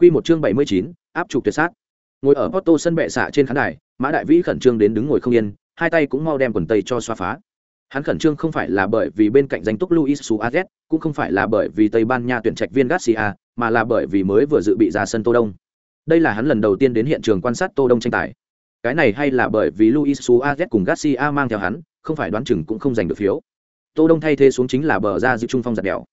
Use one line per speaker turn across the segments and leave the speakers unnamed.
Quy một chương bảy mươi chín, áp trục tuyệt sát. Ngồi ở Porto sân bệ xạ trên khán đài, Mã Đại Vĩ khẩn trương đến đứng ngồi không yên, hai tay cũng mau đem quần tây cho xoa phá. Hắn khẩn trương không phải là bởi vì bên cạnh danh túc Luis Suarez, cũng không phải là bởi vì Tây Ban Nha tuyển trạch viên Garcia, mà là bởi vì mới vừa dự bị ra sân Tô Đông. Đây là hắn lần đầu tiên đến hiện trường quan sát Tô Đông tranh tài. Cái này hay là bởi vì Luis Suarez cùng Garcia mang theo hắn, không phải đoán chừng cũng không giành được phiếu. Tô Đông thay thế xuống chính là bờ ra giữ trung phong giật đèo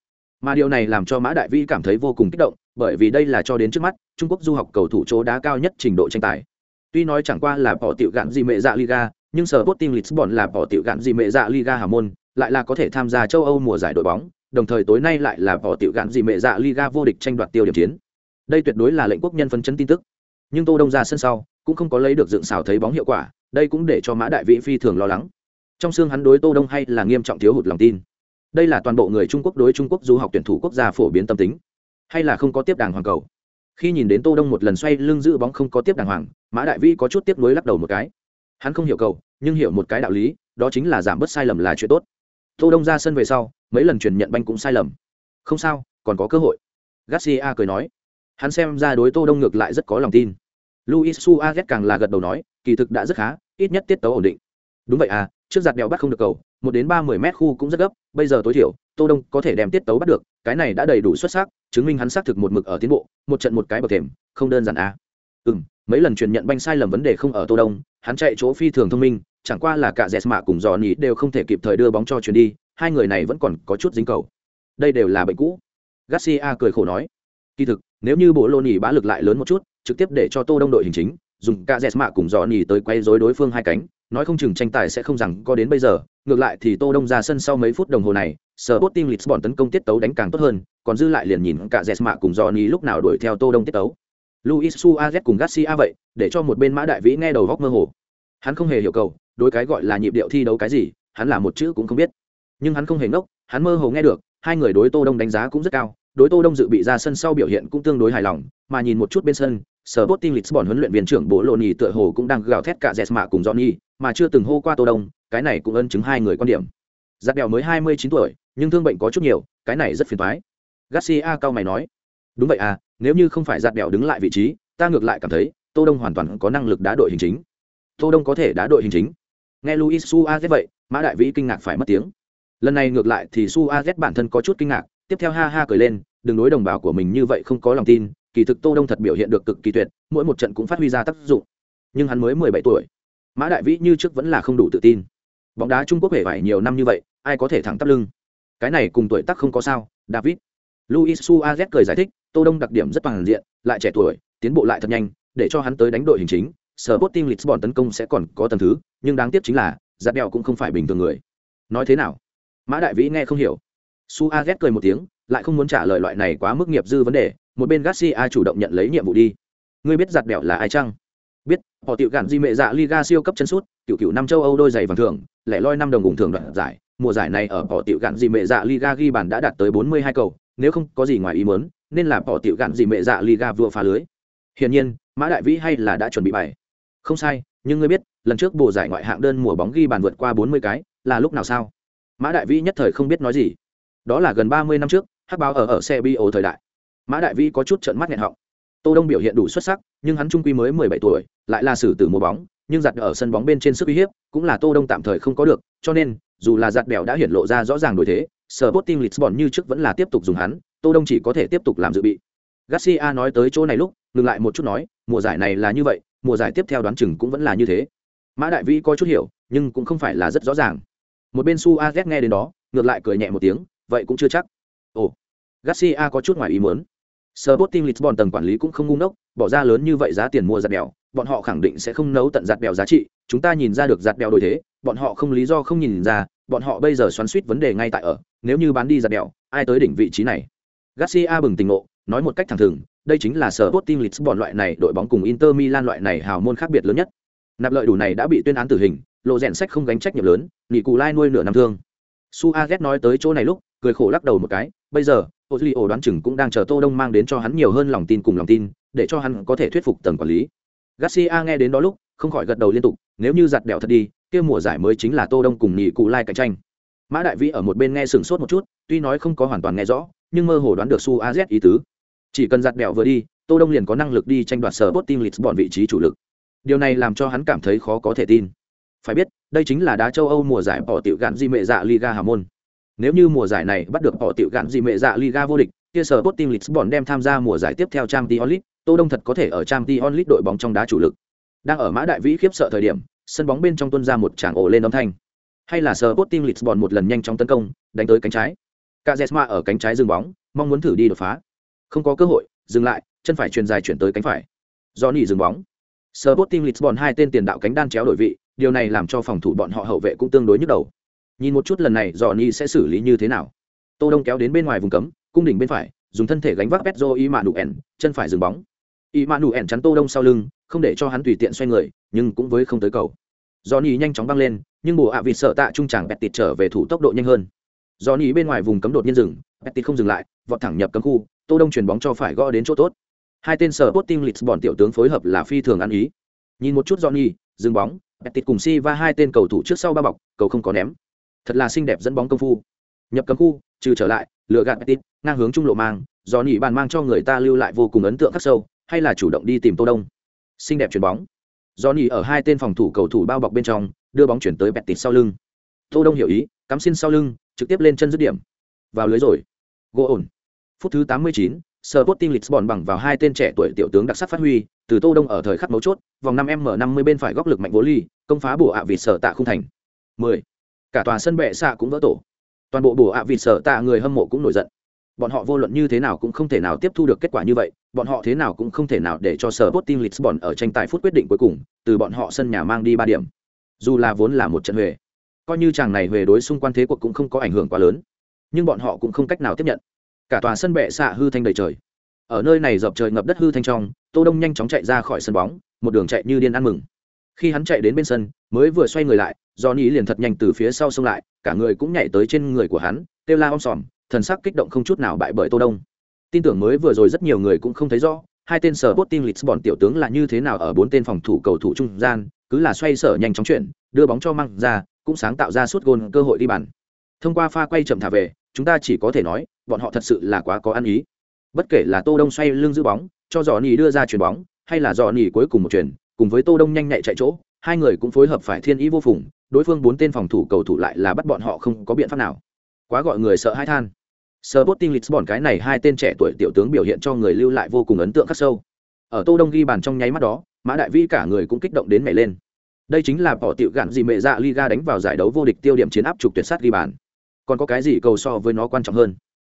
mà điều này làm cho mã đại vĩ cảm thấy vô cùng kích động bởi vì đây là cho đến trước mắt, trung quốc du học cầu thủ chỗ đá cao nhất trình độ tranh tài. Tuy nói chẳng qua là bỏ tiểu gạn gì mẹ dạ liga, nhưng sở Sporting Lisbon là bỏ tiểu gạn gì mẹ dạ liga hà môn, lại là có thể tham gia châu âu mùa giải đội bóng, đồng thời tối nay lại là bỏ tiểu gạn gì mẹ dạ liga vô địch tranh đoạt tiêu điểm chiến. Đây tuyệt đối là lệnh quốc nhân phân chấn tin tức. Nhưng tô đông ra sân sau, cũng không có lấy được dựng xào thấy bóng hiệu quả, đây cũng để cho mã đại vĩ phi thường lo lắng. Trong xương hắn đối tô đông hay là nghiêm trọng thiếu hụt lòng tin. Đây là toàn bộ người trung quốc đối trung quốc du học tuyển thủ quốc gia phổ biến tâm tính hay là không có tiếp đàng hoàng cầu? Khi nhìn đến tô đông một lần xoay lưng giữ bóng không có tiếp đàng hoàng, mã đại vĩ có chút tiếp nối lắc đầu một cái. Hắn không hiểu cầu, nhưng hiểu một cái đạo lý, đó chính là giảm bớt sai lầm là chuyện tốt. Tô đông ra sân về sau, mấy lần truyền nhận banh cũng sai lầm. Không sao, còn có cơ hội. Garcia cười nói. Hắn xem ra đối tô đông ngược lại rất có lòng tin. Luis suarez càng là gật đầu nói, kỳ thực đã rất khá, ít nhất tiết tấu ổn định. Đúng vậy à trước giặt đèo bắt không được cầu, một đến ba mươi mét khu cũng rất gấp, bây giờ tối thiểu, tô đông có thể đem tiết tấu bắt được cái này đã đầy đủ xuất sắc, chứng minh hắn xác thực một mực ở tiến bộ, một trận một cái bậc thềm, không đơn giản à. ừ mấy lần truyền nhận banh sai lầm vấn đề không ở tô đông, hắn chạy chỗ phi thường thông minh, chẳng qua là cả dẹt mạ cùng dò nhí đều không thể kịp thời đưa bóng cho chuyền đi, hai người này vẫn còn có chút dính cầu đây đều là bệnh cũ garcia cười khổ nói, kỳ thực, nếu như bộ lô nhì bá lực lại lớn một chút, trực tiếp để cho tô đông đội hình chính, dùng cả dẹt mạ cùng dò nhí tới quay rối đối phương hai cánh nói không chừng tranh tài sẽ không rằng có đến bây giờ, ngược lại thì tô đông ra sân sau mấy phút đồng hồ này sở lisbon tấn công tiết tấu đánh càng tốt hơn, còn dư lại liền nhìn cả jesma cùng johnny lúc nào đuổi theo tô đông tiết tấu. Luis suarez cùng garcia vậy, để cho một bên mã đại vĩ nghe đầu góc mơ hồ. Hắn không hề hiểu cầu đối cái gọi là nhịp điệu thi đấu cái gì, hắn là một chữ cũng không biết. Nhưng hắn không hề ngốc, hắn mơ hồ nghe được, hai người đối tô đông đánh giá cũng rất cao, đối tô đông dự bị ra sân sau biểu hiện cũng tương đối hài lòng, mà nhìn một chút bên sân sở lisbon huấn luyện viên trưởng bố lộ nhì tựa hồ cũng đang gào thét cả jesma cùng johnny mà chưa từng hô qua tô đông, cái này cũng ân chứng hai người quan điểm. Giặc đèo mới hai mươi chín tuổi, nhưng thương bệnh có chút nhiều, cái này rất phiền toái. Garcia cao mày nói, đúng vậy à nếu như không phải giặc đèo đứng lại vị trí, ta ngược lại cảm thấy tô đông hoàn toàn có năng lực đá đội hình chính. Tô đông có thể đá đội hình chính. Nghe luis suarez vậy, mã đại vĩ kinh ngạc phải mất tiếng. Lần này ngược lại thì suarez bản thân có chút kinh ngạc, tiếp theo ha ha cười lên, đừng đối đồng bào của mình như vậy không có lòng tin, kỳ thực tô đông thật biểu hiện được cực kỳ tuyệt, mỗi một trận cũng phát huy ra tác dụng. Nhưng hắn mới mười bảy tuổi mã đại vĩ như trước vẫn là không đủ tự tin. Bóng đá trung quốc hề vải nhiều năm như vậy, ai có thể thẳng tắp lưng? Cái này cùng tuổi tác không có sao, david. Luis suarez cười giải thích, tô đông đặc điểm rất toàn diện, lại trẻ tuổi, tiến bộ lại thật nhanh, để cho hắn tới đánh đội hình chính sở bot team lisbon tấn công sẽ còn có tầng thứ, nhưng đáng tiếc chính là giạt đèo cũng không phải bình thường người. Nói thế nào? Mã đại vĩ nghe không hiểu. Suarez cười một tiếng, lại không muốn trả lời loại này quá mức nghiệp dư vấn đề, một bên garcia chủ động nhận lấy nhiệm vụ đi. Ngươi biết giặt đèo là ai chăng? Biết họ tiểu gạn di mệ dạ liga siêu cấp chân sút cựu cựu năm châu âu đôi giày vàng thường, lẻ loi năm đồng ủng thường đoạn giải. Mùa giải này ở họ tiểu gạn di mệ dạ liga ghi bàn đã đạt tới 42 cầu nếu không có gì ngoài ý muốn nên là họ tiểu gạn di mệ dạ liga vừa phá lưới. Hiển nhiên mã đại vĩ hay là đã chuẩn bị bài. Không sai nhưng ngươi biết lần trước bộ giải ngoại hạng đơn mùa bóng ghi bàn vượt qua 40 cái là lúc nào sao? Mã đại vĩ nhất thời không biết nói gì. Đó là gần 30 năm trước hắc báo ở ở xe bi thời đại. Mã đại vĩ có chút trợn mắt nghẹn họng tô đông biểu hiện đủ xuất sắc, nhưng hắn trung quy mới 17 tuổi, lại là sử tử mùa bóng, nhưng giặt ở sân bóng bên trên sức uy hiếp cũng là tô đông tạm thời không có được, cho nên, dù là giặt bèo đã hiển lộ ra rõ ràng đổi thế sở bot team lisbon như trước vẫn là tiếp tục dùng hắn, tô đông chỉ có thể tiếp tục làm dự bị. Garcia nói tới chỗ này lúc, ngừng lại một chút nói, mùa giải này là như vậy, mùa giải tiếp theo đoán chừng cũng vẫn là như thế. Mã đại vĩ có chút hiểu, nhưng cũng không phải là rất rõ ràng. Một bên su a nghe đến đó, ngược lại cười nhẹ một tiếng, vậy cũng chưa chắc. Ồ, garcia có chút ngoài ý muốn. Sporting Lisbon tầng quản lý cũng không ngu ngốc, bỏ ra lớn như vậy giá tiền mua giặt bèo, bọn họ khẳng định sẽ không nấu tận giặt bèo giá trị, chúng ta nhìn ra được giặt bèo đổi thế, bọn họ không lý do không nhìn ra, bọn họ bây giờ xoắn suýt vấn đề ngay tại ở, nếu như bán đi giặt bèo, ai tới đỉnh vị trí này. Garcia bừng tỉnh ngộ, nói một cách thẳng thừng, đây chính là Sporting Lisbon loại này đội bóng cùng Inter Milan loại này hào môn khác biệt lớn nhất. Nạp lợi đủ này đã bị tuyên án tử hình, lộ rèn sách không gánh trách nhiệm lớn, nghỉ cù lai nuôi nửa năm thương. Suarez nói tới chỗ này lúc, cười khổ lắc đầu một cái, bây giờ, Ozilio đoán chừng cũng đang chờ Tô Đông mang đến cho hắn nhiều hơn lòng tin cùng lòng tin, để cho hắn có thể thuyết phục tầng quản lý. Garcia nghe đến đó lúc, không khỏi gật đầu liên tục, nếu như giặt bèo thật đi, kia mùa giải mới chính là Tô Đông cùng nhị cụ lai cạnh tranh. Mã Đại Vĩ ở một bên nghe sừng sốt một chút, tuy nói không có hoàn toàn nghe rõ, nhưng mơ hồ đoán được Su AZ ý tứ. Chỉ cần giặt bèo vừa đi, tô đông liền có năng lực đi tranh đoạt sở bot team lisbon vị trí chủ lực điều này làm cho hắn cảm thấy khó có thể tin phải biết đây chính là đá châu âu mùa giải bỏ tiểu gạn di mệ dạ liga hà môn nếu như mùa giải này bắt được họ tiểu gạn gì mẹ dạ liga vô địch kia sở bot team lisbon đem tham gia mùa giải tiếp theo trang t onlit tô đông thật có thể ở trang t onlit đội bóng trong đá chủ lực. Đang ở mã đại vĩ khiếp sợ thời điểm sân bóng bên trong tuân ra một tràng ổ lên âm thanh. Hay là sở bot team lisbon một lần nhanh chóng tấn công đánh tới cánh trái. Cazeema ở cánh trái dừng bóng mong muốn thử đi đột phá. Không có cơ hội dừng lại chân phải truyền dài chuyển tới cánh phải. Do nỉ dừng bóng. Sporting Lisbon hai tên tiền đạo cánh đan chéo đổi vị, điều này làm cho phòng thủ bọn họ hậu vệ cũng tương đối nhức đầu. Nhìn một chút lần này Johnny sẽ xử lý như thế nào. Tô Đông kéo đến bên ngoài vùng cấm, cung đỉnh bên phải, dùng thân thể gánh vác petro y mạ nụ ẻn chân phải dừng bóng. Imanuel chắn Tô Đông sau lưng, không để cho hắn tùy tiện xoay người, nhưng cũng với không tới cầu. Johnny nhanh chóng băng lên, nhưng bồ ạ à sợ tạ trung tràng Petit trở về thủ tốc độ nhanh hơn. Johnny bên ngoài vùng cấm đột nhiên dừng, tịt không dừng lại, vọt thẳng nhập cấm khu, Tô Đông chuyền bóng cho phải gõ đến chỗ tốt hai tên sở Sporting Lisbon tiểu tướng phối hợp là phi thường ăn ý. Nhìn một chút Johnny, dừng bóng, Betis cùng Si và hai tên cầu thủ trước sau ba bọc, cầu không có ném. Thật là xinh đẹp dẫn bóng công phu. Nhập cấm khu, trừ trở lại, lựa gạt petit ngang hướng trung lộ mang, do nhị bàn mang cho người ta lưu lại vô cùng ấn tượng khắc sâu, hay là chủ động đi tìm Tô Đông. Xinh đẹp chuyển bóng. do nhị ở hai tên phòng thủ cầu thủ bao bọc bên trong, đưa bóng chuyển tới petit sau lưng. Tô Đông hiểu ý, cắm xin sau lưng, trực tiếp lên chân dứt điểm. Vào lưới rồi. Gỗ ổn. Phút thứ 89, Sporting Lisbon bằng vào hai tên trẻ tuổi tiểu tướng đặc sắc phát huy, từ Tô Đông ở thời khắc mấu chốt, vòng 5m50 bên phải góc lực mạnh vô ly, công phá bổ ạ à vịt sở tạ không thành. 10. Cả tòa sân bệ xạ cũng vỡ tổ. Toàn bộ bổ ạ à vịt sở tạ người hâm mộ cũng nổi giận. Bọn họ vô luận như thế nào cũng không thể nào tiếp thu được kết quả như vậy, bọn họ thế nào cũng không thể nào để cho sở bot team Lisbon ở tranh tài phút quyết định cuối cùng, từ bọn họ sân nhà mang đi ba điểm. Dù là vốn là một trận huề, coi như chàng này huề đối xung quanh thế cuộc cũng không có ảnh hưởng quá lớn, nhưng bọn họ cũng không cách nào tiếp nhận cả tòa sân bệ xạ hư thanh đầy trời ở nơi này dọc trời ngập đất hư thanh trong tô đông nhanh chóng chạy ra khỏi sân bóng một đường chạy như điên ăn mừng khi hắn chạy đến bên sân mới vừa xoay người lại Johnny liền thật nhanh từ phía sau xông lại, cả người cũng nhảy tới trên người của hắn, kêu la om sòm, thần sắc kích động không chút nào bại bởi tô đông. Tin tưởng mới vừa rồi rất nhiều người cũng không thấy rõ, hai tên sở bot team lisbon tiểu tướng là như thế nào ở bốn tên phòng thủ cầu thủ trung gian, cứ là xoay sở nhanh chóng chuyển, đưa bóng cho măng ra, cũng sáng tạo ra suốt gôn cơ hội đi bàn. Thông qua pha quay chậm thả về, chúng ta chỉ có thể nói, bọn họ thật sự là quá có ăn ý. Bất kể là tô đông xoay lưng giữ bóng, cho Johnny nỉ đưa ra chuyền bóng, hay là Johnny nỉ cuối cùng một chuyền, cùng với tô đông nhanh nhạy chạy chỗ, hai người cũng phối hợp phải thiên ý vô phùng đối phương bốn tên phòng thủ cầu thủ lại là bắt bọn họ không có biện pháp nào. Quá gọi người sợ hai than. Sporting Lisbon cái này hai tên trẻ tuổi tiểu tướng biểu hiện cho người lưu lại vô cùng ấn tượng khắc sâu. Ở Tô Đông ghi bàn trong nháy mắt đó, Mã Đại Vĩ cả người cũng kích động đến mẹ lên. Đây chính là bỏ tiểu gạn gì mẹ dạ Liga đánh vào giải đấu vô địch tiêu điểm chiến áp trục tuyệt sát ghi bàn. Còn có cái gì cầu so với nó quan trọng hơn?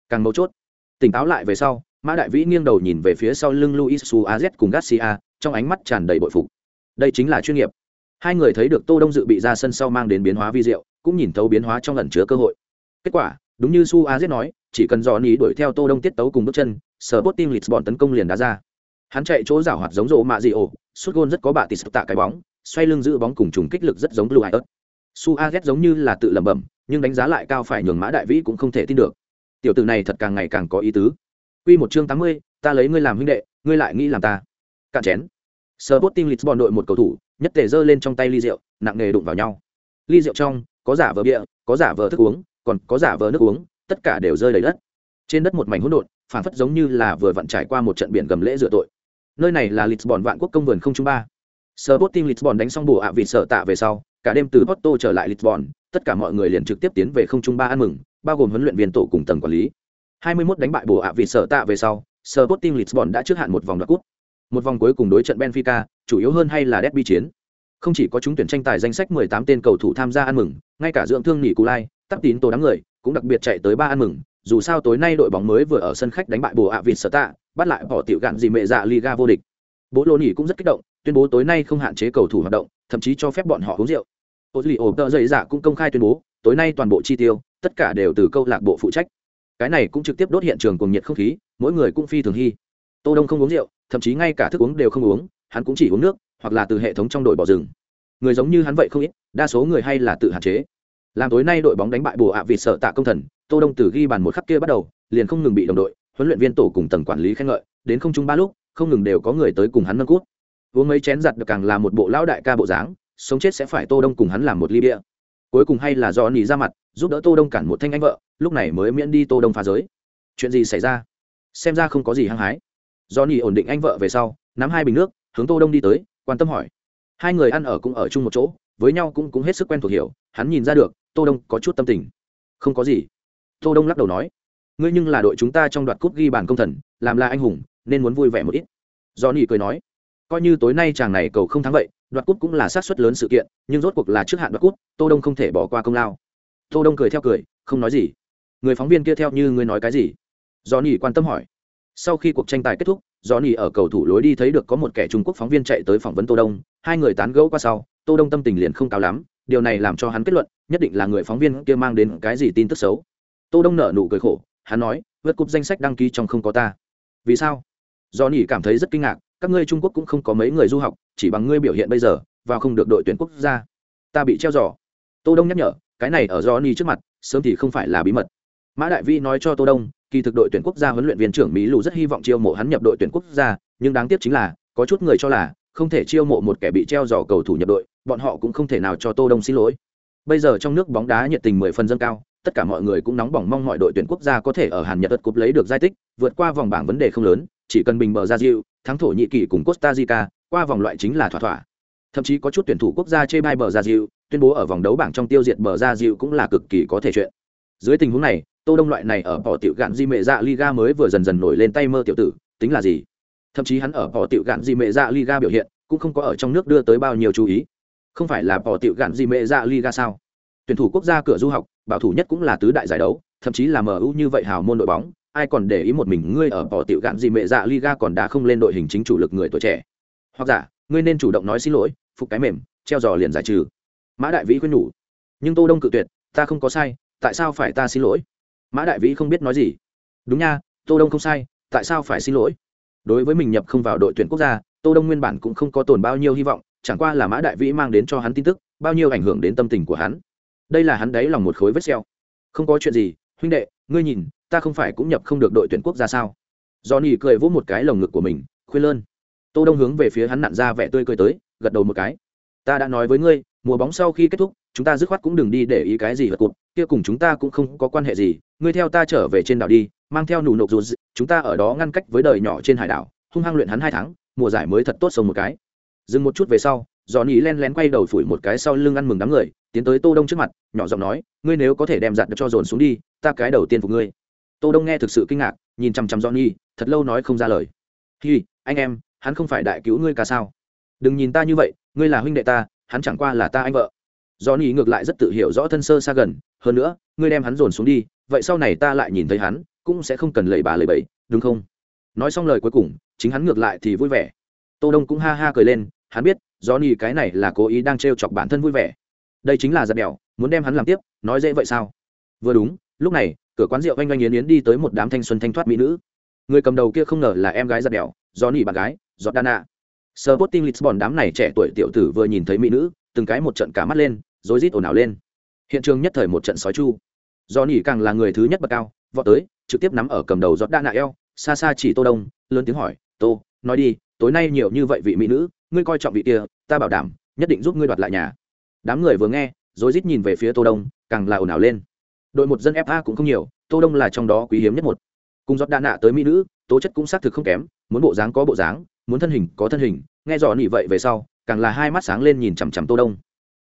Càng mấu chốt tỉnh táo lại về sau mã đại vĩ nghiêng đầu nhìn về phía sau lưng luis suarez cùng garcia trong ánh mắt tràn đầy bội phục. Đây chính là chuyên nghiệp hai người thấy được tô đông dự bị ra sân sau mang đến biến hóa vi diệu cũng nhìn thấu biến hóa trong lần chứa cơ hội. Kết quả đúng như su a z nói chỉ cần dò ní đuổi theo tô đông tiết tấu cùng bước chân sở bot team lisbon tấn công liền đá ra. Hắn chạy chỗ rảo hoạt giống rộ mạ dị ổ sút gôn rất có bạ tịt tạ cái bóng xoay lưng giữ bóng cùng trùng kích lực rất giống blue a zét giống như là tự lẩm bẩm nhưng đánh giá lại cao phải nhường mã đại vĩ cũng không thể tin được. Tiểu tử này thật càng ngày càng có ý tứ. Quy một chương tám mươi, ta lấy ngươi làm huynh đệ, ngươi lại nghĩ làm ta. Cạn chén. Sporting Lisbon đội một cầu thủ, nhất tề giơ lên trong tay ly rượu, nặng nề đụng vào nhau. Ly rượu trong, có giả vờ bia, có giả vờ thức uống, còn có giả vờ nước uống, tất cả đều rơi đầy đất. Trên đất một mảnh hỗn độn, phản phất giống như là vừa vặn trải qua một trận biển gầm lễ rửa tội. Nơi này là Lisbon vạn quốc công vườn không trung ba. Sporting Lisbon đánh xong bùa ạ à vịt sợ tạ về sau, cả đêm từ Porto trở lại Lisbon, tất cả mọi người liền trực tiếp tiến về không trung ba ăn mừng, bao gồm huấn luyện viên tổ cùng tầng quản lý. 21 đánh bại bùa ạ à vì sở tạ về sau, Sporting Lisbon đã trước hạn một vòng đoạt cúp. Một vòng cuối cùng đối trận Benfica, chủ yếu hơn hay là derby chiến. Không chỉ có chúng tuyển tranh tài danh sách 18 tên cầu thủ tham gia ăn mừng, ngay cả dưỡng thương nghỉ cù lai, tắp tín tổ đám người, cũng đặc biệt chạy tới ba ăn mừng, dù sao tối nay đội bóng mới vừa ở sân khách đánh bại Bồ ạ Vịt sở tạ, bắt lại bỏ tiểu gạn gì mẹ dạ Liga vô địch. Bố Lô nghỉ cũng rất kích động, tuyên bố tối nay không hạn chế cầu thủ hoạt động, thậm chí cho phép bọn họ uống rượu. Ô Lì ổ tợ dậy dạ cũng công khai tuyên bố, tối nay toàn bộ chi tiêu, tất cả đều từ câu lạc bộ phụ trách. Cái này cũng trực tiếp đốt hiện trường cùng nhiệt không khí, mỗi người cũng phi thường hy. Tô Đông không uống rượu, thậm chí ngay cả thức uống đều không uống, hắn cũng chỉ uống nước, hoặc là từ hệ thống trong đội bỏ rừng. Người giống như hắn vậy không ít, đa số người hay là tự hạn chế. Làm tối nay đội bóng đánh bại bồ ạ vì sợ tạ công thần, Tô Đông từ ghi bàn một khắc kia bắt đầu, liền không ngừng bị đồng đội, huấn luyện viên tổ cùng tầng quản lý khen ngợi, đến không chung ba lúc, không ngừng đều có người tới cùng hắn nâng cút. Uống mấy chén giặt được càng là một bộ lão đại ca bộ dáng, sống chết sẽ phải Tô Đông cùng hắn làm một ly bia cuối cùng hay là do nỉ ra mặt giúp đỡ tô đông cản một thanh anh vợ lúc này mới miễn đi tô đông phá giới chuyện gì xảy ra xem ra không có gì hăng hái do nỉ ổn định anh vợ về sau nắm hai bình nước hướng tô đông đi tới, quan tâm hỏi. Hai người ăn ở cũng ở chung một chỗ, với nhau cũng cũng hết sức quen thuộc hiểu, hắn nhìn ra được, tô đông có chút tâm tình. Không có gì. Tô đông lắc đầu nói. Ngươi nhưng là đội chúng ta trong đoạt cúp ghi bàn công thần, làm là anh hùng, nên muốn vui vẻ một ít. Do nỉ cười nói. Coi như tối nay chàng này cầu không thắng vậy, đoạt cúp cũng là sát suất lớn sự kiện, nhưng rốt cuộc là trước hạn đoạt cúp, tô đông không thể bỏ qua công lao. Tô đông cười theo cười, không nói gì. Người phóng viên kia theo như ngươi nói cái gì? Do nỉ quan tâm hỏi. Sau khi cuộc tranh tài kết thúc do ở cầu thủ lối đi thấy được có một kẻ trung quốc phóng viên chạy tới phỏng vấn tô đông, hai người tán gẫu qua sau, tô đông tâm tình liền không cao lắm, điều này làm cho hắn kết luận, nhất định là người phóng viên kia mang đến cái gì tin tức xấu. Tô đông nở nụ cười khổ, hắn nói, vượt cúp danh sách đăng ký trong không có ta. Vì sao? Do cảm thấy rất kinh ngạc, các ngươi trung quốc cũng không có mấy người du học, chỉ bằng ngươi biểu hiện bây giờ và không được đội tuyển quốc gia. Ta bị treo giò. Tô đông nhắc nhở, cái này ở do trước mặt, sớm thì không phải là bí mật. Mã đại vi nói cho tô đông kỳ thực đội tuyển quốc gia huấn luyện viên trưởng mỹ lù rất hy vọng chiêu mộ hắn nhập đội tuyển quốc gia, nhưng đáng tiếc chính là, có chút người cho là, không thể chiêu mộ một kẻ bị treo giò cầu thủ nhập đội, bọn họ cũng không thể nào cho tô đông xin lỗi. Bây giờ trong nước bóng đá nhiệt tình mười phần dâng cao, tất cả mọi người cũng nóng bỏng mong mọi đội tuyển quốc gia có thể ở hàn nhật đất cúp lấy được giải tích, vượt qua vòng bảng vấn đề không lớn, chỉ cần bình bờ ra diệu thắng thổ nhĩ kỳ cùng costa rica, qua vòng loại chính là thỏa thỏa. Thậm chí có chút tuyển thủ quốc gia chê bai bờ ra diệu tuyên bố ở vòng đấu bảng trong tiêu diệt bờ ra diệu cũng là cực kỳ có thể chuyện. Dưới tình huống này tô đông loại này ở bỏ tiểu gạn di mệ dạ liga mới vừa dần dần nổi lên tay mơ tiểu tử, tính là gì? Thậm chí hắn ở bỏ tiểu gạn di mệ dạ liga biểu hiện, cũng không có ở trong nước đưa tới bao nhiêu chú ý. Không phải là bỏ tiểu gạn di mệ dạ liga sao? Tuyển thủ quốc gia cửa du học, bảo thủ nhất cũng là tứ đại giải đấu, thậm chí là mu như vậy hào môn đội bóng, ai còn để ý một mình ngươi ở bỏ tiểu gạn Di mẹ dạ liga còn đã không lên đội hình chính chủ lực người tuổi trẻ. Hoặc giả, ngươi nên chủ động nói xin lỗi, phục cái mềm, treo giò liền giải trừ. Mã đại vĩ khuyên nhủ. Nhưng tô đông cự tuyệt, ta không có sai, tại sao phải ta xin lỗi? Mã đại vĩ không biết nói gì. Đúng nha, tô đông không sai, tại sao phải xin lỗi? Đối với mình nhập không vào đội tuyển quốc gia, tô đông nguyên bản cũng không có tồn bao nhiêu hy vọng, chẳng qua là mã đại vĩ mang đến cho hắn tin tức, bao nhiêu ảnh hưởng đến tâm tình của hắn. Đây là hắn đấy lòng một khối vết xeo. Không có chuyện gì, huynh đệ, ngươi nhìn, ta không phải cũng nhập không được đội tuyển quốc gia sao? Johnny cười vỗ một cái lồng ngực của mình, khuyên lơn. Tô đông hướng về phía hắn nặn ra vẻ tươi cười tới, gật đầu một cái. Ta đã nói với ngươi, mùa bóng sau khi kết thúc, chúng ta dứt khoát cũng đừng đi để ý cái gì vật cụt, kia cùng chúng ta cũng không có quan hệ gì ngươi theo ta trở về trên đảo đi, mang theo nụ nộp dù chúng ta ở đó ngăn cách với đời nhỏ trên hải đảo, hung hăng luyện hắn hai tháng, mùa giải mới thật tốt sông một cái. Dừng một chút về sau dò nỉ len lén quay đầu phủi một cái sau lưng ăn mừng đám người, tiến tới tô đông trước mặt, nhỏ giọng nói, ngươi nếu có thể đem giặt cho dồn xuống đi, ta cái đầu tiên phục ngươi. Tô đông nghe thực sự kinh ngạc, nhìn chăm chăm nỉ thật lâu nói không ra lời. Hi, anh em, hắn không phải đại cứu ngươi cả sao? Đừng nhìn ta như vậy, ngươi là huynh đệ ta, hắn chẳng qua là ta anh vợ. Johnny ngược lại rất tự hiểu rõ thân sơ xa gần, hơn nữa ngươi đem hắn dồn xuống đi, vậy sau này ta lại nhìn thấy hắn, cũng sẽ không cần lầy bà lầy bẫy đúng không? Nói xong lời cuối cùng, chính hắn ngược lại thì vui vẻ. Tô đông cũng ha ha cười lên, hắn biết, johnny cái này là cố ý đang trêu chọc bản thân vui vẻ. Đây chính là giật đèo muốn đem hắn làm tiếp, nói dễ vậy sao? Vừa đúng, lúc này, cửa quán rượu oanh oanh yến yến đi tới một đám thanh xuân thanh thoát mỹ nữ. Người cầm đầu kia không ngờ là em gái giật đèo do nỉ bạn gái giọt đana sơ bốt tinh lisbon đám này trẻ tuổi tiểu tử vừa nhìn thấy mỹ nữ, từng cái một trận cả mắt lên, rối rít ồn ào lên. Hiện trường nhất thời một trận sói chu do nỉ càng là người thứ nhất bậc cao, vọt tới, trực tiếp nắm ở cầm đầu giọt đana eo, xa xa chỉ tô đông, lớn tiếng hỏi, tô, nói đi, tối nay nhiều như vậy vị mỹ nữ, ngươi coi trọng vị kia, ta bảo đảm, nhất định giúp ngươi đoạt lại nhà. Đám người vừa nghe rồi rít nhìn về phía tô đông, càng là ồn ào lên. Đội một dân fa cũng không nhiều, tô đông là trong đó quý hiếm nhất một. Cùng giọt đa nạ tới mỹ nữ, tố chất cũng xác thực không kém, muốn bộ dáng có bộ dáng, muốn thân hình có thân hình, nghe dò nỉ vậy về sau, càng là hai mắt sáng lên nhìn chằm chằm tô đông.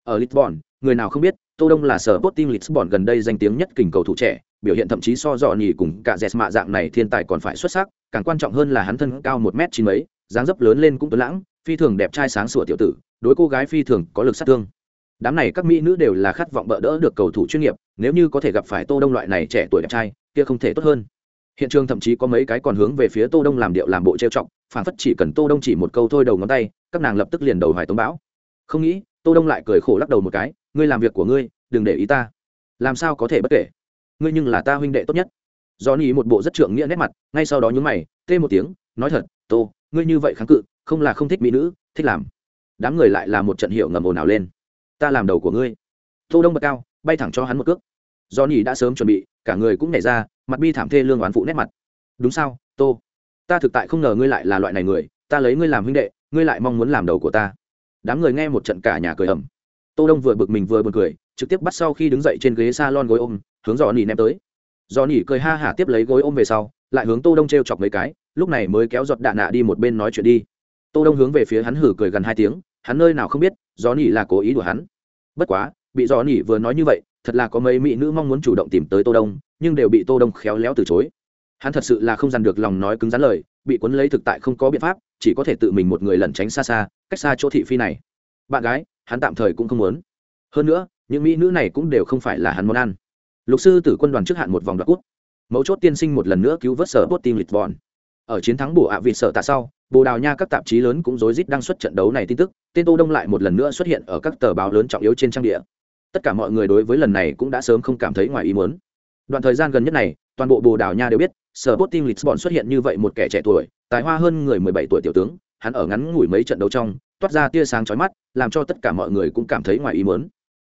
Ở lisbon, người nào không biết tô đông là sở Sporting lisbon gần đây danh tiếng nhất kình cầu thủ trẻ, biểu hiện thậm chí so dò nhì cùng cả Jesma dạng này thiên tài còn phải xuất sắc, càng quan trọng hơn là hắn thân cao một m chín mấy, dáng dấp lớn lên cũng tuấn lãng, phi thường đẹp trai sáng sủa tiểu tử, đối cô gái phi thường có lực sát thương. Đám này các mỹ nữ đều là khát vọng bỡ đỡ được cầu thủ chuyên nghiệp, nếu như có thể gặp phải tô đông loại này trẻ tuổi đẹp trai, kia không thể tốt hơn. Hiện trường thậm chí có mấy cái còn hướng về phía tô đông làm điệu làm bộ trêu chọc phản phất chỉ cần tô đông chỉ một câu thôi đầu ngón tay, các nàng lập tức liền đầu hoài tống bão. Không nghĩ, tô đông lại cười khổ lắc đầu một cái ngươi làm việc của ngươi, đừng để ý ta. Làm sao có thể bất kể? Ngươi nhưng là ta huynh đệ tốt nhất. Do ý một bộ rất trượng nghĩa nét mặt, ngay sau đó nhúng mày, tê một tiếng, nói thật, tô, ngươi như vậy kháng cự, không là không thích mỹ nữ, thích làm. Đám người lại là một trận hiệu ngầm ồn ào lên. Ta làm đầu của ngươi. Tô đông bật cao, bay thẳng cho hắn một cước. Do nhỉ đã sớm chuẩn bị, cả người cũng nhảy ra, mặt bi thảm thê lương oán phụ nét mặt. Đúng sao, tô? Ta thực tại không ngờ ngươi lại là loại này người, ta lấy ngươi làm huynh đệ, ngươi lại mong muốn làm đầu của ta. Đám người nghe một trận cả nhà cười ầm tô đông vừa bực mình vừa buồn cười, trực tiếp bắt sau khi đứng dậy trên ghế salon gối ôm, hướng dò nỉ ném tới. Dò nỉ cười ha hả tiếp lấy gối ôm về sau, lại hướng tô đông treo chọc mấy cái, lúc này mới kéo giọt đạn nạ đi một bên nói chuyện đi. Tô đông hướng về phía hắn hử cười gần hai tiếng, hắn nơi nào không biết gió nỉ là cố ý đùa hắn. Bất quá, bị gió nỉ vừa nói như vậy, thật là có mấy mỹ nữ mong muốn chủ động tìm tới tô đông, nhưng đều bị tô đông khéo léo từ chối. Hắn thật sự là không dằn được lòng nói cứng rắn lời, bị cuốn lấy thực tại không có biện pháp, chỉ có thể tự mình một người lẩn tránh xa xa, cách xa chỗ thị phi này. Bạn gái hắn tạm thời cũng không muốn. Hơn nữa, những mỹ nữ này cũng đều không phải là hắn món ăn. Lục sư tử quân đoàn trước hạn một vòng đoạt cút mấu chốt tiên sinh một lần nữa cứu vớt sở bot team vòn. ở chiến thắng bổ ạ vị sở tạ sau, bồ đào nha các tạp chí lớn cũng rối rít đăng xuất trận đấu này tin tức, tên tô đông lại một lần nữa xuất hiện ở các tờ báo lớn trọng yếu trên trang địa. Tất cả mọi người đối với lần này cũng đã sớm không cảm thấy ngoài ý muốn. Đoạn thời gian gần nhất này, toàn bộ bồ đào nha đều biết, sở bot team lisbon xuất hiện như vậy một kẻ trẻ tuổi, tài hoa hơn người 17 tuổi tiểu tướng, hắn ở ngắn ngủi mấy trận đấu trong toát ra tia sáng chói mắt, làm cho tất cả mọi người cũng cảm thấy ngoài ý muốn.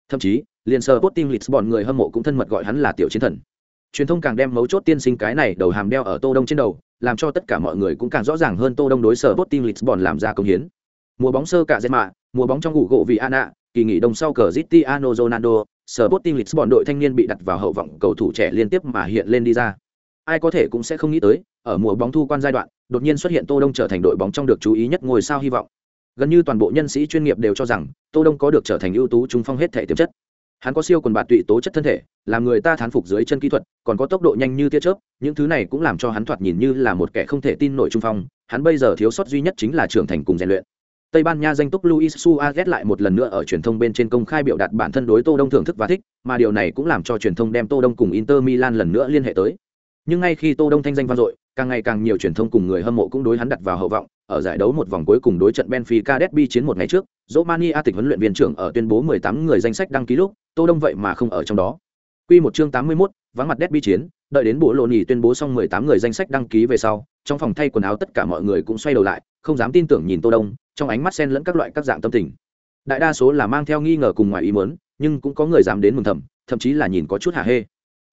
Thậm chí, liền sở bot team lisbon người hâm mộ cũng thân mật gọi hắn là tiểu chiến thần. Truyền thông càng đem mấu chốt tiên sinh cái này đầu hàm đeo ở tô đông trên đầu, làm cho tất cả mọi người cũng càng rõ ràng hơn tô đông đối sở bot team lisbon làm ra công hiến. Mùa bóng sơ cả dệt mạ mùa bóng trong ngủ gỗ vì ana kỳ nghỉ đông sau cờ Cristiano Ronaldo sở bot team lisbon đội thanh niên bị đặt vào hậu vọng cầu thủ trẻ liên tiếp mà hiện lên đi ra. Ai có thể cũng sẽ không nghĩ tới, ở mùa bóng thu quan giai đoạn, đột nhiên xuất hiện tô đông trở thành đội bóng trong được chú ý nhất ngôi sao hy vọng gần như toàn bộ nhân sĩ chuyên nghiệp đều cho rằng tô đông có được trở thành ưu tú trung phong hết thể tiềm chất hắn có siêu quần bạt tụy tố chất thân thể làm người ta thán phục dưới chân kỹ thuật còn có tốc độ nhanh như tia chớp những thứ này cũng làm cho hắn thoạt nhìn như là một kẻ không thể tin nổi trung phong hắn bây giờ thiếu sót duy nhất chính là trưởng thành cùng rèn luyện Tây Ban Nha danh túc Luis Suarez lại một lần nữa ở truyền thông bên trên công khai biểu đạt bản thân đối Tô Đông thưởng thức và thích, mà điều này cũng làm cho truyền thông đem Tô Đông cùng Inter Milan lần nữa liên hệ tới. Nhưng ngay khi Tô Đông thanh danh vang dội, càng ngày càng nhiều truyền thông cùng người hâm mộ cũng đối hắn đặt vào hậu vọng, ở giải đấu một vòng cuối cùng đối trận Benfica Derby chiến một ngày trước, Romania tịch huấn luyện viên trưởng ở tuyên bố 18 người danh sách đăng ký lúc, Tô Đông vậy mà không ở trong đó. Quy một chương 81, vắng mặt Derby chiến, đợi đến bộ lộ nhì tuyên bố xong 18 người danh sách đăng ký về sau, trong phòng thay quần áo tất cả mọi người cũng xoay đầu lại, không dám tin tưởng nhìn Tô Đông, trong ánh mắt xen lẫn các loại các dạng tâm tình. Đại đa số là mang theo nghi ngờ cùng ngoài ý muốn, nhưng cũng có người dám đến mừng thầm, thậm chí là nhìn có chút hả hê.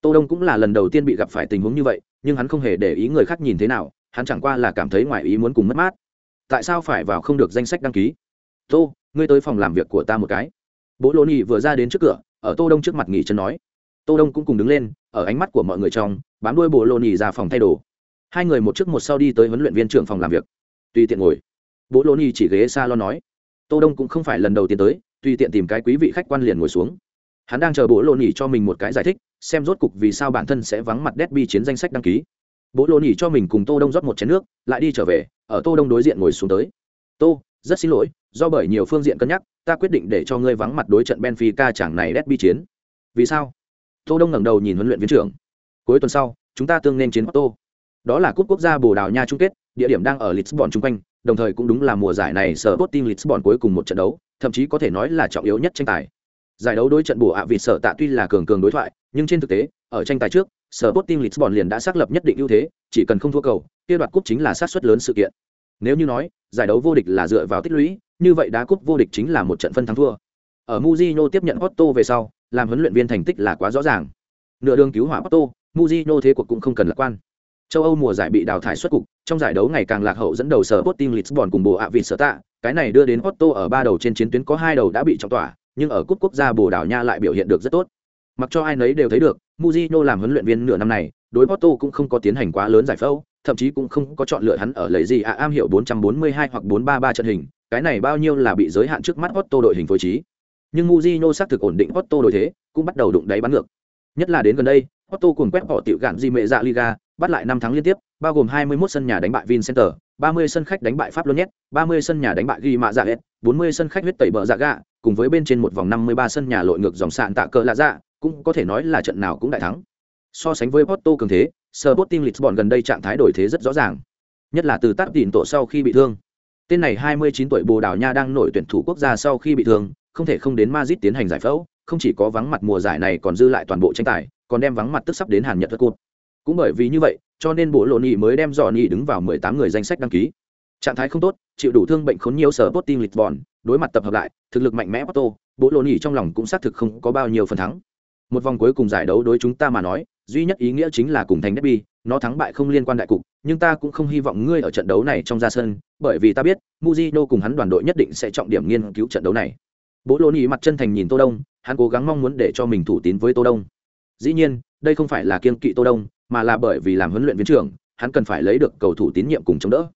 Tô Đông cũng là lần đầu tiên bị gặp phải tình huống như vậy, nhưng hắn không hề để ý người khác nhìn thế nào, hắn chẳng qua là cảm thấy ngoài ý muốn cùng mất mát. Tại sao phải vào không được danh sách đăng ký? Tô, ngươi tới phòng làm việc của ta một cái. Bố Lô nhi vừa ra đến trước cửa, ở Tô Đông trước mặt nghỉ chân nói. Tô Đông cũng cùng đứng lên, ở ánh mắt của mọi người trong, bám đuôi Bố Lô nhi ra phòng thay đồ. Hai người một trước một sau đi tới huấn luyện viên trưởng phòng làm việc. Tùy tiện ngồi. Bố Lô nhi chỉ ghế xa lo nói. Tô Đông cũng không phải lần đầu tiên tới, tùy tiện tìm cái quý vị khách quan liền ngồi xuống. Hắn đang chờ Bố Lô nhi cho mình một cái giải thích, xem rốt cục vì sao bản thân sẽ vắng mặt Derby chiến danh sách đăng ký. Bố Lô Nhị cho mình cùng Tô Đông rót một chén nước, lại đi trở về, ở Tô Đông đối diện ngồi xuống tới. "Tô, rất xin lỗi, do bởi nhiều phương diện cân nhắc, ta quyết định để cho ngươi vắng mặt đối trận Benfica chẳng này derby chiến. Vì sao? Tô Đông ngẩng đầu nhìn huấn luyện viên trưởng. Cuối tuần sau, chúng ta tương nên chiến Porto. Đó là cúp quốc gia Bồ Đào Nha chung kết, địa điểm đang ở Lisbon chung quanh, đồng thời cũng đúng là mùa giải này sở Sporting Lisbon cuối cùng một trận đấu, thậm chí có thể nói là trọng yếu nhất tranh tài. Giải đấu đối trận bổ ạ à vì sở tạ tuy là cường cường đối thoại, nhưng trên thực tế, ở tranh tài trước, sở Sporting Lisbon liền đã xác lập nhất định ưu thế, chỉ cần không thua cầu, kia đoạt cúp chính là sát suất lớn sự kiện. Nếu như nói, giải đấu vô địch là dựa vào tích lũy, như vậy đá cúp vô địch chính là một trận phân thắng thua. Ở muzino tiếp nhận Otto về sau, làm huấn luyện viên thành tích là quá rõ ràng. Nửa đường cứu hỏa Otto, muzino thế cuộc cũng không cần lạc quan. Châu Âu mùa giải bị đào thải xuất cục, trong giải đấu ngày càng lạc hậu dẫn đầu sở Sporting Lisbon cùng bộ ạ vị sở tạ, cái này đưa đến Otto ở ba đầu trên chiến tuyến có hai đầu đã bị trọng tỏa, nhưng ở cúp quốc gia Bồ Đào Nha lại biểu hiện được rất tốt. Mặc cho ai nấy đều thấy được, Mujino làm huấn luyện viên nửa năm này, đối Porto cũng không có tiến hành quá lớn giải phẫu, thậm chí cũng không có chọn lựa hắn ở lấy gì à am hiểu 442 hoặc 433 trận hình, cái này bao nhiêu là bị giới hạn trước mắt Porto đội hình phối trí. Nhưng Mujino xác thực ổn định Porto đội thế, cũng bắt đầu đụng đáy bắn ngược. Nhất là đến gần đây, Porto cùng quét bỏ tiểu gạn di mệ dạ Liga, bắt lại 5 thắng liên tiếp, bao gồm 21 sân nhà đánh bại Vincenter, 30 sân khách đánh bại Pháp Luân 30 sân nhà đánh bại Ghi Mạ Dạ 40 sân khách huyết tẩy bờ dạ gạ, cùng với bên trên một vòng 53 sân nhà lội ngược dòng sạn tạ cờ lạ dạ, cũng có thể nói là trận nào cũng đại thắng. So sánh với Porto cường thế, Sporting Lisbon gần đây trạng thái đổi thế rất rõ ràng. Nhất là từ tác đỉnh tổ sau khi bị thương. Tên này 29 tuổi Bồ Đào Nha đang nổi tuyển thủ quốc gia sau khi bị thương, không thể không đến Madrid tiến hành giải phẫu, không chỉ có vắng mặt mùa giải này còn dư lại toàn bộ tranh tài, còn đem vắng mặt tức sắp đến Hàn Nhật Cup. Cũng bởi vì như vậy, cho nên bộ lộn nhị mới đem dò nhị đứng vào 18 người danh sách đăng ký. Trạng thái không tốt, chịu đủ thương bệnh khốn nhiều sở Sporting Lisbon, đối mặt tập hợp lại, thực lực mạnh mẽ Porto, bộ lộn nhị trong lòng cũng xác thực không có bao nhiêu phần thắng. Một vòng cuối cùng giải đấu đối chúng ta mà nói, duy nhất ý nghĩa chính là cùng thành derby, nó thắng bại không liên quan đại cục, nhưng ta cũng không hy vọng ngươi ở trận đấu này trong ra sân, bởi vì ta biết, muzino cùng hắn đoàn đội nhất định sẽ trọng điểm nghiên cứu trận đấu này. Bố Lô Nhĩ mặt chân thành nhìn Tô Đông, hắn cố gắng mong muốn để cho mình thủ tín với Tô Đông. Dĩ nhiên, đây không phải là kiên kỵ Tô Đông, mà là bởi vì làm huấn luyện viên trưởng, hắn cần phải lấy được cầu thủ tín nhiệm cùng chống đỡ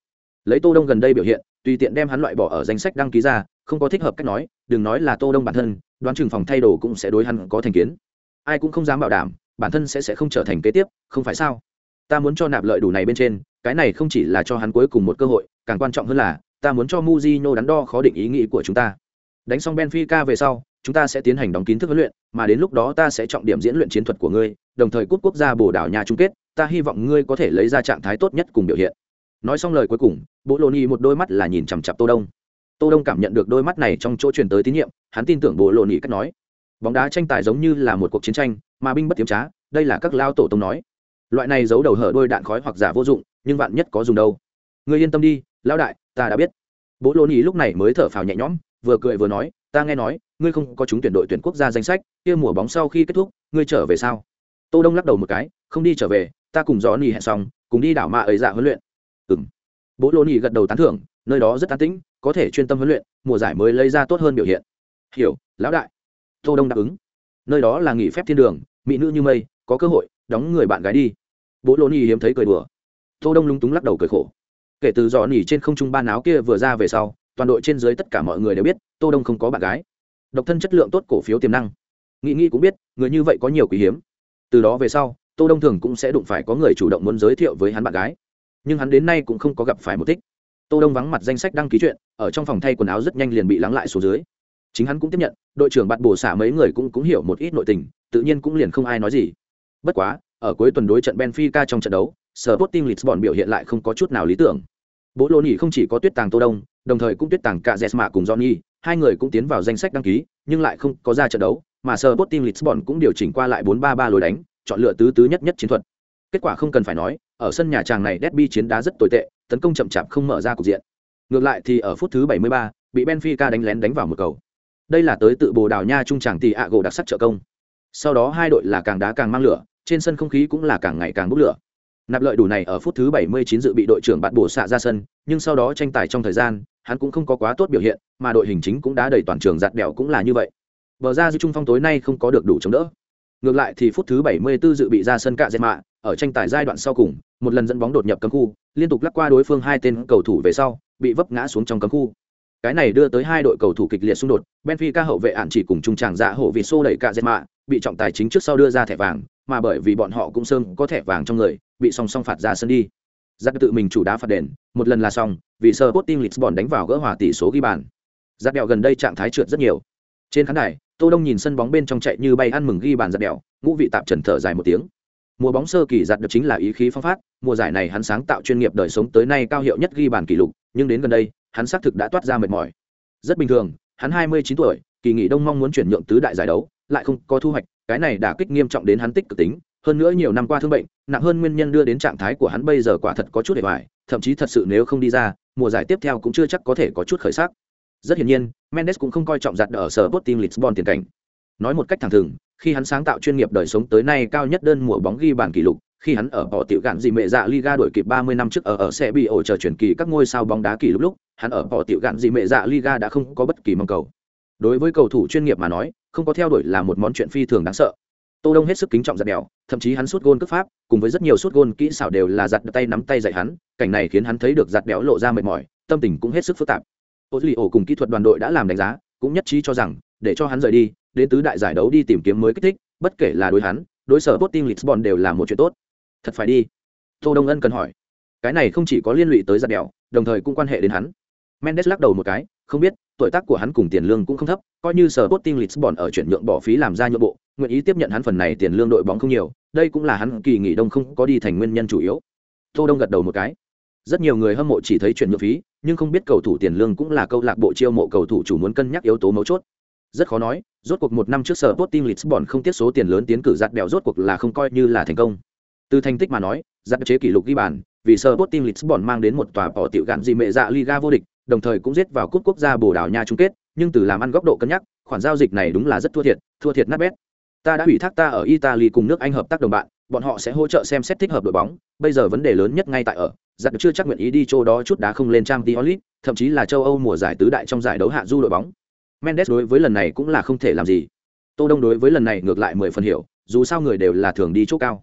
lấy tô đông gần đây biểu hiện tùy tiện đem hắn loại bỏ ở danh sách đăng ký ra không có thích hợp cách nói đừng nói là tô đông bản thân đoán chừng phòng thay đồ cũng sẽ đối hắn có thành kiến ai cũng không dám bảo đảm, bản thân sẽ sẽ không trở thành kế tiếp, không phải sao? Ta muốn cho nạp lợi đủ này bên trên, cái này không chỉ là cho hắn cuối cùng một cơ hội, càng quan trọng hơn là, ta muốn cho Mujino đắn đo khó định ý nghĩ của chúng ta. Đánh xong Benfica về sau, chúng ta sẽ tiến hành đóng kín thức huấn luyện, mà đến lúc đó ta sẽ trọng điểm diễn luyện chiến thuật của ngươi, đồng thời cút quốc gia bồ đảo nhà chung kết, ta hy vọng ngươi có thể lấy ra trạng thái tốt nhất cùng biểu hiện. Nói xong lời cuối cùng bố lô ni một đôi mắt là nhìn chằm chặp tô đông. Tô đông cảm nhận được đôi mắt này trong chỗ truyền tới tín nhiệm, hắn tin tưởng bố lô ni cách nói bóng đá tranh tài giống như là một cuộc chiến tranh, mà binh bất tiếm trá, đây là các lao tổ tông nói. Loại này giấu đầu hở đôi đạn khói hoặc giả vô dụng, nhưng vạn nhất có dùng đâu. Ngươi yên tâm đi, lão đại, ta đã biết. Bố lô nhi lúc này mới thở phào nhẹ nhõm, vừa cười vừa nói, ta nghe nói, ngươi không có chúng tuyển đội tuyển quốc gia danh sách, kia mùa bóng sau khi kết thúc, ngươi trở về sao? Tô đông lắc đầu một cái, không đi trở về, ta cùng gió nhi hẹn xong, cùng đi đảo mạ ấy dạ huấn luyện. Ừm. bố lô nhi gật đầu tán thưởng, nơi đó rất an tĩnh, có thể chuyên tâm huấn luyện, mùa giải mới lấy ra tốt hơn biểu hiện. Hiểu, lão đại tô đông đáp ứng. Nơi đó là nghỉ phép thiên đường, mỹ nữ như mây, có cơ hội, đóng người bạn gái đi. Bố lô nỉ hiếm thấy cười đùa. Tô đông lúng túng lắc đầu cười khổ. Kể từ dò nỉ trên không trung ban áo kia vừa ra về sau, toàn đội trên dưới tất cả mọi người đều biết, tô đông không có bạn gái. Độc thân chất lượng tốt cổ phiếu tiềm năng. Nghĩ nghĩ cũng biết, người như vậy có nhiều quý hiếm. Từ đó về sau, tô đông thường cũng sẽ đụng phải có người chủ động muốn giới thiệu với hắn bạn gái. Nhưng hắn đến nay cũng không có gặp phải một thích. Tô đông vắng mặt danh sách đăng ký chuyện, ở trong phòng thay quần áo rất nhanh liền bị lắng lại xuống dưới chính hắn cũng tiếp nhận đội trưởng bạn bổ xả mấy người cũng cũng hiểu một ít nội tình tự nhiên cũng liền không ai nói gì. Bất quá ở cuối tuần đối trận benfica trong trận đấu Sporting Lisbon biểu hiện lại không có chút nào lý tưởng. Bố lô nhỉ không chỉ có tuyết tàng tô đông đồng thời cũng tuyết tàng cả jesma cùng johnny hai người cũng tiến vào danh sách đăng ký nhưng lại không có ra trận đấu mà Sporting Lisbon cũng điều chỉnh qua lại 4-3-3 lối đánh chọn lựa tứ tứ nhất nhất chiến thuật. Kết quả không cần phải nói ở sân nhà tràng này derby chiến đá rất tồi tệ tấn công chậm chạp không mở ra cục diện. Ngược lại thì ở phút thứ 73, bị benfica đánh lén đánh vào một cầu đây là tới tự bồ đào nha trung tràng tỷ ạ gỗ đặc sắc trợ công. Sau đó hai đội là càng đá càng mang lửa, trên sân không khí cũng là càng ngày càng bốc lửa. Nạp lợi đủ này ở phút thứ 79 dự bị đội trưởng bạn bổ xạ ra sân, nhưng sau đó tranh tài trong thời gian, hắn cũng không có quá tốt biểu hiện, mà đội hình chính cũng đã đầy toàn trường giạt đèo cũng là như vậy. Bờ ra dư trung phong tối nay không có được đủ chống đỡ. Ngược lại thì phút thứ 74 dự bị ra sân cạ dệt mạ, ở tranh tài giai đoạn sau cùng, một lần dẫn bóng đột nhập cấm khu, liên tục lắc qua đối phương hai tên cầu thủ về sau, bị vấp ngã xuống trong cấm khu cái này đưa tới hai đội cầu thủ kịch liệt xung đột, benfica hậu vệ ạn chỉ cùng trung tràng dạ hộ vì xô đẩy cạ dệt mạ bị trọng tài chính trước sau đưa ra thẻ vàng, mà bởi vì bọn họ cũng sơn có thẻ vàng trong người, bị song song phạt ra sân đi. Giặc tự mình chủ đá phạt đền, một lần là xong, vì sơ bot tim lisbon đánh vào gỡ hòa tỷ số ghi bàn. Giặc đèo gần đây trạng thái trượt rất nhiều. Trên khán đài, tô đông nhìn sân bóng bên trong chạy như bay ăn mừng ghi bàn giặc đèo ngũ vị tạm trần thở dài một tiếng. Mùa bóng sơ kỳ giặt được chính là ý khí phong phát, mùa giải này hắn sáng tạo chuyên nghiệp đời sống tới nay cao hiệu nhất ghi bàn kỷ lục, nhưng đến gần đây hắn xác thực đã toát ra mệt mỏi. Rất bình thường hắn 29 tuổi kỳ nghỉ đông mong muốn chuyển nhượng tứ đại giải đấu lại không có thu hoạch cái này đã kích nghiêm trọng đến hắn tích cực tính hơn nữa nhiều năm qua thương bệnh nặng hơn nguyên nhân đưa đến trạng thái của hắn bây giờ quả thật có chút để hoài thậm chí thật sự nếu không đi ra mùa giải tiếp theo cũng chưa chắc có thể có chút khởi sắc. Rất hiển nhiên mendes cũng không coi trọng giặt ở sở bot team lisbon tiền cảnh. Nói một cách thẳng thừng khi hắn sáng tạo chuyên nghiệp đời sống tới nay cao nhất đơn mùa bóng ghi bàn kỷ lục khi hắn ở bỏ tiểu gạn gì mẹ dạ Liga đổi kịp 30 năm trước ở ở sẽ bị ổ chờ chuyển kỳ các ngôi sao bóng đá kỷ lục lúc, hắn ở bỏ tiểu gạn gì mẹ dạ Liga đã không có bất kỳ mong cầu. Đối với cầu thủ chuyên nghiệp mà nói, không có theo đuổi là một món chuyện phi thường đáng sợ. Tô Đông hết sức kính trọng giặt đèo, thậm chí hắn sút gôn cướp pháp, cùng với rất nhiều sút gôn kỹ xảo đều là giặt tay nắm tay dạy hắn, cảnh này khiến hắn thấy được giặt đèo lộ ra mệt mỏi, tâm tình cũng hết sức phức tạp. Ozilio cùng kỹ thuật đoàn đội đã làm đánh giá, cũng nhất trí cho rằng, để cho hắn rời đi, đến tứ đại giải đấu đi tìm kiếm mới kích thích, bất kể là đối hắn, đối sở Sporting Lisbon đều là một chuyện tốt. Thật phải đi. Tô Đông Ân cần hỏi. Cái này không chỉ có liên lụy tới giật đèo, đồng thời cũng quan hệ đến hắn. Mendes lắc đầu một cái, không biết, tuổi tác của hắn cùng tiền lương cũng không thấp, coi như sở Sporting Lisbon ở chuyển nhượng bỏ phí làm ra nhượng bộ, nguyện ý tiếp nhận hắn phần này tiền lương đội bóng không nhiều, đây cũng là hắn kỳ nghỉ đông không có đi thành nguyên nhân chủ yếu. Tô Đông gật đầu một cái. Rất nhiều người hâm mộ chỉ thấy chuyển nhượng phí, nhưng không biết cầu thủ tiền lương cũng là câu lạc bộ chiêu mộ cầu thủ chủ muốn cân nhắc yếu tố mấu chốt. Rất khó nói, rốt cuộc một năm trước sở Sporting Lisbon không tiết số tiền lớn tiến cử giặt bèo rốt cuộc là không coi như là thành công. Từ thành tích mà nói, giặt chế kỷ lục ghi bàn, vì sở Sporting Lisbon mang đến một tòa bỏ tiểu gạn gì mẹ dạ Liga vô địch, đồng thời cũng giết vào cúp quốc gia Bồ Đào Nha chung kết, nhưng từ làm ăn góc độ cân nhắc, khoản giao dịch này đúng là rất thua thiệt, thua thiệt nát bét. Ta đã ủy thác ta ở Italy cùng nước Anh hợp tác đồng bạn, bọn họ sẽ hỗ trợ xem xét thích hợp đội bóng, bây giờ vấn đề lớn nhất ngay tại ở, giặc chưa chắc nguyện ý đi chỗ đó chút đá không lên trang Diolit, thậm chí là châu Âu mùa giải tứ đại trong giải đấu hạ du đội bóng. Mendes đối với lần này cũng là không thể làm gì. Tô Đông đối với lần này ngược lại mười phần hiểu, dù sao người đều là thường đi chỗ cao.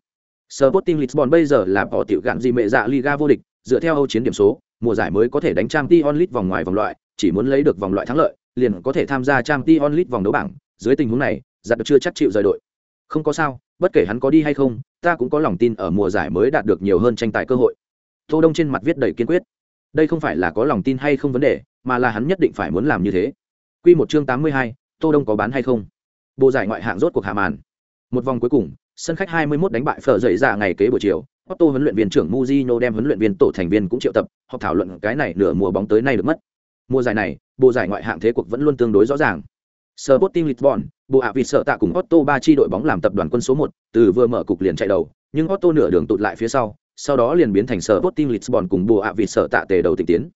Sporting Lisbon bây giờ là bỏ tiểu gạn gì mẹ dạ Liga vô địch, dựa theo Âu chiến điểm số, mùa giải mới có thể đánh trang t onlit vòng ngoài vòng loại, chỉ muốn lấy được vòng loại thắng lợi, liền có thể tham gia trang t onlit vòng đấu bảng, dưới tình huống này, giặt được chưa chắc chịu rời đội. Không có sao, bất kể hắn có đi hay không, ta cũng có lòng tin ở mùa giải mới đạt được nhiều hơn tranh tài cơ hội. Tô Đông trên mặt viết đầy kiên quyết. Đây không phải là có lòng tin hay không vấn đề, mà là hắn nhất định phải muốn làm như thế. Quy một chương 82, Tô Đông có bán hay không? Bộ giải ngoại hạng rốt cuộc hạ màn. Một vòng cuối cùng, sân khách 21 đánh bại phở dậy ra ngày kế buổi chiều, Otto huấn luyện viên trưởng Mujino đem huấn luyện viên tổ thành viên cũng triệu tập, họp thảo luận cái này nửa mùa bóng tới nay được mất. Mùa giải này, bộ giải ngoại hạng thế cuộc vẫn luôn tương đối rõ ràng. Sporting Lisbon, bộ ạ vịt sợ tạ cùng Otto ba chi đội bóng làm tập đoàn quân số 1, từ vừa mở cục liền chạy đầu, nhưng Otto nửa đường tụt lại phía sau, sau đó liền biến thành Sporting Lisbon cùng bộ ạ vịt sợ tạ tề đầu tình tiến.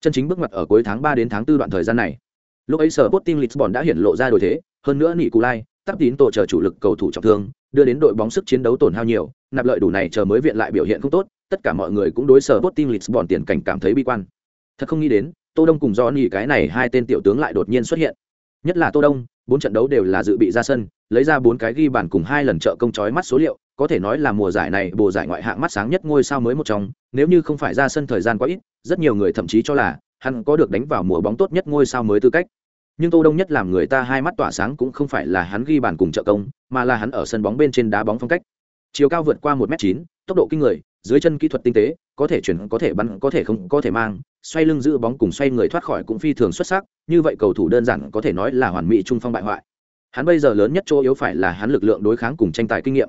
Chân chính bước ngoặt ở cuối tháng 3 đến tháng 4 đoạn thời gian này. Lúc ấy Sporting Lisbon đã hiển lộ ra đổi thế, hơn nữa Nị Cù Lai, tắc tín tổ chờ chủ lực cầu thủ trọng thương, đưa đến đội bóng sức chiến đấu tổn hao nhiều, nạp lợi đủ này chờ mới viện lại biểu hiện không tốt, tất cả mọi người cũng đối sở Sporting Lisbon tiền cảnh cảm thấy bi quan. Thật không nghĩ đến, Tô Đông cùng do Johnny cái này hai tên tiểu tướng lại đột nhiên xuất hiện. Nhất là Tô Đông, bốn trận đấu đều là dự bị ra sân, lấy ra bốn cái ghi bàn cùng hai lần trợ công chói mắt số liệu, có thể nói là mùa giải này bù giải ngoại hạng mắt sáng nhất ngôi sao mới một trong, nếu như không phải ra sân thời gian quá ít, rất nhiều người thậm chí cho là hắn có được đánh vào mùa bóng tốt nhất ngôi sao mới tư cách nhưng tô đông nhất làm người ta hai mắt tỏa sáng cũng không phải là hắn ghi bàn cùng trợ công, mà là hắn ở sân bóng bên trên đá bóng phong cách. Chiều cao vượt qua một m chín, tốc độ kinh người, dưới chân kỹ thuật tinh tế, có thể chuyển, có thể bắn, có thể không, có thể mang, xoay lưng giữ bóng cùng xoay người thoát khỏi cũng phi thường xuất sắc, như vậy cầu thủ đơn giản có thể nói là hoàn mỹ trung phong bại hoại. Hắn bây giờ lớn nhất chỗ yếu phải là hắn lực lượng đối kháng cùng tranh tài kinh nghiệm.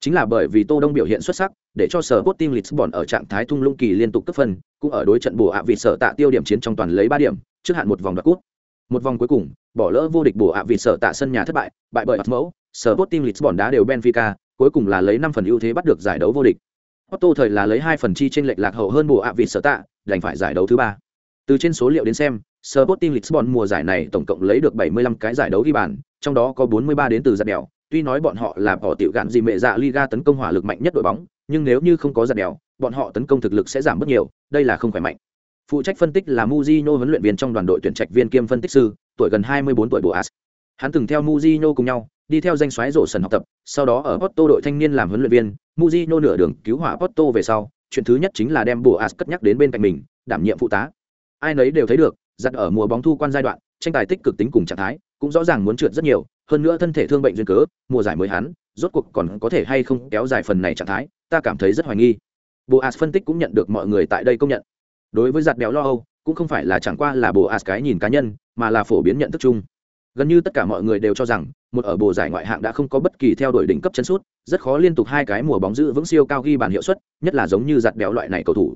Chính là bởi vì tô đông biểu hiện xuất sắc, để cho sở Sporting Lisbon ở trạng thái thung lũng kỳ liên tục cấp phần cũng ở đối trận bổ ạ vì sở tạ tiêu điểm chiến trong toàn lấy ba điểm, trước hạn một vòng đoạt cúp một vòng cuối cùng, bỏ lỡ vô địch bổ ạ vì sợ tạ sân nhà thất bại, bại bởi mẫu, sở Sporting Lisbon đá đều Benfica, cuối cùng là lấy năm phần ưu thế bắt được giải đấu vô địch. Otto thời là lấy hai phần chi trên lệch lạc hậu hơn bổ ạ vì sợ tạ, đành phải giải đấu thứ ba. Từ trên số liệu đến xem, Sporting Lisbon mùa giải này tổng cộng lấy được 75 cái giải đấu ghi bàn, trong đó có 43 đến từ giật đèo. Tuy nói bọn họ là bỏ tiểu gạn gì mẹ dạ Liga tấn công hỏa lực mạnh nhất đội bóng, nhưng nếu như không có giật đèo, bọn họ tấn công thực lực sẽ giảm bất nhiều, đây là không khỏe mạnh. Phụ trách phân tích là Mujino huấn luyện viên trong đoàn đội tuyển trạch viên kiêm phân tích sư, tuổi gần 24 tuổi Boas. Hắn từng theo Mujino cùng nhau, đi theo danh xoáy rổ sân học tập, sau đó ở Porto đội thanh niên làm huấn luyện viên, Mujino nửa đường cứu hỏa Porto về sau, chuyện thứ nhất chính là đem Boas cất nhắc đến bên cạnh mình, đảm nhiệm phụ tá. Ai nấy đều thấy được, giật ở mùa bóng thu quan giai đoạn, tranh tài tích cực tính cùng trạng thái, cũng rõ ràng muốn trượt rất nhiều, hơn nữa thân thể thương bệnh duyên cớ, mùa giải mới hắn, rốt cuộc còn có thể hay không kéo dài phần này trạng thái, ta cảm thấy rất hoài nghi. Boas phân tích cũng nhận được mọi người tại đây công nhận. Đối với giặt béo lo âu, cũng không phải là chẳng qua là Boas cái nhìn cá nhân, mà là phổ biến nhận thức chung. Gần như tất cả mọi người đều cho rằng một ở bộ giải ngoại hạng đã không có bất kỳ theo đuổi đỉnh cấp chân sút rất khó liên tục hai cái mùa bóng giữ vững siêu cao ghi bàn hiệu suất nhất là giống như giặt béo loại này cầu thủ.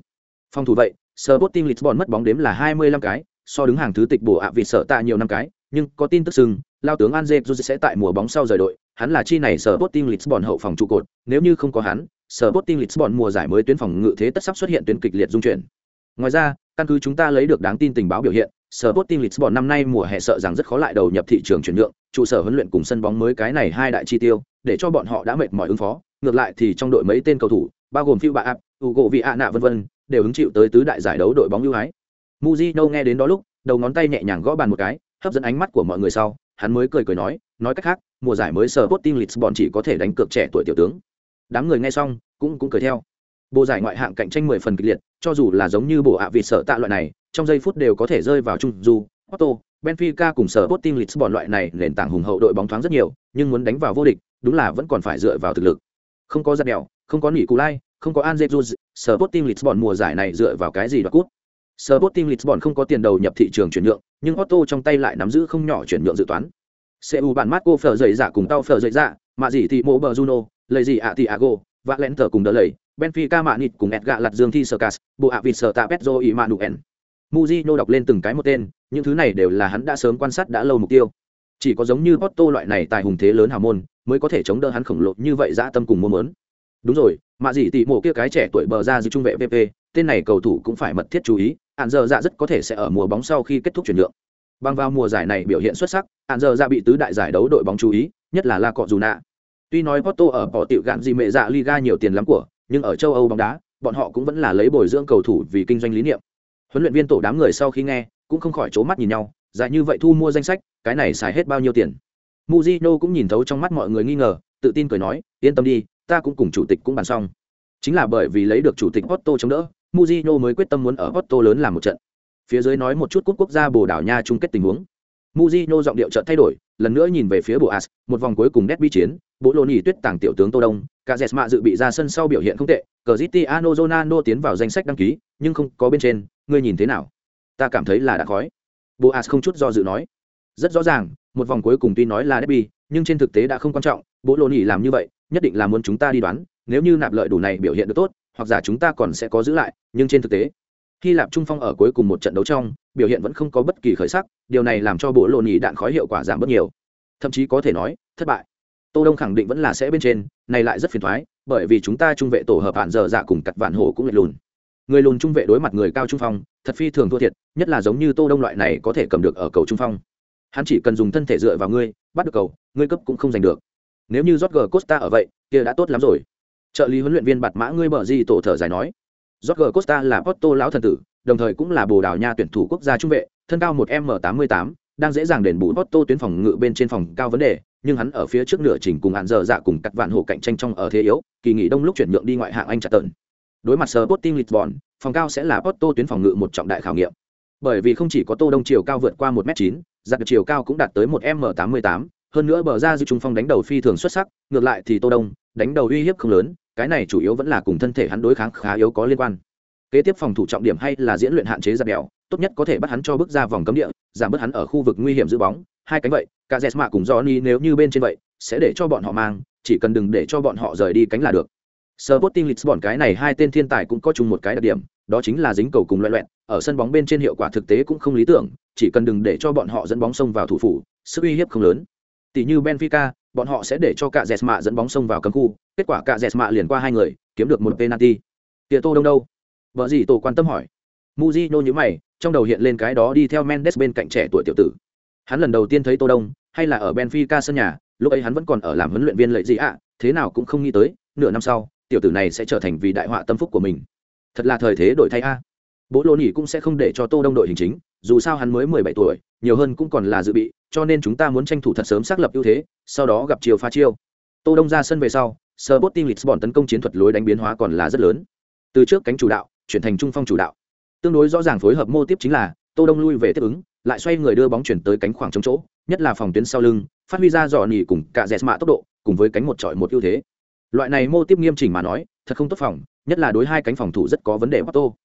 Phòng thủ vậy Sporting Lisbon mất bóng đếm là 25 cái so đứng hàng thứ tịch bổ ạ vì sợ tạ nhiều năm cái nhưng có tin tức sừng lao tướng Anze Jose sẽ tại mùa bóng sau rời đội hắn là chi này Sporting Lisbon hậu phòng trụ cột nếu như không có hắn Sporting Lisbon mùa giải mới tuyến phòng ngự thế tất sắp xuất hiện tuyến kịch liệt dung chuyển ngoài ra căn cứ chúng ta lấy được đáng tin tình báo biểu hiện Sporting Lisbon năm nay mùa hè sợ rằng rất khó lại đầu nhập thị trường chuyển nhượng, trụ sở huấn luyện cùng sân bóng mới cái này hai đại chi tiêu, để cho bọn họ đã mệt mỏi ứng phó. Ngược lại thì trong đội mấy tên cầu thủ, bao gồm Phil Bạ Hugo Viana vân vân, đều hứng chịu tới tứ đại giải đấu đội bóng ưu ái. Mujino nghe đến đó lúc, đầu ngón tay nhẹ nhàng gõ bàn một cái, hấp dẫn ánh mắt của mọi người sau, hắn mới cười cười nói, nói cách khác, mùa giải mới Sporting Lisbon chỉ có thể đánh cược trẻ tuổi tiểu tướng. Đám người nghe xong, cũng cũng cười theo. Bộ giải ngoại hạng cạnh tranh 10 phần kịch liệt, cho dù là giống như bộ ạ à sở tạ loại này, trong giây phút đều có thể rơi vào trung du, Otto, Benfica cùng sở Sporting Lisbon loại này nền tảng hùng hậu đội bóng thoáng rất nhiều, nhưng muốn đánh vào vô địch, đúng là vẫn còn phải dựa vào thực lực. Không có giặt đèo, không có nỉ cù lai, không có Anzejuz, sở Sporting Lisbon mùa giải này dựa vào cái gì đoạt cút. Sở Sporting Lisbon không có tiền đầu nhập thị trường chuyển nhượng, nhưng Otto trong tay lại nắm giữ không nhỏ chuyển nhượng dự toán. CU bản Marco phở dậy dạ cùng tao phở dậy dạ, mà gì thì mỗ bờ Juno, lời gì ạ thì Ago, và lén thở cùng đỡ lầy, Benfica mạ nịt cùng Edgar lật dương thi Sercas, bộ ạ vịt sở tạ Pedro Imanuel. Mujino đọc lên từng cái một tên, những thứ này đều là hắn đã sớm quan sát đã lâu mục tiêu. Chỉ có giống như Porto loại này tài hùng thế lớn hào môn, mới có thể chống đỡ hắn khổng lồ như vậy dã tâm cùng mua mớn. Đúng rồi, mà gì tỷ mộ kia cái trẻ tuổi bờ ra giữ trung vệ PP, tên này cầu thủ cũng phải mật thiết chú ý, hạn giờ dạ rất có thể sẽ ở mùa bóng sau khi kết thúc chuyển nhượng. Bằng vào mùa giải này biểu hiện xuất sắc, hạn giờ dạ bị tứ đại giải đấu đội bóng chú ý, nhất là La Cọ Juna. Tuy nói Porto ở bỏ tiểu gạn gì mẹ dạ Liga nhiều tiền lắm của, nhưng ở châu Âu bóng đá, bọn họ cũng vẫn là lấy bồi dưỡng cầu thủ vì kinh doanh lý niệm. Huấn luyện viên tổ đám người sau khi nghe cũng không khỏi c mắt nhìn nhau dài như vậy thu mua danh sách cái này xài hết bao nhiêu tiền? Mujino cũng nhìn thấu trong mắt mọi người nghi ngờ tự tin cười nói yên tâm đi ta cũng cùng chủ tịch cũng bàn xong. Chính là bởi vì lấy được chủ tịch Otto chống đỡ Mujino mới quyết tâm muốn ở Otto lớn làm một trận. Phía dưới nói một chút cúp quốc gia bồ Đào nha chung kết tình huống. Mujino giọng điệu chợt thay đổi lần nữa nhìn về phía Boas, một vòng cuối cùng derby chiến. Bộ lô nhì tuyết tàng tiểu tướng tô đông cả dự bị ra sân sau biểu hiện không tệ cristiano ronaldo tiến vào danh sách đăng ký nhưng không có bên trên ngươi nhìn thế nào? Ta cảm thấy là đã khói. Boas không chút do dự nói. Rất rõ ràng một vòng cuối cùng tuy nói là derby nhưng trên thực tế đã không quan trọng bộ lô nhì làm như vậy nhất định là muốn chúng ta đi đoán nếu như nạp lợi đủ này biểu hiện được tốt hoặc giả chúng ta còn sẽ có giữ lại nhưng trên thực tế Hy Lạp trung phong ở cuối cùng một trận đấu trong, biểu hiện vẫn không có bất kỳ khởi sắc, điều này làm cho bộ lô nhì đạn khói hiệu quả giảm bớt nhiều. Thậm chí có thể nói, thất bại. Tô Đông khẳng định vẫn là sẽ bên trên, này lại rất phiền toái, bởi vì chúng ta trung vệ tổ hợp hạn giờ dạ cùng cặt vạn hổ cũng lệch lùn. Người lùn trung vệ đối mặt người cao trung phong, thật phi thường thua thiệt, nhất là giống như Tô Đông loại này có thể cầm được ở cầu trung phong. Hắn chỉ cần dùng thân thể dựa vào ngươi, bắt được cầu, ngươi cấp cũng không giành được. Nếu như Jorge Costa ở vậy, kia đã tốt lắm rồi. Trợ lý huấn luyện viên bạt mã ngươi bở gì tổ thở dài nói. Jorge Costa là Porto lão thần tử, đồng thời cũng là Bồ Đào Nha tuyển thủ quốc gia trung vệ, thân cao 1m88, đang dễ dàng đền bù Porto tuyến phòng ngự bên trên phòng cao vấn đề, nhưng hắn ở phía trước nửa trình cùng hạn giờ dạ cùng cắt vạn hộ cạnh tranh trong ở thế yếu, kỳ nghỉ đông lúc chuyển nhượng đi ngoại hạng Anh chặt tận. Đối mặt Sporting Lisbon, phòng cao sẽ là Porto tuyến phòng ngự một trọng đại khảo nghiệm. Bởi vì không chỉ có Tô Đông chiều cao vượt qua 1m9, giật chiều cao cũng đạt tới 1m88, hơn nữa bờ ra dư trung phong đánh đầu phi thường xuất sắc, ngược lại thì Tô Đông đánh đầu uy hiếp không lớn, cái này chủ yếu vẫn là cùng thân thể hắn đối kháng khá yếu có liên quan. Kế tiếp phòng thủ trọng điểm hay là diễn luyện hạn chế giặt đèo tốt nhất có thể bắt hắn cho bước ra vòng cấm địa giảm bớt hắn ở khu vực nguy hiểm giữ bóng. Hai cánh vậy cả jesma cùng johnny nếu như bên trên vậy sẽ để cho bọn họ mang chỉ cần đừng để cho bọn họ rời đi cánh là được. Sporting Lisbon cái này hai tên thiên tài cũng có chung một cái đặc điểm, đó chính là dính cầu cùng loẹt loẹt, ở sân bóng bên trên hiệu quả thực tế cũng không lý tưởng, chỉ cần đừng để cho bọn họ dẫn bóng xông vào thủ phủ, sức uy hiếp không lớn. Tỷ như Benfica, bọn họ sẽ để cho cả Jesma dẫn bóng xông vào cấm khu, kết quả cả Jesma liền qua hai người, kiếm được một penalty. Kia Tô Đông đâu? vợ gì tổ quan tâm hỏi. Muzino nhíu mày trong đầu hiện lên cái đó đi theo mendes bên cạnh trẻ tuổi tiểu tử. Hắn lần đầu tiên thấy tô đông hay là ở benfica sân nhà lúc ấy hắn vẫn còn ở làm huấn luyện viên lợi gì ạ thế nào cũng không nghĩ tới nửa năm sau tiểu tử này sẽ trở thành vì đại họa tâm phúc của mình. Thật là thời thế đổi thay a. Bố lô nhỉ cũng sẽ không để cho tô đông đội hình chính dù sao hắn mới mười bảy tuổi nhiều hơn cũng còn là dự bị, cho nên chúng ta muốn tranh thủ thật sớm xác lập ưu thế, sau đó gặp chiều pha chiêu. Tô đông ra sân về sau Sporting Lisbon tấn công chiến thuật lối đánh biến hóa còn là rất lớn. Từ trước cánh chủ đạo, chuyển thành trung phong chủ đạo. Tương đối rõ ràng phối hợp mô tiếp chính là, tô đông lui về tiếp ứng, lại xoay người đưa bóng chuyển tới cánh khoảng trống chỗ, nhất là phòng tuyến sau lưng, phát huy ra dò nỉ cùng cả dẹt mạ tốc độ, cùng với cánh một trọi một ưu thế. Loại này mô tiếp nghiêm chỉnh mà nói, thật không tốt phòng, nhất là đối hai cánh phòng thủ rất có vấn đề bắt tô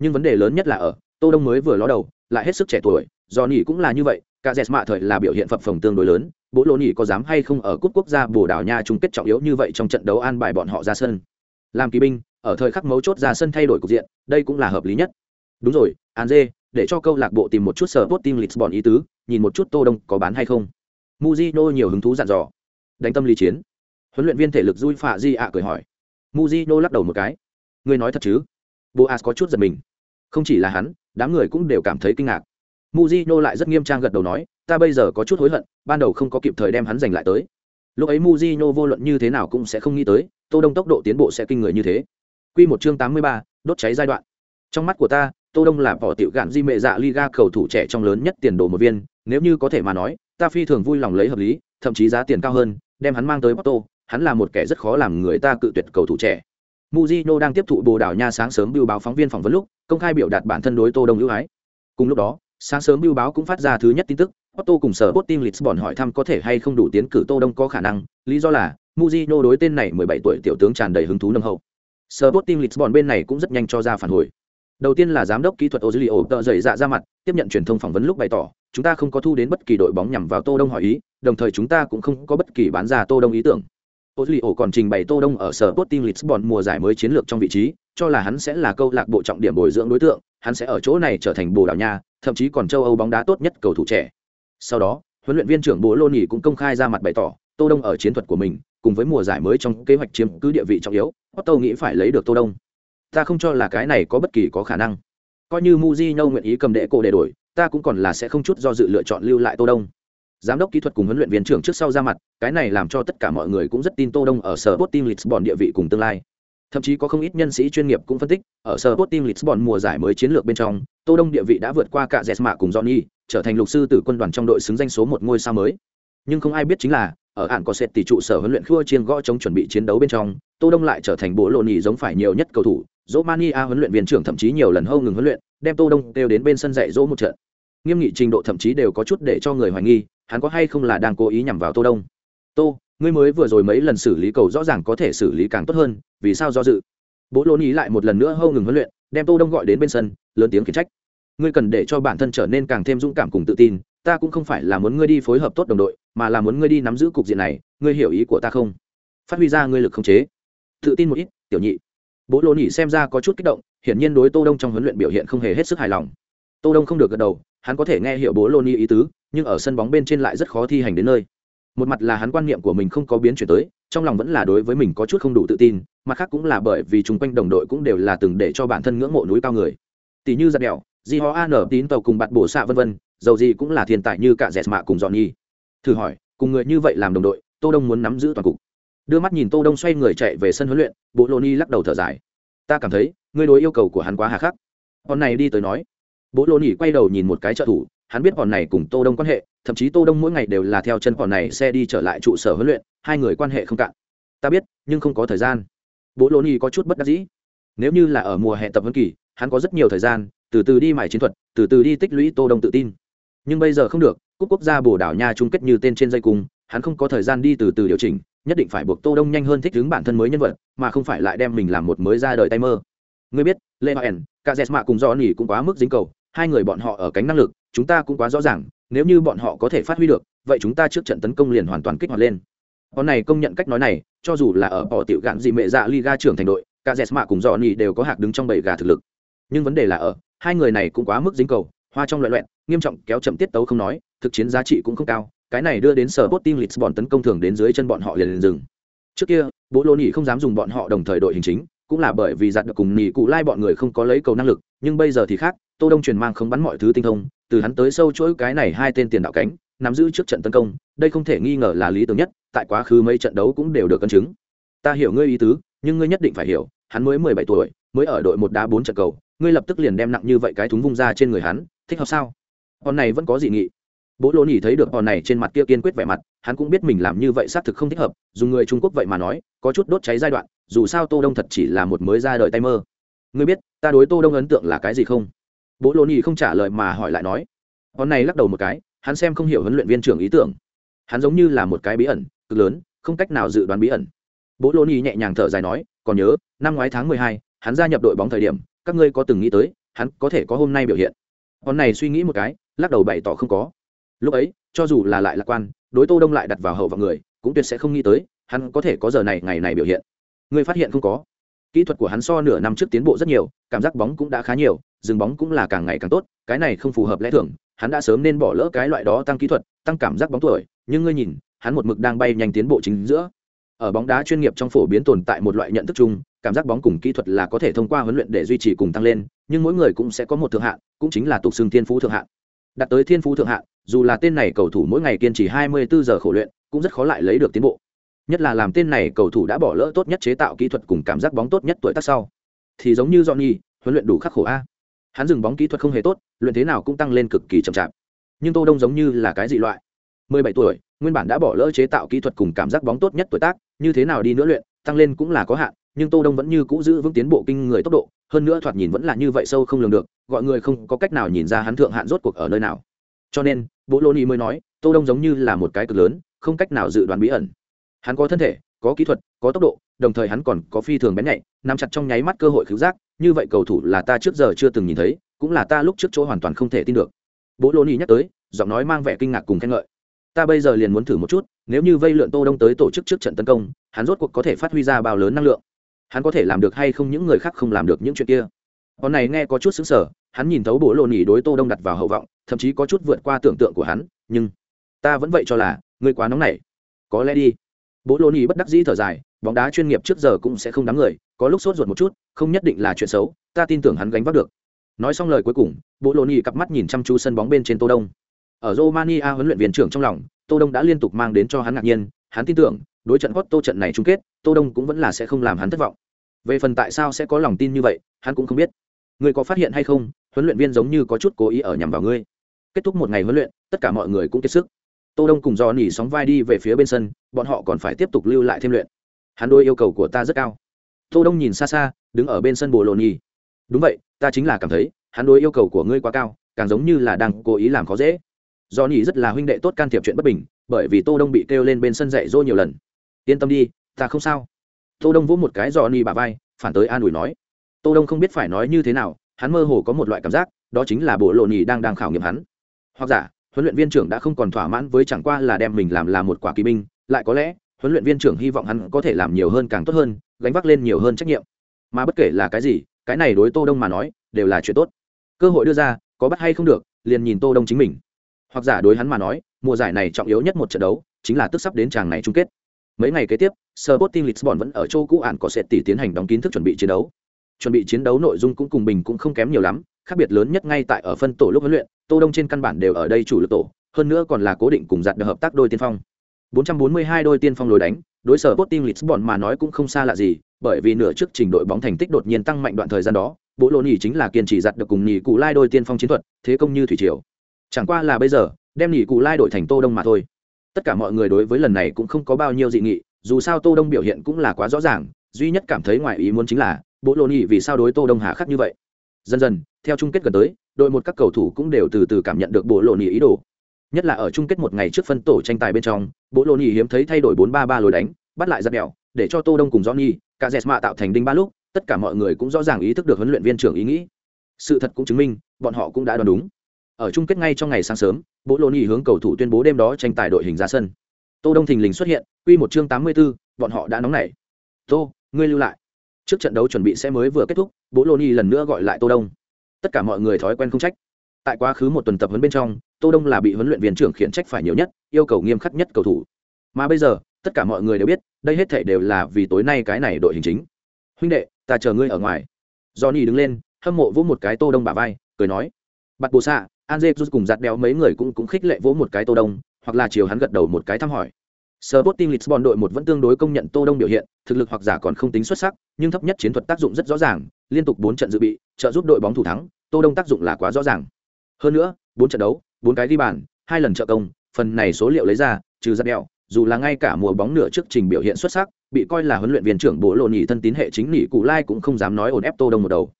nhưng vấn đề lớn nhất là ở tô đông mới vừa ló đầu, lại hết sức trẻ tuổi, do nhỉ cũng là như vậy, cả dẹt mạ thời là biểu hiện phập phồng tương đối lớn, bố lô nhỉ có dám hay không ở cúp quốc gia bồ đào nha chung kết trọng yếu như vậy trong trận đấu an bài bọn họ ra sân. Làm kỳ binh, ở thời khắc mấu chốt ra sân thay đổi cục diện, đây cũng là hợp lý nhất. Đúng rồi an dê để cho câu lạc bộ tìm một chút sở tốt team lisbon ý tứ, nhìn một chút tô đông có bán hay không. Muzino nhiều hứng thú dặn dò. Đánh tâm lý chiến. Huấn luyện viên thể lực Duy phạ di ạ cười hỏi. Muzino lắc đầu một cái. Ngươi nói thật chứ? Boas có chút giật mình. Không chỉ là hắn đám người cũng đều cảm thấy kinh ngạc muzino lại rất nghiêm trang gật đầu nói ta bây giờ có chút hối hận ban đầu không có kịp thời đem hắn giành lại tới lúc ấy muzino vô luận như thế nào cũng sẽ không nghĩ tới tô đông tốc độ tiến bộ sẽ kinh người như thế Quy một chương 83, đốt cháy giai đoạn. Trong mắt của ta, Tô Đông là bỏ tiểu gạn di mẹ dạ Liga cầu thủ trẻ trong lớn nhất tiền đồ một viên, nếu như có thể mà nói, ta phi thường vui lòng lấy hợp lý, thậm chí giá tiền cao hơn, đem hắn mang tới Porto, hắn là một kẻ rất khó làm người ta cự tuyệt cầu thủ trẻ. Mujino đang tiếp thụ Bồ Đào Nha sáng sớm bưu báo phóng viên phỏng vấn lúc, công khai biểu đạt bản thân đối Tô Đông ưu ái. Cùng lúc đó, sáng sớm bưu báo cũng phát ra thứ nhất tin tức, Otto cùng sở Sporting Lisbon hỏi thăm có thể hay không đủ tiến cử Tô Đông có khả năng, lý do là Mujino đối tên này 17 tuổi tiểu tướng tràn đầy hứng thú nâng hậu. Sở Sporting Lisbon bên này cũng rất nhanh cho ra phản hồi. Đầu tiên là giám đốc kỹ thuật Ozilio tự dậy dạ ra mặt, tiếp nhận truyền thông phỏng vấn lúc bày tỏ, chúng ta không có thu đến bất kỳ đội bóng nhằm vào Tô Đông hỏi ý, đồng thời chúng ta cũng không có bất kỳ bán ra Tô Đông ý tưởng. Ozilio còn trình bày Tô Đông ở sở Sporting Lisbon mùa giải mới chiến lược trong vị trí, cho là hắn sẽ là câu lạc bộ trọng điểm bồi dưỡng đối tượng, hắn sẽ ở chỗ này trở thành Bồ Đào Nha, thậm chí còn châu Âu bóng đá tốt nhất cầu thủ trẻ. Sau đó, huấn luyện viên trưởng Bố Lô Nhĩ cũng công khai ra mặt bày tỏ, Tô Đông ở chiến thuật của mình, cùng với mùa giải mới trong kế hoạch chiếm cứ địa vị trọng yếu, Otto nghĩ phải lấy được Tô Đông. Ta không cho là cái này có bất kỳ có khả năng. Coi như Mujinho nguyện ý cầm đệ cổ để đổi, ta cũng còn là sẽ không chút do dự lựa chọn lưu lại Tô Đông. Giám đốc kỹ thuật cùng huấn luyện viên trưởng trước sau ra mặt, cái này làm cho tất cả mọi người cũng rất tin Tô Đông ở sở Sporting Lisbon địa vị cùng tương lai. Thậm chí có không ít nhân sĩ chuyên nghiệp cũng phân tích, ở sở Sporting Lisbon mùa giải mới chiến lược bên trong, Tô Đông địa vị đã vượt qua cả Jesma cùng Johnny, trở thành lục sư tử quân đoàn trong đội xứng danh số một ngôi sao mới. Nhưng không ai biết chính là, ở ản có sệt tỷ trụ sở huấn luyện khua chiên gõ chống chuẩn bị chiến đấu bên trong tô đông lại trở thành bộ lộ nhì giống phải nhiều nhất cầu thủ Romania huấn luyện viên trưởng thậm chí nhiều lần hâu ngừng huấn luyện đem tô đông kêu đến bên sân dạy dỗ một trận nghiêm nghị trình độ thậm chí đều có chút để cho người hoài nghi hắn có hay không là đang cố ý nhằm vào tô đông? Tô, ngươi mới vừa rồi mấy lần xử lý cầu rõ ràng có thể xử lý càng tốt hơn, vì sao do dự? Bố lô ý lại một lần nữa hâu ngừng huấn luyện, đem tô đông gọi đến bên sân, lớn tiếng khiển trách. Ngươi cần để cho bản thân trở nên càng thêm dũng cảm cùng tự tin, ta cũng không phải là muốn ngươi đi phối hợp tốt đồng đội, mà là muốn ngươi đi nắm giữ cục diện này, ngươi hiểu ý của ta không? Phát huy ra ngươi lực khống chế. Tự tin một ít, tiểu nhị. Bố lô nhị xem ra có chút kích động, hiển nhiên đối tô đông trong huấn luyện biểu hiện không hề hết sức hài lòng. Tô đông không được gật đầu, hắn có thể nghe hiểu bố lô nhị ý tứ nhưng ở sân bóng bên trên lại rất khó thi hành đến nơi. Một mặt là hắn quan niệm của mình không có biến chuyển tới, trong lòng vẫn là đối với mình có chút không đủ tự tin, mặt khác cũng là bởi vì chung quanh đồng đội cũng đều là từng để cho bản thân ngưỡng mộ núi cao người. Tỷ như giặt đèo di ho an tín tàu cùng bạn bổ xạ vân vân, dầu gì cũng là thiên tài như cả dẹt mạ cùng dọn nhi thử hỏi, cùng người như vậy làm đồng đội, tô đông muốn nắm giữ toàn cục. Đưa mắt nhìn tô đông xoay người chạy về sân huấn luyện bộ lô ni lắc đầu thở dài. Ta cảm thấy, ngươi đối yêu cầu của hắn quá hà khắc. Con này đi tới nói. Bố lô quay đầu nhìn một cái trợ thủ hắn biết bọn này cùng tô đông quan hệ, thậm chí tô đông mỗi ngày đều là theo chân bọn này xe đi trở lại trụ sở huấn luyện, hai người quan hệ không cạn. Ta biết, nhưng không có thời gian. Bố lô ni có chút bất đắc dĩ. Nếu như là ở mùa hè tập huấn kỳ, hắn có rất nhiều thời gian, từ từ đi mải chiến thuật, từ từ đi tích lũy tô đông tự tin. Nhưng bây giờ không được, cúp quốc gia bồ đảo nha chung kết như tên trên dây cung, hắn không có thời gian đi từ từ điều chỉnh, nhất định phải buộc tô đông nhanh hơn thích ứng bản thân mới nhân vật, mà không phải lại đem mình làm một mới ra đời tay mơ. Ngươi biết, lê hoen cả dẹt mạ cùng do nỉ cũng quá mức dính cầu hai người bọn họ ở cánh năng lực, chúng ta cũng quá rõ ràng, nếu như bọn họ có thể phát huy được, vậy chúng ta trước trận tấn công liền hoàn toàn kích hoạt lên. Con này công nhận cách nói này, cho dù là ở bỏ tiểu gạn dị mẹ dạ liga trưởng thành đội, cả dẹt mạ cùng dọ nỉ đều có hạc đứng trong bầy gà thực lực. Nhưng vấn đề là ở, hai người này cũng quá mức dính cầu, hoa trong loại loẹn nghiêm trọng kéo chậm tiết tấu không nói, thực chiến giá trị cũng không cao, cái này đưa đến sở bot team lisbon tấn công thường đến dưới chân bọn họ liền liền dừng. Trước kia, bố lô nỉ không dám dùng bọn họ đồng thời đội hình chính, cũng là bởi vì giặt được cùng nỉ cụ lai bọn người không có lấy cầu năng lực, nhưng bây giờ thì khác tô đông truyền mang không bắn mọi thứ tinh thông, từ hắn tới sâu chuỗi cái này hai tên tiền đạo cánh, nắm giữ trước trận tấn công, đây không thể nghi ngờ là lý tưởng nhất, tại quá khứ mấy trận đấu cũng đều được cân chứng. Ta hiểu ngươi ý tứ, nhưng ngươi nhất định phải hiểu, hắn mới mười bảy tuổi, mới ở đội một đá bốn trận cầu, ngươi lập tức liền đem nặng như vậy cái thúng vung ra trên người hắn, thích hợp sao? Hòn này vẫn có gì nghị. Bố lô nỉ thấy được hòn này trên mặt kia kiên quyết vẻ mặt, hắn cũng biết mình làm như vậy xác thực không thích hợp dùng người trung quốc vậy mà nói, có chút đốt cháy giai đoạn, dù sao tô đông thật chỉ là một mới ra đời tay mơ. Ngươi biết, ta đối tô đông ấn tượng là cái gì không? Bố lô Nhi không trả lời mà hỏi lại nói hòn này lắc đầu một cái, hắn xem không hiểu huấn luyện viên trưởng ý tưởng. Hắn giống như là một cái bí ẩn, cực lớn, không cách nào dự đoán bí ẩn. Bố lô Nhi nhẹ nhàng thở dài nói, còn nhớ, năm ngoái tháng mười hai, hắn gia nhập đội bóng thời điểm, các ngươi có từng nghĩ tới, hắn có thể có hôm nay biểu hiện. Con này suy nghĩ một cái, lắc đầu bày tỏ không có. Lúc ấy, cho dù là lại lạc quan, đối tô đông lại đặt vào hậu vào người, cũng tuyệt sẽ không nghĩ tới, hắn có thể có giờ này, ngày này biểu hiện. Ngươi phát hiện không có kỹ thuật của hắn so nửa năm trước tiến bộ rất nhiều, cảm giác bóng cũng đã khá nhiều, dừng bóng cũng là càng ngày càng tốt, cái này không phù hợp lẽ thường, hắn đã sớm nên bỏ lỡ cái loại đó tăng kỹ thuật, tăng cảm giác bóng tuổi, nhưng ngươi nhìn, hắn một mực đang bay nhanh tiến bộ chính giữa. Ở bóng đá chuyên nghiệp trong phổ biến tồn tại một loại nhận thức chung, cảm giác bóng cùng kỹ thuật là có thể thông qua huấn luyện để duy trì cùng tăng lên, nhưng mỗi người cũng sẽ có một thượng hạn, cũng chính là tục xưng thiên phú thượng hạn. Đạt tới thiên phú thượng hạn, dù là tên này cầu thủ mỗi ngày kiên trì 24 giờ khổ luyện, cũng rất khó lại lấy được tiến bộ nhất là làm tên này cầu thủ đã bỏ lỡ tốt nhất chế tạo kỹ thuật cùng cảm giác bóng tốt nhất tuổi tác sau. Thì giống như Johnny, huấn luyện đủ khắc khổ a. Hắn dừng bóng kỹ thuật không hề tốt luyện thế nào cũng tăng lên cực kỳ chậm chạp. Nhưng tô đông giống như là cái dị loại. 17 tuổi nguyên bản đã bỏ lỡ chế tạo kỹ thuật cùng cảm giác bóng tốt nhất tuổi tác như thế nào đi nữa luyện tăng lên cũng là có hạn nhưng tô đông vẫn như cũ giữ vững tiến bộ kinh người tốc độ hơn nữa thoạt nhìn vẫn là như vậy sâu không lường được gọi người không có cách nào nhìn ra hắn thượng hạn rốt cuộc ở nơi nào. Cho nên bố lô ni mới nói tô đông giống như là một cái cực lớn không cách nào dự đoán bí ẩn hắn có thân thể, có kỹ thuật, có tốc độ, đồng thời hắn còn có phi thường bén nhạy, nắm chặt trong nháy mắt cơ hội cứu giác, như vậy cầu thủ là ta trước giờ chưa từng nhìn thấy, cũng là ta lúc trước chỗ hoàn toàn không thể tin được. Bố lô ni nhắc tới, giọng nói mang vẻ kinh ngạc cùng khen ngợi. Ta bây giờ liền muốn thử một chút, nếu như vây lượn tô đông tới tổ chức trước trận tấn công, hắn rốt cuộc có thể phát huy ra bao lớn năng lượng. Hắn có thể làm được hay không những người khác không làm được những chuyện kia. Con này nghe có chút xứng sở hắn nhìn thấu bố lô nhỉ đối tô đông đặt vào hậu vọng, thậm chí có chút vượt qua tưởng tượng của hắn, nhưng ta vẫn vậy cho là, ngươi quá nóng nảy. Có lẽ đi bố lô nhỉ bất đắc dĩ thở dài, bóng đá chuyên nghiệp trước giờ cũng sẽ không đám người, có lúc sốt ruột một chút, không nhất định là chuyện xấu, ta tin tưởng hắn gánh vác được. Nói xong lời cuối cùng, bố lô nhỉ cặp mắt nhìn chăm chú sân bóng bên trên tô đông. Ở romania huấn luyện viên trưởng trong lòng, tô đông đã liên tục mang đến cho hắn ngạc nhiên, hắn tin tưởng, đối trận hot tô trận này chung kết, tô đông cũng vẫn là sẽ không làm hắn thất vọng. Về phần tại sao sẽ có lòng tin như vậy, hắn cũng không biết. Người có phát hiện hay không, huấn luyện viên giống như có chút cố ý ở nhằm vào ngươi. Kết thúc một ngày huấn luyện, tất cả mọi người cũng kiệt sức tô đông cùng do nỉ sóng vai đi về phía bên sân, bọn họ còn phải tiếp tục lưu lại thêm luyện. Hắn đôi yêu cầu của ta rất cao. Tô đông nhìn xa xa, đứng ở bên sân bồ lồn nhi đúng vậy, ta chính là cảm thấy, hắn đối yêu cầu của ngươi quá cao, càng giống như là đang cố ý làm khó dễ. Do nỉ rất là huynh đệ tốt can thiệp chuyện bất bình, bởi vì tô đông bị kêu lên bên sân dạy dỗ nhiều lần. Yên tâm đi, ta không sao. Tô đông vỗ một cái dò nỉ bà vai, phản tới an ủi nói. Tô đông không biết phải nói như thế nào, hắn mơ hồ có một loại cảm giác, đó chính là bộ lộ nỉ đang đang khảo nghiệm hắn. Hoặc giả huấn luyện viên trưởng đã không còn thỏa mãn với chẳng qua là đem mình làm là một quả kỳ binh, lại có lẽ, huấn luyện viên trưởng hy vọng hắn có thể làm nhiều hơn càng tốt hơn, gánh vác lên nhiều hơn trách nhiệm. Mà bất kể là cái gì, cái này đối tô đông mà nói, đều là chuyện tốt. Cơ hội đưa ra, có bắt hay không được, liền nhìn tô đông chính mình. Hoặc giả đối hắn mà nói, mùa giải này trọng yếu nhất một trận đấu, chính là tức sắp đến tràng này chung kết. Mấy ngày kế tiếp, Sporting Lisbon vẫn ở châu cũ ản có sẽ tỷ tiến hành đóng kín thức chuẩn bị chiến đấu chuẩn bị chiến đấu nội dung cũng cùng bình cũng không kém nhiều lắm, khác biệt lớn nhất ngay tại ở phân tổ lúc huấn luyện, tô đông trên căn bản đều ở đây chủ lực tổ, hơn nữa còn là cố định cùng giặt được hợp tác đôi tiên phong. 442 đôi tiên phong lối đánh, đối sở Sporting Lisbon mà nói cũng không xa lạ gì, bởi vì nửa trước trình đội bóng thành tích đột nhiên tăng mạnh đoạn thời gian đó, bộ lô nhì chính là kiên trì giặt được cùng nhì cụ lai đôi tiên phong chiến thuật, thế công như thủy triều. Chẳng qua là bây giờ, đem nhì cụ lai đổi thành tô đông mà thôi. Tất cả mọi người đối với lần này cũng không có bao nhiêu dị nghị, dù sao tô đông biểu hiện cũng là quá rõ ràng, duy nhất cảm thấy ngoài ý muốn chính là bộ lô nhị vì sao đối tô đông hà khắc như vậy? Dần dần theo chung kết gần tới đội một các cầu thủ cũng đều từ từ cảm nhận được bộ lô nhị ý đồ. Nhất là ở chung kết một ngày trước phân tổ tranh tài bên trong bộ lô nhị hiếm thấy thay đổi bốn ba ba lối đánh bắt lại giật mèo để cho tô đông cùng johnny cả jesma tạo thành đinh ba lúc tất cả mọi người cũng rõ ràng ý thức được huấn luyện viên trưởng ý nghĩ. Sự thật cũng chứng minh bọn họ cũng đã đoán đúng. Ở chung kết ngay trong ngày sáng sớm bộ lô nhị hướng cầu thủ tuyên bố đêm đó tranh tài đội hình ra sân. Tô đông thình lình xuất hiện quy một chương tám mươi 84, bọn họ đã nóng nảy. Tô ngươi lưu lại trước trận đấu chuẩn bị sẽ mới vừa kết thúc bố lô ni lần nữa gọi lại tô đông. Tất cả mọi người thói quen không trách. Tại quá khứ một tuần tập huấn bên trong tô đông là bị huấn luyện viên trưởng khiển trách phải nhiều nhất yêu cầu nghiêm khắc nhất cầu thủ. Mà bây giờ tất cả mọi người đều biết đây hết thảy đều là vì tối nay cái này đội hình chính. Huynh đệ ta chờ ngươi ở ngoài. Johnny đứng lên hâm mộ vỗ một cái tô đông bả vai cười nói. Bạt bồ xạ Anze cùng giặt béo mấy người cũng cũng khích lệ vỗ một cái Tô Đông, hoặc là chiều hắn gật đầu một cái thăm hỏi. Sporting Lisbon đội một vẫn tương đối công nhận Tô Đông biểu hiện, thực lực hoặc giả còn không tính xuất sắc, nhưng thấp nhất chiến thuật tác dụng rất rõ ràng, liên tục 4 trận dự bị, trợ giúp đội bóng thủ thắng, Tô Đông tác dụng là quá rõ ràng. Hơn nữa, 4 trận đấu, 4 cái ghi bàn, hai lần trợ công, phần này số liệu lấy ra, trừ rất đẹo, dù là ngay cả mùa bóng nửa trước trình biểu hiện xuất sắc, bị coi là huấn luyện viên trưởng bố lộ nhị thân tín hệ chính nhị cụ lai cũng không dám nói ổn ép Tô Đông một đầu.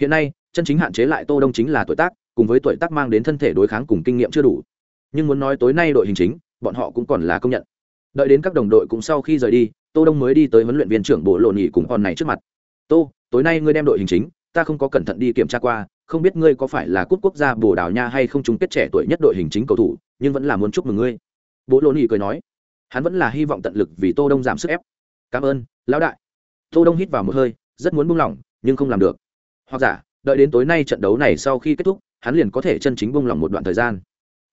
Hiện nay, chân chính hạn chế lại Tô Đông chính là tuổi tác, cùng với tuổi tác mang đến thân thể đối kháng cùng kinh nghiệm chưa đủ nhưng muốn nói tối nay đội hình chính bọn họ cũng còn là công nhận đợi đến các đồng đội cũng sau khi rời đi, tô đông mới đi tới huấn luyện viên trưởng bộ lộ nhị cùng hòn này trước mặt. Tô, tối nay ngươi đem đội hình chính, ta không có cẩn thận đi kiểm tra qua, không biết ngươi có phải là cúp quốc gia bồ đào nha hay không chung kết trẻ tuổi nhất đội hình chính cầu thủ, nhưng vẫn là muốn chúc mừng ngươi. Bộ lộ nhị cười nói. Hắn vẫn là hy vọng tận lực vì tô đông giảm sức ép. Cảm ơn, lão đại. Tô đông hít vào một hơi, rất muốn buông lỏng, nhưng không làm được. Hoặc giả, đợi đến tối nay trận đấu này sau khi kết thúc, hắn liền có thể chân chính buông lỏng một đoạn thời gian.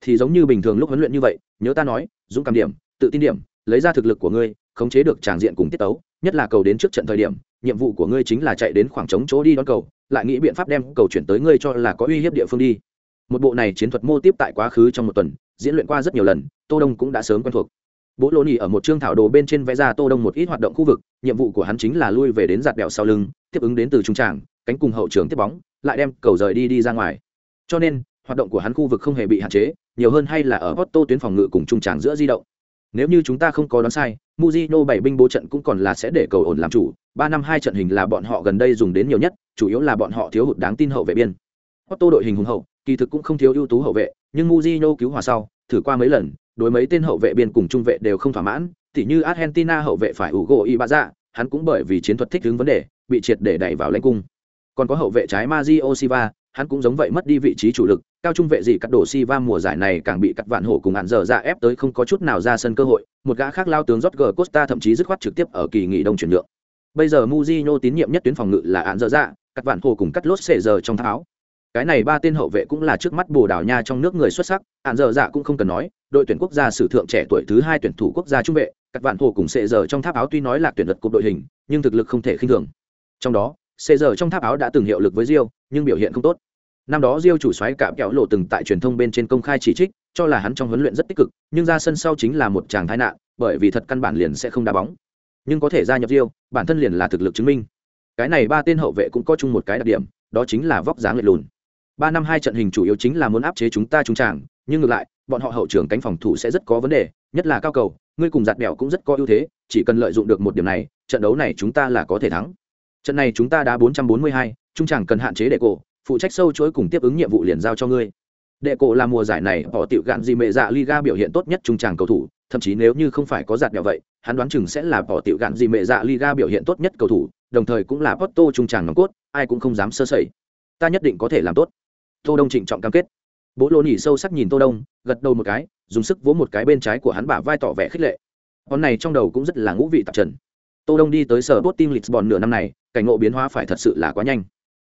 Thì giống như bình thường lúc huấn luyện như vậy, nhớ ta nói, dũng cảm điểm tự tin điểm, lấy ra thực lực của ngươi, khống chế được tràng diện cùng tiết tấu, nhất là cầu đến trước trận thời điểm, nhiệm vụ của ngươi chính là chạy đến khoảng trống chỗ đi đón cầu, lại nghĩ biện pháp đem cầu chuyển tới ngươi cho là có uy hiếp địa phương đi. Một bộ này chiến thuật mô tiếp tại quá khứ trong một tuần, diễn luyện qua rất nhiều lần, tô đông cũng đã sớm quen thuộc. Bố lô nhì ở một chương thảo đồ bên trên vẽ ra tô đông một ít hoạt động khu vực, nhiệm vụ của hắn chính là lui về đến giạt bẹo sau lưng, tiếp ứng đến từ trung tràng, cánh cùng hậu trường tiếp bóng, lại đem cầu rời đi đi ra ngoài. Cho nên, hoạt động của hắn khu vực không hề bị hạn chế, nhiều hơn hay là ở Porto tuyến phòng ngự cùng trung tràng giữa di động nếu như chúng ta không có đoán sai Mujino bảy binh bố trận cũng còn là sẽ để cầu ổn làm chủ. Ba năm hai trận hình là bọn họ gần đây dùng đến nhiều nhất, chủ yếu là bọn họ thiếu hụt đáng tin hậu vệ biên. Otto đội hình hùng hậu, kỳ thực cũng không thiếu ưu tú hậu vệ, nhưng Mujino cứu hòa sau, thử qua mấy lần, đối mấy tên hậu vệ biên cùng trung vệ đều không thỏa mãn. Tỉ như Argentina hậu vệ phải Hugo Ibaza, hắn cũng bởi vì chiến thuật thích ứng vấn đề, bị triệt để đẩy vào lãnh cung. Còn có hậu vệ trái Mario Silva, hắn cũng giống vậy mất đi vị trí chủ lực cao trung vệ gì cắt đổ si va mùa giải này càng bị cắt vạn hổ cùng hạn dở ra ép tới không có chút nào ra sân cơ hội, một gã khác lao tướng Jorge Costa thậm chí dứt khoát trực tiếp ở kỳ nghỉ đông chuyển nhượng. Bây giờ Mujinho tín nhiệm nhất tuyến phòng ngự là hạn dở ra, cắt vạn hổ cùng cắt lốt xệ giờ trong tháo. Cái này ba tên hậu vệ cũng là trước mắt bồ đào nha trong nước người xuất sắc, hạn dở dạ cũng không cần nói, đội tuyển quốc gia sử thượng trẻ tuổi thứ hai tuyển thủ quốc gia trung vệ, cắt vạn hổ cùng xệ giờ trong tháp áo tuy nói là tuyển lật cục đội hình, nhưng thực lực không thể khinh thường. Trong đó, xệ giờ trong tháp áo đã từng hiệu lực với rio nhưng biểu hiện không tốt năm đó Diêu chủ xoáy cạm kẹo lộ từng tại truyền thông bên trên công khai chỉ trích, cho là hắn trong huấn luyện rất tích cực, nhưng ra sân sau chính là một chàng thái nạn, bởi vì thật căn bản liền sẽ không đá bóng. Nhưng có thể gia nhập Diêu, bản thân liền là thực lực chứng minh. Cái này ba tên hậu vệ cũng có chung một cái đặc điểm, đó chính là vóc dáng lệch lùn. Ba năm hai trận hình chủ yếu chính là muốn áp chế chúng ta trung tràng, nhưng ngược lại, bọn họ hậu trường cánh phòng thủ sẽ rất có vấn đề nhất là cao cầu ngươi cùng giạt bèo cũng rất có ưu thế chỉ cần lợi dụng được một điểm này trận đấu này chúng ta là có thể thắng trận này chúng ta đã 442, trung tràng cần hạn chế để cổ phụ trách sâu chuỗi cùng tiếp ứng nhiệm vụ liền giao cho ngươi. Đệ cổ là mùa giải này, họ tiểu gạn gì mẹ dạ liga biểu hiện tốt nhất trung tràng cầu thủ, thậm chí nếu như không phải có giặt mẹo vậy, hắn đoán chừng sẽ là bỏ tiểu gạn gì mẹ dạ liga biểu hiện tốt nhất cầu thủ, đồng thời cũng là Porto trung tràng nòng cốt, ai cũng không dám sơ sẩy. Ta nhất định có thể làm tốt. Tô đông trịnh trọng cam kết. Bố lô nhỉ sâu sắc nhìn tô đông, gật đầu một cái, dùng sức vỗ một cái bên trái của hắn bả vai tỏ vẻ khích lệ. Con này trong đầu cũng rất là ngũ vị tạp trần. Tô đông đi tới sở bot team lisbon nửa năm này, cảnh ngộ biến hóa phải thật sự là quá nhanh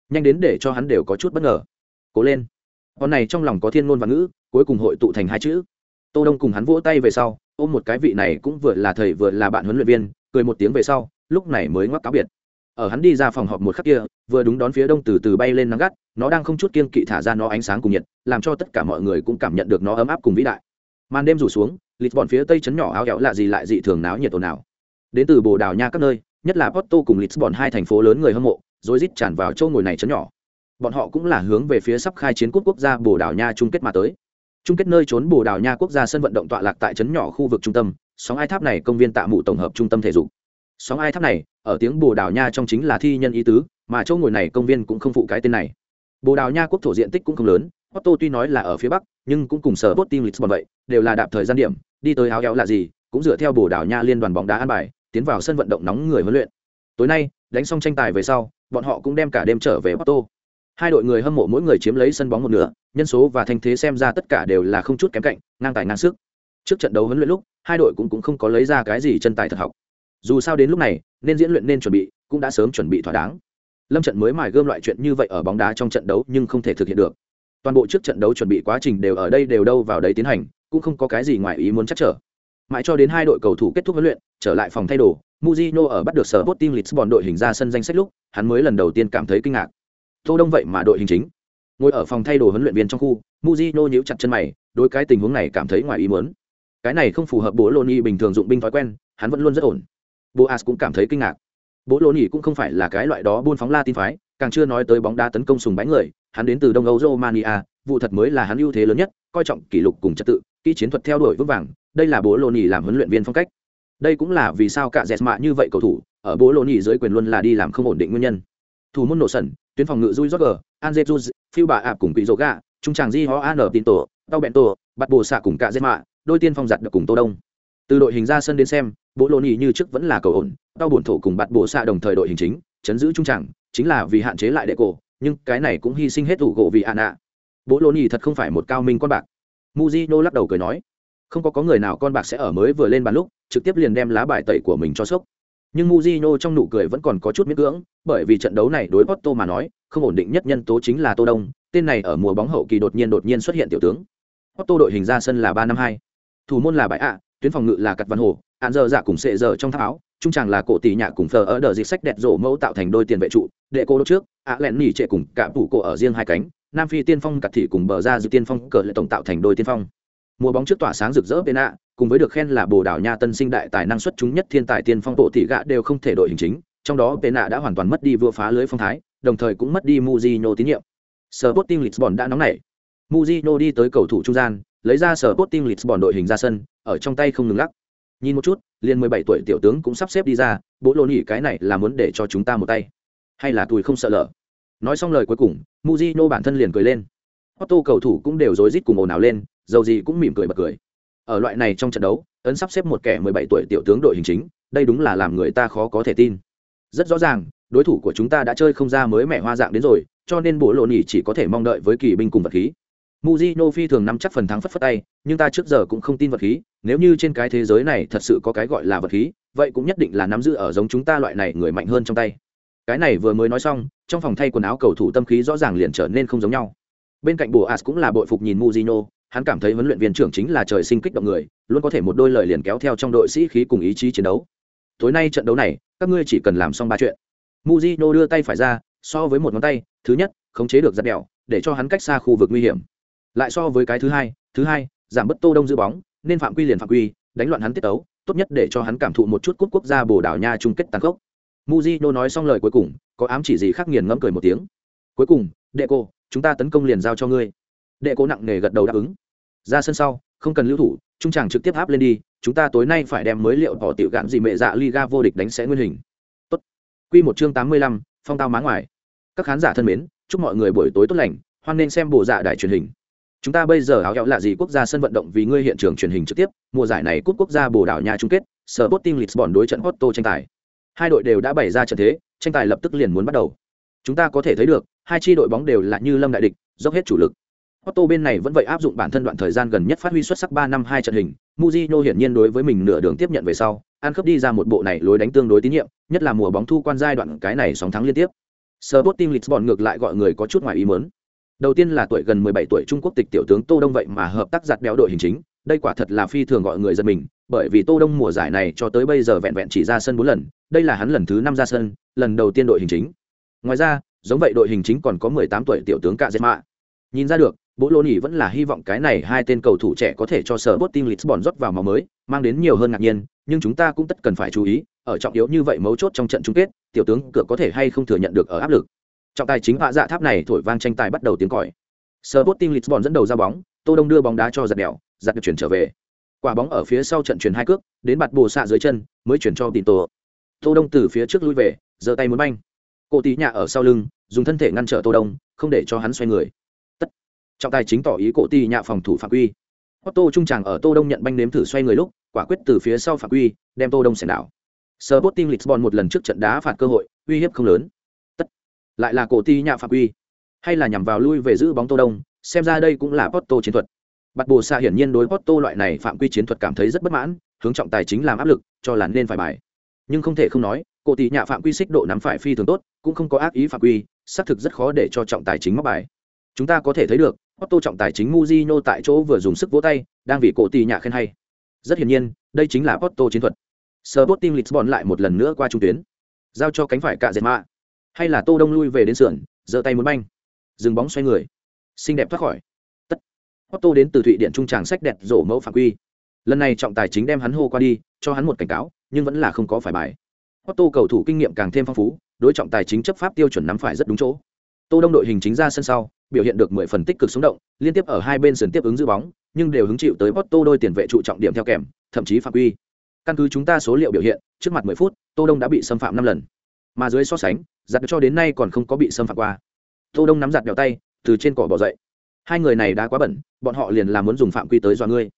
nhanh đến để cho hắn đều có chút bất ngờ. Cố lên. Con này trong lòng có thiên ngôn và ngữ, cuối cùng hội tụ thành hai chữ. Tô đông cùng hắn vỗ tay về sau, ôm một cái vị này cũng vừa là thầy vừa là bạn huấn luyện viên, cười một tiếng về sau, lúc này mới ngoắc cáo biệt. Ở hắn đi ra phòng họp một khắc kia, vừa đúng đón phía đông từ từ bay lên nắng gắt, nó đang không chút kiên kỵ thả ra nó ánh sáng cùng nhiệt, làm cho tất cả mọi người cũng cảm nhận được nó ấm áp cùng vĩ đại. Màn đêm rủ xuống, lịch bọn phía tây chấn nhỏ áo kẹo lạ gì lại dị thường náo nhiệt ồn ào. Đến từ bồ đào nha các nơi, nhất là porto cùng lisbon hai thành phố lớn người hâm mộ rồi rít tràn vào châu ngồi này chấn nhỏ. Bọn họ cũng là hướng về phía sắp khai chiến quốc quốc gia bồ đào nha chung kết mà tới. Chung kết nơi trốn bồ đào nha quốc gia sân vận động tọa lạc tại trấn nhỏ khu vực trung tâm, sóng ai tháp này công viên tạ mụ tổng hợp trung tâm thể dục. Sóng ai tháp này, ở tiếng bồ đào nha trong chính là thi nhân ý tứ, mà chỗ ngồi này công viên cũng không phụ cái tên này. Bồ đào nha quốc thổ diện tích cũng không lớn otto tuy nói là ở phía bắc, nhưng cũng cùng sở bot team lisbon vậy, đều là đạp thời gian điểm, đi tới áo kéo là gì, cũng dựa theo bồ đào nha liên đoàn bóng đá an bài, tiến vào sân vận động nóng người huấn luyện. Tối nay, đánh xong tranh tài về sau bọn họ cũng đem cả đêm trở về Porto. hai đội người hâm mộ mỗi người chiếm lấy sân bóng một nửa nhân số và thành thế xem ra tất cả đều là không chút kém cạnh ngang tài ngang sức. Trước trận đấu huấn luyện lúc hai đội cũng, cũng không có lấy ra cái gì chân tài thật học. Dù sao đến lúc này nên diễn luyện nên chuẩn bị cũng đã sớm chuẩn bị thỏa đáng. Lâm trận mới mài gươm loại chuyện như vậy ở bóng đá trong trận đấu nhưng không thể thực hiện được. Toàn bộ trước trận đấu chuẩn bị quá trình đều ở đây đều đâu vào đấy tiến hành cũng không có cái gì ngoài ý muốn chắc trở mãi cho đến hai đội cầu thủ kết thúc huấn luyện, trở lại phòng thay đồ, Mujino ở bắt được sở Sporting Lisbon đội hình ra sân danh sách lúc, hắn mới lần đầu tiên cảm thấy kinh ngạc. Tô đông vậy mà đội hình chính. Ngồi ở phòng thay đồ huấn luyện viên trong khu, Mujino nhíu chặt chân mày, đối cái tình huống này cảm thấy ngoài ý muốn. Cái này không phù hợp bố loni bình thường dụng binh thói quen, hắn vẫn luôn rất ổn. Boas cũng cảm thấy kinh ngạc. Bố Loni cũng không phải là cái loại đó buôn phóng la tin phái, càng chưa nói tới bóng đá tấn công sùng bánh người, hắn đến từ đông âu romania, vụ thật mới là hắn ưu thế lớn nhất, coi trọng kỷ lục cùng trật tự, kỹ chiến thuật theo đuổi vững vàng đây là bố lô nhỉ làm huấn luyện viên phong cách đây cũng là vì sao cả dẹt mạ như vậy cầu thủ ở bố lô nhỉ dưới quyền luôn là đi làm không ổn định nguyên nhân thủ môn nổ sần tuyến phòng ngự Rui Roger, Anzet phiêu bà ạp cùng quỷ rổ gà, trung tràng Di Ho An Tinto, Tao tổ, bắt bồ xạ cùng cả dệt mạ, đôi tiên phong giặt được cùng Tô Đông. Từ đội hình ra sân đến xem, bố lô nhì như trước vẫn là cầu ổn, Tao buồn thổ cùng bắt bồ xạ đồng thời đội hình chính, chấn giữ trung tràng, chính là vì hạn chế lại đệ cổ, nhưng cái này cũng hy sinh hết thủ gỗ vì an ạ. Bố lô nhì thật không phải một cao minh con bạc. Mujino lắc đầu cười nói, không có có người nào con bạc sẽ ở mới vừa lên bàn lúc, trực tiếp liền đem lá bài tẩy của mình cho sốc nhưng Mujino trong nụ cười vẫn còn có chút miễn cưỡng, bởi vì trận đấu này đối Porto mà nói, không ổn định nhất nhân tố chính là Tô Đông, tên này ở mùa bóng hậu kỳ đột nhiên đột nhiên xuất hiện tiểu tướng. Porto đội hình ra sân là ba năm hai, thủ môn là Bãi ạ, tuyến phòng ngự là Cật Văn Hồ, án giờ dạ cùng sệ giờ trong tháo áo, trung tràng là cổ tỷ nhạ cùng phờ ở đờ dịch sách đẹp rổ mẫu tạo thành đôi tiền vệ trụ, đệ cô đốt trước, ạ lẹn nỉ trệ cùng cả tủ cổ ở riêng hai cánh, Nam Phi tiên phong cật thị cùng bờ ra dự tiên phong cờ lệ tổng tạo thành đôi tiên phong. Mùa bóng trước tỏa sáng rực rỡ bên ạ, cùng với được khen là bồ đào nha tân sinh đại tài năng xuất chúng nhất thiên tài tiên phong bộ tỷ gạ đều không thể đội hình chính trong đó tên đã hoàn toàn mất đi vua phá lưới phong thái đồng thời cũng mất đi muzino tín nhiệm. Sở Sporting Lisbon đã nóng nảy. Muzino đi tới cầu thủ trung gian lấy ra sở Sporting Lisbon đội hình ra sân ở trong tay không ngừng lắc. Nhìn một chút liền mười bảy tuổi tiểu tướng cũng sắp xếp đi ra bố lô nhỉ cái này là muốn để cho chúng ta một tay. Hay là tùi không sợ lỡ. Nói xong lời cuối cùng muzino bản thân liền cười lên. Otto cầu thủ cũng đều rối rít cùng ồn ào lên dầu gì cũng mỉm cười bật cười ở loại này trong trận đấu ấn sắp xếp một kẻ 17 tuổi tiểu tướng đội hình chính đây đúng là làm người ta khó có thể tin rất rõ ràng đối thủ của chúng ta đã chơi không ra mới mẹ hoa dạng đến rồi cho nên bộ lộ nhỉ chỉ có thể mong đợi với kỳ binh cùng vật khí Mujino phi thường nắm chắc phần thắng phất phất tay, nhưng ta trước giờ cũng không tin vật khí, nếu như trên cái thế giới này thật sự có cái gọi là vật khí, vậy cũng nhất định là nắm giữ ở giống chúng ta loại này người mạnh hơn trong tay. Cái này vừa mới nói xong, trong phòng thay quần áo cầu thủ tâm khí rõ ràng liền trở nên không giống nhau. Bên cạnh Boas cũng là bội phục nhìn Mujino, hắn cảm thấy huấn luyện viên trưởng chính là trời sinh kích động người, luôn có thể một đôi lời liền kéo theo trong đội sĩ khí cùng ý chí chiến đấu. Tối nay trận đấu này, các ngươi chỉ cần làm xong ba chuyện. Muzino đưa tay phải ra, so với một ngón tay, thứ nhất, khống chế được giật đèo để cho hắn cách xa khu vực nguy hiểm. Lại so với cái thứ hai thứ hai, giảm bất tô đông giữ bóng, nên phạm quy liền phạm quy, đánh loạn hắn tiết tấu, tốt nhất để cho hắn cảm thụ một chút cúp quốc gia bồ đảo nha chung kết tàn khốc. Muzino nói xong lời cuối cùng, có ám chỉ gì khác nghiền ngẫm cười một tiếng. Cuối cùng đệ cô chúng ta tấn công liền giao cho ngươi đệ cố nặng nề gật đầu đáp ứng. Ra sân sau không cần lưu thủ trung tràng trực tiếp áp lên đi chúng ta tối nay phải đem mới liệu bỏ tiểu gạn gì mẹ dạ liga vô địch đánh sẽ nguyên hình. Tốt. Quy một chương tám mươi lăm, phong tao má ngoài. Các khán giả thân mến chúc mọi người buổi tối tốt lành hoan nên xem bộ dạ đài truyền hình. Chúng ta bây giờ áo kẹo là gì quốc gia sân vận động vì ngươi hiện trường truyền hình trực tiếp mùa giải này cúp quốc gia bồ đảo nhà chung kết sở Sporting Lisbon đối trận hotto tranh tài. Hai đội đều đã bày ra trận thế tranh tài lập tức liền muốn bắt đầu. Chúng ta có thể thấy được hai chi đội bóng đều là như lâm đại địch dốc hết chủ lực. Otto bên này vẫn vậy áp dụng bản thân đoạn thời gian gần nhất phát huy xuất sắc ba năm hai trận hình. Mujino hiển nhiên đối với mình nửa đường tiếp nhận về sau, ăn khớp đi ra một bộ này lối đánh tương đối tín nhiệm, nhất là mùa bóng thu quan giai đoạn cái này sóng thắng liên tiếp. Sporting Lisbon ngược lại gọi người có chút ngoài ý muốn. Đầu tiên là tuổi gần 17 tuổi trung quốc tịch tiểu tướng tô đông vậy mà hợp tác giặt béo đội hình chính, đây quả thật là phi thường gọi người dân mình, bởi vì tô đông mùa giải này cho tới bây giờ vẹn vẹn chỉ ra sân bốn lần, đây là hắn lần thứ năm ra sân, lần đầu tiên đội hình chính. Ngoài ra, giống vậy đội hình chính còn có 18 tuổi tiểu tướng cạ dệt mạ nhìn ra được bố lô nhỉ vẫn là hy vọng cái này hai tên cầu thủ trẻ có thể cho sở bot lisbon rót vào máu mới, mang đến nhiều hơn ngạc nhiên, nhưng chúng ta cũng tất cần phải chú ý, ở trọng yếu như vậy mấu chốt trong trận chung kết, tiểu tướng cửa có thể hay không thừa nhận được ở áp lực. Trọng tài chính hạ dạ tháp này thổi vang tranh tài bắt đầu tiếng còi. Sở Sporting Lisbon dẫn đầu ra bóng, tô đông đưa bóng đá cho giật đèo, giật được chuyển trở về. Quả bóng ở phía sau trận chuyển hai cước, đến bạt bồ xạ dưới chân, mới chuyển cho tito tô đông từ phía trước lui về, giơ tay muốn banh. Cô tí nhà ở sau lưng, dùng thân thể ngăn trở tô đông, không để cho hắn xoay người trọng tài chính tỏ ý cổ ti nhạ phòng thủ phạm quy. Otto trung tràng ở tô đông nhận banh nếm thử xoay người lúc quả quyết từ phía sau phạm quy đem tô đông xẻng đảo. Sporting Lisbon một lần trước trận đá phạt cơ hội uy hiếp không lớn. Tất, lại là cổ ti nhạ phạm quy. Hay là nhằm vào lui về giữ bóng tô đông xem ra đây cũng là Porto chiến thuật. Bạt Bồ Sa hiển nhiên đối Porto loại này phạm quy chiến thuật cảm thấy rất bất mãn, hướng trọng tài chính làm áp lực, cho là nên phải bài. Nhưng không thể không nói, cổ tỷ nhạ phạm quy xích độ nắm phải phi thường tốt, cũng không có ác ý phạm quy, xác thực rất khó để cho trọng tài chính mắc bài. Chúng ta có thể thấy được, Otto trọng tài chính Mujinho tại chỗ vừa dùng sức vỗ tay, đang vì cổ tỷ nhạ khen hay. Rất hiển nhiên, đây chính là Otto chiến thuật. Sporting Lisbon lại một lần nữa qua trung tuyến, giao cho cánh phải cạ dệt mạ hay là tô đông lui về đến sườn giơ tay muốn banh. Dừng bóng xoay người. Xinh đẹp thoát khỏi. Tất. Otto đến từ thụy điện trung tràng sách đẹp rổ mẫu phạm quy. Lần này trọng tài chính đem hắn hô qua đi cho hắn một cảnh cáo nhưng vẫn là không có phải bài. Otto cầu thủ kinh nghiệm càng thêm phong phú đối trọng tài chính chấp pháp tiêu chuẩn nắm phải rất đúng chỗ tô đông đội hình chính ra sân sau, biểu hiện được mười phần tích cực sống động, liên tiếp ở hai bên sườn tiếp ứng giữ bóng, nhưng đều hứng chịu tới Porto đôi tiền vệ trụ trọng điểm theo kèm, thậm chí phạm quy. Căn cứ chúng ta số liệu biểu hiện, trước mặt mười phút, tô đông đã bị xâm phạm năm lần. Mà dưới so sánh giặt cho đến nay còn không có bị xâm phạm qua. Tô đông nắm giặt đèo tay, từ trên cỏ bỏ dậy. Hai người này đã quá bẩn, bọn họ liền là muốn dùng phạm quy tới do ngươi.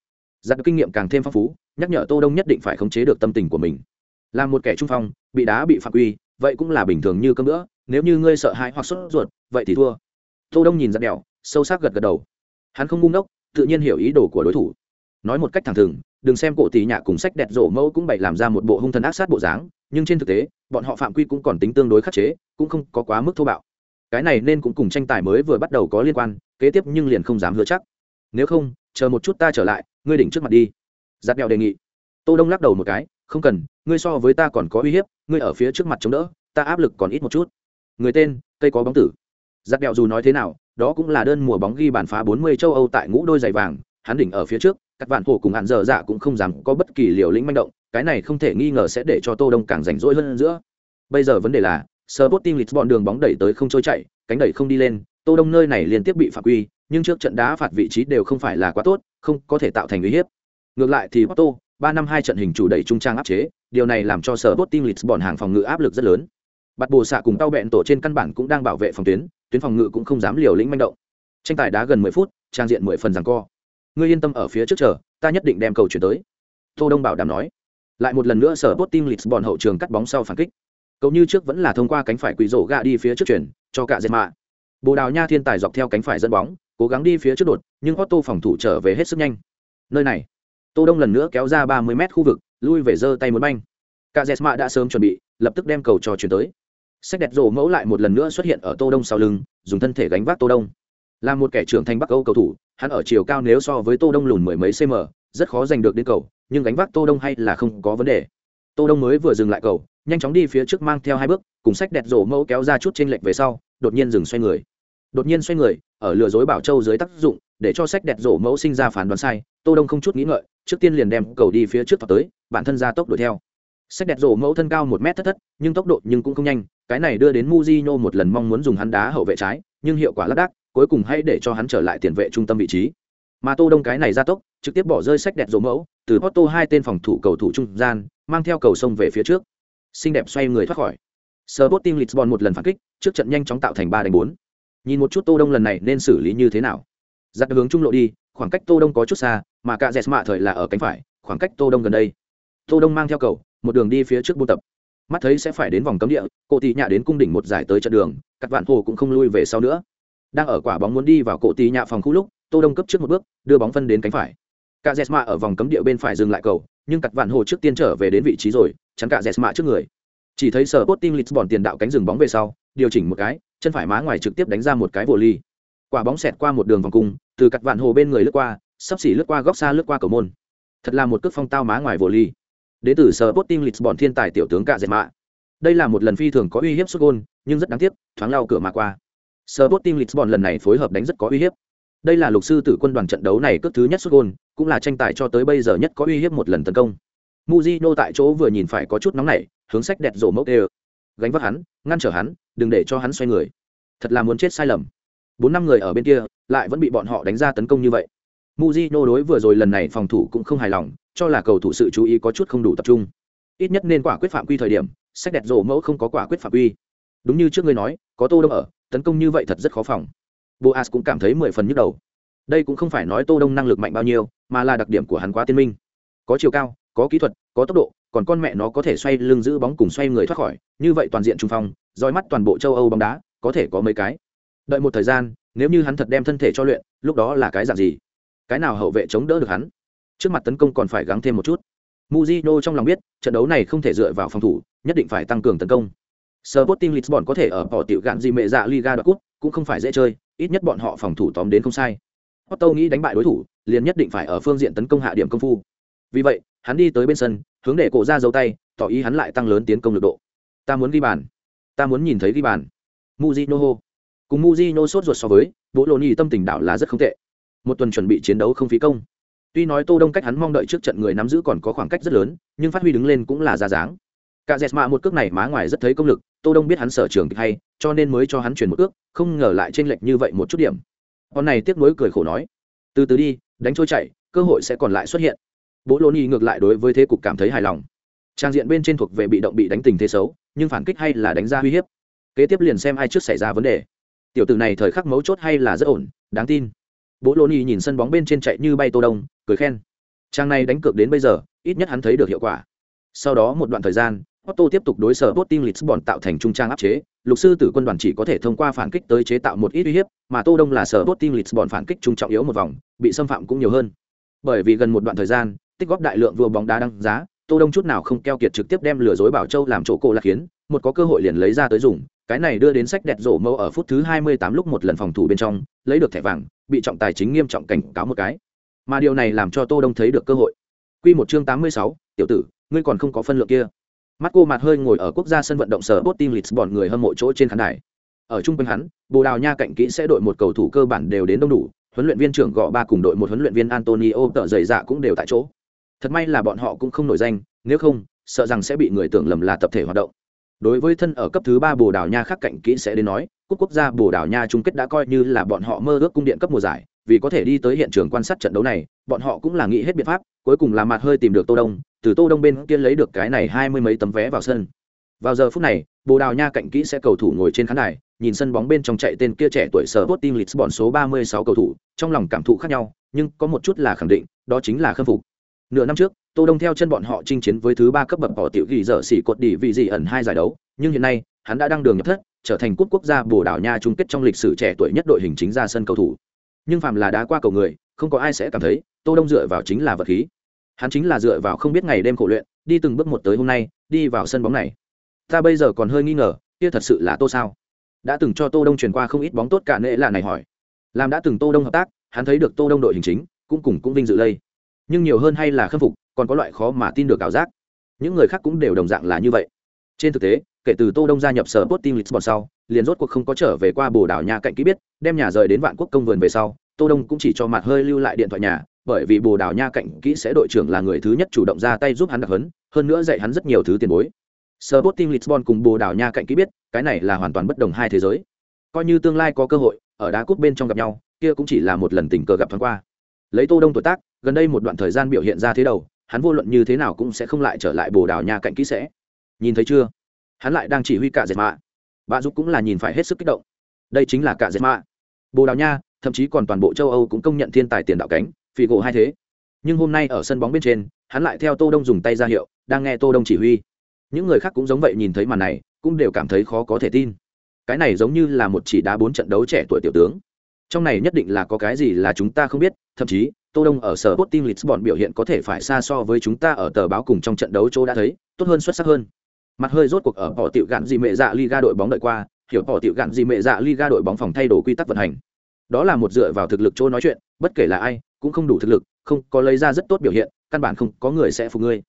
Giặt kinh nghiệm càng thêm phong phú, nhắc nhở tô đông nhất định phải khống chế được tâm tình của mình. Là một kẻ trung phong, bị đá bị phạm quy, vậy cũng là bình thường như cơm nữa nếu như ngươi sợ hãi hoặc sốt ruột vậy thì thua. Tô đông nhìn dặn đèo, sâu sắc gật gật đầu. Hắn không ngu ngốc, tự nhiên hiểu ý đồ của đối thủ. Nói một cách thẳng thừng, đừng xem cổ tỷ nhạ cùng sách đẹp rổ mẫu cũng bày làm ra một bộ hung thần ác sát bộ dáng, nhưng trên thực tế, bọn họ phạm quy cũng còn tính tương đối khắc chế, cũng không có quá mức thô bạo. Cái này nên cũng cùng tranh tài mới vừa bắt đầu có liên quan, kế tiếp nhưng liền không dám hứa chắc. Nếu không, chờ một chút ta trở lại, ngươi đỉnh trước mặt đi. Giặt mèo đề nghị. Tô đông lắc đầu một cái, không cần, ngươi so với ta còn có uy hiếp, ngươi ở phía trước mặt chống đỡ, ta áp lực còn ít một chút. Người tên, cây có bóng tử giặt mèo dù nói thế nào, đó cũng là đơn mùa bóng ghi bàn phá 40 châu âu tại ngũ đôi giày vàng, hắn đỉnh ở phía trước các bạn hồ cùng hạn dở dạ cũng không dám có bất kỳ liều lĩnh manh động, cái này không thể nghi ngờ sẽ để cho tô đông càng rảnh rỗi hơn giữa. Bây giờ vấn đề là, Sporting Lisbon đường bóng đẩy tới không trôi chạy, cánh đẩy không đi lên, tô đông nơi này liên tiếp bị phạm quy, nhưng trước trận đá phạt vị trí đều không phải là quá tốt, không có thể tạo thành uy hiếp. Ngược lại thì Porto, ba năm hai trận hình chủ đẩy trung trang áp chế, điều này làm cho Sporting Lisbon hàng phòng ngự áp lực rất lớn. Bắt bồ xạ cùng tao bẹn tổ trên căn bản cũng đang bảo vệ phòng tuyến tuyến phòng ngự cũng không dám liều lĩnh manh động. Tranh tài đá gần 10 phút, trang diện 10 phần giằng co. Ngươi yên tâm ở phía trước chờ, ta nhất định đem cầu chuyển tới. Tô đông bảo đảm nói. Lại một lần nữa sở bot team lisbon hậu trường cắt bóng sau phản kích. Cầu như trước vẫn là thông qua cánh phải quỷ rổ gạ đi phía trước chuyển, cho cả dệt mạ bồ đào nha thiên tài dọc theo cánh phải dẫn bóng, cố gắng đi phía trước đột, nhưng otto phòng thủ trở về hết sức nhanh. Nơi này, tô đông lần nữa kéo ra 30 mét khu vực, lui về giơ tay muốn banh. Cả dệt mạ đã sớm chuẩn bị, lập tức đem cầu cho chuyển tới sách đẹp rổ mẫu lại một lần nữa xuất hiện ở tô đông sau lưng, dùng thân thể gánh vác tô đông. Là một kẻ trưởng thành bắc âu cầu thủ, hắn ở chiều cao nếu so với tô đông lùn mười mấy cm rất khó giành được đến cầu, nhưng gánh vác tô đông hay là không có vấn đề. Tô đông mới vừa dừng lại cầu, nhanh chóng đi phía trước mang theo hai bước, cùng sách đẹp rổ mẫu kéo ra chút trên lệch về sau, đột nhiên dừng xoay người. Đột nhiên xoay người, ở lừa dối bảo châu dưới tác dụng, để cho sách đẹp rổ mẫu sinh ra phán đoán sai, tô đông không chút nghĩ ngợi, trước tiên liền đem cầu đi phía trước vào tới, bản thân ra tốc đuổi theo sách đẹp rổ mẫu thân cao một mét thất thất, nhưng tốc độ nhưng cũng không nhanh, cái này đưa đến Mujino một lần mong muốn dùng hắn đá hậu vệ trái, nhưng hiệu quả lác đác cuối cùng hãy để cho hắn trở lại tiền vệ trung tâm vị trí. Mà tô đông cái này ra tốc, trực tiếp bỏ rơi sách đẹp rổ mẫu, từ Porto hai tên phòng thủ cầu thủ trung gian, mang theo cầu sông về phía trước. Xinh đẹp xoay người thoát khỏi. Sporting Lisbon một lần phản kích, trước trận nhanh chóng tạo thành ba đánh bốn. Nhìn một chút tô đông lần này nên xử lý như thế nào. Giặt hướng trung lộ đi, khoảng cách tô đông có chút xa, mà cả dẹt mạ thời là ở cánh phải, khoảng cách tô đông gần đây tô đông mang theo cầu một đường đi phía trước buôn tập. Mắt thấy sẽ phải đến vòng cấm địa cổ tỷ nhạ đến cung đỉnh một giải tới trận đường các vạn hồ cũng không lui về sau nữa. Đang ở quả bóng muốn đi vào cổ tỷ nhạ phòng khu lúc, tô đông cấp trước một bước, đưa bóng phân đến cánh phải. Cả jesma ở vòng cấm địa bên phải dừng lại cầu nhưng cặt vạn hồ trước tiên trở về đến vị trí rồi, chắn cả jesma trước người. Chỉ thấy sở cốt tim lịch bòn tiền đạo cánh dừng bóng về sau, điều chỉnh một cái, chân phải má ngoài trực tiếp đánh ra một cái vô ly quả bóng xẹt qua một đường vòng cung, từ cặt vạn hồ bên người lướt qua, sắp xỉ lướt qua góc xa lướt qua cầu môn. Thật là một cước phong tao má ngoài vô ly đến từ sở Sporting Lisbon thiên tài tiểu tướng cả jesma đây là một lần phi thường có uy hiếp sút gôn, nhưng rất đáng tiếc, thoáng lao cửa mà qua. Sporting Lisbon lần này phối hợp đánh rất có uy hiếp. Đây là lục sư tử quân đoàn trận đấu này cước thứ nhất sút gôn, cũng là tranh tài cho tới bây giờ nhất có uy hiếp một lần tấn công. Mujino tại chỗ vừa nhìn phải có chút nóng nảy, hướng sách đẹp rổ mốc đều. Gánh vác hắn, ngăn trở hắn, đừng để cho hắn xoay người. Thật là muốn chết sai lầm. Bốn năm người ở bên kia, lại vẫn bị bọn họ đánh ra tấn công như vậy. Mujino đối vừa rồi lần này phòng thủ cũng không hài lòng, cho là cầu thủ sự chú ý có chút không đủ tập trung. Ít nhất nên quả quyết phạm quy thời điểm sách đẹp rổ mẫu không có quả quyết phạm quy. Đúng như trước ngươi nói, có tô đông ở, tấn công như vậy thật rất khó phòng. Boas cũng cảm thấy mười phần nhức đầu. Đây cũng không phải nói tô đông năng lực mạnh bao nhiêu, mà là đặc điểm của hắn quá tiên minh. Có chiều cao, có kỹ thuật, có tốc độ, còn con mẹ nó có thể xoay lưng giữ bóng cùng xoay người thoát khỏi, như vậy toàn diện trung phong dõi mắt toàn bộ châu âu bóng đá, có thể có mấy cái. Đợi một thời gian, nếu như hắn thật đem thân thể cho luyện, lúc đó là cái dạng gì? Cái nào hậu vệ chống đỡ được hắn trước mặt tấn công còn phải gắng thêm một chút muzino trong lòng biết, trận đấu này không thể dựa vào phòng thủ, nhất định phải tăng cường tấn công. Sporting Lisbon có thể ở bỏ tiểu gạn gì mẹ dạ Liga đoạt cúp, cũng không phải dễ chơi, ít nhất bọn họ phòng thủ tóm đến không sai. Otto nghĩ đánh bại đối thủ, liền nhất định phải ở phương diện tấn công hạ điểm công phu. Vì vậy, hắn đi tới bên sân, hướng để cổ ra dấu tay, tỏ ý hắn lại tăng lớn tiến công lực độ. Ta muốn ghi bàn, ta muốn nhìn thấy ghi bàn. Mujino cùng Mujino sốt ruột so với, bộ Lô Nhì tâm tình đảo là rất không tệ. Một tuần chuẩn bị chiến đấu không phí công. Tuy nói Tô Đông cách hắn mong đợi trước trận người nắm giữ còn có khoảng cách rất lớn, nhưng phát huy đứng lên cũng là ra dáng. Cả Jesma một cước này má ngoài rất thấy công lực, Tô Đông biết hắn sở trường hay, cho nên mới cho hắn chuyển một cước, không ngờ lại trên lệch như vậy một chút điểm. Con này tiếc nuối cười khổ nói, từ từ đi, đánh trôi chạy, cơ hội sẽ còn lại xuất hiện. Bố Lô ni ngược lại đối với thế cục cảm thấy hài lòng. Trang diện bên trên thuộc về bị động bị đánh tình thế xấu, nhưng phản kích hay là đánh ra uy hiếp. Kế tiếp liền xem ai trước xảy ra vấn đề. Tiểu tử này thời khắc mấu chốt hay là rất ổn, đáng tin. Bố Lô ni nhìn sân bóng bên trên chạy như bay Tô Đông, cười khen. Trang này đánh cược đến bây giờ, ít nhất hắn thấy được hiệu quả. Sau đó một đoạn thời gian, Otto tiếp tục đối sở botting Lisbon tạo thành trung trang áp chế, lục sư tử quân đoàn chỉ có thể thông qua phản kích tới chế tạo một ít uy hiếp, mà Tô Đông là sở botting Lisbon phản kích trung trọng yếu một vòng, bị xâm phạm cũng nhiều hơn. Bởi vì gần một đoạn thời gian, tích góp đại lượng vua bóng đá đăng giá, Tô Đông chút nào không keo kiệt trực tiếp đem lừa dối Bảo Châu làm chỗ cô là khiến, một có cơ hội liền lấy ra tới dùng, cái này đưa đến sách đẹp rổ mâu ở phút thứ 28 lúc một lần phòng thủ bên trong, lấy được thẻ vàng, bị trọng tài chính nghiêm trọng cảnh cáo một cái. Mà điều này làm cho Tô Đông thấy được cơ hội. Quy một chương 86, tiểu tử, ngươi còn không có phân lượng kia. Mắt cô mặt hơi ngồi ở quốc gia sân vận động sở Sporting Lisbon người hâm mộ chỗ trên khán đài. Ở trung quanh hắn, Bồ Đào Nha cạnh kỹ sẽ đội một cầu thủ cơ bản đều đến đông đủ, huấn luyện viên trưởng gọ ba cùng đội một huấn luyện viên Antonio tợ dày dạ cũng đều tại chỗ. Thật may là bọn họ cũng không nổi danh, nếu không, sợ rằng sẽ bị người tưởng lầm là tập thể hoạt động. Đối với thân ở cấp thứ ba Bồ Đào Nha khắc cạnh kỹ sẽ đến nói, cúp quốc gia Bồ Đào Nha chung kết đã coi như là bọn họ mơ ước cung điện cấp mùa giải, vì có thể đi tới hiện trường quan sát trận đấu này, bọn họ cũng là nghĩ hết biện pháp, cuối cùng là mặt hơi tìm được Tô Đông, từ Tô Đông bên kia lấy được cái này hai mươi mấy tấm vé vào sân. Vào giờ phút này, Bồ Đào Nha cạnh kỹ sẽ cầu thủ ngồi trên khán đài, nhìn sân bóng bên trong chạy tên kia trẻ tuổi sở Sporting Lisbon số 36 cầu thủ, trong lòng cảm thụ khác nhau, nhưng có một chút là khẳng định, đó chính là khâm phục. Nửa năm trước, Tô Đông theo chân bọn họ chinh chiến với thứ ba cấp bậc bỏ tiểu ghi dở xỉ cột đỉ vì gì ẩn hai giải đấu, nhưng hiện nay, hắn đã đang đường nhập thất, trở thành cúp quốc gia Bồ Đào Nha chung kết trong lịch sử trẻ tuổi nhất đội hình chính ra sân cầu thủ. Nhưng phàm là đá qua cầu người, không có ai sẽ cảm thấy, Tô Đông dựa vào chính là vật khí. Hắn chính là dựa vào không biết ngày đêm khổ luyện, đi từng bước một tới hôm nay, đi vào sân bóng này. Ta bây giờ còn hơi nghi ngờ, kia thật sự là Tô sao? Đã từng cho Tô Đông truyền qua không ít bóng tốt cả nệ là này hỏi. Làm đã từng Tô Đông hợp tác, hắn thấy được Tô Đông đội hình chính, cũng cùng cũng vinh dự lây. Nhưng nhiều hơn hay là khâm phục, còn có loại khó mà tin được ảo giác. Những người khác cũng đều đồng dạng là như vậy. Trên thực tế, kể từ Tô Đông gia nhập sở Sporting Lisbon sau, liền rốt cuộc không có trở về qua Bồ Đào Nha cạnh kỹ biết, đem nhà rời đến Vạn Quốc công vườn về sau, Tô Đông cũng chỉ cho mặt hơi lưu lại điện thoại nhà, bởi vì Bồ Đào Nha cạnh kỹ sẽ đội trưởng là người thứ nhất chủ động ra tay giúp hắn đặc hấn hơn nữa dạy hắn rất nhiều thứ tiền bối. Sporting Lisbon cùng Bồ Đào Nha cạnh kỹ biết, cái này là hoàn toàn bất đồng hai thế giới. Coi như tương lai có cơ hội ở đá cúp bên trong gặp nhau, kia cũng chỉ là một lần tình cờ gặp thoáng qua lấy tô đông tuổi tác, gần đây một đoạn thời gian biểu hiện ra thế đầu, hắn vô luận như thế nào cũng sẽ không lại trở lại bồ đào nha cạnh kỹ sẽ nhìn thấy chưa? Hắn lại đang chỉ huy cả dệt mạ. Bà giúp cũng là nhìn phải hết sức kích động. Đây chính là cả dệt mạ. Bồ đào nha, thậm chí còn toàn bộ châu âu cũng công nhận thiên tài tiền đạo cánh vì gỗ hai thế. Nhưng hôm nay ở sân bóng bên trên, hắn lại theo tô đông dùng tay ra hiệu, đang nghe tô đông chỉ huy. Những người khác cũng giống vậy nhìn thấy màn này, cũng đều cảm thấy khó có thể tin. Cái này giống như là một chỉ đá bốn trận đấu trẻ tuổi tiểu tướng trong này nhất định là có cái gì là chúng ta không biết, thậm chí, tô đông ở sở Sporting Lisbon biểu hiện có thể phải xa so với chúng ta ở tờ báo cùng trong trận đấu chỗ đã thấy, tốt hơn xuất sắc hơn. Mặt hơi rốt cuộc ở bỏ tiểu gạn gì mẹ dạ liga đội bóng đợi qua, hiểu bỏ tiểu gạn gì mẹ dạ liga đội bóng phòng thay đổi quy tắc vận hành. Đó là một dựa vào thực lực chỗ nói chuyện, bất kể là ai, cũng không đủ thực lực, không có lấy ra rất tốt biểu hiện, căn bản không có người sẽ phục ngươi.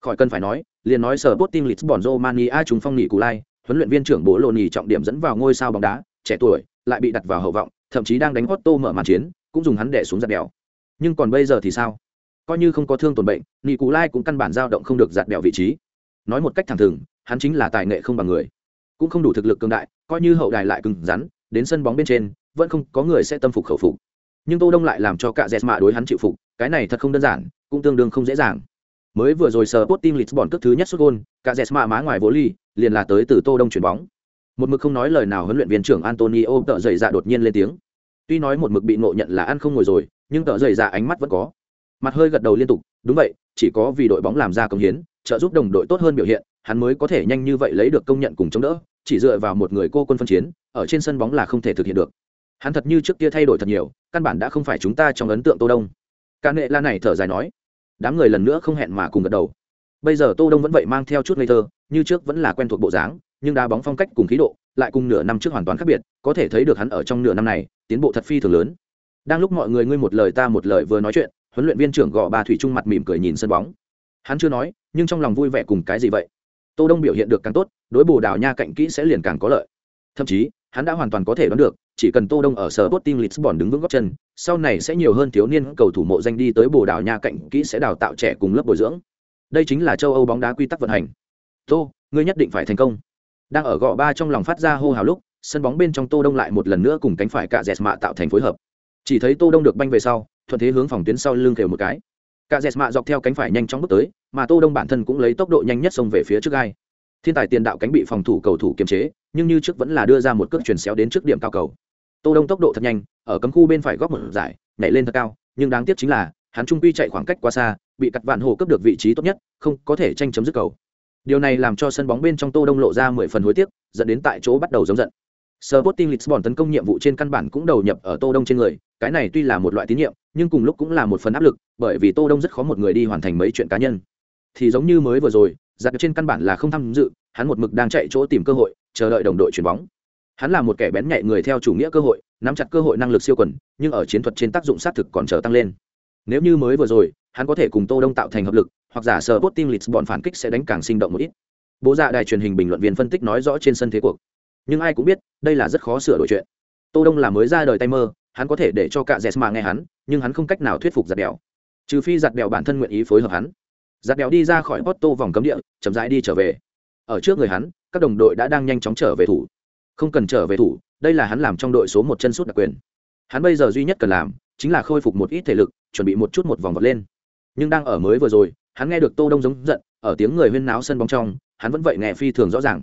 Khỏi cần phải nói, liền nói sở Sporting Lisbon Romania chúng phong nghỉ cù lai, huấn luyện viên trưởng bố lô nỉ trọng điểm dẫn vào ngôi sao bóng đá, trẻ tuổi, lại bị đặt vào hậu vọng thậm chí đang đánh Otto mở màn chiến cũng dùng hắn đè xuống giật đèo. Nhưng còn bây giờ thì sao? Coi như không có thương tổn bệnh Nikolai lai cũng căn bản dao động không được giật đèo vị trí. Nói một cách thẳng thừng hắn chính là tài nghệ không bằng người. Cũng không đủ thực lực cường đại coi như hậu đài lại cứng rắn đến sân bóng bên trên vẫn không có người sẽ tâm phục khẩu phục. Nhưng tô đông lại làm cho cả dẹt đối hắn chịu phục cái này thật không đơn giản cũng tương đương không dễ dàng. Mới vừa rồi sờ Sporting Lisbon cướp thứ nhất sút gôn, cả Jesma má ngoài vô ly, liền là tới từ Tô Đông chuyển bóng. Một mực không nói lời nào huấn luyện viên trưởng Antonio tợ dậy dạ đột nhiên lên tiếng. Tuy nói một mực bị ngộ nhận là ăn không ngồi rồi, nhưng tợ dậy dạ ánh mắt vẫn có. Mặt hơi gật đầu liên tục, đúng vậy, chỉ có vì đội bóng làm ra công hiến, trợ giúp đồng đội tốt hơn biểu hiện, hắn mới có thể nhanh như vậy lấy được công nhận cùng chống đỡ, chỉ dựa vào một người cô quân phân chiến, ở trên sân bóng là không thể thực hiện được. Hắn thật như trước kia thay đổi thật nhiều, căn bản đã không phải chúng ta trong ấn tượng Tô Đông. Cả nghệ la này thở dài nói, đám người lần nữa không hẹn mà cùng gật đầu bây giờ tô đông vẫn vậy mang theo chút ngây thơ như trước vẫn là quen thuộc bộ dáng nhưng đá bóng phong cách cùng khí độ lại cùng nửa năm trước hoàn toàn khác biệt, có thể thấy được hắn ở trong nửa năm này, tiến bộ thật phi thường lớn. Đang lúc mọi người ngươi một lời ta một lời vừa nói chuyện, huấn luyện viên trưởng gò bà thủy trung mặt mỉm cười nhìn sân bóng. Hắn chưa nói, nhưng trong lòng vui vẻ cùng cái gì vậy? Tô đông biểu hiện được càng tốt, đối bồ đào nha cạnh kỹ sẽ liền càng có lợi. Thậm chí, hắn đã hoàn toàn có thể đoán được, chỉ cần tô đông ở sở bot team lisbon đứng vững góc chân, sau này sẽ nhiều hơn thiếu niên cầu thủ mộ danh đi tới bồ đào nha cạnh kỹ sẽ đào tạo trẻ cùng lớp bồi dưỡng. Đây chính là châu âu bóng đá quy tắc vận hành. Tô, ngươi nhất định phải thành công đang ở gò ba trong lòng phát ra hô hào lúc, sân bóng bên trong tô đông lại một lần nữa cùng cánh phải cạ dẹt mạ tạo thành phối hợp. Chỉ thấy tô đông được banh về sau, thuận thế hướng phòng tuyến sau lưng kêu một cái. Cạ dẹt mạ dọc theo cánh phải nhanh chóng bước tới, mà tô đông bản thân cũng lấy tốc độ nhanh nhất xông về phía trước gai. Thiên tài tiền đạo cánh bị phòng thủ cầu thủ kiềm chế, nhưng như trước vẫn là đưa ra một cước chuyển xéo đến trước điểm cao cầu. Tô đông tốc độ thật nhanh, ở cấm khu bên phải góc một giải, nhảy lên thật cao, nhưng đáng tiếc chính là, hắn trung quy chạy khoảng cách quá xa, bị cắt vạn hồ cướp được vị trí tốt nhất, không có thể tranh chấm dứt cầu điều này làm cho sân bóng bên trong tô đông lộ ra mười phần hối tiếc dẫn đến tại chỗ bắt đầu giống giận Sporting Lisbon tấn công nhiệm vụ trên căn bản cũng đầu nhập ở Tô Đông trên người, cái này tuy là một loại tín nhiệm, nhưng cùng lúc cũng là một phần áp lực, bởi vì Tô Đông rất khó một người đi hoàn thành mấy chuyện cá nhân. Thì giống như mới vừa rồi, giật trên căn bản là không tham dự, hắn một mực đang chạy chỗ tìm cơ hội, chờ đợi đồng đội chuyển bóng. Hắn là một kẻ bén nhạy người theo chủ nghĩa cơ hội, nắm chặt cơ hội năng lực siêu quần, nhưng ở chiến thuật trên tác dụng sát thực còn chờ tăng lên. Nếu như mới vừa rồi, hắn có thể cùng Tô Đông tạo thành hợp lực, hoặc giả sở Sporting Lisbon phản kích sẽ đánh càng sinh động một ít. Bố dạ đài truyền hình bình luận viên phân tích nói rõ trên sân thế cuộc. Nhưng ai cũng biết, đây là rất khó sửa đổi chuyện. Tô Đông là mới ra đời tay mơ, hắn có thể để cho cả Jesma nghe hắn, nhưng hắn không cách nào thuyết phục giặt đèo. Trừ phi giặt đèo bản thân nguyện ý phối hợp hắn. Giặt đèo đi ra khỏi Porto vòng cấm địa, chậm rãi đi trở về. Ở trước người hắn, các đồng đội đã đang nhanh chóng trở về thủ. Không cần trở về thủ, đây là hắn làm trong đội số một chân sút đặc quyền. Hắn bây giờ duy nhất cần làm chính là khôi phục một ít thể lực, chuẩn bị một chút một vòng vọt lên nhưng đang ở mới vừa rồi, hắn nghe được tô đông giống giận, ở tiếng người huyên náo sân bóng trong, hắn vẫn vậy nghe phi thường rõ ràng.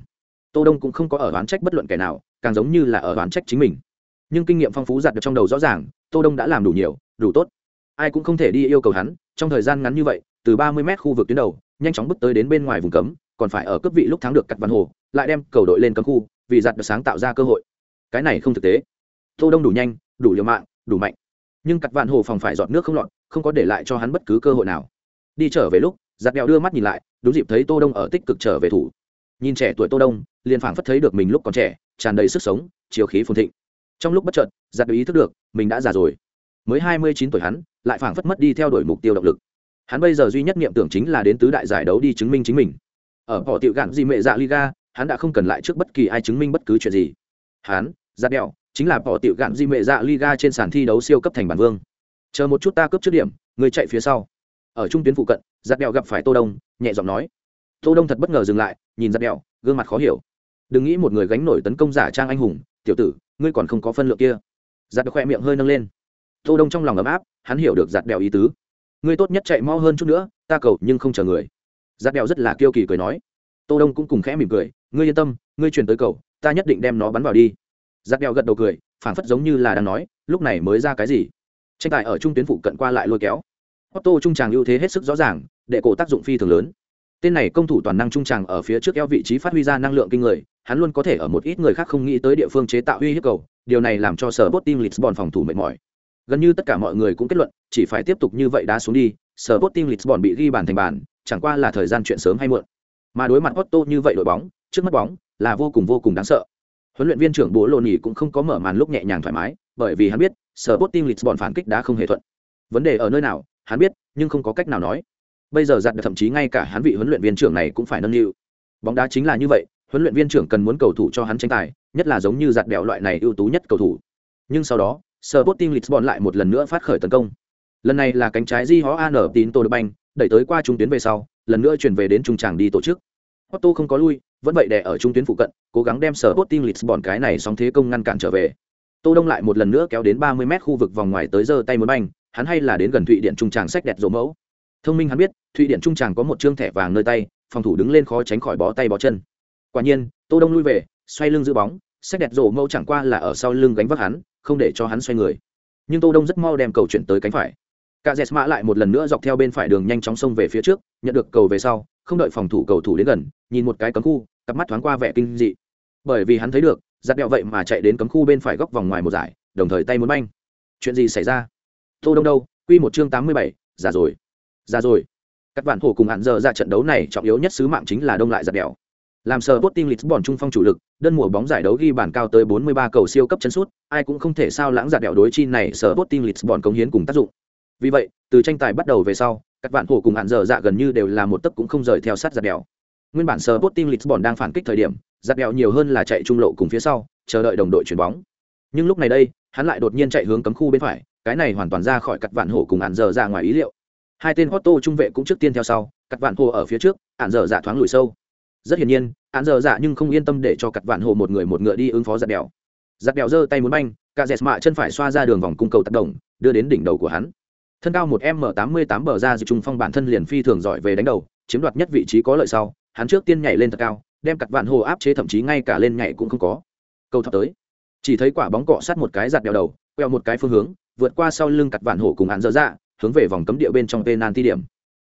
Tô đông cũng không có ở đoán trách bất luận kẻ nào, càng giống như là ở đoán trách chính mình. Nhưng kinh nghiệm phong phú giặt được trong đầu rõ ràng, tô đông đã làm đủ nhiều, đủ tốt. Ai cũng không thể đi yêu cầu hắn, trong thời gian ngắn như vậy, từ 30 mét khu vực tuyến đầu, nhanh chóng bước tới đến bên ngoài vùng cấm, còn phải ở cấp vị lúc thắng được cắt văn hồ, lại đem cầu đội lên cấm khu, vì giặt được sáng tạo ra cơ hội. Cái này không thực tế. Tô đông đủ nhanh, đủ liều mạng, đủ mạnh. Nhưng cắt vạn hồ phòng phải giọt nước không lọt không có để lại cho hắn bất cứ cơ hội nào. Đi trở về lúc, giặt đèo đưa mắt nhìn lại, đúng dịp thấy tô đông ở tích cực trở về thủ. Nhìn trẻ tuổi tô đông, liền phảng phất thấy được mình lúc còn trẻ, tràn đầy sức sống chiều khí phồn thịnh. Trong lúc bất chợt, giặt ý thức được, mình đã già rồi. Mới hai mươi chín tuổi hắn, lại phảng phất mất đi theo đuổi mục tiêu động lực. Hắn bây giờ duy nhất niệm tưởng chính là đến tứ đại giải đấu đi chứng minh chính mình. Ở bỏ tiệu gạn gì mẹ dạ liga, hắn đã không cần lại trước bất kỳ ai chứng minh bất cứ chuyện gì. Hắn, giặt đèo chính là bỏ tiệu gạn di mệ dạ liga trên sàn thi đấu siêu cấp thành bản vương chờ một chút ta cướp trước điểm, người chạy phía sau. Ở trung tuyến phụ cận, giặt đèo gặp phải tô đông, nhẹ giọng nói. Tô đông thật bất ngờ dừng lại, nhìn giặt đèo gương mặt khó hiểu. Đừng nghĩ một người gánh nổi tấn công giả trang anh hùng, tiểu tử, ngươi còn không có phân lượng kia. Giặt khoe miệng hơi nâng lên. Tô đông trong lòng ấm áp, hắn hiểu được giặt đèo ý tứ. Ngươi tốt nhất chạy mau hơn chút nữa, ta cầu nhưng không chờ người. Giặt đèo rất là kiêu kỳ cười nói. Tô đông cũng cùng khẽ mỉm cười, ngươi yên tâm, ngươi truyền tới cầu, ta nhất định đem nó bắn vào đi. Giặt đèo gật đầu cười, phảng phất giống như là đang nói, lúc này mới ra cái gì? Tranh tài ở trung tuyến phụ cận qua lại lôi kéo. Otto trung tràng ưu thế hết sức rõ ràng, để cổ tác dụng phi thường lớn. Tên này công thủ toàn năng trung tràng ở phía trước eo vị trí phát huy ra năng lượng kinh người, hắn luôn có thể ở một ít người khác không nghĩ tới địa phương chế tạo uy hiếp cầu, điều này làm cho sở bot team lisbon phòng thủ mệt mỏi. Gần như tất cả mọi người cũng kết luận, chỉ phải tiếp tục như vậy đá xuống đi sở bot team lisbon bị ghi bàn thành bàn, chẳng qua là thời gian chuyện sớm hay muộn. Mà đối mặt Otto như vậy đội bóng, trước mắt bóng là vô cùng vô cùng đáng sợ. Huấn luyện viên trưởng bố lô nhì cũng không có mở màn lúc nhẹ nhàng thoải mái, bởi vì hắn biết sở bot team lisbon phản kích đã không hề thuận. Vấn đề ở nơi nào, hắn biết, nhưng không có cách nào nói. Bây giờ giặt thậm chí ngay cả hắn vị huấn luyện viên trưởng này cũng phải nâng niu. Bóng đá chính là như vậy, huấn luyện viên trưởng cần muốn cầu thủ cho hắn tranh tài, nhất là giống như giặt bèo loại này ưu tú nhất cầu thủ. Nhưng sau đó Sporting Lisbon lại một lần nữa phát khởi tấn công. Lần này là cánh trái di hó an tín tô đập banh, đẩy tới qua trung tuyến về sau, lần nữa chuyển về đến trung tràng đi tổ chức. Otto không có lui, vẫn vậy đè ở trung tuyến phụ cận, cố gắng đem Sporting Lisbon cái này sóng thế công ngăn cản trở về tô đông lại một lần nữa kéo đến ba mươi mét khu vực vòng ngoài tới giơ tay muốn banh, hắn hay là đến gần thụy điện trung tràng sách đẹp rổ mẫu. Thông minh hắn biết, thụy điện trung tràng có một chương thẻ vàng nơi tay, phòng thủ đứng lên khó tránh khỏi bó tay bó chân. Quả nhiên, tô đông lui về, xoay lưng giữ bóng sách đẹp rổ mẫu chẳng qua là ở sau lưng gánh vác hắn, không để cho hắn xoay người. Nhưng tô đông rất mau đem cầu chuyển tới cánh phải. Cả dẹt mã lại một lần nữa dọc theo bên phải đường nhanh chóng xông về phía trước, nhận được cầu về sau, không đợi phòng thủ cầu thủ đến gần, nhìn một cái cấm khu, cặp mắt thoáng qua vẻ kinh dị. Bởi vì hắn thấy được giặt đẹo vậy mà chạy đến cấm khu bên phải góc vòng ngoài một giải đồng thời tay muốn banh chuyện gì xảy ra? Tô đông đâu? Quy một chương tám mươi bảy, già rồi. Già rồi. Các bạn hổ cùng hạn giờ ra trận đấu này trọng yếu nhất sứ mạng chính là đông lại giặt đẹo làm sờ bot team lisbon trung phong chủ lực đơn mùa bóng giải đấu ghi bàn cao tới 43 cầu siêu cấp chân sút ai cũng không thể sao lãng giặt đẹo đối chi này sờ bot team lisbon cống hiến cùng tác dụng. Vì vậy từ tranh tài bắt đầu về sau các bạn hổ cùng hạn giờ dạ gần như đều là một tấc cũng không rời theo sát giặt đẹo nguyên bản sờ bot team lisbon đang phản kích thời điểm giặt đẹo nhiều hơn là chạy trung lộ cùng phía sau, chờ đợi đồng đội chuyển bóng. Nhưng lúc này đây, hắn lại đột nhiên chạy hướng cấm khu bên phải, cái này hoàn toàn ra khỏi cặt vạn hổ cùng ạn dở ra ngoài ý liệu. Hai tên Otto trung vệ cũng trước tiên theo sau cặt vạn hồ ở phía trước hạn dở dạ thoáng lùi sâu. Rất hiển nhiên hạn dở dạ nhưng không yên tâm để cho cặt vạn hồ một người một ngựa đi ứng phó giặt đèo giặt đèo giơ tay muốn banh, cả dẹt mạ chân phải xoa ra đường vòng cung cầu tác động, đưa đến đỉnh đầu của hắn. Thân cao một m tám mươi tám bờ ra dự trung phong bản thân liền phi thường giỏi về đánh đầu, chiếm đoạt nhất vị trí có lợi sau, hắn trước tiên nhảy lên thật cao đem cặt vạn hồ áp chế thậm chí ngay cả lên nhảy cũng không có. Câu thọ tới. Chỉ thấy quả bóng cọ sát một cái giặt đèo đầu, quẹo một cái phương hướng, vượt qua sau lưng cặt vạn hổ cùng hạn dơ dạ hướng về vòng cấm địa bên trong penalty điểm.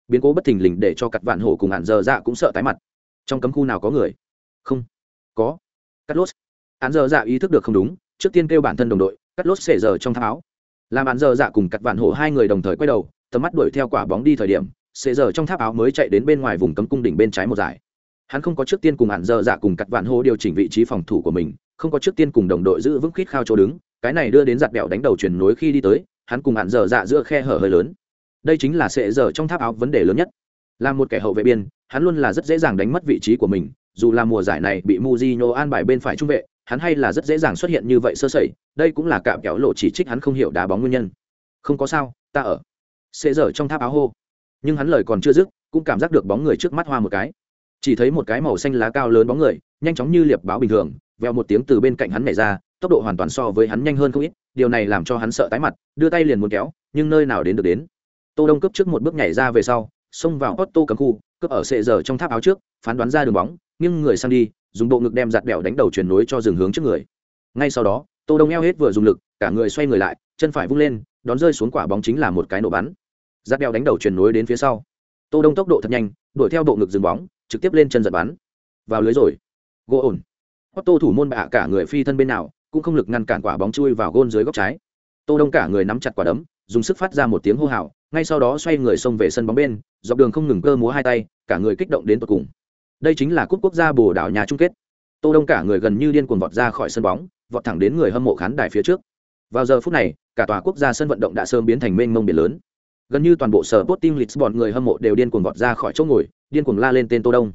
Biến cố bất thình lình để cho cặt vạn hổ cùng hạn dơ dạ cũng sợ tái mặt. Trong cấm khu nào có người? Không. Có. Cắt lốt hạn dơ dạ ý thức được không đúng, trước tiên kêu bản thân đồng đội cắt lốt xể giờ trong tháo áo. Làm hạn dơ dạ cùng cặt vạn hổ hai người đồng thời quay đầu, tầm mắt đuổi theo quả bóng đi thời điểm, xể giờ trong tháp áo mới chạy đến bên ngoài vùng cấm cung đỉnh bên trái một giải hắn không có trước tiên cùng hạn dơ dạ cùng cặt vạn hô điều chỉnh vị trí phòng thủ của mình, không có trước tiên cùng đồng đội giữ vững khít khao chỗ đứng, cái này đưa đến giặt bẹo đánh đầu chuyển nối khi đi tới, hắn cùng hạn dơ dạ giữa khe hở hơi lớn. Đây chính là sệ dở trong tháp áo vấn đề lớn nhất. Là một kẻ hậu vệ biên, hắn luôn là rất dễ dàng đánh mất vị trí của mình, dù là mùa giải này bị Mujino an bài bên phải trung vệ, hắn hay là rất dễ dàng xuất hiện như vậy sơ sẩy, đây cũng là cạm kéo lộ chỉ trích hắn không hiểu đá bóng nguyên nhân. Không có sao, ta ở. Sệ dở trong tháp áo hô. Nhưng hắn lời còn chưa dứt, cũng cảm giác được bóng người trước mắt hoa một cái chỉ thấy một cái màu xanh lá cao lớn bóng người, nhanh chóng như liệp báo bình thường veo một tiếng từ bên cạnh hắn nhảy ra, tốc độ hoàn toàn so với hắn nhanh hơn không ít, điều này làm cho hắn sợ tái mặt, đưa tay liền muốn kéo, nhưng nơi nào đến được đến. Tô đông cướp trước một bước nhảy ra về sau, xông vào Otto cấm khu, cướp ở sệ giờ trong tháp áo trước, phán đoán ra đường bóng, nghiêng người sang đi, dùng bộ ngực đem giặt bẹo đánh đầu chuyển nối cho dừng hướng trước người. Ngay sau đó, tô đông eo hết vừa dùng lực, cả người xoay người lại, chân phải vung lên, đón rơi xuống quả bóng chính là một cái nổ bắn. Giặt bẹo đánh đầu chuyển nối đến phía sau. Tô đông tốc độ thật nhanh, đuổi theo bộ ngực dừng bóng trực tiếp lên chân giật bắn. Vào lưới rồi. Gỗ ổn. Otto thủ môn bạ cả người phi thân bên nào, cũng không lực ngăn cản quả bóng chui vào gôn dưới góc trái. Tô đông cả người nắm chặt quả đấm, dùng sức phát ra một tiếng hô hào, ngay sau đó xoay người xông về sân bóng bên, dọc đường không ngừng cơ múa hai tay, cả người kích động đến tột cùng. Đây chính là cúp quốc gia bồ đảo nhà chung kết. Tô đông cả người gần như điên cuồng vọt ra khỏi sân bóng, vọt thẳng đến người hâm mộ khán đài phía trước. Vào giờ phút này, cả tòa quốc gia sân vận động đã sớm biến thành mênh mông biển lớn. Gần như toàn bộ sở bot team lisbon người hâm mộ đều điên cuồng vọt ra khỏi chỗ ngồi điên cuồng la lên tên tô đông.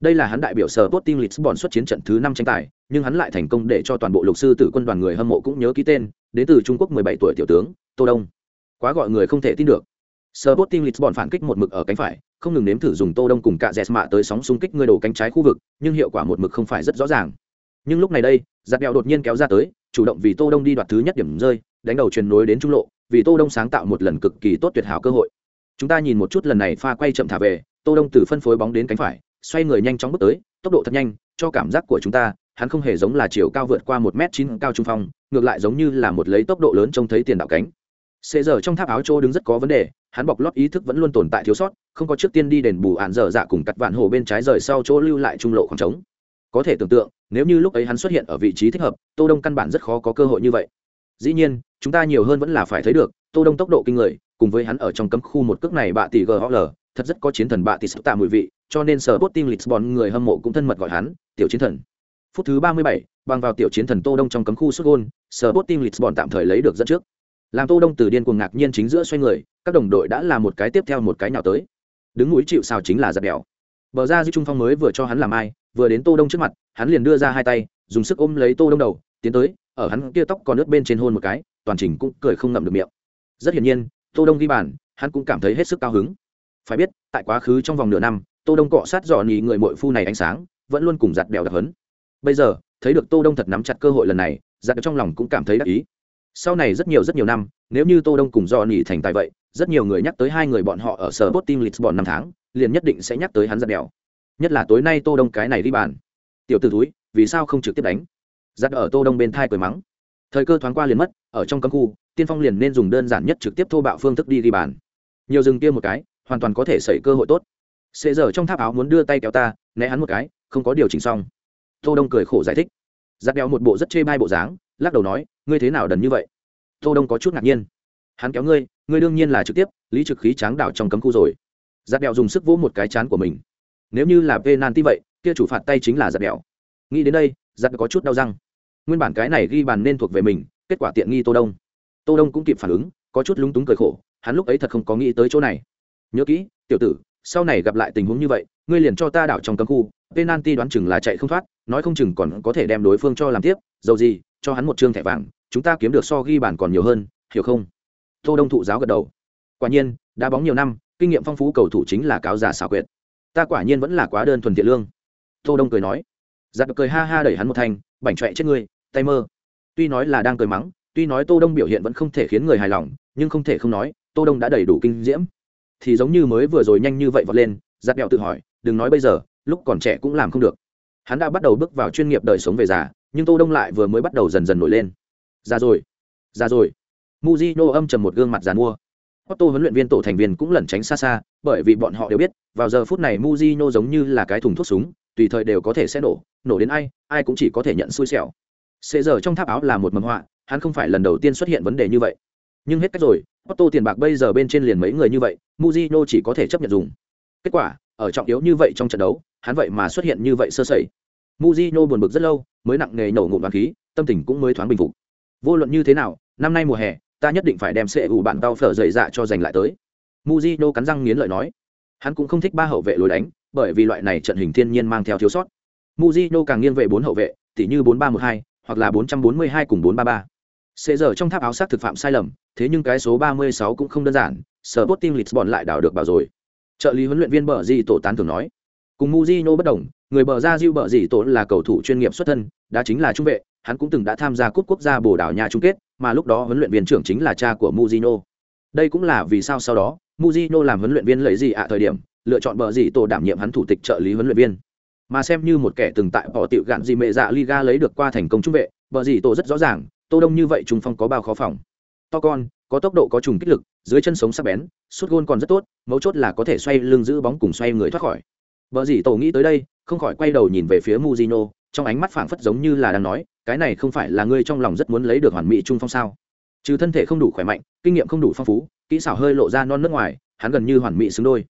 Đây là hắn đại biểu sở tốt team lisbon xuất chiến trận thứ năm tranh tài nhưng hắn lại thành công để cho toàn bộ lục sư tử quân đoàn người hâm mộ cũng nhớ ký tên đến từ trung quốc 17 tuổi tiểu tướng tô đông. Quá gọi người không thể tin được. Sporting Lisbon phản kích một mực ở cánh phải, không ngừng nếm thử dùng Tô Đông cùng cả Jesma tới sóng xung kích người đổ cánh trái khu vực, nhưng hiệu quả một mực không phải rất rõ ràng. Nhưng lúc này đây, giật bèo đột nhiên kéo ra tới, chủ động vì Tô Đông đi đoạt thứ nhất điểm rơi, đánh đầu truyền nối đến trung lộ, vì tô đông sáng tạo một lần cực kỳ tốt tuyệt hảo cơ hội. Chúng ta nhìn một chút lần này pha quay chậm thả về tô đông từ phân phối bóng đến cánh phải, xoay người nhanh chóng bước tới, tốc độ thật nhanh, cho cảm giác của chúng ta, hắn không hề giống là chiều cao vượt qua một m chín cao trung phong, ngược lại giống như là một lấy tốc độ lớn trông thấy tiền đạo cánh. Xế giờ trong tháp áo chỗ đứng rất có vấn đề, hắn bọc lót ý thức vẫn luôn tồn tại thiếu sót, không có trước tiên đi đền bù ạn dở dạ cùng cắt vạn hồ bên trái rời sau chỗ lưu lại trung lộ khoảng trống. Có thể tưởng tượng, nếu như lúc ấy hắn xuất hiện ở vị trí thích hợp, tô đông căn bản rất khó có cơ hội như vậy. Dĩ nhiên, chúng ta nhiều hơn vẫn là phải thấy được, tô đông tốc độ kinh người, cùng với hắn ở trong cấm khu một cước này bạ tỷ ghl thật rất có chiến thần bạ tỷ sức tạ mùi vị cho nên sở bot team lisbon người hâm mộ cũng thân mật gọi hắn tiểu chiến thần. Phút thứ ba mươi bảy, bằng vào tiểu chiến thần tô đông trong cấm khu xuất gôn sở team lisbon tạm thời lấy được dẫn trước. Làm tô đông từ điên cuồng ngạc nhiên chính giữa xoay người các đồng đội đã làm một cái tiếp theo một cái nào tới. Đứng núi chịu sao chính là giật đèo bờ ra dư trung phong mới vừa cho hắn làm ai vừa đến tô đông trước mặt hắn liền đưa ra hai tay dùng sức ôm lấy tô đông đầu tiến tới ở hắn kia tóc còn ướt bên trên hôn một cái toàn trình cũng cười không ngậm được miệng. Rất hiển nhiên tô đông ghi bàn hắn cũng cảm thấy hết sức cao hứng phải biết, tại quá khứ trong vòng nửa năm, tô đông cọ sát dò nhì người mội phu này ánh sáng, vẫn luôn cùng giặt đèo đặc hấn. Bây giờ, thấy được tô đông thật nắm chặt cơ hội lần này, giặt trong lòng cũng cảm thấy đắc ý. Sau này rất nhiều rất nhiều năm, nếu như tô đông cùng dò nhì thành tài vậy, rất nhiều người nhắc tới hai người bọn họ ở sở bot team lisbon năm tháng, liền nhất định sẽ nhắc tới hắn giặt đèo. Nhất là tối nay tô đông cái này đi bàn. Tiểu t ử túi vì sao không trực tiếp đánh? Giặt ở tô đông bên thai cười mắng. Thời cơ thoáng qua liền mất, ở trong cấm khu, tiên phong liền nên dùng đơn giản nhất trực tiếp thô bạo phương thức đi ghi bàn. Nhiều rừng kia một cái hoàn toàn có thể xảy cơ hội tốt. Xệ giờ trong tháp áo muốn đưa tay kéo ta, né hắn một cái, không có điều chỉnh xong. Tô đông cười khổ giải thích. Giặt đeo một bộ rất chê bai bộ dáng, lắc đầu nói, ngươi thế nào đần như vậy? Tô đông có chút ngạc nhiên. Hắn kéo ngươi ngươi đương nhiên là trực tiếp, lý trực khí tráng đảo trong cấm khu rồi. Giặt đeo dùng sức vỗ một cái chán của mình. Nếu như là penalty vậy, kia chủ phạt tay chính là giặt đeo. Nghĩ đến đây, giặt có chút đau răng. Nguyên bản cái này ghi bàn nên thuộc về mình, kết quả tiện nghi tô đông. Tô đông cũng kịp phản ứng, có chút lúng túng cười khổ, hắn lúc ấy thật không có nghĩ tới chỗ này nhớ kỹ, tiểu tử, sau này gặp lại tình huống như vậy, ngươi liền cho ta đảo trong cấm khu penalty đoán chừng là chạy không thoát, nói không chừng còn có thể đem đối phương cho làm tiếp, dầu gì, cho hắn một trương thẻ vàng, chúng ta kiếm được so ghi bàn còn nhiều hơn, hiểu không? Tô đông thụ giáo gật đầu. Quả nhiên đá bóng nhiều năm, kinh nghiệm phong phú cầu thủ chính là cáo già xảo quyệt. Ta quả nhiên vẫn là quá đơn thuần thiện lương. Tô đông cười nói. Giặt cười ha ha đẩy hắn một thanh, bảnh trọe chết ngươi, tay mơ. Tuy nói là đang cười mắng, tuy nói tô đông biểu hiện vẫn không thể khiến người hài lòng, nhưng không thể không nói, tô đông đã đầy đủ kinh diễm thì giống như mới vừa rồi nhanh như vậy vọt lên giặt đẹo tự hỏi đừng nói bây giờ lúc còn trẻ cũng làm không được hắn đã bắt đầu bước vào chuyên nghiệp đời sống về già nhưng tô đông lại vừa mới bắt đầu dần dần nổi lên già rồi già rồi muzino âm trầm một gương mặt giàn mua Otto huấn luyện viên tổ thành viên cũng lẩn tránh xa xa, bởi vì bọn họ đều biết, vào giờ phút này Mujino giống như là cái thùng thuốc súng, tùy thời đều có thể sẽ nổ, nổ đến ai, ai cũng chỉ có thể nhận xui xẻo. Sẽ giờ trong tháp áo là một mầm họa, hắn không phải lần đầu tiên xuất hiện vấn đề như vậy. Nhưng hết cách rồi, Otto tiền bạc bây giờ bên trên liền mấy người như vậy, Mujino chỉ có thể chấp nhận dùng. Kết quả, ở trọng yếu như vậy trong trận đấu, hắn vậy mà xuất hiện như vậy sơ sẩy. Mujino buồn bực rất lâu, mới nặng nề nổ ngụm đoán khí, tâm tình cũng mới thoáng bình phục. Vô luận như thế nào, năm nay mùa hè, ta nhất định phải đem sẽ ủ bạn tao phở dậy dạ cho giành lại tới. Mujino cắn răng nghiến lợi nói, hắn cũng không thích ba hậu vệ lối đánh, bởi vì loại này trận hình thiên nhiên mang theo thiếu sót. Mujino càng nghiêng về bốn hậu vệ, tỉ như bốn ba một hai, hoặc là bốn trăm bốn mươi hai cùng bốn ba ba. Sẽ giờ trong tháp áo sát thực phạm sai lầm, thế nhưng cái số ba mươi sáu cũng không đơn giản, Sporting Lisbon lại đảo được bảo rồi. Trợ lý huấn luyện viên bờ Gì tổ tán thường nói, cùng Mujino bất đồng, người bờ ra Diu bờ Gì tổ là cầu thủ chuyên nghiệp xuất thân, đã chính là trung vệ, hắn cũng từng đã tham gia cúp quốc gia Bồ Đào Nha chung kết, mà lúc đó huấn luyện viên trưởng chính là cha của Mujino. Đây cũng là vì sao sau đó, Mujino làm huấn luyện viên lấy gì ạ thời điểm, lựa chọn bờ gì tổ đảm nhiệm hắn thủ tịch trợ lý huấn luyện viên. Mà xem như một kẻ từng tại bỏ tiểu gạn gì mẹ dạ Liga lấy được qua thành công trung vệ, bờ gì tổ rất rõ ràng, Tô Đông như vậy trung phong có bao khó phòng. To con, có tốc độ có trùng kích lực, dưới chân sống sắc bén, sút gôn còn rất tốt, mấu chốt là có thể xoay lưng giữ bóng cùng xoay người thoát khỏi. Bờ gì tổ nghĩ tới đây, không khỏi quay đầu nhìn về phía muzino trong ánh mắt phảng phất giống như là đang nói, cái này không phải là ngươi trong lòng rất muốn lấy được hoàn mỹ trung phong sao? Trừ thân thể không đủ khỏe mạnh, kinh nghiệm không đủ phong phú, kỹ xảo hơi lộ ra non nước ngoài, hắn gần như hoàn mỹ xứng đôi.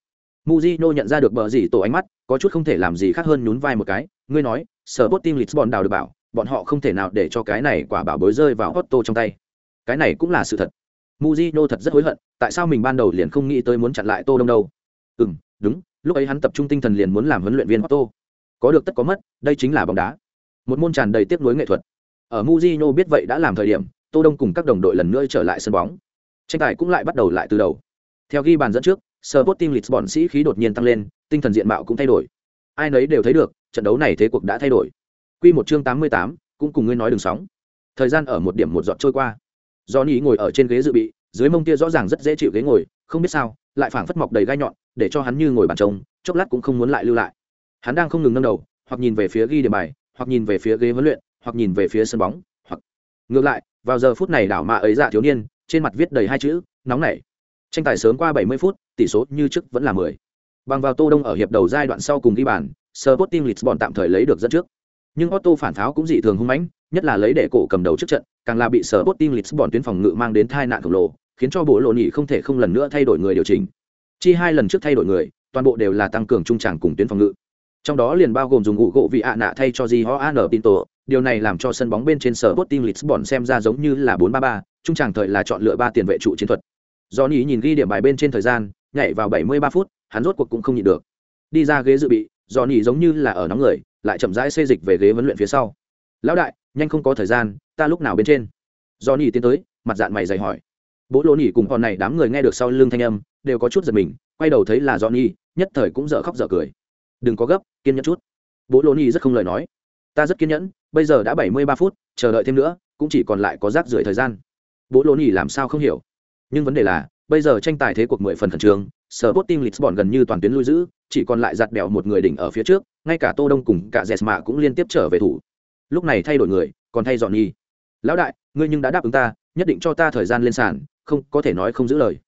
muzino nhận ra được bờ gì tổ ánh mắt, có chút không thể làm gì khác hơn nhún vai một cái, ngươi nói, Sporting Lisbon đào được bảo, bọn họ không thể nào để cho cái này quả bảo bối rơi vào Otto trong tay. Cái này cũng là sự thật. Mujino thật rất hối hận, tại sao mình ban đầu liền không nghĩ tới muốn chặn lại Tô Đông đâu? Ừm, đúng, lúc ấy hắn tập trung tinh thần liền muốn làm huấn luyện viên Otto. Có được tất có mất, đây chính là bóng đá. Một môn tràn đầy tiếc nuối nghệ thuật. Ở Mujino biết vậy đã làm thời điểm, Tô Đông cùng các đồng đội lần nữa trở lại sân bóng. Tranh tài cũng lại bắt đầu lại từ đầu. Theo ghi bàn dẫn trước, Sporting Lisbon sĩ khí đột nhiên tăng lên, tinh thần diện mạo cũng thay đổi. Ai nấy đều thấy được, trận đấu này thế cuộc đã thay đổi. Quy một chương 88, cũng cùng ngươi nói đừng sóng. Thời gian ở một điểm một giọt trôi qua. Johnny ngồi ở trên ghế dự bị, dưới mông tia rõ ràng rất dễ chịu ghế ngồi không biết sao lại phảng phất mọc đầy gai nhọn để cho hắn như ngồi bàn trông chốc lát cũng không muốn lại lưu lại hắn đang không ngừng nâng đầu hoặc nhìn về phía ghi điểm bài hoặc nhìn về phía ghế huấn luyện hoặc nhìn về phía sân bóng hoặc ngược lại vào giờ phút này đảo mạ ấy dạ thiếu niên trên mặt viết đầy hai chữ nóng nảy tranh tài sớm qua 70 phút tỷ số như trước vẫn là 10. bằng vào tô đông ở hiệp đầu giai đoạn sau cùng ghi bàn Sporting Lisbon tạm thời lấy được dẫn trước nhưng Otto phản pháo cũng dị thường hung mãnh nhất là lấy để cổ cầm đầu trước trận càng là bị sở Sporting Lisbon tuyến phòng ngự mang đến tai nạn khổng lồ khiến cho bộ lộ nhị không thể không lần nữa thay đổi người điều chỉnh chi hai lần trước thay đổi người toàn bộ đều là tăng cường trung tràng cùng tuyến phòng ngự trong đó liền bao gồm dùng ngụ gỗ vị ạ nạ thay cho Gioan Ho An Pinto, điều này làm cho sân bóng bên trên sở Sporting Lisbon xem ra giống như là 4-3-3, trung tràng thời là chọn lựa ba tiền vệ trụ chiến thuật. Johnny nhìn ghi điểm bài bên trên thời gian, nhảy vào 73 phút, hắn rốt cuộc cũng không nhịn được. Đi ra ghế dự bị, Johnny giống như là ở nóng người, lại chậm rãi xê dịch về ghế huấn luyện phía sau. "Lão đại, nhanh không có thời gian, ta lúc nào bên trên?" Johnny tiến tới, mặt dạng mày dày hỏi. Bố Lỗ Nhĩ cùng con này đám người nghe được sau lưng thanh âm, đều có chút giật mình, quay đầu thấy là Johnny, nhất thời cũng dở khóc dở cười đừng có gấp kiên nhẫn chút bố lô nỉ rất không lời nói ta rất kiên nhẫn bây giờ đã bảy mươi ba phút chờ đợi thêm nữa cũng chỉ còn lại có rác rưởi thời gian bố lô nỉ làm sao không hiểu nhưng vấn đề là bây giờ tranh tài thế cuộc mười phần khẩn trương sở bot team lisbon gần như toàn tuyến lui giữ, chỉ còn lại giặt bèo một người đỉnh ở phía trước, ngay cả tô đông cùng cả jesma cũng liên tiếp trở về thủ. Lúc này thay đổi người, còn thay dọn nhi lão đại, ngươi nhưng đã đáp ứng ta, nhất định cho ta thời gian lên sàn, không, có thể nói không giữ lời.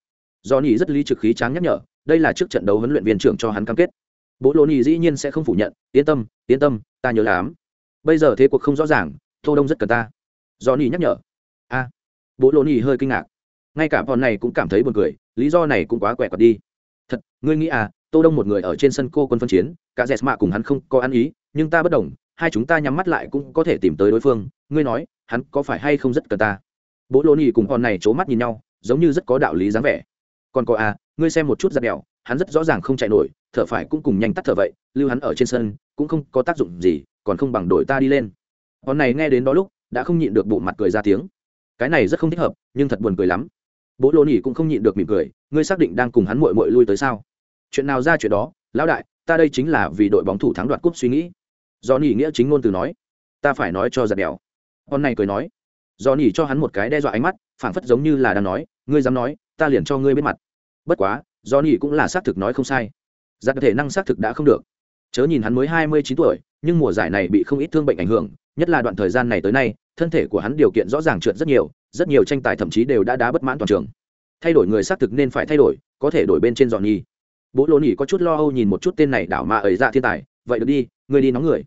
Do rất lý trực khí tráng nhắc nhở, đây là trước trận đấu huấn luyện viên trưởng cho hắn cam kết. Bố lô nỉ dĩ nhiên sẽ không phủ nhận, yên tâm yên tâm, ta nhớ lắm. Bây giờ thế cuộc không rõ ràng, tô đông rất cần ta. Do nỉ nhắc nhở. A. Bố lô nỉ hơi kinh ngạc. Ngay cả bọn này cũng cảm thấy buồn cười, lý do này cũng quá quẻ quạt đi thật, ngươi nghĩ à tô đông một người ở trên sân cô quân phân chiến, cả dẹt mạ cùng hắn không có ăn ý, nhưng ta bất đồng, hai chúng ta nhắm mắt lại cũng có thể tìm tới đối phương, ngươi nói, hắn có phải hay không rất cần ta? Bố lô nỉ cùng con này c mắt nhìn nhau, giống như rất có đạo lý dáng vẻ. Còn có à ngươi xem một chút giặt đèo hắn rất rõ ràng không chạy nổi, thở phải cũng cùng nhanh tắt thở vậy, lưu hắn ở trên sân, cũng không có tác dụng gì, còn không bằng đổi ta đi lên. Con này nghe đến đó lúc, đã không nhịn được bộ mặt cười ra tiếng. Cái này rất không thích hợp, nhưng thật buồn cười lắm bố lô nỉ cũng không nhịn được mỉm cười, ngươi xác định đang cùng hắn mội mội lui tới sao? Chuyện nào ra chuyện đó? Lão đại, ta đây chính là vì đội bóng thủ thắng đoạt cúp suy nghĩ. Do nỉ nghĩa chính ngôn từ nói. Ta phải nói cho giặt đèo. Con này cười nói. Do nỉ cho hắn một cái đe dọa ánh mắt, phảng phất giống như là đang nói, ngươi dám nói, ta liền cho ngươi biết mặt. Bất quá, do nỉ cũng là xác thực nói không sai. Giặt thể năng xác thực đã không được. Chớ nhìn hắn mới hai mươi chín tuổi, nhưng mùa giải này bị không ít thương bệnh ảnh hưởng nhất là đoạn thời gian này tới nay, thân thể của hắn điều kiện rõ ràng trượt rất nhiều rất nhiều tranh tài thậm chí đều đã đá bất mãn toàn trường. Thay đổi người xác thực nên phải thay đổi, có thể đổi bên trên dọn nhi bố lô nỉ có chút lo âu nhìn một chút tên này đảo mà ấy ra thiên tài, vậy được đi người đi nóng người.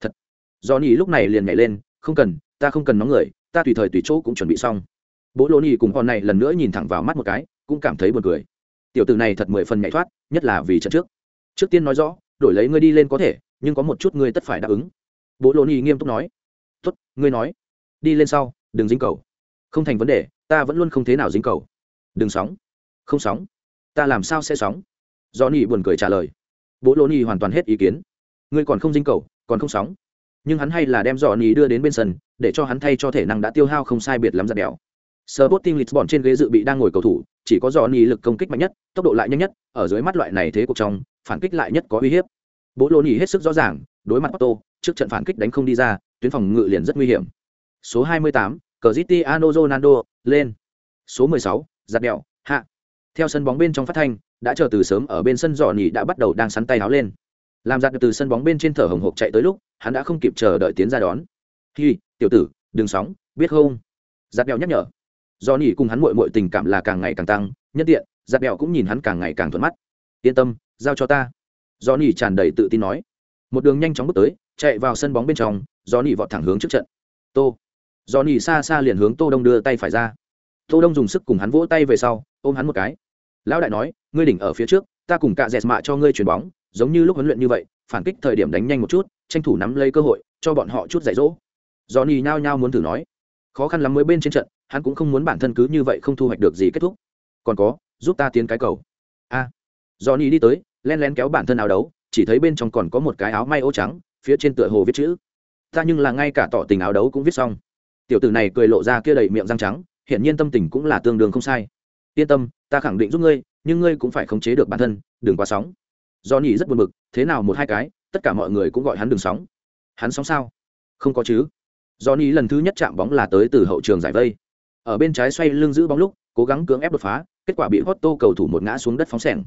Thật. Do nhi lúc này liền nhảy lên, không cần, ta không cần nóng người, ta tùy thời tùy chỗ cũng chuẩn bị xong. Bố lô nỉ cùng con này lần nữa nhìn thẳng vào mắt một cái, cũng cảm thấy buồn cười. Tiểu tử này thật mười phần nhảy thoát, nhất là vì trận trước. Trước tiên nói rõ, đổi lấy ngươi đi lên có thể, nhưng có một chút ngươi tất phải đáp ứng bố lô ni nghiêm túc nói tốt ngươi nói. Đi lên sau đừng dính cầu. Không thành vấn đề ta vẫn luôn không thế nào dính cầu. Đừng sóng. Không sóng. Ta làm sao sẽ sóng? Do ni buồn cười trả lời. Bố lô ni hoàn toàn hết ý kiến. Ngươi còn không dính cầu còn không sóng. Nhưng hắn hay là đem dò ni đưa đến bên sân để cho hắn thay cho thể năng đã tiêu hao không sai biệt lắm giặt đèo. Sporting Lisbon trên ghế dự bị đang ngồi cầu thủ, chỉ có Johnny lực công kích mạnh nhất, tốc độ lại nhanh nhất, ở dưới mắt loại này thế cuộc trong, phản kích lại nhất có uy hiếp. Bố lô ni hết sức rõ ràng, đối mặt Otto, trước trận phản kích đánh không đi ra, tuyến phòng ngự liền rất nguy hiểm. Số 28, Cristiano Ronaldo, lên. Số 16, giật đẹo, hạ. Theo sân bóng bên trong phát thanh, đã chờ từ sớm ở bên sân Johnny đã bắt đầu đang sắn tay áo lên. Làm giật từ sân bóng bên trên thở hồng hộc chạy tới lúc, hắn đã không kịp chờ đợi tiến ra đón. "Hi, tiểu tử, đừng sóng, biết không?" Giật đẹo nhắc nhở do nhỉ cùng hắn muội muội tình cảm là càng ngày càng tăng nhất tiện giật đẹo cũng nhìn hắn càng ngày càng thuận mắt yên tâm giao cho ta do nhỉ tràn đầy tự tin nói một đường nhanh chóng bước tới chạy vào sân bóng bên trong johnny nỉ vọt thẳng hướng trước trận. Tô. Johnny nỉ xa xa liền hướng tô đông đưa tay phải ra. Tô đông dùng sức cùng hắn vỗ tay về sau ôm hắn một cái. Lão đại nói ngươi đỉnh ở phía trước ta cùng cạ dẹt mạ cho ngươi chuyền bóng giống như lúc huấn luyện như vậy phản kích thời điểm đánh nhanh một chút tranh thủ nắm lấy cơ hội cho bọn họ chút dạy dỗ. Johnny nỉ nhao nhao muốn thử nói. Khó khăn lắm mới bên trên trận hắn cũng không muốn bản thân cứ như vậy không thu hoạch được gì kết thúc. Còn có giúp ta tiến cái cầu. A. À, johnny đi tới len len kéo bản thân áo đấu chỉ thấy bên trong còn có một cái áo may ô trắng phía trên tựa hồ viết chữ. Ta nhưng là ngay cả tỏ tình áo đấu cũng viết xong. Tiểu tử này cười lộ ra kia đầy miệng răng trắng, hiển nhiên tâm tình cũng là tương đương không sai. Yên tâm, ta khẳng định giúp ngươi, nhưng ngươi cũng phải khống chế được bản thân, đừng quá sóng. Do nhỉ rất buồn bực, thế nào một hai cái, tất cả mọi người cũng gọi hắn đừng sóng. Hắn sóng sao? Không có chứ. Do nhỉ lần thứ nhất chạm bóng là tới từ hậu trường giải vây. Ở bên trái xoay lưng giữ bóng lúc, cố gắng cưỡng ép đột phá, kết quả bị Otto cầu thủ một ngã xuống đất phóng sẻng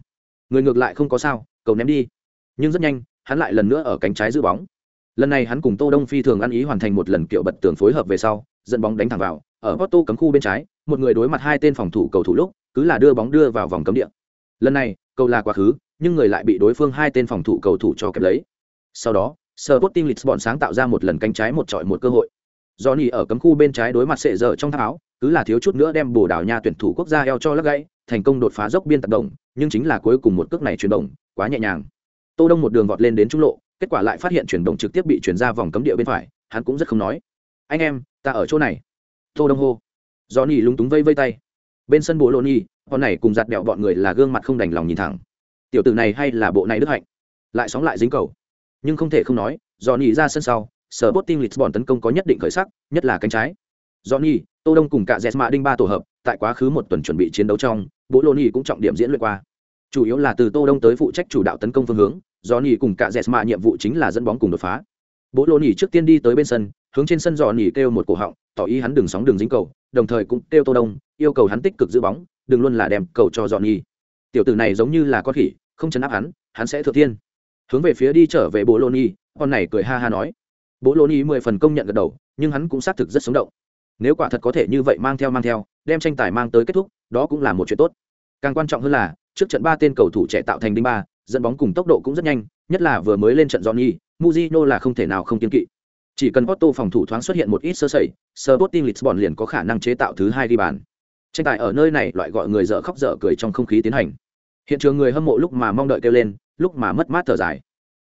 người ngược lại không có sao, cầu ném đi. Nhưng rất nhanh hắn lại lần nữa ở cánh trái giữ bóng. Lần này hắn cùng tô đông phi thường ăn ý hoàn thành một lần kiểu bật tường phối hợp về sau, dẫn bóng đánh thẳng vào, ở porto cấm khu bên trái, một người đối mặt hai tên phòng thủ cầu thủ lúc, cứ là đưa bóng đưa vào vòng cấm địa. Lần này, cầu là quá khứ, nhưng người lại bị đối phương hai tên phòng thủ cầu thủ cho kẹp lấy. Sau đó, Sporting Lisbon sáng tạo ra một lần cánh trái một trọi một cơ hội. Johnny ở cấm khu bên trái đối mặt sệ dở trong tháo cứ là thiếu chút nữa đem bồ đảo nha tuyển thủ quốc gia eo cho lắc gãy, thành công đột phá dốc biên tạc động, nhưng chính là cuối cùng một cước này chuyển động, quá nhẹ nhàng tô đông một đường vọt lên đến trung lộ, kết quả lại phát hiện chuyển động trực tiếp bị chuyển ra vòng cấm địa bên phải, hắn cũng rất không nói. Anh em, ta ở chỗ này. Tô đông hô. Johnny lúng túng vây vây tay. Bên sân bố lô nhi con này cùng giặt đẹo bọn người là gương mặt không đành lòng nhìn thẳng. Tiểu tử này hay là bộ này đức hạnh. Lại sóng lại dính cầu. Nhưng không thể không nói, Johnny ra sân sau, sở bot team lisbon tấn công có nhất định khởi sắc, nhất là cánh trái. Johnny, tô đông cùng cả jesma đinh ba tổ hợp, tại quá khứ một tuần chuẩn bị chiến đấu trong bố lô cũng trọng điểm diễn luyện qua chủ yếu là từ tô đông tới phụ trách chủ đạo tấn công phương hướng johnny cùng cả jesma nhiệm vụ chính là dẫn bóng cùng đột phá. Bố lô nhì trước tiên đi tới bên sân hướng trên sân johnny kêu một cổ họng tỏ ý hắn đừng sóng đường dính cầu đồng thời cũng kêu tô đông yêu cầu hắn tích cực giữ bóng đừng luôn là đem cầu cho johnny tiểu tử này giống như là con khỉ không chấn áp hắn hắn sẽ thượng thiên. Hướng về phía đi trở về bố lô nhì, con này cười ha ha nói. Bố lô nhì mười phần công nhận gật đầu nhưng hắn cũng xác thực rất sống động. Nếu quả thật có thể như vậy mang theo mang theo đem tranh tài mang tới kết thúc đó cũng là một chuyện tốt. Càng quan trọng hơn là trước trận ba tên cầu thủ trẻ tạo thành đinh ba dẫn bóng cùng tốc độ cũng rất nhanh nhất là vừa mới lên trận Johnny, Mujino là không thể nào không kiên kỵ. Chỉ cần Otto phòng thủ thoáng xuất hiện một ít sơ sẩy, Sporting Lisbon liền có khả năng chế tạo thứ hai đi bàn. Tranh tài ở nơi này loại gọi người dở khóc dở cười trong không khí tiến hành. Hiện trường người hâm mộ lúc mà mong đợi kêu lên, lúc mà mất mát thở dài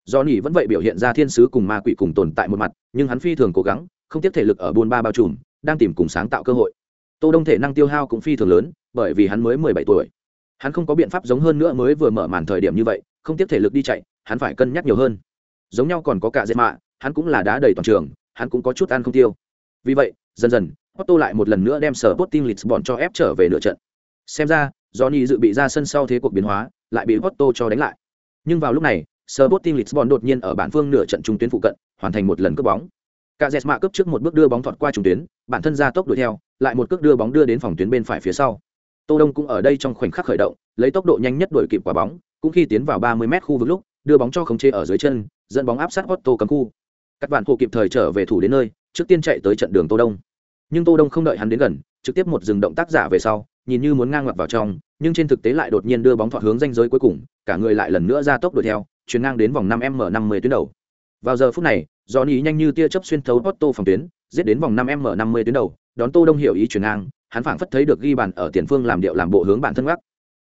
do nỉ vẫn vậy biểu hiện ra thiên sứ cùng ma quỷ cùng tồn tại một mặt nhưng hắn phi thường cố gắng không tiếp thể lực ở buôn ba bao trùm đang tìm cùng sáng tạo cơ hội tô đông thể năng tiêu hao cũng phi thường lớn bởi vì hắn mới mười bảy tuổi hắn không có biện pháp giống hơn nữa mới vừa mở màn thời điểm như vậy không tiếp thể lực đi chạy hắn phải cân nhắc nhiều hơn giống nhau còn có cả dệt mạ hắn cũng là đá đầy toàn trường hắn cũng có chút ăn không tiêu vì vậy dần dần Otto lại một lần nữa đem sở Sporting Lisbon cho ép trở về nửa trận. Xem ra, Johnny dự bị ra sân sau thế cuộc biến hóa, lại bị Otto cho đánh lại. Nhưng vào lúc này, Sporting Lisbon đột nhiên ở bản phương nửa trận trung tuyến phụ cận, hoàn thành một lần cướp bóng. Cả Jesma cướp trước một bước đưa bóng thọt qua trung tuyến, bản thân ra tốc đuổi theo, lại một cước đưa bóng đưa đến phòng tuyến bên phải phía sau. Tô Đông cũng ở đây trong khoảnh khắc khởi động, lấy tốc độ nhanh nhất đuổi kịp quả bóng, cũng khi tiến vào 30m khu vực lúc, đưa bóng cho khống chế ở dưới chân, dẫn bóng áp sát Otto cấm khu. Các bạn hộ kịp thời trở về thủ đến nơi, trước tiên chạy tới trận đường Tô Đông. Nhưng Tô Đông không đợi hắn đến gần, trực tiếp một dừng động tác giả về sau, nhìn như muốn ngang ngoặt vào trong, nhưng trên thực tế lại đột nhiên đưa bóng thoát hướng ranh giới cuối cùng, cả người lại lần nữa ra tốc đuổi theo, chuyển ngang đến vòng 5 m 50 tuyến đầu. Vào giờ phút này, Johnny nhanh như tia chớp xuyên thấu Otto phòng tuyến, giết đến vòng 5 m 50 tuyến đầu, đón Tô Đông hiểu ý chuyển ngang, hắn phảng phất thấy được ghi bàn ở tiền phương làm điệu làm bộ hướng bản thân gác.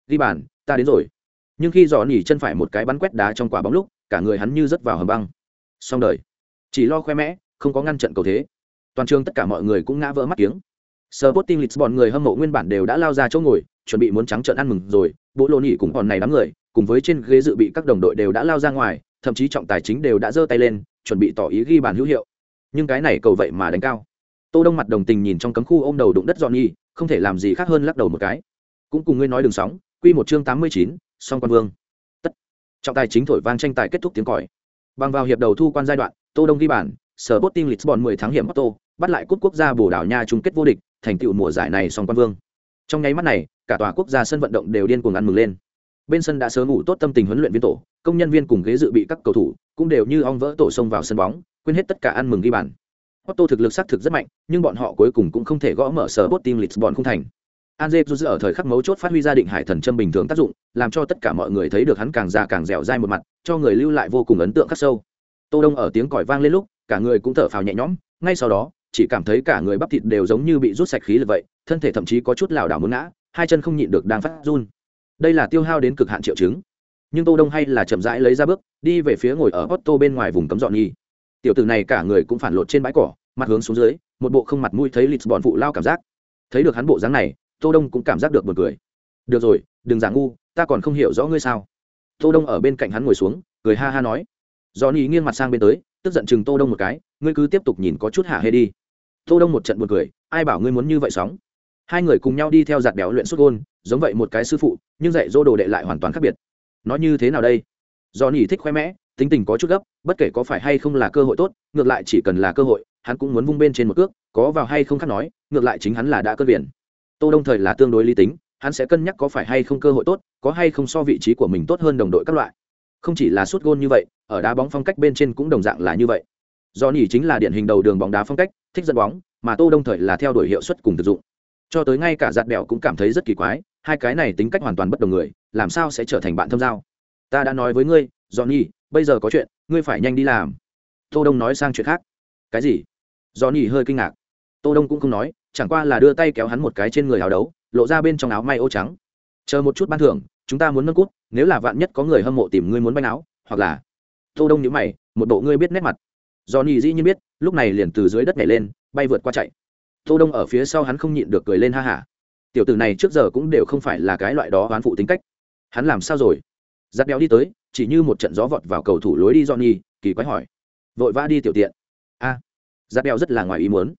Ghi bàn, ta đến rồi. Nhưng khi Johnny chân phải một cái bắn quét đá trong quả bóng lúc, cả người hắn như rớt vào hầm băng. Xong đời. Chỉ lo khoe mẽ, không có ngăn trận cầu thế. Toàn trường tất cả mọi người cũng ngã vỡ mắt kiếng. Sporting Lisbon người hâm mộ nguyên bản đều đã lao ra chỗ ngồi, chuẩn bị muốn trắng trợn ăn mừng rồi, bộ lô nhỉ cùng bọn này đám người, cùng với trên ghế dự bị các đồng đội đều đã lao ra ngoài thậm chí trọng tài chính đều đã giơ tay lên chuẩn bị tỏ ý ghi bàn hữu hiệu nhưng cái này cầu vậy mà đánh cao tô đông mặt đồng tình nhìn trong cấm khu ôm đầu đụng đất dọn nhi không thể làm gì khác hơn lắc đầu một cái. Cũng cùng ngươi nói đường sóng quy một chương tám mươi chín, song quan vương. Tất. Trọng tài chính thổi vang tranh tài kết thúc tiếng còi. Bằng vào hiệp đầu thu quan giai đoạn tô đông ghi bàn sở bot team lisbon mười tháng hiểm Otto bắt lại cúp quốc gia bồ đảo nha chung kết vô địch thành tựu mùa giải này song quan vương. Trong nháy mắt này cả tòa quốc gia sân vận động đều điên cuồng ăn mừng lên. Bên sân đã sớm ngủ tốt tâm tình huấn luyện viên tổ công nhân viên cùng ghế dự bị các cầu thủ cũng đều như ong vỡ tổ xông vào sân bóng quên hết tất cả ăn mừng ghi bàn. Otto thực lực xác thực rất mạnh, nhưng bọn họ cuối cùng cũng không thể gõ mở sở bot team Lisbon không thành. Anjep dù ở thời khắc mấu chốt phát huy ra định hải thần châm bình thường tác dụng, làm cho tất cả mọi người thấy được hắn càng già càng dẻo dai một mặt, cho người lưu lại vô cùng ấn tượng khắc sâu. Tô đông ở tiếng còi vang lên lúc, cả người cũng thở phào nhẹ nhõm, ngay sau đó, chỉ cảm thấy cả người bắp thịt đều giống như bị rút sạch khí lực vậy, thân thể thậm chí có chút lảo đảo muốn ngã, hai chân không nhịn được đang phát run. Đây là tiêu hao đến cực hạn triệu chứng. Nhưng tô đông hay là chậm rãi lấy ra bước, đi về phía ngồi ở Otto bên ngoài vùng cấm dọn nghi tiểu tử này cả người cũng phản lột trên bãi cỏ, mặt hướng xuống dưới, một bộ không mặt mũi thấy lịch bọn phụ lao cảm giác. Thấy được hắn bộ dáng này, tô đông cũng cảm giác được buồn cười. Được rồi, đừng giả ngu, ta còn không hiểu rõ ngươi sao. Tô đông ở bên cạnh hắn ngồi xuống, cười ha ha nói. Do ni nghiêng mặt sang bên tới, tức giận chừng tô đông một cái, ngươi cứ tiếp tục nhìn có chút hạ hê đi. Tô đông một trận buồn cười, ai bảo ngươi muốn như vậy sóng? Hai người cùng nhau đi theo giạt béo luyện xuất gôn, giống vậy một cái sư phụ, nhưng dạy dỗ đồ đệ lại hoàn toàn khác biệt. Nói như thế nào đây? Do ni thích khoe mẽ tính tình có chút gấp, bất kể có phải hay không là cơ hội tốt, ngược lại chỉ cần là cơ hội, hắn cũng muốn vung bên trên một cước, có vào hay không khác nói, ngược lại chính hắn là đã cơn biển. Tô đông thời là tương đối lý tính, hắn sẽ cân nhắc có phải hay không cơ hội tốt, có hay không so vị trí của mình tốt hơn đồng đội các loại. Không chỉ là sút gôn như vậy, ở đá bóng phong cách bên trên cũng đồng dạng là như vậy. Do nhỉ chính là điển hình đầu đường bóng đá phong cách, thích dẫn bóng, mà tô đông thời là theo đuổi hiệu suất cùng thực dụng. Cho tới ngay cả giạt bèo cũng cảm thấy rất kỳ quái, hai cái này tính cách hoàn toàn bất đồng người, làm sao sẽ trở thành bạn thâm giao? Ta đã nói với ngươi, johnny bây giờ có chuyện, ngươi phải nhanh đi làm. Tô đông nói sang chuyện khác. Cái gì? Do nhỉ hơi kinh ngạc. Tô đông cũng không nói, chẳng qua là đưa tay kéo hắn một cái trên người áo đấu, lộ ra bên trong áo may ô trắng. Chờ một chút ban thưởng, chúng ta muốn nâng cút, nếu là vạn nhất có người hâm mộ tìm ngươi muốn banh áo, hoặc là tô đông nhíu mày, một bộ ngươi biết nét mặt. Do nhỉ dĩ nhiên biết, lúc này liền từ dưới đất nhảy lên, bay vượt qua chạy. Tô đông ở phía sau hắn không nhịn được cười lên ha hả. Tiểu tử này trước giờ cũng đều không phải là cái loại đó oán phụ tính cách. Hắn làm sao rồi? Giặt béo đi tới chỉ như một trận gió vọt vào cầu thủ lối đi johnny kỳ quái hỏi. Vội vã đi tiểu tiện. A à, giặt béo rất là ngoài ý muốn.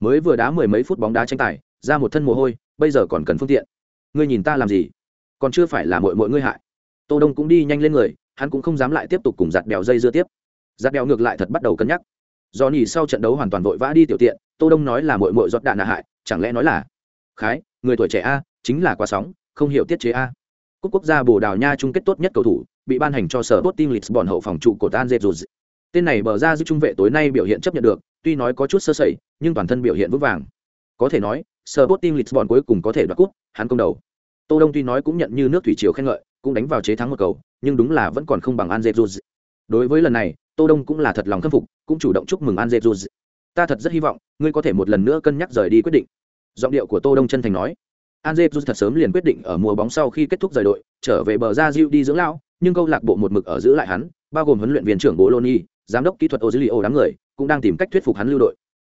Mới vừa đá mười mấy phút bóng đá tranh tài ra một thân mồ hôi bây giờ còn cần phương tiện. Ngươi nhìn ta làm gì? Còn chưa phải là mội mội ngươi hại. Tô đông cũng đi nhanh lên người hắn cũng không dám lại tiếp tục cùng giặt bèo dây dưa tiếp. Giặt bèo ngược lại thật bắt đầu cân nhắc. Do nhì sau trận đấu hoàn toàn vội vã đi tiểu tiện tô đông nói là mội mội giọt đạn hạ hại chẳng lẽ nói là khái người tuổi trẻ a chính là quá sóng không hiểu tiết chế a cúp quốc gia bồ đào nha chung kết tốt nhất cầu thủ, bị ban hành cho sở tốt team lisbon hậu phòng trụ của tan dệt tên này bờ ra giữ trung vệ tối nay biểu hiện chấp nhận được, tuy nói có chút sơ sẩy, nhưng toàn thân biểu hiện vững vàng. Có thể nói sở tốt team lisbon cuối cùng có thể đoạt cúp, hắn công đầu. Tô đông tuy nói cũng nhận như nước thủy triều khen ngợi, cũng đánh vào chế thắng một cầu, nhưng đúng là vẫn còn không bằng an dệt đối với lần này, tô đông cũng là thật lòng khâm phục, cũng chủ động chúc mừng an dệt ta thật rất hy vọng, ngươi có thể một lần nữa cân nhắc rời đi quyết định. Giọng điệu của tô đông chân thành nói an dê thật sớm liền quyết định ở mùa bóng sau khi kết thúc rời đội trở về bờ ra đi dưỡng lão nhưng câu lạc bộ một mực ở giữ lại hắn bao gồm huấn luyện viên trưởng Bologna, giám đốc kỹ thuật ozilio đám người cũng đang tìm cách thuyết phục hắn lưu đội.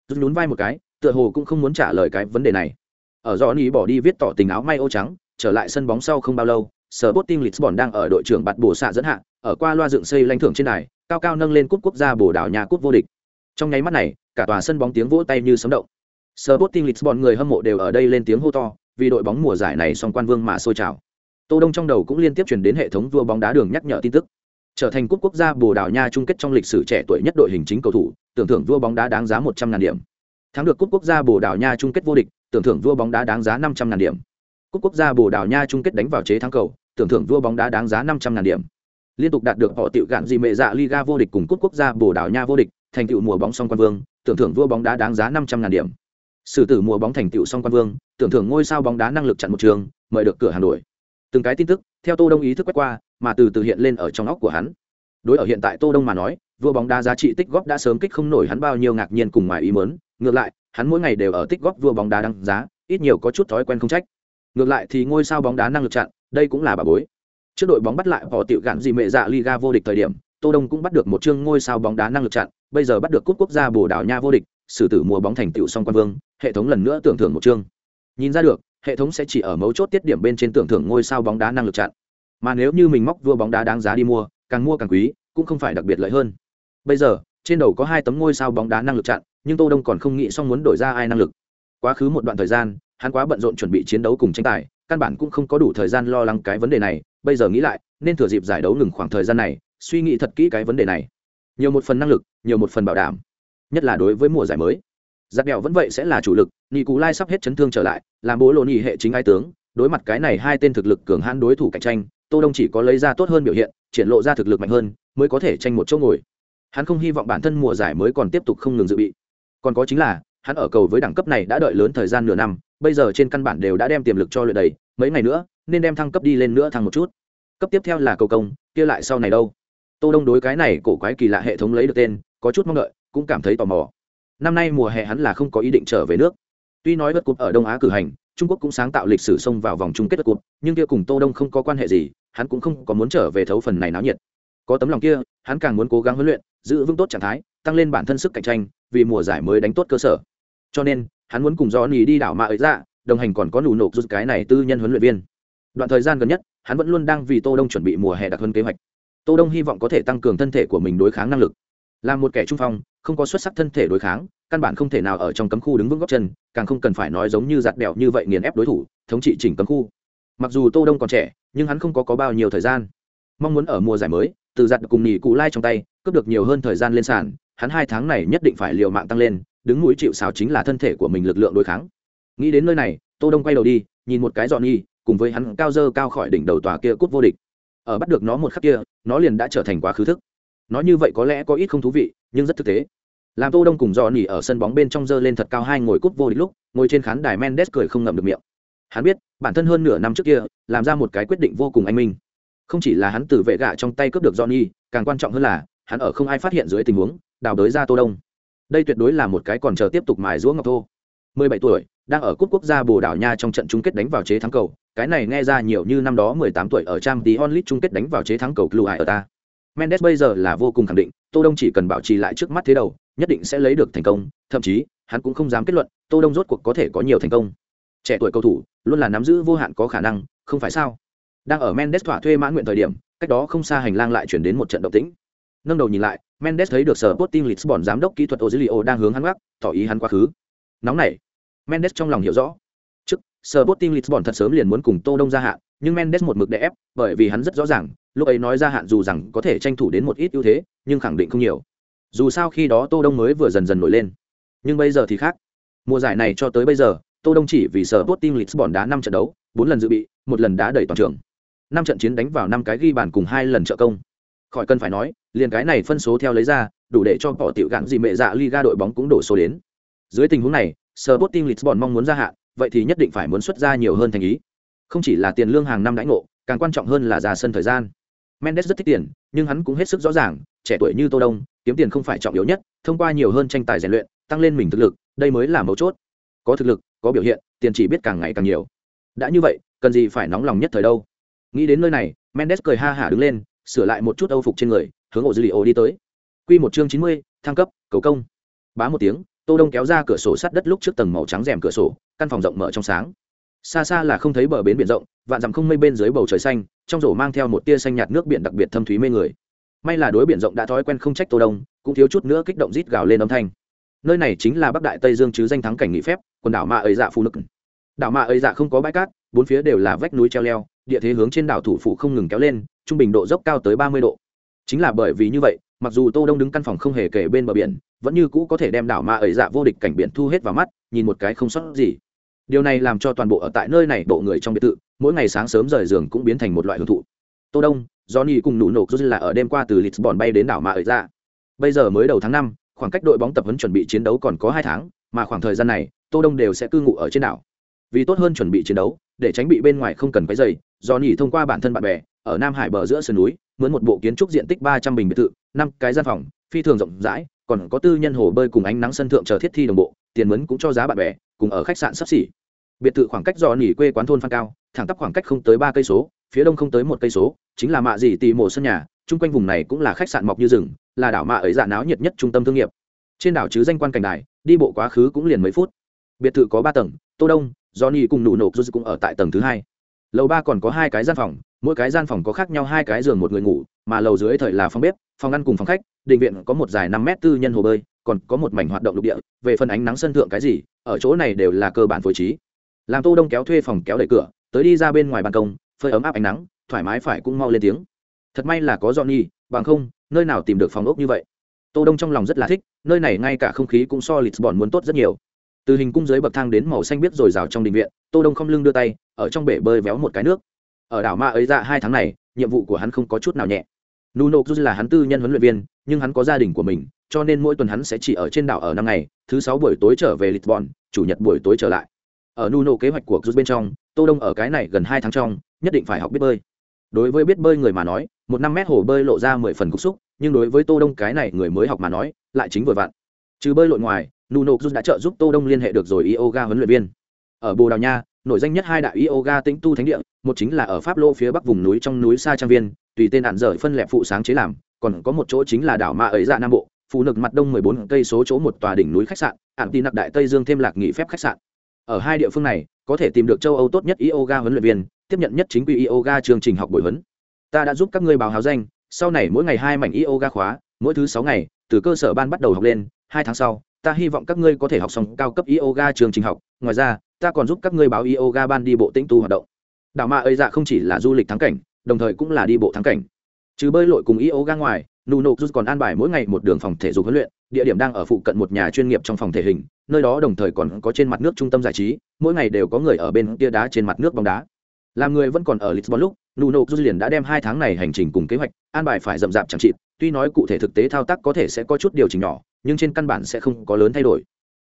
Rút nhún vai một cái tựa hồ cũng không muốn trả lời cái vấn đề này. Ở Johnny bỏ đi viết tỏ tình áo may ô trắng trở lại sân bóng sau không bao lâu Sporting lisbon đang ở đội trưởng bạt bổ xạ dẫn hạ ở qua loa dựng xây lãnh thưởng trên này, cao cao nâng lên cúp quốc gia bồ đảo nhà cúp vô địch. Trong nháy mắt này cả tòa sân bóng tiếng vỗ tay như sấm động. Sporting Lisbon người hâm mộ đều ở đây lên tiếng hô to, vì đội bóng mùa giải này song quan vương mà sôi trào. Tô Đông trong đầu cũng liên tiếp truyền đến hệ thống vua bóng đá đường nhắc nhở tin tức. Trở thành cúp quốc gia Bồ Đào Nha chung kết trong lịch sử trẻ tuổi nhất đội hình chính cầu thủ, tưởng thưởng vua bóng đá đáng giá 100.000 điểm. Thắng được cúp quốc gia Bồ Đào Nha chung kết vô địch, tưởng thưởng vua bóng đá đáng giá 500.000 điểm. Cúp quốc gia Bồ Đào Nha chung kết đánh vào chế thắng cầu, tưởng thưởng vua bóng đá đáng giá 500.000 điểm. Liên tục đạt được họ tiểu gạn gì mẹ dạ Liga vô địch cùng cúp quốc gia Bồ Đào Nha vô địch, thành tựu mùa bóng song quan vương, tưởng thưởng vua bóng đá đáng giá 500.000 điểm sử tử mùa bóng thành tựu song quan vương, tưởng thưởng ngôi sao bóng đá năng lực chặn một trường, mời được cửa hà nội từng cái tin tức, theo tô đông ý thức quét qua, mà từ từ hiện lên ở trong óc của hắn. Đối ở hiện tại tô đông mà nói, vua bóng đá giá trị tích góp đã sớm kích không nổi hắn bao nhiêu ngạc nhiên cùng ngoài ý mớn ngược lại, hắn mỗi ngày đều ở tích góp vua bóng đá đăng giá, ít nhiều có chút thói quen không trách. Ngược lại thì ngôi sao bóng đá năng lực chặn, đây cũng là bà bối. Trước đội bóng bắt lại họ tiểu gạn gì mẹ dạ liga vô địch thời điểm, tô đông cũng bắt được một chương ngôi sao bóng đá năng lực chặn, bây giờ bắt được cúp quốc gia bồ đào nha vô địch sử tử mùa bóng thành tựu song quan vương, hệ thống lần nữa tưởng thưởng một chương. Nhìn ra được, hệ thống sẽ chỉ ở mấu chốt tiết điểm bên trên tưởng thưởng ngôi sao bóng đá năng lực chặn. Mà nếu như mình móc vua bóng đá đáng giá đi mua, càng mua càng quý, cũng không phải đặc biệt lợi hơn. Bây giờ, trên đầu có hai tấm ngôi sao bóng đá năng lực chặn, nhưng tô đông còn không nghĩ xong muốn đổi ra ai năng lực. Quá khứ một đoạn thời gian, hắn quá bận rộn chuẩn bị chiến đấu cùng tranh tài, căn bản cũng không có đủ thời gian lo lắng cái vấn đề này. Bây giờ nghĩ lại, nên thừa dịp giải đấu ngừng khoảng thời gian này, suy nghĩ thật kỹ cái vấn đề này. Nhiều một phần năng lực, nhiều một phần bảo đảm nhất là đối với mùa giải mới. Giặc đèo vẫn vậy sẽ là chủ lực, nị cú lai sắp hết chấn thương trở lại, làm bố lộ Nị hệ chính ai tướng, đối mặt cái này hai tên thực lực cường hãn đối thủ cạnh tranh, tô đông chỉ có lấy ra tốt hơn biểu hiện, triển lộ ra thực lực mạnh hơn, mới có thể tranh một chỗ ngồi. Hắn không hy vọng bản thân mùa giải mới còn tiếp tục không ngừng dự bị. Còn có chính là, hắn ở cầu với đẳng cấp này đã đợi lớn thời gian nửa năm, bây giờ trên căn bản đều đã đem tiềm lực cho luyện đầy, mấy ngày nữa, nên đem thăng cấp đi lên nữa thăng một chút. Cấp tiếp theo là cầu công, kia lại sau này đâu? Tô đông đối cái này cổ quái kỳ lạ hệ thống lấy được tên, có chút mong đợi cũng cảm thấy tò mò. Năm nay mùa hè hắn là không có ý định trở về nước. Tuy nói bất cúp ở đông á cử hành, trung quốc cũng sáng tạo lịch sử xông vào vòng chung kết vật cúp nhưng kia cùng tô đông không có quan hệ gì, hắn cũng không có muốn trở về thấu phần này náo nhiệt. Có tấm lòng kia, hắn càng muốn cố gắng huấn luyện, giữ vững tốt trạng thái, tăng lên bản thân sức cạnh tranh, vì mùa giải mới đánh tốt cơ sở. Cho nên, hắn muốn cùng johnny đi đảo mạ ấy ra dạ, đồng hành còn có nụ nộp rút cái này tư nhân huấn luyện viên. Đoạn thời gian gần nhất, hắn vẫn luôn đang vì tô đông chuẩn bị mùa hè đặc hơn kế hoạch. Tô đông hy vọng có thể tăng cường thân thể của mình đối kháng năng lực. Là một kẻ trung phong không có xuất sắc thân thể đối kháng căn bản không thể nào ở trong cấm khu đứng vững góc chân càng không cần phải nói giống như giặt bẹo như vậy nghiền ép đối thủ thống trị chỉnh cấm khu. Mặc dù tô đông còn trẻ nhưng hắn không có, có bao nhiêu thời gian. Mong muốn ở mùa giải mới từ giặt cùng nghỉ cụ lai trong tay cướp được nhiều hơn thời gian lên sàn hắn hai tháng này nhất định phải liều mạng tăng lên đứng mũi chịu xào chính là thân thể của mình lực lượng đối kháng. Nghĩ đến nơi này tô đông quay đầu đi nhìn một cái dọn nghi cùng với hắn cao dơ cao khỏi đỉnh đầu tòa kia cút vô địch. Ở bắt được nó một khắc kia nó liền đã trở thành quá khứ thức. Nói như vậy có lẽ có ít không thú vị nhưng rất thực tế. Làm tô đông cùng dò nỉ ở sân bóng bên trong dơ lên thật cao hai ngồi cúp vô địch lúc, ngồi trên khán đài mendes cười không ngậm được miệng. Hắn biết, bản thân hơn nửa năm trước kia, làm ra một cái quyết định vô cùng anh minh. Không chỉ là hắn từ vệ gạ trong tay cướp được johnny, càng quan trọng hơn là, hắn ở không ai phát hiện dưới tình huống, đào đới ra tô đông. Đây tuyệt đối là một cái còn chờ tiếp tục mài giũa ngọc thô. 17 tuổi, đang ở cúp quốc gia bồ đào nha trong trận chung kết đánh vào chế thắng cầu, cái này nghe ra nhiều như năm đó 18 tuổi ở trang tí onlit chung kết đánh vào chế thắng cầu club ở ta mendes bây giờ là vô cùng khẳng định, tô đông chỉ cần bảo trì lại trước mắt thế đầu, nhất định sẽ lấy được thành công, thậm chí, hắn cũng không dám kết luận, tô đông rốt cuộc có thể có nhiều thành công. Trẻ tuổi cầu thủ, luôn là nắm giữ vô hạn có khả năng, không phải sao? Đang ở mendes thỏa thuê mãn nguyện thời điểm, cách đó không xa hành lang lại chuyển đến một trận động tĩnh. Nâng đầu nhìn lại, mendes thấy được sở Sporting Lisbon giám đốc kỹ thuật Ozilio đang hướng hắn gác, tỏ ý hắn quá khứ. Nóng này mendes trong lòng hiểu rõ. Trước sở Sporting Lisbon thật sớm liền muốn cùng tô đông gia hạn nhưng mendes một mực đè ép, bởi vì hắn rất rõ ràng, lúc ấy nói ra hạn dù rằng có thể tranh thủ đến một ít ưu thế, nhưng khẳng định không nhiều. Dù sao khi đó tô đông mới vừa dần dần nổi lên. Nhưng bây giờ thì khác. Mùa giải này cho tới bây giờ, tô đông chỉ vì sở Sporting Lisbon đá năm trận đấu, bốn lần dự bị, một lần đá đẩy toàn trường. Năm trận chiến đánh vào năm cái ghi bàn cùng hai lần trợ công. Khỏi cần phải nói, liền cái này phân số theo lấy ra, đủ để cho bỏ tiểu gạn gì mẹ dạ liga đội bóng cũng đổ số đến. Dưới tình huống này, Sporting Lisbon mong muốn gia hạn, vậy thì nhất định phải muốn xuất ra nhiều hơn thành ý không chỉ là tiền lương hàng năm đãi ngộ, càng quan trọng hơn là ra sân thời gian. Mendes rất thích tiền, nhưng hắn cũng hết sức rõ ràng, trẻ tuổi như tô đông, kiếm tiền không phải trọng yếu nhất, thông qua nhiều hơn tranh tài rèn luyện, tăng lên mình thực lực, đây mới là mấu chốt. Có thực lực, có biểu hiện, tiền chỉ biết càng ngày càng nhiều. Đã như vậy, cần gì phải nóng lòng nhất thời đâu? Nghĩ đến nơi này, mendes cười ha hả đứng lên, sửa lại một chút âu phục trên người, hướng ổ dư li đi tới. Q một chương chín mươi, thăng cấp, cầu công. Bá một tiếng, tô đông kéo ra cửa sổ sắt đất lúc trước tầng màu trắng rèm cửa sổ, căn phòng rộng mở trong sáng xa xa là không thấy bờ bến biển rộng, vạn dặm không mây bên dưới bầu trời xanh, trong rổ mang theo một tia xanh nhạt nước biển đặc biệt thâm thúy mê người. May là đối biển rộng đã thói quen không trách tô đông, cũng thiếu chút nữa kích động rít gào lên âm thanh. Nơi này chính là bắc đại tây dương chứ danh thắng cảnh nghỉ phép, quần đảo ma ấy dạ phù nực. Đảo ma ấy dạ không có bãi cát, bốn phía đều là vách núi treo leo, địa thế hướng trên đảo thủ phủ không ngừng kéo lên, trung bình độ dốc cao tới ba mươi độ. Chính là bởi vì như vậy, mặc dù tô đông đứng căn phòng không hề kể bên bờ biển, vẫn như cũ có thể đem đảo ma ấy dạ vô địch cảnh biển thu hết vào mắt, nhìn một cái không sót gì điều này làm cho toàn bộ ở tại nơi này bộ người trong biệt thự, mỗi ngày sáng sớm rời giường cũng biến thành một loại hưởng thụ. Tô đông, johnny cùng nụ nổ là ở đêm qua từ lisbon bay đến đảo mà ở ra. bây giờ mới đầu tháng năm, khoảng cách đội bóng tập huấn chuẩn bị chiến đấu còn có hai tháng, mà khoảng thời gian này, tô đông đều sẽ cư ngụ ở trên đảo. Vì tốt hơn chuẩn bị chiến đấu, để tránh bị bên ngoài không cần cái giày do thông qua bản thân bạn bè, ở nam hải bờ giữa sườn núi, mướn một bộ kiến trúc diện tích ba trăm bình biệt thự, năm cái gian phòng, phi thường rộng rãi, còn có tư nhân hồ bơi cùng ánh nắng sân thượng chờ thiết thi đồng bộ tiền mấn cũng cho giá bạn bè, cùng ở khách sạn sắp xỉ. Biệt thự khoảng cách do nỉ quê quán thôn phan cao, thẳng tắp khoảng cách không tới ba cây số, phía đông không tới một cây số, chính là mạ gì tì mổ sân nhà, chung quanh vùng này cũng là khách sạn mọc như rừng, là đảo mạ ấy dạ náo nhiệt nhất trung tâm thương nghiệp. Trên đảo chứ danh quan cảnh đài, đi bộ quá khứ cũng liền mấy phút. Biệt thự có ba tầng, tô đông, johnny cùng nụ nộp rút cũng ở tại tầng thứ hai lầu ba còn có hai cái gian phòng mỗi cái gian phòng có khác nhau hai cái giường một người ngủ mà lầu dưới thời là phòng bếp phòng ăn cùng phòng khách định viện có một dài năm mét tư nhân hồ bơi còn có một mảnh hoạt động lục địa về phần ánh nắng sân thượng cái gì ở chỗ này đều là cơ bản phối trí. Làm tô đông kéo thuê phòng kéo đẩy cửa tới đi ra bên ngoài ban công phơi ấm áp ánh nắng thoải mái phải cũng mau lên tiếng. Thật may là có Johnny, bằng không nơi nào tìm được phòng ốc như vậy. Tô đông trong lòng rất là thích nơi này ngay cả không khí cũng so lisbon muốn tốt rất nhiều từ hình cung dưới bậc thang đến màu xanh biết rồi rào trong đình viện, tô đông không lưng đưa tay, ở trong bể bơi véo một cái nước. Ở đảo ma ấy ra hai tháng này, nhiệm vụ của hắn không có chút nào nhẹ. Nuno dù là hắn tư nhân huấn luyện viên, nhưng hắn có gia đình của mình, cho nên mỗi tuần hắn sẽ chỉ ở trên đảo ở năm ngày, thứ sáu buổi tối trở về lisbon, chủ nhật buổi tối trở lại. Ở nuno kế hoạch của dù bên trong, tô đông ở cái này gần hai tháng trong, nhất định phải học biết bơi. Đối với biết bơi người mà nói, một năm mét hồ bơi lộ ra mười phần cục xúc, nhưng đối với tô đông cái này người mới học mà nói, lại chính vừa vặn. Trừ bơi lội ngoài nuno cruz đã trợ giúp tô đông liên hệ được rồi yoga huấn luyện viên. Ở bồ đào nha, nổi danh nhất hai đại yoga tĩnh tu thánh địa, một chính là ở pháp lô phía bắc vùng núi trong núi sa trang viên, tùy tên hạn dở phân lẹp phụ sáng chế làm, còn có một chỗ chính là đảo ma ấy dạ nam bộ phụ nực mặt đông 14 cây số chỗ một tòa đỉnh núi khách sạn, ạn tin nặc đại tây dương thêm lạc nghỉ phép khách sạn. Ở hai địa phương này, có thể tìm được châu âu tốt nhất yoga huấn luyện viên, tiếp nhận nhất chính quy yoga chương trình học buổi huấn. Ta đã giúp các ngươi báo háo danh, sau này mỗi ngày hai mảnh yoga khóa, mỗi thứ sáu ngày, từ cơ sở ban bắt đầu học lên, hai tháng sau ta hy vọng các ngươi có thể học xong cao cấp yoga trường trình học. Ngoài ra, ta còn giúp các ngươi báo yoga ban đi bộ tĩnh tu hoạt động. Đảo ma ấy dạ không chỉ là du lịch thắng cảnh, đồng thời cũng là đi bộ thắng cảnh. Trừ bơi lội cùng yoga ngoài nuno rút còn an bài mỗi ngày một đường phòng thể dục huấn luyện, địa điểm đang ở phụ cận một nhà chuyên nghiệp trong phòng thể hình, nơi đó đồng thời còn có trên mặt nước trung tâm giải trí, mỗi ngày đều có người ở bên kia đá trên mặt nước bóng đá. Làm người vẫn còn ở lisbon lúc nuno rút liền đã đem hai tháng này hành trình cùng kế hoạch an bài phải rậm rạp chẳng chịt tuy nói cụ thể thực tế thao tác có thể sẽ có chút điều chỉnh nhỏ, nhưng trên căn bản sẽ không có lớn thay đổi.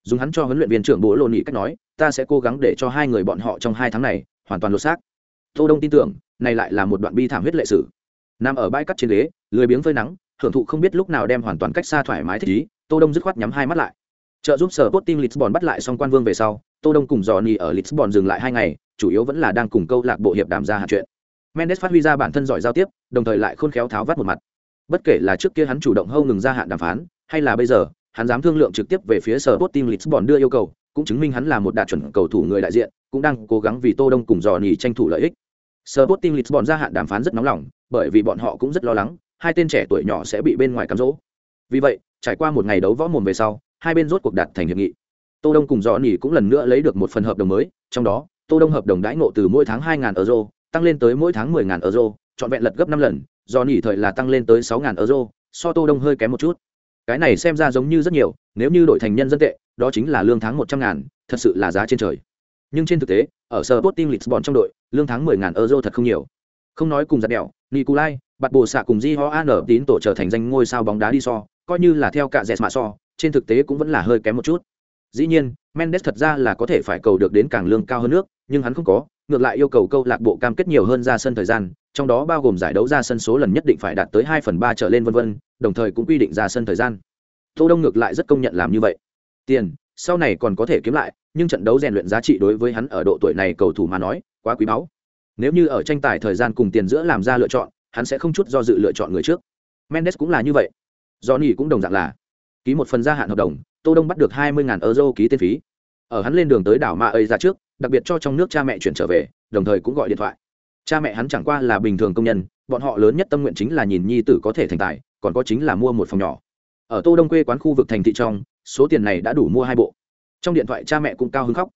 Dùng hắn cho huấn luyện viên trưởng bố lộ nghị cách nói, ta sẽ cố gắng để cho hai người bọn họ trong hai tháng này hoàn toàn lột xác. Tô đông tin tưởng, này lại là một đoạn bi thảm huyết lệ sử. Nằm ở bãi cắt trên ghế, lười biếng phơi nắng, hưởng thụ không biết lúc nào đem hoàn toàn cách xa thoải mái thích ý, tô đông dứt khoát nhắm hai mắt lại. Trợ giúp sở Sporting Lisbon bắt lại xong quan vương về sau, tô đông cùng Johnny ở Lisbon dừng lại hai ngày, chủ yếu vẫn là đang cùng câu lạc bộ hiệp đàm ra hạt chuyện. Mendes phát huy ra bản thân giỏi giao tiếp, đồng thời lại khôn khéo tháo vắt một mặt bất kể là trước kia hắn chủ động hâu ngừng gia hạn đàm phán hay là bây giờ hắn dám thương lượng trực tiếp về phía sở Sporting Lisbon đưa yêu cầu cũng chứng minh hắn là một đạt chuẩn cầu thủ người đại diện cũng đang cố gắng vì tô đông cùng dò nhì tranh thủ lợi ích sở bot team Lisbon gia hạn đàm phán rất nóng lòng, bởi vì bọn họ cũng rất lo lắng, hai tên trẻ tuổi nhỏ sẽ bị bên ngoài cám dỗ. Vì vậy, trải qua một ngày đấu võ mồm về sau, hai bên rốt cuộc đạt thành hiệp nghị. Tô Đông cùng dò nhì cũng lần nữa lấy được một phần hợp đồng mới, trong đó, Tô Đông hợp đồng đãi ngộ từ mỗi tháng 2000 euro, tăng lên tới mỗi tháng 10000 euro, trọn vẹn lật gấp năm lần, Do Nỉ thời là tăng lên tới 6000 euro, so Tô Đông hơi kém một chút. Cái này xem ra giống như rất nhiều, nếu như đổi thành nhân dân tệ, đó chính là lương tháng 100 ngàn, thật sự là giá trên trời. Nhưng trên thực tế, ở Sporting Lisbon trong đội, lương tháng 10 ngàn euro thật không nhiều. Không nói cùng giặt đèo, nikolai bạt bồ xạ cùng Di Ho An tín tổ trở thành danh ngôi sao bóng đá đi so, coi như là theo cả dẹt mà so, trên thực tế cũng vẫn là hơi kém một chút. Dĩ nhiên, Mendes thật ra là có thể phải cầu được đến càng lương cao hơn nước, nhưng hắn không có, ngược lại yêu cầu câu lạc bộ cam kết nhiều hơn ra sân thời gian, trong đó bao gồm giải đấu ra sân số lần nhất định phải đạt tới 2 phần 3 trở lên vân vân, đồng thời cũng quy định ra sân thời gian. Tô Đông ngược lại rất công nhận làm như vậy. Tiền, sau này còn có thể kiếm lại, nhưng trận đấu rèn luyện giá trị đối với hắn ở độ tuổi này cầu thủ mà nói, quá quý báu. Nếu như ở tranh tài thời gian cùng tiền giữa làm ra lựa chọn, hắn sẽ không chút do dự lựa chọn người trước. Mendes cũng là như vậy. Johnny cũng đồng dạng là ký một phần gia hạn hợp đồng, Tô Đông bắt được 20.000 euro ký tên phí. Ở hắn lên đường tới đảo Ma ấy ra trước, đặc biệt cho trong nước cha mẹ chuyển trở về, đồng thời cũng gọi điện thoại. Cha mẹ hắn chẳng qua là bình thường công nhân, bọn họ lớn nhất tâm nguyện chính là nhìn nhi tử có thể thành tài, còn có chính là mua một phòng nhỏ. Ở Tô Đông quê quán khu vực thành thị trong, số tiền này đã đủ mua hai bộ. Trong điện thoại cha mẹ cũng cao hứng khóc.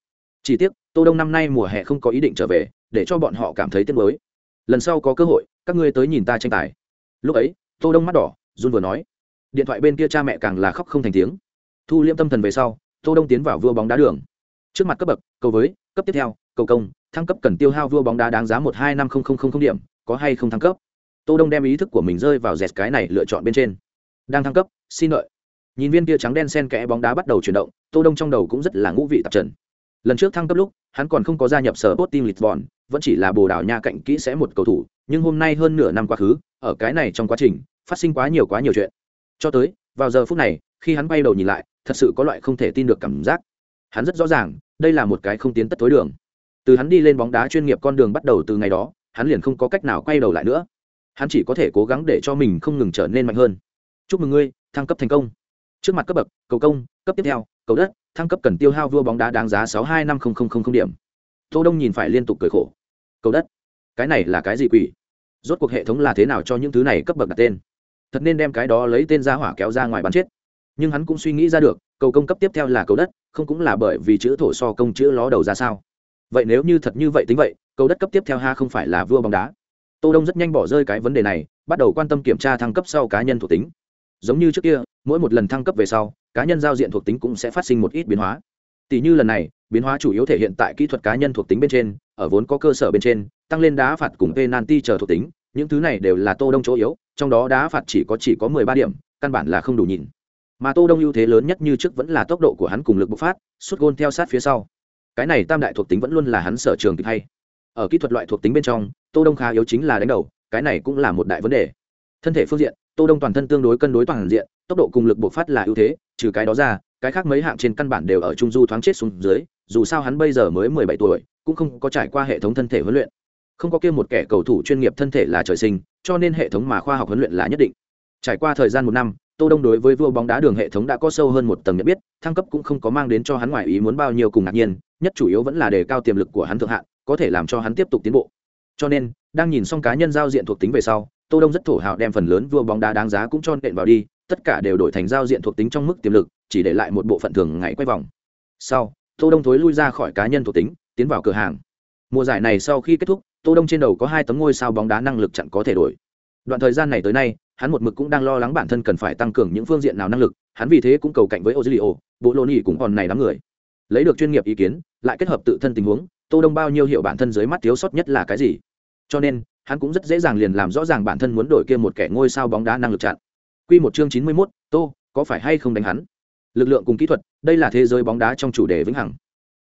Chỉ tiếc tô đông năm nay mùa hè không có ý định trở về để cho bọn họ cảm thấy tiếc nuối. Lần sau có cơ hội các ngươi tới nhìn ta tranh tài. Lúc ấy tô đông mắt đỏ run vừa nói. Điện thoại bên kia cha mẹ càng là khóc không thành tiếng. Thu liễm tâm thần về sau tô đông tiến vào vua bóng đá đường. Trước mặt cấp bậc cầu với cấp tiếp theo cầu công thăng cấp cần tiêu hao vua bóng đá đáng giá một hai năm không không không điểm, có hay không thăng cấp? Tô đông đem ý thức của mình rơi vào dẹt cái này lựa chọn bên trên. Đang thăng cấp, xin lợi nhìn viên kia trắng đen sen kẽ bóng đá bắt đầu chuyển động, tô đông trong đầu cũng rất là ngũ vị tạp trần. Lần trước thăng cấp lúc, hắn còn không có gia nhập sở tốt team lisbon, vẫn chỉ là bồ đào nha cạnh kỹ sẽ một cầu thủ, nhưng hôm nay hơn nửa năm quá khứ, ở cái này trong quá trình, phát sinh quá nhiều quá nhiều chuyện. Cho tới, vào giờ phút này, khi hắn bay đầu nhìn lại, thật sự có loại không thể tin được cảm giác. Hắn rất rõ ràng, đây là một cái không tiến tất tối đường từ hắn đi lên bóng đá chuyên nghiệp con đường bắt đầu từ ngày đó, hắn liền không có cách nào quay đầu lại nữa. Hắn chỉ có thể cố gắng để cho mình không ngừng trở nên mạnh hơn. Chúc mừng ngươi, thăng cấp thành công. Trước mặt cấp bậc, cầu công, cấp tiếp theo, cầu đất, thăng cấp cần tiêu hao vua bóng đá đáng giá sáu hai năm điểm. Tô đông nhìn phải liên tục cười khổ. Cầu đất, cái này là cái gì quỷ? Rốt cuộc hệ thống là thế nào cho những thứ này cấp bậc đặt tên? Thật nên đem cái đó lấy tên ra hỏa kéo ra ngoài bắn chết. Nhưng hắn cũng suy nghĩ ra được, cầu công cấp tiếp theo là cầu đất, không cũng là bởi vì chữ thổ so công chữ ló đầu ra sao? Vậy nếu như thật như vậy tính vậy, cầu đất cấp tiếp theo ha không phải là vua bóng đá. Tô đông rất nhanh bỏ rơi cái vấn đề này, bắt đầu quan tâm kiểm tra thăng cấp sau cá nhân thuộc tính. Giống như trước kia, mỗi một lần thăng cấp về sau, cá nhân giao diện thuộc tính cũng sẽ phát sinh một ít biến hóa. Tỷ như lần này, biến hóa chủ yếu thể hiện tại kỹ thuật cá nhân thuộc tính bên trên, ở vốn có cơ sở bên trên, tăng lên đá phạt cùng penalty chờ thuộc tính, những thứ này đều là tô đông chỗ yếu, trong đó đá phạt chỉ có chỉ có mười ba điểm, căn bản là không đủ nhìn. Mà tô đông ưu thế lớn nhất như trước vẫn là tốc độ của hắn cùng lực bộc phát suốt gôn theo sát phía sau cái này tam đại thuộc tính vẫn luôn là hắn sở trường kịch hay. Ở kỹ thuật loại thuộc tính bên trong, tô đông khá yếu chính là đánh đầu, cái này cũng là một đại vấn đề. Thân thể phương diện, tô đông toàn thân tương đối cân đối toàn diện, tốc độ cùng lực bộc phát là ưu thế, trừ cái đó ra, cái khác mấy hạng trên căn bản đều ở trung du thoáng chết xuống dưới, dù sao hắn bây giờ mới mười bảy tuổi, cũng không có trải qua hệ thống thân thể huấn luyện. Không có kia một kẻ cầu thủ chuyên nghiệp thân thể là trời sinh, cho nên hệ thống mà khoa học huấn luyện là nhất định. Trải qua thời gian một năm tô đông đối với vua bóng đá đường hệ thống đã có sâu hơn một tầng nhận biết, thăng cấp cũng không có mang đến cho hắn ngoài ý muốn bao nhiêu cùng ngạc nhiên, nhất chủ yếu vẫn là đề cao tiềm lực của hắn thượng hạn có thể làm cho hắn tiếp tục tiến bộ. Cho nên, đang nhìn xong cá nhân giao diện thuộc tính về sau, tô đông rất thổ hào đem phần lớn vua bóng đá đáng giá cũng cho nện vào đi, tất cả đều đổi thành giao diện thuộc tính trong mức tiềm lực, chỉ để lại một bộ phận thường ngày quay vòng. Sau, tô đông thối lui ra khỏi cá nhân thuộc tính, tiến vào cửa hàng. Mùa giải này sau khi kết thúc, tô đông trên đầu có hai tấm ngôi sao bóng đá năng lực chặn có thể đổi. Đoạn thời gian này tới nay hắn một mực cũng đang lo lắng bản thân cần phải tăng cường những phương diện nào năng lực hắn vì thế cũng cầu cạnh với ozilio bộ lô nhì cũng còn này đám người. Lấy được chuyên nghiệp ý kiến lại kết hợp tự thân tình huống tô đông bao nhiêu hiểu bản thân dưới mắt thiếu sót nhất là cái gì. Cho nên hắn cũng rất dễ dàng liền làm rõ ràng bản thân muốn đổi kia một kẻ ngôi sao bóng đá năng lực chặn. Quy một chương chín mươi 91, tô có phải hay không đánh hắn? Lực lượng cùng kỹ thuật đây là thế giới bóng đá trong chủ đề vĩnh hằng.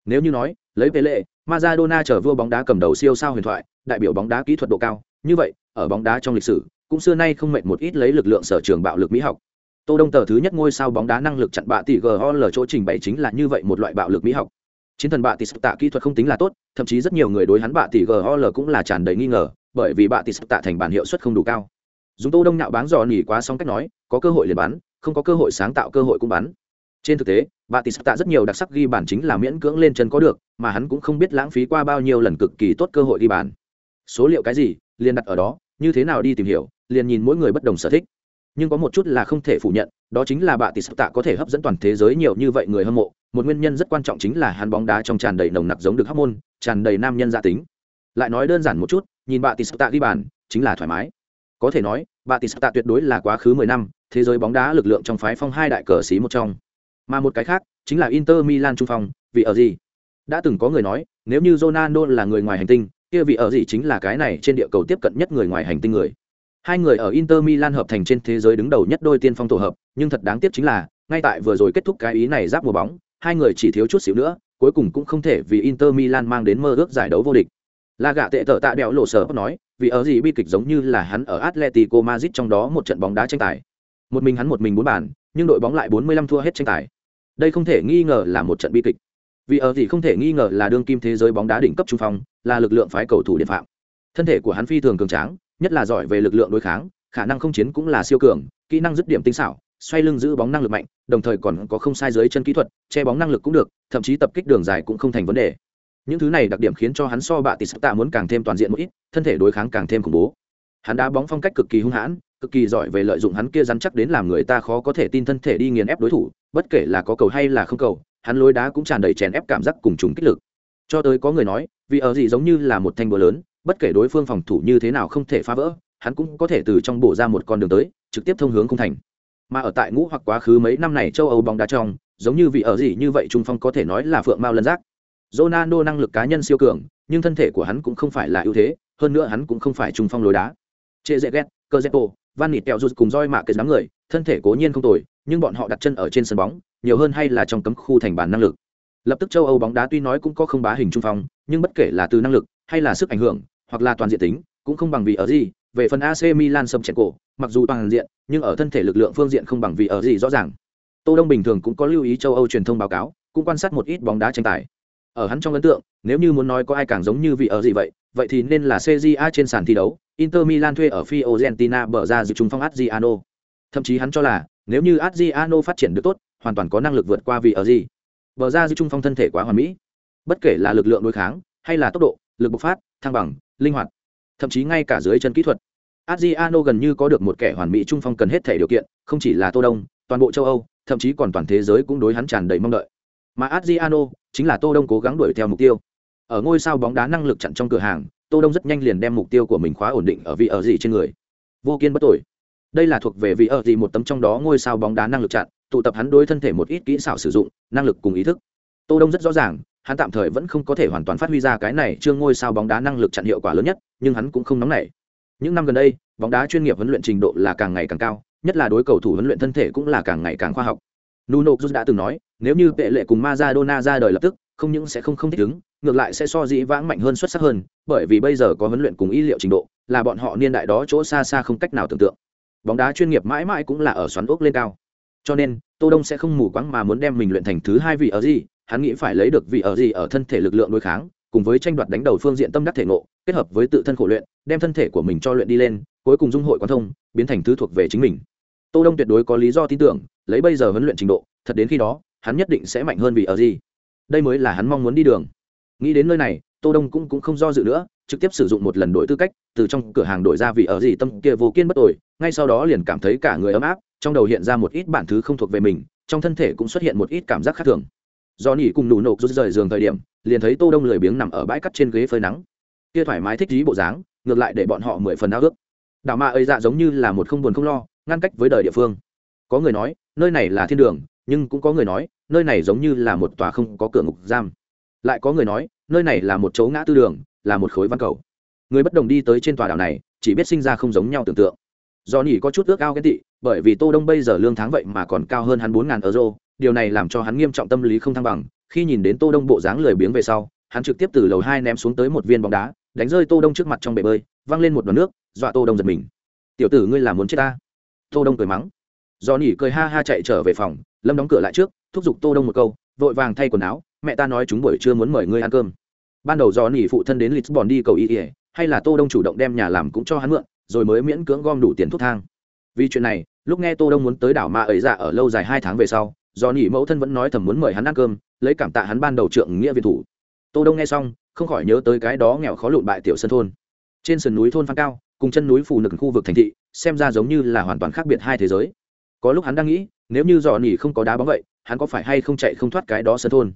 Nếu như nói lấy lệ, Maradona trở vua bóng đá cầm đầu siêu sao huyền thoại đại biểu bóng đá kỹ thuật độ cao như vậy ở bóng đá trong lịch sử cũng xưa nay không mệt một ít lấy lực lượng sở trường bạo lực mỹ học. Tô đông tờ thứ nhất ngôi sao bóng đá năng lực chặn bạ tỷ gol chỗ trình bày chính là như vậy một loại bạo lực mỹ học. Chiến thần bạ tỷ tạ kỹ thuật không tính là tốt, thậm chí rất nhiều người đối hắn bạ tỷ gol cũng là tràn đầy nghi ngờ, bởi vì bạ tỷ tạ thành bản hiệu suất không đủ cao. Dùng tô đông nhạo báng dò nỉ quá xong cách nói, có cơ hội liền bắn, không có cơ hội sáng tạo cơ hội cũng bắn. Trên thực tế, bạ tỷ tạ rất nhiều đặc sắc ghi bản chính là miễn cưỡng lên chân có được, mà hắn cũng không biết lãng phí qua bao nhiêu lần cực kỳ tốt cơ hội ghi bản số liệu cái gì, liền đặt ở đó, như thế nào đi tìm hiểu liền nhìn mỗi người bất đồng sở thích. Nhưng có một chút là không thể phủ nhận, đó chính là bạ tỷ sập tạ có thể hấp dẫn toàn thế giới nhiều như vậy người hâm mộ. Một nguyên nhân rất quan trọng chính là hắn bóng đá trong tràn đầy nồng nặc giống được hóc môn, tràn đầy nam nhân gia tính. Lại nói đơn giản một chút, nhìn bạ tỷ sập tạ ghi bàn, chính là thoải mái. Có thể nói bạ tỷ sập tạ tuyệt đối là quá khứ mười năm, thế giới bóng đá lực lượng trong phái phong hai đại cờ xí một trong. Mà một cái khác, chính là inter milan trung phong, vì ở gì? Đã từng có người nói, nếu như ronaldo là người ngoài hành tinh, kia vì ở gì chính là cái này trên địa cầu tiếp cận nhất người ngoài hành tinh người. Hai người ở Inter Milan hợp thành trên thế giới đứng đầu nhất đôi tiên phong tổ hợp, nhưng thật đáng tiếc chính là, ngay tại vừa rồi kết thúc cái ý này giáp mùa bóng, hai người chỉ thiếu chút xíu nữa, cuối cùng cũng không thể vì Inter Milan mang đến mơ ước giải đấu vô địch. La gạ tệ tở tạ đẹo lộ sở nói, vì ở gì bi kịch giống như là hắn ở Atletico Madrid trong đó một trận bóng đá tranh tài. Một mình hắn một mình bốn bàn, nhưng đội bóng lại 45 thua hết tranh tài. Đây không thể nghi ngờ là một trận bi kịch. Vì ở gì không thể nghi ngờ là đương kim thế giới bóng đá đỉnh cấp trung phong, là lực lượng phái cầu thủ điện phạm. Thân thể của hắn phi thường cường tráng, nhất là giỏi về lực lượng đối kháng, khả năng không chiến cũng là siêu cường, kỹ năng dứt điểm tinh xảo, xoay lưng giữ bóng năng lực mạnh, đồng thời còn có không sai dưới chân kỹ thuật, che bóng năng lực cũng được, thậm chí tập kích đường dài cũng không thành vấn đề. Những thứ này đặc điểm khiến cho hắn so bạ tỷ sắc tạ muốn càng thêm toàn diện một ít, thân thể đối kháng càng thêm khủng bố. Hắn đá bóng phong cách cực kỳ hung hãn, cực kỳ giỏi về lợi dụng hắn kia rắn chắc đến làm người ta khó có thể tin thân thể đi nghiền ép đối thủ, bất kể là có cầu hay là không cầu, hắn lối đá cũng tràn đầy chèn ép cảm giác cùng trùng kích lực. Cho tới có người nói, vì ở gì giống như là một thanh búa lớn bất kể đối phương phòng thủ như thế nào không thể phá vỡ, hắn cũng có thể từ trong bổ ra một con đường tới, trực tiếp thông hướng không thành. Mà ở tại ngũ hoặc quá khứ mấy năm này châu âu bóng đá trong, giống như vị ở gì như vậy trung phong có thể nói là phượng mao lân giác. Ronaldo năng lực cá nhân siêu cường, nhưng thân thể của hắn cũng không phải là ưu thế, hơn nữa hắn cũng không phải trung phong lối đá. Chê dễ ghét cơ dễ van nịt kẹo rút cùng roi mạ cái đám người, thân thể cố nhiên không tồi, nhưng bọn họ đặt chân ở trên sân bóng, nhiều hơn hay là trong cấm khu thành bàn năng lực. Lập tức châu âu bóng đá tuy nói cũng có không bá hình trung phong, nhưng bất kể là từ năng lực hay là sức ảnh hưởng hoặc là toàn diện tính, cũng không bằng vì ở gì, về phần AC Milan sầm chẹt cổ, mặc dù toàn diện, nhưng ở thân thể lực lượng phương diện không bằng vì ở gì rõ ràng. Tô Đông bình thường cũng có lưu ý châu Âu truyền thông báo cáo, cũng quan sát một ít bóng đá tranh tài. Ở hắn trong ấn tượng, nếu như muốn nói có ai càng giống như vị ở gì vậy vậy thì nên là CJA trên sàn thi đấu, Inter Milan thuê ở Fiorentina bở ra dự trung phong Adriano. Thậm chí hắn cho là, nếu như Adriano phát triển được tốt, hoàn toàn có năng lực vượt qua vị ở gì. Bờ ra dự trung phong thân thể quá hoàn mỹ. Bất kể là lực lượng đối kháng, hay là tốc độ, lực bộc phát, thăng bằng linh hoạt, thậm chí ngay cả dưới chân kỹ thuật. Adriano gần như có được một kẻ hoàn mỹ trung phong cần hết thể điều kiện, không chỉ là tô đông, toàn bộ châu âu, thậm chí còn toàn thế giới cũng đối hắn tràn đầy mong đợi. Mà adriano chính là tô đông cố gắng đuổi theo mục tiêu. Ở ngôi sao bóng đá năng lực chặn trong cửa hàng, tô đông rất nhanh liền đem mục tiêu của mình khóa ổn định ở vị ở gì trên người. Vô kiên bất tội. Đây là thuộc về vị ở gì một tấm trong đó ngôi sao bóng đá năng lực chặn, tụ tập hắn đối thân thể một ít kỹ xảo sử dụng, năng lực cùng ý thức. Tô đông rất rõ ràng hắn tạm thời vẫn không có thể hoàn toàn phát huy ra cái này chưa ngôi sao bóng đá năng lực chặn hiệu quả lớn nhất, nhưng hắn cũng không nóng nảy. Những năm gần đây, bóng đá chuyên nghiệp huấn luyện trình độ là càng ngày càng cao, nhất là đối cầu thủ huấn luyện thân thể cũng là càng ngày càng khoa học. Nuno Cruz đã từng nói, nếu như vệ lệ cùng Maradona ra đời lập tức, không những sẽ không không thích ứng, ngược lại sẽ so dĩ vãng mạnh hơn xuất sắc hơn, bởi vì bây giờ có huấn luyện cùng y liệu trình độ, là bọn họ niên đại đó chỗ xa xa không cách nào tưởng tượng. Bóng đá chuyên nghiệp mãi mãi cũng là ở xoắn ốc lên cao. Cho nên, tô đông sẽ không mù quáng mà muốn đem mình luyện thành thứ hai vị ở gì hắn nghĩ phải lấy được vị ở gì ở thân thể lực lượng đối kháng, cùng với tranh đoạt đánh đầu phương diện tâm đắc thể ngộ, kết hợp với tự thân khổ luyện, đem thân thể của mình cho luyện đi lên, cuối cùng dung hội quan thông, biến thành thứ thuộc về chính mình. Tô đông tuyệt đối có lý do tin tưởng, lấy bây giờ huấn luyện trình độ, thật đến khi đó, hắn nhất định sẽ mạnh hơn vị ở gì. Đây mới là hắn mong muốn đi đường. Nghĩ đến nơi này, tô đông cũng cũng không do dự nữa, trực tiếp sử dụng một lần đổi tư cách, từ trong cửa hàng đổi ra vị ở gì tâm kia vô kiên bất đổi. ngay sau đó liền cảm thấy cả người ấm áp, trong đầu hiện ra một ít bản thứ không thuộc về mình, trong thân thể cũng xuất hiện một ít cảm giác khác thường do nỉ cùng nụ nộp rút rời giường thời điểm, liền thấy tô đông lười biếng nằm ở bãi cắt trên ghế phơi nắng. Kia thoải mái thích dí bộ dáng, ngược lại để bọn họ mười phần ao ước. Đảo ma ấy dạ giống như là một không buồn không lo, ngăn cách với đời địa phương. Có người nói, nơi này là thiên đường, nhưng cũng có người nói, nơi này giống như là một tòa không có cửa ngục giam. Lại có người nói, nơi này là một chỗ ngã tư đường, là một khối văn cầu. Người bất đồng đi tới trên tòa đảo này, chỉ biết sinh ra không giống nhau tưởng tượng. Do nhỉ có chút ước ao ghen tị, bởi vì tô đông bây giờ lương tháng vậy mà còn cao hơn hắn bốn ngàn euro điều này làm cho hắn nghiêm trọng tâm lý không thăng bằng. Khi nhìn đến tô đông bộ dáng lười biếng về sau, hắn trực tiếp từ lầu hai ném xuống tới một viên bóng đá, đánh rơi tô đông trước mặt trong bể bơi, văng lên một đoàn nước, dọa tô đông giật mình. Tiểu tử ngươi là muốn chết ta? Tô đông cười mắng. Do nỉ cười ha ha chạy trở về phòng, lâm đóng cửa lại trước, thúc giục tô đông một câu, vội vàng thay quần áo, mẹ ta nói chúng buổi trưa muốn mời ngươi ăn cơm. Ban đầu do nỉ phụ thân đến lisbon đi cầu y ỉa hay là tô đông chủ động đem nhà làm cũng cho hắn mượn, rồi mới miễn cưỡng gom đủ tiền thuốc thang. Vì chuyện này, lúc nghe tô đông muốn tới đảo ma ấy ra ở lâu dài hai tháng về sau do nỉ mẫu thân vẫn nói thầm muốn mời hắn ăn cơm, lấy cảm tạ hắn ban đầu trượng nghĩa việt thủ. Tô đông nghe xong, không khỏi nhớ tới cái đó nghèo khó lụn bại tiểu sân thôn. Trên sườn núi thôn phan cao, cùng chân núi phù nực khu vực thành thị, xem ra giống như là hoàn toàn khác biệt hai thế giới. Có lúc hắn đang nghĩ, nếu như dò nỉ không có đá bóng vậy, hắn có phải hay không chạy không thoát cái đó sân thôn?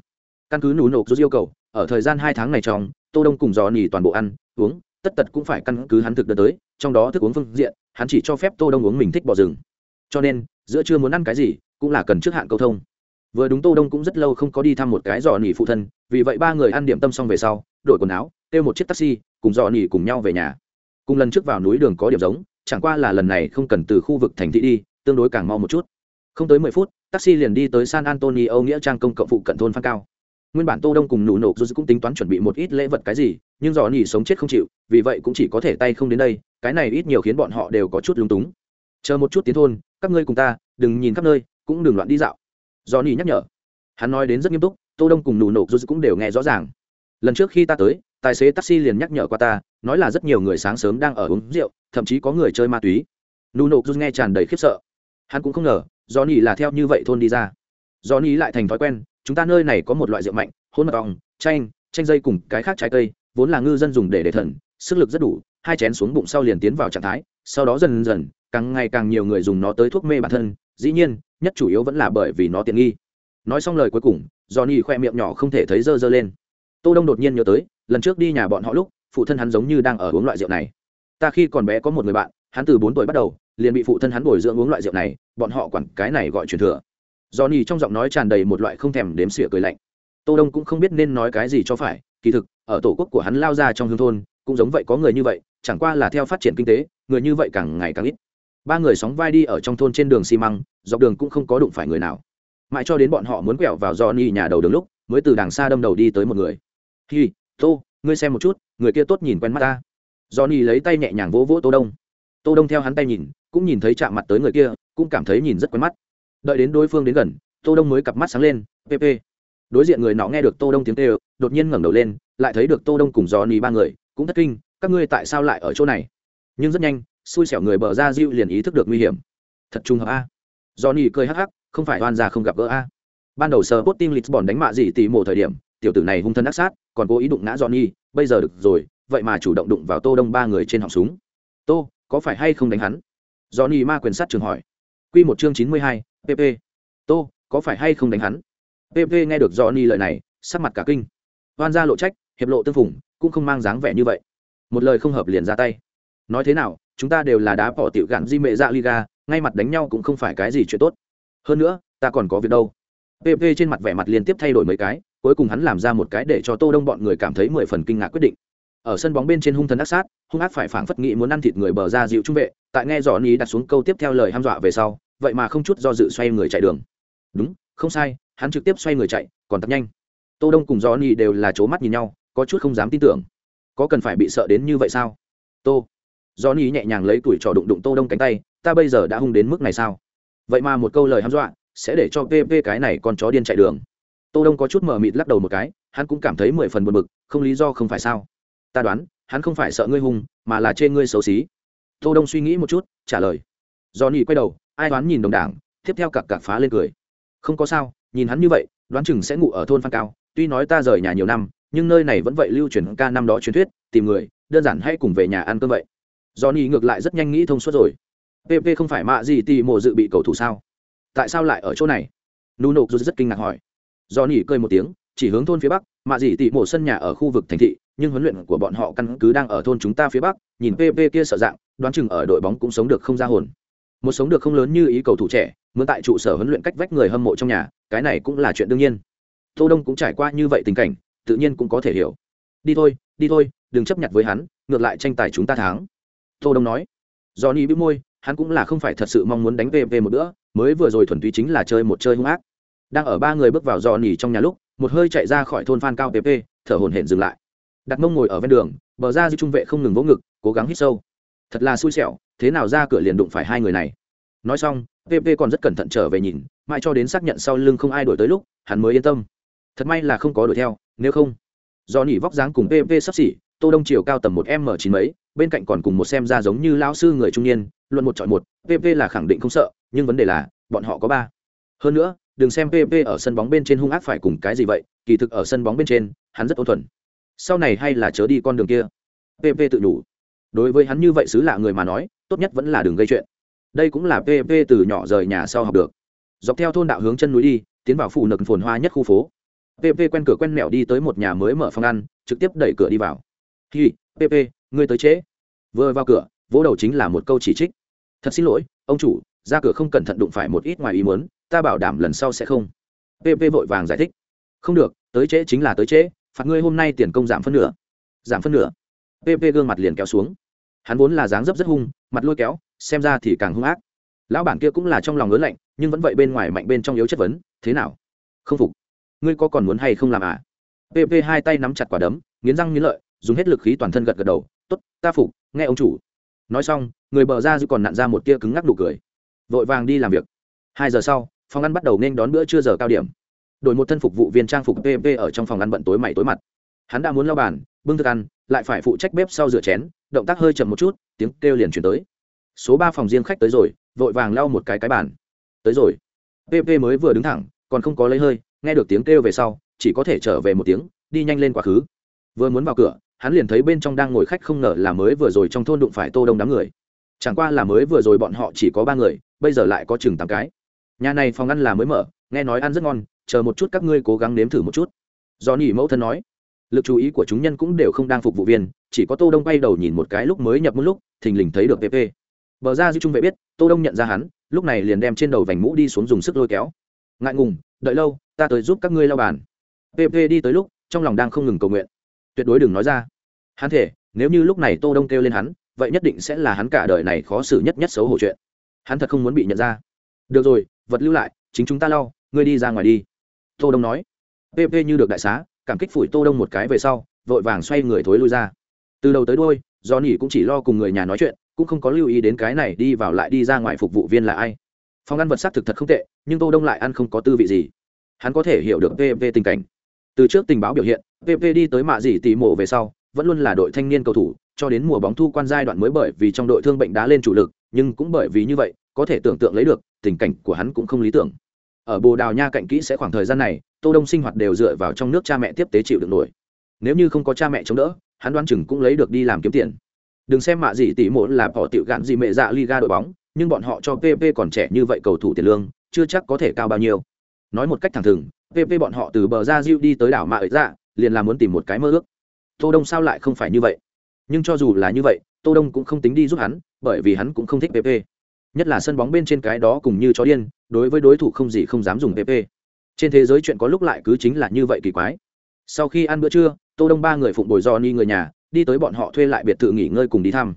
Căn cứ nú nộp rút yêu cầu, ở thời gian hai tháng này trong, tô đông cùng dò nỉ toàn bộ ăn, uống, tất tật cũng phải căn cứ hắn thực đơn tới, trong đó thức uống phương diện, hắn chỉ cho phép tô đông uống mình thích bỏ rừng. Cho nên, giữa chưa muốn ăn cái gì cũng là cần trước hạn câu thông. Vừa đúng tô đông cũng rất lâu không có đi thăm một cái dò nỉ phụ thân, vì vậy ba người ăn điểm tâm xong về sau, đổi quần áo, kêu một chiếc taxi, cùng dò nỉ cùng nhau về nhà. Cùng lần trước vào núi đường có điểm giống, chẳng qua là lần này không cần từ khu vực thành thị đi, tương đối càng mau một chút. Không tới mười phút, taxi liền đi tới san antonio, nghĩa trang công cộng phụ cận thôn phan cao. Nguyên bản tô đông cùng nụ nộp dù cũng tính toán chuẩn bị một ít lễ vật cái gì, nhưng dò nỉ sống chết không chịu, vì vậy cũng chỉ có thể tay không đến đây, cái này ít nhiều khiến bọn họ đều có chút lung túng. Chờ một chút tiến thôn, các ngươi cùng ta, đừng nhìn khắp nơi cũng đừng loạn đi dạo. Do nỉ nhắc nhở. Hắn nói đến rất nghiêm túc, tô đông cùng nụ nộp dù cũng đều nghe rõ ràng. Lần trước khi ta tới, tài xế taxi liền nhắc nhở qua ta, nói là rất nhiều người sáng sớm đang ở uống rượu, thậm chí có người chơi ma túy. Nụ nộp dù nghe tràn đầy khiếp sợ. Hắn cũng không ngờ do nỉ là theo như vậy thôn đi ra. Do nỉ lại thành thói quen, chúng ta nơi này có một loại rượu mạnh hôn mật ong, chanh chanh dây cùng cái khác trái cây, vốn là ngư dân dùng để để thần, sức lực rất đủ, hai chén xuống bụng sau liền tiến vào trạng thái, sau đó dần dần, càng ngày càng nhiều người dùng nó tới thuốc mê bản thân. Dĩ nhiên nhất chủ yếu vẫn là bởi vì nó tiện nghi. Nói xong lời cuối cùng, johnny khoe miệng nhỏ không thể thấy dơ dơ lên. Tô đông đột nhiên nhớ tới, lần trước đi nhà bọn họ lúc, phụ thân hắn giống như đang ở uống loại rượu này. Ta khi còn bé có một người bạn, hắn từ bốn tuổi bắt đầu, liền bị phụ thân hắn bồi dưỡng uống loại rượu này, bọn họ quản cái này gọi truyền thừa. Johnny trong giọng nói tràn đầy một loại không thèm đếm xỉa cười lạnh. Tô đông cũng không biết nên nói cái gì cho phải, kỳ thực, ở tổ quốc của hắn lao ra trong hương thôn, cũng giống vậy có người như vậy, chẳng qua là theo phát triển kinh tế, người như vậy càng ngày càng ít ba người sóng vai đi ở trong thôn trên đường xi măng, dọc đường cũng không có đụng phải người nào. Mãi cho đến bọn họ muốn quẹo vào do ni nhà đầu đường lúc, mới từ đằng xa đâm đầu đi tới một người. Hi, tô, ngươi xem một chút, người kia tốt nhìn quen mắt ta. Do ni lấy tay nhẹ nhàng vỗ vỗ tô đông. Tô đông theo hắn tay nhìn, cũng nhìn thấy chạm mặt tới người kia, cũng cảm thấy nhìn rất quen mắt. Đợi đến đối phương đến gần, tô đông mới cặp mắt sáng lên pp đối diện người nọ nghe được tô đông tiếng kêu, đột nhiên ngẩng đầu lên, lại thấy được tô đông cùng do ni ba người, cũng thất kinh, các ngươi tại sao lại ở chỗ này? Nhưng rất nhanh xui xẻo người bờ ra diêu liền ý thức được nguy hiểm. Thật trùng hợp a. Johnny cười hắc hắc không phải oan gia không gặp gỡ a. Ban đầu sờ bốt tim lisbon đánh mạ gì tỉ mổ thời điểm tiểu tử này hung thân ác sát còn cố ý đụng ngã johnny bây giờ được rồi vậy mà chủ động đụng vào tô đông ba người trên họng súng. Tô có phải hay không đánh hắn? Johnny ma quyền sát trường hỏi. Quy một chương chín mươi hai, pp tô có phải hay không đánh hắn? Pp nghe được johnny lời này sắc mặt cả kinh. Oan gia lộ trách hiệp lộ tương phùng cũng không mang dáng vẻ như vậy. Một lời không hợp liền ra tay. Nói thế nào chúng ta đều là đá bỏ tiểu gạn di mệ dạ liga, ngay mặt đánh nhau cũng không phải cái gì chuyện tốt. Hơn nữa, ta còn có việc đâu. Pp trên mặt vẻ mặt liên tiếp thay đổi mấy cái, cuối cùng hắn làm ra một cái để cho tô đông bọn người cảm thấy mười phần kinh ngạc quyết định. Ở sân bóng bên trên hung thần ác sát, hung ác phải phảng phất nghị muốn ăn thịt người bờ ra dịu trung vệ, tại nghe dọn ý đặt xuống câu tiếp theo lời ham dọa về sau, vậy mà không chút do dự xoay người chạy đường. Đúng, không sai, hắn trực tiếp xoay người chạy, còn tập nhanh. Tô đông cùng dọn ý đều là c mắt nhìn nhau, có chút không dám tin tưởng. Có cần phải bị sợ đến như vậy sao? Tô johnny nhẹ nhàng lấy tuổi trò đụng đụng tô đông cánh tay, ta bây giờ đã hung đến mức này sao? Vậy mà một câu lời hăm dọa sẽ để cho pp cái này con chó điên chạy đường. Tô đông có chút mờ mịt lắc đầu một cái, hắn cũng cảm thấy mười phần buồn bực, không lý do không phải sao? Ta đoán, hắn không phải sợ ngươi hung, mà là chê ngươi xấu xí. Tô đông suy nghĩ một chút, trả lời. Johnny quay đầu, ai đoán nhìn đồng đảng, tiếp theo cặp cặp phá lên cười. Không có sao, nhìn hắn như vậy, đoán chừng sẽ ngủ ở thôn phan cao, tuy nói ta rời nhà nhiều năm, nhưng nơi này vẫn vậy lưu truyền ca năm đó truyền thuyết, tìm người, đơn giản hay cùng về nhà ăn cơm vậy johnny ngược lại rất nhanh nghĩ thông suốt rồi. Pp không phải mạ gì tỷ mộ dự bị cầu thủ sao? Tại sao lại ở chỗ này? Nuno rất kinh ngạc hỏi. Johnny cười một tiếng, chỉ hướng thôn phía bắc, mạ gì tỷ mộ sân nhà ở khu vực thành thị, nhưng huấn luyện của bọn họ căn cứ đang ở thôn chúng ta phía bắc, nhìn pp kia sợ dạng, đoán chừng ở đội bóng cũng sống được không ra hồn. Một sống được không lớn như ý cầu thủ trẻ, mượn tại trụ sở huấn luyện cách vách người hâm mộ trong nhà, cái này cũng là chuyện đương nhiên. Tô đông cũng trải qua như vậy tình cảnh, tự nhiên cũng có thể hiểu. Đi thôi đi thôi, đừng chấp nhận với hắn, ngược lại tranh tài chúng ta thắng tô đông nói. Johnny bĩu môi, hắn cũng là không phải thật sự mong muốn đánh về về một bữa, mới vừa rồi thuần túy chính là chơi một chơi hung ác. Đang ở ba người bước vào Johnny trong nhà lúc, một hơi chạy ra khỏi thôn phan cao pp thở hổn hển dừng lại. Đặt mông ngồi ở ven đường, bờ ra dư trung vệ không ngừng vỗ ngực, cố gắng hít sâu. Thật là xui xẻo, thế nào ra cửa liền đụng phải hai người này. Nói xong pp còn rất cẩn thận trở về nhìn, mãi cho đến xác nhận sau lưng không ai đuổi tới lúc, hắn mới yên tâm. Thật may là không có đuổi theo, nếu không do nỉ vóc dáng cùng pp sắp xỉ, tô đông chiều cao tầm một m chín mấy bên cạnh còn cùng một xem ra giống như lão sư người trung niên luận một chọn một pp là khẳng định không sợ nhưng vấn đề là bọn họ có ba. Hơn nữa đừng xem pp ở sân bóng bên trên hung ác phải cùng cái gì vậy kỳ thực ở sân bóng bên trên hắn rất ôn thuần. Sau này hay là chớ đi con đường kia. Pp tự đủ đối với hắn như vậy xứ lạ người mà nói tốt nhất vẫn là đừng gây chuyện. Đây cũng là pp từ nhỏ rời nhà sau học được. Dọc theo thôn đạo hướng chân núi đi tiến vào phủ nực phồn hoa nhất khu phố. Pp quen cửa quen mẹo đi tới một nhà mới mở phòng ăn trực tiếp đẩy cửa đi vào. Khi, pp ngươi tới trễ. Vừa vào cửa, vỗ đầu chính là một câu chỉ trích. Thật xin lỗi, ông chủ, ra cửa không cẩn thận đụng phải một ít ngoài ý muốn, ta bảo đảm lần sau sẽ không. Pp vội vàng giải thích. Không được, tới trễ chính là tới trễ, phạt ngươi hôm nay tiền công giảm phân nửa. Giảm phân nửa. Pp gương mặt liền kéo xuống. Hắn vốn là dáng dấp rất hung, mặt lôi kéo, xem ra thì càng hung ác. Lão bản kia cũng là trong lòng lớn lạnh, nhưng vẫn vậy bên ngoài mạnh bên trong yếu chất vấn, thế nào? Không phục. Ngươi có còn muốn hay không làm à? Pp hai tay nắm chặt quả đấm, nghiến răng nghiến lợi dùng hết lực khí toàn thân gật gật đầu t ố t ta phục, nghe ông chủ. Nói xong, người bờ ra dư còn nặn ra một tia cứng ngắc đủ cười. Vội vàng đi làm việc. Hai giờ sau, phòng ăn bắt đầu nên đón bữa trưa giờ cao điểm. Đổi một thân phục vụ viên trang phục pp ở trong phòng ăn bận tối mày tối mặt. Hắn đã muốn lau bàn, bưng thức ăn, lại phải phụ trách bếp sau rửa chén, động tác hơi chậm một chút, tiếng kêu liền chuyển tới. Số ba phòng riêng khách tới rồi, vội vàng lau một cái cái bàn. Tới rồi. Pp mới vừa đứng thẳng, còn không có lấy hơi, nghe được tiếng kêu về sau, chỉ có thể trở về một tiếng, đi nhanh lên quá khứ. Vừa muốn vào cửa hắn liền thấy bên trong đang ngồi khách không ngờ là mới vừa rồi trong thôn đụng phải tô đông đám người. Chẳng qua là mới vừa rồi bọn họ chỉ có ba người, bây giờ lại có chừng tám cái. Nhà này phòng ăn là mới mở, nghe nói ăn rất ngon, chờ một chút các ngươi cố gắng nếm thử một chút. Do nỉ mẫu thân nói, lực chú ý của chúng nhân cũng đều không đang phục vụ viên, chỉ có tô đông bay đầu nhìn một cái lúc mới nhập một lúc, thình lình thấy được pp bờ ra dư trung vệ biết, tô đông nhận ra hắn, lúc này liền đem trên đầu vành mũ đi xuống dùng sức lôi kéo. Ngại ngùng, đợi lâu, ta tới giúp các ngươi lau bàn. Pp đi tới lúc, trong lòng đang không ngừng cầu nguyện. Tuyệt đối đừng nói ra hắn thể, nếu như lúc này tô đông kêu lên hắn, vậy nhất định sẽ là hắn cả đời này khó xử nhất nhất xấu hổ chuyện. Hắn thật không muốn bị nhận ra. Được rồi, vật lưu lại, chính chúng ta lau, ngươi đi ra ngoài đi. Tô đông nói. Pp như được đại xá, cảm kích phủi tô đông một cái về sau, vội vàng xoay người thối lui ra. Từ đầu tới đuôi do nỉ cũng chỉ lo cùng người nhà nói chuyện, cũng không có lưu ý đến cái này đi vào lại đi ra ngoài phục vụ viên là ai. Phòng ăn vật sắc thực thật không tệ, nhưng tô đông lại ăn không có tư vị gì. Hắn có thể hiểu được pv tình cảnh. Từ trước tình báo biểu hiện pv đi tới mạ gì tỉ mổ về sau vẫn luôn là đội thanh niên cầu thủ, cho đến mùa bóng thu quan giai đoạn mới bởi vì trong đội thương bệnh đá lên chủ lực, nhưng cũng bởi vì như vậy, có thể tưởng tượng lấy được, tình cảnh của hắn cũng không lý tưởng. Ở bồ đào nha cạnh kỹ sẽ khoảng thời gian này, tô đông sinh hoạt đều dựa vào trong nước cha mẹ tiếp tế chịu đựng nổi. Nếu như không có cha mẹ chống đỡ, hắn đoán chừng cũng lấy được đi làm kiếm tiền. Đừng xem mạ gì tỷ muội là bỏ tiểu gạn gì mẹ dạ liga đội bóng, nhưng bọn họ cho pp còn trẻ như vậy cầu thủ tiền lương, chưa chắc có thể cao bao nhiêu. Nói một cách thẳng thừng pp bọn họ từ bờ ra diu đi tới đảo mạ ấy dạ liền là muốn tìm một cái mơ ước tô đông sao lại không phải như vậy? Nhưng cho dù là như vậy, tô đông cũng không tính đi giúp hắn, bởi vì hắn cũng không thích pp nhất là sân bóng bên trên cái đó cùng như chó điên, đối với đối thủ không gì không dám dùng pp trên thế giới chuyện có lúc lại cứ chính là như vậy kỳ quái. Sau khi ăn bữa trưa, tô đông ba người phụng bồi do ni người nhà, đi tới bọn họ thuê lại biệt thự nghỉ ngơi cùng đi thăm.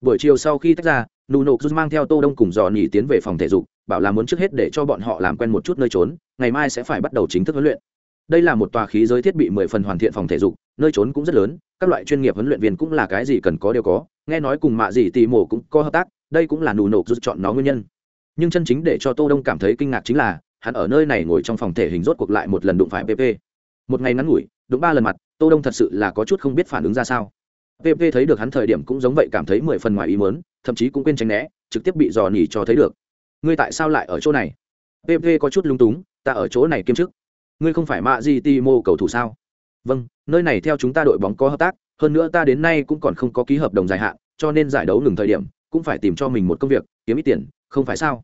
Buổi chiều sau khi tách ra nụ nộp rút mang theo tô đông cùng dò nỉ tiến về phòng thể dục, bảo là muốn trước hết để cho bọn họ làm quen một chút nơi trốn, ngày mai sẽ phải bắt đầu chính thức huấn luyện đây là một tòa khí giới thiết bị mười phần hoàn thiện phòng thể dục, nơi trốn cũng rất lớn, các loại chuyên nghiệp huấn luyện viên cũng là cái gì cần có đều có, nghe nói cùng mạ gì tì mổ cũng có hợp tác, đây cũng là nụ nộp rút chọn nó nguyên nhân. Nhưng chân chính để cho tô đông cảm thấy kinh ngạc chính là, hắn ở nơi này ngồi trong phòng thể hình rốt cuộc lại một lần đụng phải pp một ngày ngắn ngủi, đụng ba lần mặt, tô đông thật sự là có chút không biết phản ứng ra sao. Pp thấy được hắn thời điểm cũng giống vậy cảm thấy mười phần ngoài ý muốn, thậm chí cũng quên tránh né, trực tiếp bị dò nỉ cho thấy được. Ngươi tại sao lại ở chỗ này? Pp có chút lung túng, ta ở chỗ này kiêm chức ngươi không phải mạ gì ti mô cầu thủ sao? Vâng nơi này theo chúng ta đội bóng có hợp tác, hơn nữa ta đến nay cũng còn không có ký hợp đồng dài hạn, cho nên giải đấu ngừng thời điểm, cũng phải tìm cho mình một công việc, kiếm ít tiền, không phải sao?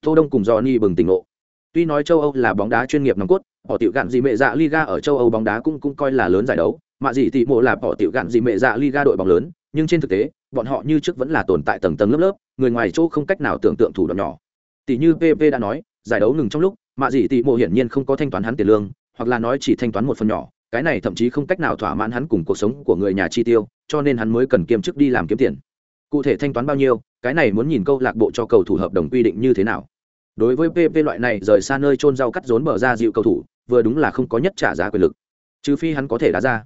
Tô đông cùng johnny bừng tỉnh ngộ. Tuy nói châu âu là bóng đá chuyên nghiệp nòng cốt, họ tiểu gạn gì mẹ dạ liga ở châu âu bóng đá cũng cũng coi là lớn giải đấu, mạ gì tỷ mộ là họ tiểu gạn gì mẹ dạ liga đội bóng lớn, nhưng trên thực tế, bọn họ như trước vẫn là tồn tại tầng tầng lớp lớp, người ngoài chỗ không cách nào tưởng tượng thủ đoạn nhỏ. Tỷ như pp đã nói, giải đấu ngừng trong lúc mạ dị tỷ mộ hiển nhiên không có thanh toán hắn tiền lương, hoặc là nói chỉ thanh toán một phần nhỏ, cái này thậm chí không cách nào thỏa mãn hắn cùng cuộc sống của người nhà chi tiêu, cho nên hắn mới cần kiêm chức đi làm kiếm tiền. Cụ thể thanh toán bao nhiêu, cái này muốn nhìn câu lạc bộ cho cầu thủ hợp đồng quy định như thế nào. Đối với pp loại này rời xa nơi trôn rau cắt rốn mở ra dịu cầu thủ, vừa đúng là không có nhất trả giá quyền lực. Trừ phi hắn có thể đá ra.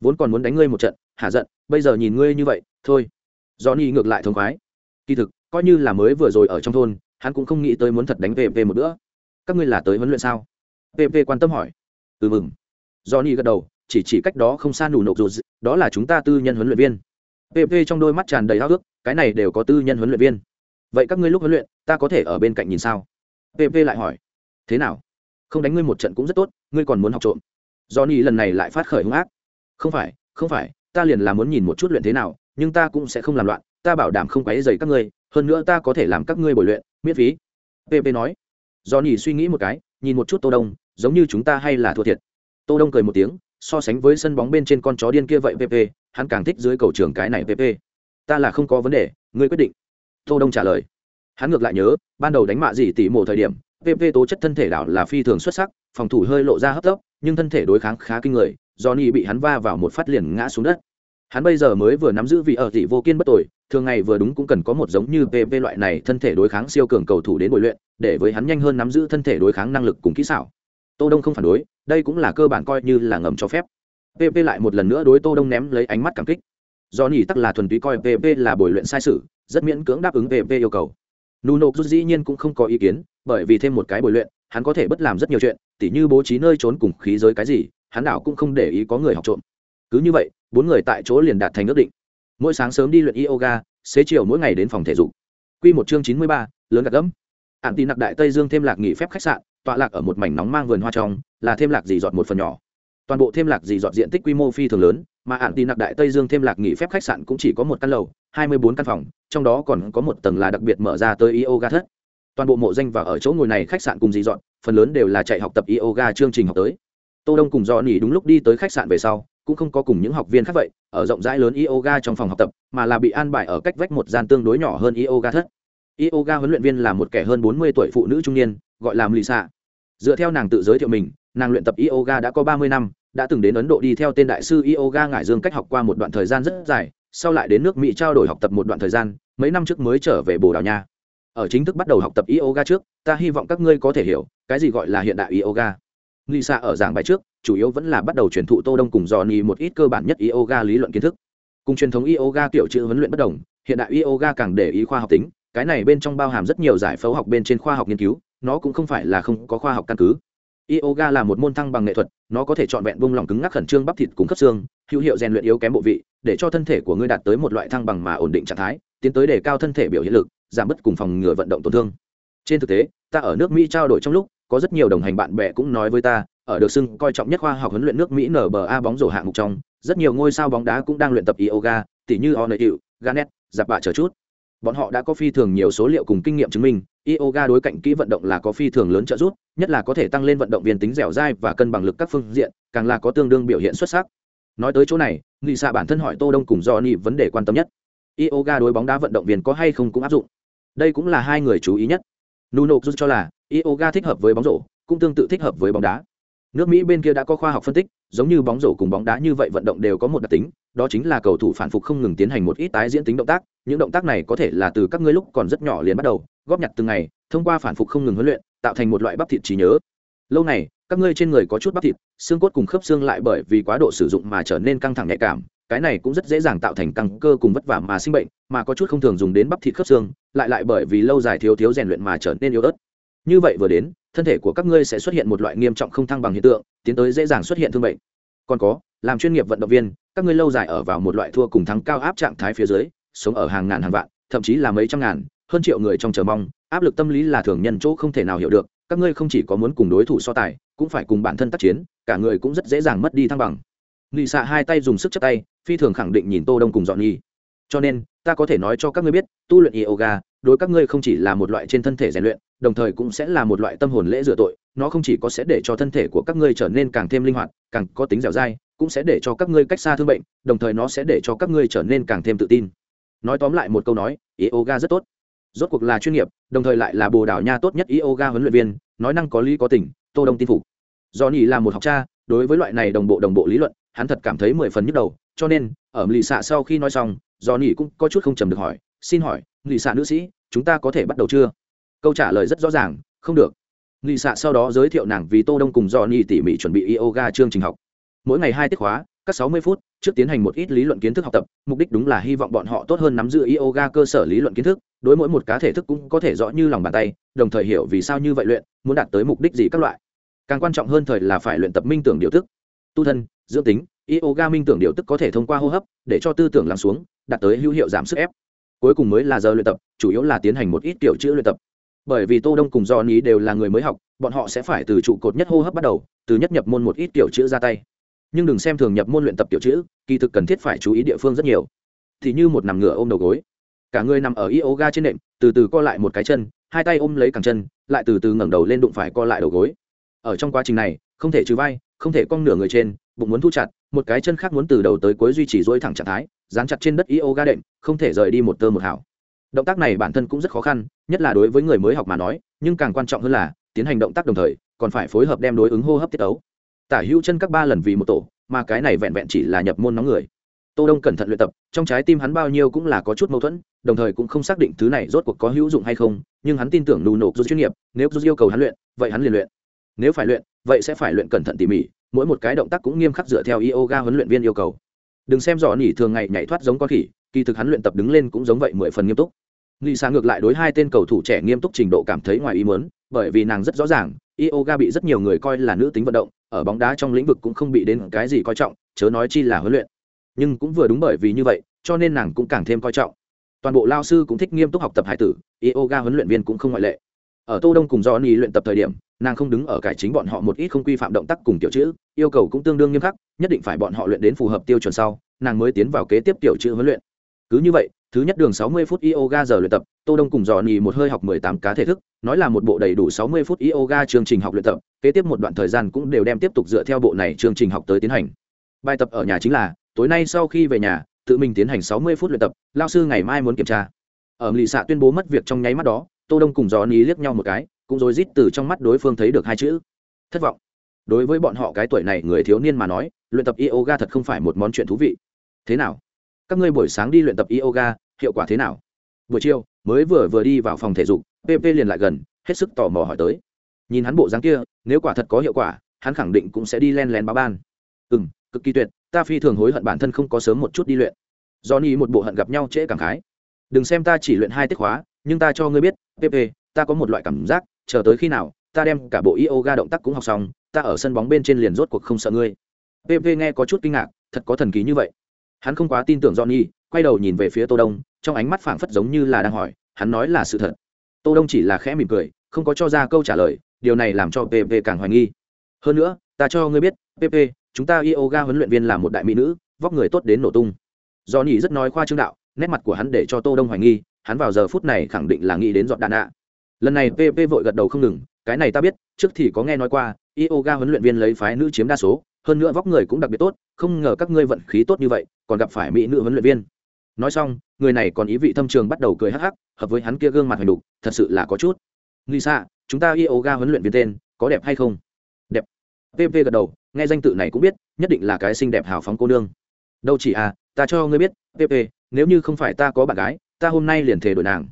Vốn còn muốn đánh ngươi một trận hạ giận, bây giờ nhìn ngươi như vậy, thôi. Do ni ngược lại thông khoái. Kỳ thực, coi như là mới vừa rồi ở trong thôn, hắn cũng không nghĩ tới muốn thật đánh pp một bữa các ngươi là tới huấn luyện sao? Pp quan tâm hỏi. Ừ mừng. Do gật đầu, chỉ chỉ cách đó không xa nù nộp dù đó là chúng ta tư nhân huấn luyện viên. Pp trong đôi mắt tràn đầy háo ước cái này đều có tư nhân huấn luyện viên. Vậy các ngươi lúc huấn luyện, ta có thể ở bên cạnh nhìn sao? Pp lại hỏi. Thế nào? Không đánh ngươi một trận cũng rất tốt, ngươi còn muốn học trộm. Johnny lần này lại phát khởi hung ác. Không phải không phải, ta liền là muốn nhìn một chút luyện thế nào, nhưng ta cũng sẽ không làm loạn, ta bảo đảm không quấy dày các ngươi, hơn nữa ta có thể làm các ngươi bồi luyện, miễn phí. Pp nói do nhỉ suy nghĩ một cái, nhìn một chút tô đông, giống như chúng ta hay là thua thiệt. Tô đông cười một tiếng, so sánh với sân bóng bên trên con chó điên kia vậy pp hắn càng thích dưới cầu trường cái này pp ta là không có vấn đề, ngươi quyết định. Tô đông trả lời. Hắn ngược lại nhớ, ban đầu đánh mạ gì tỉ mộ thời điểm pp tố chất thân thể đảo là phi thường xuất sắc, phòng thủ hơi lộ ra hấp tấp nhưng thân thể đối kháng khá kinh người, do nhỉ bị hắn va vào một phát liền ngã xuống đất hắn bây giờ mới vừa nắm giữ vị ở thị vô kiên bất tội, thường ngày vừa đúng cũng cần có một giống như pp loại này thân thể đối kháng siêu cường cầu thủ đến bồi luyện, để với hắn nhanh hơn nắm giữ thân thể đối kháng năng lực cùng kỹ xảo. Tô đông không phản đối, đây cũng là cơ bản coi như là ngầm cho phép. Pp lại một lần nữa đối tô đông ném lấy ánh mắt cảm kích. Do nhỉ tắc là thuần túy coi pp là bồi luyện sai sự, rất miễn cưỡng đáp ứng pp yêu cầu. Nuno rút dĩ nhiên cũng không có ý kiến, bởi vì thêm một cái bồi luyện, hắn có thể bất làm rất nhiều chuyện, tỉ như bố trí nơi trốn cùng khí giới cái gì, hắn đảo cũng không để ý có người học trộm. Cứ như vậy bốn người tại chỗ liền đạt thành ước định mỗi sáng sớm đi luyện yoga xế chiều mỗi ngày đến phòng thể dục Quy một chương chín mươi ba, lớn gạt gẫm. Ảnh tì nặc đại Tây Dương thêm lạc nghỉ phép khách sạn, tọa lạc ở một mảnh nóng mang vườn hoa trong, là thêm lạc gì dọn một phần nhỏ. Toàn bộ thêm lạc gì dọn diện tích quy mô phi thường lớn, mà ạn tì nặc đại Tây Dương thêm lạc nghỉ phép khách sạn cũng chỉ có một căn lầu, hai mươi bốn căn phòng, trong đó còn có một tầng là đặc biệt mở ra tới yoga thất. Toàn bộ mộ danh và ở chỗ ngồi này khách sạn cùng gì dọn, phần lớn đều là chạy học tập yoga chương trình học tới. Tô Đông cùng Do Nỉ đúng lúc đi tới khách sạn về sau, cũng không có cùng những học viên khác vậy, ở rộng rãi lớn yoga trong phòng học tập, mà là bị an bài ở cách vách một gian tương đối nhỏ hơn yoga thất. Yoga huấn luyện viên là một kẻ hơn 40 tuổi phụ nữ trung niên, gọi là Lisa. Dựa theo nàng tự giới thiệu mình, nàng luyện tập yoga đã có 30 năm, đã từng đến Ấn Độ đi theo tên đại sư yoga ngải dương cách học qua một đoạn thời gian rất dài, sau lại đến nước Mỹ trao đổi học tập một đoạn thời gian, mấy năm trước mới trở về Bồ Đào Nha. Ở chính thức bắt đầu học tập yoga trước, ta hy vọng các ngươi có thể hiểu, cái gì gọi là hiện đại yoga. Lisa ở giảng bài trước, chủ yếu vẫn là bắt đầu truyền thụ Tô Đông cùng dò Johnny một ít cơ bản nhất yoga lý luận kiến thức. Cùng truyền thống yoga kiểu chữ huấn luyện bất đồng, hiện đại yoga càng để ý khoa học tính, cái này bên trong bao hàm rất nhiều giải phẫu học bên trên khoa học nghiên cứu, nó cũng không phải là không có khoa học căn cứ. Yoga là một môn thăng bằng nghệ thuật, nó có thể chọn vẹn bung lòng cứng ngắc khẩn trương bắp thịt cùng khớp xương, hữu hiệu rèn luyện yếu kém bộ vị, để cho thân thể của ngươi đạt tới một loại thăng bằng mà ổn định trạng thái, tiến tới để cao thân thể biểu hiện lực, giảm bớt cùng phòng ngừa vận động tổn thương. Trên thực tế, ta ở nước Mỹ trao đổi trong lúc, có rất nhiều đồng hành bạn bè cũng nói với ta, ở được xưng coi trọng nhất khoa học huấn luyện nước Mỹ NBA bóng rổ hạng mục trong, rất nhiều ngôi sao bóng đá cũng đang luyện tập yoga, tỉ như Oneil, Garnett, giáp bạ chờ chút. Bọn họ đã có phi thường nhiều số liệu cùng kinh nghiệm chứng minh, yoga đối cạnh kỹ vận động là có phi thường lớn trợ giúp, nhất là có thể tăng lên vận động viên tính dẻo dai và cân bằng lực các phương diện, càng là có tương đương biểu hiện xuất sắc. Nói tới chỗ này, Nghị Sa bản thân hỏi Tô Đông cùng Johnny vấn đề quan tâm nhất. Yoga đối bóng đá vận động viên có hay không cũng áp dụng. Đây cũng là hai người chú ý nhất. Nuno cho là yoga thích hợp với bóng rổ, cũng tương tự thích hợp với bóng đá. Nước Mỹ bên kia đã có khoa học phân tích, giống như bóng rổ cùng bóng đá như vậy vận động đều có một đặc tính, đó chính là cầu thủ phản phục không ngừng tiến hành một ít tái diễn tính động tác, những động tác này có thể là từ các ngươi lúc còn rất nhỏ liền bắt đầu, góp nhặt từng ngày, thông qua phản phục không ngừng huấn luyện, tạo thành một loại bắp thịt trí nhớ. Lâu này, các ngươi trên người có chút bắp thịt, xương cốt cùng khớp xương lại bởi vì quá độ sử dụng mà trở nên căng thẳng nhạy cảm, cái này cũng rất dễ dàng tạo thành căng cơ cùng vất vả mà sinh bệnh, mà có chút không thường dùng đến bắp thịt khớp xương, lại lại bởi vì lâu dài thiếu thiếu rèn luyện mà trở nên yếu ớt. Như vậy vừa đến, thân thể của các ngươi sẽ xuất hiện một loại nghiêm trọng không thăng bằng hiện tượng, tiến tới dễ dàng xuất hiện thương bệnh. Còn có, làm chuyên nghiệp vận động viên, các ngươi lâu dài ở vào một loại thua cùng thắng cao áp trạng thái phía dưới, sống ở hàng ngàn hàng vạn, thậm chí là mấy trăm ngàn, hơn triệu người trong chờ mong, áp lực tâm lý là thường nhân chỗ không thể nào hiểu được, các ngươi không chỉ có muốn cùng đối thủ so tài, cũng phải cùng bản thân tác chiến, cả người cũng rất dễ dàng mất đi thăng bằng. nghị xạ hai tay dùng sức chấp tay, phi thường khẳng định nhìn Tô Đông cùng dọn nhi. Cho nên, ta có thể nói cho các ngươi biết, tu luyện yoga, đối các ngươi không chỉ là một loại trên thân thể rèn luyện, đồng thời cũng sẽ là một loại tâm hồn lễ rửa tội, nó không chỉ có sẽ để cho thân thể của các ngươi trở nên càng thêm linh hoạt, càng có tính dẻo dai, cũng sẽ để cho các ngươi cách xa thương bệnh, đồng thời nó sẽ để cho các ngươi trở nên càng thêm tự tin. Nói tóm lại một câu nói, yoga rất tốt. rốt cuộc là chuyên nghiệp đồng thời lại là bồ đảo nha tốt nhất yoga huấn luyện viên nói năng có lý có tình tô đông tin phục do nhỉ là một học cha đối với loại này đồng bộ đồng bộ lý luận hắn thật cảm thấy mười phần nhức đầu cho nên ở lì xạ sau khi nói xong do nhỉ cũng có chút không trầm được hỏi xin hỏi lì xạ nữ sĩ chúng ta có thể bắt đầu chưa câu trả lời rất rõ ràng, không được. Nghị xạ sau đó giới thiệu nàng vì tô đông cùng do ni tỉ mỉ chuẩn bị yoga chương trình học. Mỗi ngày hai tiết khóa, các 60 phút, trước tiến hành một ít lý luận kiến thức học tập, mục đích đúng là hy vọng bọn họ tốt hơn nắm giữ yoga cơ sở lý luận kiến thức, đối mỗi một cá thể thức cũng có thể rõ như lòng bàn tay, đồng thời hiểu vì sao như vậy luyện, muốn đạt tới mục đích gì các loại. Càng quan trọng hơn thời là phải luyện tập minh tưởng điều thức tu thân, dưỡng tính, yoga minh tưởng điều tức có thể thông qua hô hấp, để cho tư tưởng lắng xuống, đạt tới hữu hiệu giảm sức ép. Cuối cùng mới là giờ luyện tập, chủ yếu là tiến hành một ít kiểu chữ luyện tập bởi vì tô đông cùng do ní đều là người mới học, bọn họ sẽ phải từ trụ cột nhất hô hấp bắt đầu, từ nhất nhập môn một ít tiểu chữ ra tay. Nhưng đừng xem thường nhập môn luyện tập tiểu chữ, kỳ thực cần thiết phải chú ý địa phương rất nhiều. Thì như một nằm ngửa ôm đầu gối. Cả người nằm ở yoga trên nệm, từ từ co lại một cái chân, hai tay ôm lấy cẳng chân, lại từ từ ngẩng đầu lên đụng phải co lại đầu gối. Ở trong quá trình này, không thể trừ vai, không thể cong nửa người trên, bụng muốn thu chặt, một cái chân khác muốn từ đầu tới cuối duy trì dối thẳng trạng thái, dán chặt trên đất yoga đệm, không thể rời đi một tơ một hảo động tác này bản thân cũng rất khó khăn, nhất là đối với người mới học mà nói, nhưng càng quan trọng hơn là tiến hành động tác đồng thời, còn phải phối hợp đem đối ứng hô hấp tiết ấu. Tả hữu chân các ba lần vì một tổ, mà cái này vẹn vẹn chỉ là nhập môn nóng người. Tô đông cẩn thận luyện tập, trong trái tim hắn bao nhiêu cũng là có chút mâu thuẫn, đồng thời cũng không xác định thứ này rốt cuộc có hữu dụng hay không, nhưng hắn tin tưởng nụ nộp dù chuyên nghiệp, nếu dù yêu cầu hắn luyện, vậy hắn liền luyện. Nếu phải luyện, vậy sẽ phải luyện cẩn thận tỉ mỉ, mỗi một cái động tác cũng nghiêm khắc dựa theo yoga huấn luyện viên yêu cầu. Đừng xem dò nỉ thường ngày nhảy thoát giống con khỉ kỳ thực hắn luyện tập đứng lên cũng giống vậy mười phần nghiêm túc Lì xa ngược lại đối hai tên cầu thủ trẻ nghiêm túc trình độ cảm thấy ngoài ý muốn, bởi vì nàng rất rõ ràng, yoga bị rất nhiều người coi là nữ tính vận động, ở bóng đá trong lĩnh vực cũng không bị đến cái gì coi trọng, chớ nói chi là huấn luyện. Nhưng cũng vừa đúng bởi vì như vậy, cho nên nàng cũng càng thêm coi trọng. Toàn bộ lao sư cũng thích nghiêm túc học tập hải tử, yoga huấn luyện viên cũng không ngoại lệ. Ở Tô Đông cùng Johnny luyện tập thời điểm, nàng không đứng ở cải chính bọn họ một ít không quy phạm động tác cùng tiểu chữ, yêu cầu cũng tương đương nghiêm khắc, nhất định phải bọn họ luyện đến phù hợp tiêu chuẩn sau, nàng mới tiến vào kế tiếp tiểu chữ huấn luyện. Cứ như vậy, thứ nhất đường 60 phút yoga giờ luyện tập, Tô Đông cùng dò nhì một hơi học 18 cá thể thức, nói là một bộ đầy đủ 60 phút yoga chương trình học luyện tập, kế tiếp một đoạn thời gian cũng đều đem tiếp tục dựa theo bộ này chương trình học tới tiến hành. Bài tập ở nhà chính là, tối nay sau khi về nhà, tự mình tiến hành 60 phút luyện tập, lao sư ngày mai muốn kiểm tra. Ở lì xạ tuyên bố mất việc trong nháy mắt đó, Tô Đông cùng dò nhì liếc nhau một cái, cũng rồi rít từ trong mắt đối phương thấy được hai chữ thất vọng đối với bọn họ cái tuổi này người thiếu niên mà nói luyện tập yoga thật không phải một món chuyện thú vị thế nào các ngươi buổi sáng đi luyện tập yoga, hiệu quả thế nào? Buổi chiều, mới vừa vừa đi vào phòng thể dục pp liền lại gần, hết sức tò mò hỏi tới. Nhìn hắn bộ dáng kia, nếu quả thật có hiệu quả, hắn khẳng định cũng sẽ đi len lén báo ban. Ừ m cực kỳ tuyệt, ta phi thường hối hận bản thân không có sớm một chút đi luyện. Do ni một bộ hận gặp nhau trễ cảm khái. Đừng xem ta chỉ luyện hai tiết khóa, nhưng ta cho ngươi biết pp ta có một loại cảm giác, chờ tới khi nào, ta đem cả bộ yoga động tác cũng học xong, ta ở sân bóng bên trên liền rốt cuộc không sợ ngươi. Pp nghe có chút kinh ngạc, thật có thần kỳ như vậy hắn không quá tin tưởng johnny, quay đầu nhìn về phía tô đông, trong ánh mắt phảng phất giống như là đang hỏi, hắn nói là sự thật. Tô đông chỉ là khẽ mỉm cười, không có cho ra câu trả lời, điều này làm cho pp càng hoài nghi. Hơn nữa, ta cho ngươi biết pp chúng ta yoga huấn luyện viên là một đại mỹ nữ, vóc người tốt đến nổ tung. Johnny rất nói khoa trương đạo, nét mặt của hắn để cho tô đông hoài nghi, hắn vào giờ phút này khẳng định là nghĩ đến dọn đạn ạ. Lần này pp vội gật đầu không ngừng, cái này ta biết, trước thì có nghe nói qua, yoga huấn luyện viên lấy phái nữ chiếm đa số hơn nữa vóc người cũng đặc biệt tốt, không ngờ các ngươi vận khí tốt như vậy, còn gặp phải mỹ nữ huấn luyện viên. Nói xong, người này còn ý vị thâm trường bắt đầu cười hắc hắc, hợp với hắn kia gương mặt hoành đục, thật sự là có chút. Lisa chúng ta yoga huấn luyện viên tên, có đẹp hay không? Đẹp. Pp gật đầu, nghe danh tự này cũng biết, nhất định là cái xinh đẹp hào phóng cô nương. Đâu chỉ à ta cho ngươi biết pp nếu như không phải ta có bạn gái, ta hôm nay liền thề đổi nàng.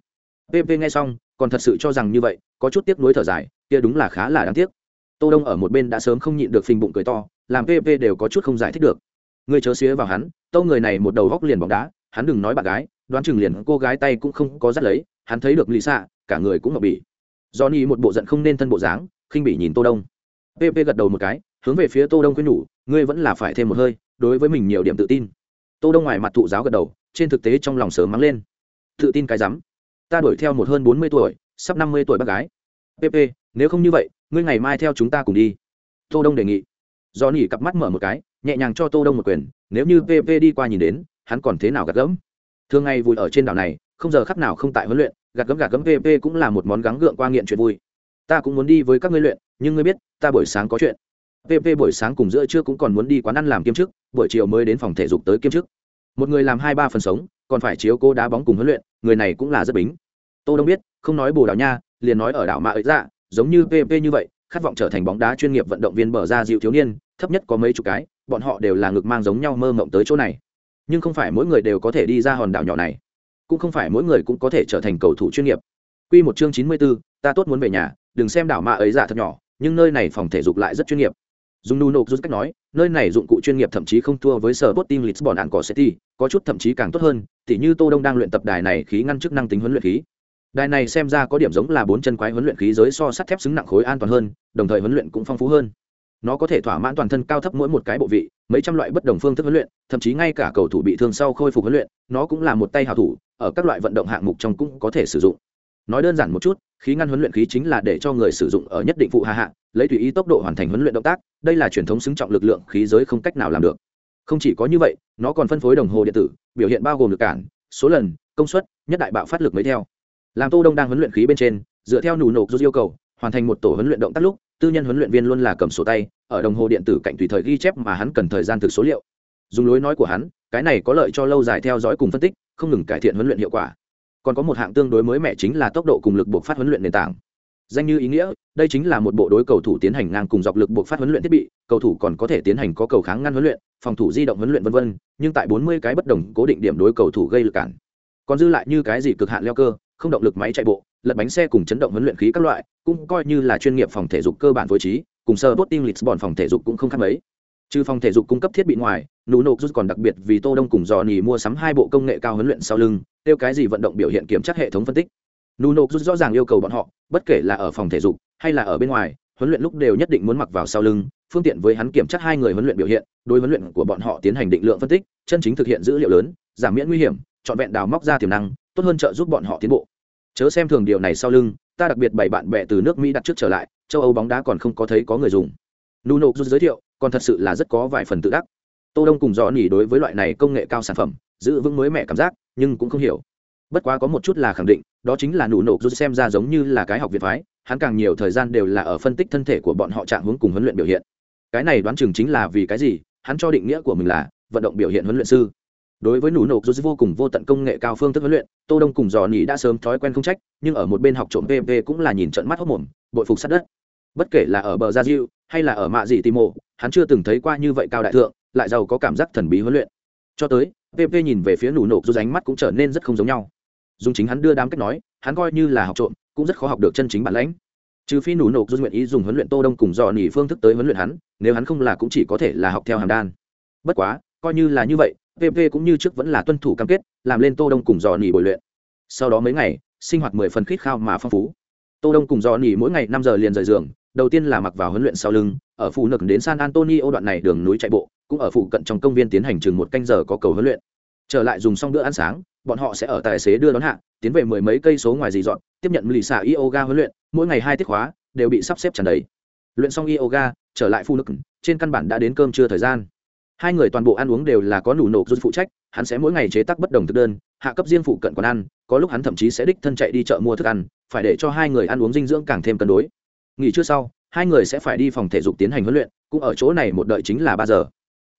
Pp nghe xong, còn thật sự cho rằng như vậy, có chút tiếc nuối thở dài, kia đúng là khá là đáng tiếc tô đông ở một bên đã sớm không nhịn được phình bụng cười to, làm pp đều có chút không giải thích được. Người chớ xía vào hắn, tâu người này một đầu góc liền bóng đá, hắn đừng nói bạn gái, đoán chừng liền cô gái tay cũng không có dắt lấy, hắn thấy được lì xạ cả người cũng ngập bỉ. Johnny một bộ giận không nên thân bộ dáng, khinh bỉ nhìn tô đông. Pp gật đầu một cái, hướng về phía tô đông khuyên nhủ, ngươi vẫn là phải thêm một hơi, đối với mình nhiều điểm tự tin. Tô đông ngoài mặt thụ giáo gật đầu, trên thực tế trong lòng sớm mắng lên. Tự tin cái rắm, ta đuổi theo một hơn bốn mươi tuổi, sắp năm mươi tuổi bác gái. Pp nếu không như vậy ngươi ngày mai theo chúng ta cùng đi. Tô đông đề nghị. Do nỉ cặp mắt mở một cái, nhẹ nhàng cho tô đông một quyền, nếu như pp đi qua nhìn đến, hắn còn thế nào gạt gẫm? Thường ngày vui ở trên đảo này, không giờ khắc nào không tại huấn luyện, gạt gẫm gạt gẫm pp cũng là một món gắng gượng qua nghiện chuyện vui. Ta cũng muốn đi với các ngươi luyện, nhưng ngươi biết, ta buổi sáng có chuyện. Pp buổi sáng cùng giữa trưa cũng còn muốn đi quán ăn làm kiêm chức, buổi chiều mới đến phòng thể dục tới kiêm chức. Một người làm hai ba phần sống, còn phải chiếu cô đá bóng cùng huấn luyện, người này cũng là rất bính. Tô đông biết, không nói bồ đào nha, liền nói ở đảo mạ ấy dạ giống như pp như vậy khát vọng trở thành bóng đá chuyên nghiệp vận động viên bờ ra dịu thiếu niên thấp nhất có mấy chục cái bọn họ đều là ngực mang giống nhau mơ mộng tới chỗ này. Nhưng không phải mỗi người đều có thể đi ra hòn đảo nhỏ này cũng không phải mỗi người cũng có thể trở thành cầu thủ chuyên nghiệp. Quy một chương chín mươi 94, ta tốt muốn về nhà đừng xem đảo mạ ấy giả thật nhỏ nhưng nơi này phòng thể dục lại rất chuyên nghiệp. Dung nuno rút cách nói nơi này dụng cụ chuyên nghiệp thậm chí không thua với sở tốt team lisbon ạn cỏ city có chút thậm chí càng tốt hơn tỉ như tô đông đang luyện tập đài này khí ngăn chức năng tính huấn luyện khí đài này xem ra có điểm giống là bốn chân quái huấn luyện khí giới so sắt thép xứng nặng khối an toàn hơn, đồng thời huấn luyện cũng phong phú hơn. Nó có thể thỏa mãn toàn thân cao thấp mỗi một cái bộ vị, mấy trăm loại bất đồng phương thức huấn luyện, thậm chí ngay cả cầu thủ bị thương sau khôi phục huấn luyện, nó cũng là một tay hào thủ, ở các loại vận động hạng mục trong cũng có thể sử dụng. Nói đơn giản một chút, khí ngăn huấn luyện khí chính là để cho người sử dụng ở nhất định phụ hạ hạ, lấy tùy ý tốc độ hoàn thành huấn luyện động tác, đây là truyền thống xứng trọng lực lượng khí giới không cách nào làm được. Không chỉ có như vậy, nó còn phân phối đồng hồ điện tử, biểu hiện bao gồm lực cản, số lần, công suất, nhất đại bạo phát lực mới theo làm tô đông đang huấn luyện khí bên trên, dựa theo nụ nộp rút yêu cầu, hoàn thành một tổ huấn luyện động tác lúc, tư nhân huấn luyện viên luôn là cầm sổ tay, ở đồng hồ điện tử cạnh tùy thời ghi chép mà hắn cần thời gian thực số liệu. Dùng lối nói của hắn, cái này có lợi cho lâu dài theo dõi cùng phân tích, không ngừng cải thiện huấn luyện hiệu quả. Còn có một hạng tương đối mới mẻ chính là tốc độ cùng lực buộc phát huấn luyện nền tảng. Danh như ý nghĩa, đây chính là một bộ đối cầu thủ tiến hành ngang cùng dọc lực buộc phát huấn luyện thiết bị, cầu thủ còn có thể tiến hành có cầu kháng ngăn huấn luyện, phòng thủ di động huấn luyện v v nhưng tại 40 cái bất đồng cố định điểm đối cầu thủ gây lực cản. Còn dư lại như cái gì cực hạn leo cơ không động lực máy chạy bộ, lật bánh xe cùng chấn động huấn luyện khí các loại, cũng coi như là chuyên nghiệp phòng thể dục cơ bản phối trí, cùng sơ bốt tim lịch bọn phòng thể dục cũng không khác mấy. Trừ phòng thể dục cung cấp thiết bị ngoài, nụ nộp rút còn đặc biệt vì tô đông cùng dò nỉ mua sắm hai bộ công nghệ cao huấn luyện sau lưng, tiêu cái gì vận động biểu hiện kiểm tra hệ thống phân tích. Nụ nộp rút rõ ràng yêu cầu bọn họ, bất kể là ở phòng thể dục hay là ở bên ngoài, huấn luyện lúc đều nhất định muốn mặc vào sau lưng, phương tiện với hắn kiểm tra hai người huấn luyện biểu hiện, đối huấn luyện của bọn họ tiến hành định lượng phân tích, chân chính thực hiện dữ liệu lớn, giảm miễn nguy hiểm chọn vẹn đào móc ra tiềm năng tốt hơn trợ giúp bọn họ tiến bộ. Chớ xem thường điều này sau lưng, ta đặc biệt bảy bạn bè từ nước mỹ đặt trước trở lại, châu âu bóng đá còn không có thấy có người dùng. Nuno rút giới thiệu, còn thật sự là rất có vài phần tự đắc. Tô đông cùng dò nỉ đối với loại này công nghệ cao sản phẩm, giữ vững mới mẻ cảm giác, nhưng cũng không hiểu. Bất quá có một chút là khẳng định, đó chính là nụ nộp rút xem ra giống như là cái học viện phái, hắn càng nhiều thời gian đều là ở phân tích thân thể của bọn họ trạng hướng cùng huấn luyện biểu hiện. Cái này đoán chừng chính là vì cái gì, hắn cho định nghĩa của mình là vận động biểu hiện huấn luyện sư đối với nụ nộp dù vô cùng vô tận công nghệ cao phương thức huấn luyện, tô đông cùng dò nỉ đã sớm thói quen không trách, nhưng ở một bên học trộm pv cũng là nhìn trận mắt hốc mồm, bội phục sát đất. Bất kể là ở bờ gia diệu hay là ở mạ dị timo hắn chưa từng thấy qua như vậy cao đại thượng, lại giàu có cảm giác thần bí huấn luyện. Cho tới pv nhìn về phía nụ nộp dù ánh mắt cũng trở nên rất không giống nhau. Dùng chính hắn đưa đám cách nói, hắn coi như là học trộm, cũng rất khó học được chân chính bản lãnh. Trừ phi nụ nộp dù nguyện ý dùng huấn luyện tô đông cùng dò nỉ phương thức tới huấn luyện hắn, nếu hắn không là cũng chỉ có thể là học theo hàm đan. Bất quá, coi như là như vậy pp cũng như trước vẫn là tuân thủ cam kết, làm lên tô đông cùng dò nỉ bồi luyện. Sau đó mấy ngày, sinh hoạt mười phần khít khao mà phong phú. Tô đông cùng dò nỉ mỗi ngày năm giờ liền rời giường, đầu tiên là mặc vào huấn luyện sau lưng, ở phụ nực đến san antonio đoạn này đường núi chạy bộ, cũng ở phụ cận trong công viên tiến hành chừng một canh giờ có cầu huấn luyện. Trở lại dùng xong bữa ăn sáng, bọn họ sẽ ở tài xế đưa đón hạ, tiến về mười mấy cây số ngoài dì dọn, tiếp nhận lì xả yoga huấn luyện, mỗi ngày hai tiết khóa, đều bị sắp xếp tràn đầy. Luyện xong yoga, trở lại phụ nực, trên căn bản đã đến cơm trưa thời gian hai người toàn bộ ăn uống đều là có nụ nộp rút phụ trách, hắn sẽ mỗi ngày chế tác bất đồng thực đơn, hạ cấp riêng phụ cận quán ăn, có lúc hắn thậm chí sẽ đích thân chạy đi chợ mua thức ăn, phải để cho hai người ăn uống dinh dưỡng càng thêm cân đối. Nghỉ trưa sau, hai người sẽ phải đi phòng thể dục tiến hành huấn luyện, cũng ở chỗ này một đợi chính là ba giờ.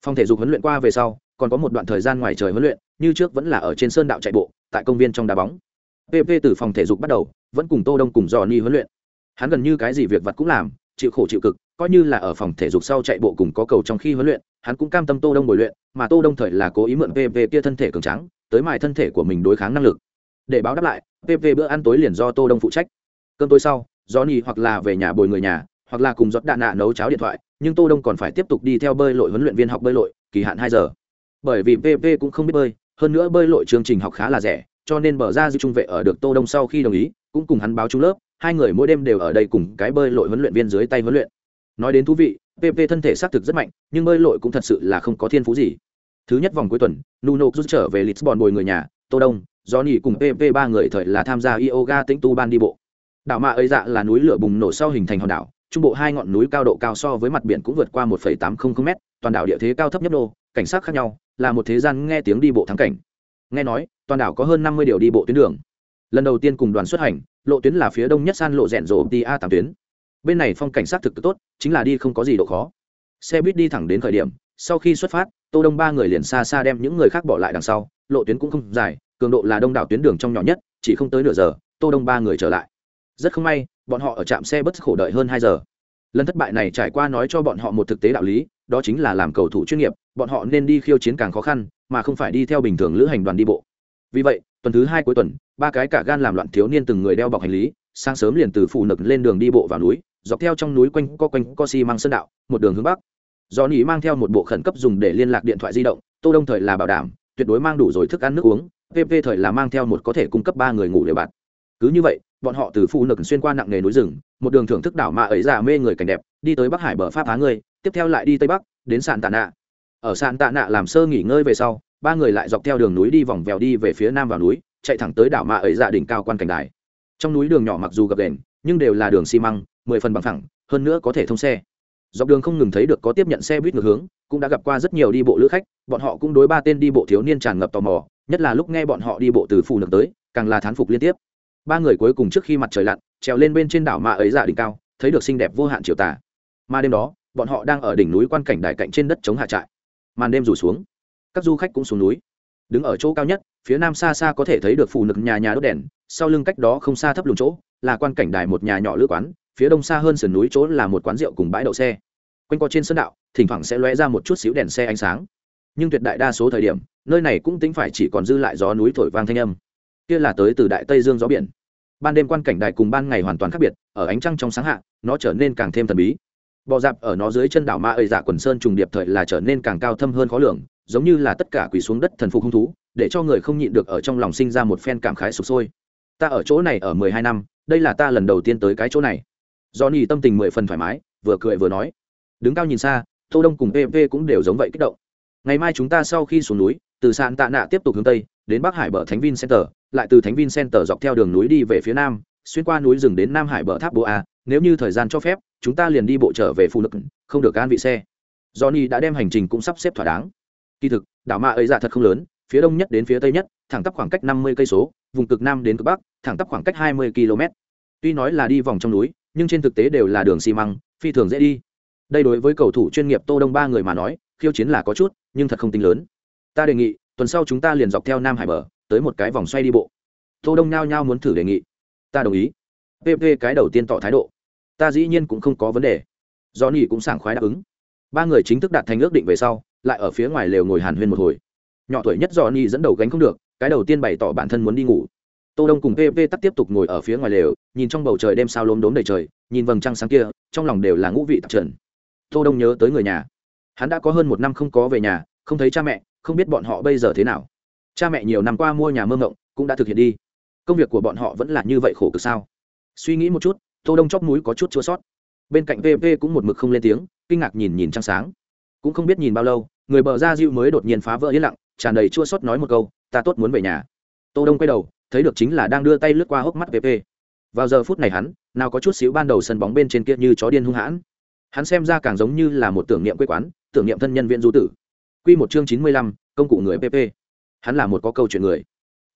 Phòng thể dục huấn luyện qua về sau, còn có một đoạn thời gian ngoài trời huấn luyện, như trước vẫn là ở trên sơn đạo chạy bộ, tại công viên trong đá bóng. Pp từ phòng thể dục bắt đầu, vẫn cùng tô đông cùng dò ni huấn luyện. Hắn gần như cái gì việc vặt cũng làm chịu khổ chịu cực, coi như là ở phòng thể dục sau chạy bộ cùng có cầu trong khi huấn luyện, hắn cũng cam tâm tô đông bồi luyện, mà tô đông thời là cố ý mượn pv kia thân thể cường tráng, tới mài thân thể của mình đối kháng năng lực. Để báo đáp lại PV bữa ăn tối liền do tô đông phụ trách. Cơm tối sau, johnny hoặc là về nhà bồi người nhà, hoặc là cùng giọt đạn nạ nấu cháo điện thoại, nhưng tô đông còn phải tiếp tục đi theo bơi lội huấn luyện viên học bơi lội, kỳ hạn hai giờ. Bởi vì PV cũng không biết bơi, hơn nữa bơi lội chương trình học khá là rẻ, cho nên bờ ra dư trung vệ ở được tô đông sau khi đồng ý, cũng cùng hắn báo trung lớp hai người mỗi đêm đều ở đây cùng cái bơi lội huấn luyện viên dưới tay huấn luyện. Nói đến thú vị pp thân thể xác thực rất mạnh nhưng bơi lội cũng thật sự là không có thiên phú gì. Thứ nhất vòng cuối tuần nuno rút trở về lisbon bồi người nhà tô đông johnny cùng pp ba người thời là tham gia yoga tĩnh tu ban đi bộ. Đảo mạ ấy dạ là núi lửa bùng nổ sau hình thành hòn đảo trung bộ hai ngọn núi cao độ cao so với mặt biển cũng vượt qua 1,800 m toàn đảo địa thế cao thấp nhất đô cảnh sát khác nhau là một thế gian nghe tiếng đi bộ thắng cảnh. Nghe nói toàn đảo có hơn 50 điều đi bộ tuyến đường. Lần đầu tiên cùng đoàn xuất hành lộ tuyến là phía đông nhất san lộ rẽn rộ đi a tám tuyến. Bên này phong cảnh sát thực tốt, chính là đi không có gì độ khó. Xe buýt đi thẳng đến khởi điểm, sau khi xuất phát, tô đông ba người liền xa xa đem những người khác bỏ lại đằng sau, lộ tuyến cũng không dài, cường độ là đông đảo tuyến đường trong nhỏ nhất, chỉ không tới nửa giờ, tô đông ba người trở lại. Rất không may, bọn họ ở trạm xe bất khổ đợi hơn hai giờ. Lần thất bại này trải qua nói cho bọn họ một thực tế đạo lý, đó chính là làm cầu thủ chuyên nghiệp, bọn họ nên đi khiêu chiến càng khó khăn, mà không phải đi theo bình thường lữ hành đoàn đi bộ. Vì vậy tuần thứ hai cuối tuần, ba cái cả gan làm loạn thiếu niên từng người đeo bọc hành lý, sáng sớm liền từ phủ nực lên đường đi bộ vào núi, dọc theo trong núi quanh co quanh co xi mang sơn đạo, một đường hướng bắc. Do nỉ mang theo một bộ khẩn cấp dùng để liên lạc điện thoại di động, tô đông thời là bảo đảm, tuyệt đối mang đủ rồi thức ăn nước uống pp thời là mang theo một có thể cung cấp ba người ngủ để bạn. Cứ như vậy, bọn họ từ phủ nực xuyên qua nặng nghề núi rừng, một đường thưởng thức đảo mà ấy già mê người cảnh đẹp, đi tới bắc hải bờ pháp á người tiếp theo lại đi tây bắc, đến sạn tạ nạ. Ở sạn tạ nạ làm sơ nghỉ ngơi về sau ba người lại dọc theo đường núi đi vòng vèo đi về phía nam vào núi, chạy thẳng tới đảo mạ ấy dạ đỉnh cao quan cảnh đài. Trong núi đường nhỏ mặc dù gập đèn nhưng đều là đường xi măng, mười phần bằng thẳng hơn nữa có thể thông xe. Dọc đường không ngừng thấy được có tiếp nhận xe buýt ngược hướng, cũng đã gặp qua rất nhiều đi bộ lữ khách, bọn họ cũng đối ba tên đi bộ thiếu niên tràn ngập tò mò, nhất là lúc nghe bọn họ đi bộ từ phù nực tới, càng là thán phục liên tiếp. Ba người cuối cùng trước khi mặt trời lặn, trèo lên bên trên đảo mạ ấy dạ đỉnh cao, thấy được xinh đẹp vô hạn chiều tà. Mà đêm đó, bọn họ đang ở đỉnh núi quan cảnh đài cạnh trên đất chống hạ trại. Màn đêm rủ xuống các du khách cũng xuống núi. Đứng ở chỗ cao nhất, phía nam xa xa có thể thấy được phù nực nhà nhà đốt đèn, sau lưng cách đó không xa thấp lùn chỗ, là quan cảnh đài một nhà nhỏ lữ quán, phía đông xa hơn sườn núi chỗ là một quán rượu cùng bãi đậu xe. Quanh co trên sân đạo, thỉnh thoảng sẽ lóe ra một chút xíu đèn xe ánh sáng. Nhưng tuyệt đại đa số thời điểm, nơi này cũng tính phải chỉ còn dư lại gió núi thổi vang thanh âm. Kia là tới từ đại tây dương gió biển. Ban đêm quan cảnh đài cùng ban ngày hoàn toàn khác biệt, ở ánh trăng trong sáng hạ, nó trở nên càng thêm thần bí. Bò dạp ở nó dưới chân đảo ma ơi dạ quần sơn trùng điệp thời là trở nên càng cao thâm hơn khó lường giống như là tất cả quỳ xuống đất thần phục hung thú, để cho người không nhịn được ở trong lòng sinh ra một phen cảm khái sụp sôi. Ta ở chỗ này ở mười hai năm, đây là ta lần đầu tiên tới cái chỗ này. Johnny tâm tình mười phần thoải mái, vừa cười vừa nói. Đứng cao nhìn xa, tô đông cùng pv cũng đều giống vậy kích động. Ngày mai chúng ta sau khi xuống núi, từ sàn tạ nạ tiếp tục hướng tây, đến bắc hải bờ thánh vin center, lại từ thánh vin center dọc theo đường núi đi về phía nam, xuyên qua núi rừng đến nam hải bờ tháp boa. a, nếu như thời gian cho phép, chúng ta liền đi bộ trở về phù lực, không được an vị xe. Johnny đã đem hành trình cũng sắp xếp thỏa đáng kỳ thực, đảo ma ấy dạ thật không lớn, phía đông nhất đến phía tây nhất, thẳng tắp khoảng cách năm mươi cây số, vùng cực nam đến cực bắc, thẳng tắp khoảng cách hai mươi km. Tuy nói là đi vòng trong núi, nhưng trên thực tế đều là đường xi măng, phi thường dễ đi. Đây đối với cầu thủ chuyên nghiệp tô đông ba người mà nói, khiêu chiến là có chút, nhưng thật không tính lớn. Ta đề nghị, tuần sau chúng ta liền dọc theo nam hải bờ, tới một cái vòng xoay đi bộ. Tô đông nhao nhao muốn thử đề nghị. Ta đồng ý. Pp cái đầu tiên tỏ thái độ. Ta dĩ nhiên cũng không có vấn đề. Do nỉ cũng sảng khoái đáp ứng. Ba người chính thức đạt thành ước định về sau lại ở phía ngoài lều ngồi hàn huyên một hồi. Nhỏ tuổi nhất dò nỉ dẫn đầu gánh không được, cái đầu tiên bày tỏ bản thân muốn đi ngủ. Tô đông cùng pp tắt tiếp tục ngồi ở phía ngoài lều, nhìn trong bầu trời đêm sao lốm đốm đầy trời, nhìn vầng trăng sáng kia, trong lòng đều là ngũ vị tạp trần. Tô đông nhớ tới người nhà. Hắn đã có hơn một năm không có về nhà, không thấy cha mẹ, không biết bọn họ bây giờ thế nào. Cha mẹ nhiều năm qua mua nhà mơ ngộng cũng đã thực hiện đi. Công việc của bọn họ vẫn là như vậy khổ cực sao? Suy nghĩ một chút, tô đông chóc mũi có chút chua sót. Bên cạnh pp cũng một mực không lên tiếng, kinh ngạc nhìn nhìn trăng sáng cũng không biết nhìn bao lâu người bờ ra diệu mới đột nhiên phá vỡ yên lặng tràn đầy chua sót nói một câu ta tốt muốn về nhà. Tô đông quay đầu thấy được chính là đang đưa tay lướt qua hốc mắt pp vào giờ phút này hắn nào có chút xíu ban đầu sân bóng bên trên kia như chó điên hung hãn. Hắn xem ra càng giống như là một tưởng niệm quê quán tưởng niệm thân nhân viện du tử. Quy một chương chín mươi lăm, công cụ người pp hắn là một có câu chuyện người.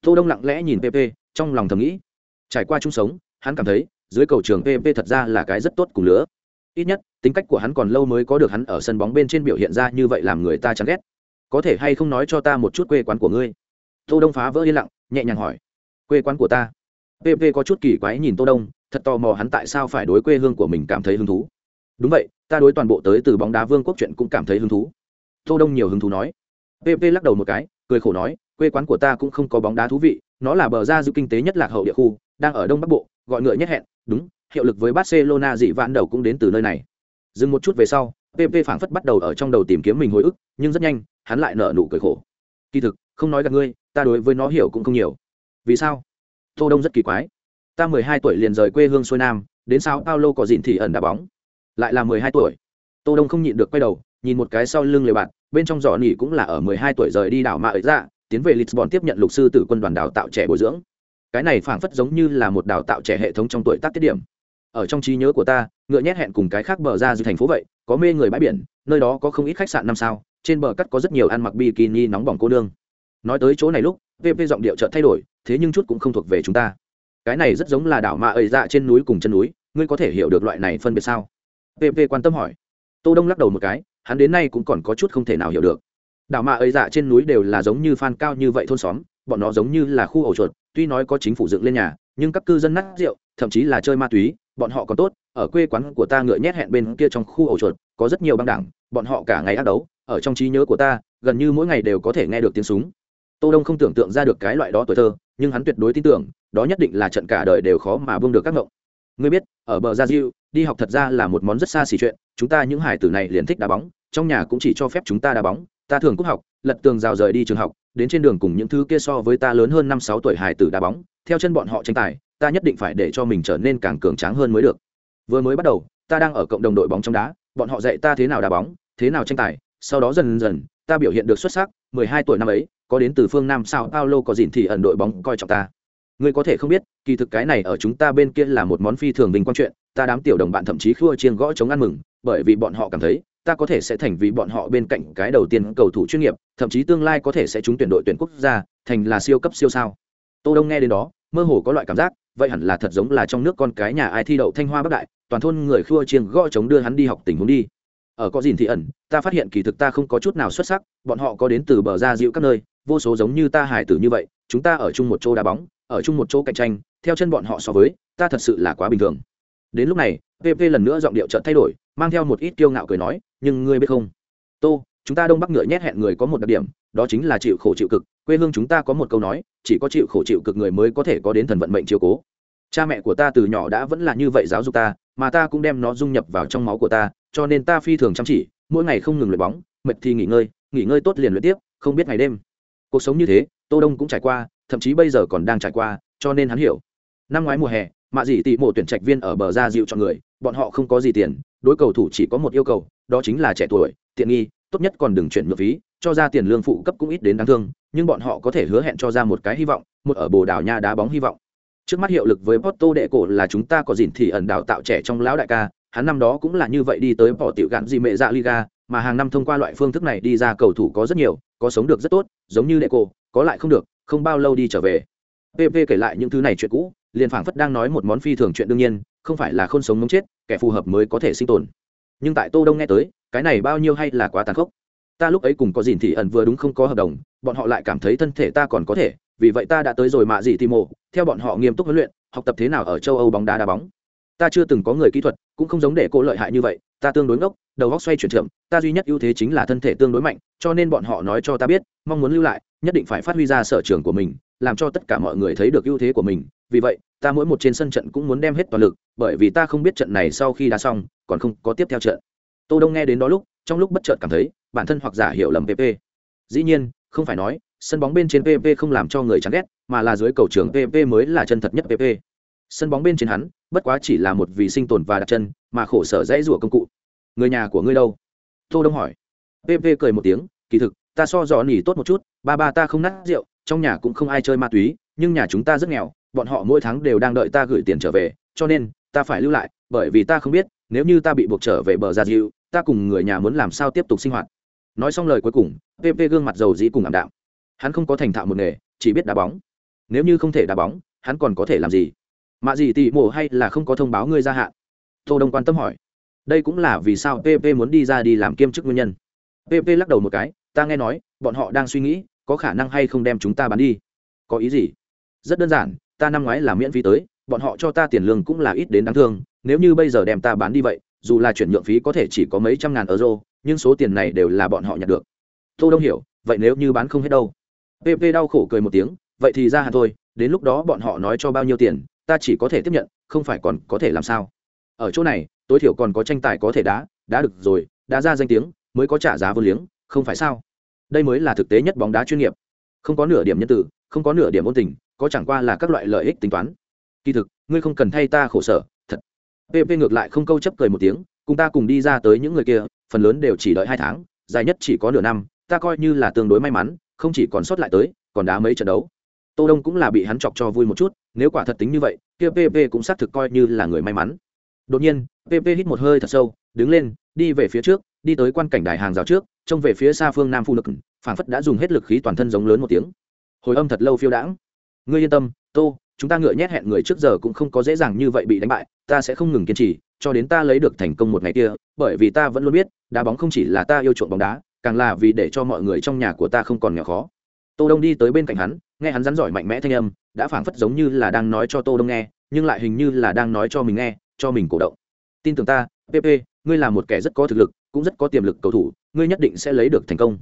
Tô đông lặng lẽ nhìn pp trong lòng thầm nghĩ. Trải qua chung sống hắn cảm thấy dưới cầu trường pp thật ra là cái rất tốt cùng lứa ít nhất, tính cách của hắn còn lâu mới có được hắn ở sân bóng bên trên biểu hiện ra như vậy làm người ta chán ghét. Có thể hay không nói cho ta một chút quê quán của ngươi? Tô đông phá vỡ yên lặng, nhẹ nhàng hỏi. Quê quán của ta? Pp có chút kỳ quái nhìn tô đông, thật tò mò hắn tại sao phải đối quê hương của mình cảm thấy hứng thú. Đúng vậy, ta đối toàn bộ tới từ bóng đá vương quốc chuyện cũng cảm thấy hứng thú. Tô đông nhiều hứng thú nói. Pp lắc đầu một cái, cười khổ nói, quê quán của ta cũng không có bóng đá thú vị, nó là bờ ra giữ kinh tế nhất lạc hậu địa khu, đang ở đông bắc bộ, gọi ngựa nhất hẹn, đúng hiệu lực với barcelona dị vãn đầu cũng đến từ nơi này. Dừng một chút về sau pp phảng phất bắt đầu ở trong đầu tìm kiếm mình hồi ức, nhưng rất nhanh, hắn lại nở nụ cười khổ. Kỳ thực, không nói gặp ngươi, ta đối với nó hiểu cũng không nhiều. Vì sao? Tô đông rất kỳ quái. Ta mười hai tuổi liền rời quê hương xuôi nam, đến sao paulo có dịn thì ẩn đá bóng. Lại là mười hai tuổi. Tô đông không nhịn được quay đầu, nhìn một cái sau lưng lều bạn, bên trong giỏ nỉ cũng là ở mười hai tuổi rời đi đảo mạ ấy ra dạ, tiến về lisbon tiếp nhận lục sư từ quân đoàn đào tạo trẻ bồi dưỡng. Cái này phảng phất giống như là một đào tạo trẻ hệ thống trong tuổi tác tiết điểm ở trong trí nhớ của ta, ngựa nhét hẹn cùng cái khác bờ ra dưới thành phố vậy, có mê người bãi biển, nơi đó có không ít khách sạn năm sao, trên bờ cắt có rất nhiều ăn mặc bikini nóng bỏng cô nương. Nói tới chỗ này lúc vp giọng điệu chợt thay đổi, thế nhưng chút cũng không thuộc về chúng ta. Cái này rất giống là đảo mạ ơi dạ trên núi cùng chân núi, ngươi có thể hiểu được loại này phân biệt sao? Vp quan tâm hỏi. Tô đông lắc đầu một cái, hắn đến nay cũng còn có chút không thể nào hiểu được. Đảo mạ ấy dạ trên núi đều là giống như phan cao như vậy thôn xóm, bọn nó giống như là khu ổ chuột, tuy nói có chính phủ dựng lên nhà, nhưng các cư dân nát rượu, thậm chí là chơi ma túy bọn họ còn tốt, ở quê quán của ta ngựa nhét hẹn bên kia trong khu ổ chuột, có rất nhiều băng đảng, bọn họ cả ngày ác đấu, ở trong trí nhớ của ta, gần như mỗi ngày đều có thể nghe được tiếng súng. Tô đông không tưởng tượng ra được cái loại đó tuổi thơ, nhưng hắn tuyệt đối tin tưởng, đó nhất định là trận cả đời đều khó mà buông được các ngộng. Ngươi biết, ở bờ gia diêu đi học thật ra là một món rất xa xỉ chuyện, chúng ta những hải tử này liền thích đá bóng, trong nhà cũng chỉ cho phép chúng ta đá bóng, ta thường cúc học, lật tường rào rời đi trường học, đến trên đường cùng những thứ kia so với ta lớn hơn năm sáu tuổi hải tử đá bóng theo chân bọn họ tranh tài, ta nhất định phải để cho mình trở nên càng cường tráng hơn mới được. Vừa mới bắt đầu, ta đang ở cộng đồng đội bóng trong đá, bọn họ dạy ta thế nào đá bóng, thế nào tranh tài, sau đó dần dần, ta biểu hiện được xuất sắc, mười hai tuổi năm ấy, có đến từ phương nam sao paulo có dìn thì ẩn đội bóng coi trọng ta. Ngươi có thể không biết, kỳ thực cái này ở chúng ta bên kia là một món phi thường vinh quang chuyện, ta đám tiểu đồng bạn thậm chí khua chiêng gõ chống ăn mừng, bởi vì bọn họ cảm thấy, ta có thể sẽ thành vì bọn họ bên cạnh cái đầu tiên cầu thủ chuyên nghiệp, thậm chí tương lai có thể sẽ trúng tuyển đội tuyển quốc gia, thành là siêu cấp siêu sao tô đông nghe đến đó, mơ hồ có loại cảm giác, vậy hẳn là thật giống là trong nước con cái nhà ai thi đậu thanh hoa bắc đại, toàn thôn người khua chiêng gõ chống đưa hắn đi học tình huống đi. Ở có gìn thị ẩn, ta phát hiện kỳ thực ta không có chút nào xuất sắc, bọn họ có đến từ bờ ra dịu các nơi, vô số giống như ta hải tử như vậy, chúng ta ở chung một chỗ đá bóng, ở chung một chỗ cạnh tranh, theo chân bọn họ so với, ta thật sự là quá bình thường. Đến lúc này pp lần nữa giọng điệu chợt thay đổi, mang theo một ít kiêu ngạo cười nói, nhưng ngươi biết không? Tô, chúng ta đông bắc ngựa nhét hẹn người có một đặc điểm đó chính là chịu khổ chịu cực, quê hương chúng ta có một câu nói, chỉ có chịu khổ chịu cực người mới có thể có đến thần vận mệnh chiều cố. Cha mẹ của ta từ nhỏ đã vẫn là như vậy giáo dục ta, mà ta cũng đem nó dung nhập vào trong máu của ta, cho nên ta phi thường chăm chỉ, mỗi ngày không ngừng luyện bóng, mệt thì nghỉ ngơi nghỉ ngơi tốt liền luyện tiếp, không biết ngày đêm. Cuộc sống như thế, tô đông cũng trải qua, thậm chí bây giờ còn đang trải qua, cho nên hắn hiểu. Năm ngoái mùa hè, mạ dị tỷ mộ tuyển trạch viên ở bờ ra dịu chọn người, bọn họ không có gì tiền, đối cầu thủ chỉ có một yêu cầu, đó chính là trẻ tuổi, tiện nghi tốt nhất còn đừng chuyển nhượng phí, cho ra tiền lương phụ cấp cũng ít đến đáng thương, nhưng bọn họ có thể hứa hẹn cho ra một cái hy vọng, một ở bồ đào nha đá bóng hy vọng. Trước mắt hiệu lực với Porto đệ cổ là chúng ta có dìn thì ẩn đào tạo trẻ trong lão đại ca, hắn năm đó cũng là như vậy đi tới bỏ tiểu gạn gì mẹ dạ liga, mà hàng năm thông qua loại phương thức này đi ra cầu thủ có rất nhiều, có sống được rất tốt, giống như đệ cổ, có lại không được, không bao lâu đi trở về. Pp kể lại những thứ này chuyện cũ, liền phảng phất đang nói một món phi thường chuyện đương nhiên, không phải là không sống mống chết, kẻ phù hợp mới có thể sinh tồn. Nhưng tại tô đông nghe tới cái này bao nhiêu hay là quá tàn khốc? Ta lúc ấy cùng có dìn thị ẩn vừa đúng không có hợp đồng, bọn họ lại cảm thấy thân thể ta còn có thể, vì vậy ta đã tới rồi mạ dị timo theo bọn họ nghiêm túc huấn luyện, học tập thế nào ở châu âu bóng đá đá bóng. Ta chưa từng có người kỹ thuật, cũng không giống để cô lợi hại như vậy, ta tương đối ngốc, đầu góc xoay chuyển chậm, ta duy nhất ưu thế chính là thân thể tương đối mạnh, cho nên bọn họ nói cho ta biết, mong muốn lưu lại, nhất định phải phát huy ra sở trường của mình, làm cho tất cả mọi người thấy được ưu thế của mình, vì vậy, ta mỗi một trên sân trận cũng muốn đem hết toàn lực, bởi vì ta không biết trận này sau khi đã xong, còn không có tiếp theo trận tô đông nghe đến đó lúc, trong lúc bất chợt cảm thấy, bản thân hoặc giả hiểu lầm pp dĩ nhiên, không phải nói, sân bóng bên trên pp không làm cho người chán ghét, mà là dưới cầu trường pp mới là chân thật nhất pp sân bóng bên trên hắn, bất quá chỉ là một vì sinh tồn và đặt chân, mà khổ sở dãy rủa công cụ. Người nhà của ngươi đâu? Tô đông hỏi. Pp cười một tiếng, kỳ thực, ta so dò nỉ tốt một chút, ba ba ta không nát rượu, trong nhà cũng không ai chơi ma túy, nhưng nhà chúng ta rất nghèo, bọn họ mỗi tháng đều đang đợi ta gửi tiền trở về, cho nên, ta phải lưu lại, bởi vì ta không biết, nếu như ta bị buộc trở về bờ gia diệu ta cùng người nhà muốn làm sao tiếp tục sinh hoạt. Nói xong lời cuối cùng pp gương mặt dầu dĩ cùng ảm đạm. Hắn không có thành thạo một nghề, chỉ biết đá bóng. Nếu như không thể đá bóng, hắn còn có thể làm gì? Mạ gì tị mổ hay là không có thông báo ngươi gia hạn? Tô đông quan tâm hỏi. Đây cũng là vì sao pp muốn đi ra đi làm kiêm chức nguyên nhân. Pp lắc đầu một cái, ta nghe nói, bọn họ đang suy nghĩ, có khả năng hay không đem chúng ta bán đi. Có ý gì? Rất đơn giản, ta năm ngoái là miễn phí tới, bọn họ cho ta tiền lương cũng là ít đến đáng thương, nếu như bây giờ đem ta bán đi vậy dù là chuyển nhượng phí có thể chỉ có mấy trăm ngàn euro, nhưng số tiền này đều là bọn họ nhận được. Tô đông hiểu, vậy nếu như bán không hết đâu? Pp đau khổ cười một tiếng, vậy thì ra hẳn thôi, đến lúc đó bọn họ nói cho bao nhiêu tiền, ta chỉ có thể tiếp nhận, không phải còn có thể làm sao? Ở chỗ này, tối thiểu còn có tranh tài có thể đá đã được rồi đã ra danh tiếng, mới có trả giá vô liếng, không phải sao? Đây mới là thực tế nhất bóng đá chuyên nghiệp. Không có nửa điểm nhân tử, không có nửa điểm ôn tình, có chẳng qua là các loại lợi ích tính toán. Kỳ thực, ngươi không cần thay ta khổ sở pp ngược lại không câu chấp cười một tiếng, cùng ta cùng đi ra tới những người kia, phần lớn đều chỉ đợi hai tháng, dài nhất chỉ có nửa năm, ta coi như là tương đối may mắn, không chỉ còn sót lại tới, còn đá mấy trận đấu. Tô đông cũng là bị hắn chọc cho vui một chút, nếu quả thật tính như vậy, kia pp cũng xác thực coi như là người may mắn. Đột nhiên pp hít một hơi thật sâu, đứng lên, đi về phía trước, đi tới quan cảnh đài hàng rào trước, trông về phía xa phương nam phu lực, phảng phất đã dùng hết lực khí toàn thân giống lớn một tiếng. Hồi âm thật lâu phiêu đãng. Ngươi yên tâm, tô chúng ta ngựa nhét hẹn người trước giờ cũng không có dễ dàng như vậy bị đánh bại, ta sẽ không ngừng kiên trì, cho đến ta lấy được thành công một ngày kia, bởi vì ta vẫn luôn biết, đá bóng không chỉ là ta yêu chuộng bóng đá, càng là vì để cho mọi người trong nhà của ta không còn nghèo khó. Tô đông đi tới bên cạnh hắn, nghe hắn rắn giỏi mạnh mẽ thanh âm, đã phảng phất giống như là đang nói cho tô đông nghe, nhưng lại hình như là đang nói cho mình nghe, cho mình cổ động. Tin tưởng ta pp ngươi là một kẻ rất có thực lực, cũng rất có tiềm lực cầu thủ, ngươi nhất định sẽ lấy được thành công.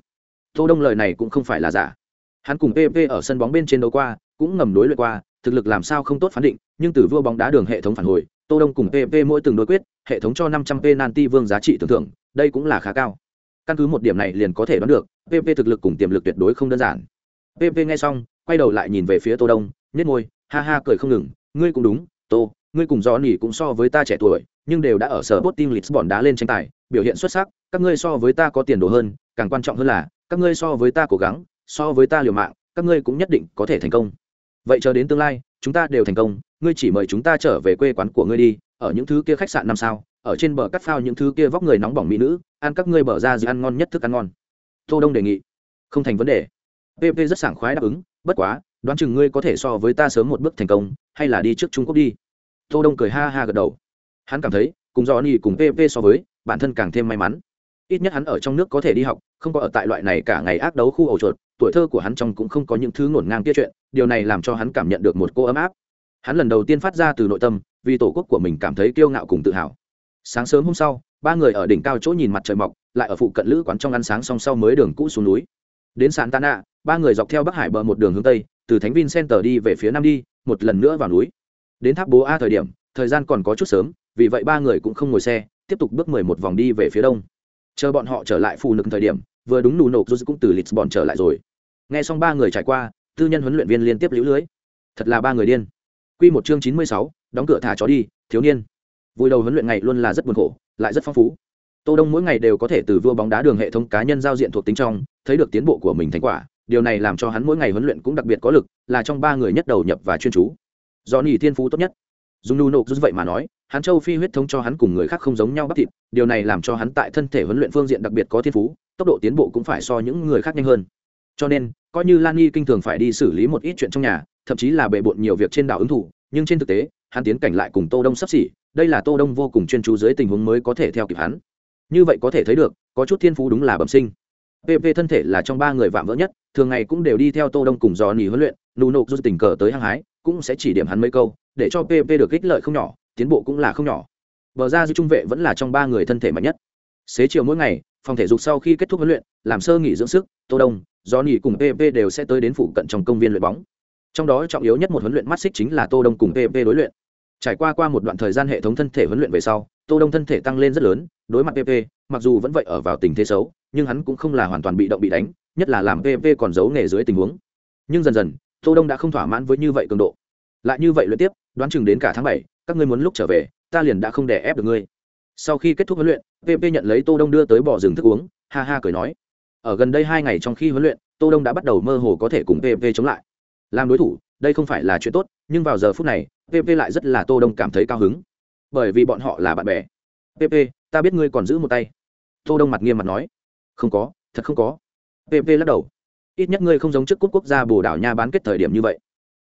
Tô đông lời này cũng không phải là giả. Hắn cùng pp ở sân bóng bên trên đấu qua, cũng ngầm đối luyện qua thực lực làm sao không tốt phán định nhưng từ vua bóng đá đường hệ thống phản hồi tô đông cùng pp mỗi từng đối quyết hệ thống cho 500 penalty vương giá trị tưởng tượng, đây cũng là khá cao. Căn cứ một điểm này liền có thể đoán được pp thực lực cùng tiềm lực tuyệt đối không đơn giản. Pp nghe xong quay đầu lại nhìn về phía tô đông nhếch môi ha ha cười không ngừng ngươi cũng đúng tô ngươi cùng do nỉ cũng so với ta trẻ tuổi nhưng đều đã ở sở bot team lisbon đá lên tranh tài biểu hiện xuất sắc các ngươi so với ta có tiền đồ hơn càng quan trọng hơn là các ngươi so với ta cố gắng so với ta liều mạng các ngươi cũng nhất định có thể thành công vậy chờ đến tương lai, chúng ta đều thành công, ngươi chỉ mời chúng ta trở về quê quán của ngươi đi, ở những thứ kia khách sạn năm sao, ở trên bờ cắt phao những thứ kia vóc người nóng bỏng mỹ nữ, ăn các ngươi bờ ra gì ăn ngon nhất thức ăn ngon. Tô đông đề nghị. Không thành vấn đề. Pp rất sảng khoái đáp ứng, bất quá, đoán chừng ngươi có thể so với ta sớm một bước thành công, hay là đi trước trung quốc đi. Tô đông cười ha ha gật đầu. Hắn cảm thấy, cùng do ni cùng pp so với, bản thân càng thêm may mắn. Ít nhất hắn ở trong nước có thể đi học, không có ở tại loại này cả ngày ác đấu khu ổ chuột tuổi thơ của hắn trong cũng không có những thứ ngổn ngang kia chuyện, điều này làm cho hắn cảm nhận được một cô ấm áp. Hắn lần đầu tiên phát ra từ nội tâm, vì tổ quốc của mình cảm thấy kiêu ngạo cùng tự hào. Sáng sớm hôm sau, ba người ở đỉnh cao chỗ nhìn mặt trời mọc, lại ở phụ cận lữ quán trong ăn sáng song sau mới đường cũ xuống núi. Đến sàn tana ba người dọc theo bắc hải bờ một đường hướng tây, từ thánh vin center đi về phía nam đi, một lần nữa vào núi. Đến tháp bố a thời điểm, thời gian còn có chút sớm, vì vậy ba người cũng không ngồi xe, tiếp tục bước mười một vòng đi về phía đông. Chờ bọn họ trở lại phù nực thời điểm, vừa đúng nụ nộp rút cũng từ lisbon trở lại rồi nghe xong ba người trải qua, tư nhân huấn luyện viên liên tiếp lũ lưới. Thật là ba người điên. Q một chương chín mươi sáu, đóng cửa thả chó đi, thiếu niên. Vui đầu huấn luyện ngày luôn là rất buồn khổ, lại rất phong phú. Tô đông mỗi ngày đều có thể từ vua bóng đá đường hệ thống cá nhân giao diện thuộc tính trong, thấy được tiến bộ của mình thành quả, điều này làm cho hắn mỗi ngày huấn luyện cũng đặc biệt có lực, là trong ba người nhất đầu nhập và chuyên chú. Do nhì thiên phú tốt nhất. Dùng nụ nộp vậy mà nói hắn châu phi huyết thống cho hắn cùng người khác không giống nhau bắt thịt, điều này làm cho hắn tại thân thể huấn luyện phương diện đặc biệt có thiên phú, tốc độ tiến bộ cũng phải so những người khác nhanh hơn cho nên, coi như lan nhi kinh thường phải đi xử lý một ít chuyện trong nhà, thậm chí là bề bộn nhiều việc trên đảo ứng thủ, nhưng trên thực tế, hắn tiến cảnh lại cùng tô đông sắp xỉ, đây là tô đông vô cùng chuyên chú dưới tình huống mới có thể theo kịp hắn. Như vậy có thể thấy được, có chút thiên phú đúng là bẩm sinh. Pp thân thể là trong ba người vạm vỡ nhất, thường ngày cũng đều đi theo tô đông cùng dò nỉ huấn luyện, nụ nộp rút tình cờ tới hăng hái, cũng sẽ chỉ điểm hắn mấy câu, để cho pp được ích lợi không nhỏ, tiến bộ cũng là không nhỏ. Bờ ra dư trung vệ vẫn là trong ba người thân thể mạnh nhất. Xế chiều mỗi ngày, phòng thể dục sau khi kết thúc huấn luyện, làm sơ nghỉ dưỡng sức, tô đông Johnny cùng pp đều sẽ tới đến phụ cận trong công viên luyện bóng. Trong đó trọng yếu nhất một huấn luyện mắt xích chính là tô đông cùng pp đối luyện. Trải qua qua một đoạn thời gian hệ thống thân thể huấn luyện về sau, tô đông thân thể tăng lên rất lớn, đối mặt pp mặc dù vẫn vậy ở vào tình thế xấu, nhưng hắn cũng không là hoàn toàn bị động bị đánh, nhất là làm pp còn giấu nghề dưới tình huống. Nhưng dần dần, tô đông đã không thỏa mãn với như vậy cường độ. Lại như vậy luyện tiếp, đoán chừng đến cả tháng bảy, các ngươi muốn lúc trở về, ta liền đã không đè ép được ngươi. Sau khi kết thúc huấn luyện pp nhận lấy tô đông đưa tới bỏ rừng thức uống, ha ha cười nói ở gần đây hai ngày trong khi huấn luyện, tô đông đã bắt đầu mơ hồ có thể cùng pp chống lại. Làm đối thủ, đây không phải là chuyện tốt, nhưng vào giờ phút này pp lại rất là tô đông cảm thấy cao hứng. Bởi vì bọn họ là bạn bè. Pp ta biết ngươi còn giữ một tay. Tô đông mặt nghiêm mặt nói. Không có, thật không có. Pp lắc đầu. Ít nhất ngươi không giống trước cút quốc gia bồ đảo nha bán kết thời điểm như vậy.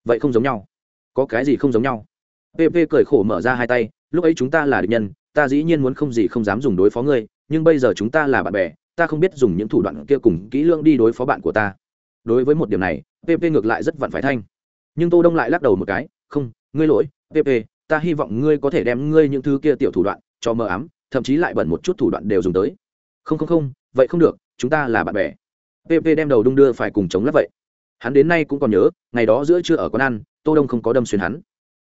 Vậy không giống nhau. Có cái gì không giống nhau? Pp cười khổ mở ra hai tay. Lúc ấy chúng ta là địch nhân, ta dĩ nhiên muốn không gì không dám dùng đối phó ngươi, nhưng bây giờ chúng ta là bạn bè ta không biết dùng những thủ đoạn kia cùng kỹ lưỡng đi đối phó bạn của ta. Đối với một điểm này pp ngược lại rất vặn phải thanh. Nhưng tô đông lại lắc đầu một cái, không, ngươi lỗi pp ta hy vọng ngươi có thể đem ngươi những thứ kia tiểu thủ đoạn cho mờ ám, thậm chí lại bẩn một chút thủ đoạn đều dùng tới. Không không không, vậy không được, chúng ta là bạn bè. Pp đem đầu đung đưa phải cùng chống lắp vậy. Hắn đến nay cũng còn nhớ, ngày đó giữa trưa ở quán ăn, tô đông không có đâm xuyên hắn.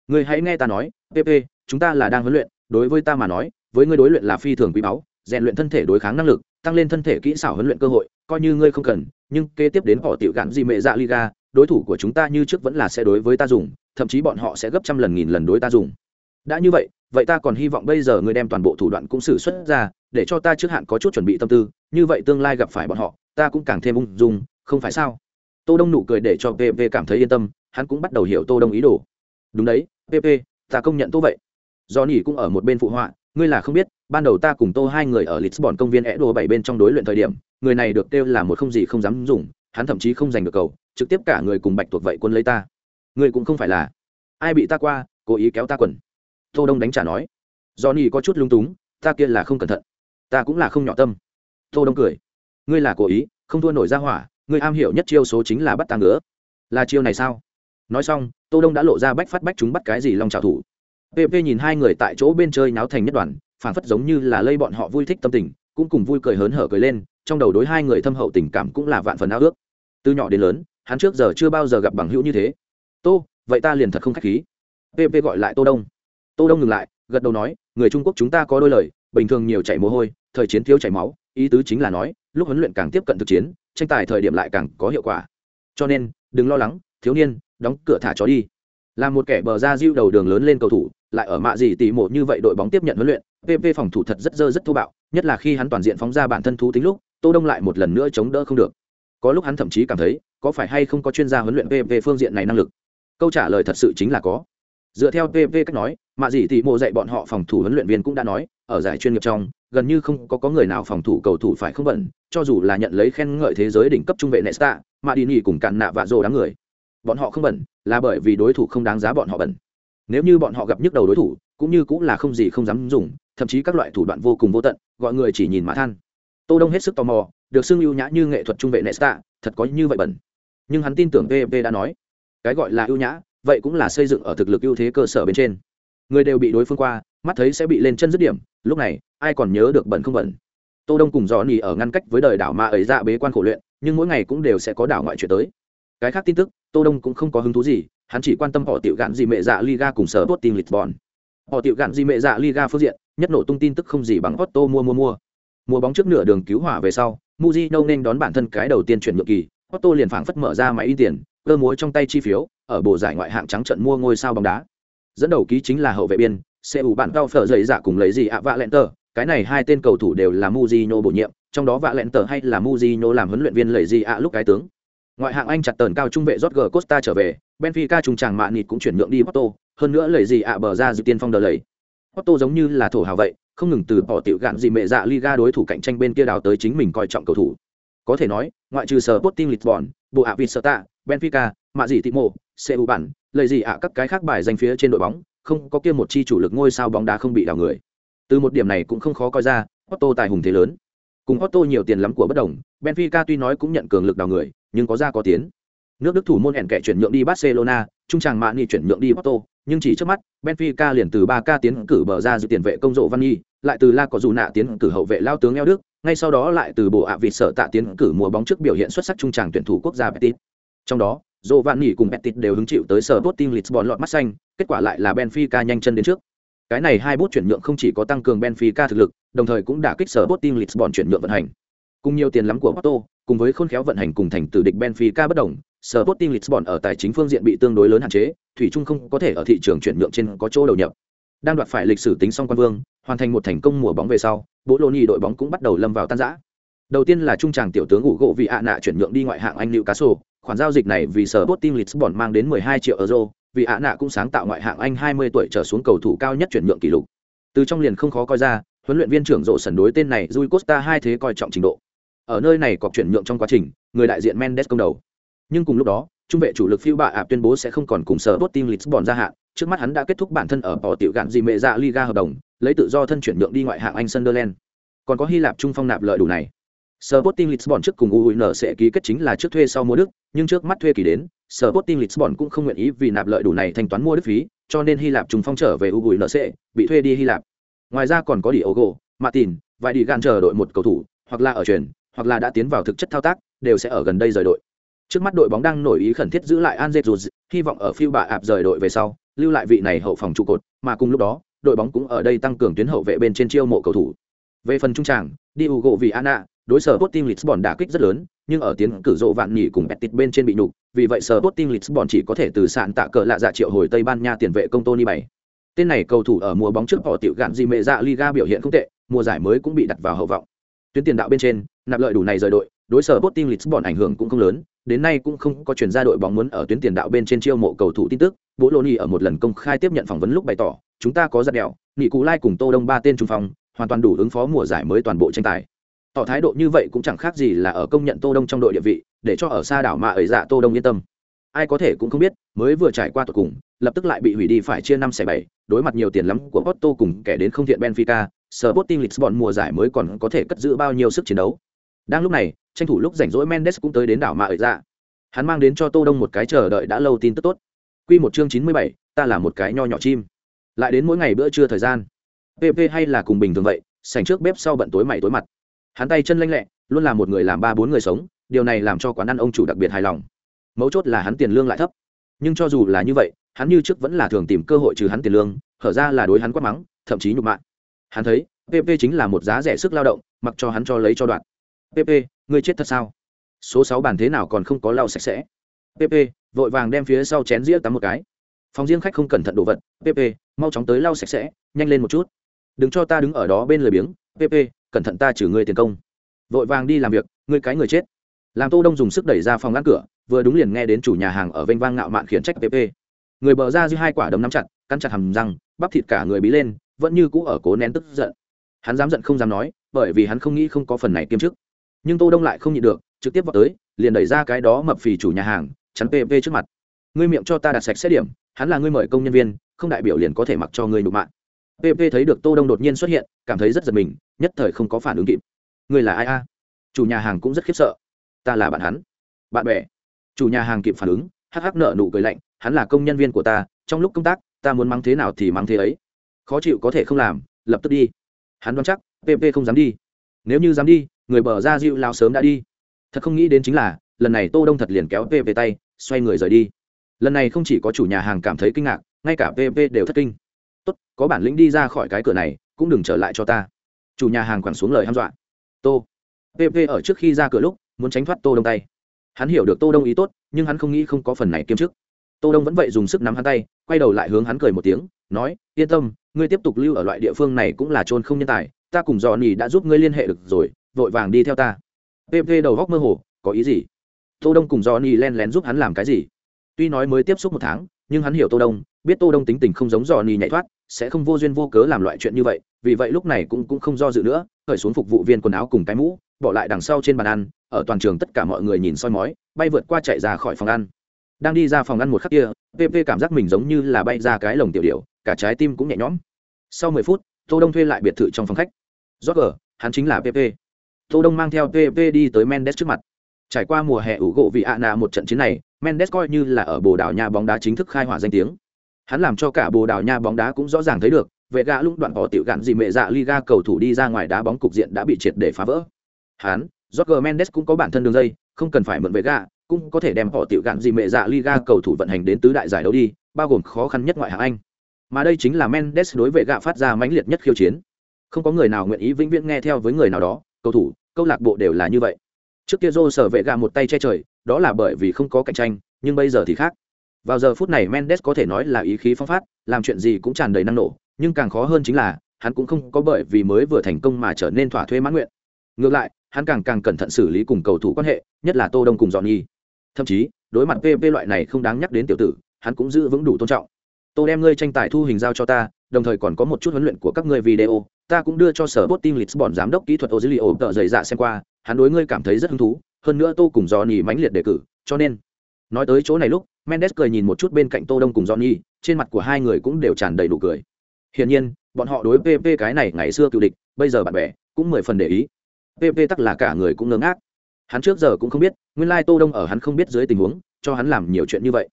Ngươi hãy nghe ta nói pp chúng ta là đang huấn luyện, đối với ta mà nói, với ngươi đối luyện là phi thường quý báu, rèn luyện thân thể đối kháng năng lực tăng lên thân thể kỹ xảo huấn luyện cơ hội, coi như ngươi không cần, nhưng kế tiếp đến họ tiểu gạn gì mẹ dạ liga, đối thủ của chúng ta như trước vẫn là sẽ đối với ta dùng, thậm chí bọn họ sẽ gấp trăm lần nghìn lần đối ta dùng. Đã như vậy vậy ta còn hy vọng bây giờ ngươi đem toàn bộ thủ đoạn cũng xử xuất ra, để cho ta trước hạn có chút chuẩn bị tâm tư, như vậy tương lai gặp phải bọn họ, ta cũng càng thêm ung dung, không phải sao? Tô đông nụ cười để cho pv cảm thấy yên tâm, hắn cũng bắt đầu hiểu tô đông ý đồ. Đúng đấy pp ta công nhận tô vậy. Do nỉ cũng ở một bên phụ họa ngươi là không biết, ban đầu ta cùng tô hai người ở lisbon công viên é đồ bảy bên trong đối luyện thời điểm, người này được kêu là một không gì không dám dùng, hắn thậm chí không giành được cầu, trực tiếp cả người cùng bạch tuộc vậy quân lấy ta. Ngươi cũng không phải là. Ai bị ta qua, cố ý kéo ta quần. Tô đông đánh trả nói. Do có chút lung túng, ta kia là không cẩn thận. Ta cũng là không nhỏ tâm. Tô đông cười. Ngươi là cố ý, không thua nổi ra hỏa, ngươi am hiểu nhất chiêu số chính là bắt ta ngứa. Là chiêu này sao? Nói xong, tô đông đã lộ ra bách phát bách chúng bắt cái gì long trào thủ pp nhìn hai người tại chỗ bên chơi náo thành nhất đoàn, phảng phất giống như là lây bọn họ vui thích tâm tình, cũng cùng vui cười hớn hở cười lên, trong đầu đối hai người thâm hậu tình cảm cũng là vạn phần ao ước. Từ nhỏ đến lớn, hắn trước giờ chưa bao giờ gặp bằng hữu như thế. Tô, vậy ta liền thật không khách khí. Pp gọi lại tô đông. Tô đông ngừng lại, gật đầu nói, người trung quốc chúng ta có đôi lời, bình thường nhiều chảy mồ hôi, thời chiến thiếu chảy máu, ý tứ chính là nói, lúc huấn luyện càng tiếp cận thực chiến, tranh tài thời điểm lại càng có hiệu quả. Cho nên, đừng lo lắng, thiếu niên, đóng cửa thả chó đi là một kẻ bờ ra diêu đầu đường lớn lên cầu thủ lại ở mạ gì tỉ mộ như vậy đội bóng tiếp nhận huấn luyện pp phòng thủ thật rất dơ rất thô bạo nhất là khi hắn toàn diện phóng ra bản thân thú tính lúc tô đông lại một lần nữa chống đỡ không được. Có lúc hắn thậm chí cảm thấy có phải hay không có chuyên gia huấn luyện pp phương diện này năng lực? Câu trả lời thật sự chính là có. Dựa theo pp cách nói mạ gì tỉ mộ dạy bọn họ phòng thủ huấn luyện viên cũng đã nói ở giải chuyên nghiệp trong gần như không có, có người nào phòng thủ cầu thủ phải không bẩn cho dù là nhận lấy khen ngợi thế giới đỉnh cấp trung vệ nesta mà đi nghỉ cùng cạn nạ vạ rồ đáng người. Bọn họ không bẩn là bởi vì đối thủ không đáng giá bọn họ bẩn. Nếu như bọn họ gặp nhức đầu đối thủ, cũng như cũng là không gì không dám dùng, thậm chí các loại thủ đoạn vô cùng vô tận, gọi người chỉ nhìn mà than. Tô đông hết sức tò mò, được xưng ưu nhã như nghệ thuật trung vệ nesta, thật có như vậy bẩn. Nhưng hắn tin tưởng VV đã nói, cái gọi là ưu nhã, vậy cũng là xây dựng ở thực lực ưu thế cơ sở bên trên. Người đều bị đối phương qua, mắt thấy sẽ bị lên chân dứt điểm, lúc này, ai còn nhớ được bẩn không bẩn? Tô đông cùng dò nỉ ở ngăn cách với đời đảo ma ấy ra bế quan khổ luyện, nhưng mỗi ngày cũng đều sẽ có đảo ngoại chuyện tới cái khác tin tức, tô đông cũng không có hứng thú gì, hắn chỉ quan tâm họ tiểu gạn gì mẹ dạ liga cùng sở tốt team lisbon. Họ tiểu gạn gì mẹ dạ liga phương diện, nhất nổ tung tin tức không gì bằng otto mua mua mua. Mua bóng trước nửa đường cứu hỏa về sau Mujino nên đón bản thân cái đầu tiên chuyển nhượng kỳ, Otto liền phảng phất mở ra máy in tiền, cơ múa trong tay chi phiếu, ở bộ giải ngoại hạng trắng trận mua ngôi sao bóng đá. Dẫn đầu ký chính là hậu vệ biên xe ủ bạn cao phở dày dạ cùng lấy gì ạ vạ lẹn tờ. Cái này hai tên cầu thủ đều là Mujino bổ nhiệm, trong đó vạ lẹn tờ hay là Mujino làm huấn luyện viên lấy gì ạ lúc cái tướng ngoại hạng anh chặt tờn cao trung vệ Jorge Costa trở về, Benfica trung tràng mạn nịt cũng chuyển nhượng đi Porto, hơn nữa lời gì ạ bờ ra dự tiên phong đờ lấy Porto giống như là thổ hào vậy, không ngừng từ bỏ tiểu gạn gì mẹ dạ Liga đối thủ cạnh tranh bên kia đào tới chính mình coi trọng cầu thủ. Có thể nói, ngoại trừ sở Sporting Lisbon bộ ạ Vitsota Benfica, mạ gì Timo CU bản, lời gì ạ các cái khác bài danh phía trên đội bóng, không có kia một chi chủ lực ngôi sao bóng đá không bị đào người. Từ một điểm này cũng không khó coi ra Otto tài hùng thế lớn. Cùng Otto nhiều tiền lắm của bất đồng Benfica tuy nói cũng nhận cường lực đào người nhưng có ra có tiến nước đức thủ môn hẹn kẻ chuyển nhượng đi Barcelona trung tràng Mani chuyển nhượng đi Porto nhưng chỉ trước mắt Benfica liền từ 3K tiến cử bờ ra dự tiền vệ công rộ Văn Nhi, lại từ La có dù nạ tiến cử hậu vệ lao tướng eo Đức, ngay sau đó lại từ bộ ạ vịt sở tạ tiến cử mùa bóng trước biểu hiện xuất sắc trung tràng tuyển thủ quốc gia Betis. Trong đó, Dô Vạn Nỉ cùng Betis đều hứng chịu tới sở Sporting Lisbon lọt mắt xanh, kết quả lại là Benfica nhanh chân đến trước. Cái này hai bút chuyển nhượng không chỉ có tăng cường Benfica thực lực, đồng thời cũng đã kích sở Sporting Lisbon chuyển nhượng vận hành. Cùng nhiều tiền lắm của Porto, cùng với khôn khéo vận hành cùng thành tử địch Benfica bất đồng, Sporting Lisbon ở tài chính phương diện bị tương đối lớn hạn chế, thủy chung không có thể ở thị trường chuyển nhượng trên có chỗ đầu nhập. Đang đoạt phải lịch sử tính song quan vương, hoàn thành một thành công mùa bóng về sau, Bố Lô Nhì đội bóng cũng bắt đầu lâm vào tan rã. Đầu tiên là trung tràng tiểu tướng ngủ gỗ vì ạ nạ chuyển nhượng đi ngoại hạng Anh Newcastle, khoản giao dịch này vì Sporting Lisbon mang đến 12 triệu euro, vì ạ nạ cũng sáng tạo ngoại hạng Anh 20 tuổi trở xuống cầu thủ cao nhất chuyển nhượng kỷ lục. Từ trong liền không khó coi ra, huấn luyện viên trưởng rộ sần đối tên này Rui Costa hai thế coi trọng trình độ. Ở nơi này cọc chuyển nhượng trong quá trình, người đại diện Mendes công đầu. Nhưng cùng lúc đó, trung vệ chủ lực phiêu bạ ạp tuyên bố sẽ không còn cùng sở tốt team Lisbon ra hạn, trước mắt hắn đã kết thúc bản thân ở bỏ tiểu gạn dị mẹ ra Liga hợp đồng, lấy tự do thân chuyển nhượng đi ngoại hạng Anh Sunderland. Còn có Hy Lạp trung phong nạp lợi đủ này. Sporting Lisbon trước cùng UUN sẽ ký kết chính là trước thuê sau mua Đức, nhưng trước mắt thuê kỳ đến, Sporting Lisbon cũng không nguyện ý vì nạp lợi đủ này thanh toán mua Đức phí, cho nên Hy Lạp trung phong trở về UUN sẽ bị thuê đi Hy Lạp. Ngoài ra còn có Diogo, Martin, vài đi gan chờ đội một cầu thủ, hoặc là ở chuyển, hoặc là đã tiến vào thực chất thao tác, đều sẽ ở gần đây rời đội. Trước mắt đội bóng đang nổi ý khẩn thiết giữ lại Anzet hy vọng ở phiêu bà ạp rời đội về sau, lưu lại vị này hậu phòng trụ cột, mà cùng lúc đó, đội bóng cũng ở đây tăng cường tuyến hậu vệ bên trên chiêu mộ cầu thủ. Về phần trung trảng, Diogo Viana, đối sở Sporting Lisbon đả kích rất lớn, nhưng ở tiến cử rộ vạn nhỉ cùng Betis bên trên bị nhục, vì vậy sở Sporting Lisbon chỉ có thể từ sạn tạ cờ lạ dạ triệu hồi Tây Ban Nha tiền vệ công Tony bảy. Tên này cầu thủ ở mùa bóng trước họ tiểu gạn gì mẹ dạ Liga biểu hiện không tệ, mùa giải mới cũng bị đặt vào hậu vọng. Tuyến tiền đạo bên trên, nạp lợi đủ này rời đội, đối sở Sporting Lisbon ảnh hưởng cũng không lớn, đến nay cũng không có chuyển ra đội bóng muốn ở tuyến tiền đạo bên trên chiêu mộ cầu thủ tin tức. Bố Loni ở một lần công khai tiếp nhận phỏng vấn lúc bày tỏ, chúng ta có giật đèo, Nghị Cú Lai cùng Tô Đông ba tên trung phong, hoàn toàn đủ ứng phó mùa giải mới toàn bộ tranh tài. Tỏ thái độ như vậy cũng chẳng khác gì là ở công nhận Tô Đông trong đội địa vị, để cho ở xa đảo mà ấy dạ Tô Đông yên tâm. Ai có thể cũng không biết, mới vừa trải qua tụt cùng, lập tức lại bị hủy đi phải chia năm xẻ bảy, đối mặt nhiều tiền lắm của Otto cùng kẻ đến không thiện Benfica, Sporting Lisbon mùa giải mới còn có thể cất giữ bao nhiêu sức chiến đấu. Đang lúc này, tranh thủ lúc rảnh rỗi Mendes cũng tới đến đảo mà ở dạ. Hắn mang đến cho Tô Đông một cái chờ đợi đã lâu tin tức tốt. Quy một chương chín mươi bảy, ta là một cái nho nhỏ chim. Lại đến mỗi ngày bữa trưa thời gian. PP hay là cùng bình thường vậy, sảnh trước bếp sau bận tối mày tối mặt. Hắn tay chân lanh lẹ, luôn là một người làm ba bốn người sống, điều này làm cho quán ăn ông chủ đặc biệt hài lòng. Mấu chốt là hắn tiền lương lại thấp. Nhưng cho dù là như vậy, hắn như trước vẫn là thường tìm cơ hội trừ hắn tiền lương, hở ra là đối hắn quát mắng, thậm chí nhục mạ. Hắn thấy, PP chính là một giá rẻ sức lao động, mặc cho hắn cho lấy cho đoạn. PP, ngươi chết thật sao? Số sáu bàn thế nào còn không có lau sạch sẽ? PP, vội vàng đem phía sau chén dĩa tắm một cái. Phòng riêng khách không cẩn thận đồ vật. Pp mau chóng tới lau sạch sẽ nhanh lên một chút. Đừng cho ta đứng ở đó bên lười biếng. Pp cẩn thận ta trừ ngươi tiền công. Vội vàng đi làm việc ngươi cái người chết. Làm tô đông dùng sức đẩy ra phòng ngăn cửa vừa đúng liền nghe đến chủ nhà hàng ở vênh vang ngạo mạn khiển trách pp người bờ ra dưới hai quả đấm nắm chặt cắn chặt hầm răng bắp thịt cả người bí lên vẫn như cũ ở cố nén tức giận. Hắn dám giận không dám nói bởi vì hắn không nghĩ không có phần này kiêm chức nhưng tô đông lại không nhịn được, trực tiếp vào tới, liền đẩy ra cái đó mập phì chủ nhà hàng, chắn pp trước mặt. Ngươi miệng cho ta đặt sạch xét điểm, hắn là ngươi mời công nhân viên, không đại biểu liền có thể mặc cho ngươi nhục mạng. Pp thấy được tô đông đột nhiên xuất hiện, cảm thấy rất giật mình, nhất thời không có phản ứng kịp. Ngươi là ai a? Chủ nhà hàng cũng rất khiếp sợ. Ta là bạn hắn. Bạn bè. Chủ nhà hàng kịp phản ứng, hắc hắc nợ nụ cười lạnh, hắn là công nhân viên của ta, trong lúc công tác, ta muốn mắng thế nào thì mắng thế ấy. Khó chịu có thể không làm, lập tức đi. Hắn đoán chắc pp không dám đi. Nếu như dám đi người bờ ra dịu lao sớm đã đi. Thật không nghĩ đến chính là, lần này tô đông thật liền kéo pv tay, xoay người rời đi. Lần này không chỉ có chủ nhà hàng cảm thấy kinh ngạc, ngay cả pv đều thất kinh. Tốt, có bản lĩnh đi ra khỏi cái cửa này, cũng đừng trở lại cho ta. Chủ nhà hàng quẳng xuống lời hăm dọa. Tô. Pv ở trước khi ra cửa lúc, muốn tránh thoát tô đông tay. Hắn hiểu được tô đông ý tốt, nhưng hắn không nghĩ không có phần này kiêm chức. Tô đông vẫn vậy dùng sức nắm hắn tay, quay đầu lại hướng hắn cười một tiếng, nói, yên tâm, ngươi tiếp tục lưu ở loại địa phương này cũng là trôn không nhân tài, ta cùng dò nỉ đã giúp ngươi liên hệ được rồi vội vàng đi theo ta. PP đầu góc mơ hồ, có ý gì? Tô đông cùng johnny len lén giúp hắn làm cái gì? Tuy nói mới tiếp xúc một tháng, nhưng hắn hiểu tô đông, biết tô đông tính tình không giống johnny nhảy thoát, sẽ không vô duyên vô cớ làm loại chuyện như vậy, vì vậy lúc này cũng cũng không do dự nữa khởi xuống phục vụ viên quần áo cùng cái mũ, bỏ lại đằng sau trên bàn ăn, ở toàn trường tất cả mọi người nhìn soi mói, bay vượt qua chạy ra khỏi phòng ăn. Đang đi ra phòng ăn một khắc kia pp cảm giác mình giống như là bay ra cái lồng tiểu điệu cả trái tim cũng nhẹ nhõm. Sau mười phút, tô đông thuê lại biệt thự trong phòng khách. Rót gờ hắn chính là pp tô đông mang theo pp đi tới mendes trước mặt trải qua mùa hè ủ gỗ vị ạ một trận chiến này mendes coi như là ở bồ đào nha bóng đá chính thức khai hỏa danh tiếng hắn làm cho cả bồ đào nha bóng đá cũng rõ ràng thấy được vệ gã lũng đoạn bỏ tiểu gạn gì mẹ dạ liga cầu thủ đi ra ngoài đá bóng cục diện đã bị triệt để phá vỡ hắn Jorge Mendes cũng có bản thân đường dây, không cần phải mượn vệ gã, cũng có thể đem họ tiểu gạn gì mẹ dạ Liga cầu thủ vận hành đến tứ đại giải đấu đi, bao gồm khó khăn nhất ngoại hạng Anh. Mà đây chính là Mendes đối vệ gã phát ra mãnh liệt nhất khiêu chiến. Không có người nào nguyện ý vĩnh viễn nghe theo với người nào đó, cầu thủ, câu lạc bộ đều là như vậy. Trước kia Joe sở vệ gã một tay che trời, đó là bởi vì không có cạnh tranh, nhưng bây giờ thì khác. Vào giờ phút này Mendes có thể nói là ý khí phong phát, làm chuyện gì cũng tràn đầy năng nổ, nhưng càng khó hơn chính là, hắn cũng không có bởi vì mới vừa thành công mà trở nên thỏa thuê mãn nguyện. Ngược lại, hắn càng càng cẩn thận xử lý cùng cầu thủ quan hệ, nhất là Tô Đông cùng Johnny. Thậm chí, đối mặt PP loại này không đáng nhắc đến tiểu tử, hắn cũng giữ vững đủ tôn trọng. tôi đem ngươi tranh tài thu hình giao cho ta, đồng thời còn có một chút huấn luyện của các ngươi video, ta cũng đưa cho sở bot team Lisbon giám đốc kỹ thuật Ozilio tợ dày dạ xem qua, hắn đối ngươi cảm thấy rất hứng thú, hơn nữa Tô cùng Johnny mãnh liệt đề cử, cho nên. Nói tới chỗ này lúc mendes cười nhìn một chút bên cạnh tô đông cùng johnny trên mặt của hai người cũng đều tràn đầy đủ cười. Hiển nhiên bọn họ đối pp cái này ngày xưa cựu địch bây giờ bạn bè cũng mười phần để ý. Pp tắc là cả người cũng ngớ ngác. Hắn trước giờ cũng không biết nguyên lai tô đông ở hắn không biết dưới tình huống cho hắn làm nhiều chuyện như vậy.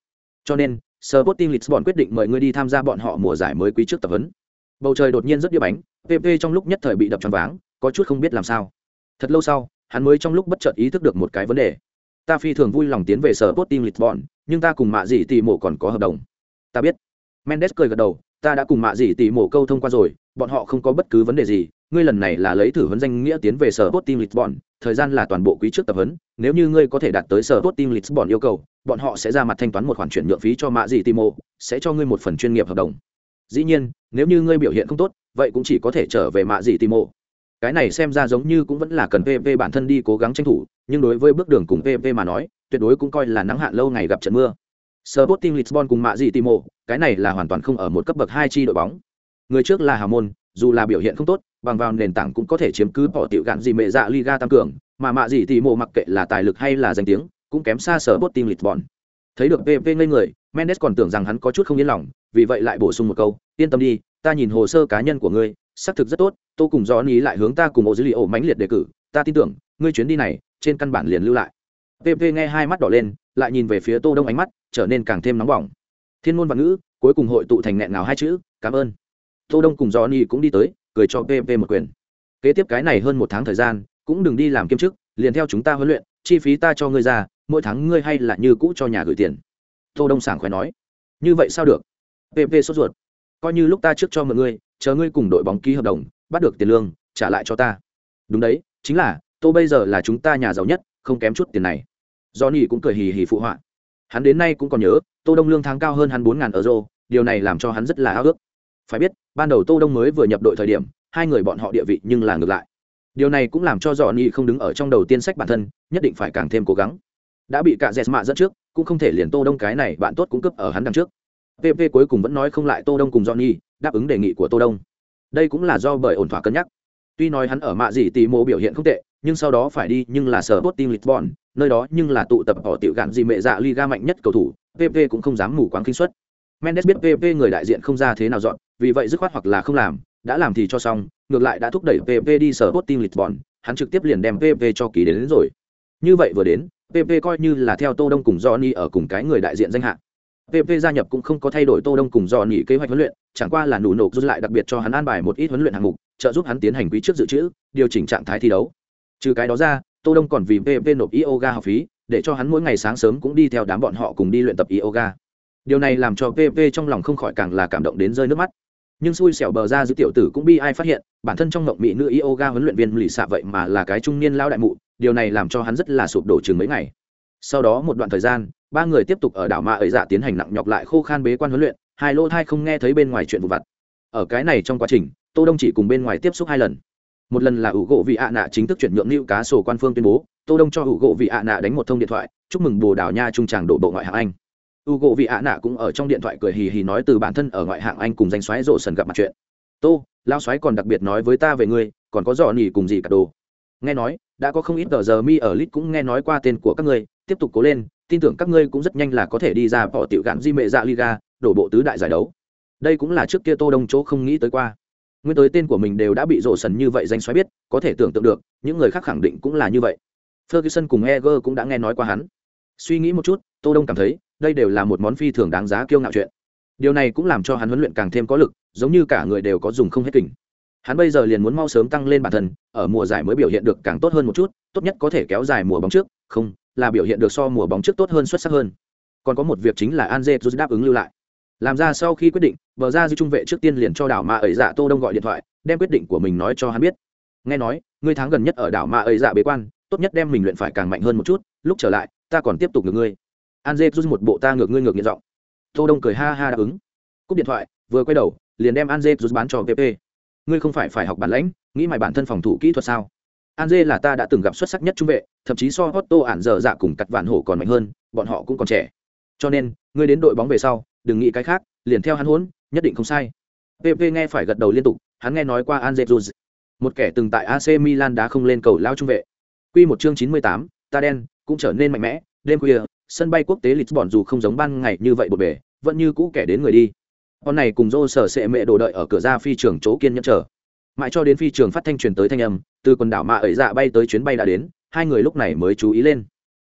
Cho nên Sporting Lisbon quyết định mời ngươi đi tham gia bọn họ mùa giải mới quý trước tập huấn. Bầu trời đột nhiên rất đĩa bánh, PP trong lúc nhất thời bị đập choáng váng, có chút không biết làm sao. Thật lâu sau, hắn mới trong lúc bất chợt ý thức được một cái vấn đề ta phi thường vui lòng tiến về sở Sporting Lisbon, nhưng ta cùng mạ dị tỷ mộ còn có hợp đồng. Ta biết. Mendes cười gật đầu, ta đã cùng mạ dị tỷ mộ câu thông qua rồi, bọn họ không có bất cứ vấn đề gì, ngươi lần này là lấy thử huấn danh nghĩa tiến về sở Sporting Lisbon, thời gian là toàn bộ quý trước tập huấn, nếu như ngươi có thể đạt tới sở Sporting Lisbon yêu cầu, bọn họ sẽ ra mặt thanh toán một khoản chuyển nhượng phí cho mạ dị tỷ mộ, sẽ cho ngươi một phần chuyên nghiệp hợp đồng. Dĩ nhiên, nếu như ngươi biểu hiện không tốt, vậy cũng chỉ có thể trở về mạ dị tìm mộ cái này xem ra giống như cũng vẫn là cần pv bản thân đi cố gắng tranh thủ nhưng đối với bước đường cùng pv mà nói tuyệt đối cũng coi là nắng hạn lâu ngày gặp trận mưa Sporting Lisbon cùng mạ dị Timo, cái này là hoàn toàn không ở một cấp bậc hai chi đội bóng. Người trước là Hà Môn, dù là biểu hiện không tốt, bằng vào nền tảng cũng có thể chiếm cứ bỏ tiểu gạn gì mẹ dạ Liga tăng cường, mà mạ dị Timo mặc kệ là tài lực hay là danh tiếng, cũng kém xa Sporting Lisbon. Thấy được PV ngây người, Mendes còn tưởng rằng hắn có chút không yên lòng, vì vậy lại bổ sung một câu, yên tâm đi, ta nhìn hồ sơ cá nhân của ngươi, xác thực rất tốt tô cùng do ý lại hướng ta cùng ô dữ liệu mãnh liệt đề cử ta tin tưởng ngươi chuyến đi này trên căn bản liền lưu lại. Pp nghe hai mắt đỏ lên lại nhìn về phía tô đông ánh mắt trở nên càng thêm nóng bỏng. Thiên môn văn ngữ cuối cùng hội tụ thành nghẹn ngào hai chữ cảm ơn. Tô đông cùng johnny cũng đi tới cười cho pp một quyền. Kế tiếp cái này hơn một tháng thời gian cũng đừng đi làm kiêm chức liền theo chúng ta huấn luyện chi phí ta cho ngươi ra mỗi tháng ngươi hay là như cũ cho nhà gửi tiền tô đông sảng khoái nói, như vậy sao được? Pp sốt ruột. Coi như lúc ta trước cho mọi ngươi chờ ngươi cùng đội bóng ký hợp đồng, bắt được tiền lương, trả lại cho ta. Đúng đấy, chính là, tô bây giờ là chúng ta nhà giàu nhất, không kém chút tiền này. Johnny cũng cười hì hì phụ họa. Hắn đến nay cũng còn nhớ, tô đông lương tháng cao hơn hắn bốn ngàn euro, điều này làm cho hắn rất là ao ước. Phải biết, ban đầu tô đông mới vừa nhập đội thời điểm, hai người bọn họ địa vị nhưng là ngược lại. Điều này cũng làm cho johnny không đứng ở trong đầu tiên sách bản thân, nhất định phải càng thêm cố gắng. Đã bị cả dẹt mạ dẫn trước cũng không thể liền tô đông cái này bạn tốt cung cấp ở hắn đằng trước. Pp cuối cùng vẫn nói không lại tô đông cùng johnny đáp ứng đề nghị của tô đông. Đây cũng là do bởi ổn thỏa cân nhắc. Tuy nói hắn ở mạ gì tỷ mộ biểu hiện không tệ nhưng sau đó phải đi nhưng là sở bot team lisbon nơi đó nhưng là tụ tập họ tiểu gạn gì mẹ dạ liga mạnh nhất cầu thủ pp cũng không dám mù quáng kinh suất. Mendes biết pp người đại diện không ra thế nào dọn vì vậy dứt khoát hoặc là không làm đã làm thì cho xong ngược lại đã thúc đẩy pp đi sở bot team lisbon hắn trực tiếp liền đem pp cho ký đến, đến rồi. Như vậy vừa đến pp coi như là theo tô đông cùng johnny ở cùng cái người đại diện danh hạ. Pp gia nhập cũng không có thay đổi tô đông cùng johnny kế hoạch huấn luyện, chẳng qua là nụ nộp rút lại đặc biệt cho hắn an bài một ít huấn luyện hạng mục, trợ giúp hắn tiến hành quý trước dự trữ, điều chỉnh trạng thái thi đấu. Trừ cái đó ra, tô đông còn vì pp nộp yoga học phí, để cho hắn mỗi ngày sáng sớm cũng đi theo đám bọn họ cùng đi luyện tập yoga. Điều này làm cho pp trong lòng không khỏi càng là cảm động đến rơi nước mắt nhưng xui xẻo bờ ra giữ tiểu tử cũng bi ai phát hiện, bản thân trong mộng mỹ nữ yoga huấn luyện viên lì xạ vậy mà là cái trung niên lao đại mụ, điều này làm cho hắn rất là sụp đổ chừng mấy ngày. Sau đó một đoạn thời gian, ba người tiếp tục ở đảo ma ấy dạ tiến hành nặng nhọc lại khô khan bế quan huấn luyện, hai lỗ thai không nghe thấy bên ngoài chuyện vụ vặt. Ở cái này trong quá trình, tô đông chỉ cùng bên ngoài tiếp xúc hai lần. Một lần là ủ gỗ vị ạ nạ chính thức chuyển nhượng lưu cá sổ quan phương tuyên bố, tô đông cho ủ gỗ vị ạ nạ đánh một thông điện thoại, chúc mừng bồ đào nha trung tràng đổ bộ ngoại hạng anh u gỗ vị ạ nạ cũng ở trong điện thoại cười hì hì nói từ bản thân ở ngoại hạng anh cùng danh xoáy rộ sần gặp mặt chuyện. Tô lao xoáy còn đặc biệt nói với ta về ngươi, còn có dò nỉ cùng gì cả đồ. Nghe nói, đã có không ít tờ giờ mi ở lit cũng nghe nói qua tên của các ngươi, tiếp tục cố lên, tin tưởng các ngươi cũng rất nhanh là có thể đi ra bỏ tiểu gạn di mệ dạ liga, đổ bộ tứ đại giải đấu. Đây cũng là trước kia tô đông chỗ không nghĩ tới qua. Nguyên tới tên của mình đều đã bị rộ sần như vậy danh xoáy biết, có thể tưởng tượng được, những người khác khẳng định cũng là như vậy. Ferguson cùng eger cũng đã nghe nói qua hắn. Suy nghĩ một chút, tô đông cảm thấy đây đều là một món phi thường đáng giá kiêu ngạo chuyện. Điều này cũng làm cho hắn huấn luyện càng thêm có lực, giống như cả người đều có dùng không hết kình. Hắn bây giờ liền muốn mau sớm tăng lên bản thân, ở mùa giải mới biểu hiện được càng tốt hơn một chút, tốt nhất có thể kéo dài mùa bóng trước, không, là biểu hiện được so mùa bóng trước tốt hơn xuất sắc hơn. Còn có một việc chính là an dê đáp ứng lưu lại. Làm ra sau khi quyết định, bờ ra dư trung vệ trước tiên liền cho đảo ma ấy dạ tô đông gọi điện thoại, đem quyết định của mình nói cho hắn biết. Nghe nói, ngươi tháng gần nhất ở đảo ma ấy dạ bế quan, tốt nhất đem mình luyện phải càng mạnh hơn một chút, lúc trở lại, ta còn tiếp tục được ngươi an dê rút một bộ ta ngược ngươi ngược nghiện giọng. Tô đông cười ha ha đáp ứng. Cúp điện thoại vừa quay đầu liền đem an dê rút bán cho pp ngươi không phải phải học bản lãnh nghĩ mày bản thân phòng thủ kỹ thuật sao? An dê là ta đã từng gặp xuất sắc nhất trung vệ thậm chí so Otto ản dở dạ cùng cắt vạn hổ còn mạnh hơn bọn họ cũng còn trẻ. Cho nên ngươi đến đội bóng về sau đừng nghĩ cái khác liền theo hắn hỗn nhất định không sai. Pp nghe phải gật đầu liên tục hắn nghe nói qua an dê rút. Một kẻ từng tại ac milan đã không lên cầu lao trung vệ. Quy một chương chín mươi tám, ta đen cũng trở nên mạnh mẽ đêm khuya sân bay quốc tế lisbon dù không giống ban ngày như vậy bột bề, vẫn như cũ kẻ đến người đi. Con này cùng dô sở sẽ mẹ đồ đợi ở cửa ra phi trường chỗ kiên nhẫn chờ. Mãi cho đến phi trường phát thanh truyền tới thanh âm, từ quần đảo mà ấy dạ bay tới chuyến bay đã đến, hai người lúc này mới chú ý lên.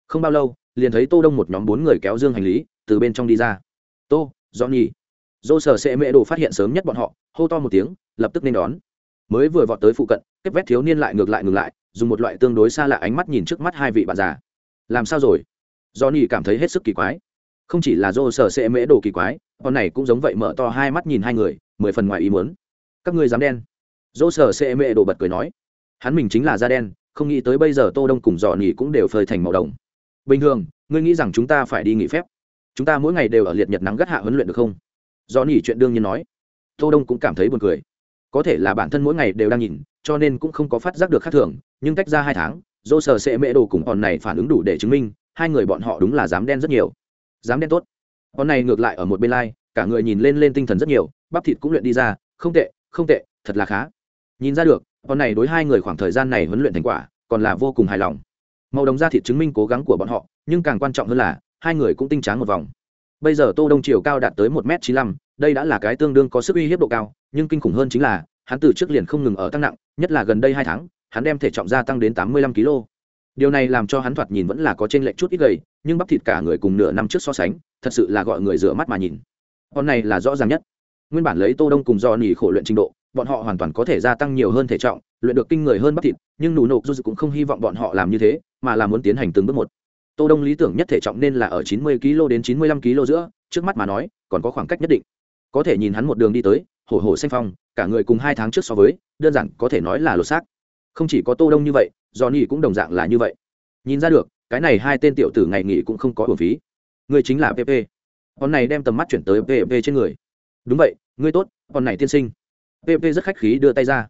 Không bao lâu, liền thấy tô đông một nhóm bốn người kéo dương hành lý, từ bên trong đi ra. Tô, johnny. Dô sở sẽ mẹ đồ phát hiện sớm nhất bọn họ, hô to một tiếng, lập tức nên đón. Mới vừa vọt tới phụ cận kép vét thiếu niên lại ngược lại ngừng lại, dùng một loại tương đối xa lạ ánh mắt nhìn trước mắt hai vị bạn già. Làm sao rồi? Johnny cảm thấy hết sức kỳ quái. Không chỉ là dô sở sẽ mễ đồ kỳ quái, con này cũng giống vậy mở to hai mắt nhìn hai người, mười phần ngoài ý muốn. Các ngươi dám đen? Dô sở sẽ mễ đồ bật cười nói. Hắn mình chính là da đen, không nghĩ tới bây giờ tô đông cùng Johnny cũng đều phơi thành màu đồng. Bình thường, ngươi nghĩ rằng chúng ta phải đi nghỉ phép? Chúng ta mỗi ngày đều ở liệt nhật nắng gắt hạ huấn luyện được không? Johnny chuyện đương nhiên nói. Tô đông cũng cảm thấy buồn cười. Có thể là bản thân mỗi ngày đều đang nhìn, cho nên cũng không có phát giác được khác thường, nhưng cách ra hai tháng dô sở sẽ mễ đồ cùng con này phản ứng đủ để chứng minh hai người bọn họ đúng là dám đen rất nhiều. Dám đen tốt. Con này ngược lại ở một bên lai cả người nhìn lên lên tinh thần rất nhiều, bắp thịt cũng luyện đi ra, không tệ không tệ, thật là khá. Nhìn ra được, con này đối hai người khoảng thời gian này huấn luyện thành quả, còn là vô cùng hài lòng. Màu đồng da thịt chứng minh cố gắng của bọn họ, nhưng càng quan trọng hơn là, hai người cũng tinh tráng một vòng. Bây giờ tô đông chiều cao đạt tới một m chín mươi đây đã là cái tương đương có sức uy hiếp độ cao, nhưng kinh khủng hơn chính là, hắn từ trước liền không ngừng ở tăng nặng, nhất là gần đây hai tháng, hắn đem thể trọng gia tăng đến tám mươi lăm kg điều này làm cho hắn thoạt nhìn vẫn là có trên lệch chút ít gầy, nhưng bắp thịt cả người cùng nửa năm trước so sánh, thật sự là gọi người rửa mắt mà nhìn. Con này là rõ ràng nhất. Nguyên bản lấy tô đông cùng do nỉ khổ luyện trình độ, bọn họ hoàn toàn có thể gia tăng nhiều hơn thể trọng, luyện được kinh người hơn bắp thịt, nhưng nụ nộp dù cũng không hy vọng bọn họ làm như thế, mà là muốn tiến hành từng bước một. Tô đông lý tưởng nhất thể trọng nên là ở 90 kg đến 95 kg giữa, trước mắt mà nói, còn có khoảng cách nhất định. Có thể nhìn hắn một đường đi tới, hổ hổ xanh phong, cả người cùng hai tháng trước so với, đơn giản có thể nói là lột xác. Không chỉ có tô đông như vậy johnny cũng đồng dạng là như vậy. Nhìn ra được, cái này hai tên tiểu tử ngày nghỉ cũng không có uổng phí. Người chính là pp con này đem tầm mắt chuyển tới pp trên người. Đúng vậy, ngươi tốt, con này tiên sinh. Pp rất khách khí đưa tay ra.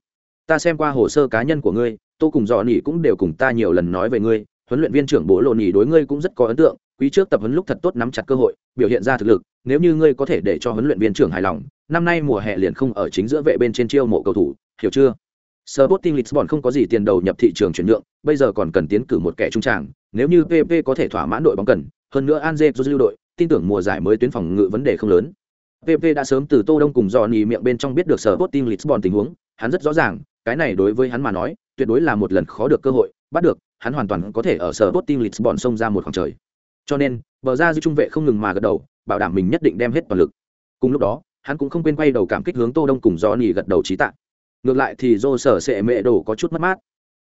Ta xem qua hồ sơ cá nhân của ngươi, tô cùng Johnny cũng đều cùng ta nhiều lần nói về ngươi. Huấn luyện viên trưởng bố lộ nỉ đối ngươi cũng rất có ấn tượng. Quý trước tập huấn lúc thật tốt nắm chặt cơ hội, biểu hiện ra thực lực. Nếu như ngươi có thể để cho huấn luyện viên trưởng hài lòng, năm nay mùa hè liền không ở chính giữa vệ bên trên chiêu mộ cầu thủ, hiểu chưa? Sporting Lisbon không có gì tiền đầu nhập thị trường chuyển nhượng, bây giờ còn cần tiến cử một kẻ trung tràng, nếu như PP có thể thỏa mãn đội bóng cần, hơn nữa Anje lưu đội, tin tưởng mùa giải mới tuyến phòng ngự vấn đề không lớn. PP đã sớm từ Tô Đông cùng Johnny miệng bên trong biết được Sporting Lisbon tình huống, hắn rất rõ ràng, cái này đối với hắn mà nói, tuyệt đối là một lần khó được cơ hội, bắt được, hắn hoàn toàn có thể ở Sporting Lisbon xông ra một khoảng trời. Cho nên, bờ ra giữ trung vệ không ngừng mà gật đầu, bảo đảm mình nhất định đem hết toàn lực. Cùng lúc đó, hắn cũng không quên quay đầu cảm kích hướng Tô Đông cùng Johnny gật đầu chí tạ. Ngược lại thì Dô sở sệ mệ đổ có chút mất mát.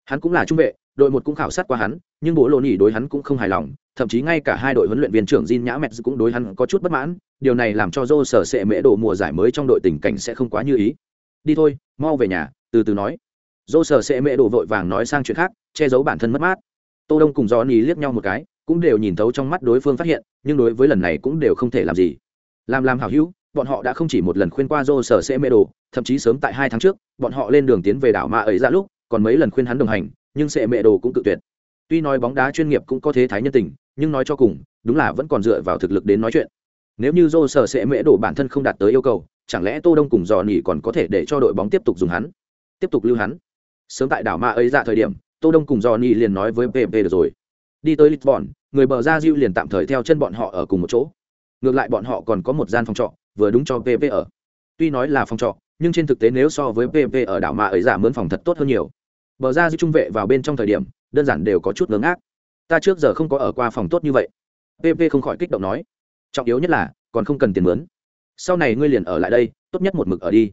Hắn cũng là trung vệ, đội một cũng khảo sát qua hắn, nhưng bố lô nhỉ đối hắn cũng không hài lòng, thậm chí ngay cả hai đội huấn luyện viên trưởng Jin Nhã Mets cũng đối hắn có chút bất mãn, điều này làm cho Dô sở sẽ Mễ đổ mùa giải mới trong đội tình cảnh sẽ không quá như ý. Đi thôi, mau về nhà, từ từ nói. Dô sở sẽ Mễ đổ vội vàng nói sang chuyện khác, che giấu bản thân mất mát. Tô Đông cùng Johnny liếc nhau một cái, cũng đều nhìn thấu trong mắt đối phương phát hiện, nhưng đối với lần này cũng đều không thể làm gì. Làm làm hảo hữu, bọn họ đã không chỉ một lần khuyên qua Joe sở sẽ thậm chí sớm tại hai tháng trước, bọn họ lên đường tiến về đảo Ma ấy ra lúc, còn mấy lần khuyên hắn đồng hành, nhưng sẽ đồ cũng cự tuyệt. Tuy nói bóng đá chuyên nghiệp cũng có thế thái nhân tình nhưng nói cho cùng đúng là vẫn còn dựa vào thực lực đến nói chuyện. Nếu như Joe sở sẽ mễ đổ bản thân không đạt tới yêu cầu chẳng lẽ tô đông cùng dò Nhỉ còn có thể để cho đội bóng tiếp tục dùng hắn? Tiếp tục lưu hắn? Sớm tại đảo ma ấy ra thời điểm tô đông cùng dò liền nói với pp được rồi. Đi tới lisbon người bờ ra diêu liền tạm thời theo chân bọn họ ở cùng một chỗ ngược lại bọn họ còn có một gian phòng trọ, vừa đúng cho pp ở. Tuy nói là phòng trọ, nhưng trên thực tế nếu so với pp ở đảo mà ấy giả mướn phòng thật tốt hơn nhiều. Bờ ra giữ trung vệ vào bên trong thời điểm, đơn giản đều có chút ngớ ngác. Ta trước giờ không có ở qua phòng tốt như vậy. Pp không khỏi kích động nói. Trọng yếu nhất là, còn không cần tiền mướn. Sau này ngươi liền ở lại đây, tốt nhất một mực ở đi.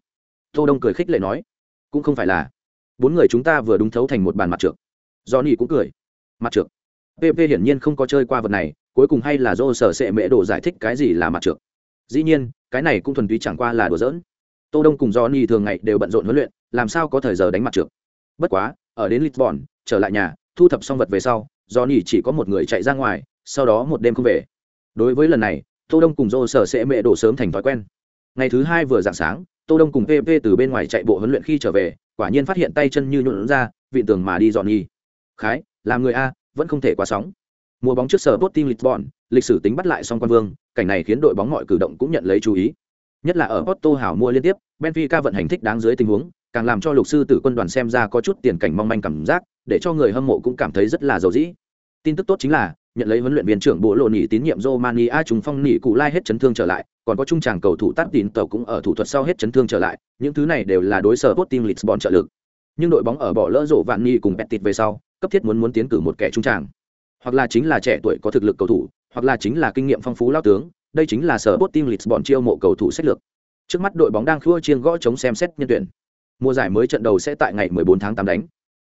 Tô đông cười khích lệ nói. Cũng không phải là. Bốn người chúng ta vừa đúng thấu thành một bàn mặt trượt johnny cũng cười. Mặt trượt pp hiển nhiên không có chơi qua vật này cuối cùng hay là do sở sệ mễ đồ giải thích cái gì là mặt trượt dĩ nhiên, cái này cũng thuần túy chẳng qua là đùa giỡn. Tô đông cùng johnny thường ngày đều bận rộn huấn luyện, làm sao có thời giờ đánh mặt trượt bất quá, ở đến lisbon, trở lại nhà, thu thập xong vật về sau do nỉ chỉ có một người chạy ra ngoài, sau đó một đêm không về. Đối với lần này, tô đông cùng dô sở sẽ mẹ đổ sớm thành thói quen. Ngày thứ hai vừa dạng sáng, tô đông cùng pp từ bên ngoài chạy bộ huấn luyện khi trở về, quả nhiên phát hiện tay chân như nhuộn ra, vị tường mà đi dọn nhi khái, làm người a, vẫn không thể quá sóng mùa bóng trước sở Sporting Lisbon, lịch sử tính bắt lại song quan vương, cảnh này khiến đội bóng mọi cử động cũng nhận lấy chú ý. Nhất là ở Porto hảo mua liên tiếp, Benfica vận hành thích đáng dưới tình huống, càng làm cho lục sư tử quân đoàn xem ra có chút tiền cảnh mong manh cảm giác để cho người hâm mộ cũng cảm thấy rất là giàu dĩ tin tức tốt chính là nhận lấy huấn luyện viên trưởng bộ lộ nhị tín nhiệm Romania trùng phong nhị cụ lai hết chấn thương trở lại, còn có trung tràng cầu thủ tát tín tàu cũng ở thủ thuật sau hết chấn thương trở lại, những thứ này đều là đối sở Sporting Lisbon trợ lực. Nhưng đội bóng ở bỏ lỡ rổ vạn nhị cùng Petit về sau, cấp thiết muốn muốn tiến cử một kẻ trung tràng, hoặc là chính là trẻ tuổi có thực lực cầu thủ, hoặc là chính là kinh nghiệm phong phú lao tướng, đây chính là sở Sporting Lisbon chiêu mộ cầu thủ sách lược. Trước mắt đội bóng đang khua chiêng gõ chống xem xét nhân tuyển. Mùa giải mới trận đầu sẽ tại ngày 14 tháng 8 đánh.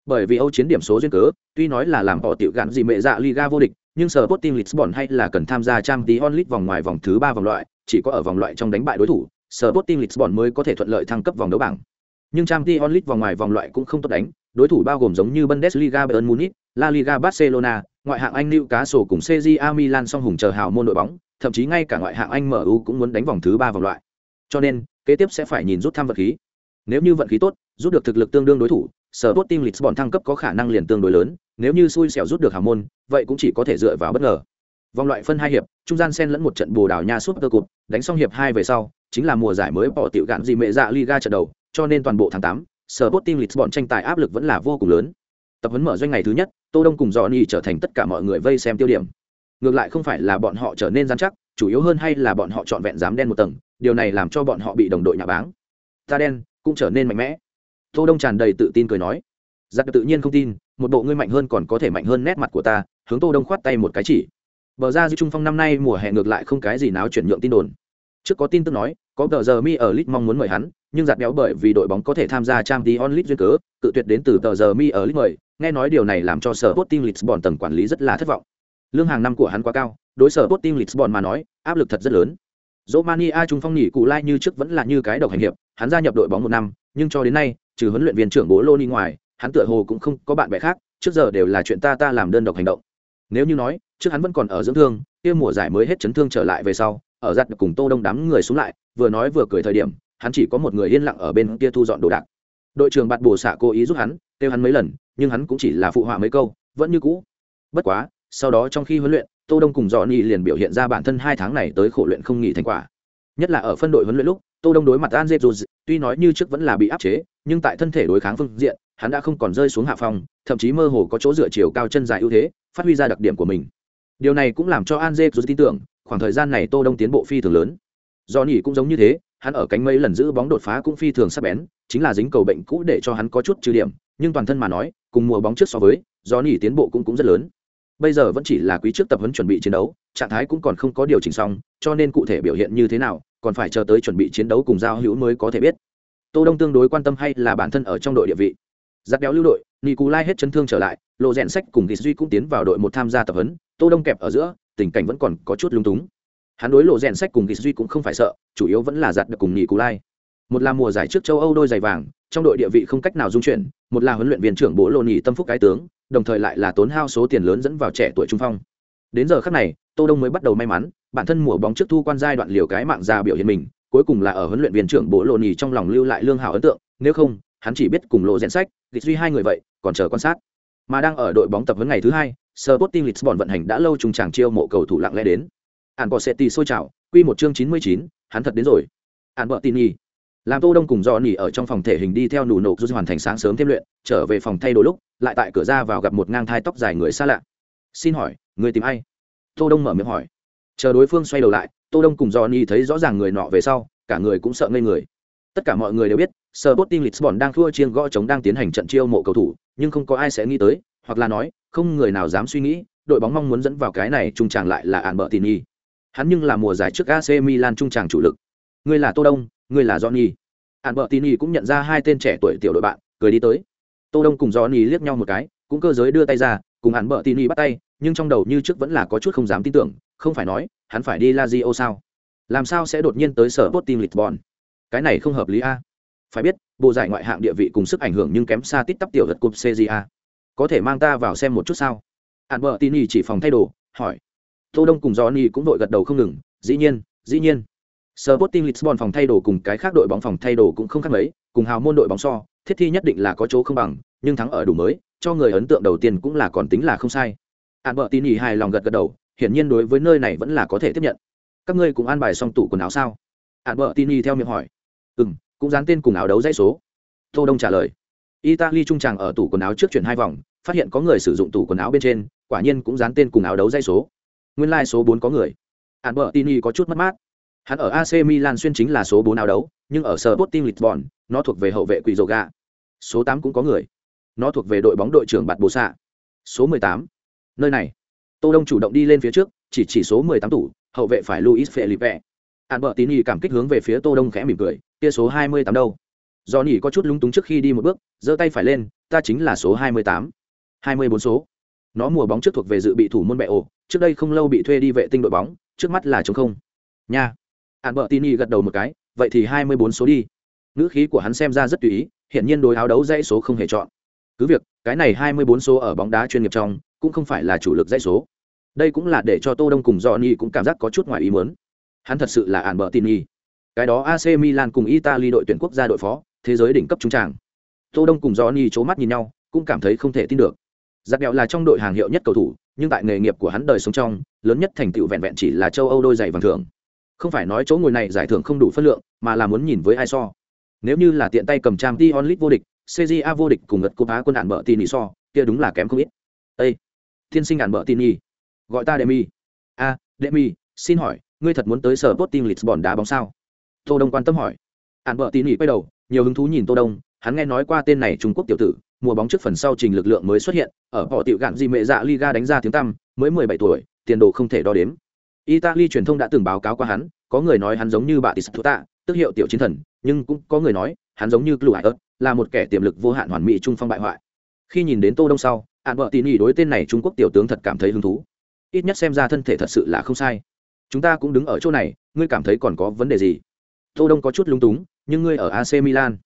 Bởi vì Âu chiến điểm số duyên cớ, tuy nói là làm bỏ tiểu gạn gì mẹ dạ Liga vô địch, nhưng sở Sporting Lisbon hay là cần tham gia Champions League vòng ngoài vòng thứ 3 vòng loại, chỉ có ở vòng loại trong đánh bại đối thủ, sở Sporting Lisbon mới có thể thuận lợi thăng cấp vòng đấu bảng. Nhưng Champions League vòng ngoài vòng loại cũng không tốt đánh, đối thủ bao gồm giống như Bundesliga Bayern Munich, La Liga Barcelona, ngoại hạng Anh Newcastle cùng CJA Milan song hùng chờ hào môn đội bóng, thậm chí ngay cả ngoại hạng Anh MU cũng muốn đánh vòng thứ 3 vòng loại. Cho nên, kế tiếp sẽ phải nhìn rút thăm vật khí. Nếu như vận khí tốt, rút được thực lực tương đương đối thủ, sở team Lisbon thăng cấp có khả năng liền tương đối lớn, nếu như xui xẻo rút được hào môn, vậy cũng chỉ có thể dựa vào bất ngờ. Vòng loại phân hai hiệp, trung gian xen lẫn một trận Bồ Đào Nha Super Cup, đánh xong hiệp hai về sau, chính là mùa giải mới bỏ tiểu gạn gì mẹ dạ Liga trận đầu, cho nên toàn bộ tháng 8, sở team Lisbon tranh tài áp lực vẫn là vô cùng lớn. Tập huấn mở doanh ngày thứ nhất, Tô Đông cùng Johnny trở thành tất cả mọi người vây xem tiêu điểm. Ngược lại không phải là bọn họ trở nên gian chắc, chủ yếu hơn hay là bọn họ chọn vẹn dám đen một tầng, điều này làm cho bọn họ bị đồng đội nhạ báng. Ta đen, cũng trở nên mạnh mẽ tô đông tràn đầy tự tin cười nói giặc tự nhiên không tin một bộ ngươi mạnh hơn còn có thể mạnh hơn nét mặt của ta hướng tô đông khoát tay một cái chỉ bờ ra dư trung phong năm nay mùa hè ngược lại không cái gì náo chuyển nhượng tin đồn Trước có tin tức nói, có tờ giờ mi ở lit mong muốn mời hắn, nhưng giặt béo bởi vì đội bóng có thể tham gia Champions League duyên cớ, cự tuyệt đến từ tờ giờ mi ở lit mời, nghe nói điều này làm cho sở Sporting Lisbon tầng quản lý rất là thất vọng. Lương hàng năm của hắn quá cao, đối sở Sporting Lisbon mà nói, áp lực thật rất lớn. Romania trung phong nhỉ cụ lai như trước vẫn là như cái độc hành hiệp, hắn gia nhập đội bóng một năm, nhưng cho đến nay, trừ huấn luyện viên trưởng bố Loni ngoài, hắn tựa hồ cũng không có bạn bè khác, trước giờ đều là chuyện ta ta làm đơn độc hành động. Nếu như nói, trước hắn vẫn còn ở dưỡng thương, kia mùa giải mới hết chấn thương trở lại về sau, ở giặt cùng Tô Đông đám người xuống lại, vừa nói vừa cười thời điểm, hắn chỉ có một người yên lặng ở bên kia thu dọn đồ đạc. Đội trưởng Bạt Bổ xạ cố ý giúp hắn, kêu hắn mấy lần, nhưng hắn cũng chỉ là phụ họa mấy câu, vẫn như cũ. Bất quá, sau đó trong khi huấn luyện, Tô Đông cùng Johnny liền biểu hiện ra bản thân hai tháng này tới khổ luyện không nghỉ thành quả. Nhất là ở phân đội huấn luyện lúc, Tô Đông đối mặt Anzet tuy nói như trước vẫn là bị áp chế, nhưng tại thân thể đối kháng phương diện, hắn đã không còn rơi xuống hạ phong, thậm chí mơ hồ có chỗ dựa chiều cao chân dài ưu thế, phát huy ra đặc điểm của mình. Điều này cũng làm cho Anzet tin tưởng, khoảng thời gian này Tô Đông tiến bộ phi thường lớn. Johnny cũng giống như thế, hắn ở cánh mấy lần giữ bóng đột phá cũng phi thường sắc bén, chính là dính cầu bệnh cũ để cho hắn có chút trừ điểm, nhưng toàn thân mà nói, cùng mùa bóng trước so với, Johnny tiến bộ cũng cũng rất lớn. Bây giờ vẫn chỉ là quý trước tập huấn chuẩn bị chiến đấu, trạng thái cũng còn không có điều chỉnh xong, cho nên cụ thể biểu hiện như thế nào, còn phải chờ tới chuẩn bị chiến đấu cùng giao hữu mới có thể biết. Tô Đông tương đối quan tâm hay là bản thân ở trong đội địa vị. Giáp béo lưu đội, Nikolai hết chấn thương trở lại, Lộ Rèn Sách cùng Duy cũng tiến vào đội một tham gia tập huấn, Tô Đông kẹp ở giữa, tình cảnh vẫn còn có chút lung túng. Hắn đối Lộ Rèn Sách cùng Duy cũng không phải sợ, chủ yếu vẫn là giặt được cùng nhị cú lai. Một là mùa giải trước châu Âu đôi giày vàng, trong đội địa vị không cách nào dung chuyển, một là huấn luyện viên trưởng Bố Lô Nhị tâm phúc cái tướng, đồng thời lại là tốn hao số tiền lớn dẫn vào trẻ tuổi trung phong. Đến giờ khắc này, Tô Đông mới bắt đầu may mắn, bản thân mùa bóng trước thu quan giai đoạn liều cái mạng ra biểu hiện mình, cuối cùng là ở huấn luyện viên trưởng Bố Lô Nhị trong lòng lưu lại lương hảo ấn tượng, nếu không, hắn chỉ biết cùng lộ rèn sách, ghis duy hai người vậy, còn chờ quan sát. Mà đang ở đội bóng tập huấn ngày thứ hai, Sporting Lisbon vận hành đã lâu trùng chàng chiêu mộ cầu thủ lặng lẽ đến ạn bỏ sẽ tì sôi trào, quy một chương chín mươi chín, hắn thật đến rồi. ạn bỏ tin nhi. Làm Tô Đông cùng dò nỉ ở trong phòng thể hình đi theo nụ nộp dù hoàn thành sáng sớm thêm luyện, trở về phòng thay đồ lúc, lại tại cửa ra vào gặp một ngang thai tóc dài người xa lạ. "Xin hỏi, người tìm ai?" Tô Đông mở miệng hỏi. Chờ đối phương xoay đầu lại, Tô Đông cùng dò nỉ thấy rõ ràng người nọ về sau, cả người cũng sợ ngây người. Tất cả mọi người đều biết, Sporting Lisbon đang thua chiêng gõ chống đang tiến hành trận chiêu mộ cầu thủ, nhưng không có ai sẽ nghĩ tới, hoặc là nói, không người nào dám suy nghĩ, đội bóng mong muốn dẫn vào cái này trung tràng lại là Albertini. Hắn nhưng là mùa giải trước AC Milan trung tràng chủ lực. Người là Tô Đông, người là Johnny. Albertini cũng nhận ra hai tên trẻ tuổi tiểu đội bạn, cười đi tới. Tô Đông cùng Johnny liếc nhau một cái, cũng cơ giới đưa tay ra, cùng Albertini bắt tay, nhưng trong đầu như trước vẫn là có chút không dám tin tưởng, không phải nói, hắn phải đi Lazio sao? Làm sao sẽ đột nhiên tới sở Sporting Lisbon? Cái này không hợp lý a. Phải biết, bộ giải ngoại hạng địa vị cùng sức ảnh hưởng nhưng kém xa tít tắp tiểu gật cúp CJA. Có thể mang ta vào xem một chút sao? Albertini chỉ phòng thay đồ, hỏi. Tô Đông cùng Johnny cũng vội gật đầu không ngừng, dĩ nhiên, dĩ nhiên. Sporting Lisbon phòng thay đồ cùng cái khác đội bóng phòng thay đồ cũng không khác mấy, cùng hào môn đội bóng so, thiết thi nhất định là có chỗ không bằng, nhưng thắng ở đủ mới, cho người ấn tượng đầu tiên cũng là còn tính là không sai. Albertini hài lòng gật gật đầu, hiển nhiên đối với nơi này vẫn là có thể tiếp nhận. Các ngươi cũng an bài xong tủ quần áo sao? Albertini theo miệng hỏi. Ừm, cũng dán tên cùng áo đấu dãy số. Tô Đông trả lời. Italy trung tràng ở tủ quần áo trước chuyển hai vòng, phát hiện có người sử dụng tủ quần áo bên trên, quả nhiên cũng dán tên cùng áo đấu dãy số. Nguyên lai like số 4 có người. Albertini có chút mất mát. Hắn ở AC Milan xuyên chính là số 4 áo đấu, nhưng ở Sporting Lisbon, nó thuộc về hậu vệ quỷ rồ gà. Số 8 cũng có người. Nó thuộc về đội bóng đội trưởng Bạt Bồ Xạ. Số 18. Nơi này, Tô Đông chủ động đi lên phía trước, chỉ chỉ số 18 tủ, hậu vệ phải Luis Felipe. Albertini cảm kích hướng về phía Tô Đông khẽ mỉm cười, kia số 28 đâu? Johnny có chút lúng túng trước khi đi một bước, giơ tay phải lên, ta chính là số 28. 24 số. Nó mùa bóng trước thuộc về dự bị thủ môn bệ ổ, trước đây không lâu bị thuê đi vệ tinh đội bóng, trước mắt là trống không. Nha Albertini gật đầu một cái, vậy thì 24 số đi. Ngữ khí của hắn xem ra rất tùy ý, hiện nhiên đối áo đấu dãy số không hề chọn. Cứ việc, cái này 24 số ở bóng đá chuyên nghiệp trong, cũng không phải là chủ lực dãy số. Đây cũng là để cho Tô Đông cùng Johnny cũng cảm giác có chút ngoài ý muốn. Hắn thật sự là Albertini. Cái đó AC Milan cùng Italy đội tuyển quốc gia đội phó, thế giới đỉnh cấp trung tràng. Tô Đông cùng Johnny chố mắt nhìn nhau, cũng cảm thấy không thể tin được. Giặc Bẹo là trong đội hàng hiệu nhất cầu thủ, nhưng tại nghề nghiệp của hắn đời sống trong, lớn nhất thành tựu vẹn vẹn chỉ là châu Âu đôi giày vàng thường không phải nói chỗ ngồi này giải thưởng không đủ phân lượng mà là muốn nhìn với ai so. Nếu như là tiện tay cầm trang t onlit vô địch cja vô địch cùng ngật cô bá quân ạn bợ tin so kia đúng là kém không ít. Ây thiên sinh ạn bợ tin gọi ta demi. A demi xin hỏi ngươi thật muốn tới sở tốt team lisbon đá bóng sao? Tô đông quan tâm hỏi. Ạn bợ tin nhì quay đầu nhiều hứng thú nhìn tô đông hắn nghe nói qua tên này trung quốc tiểu tử mùa bóng trước phần sau trình lực lượng mới xuất hiện ở họ tiểu gạn gì mẹ dạ liga đánh ra tiếng tăm mới mười bảy tuổi tiền đồ không thể đo đếm. Italy truyền thông đã từng báo cáo qua hắn, có người nói hắn giống như bà tis tạ tức hiệu tiểu chiến thần nhưng cũng có người nói hắn giống như clu là một kẻ tiềm lực vô hạn hoàn mỹ trung phong bại hoại. Khi nhìn đến tô đông sau ạn bợ tỉ đối tên này trung quốc tiểu tướng thật cảm thấy hứng thú. Ít nhất xem ra thân thể thật sự là không sai. Chúng ta cũng đứng ở chỗ này ngươi cảm thấy còn có vấn đề gì? Tô đông có chút lung túng nhưng ngươi ở ac milan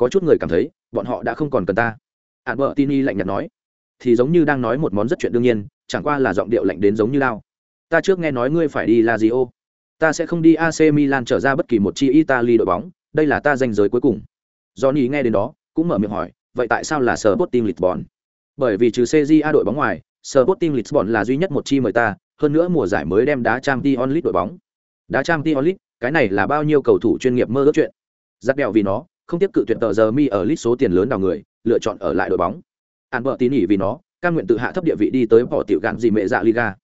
có chút người cảm thấy bọn họ đã không còn cần ta ạn vợ tini lạnh nhạt nói thì giống như đang nói một món rất chuyện đương nhiên chẳng qua là giọng điệu lạnh đến giống như lao ta trước nghe nói ngươi phải đi La Rio, ta sẽ không đi ac milan trở ra bất kỳ một chi italy đội bóng đây là ta danh giới cuối cùng johnny nghe đến đó cũng mở miệng hỏi vậy tại sao là sở Sporting Lisbon? Bởi vì trừ CJA đội bóng ngoài, Sporting Lisbon là duy nhất một chi mời ta, hơn nữa mùa giải mới đem đá trang t onlit đội bóng. Đá trang t onlit cái này là bao nhiêu cầu thủ chuyên nghiệp mơ ước chuyện. Giặt đèo vì nó, không tiếp cự tuyệt tờ giờ mi ở list số tiền lớn đào người, lựa chọn ở lại đội bóng. An bợ tín nhỉ vì nó, căn nguyện tự hạ thấp địa vị đi tới bỏ tiểu gạn gì mẹ dạ Liga.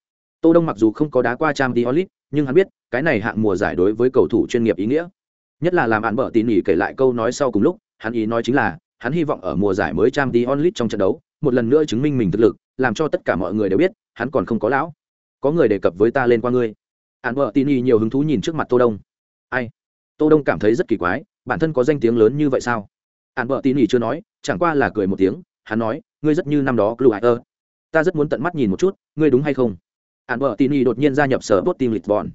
Tô Đông mặc dù không có đá qua trang Champions League, nhưng hắn biết, cái này hạng mùa giải đối với cầu thủ chuyên nghiệp ý nghĩa. Nhất là làm An bợ tín nhỉ kể lại câu nói sau cùng lúc, hắn ý nói chính là, hắn hy vọng ở mùa giải mới trang Champions League trong trận đấu, một lần nữa chứng minh mình thực lực, làm cho tất cả mọi người đều biết, hắn còn không có lão. Có người đề cập với ta lên qua ngươi. Án vợ nhỉ nhiều hứng thú nhìn trước mặt Tô Đông. Ai? Tô Đông cảm thấy rất kỳ quái, bản thân có danh tiếng lớn như vậy sao? Án vợ Tini chưa nói, chẳng qua là cười một tiếng, hắn nói, ngươi rất như năm đó Clue Ta rất muốn tận mắt nhìn một chút, ngươi đúng hay không? Án vợ Tini đột nhiên gia nhập sở Sporting Lisbon.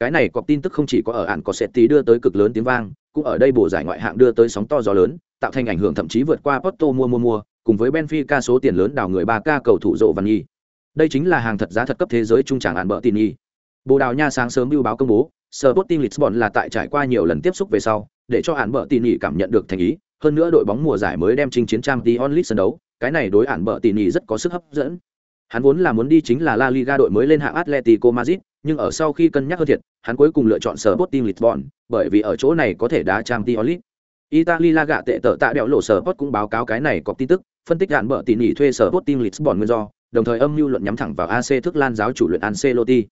Cái này cọc tin tức không chỉ có ở án có sẽ tí đưa tới cực lớn tiếng vang, cũng ở đây bổ giải ngoại hạng đưa tới sóng to gió lớn, tạo thành ảnh hưởng thậm chí vượt qua Porto mua mua mua, cùng với Benfica số tiền lớn đào người 3K cầu thủ rộ văn nhi. Đây chính là hàng thật giá thật cấp thế giới trung tràng án bợ tin nhi. Bồ Đào Nha sáng sớm lưu báo công bố, Sporting Lisbon là tại trải qua nhiều lần tiếp xúc về sau, để cho án bợ tỉ nhị cảm nhận được thành ý, hơn nữa đội bóng mùa giải mới đem chinh chiến Champions League sân đấu, cái này đối án bợ tỉ nhị rất có sức hấp dẫn. Hắn vốn là muốn đi chính là La Liga đội mới lên hạng Atletico Madrid, nhưng ở sau khi cân nhắc hơn thiệt, hắn cuối cùng lựa chọn Sporting Lisbon, bởi vì ở chỗ này có thể đá Champions League. Italy La gạ tệ tợ tạ đẹo lộ sở Sport cũng báo cáo cái này có tin tức, phân tích hạn bợ tỉ nhị thuê sở Sporting Lisbon nguyên do, đồng thời âm mưu luận nhắm thẳng vào AC thức lan giáo chủ luyện Ancelotti.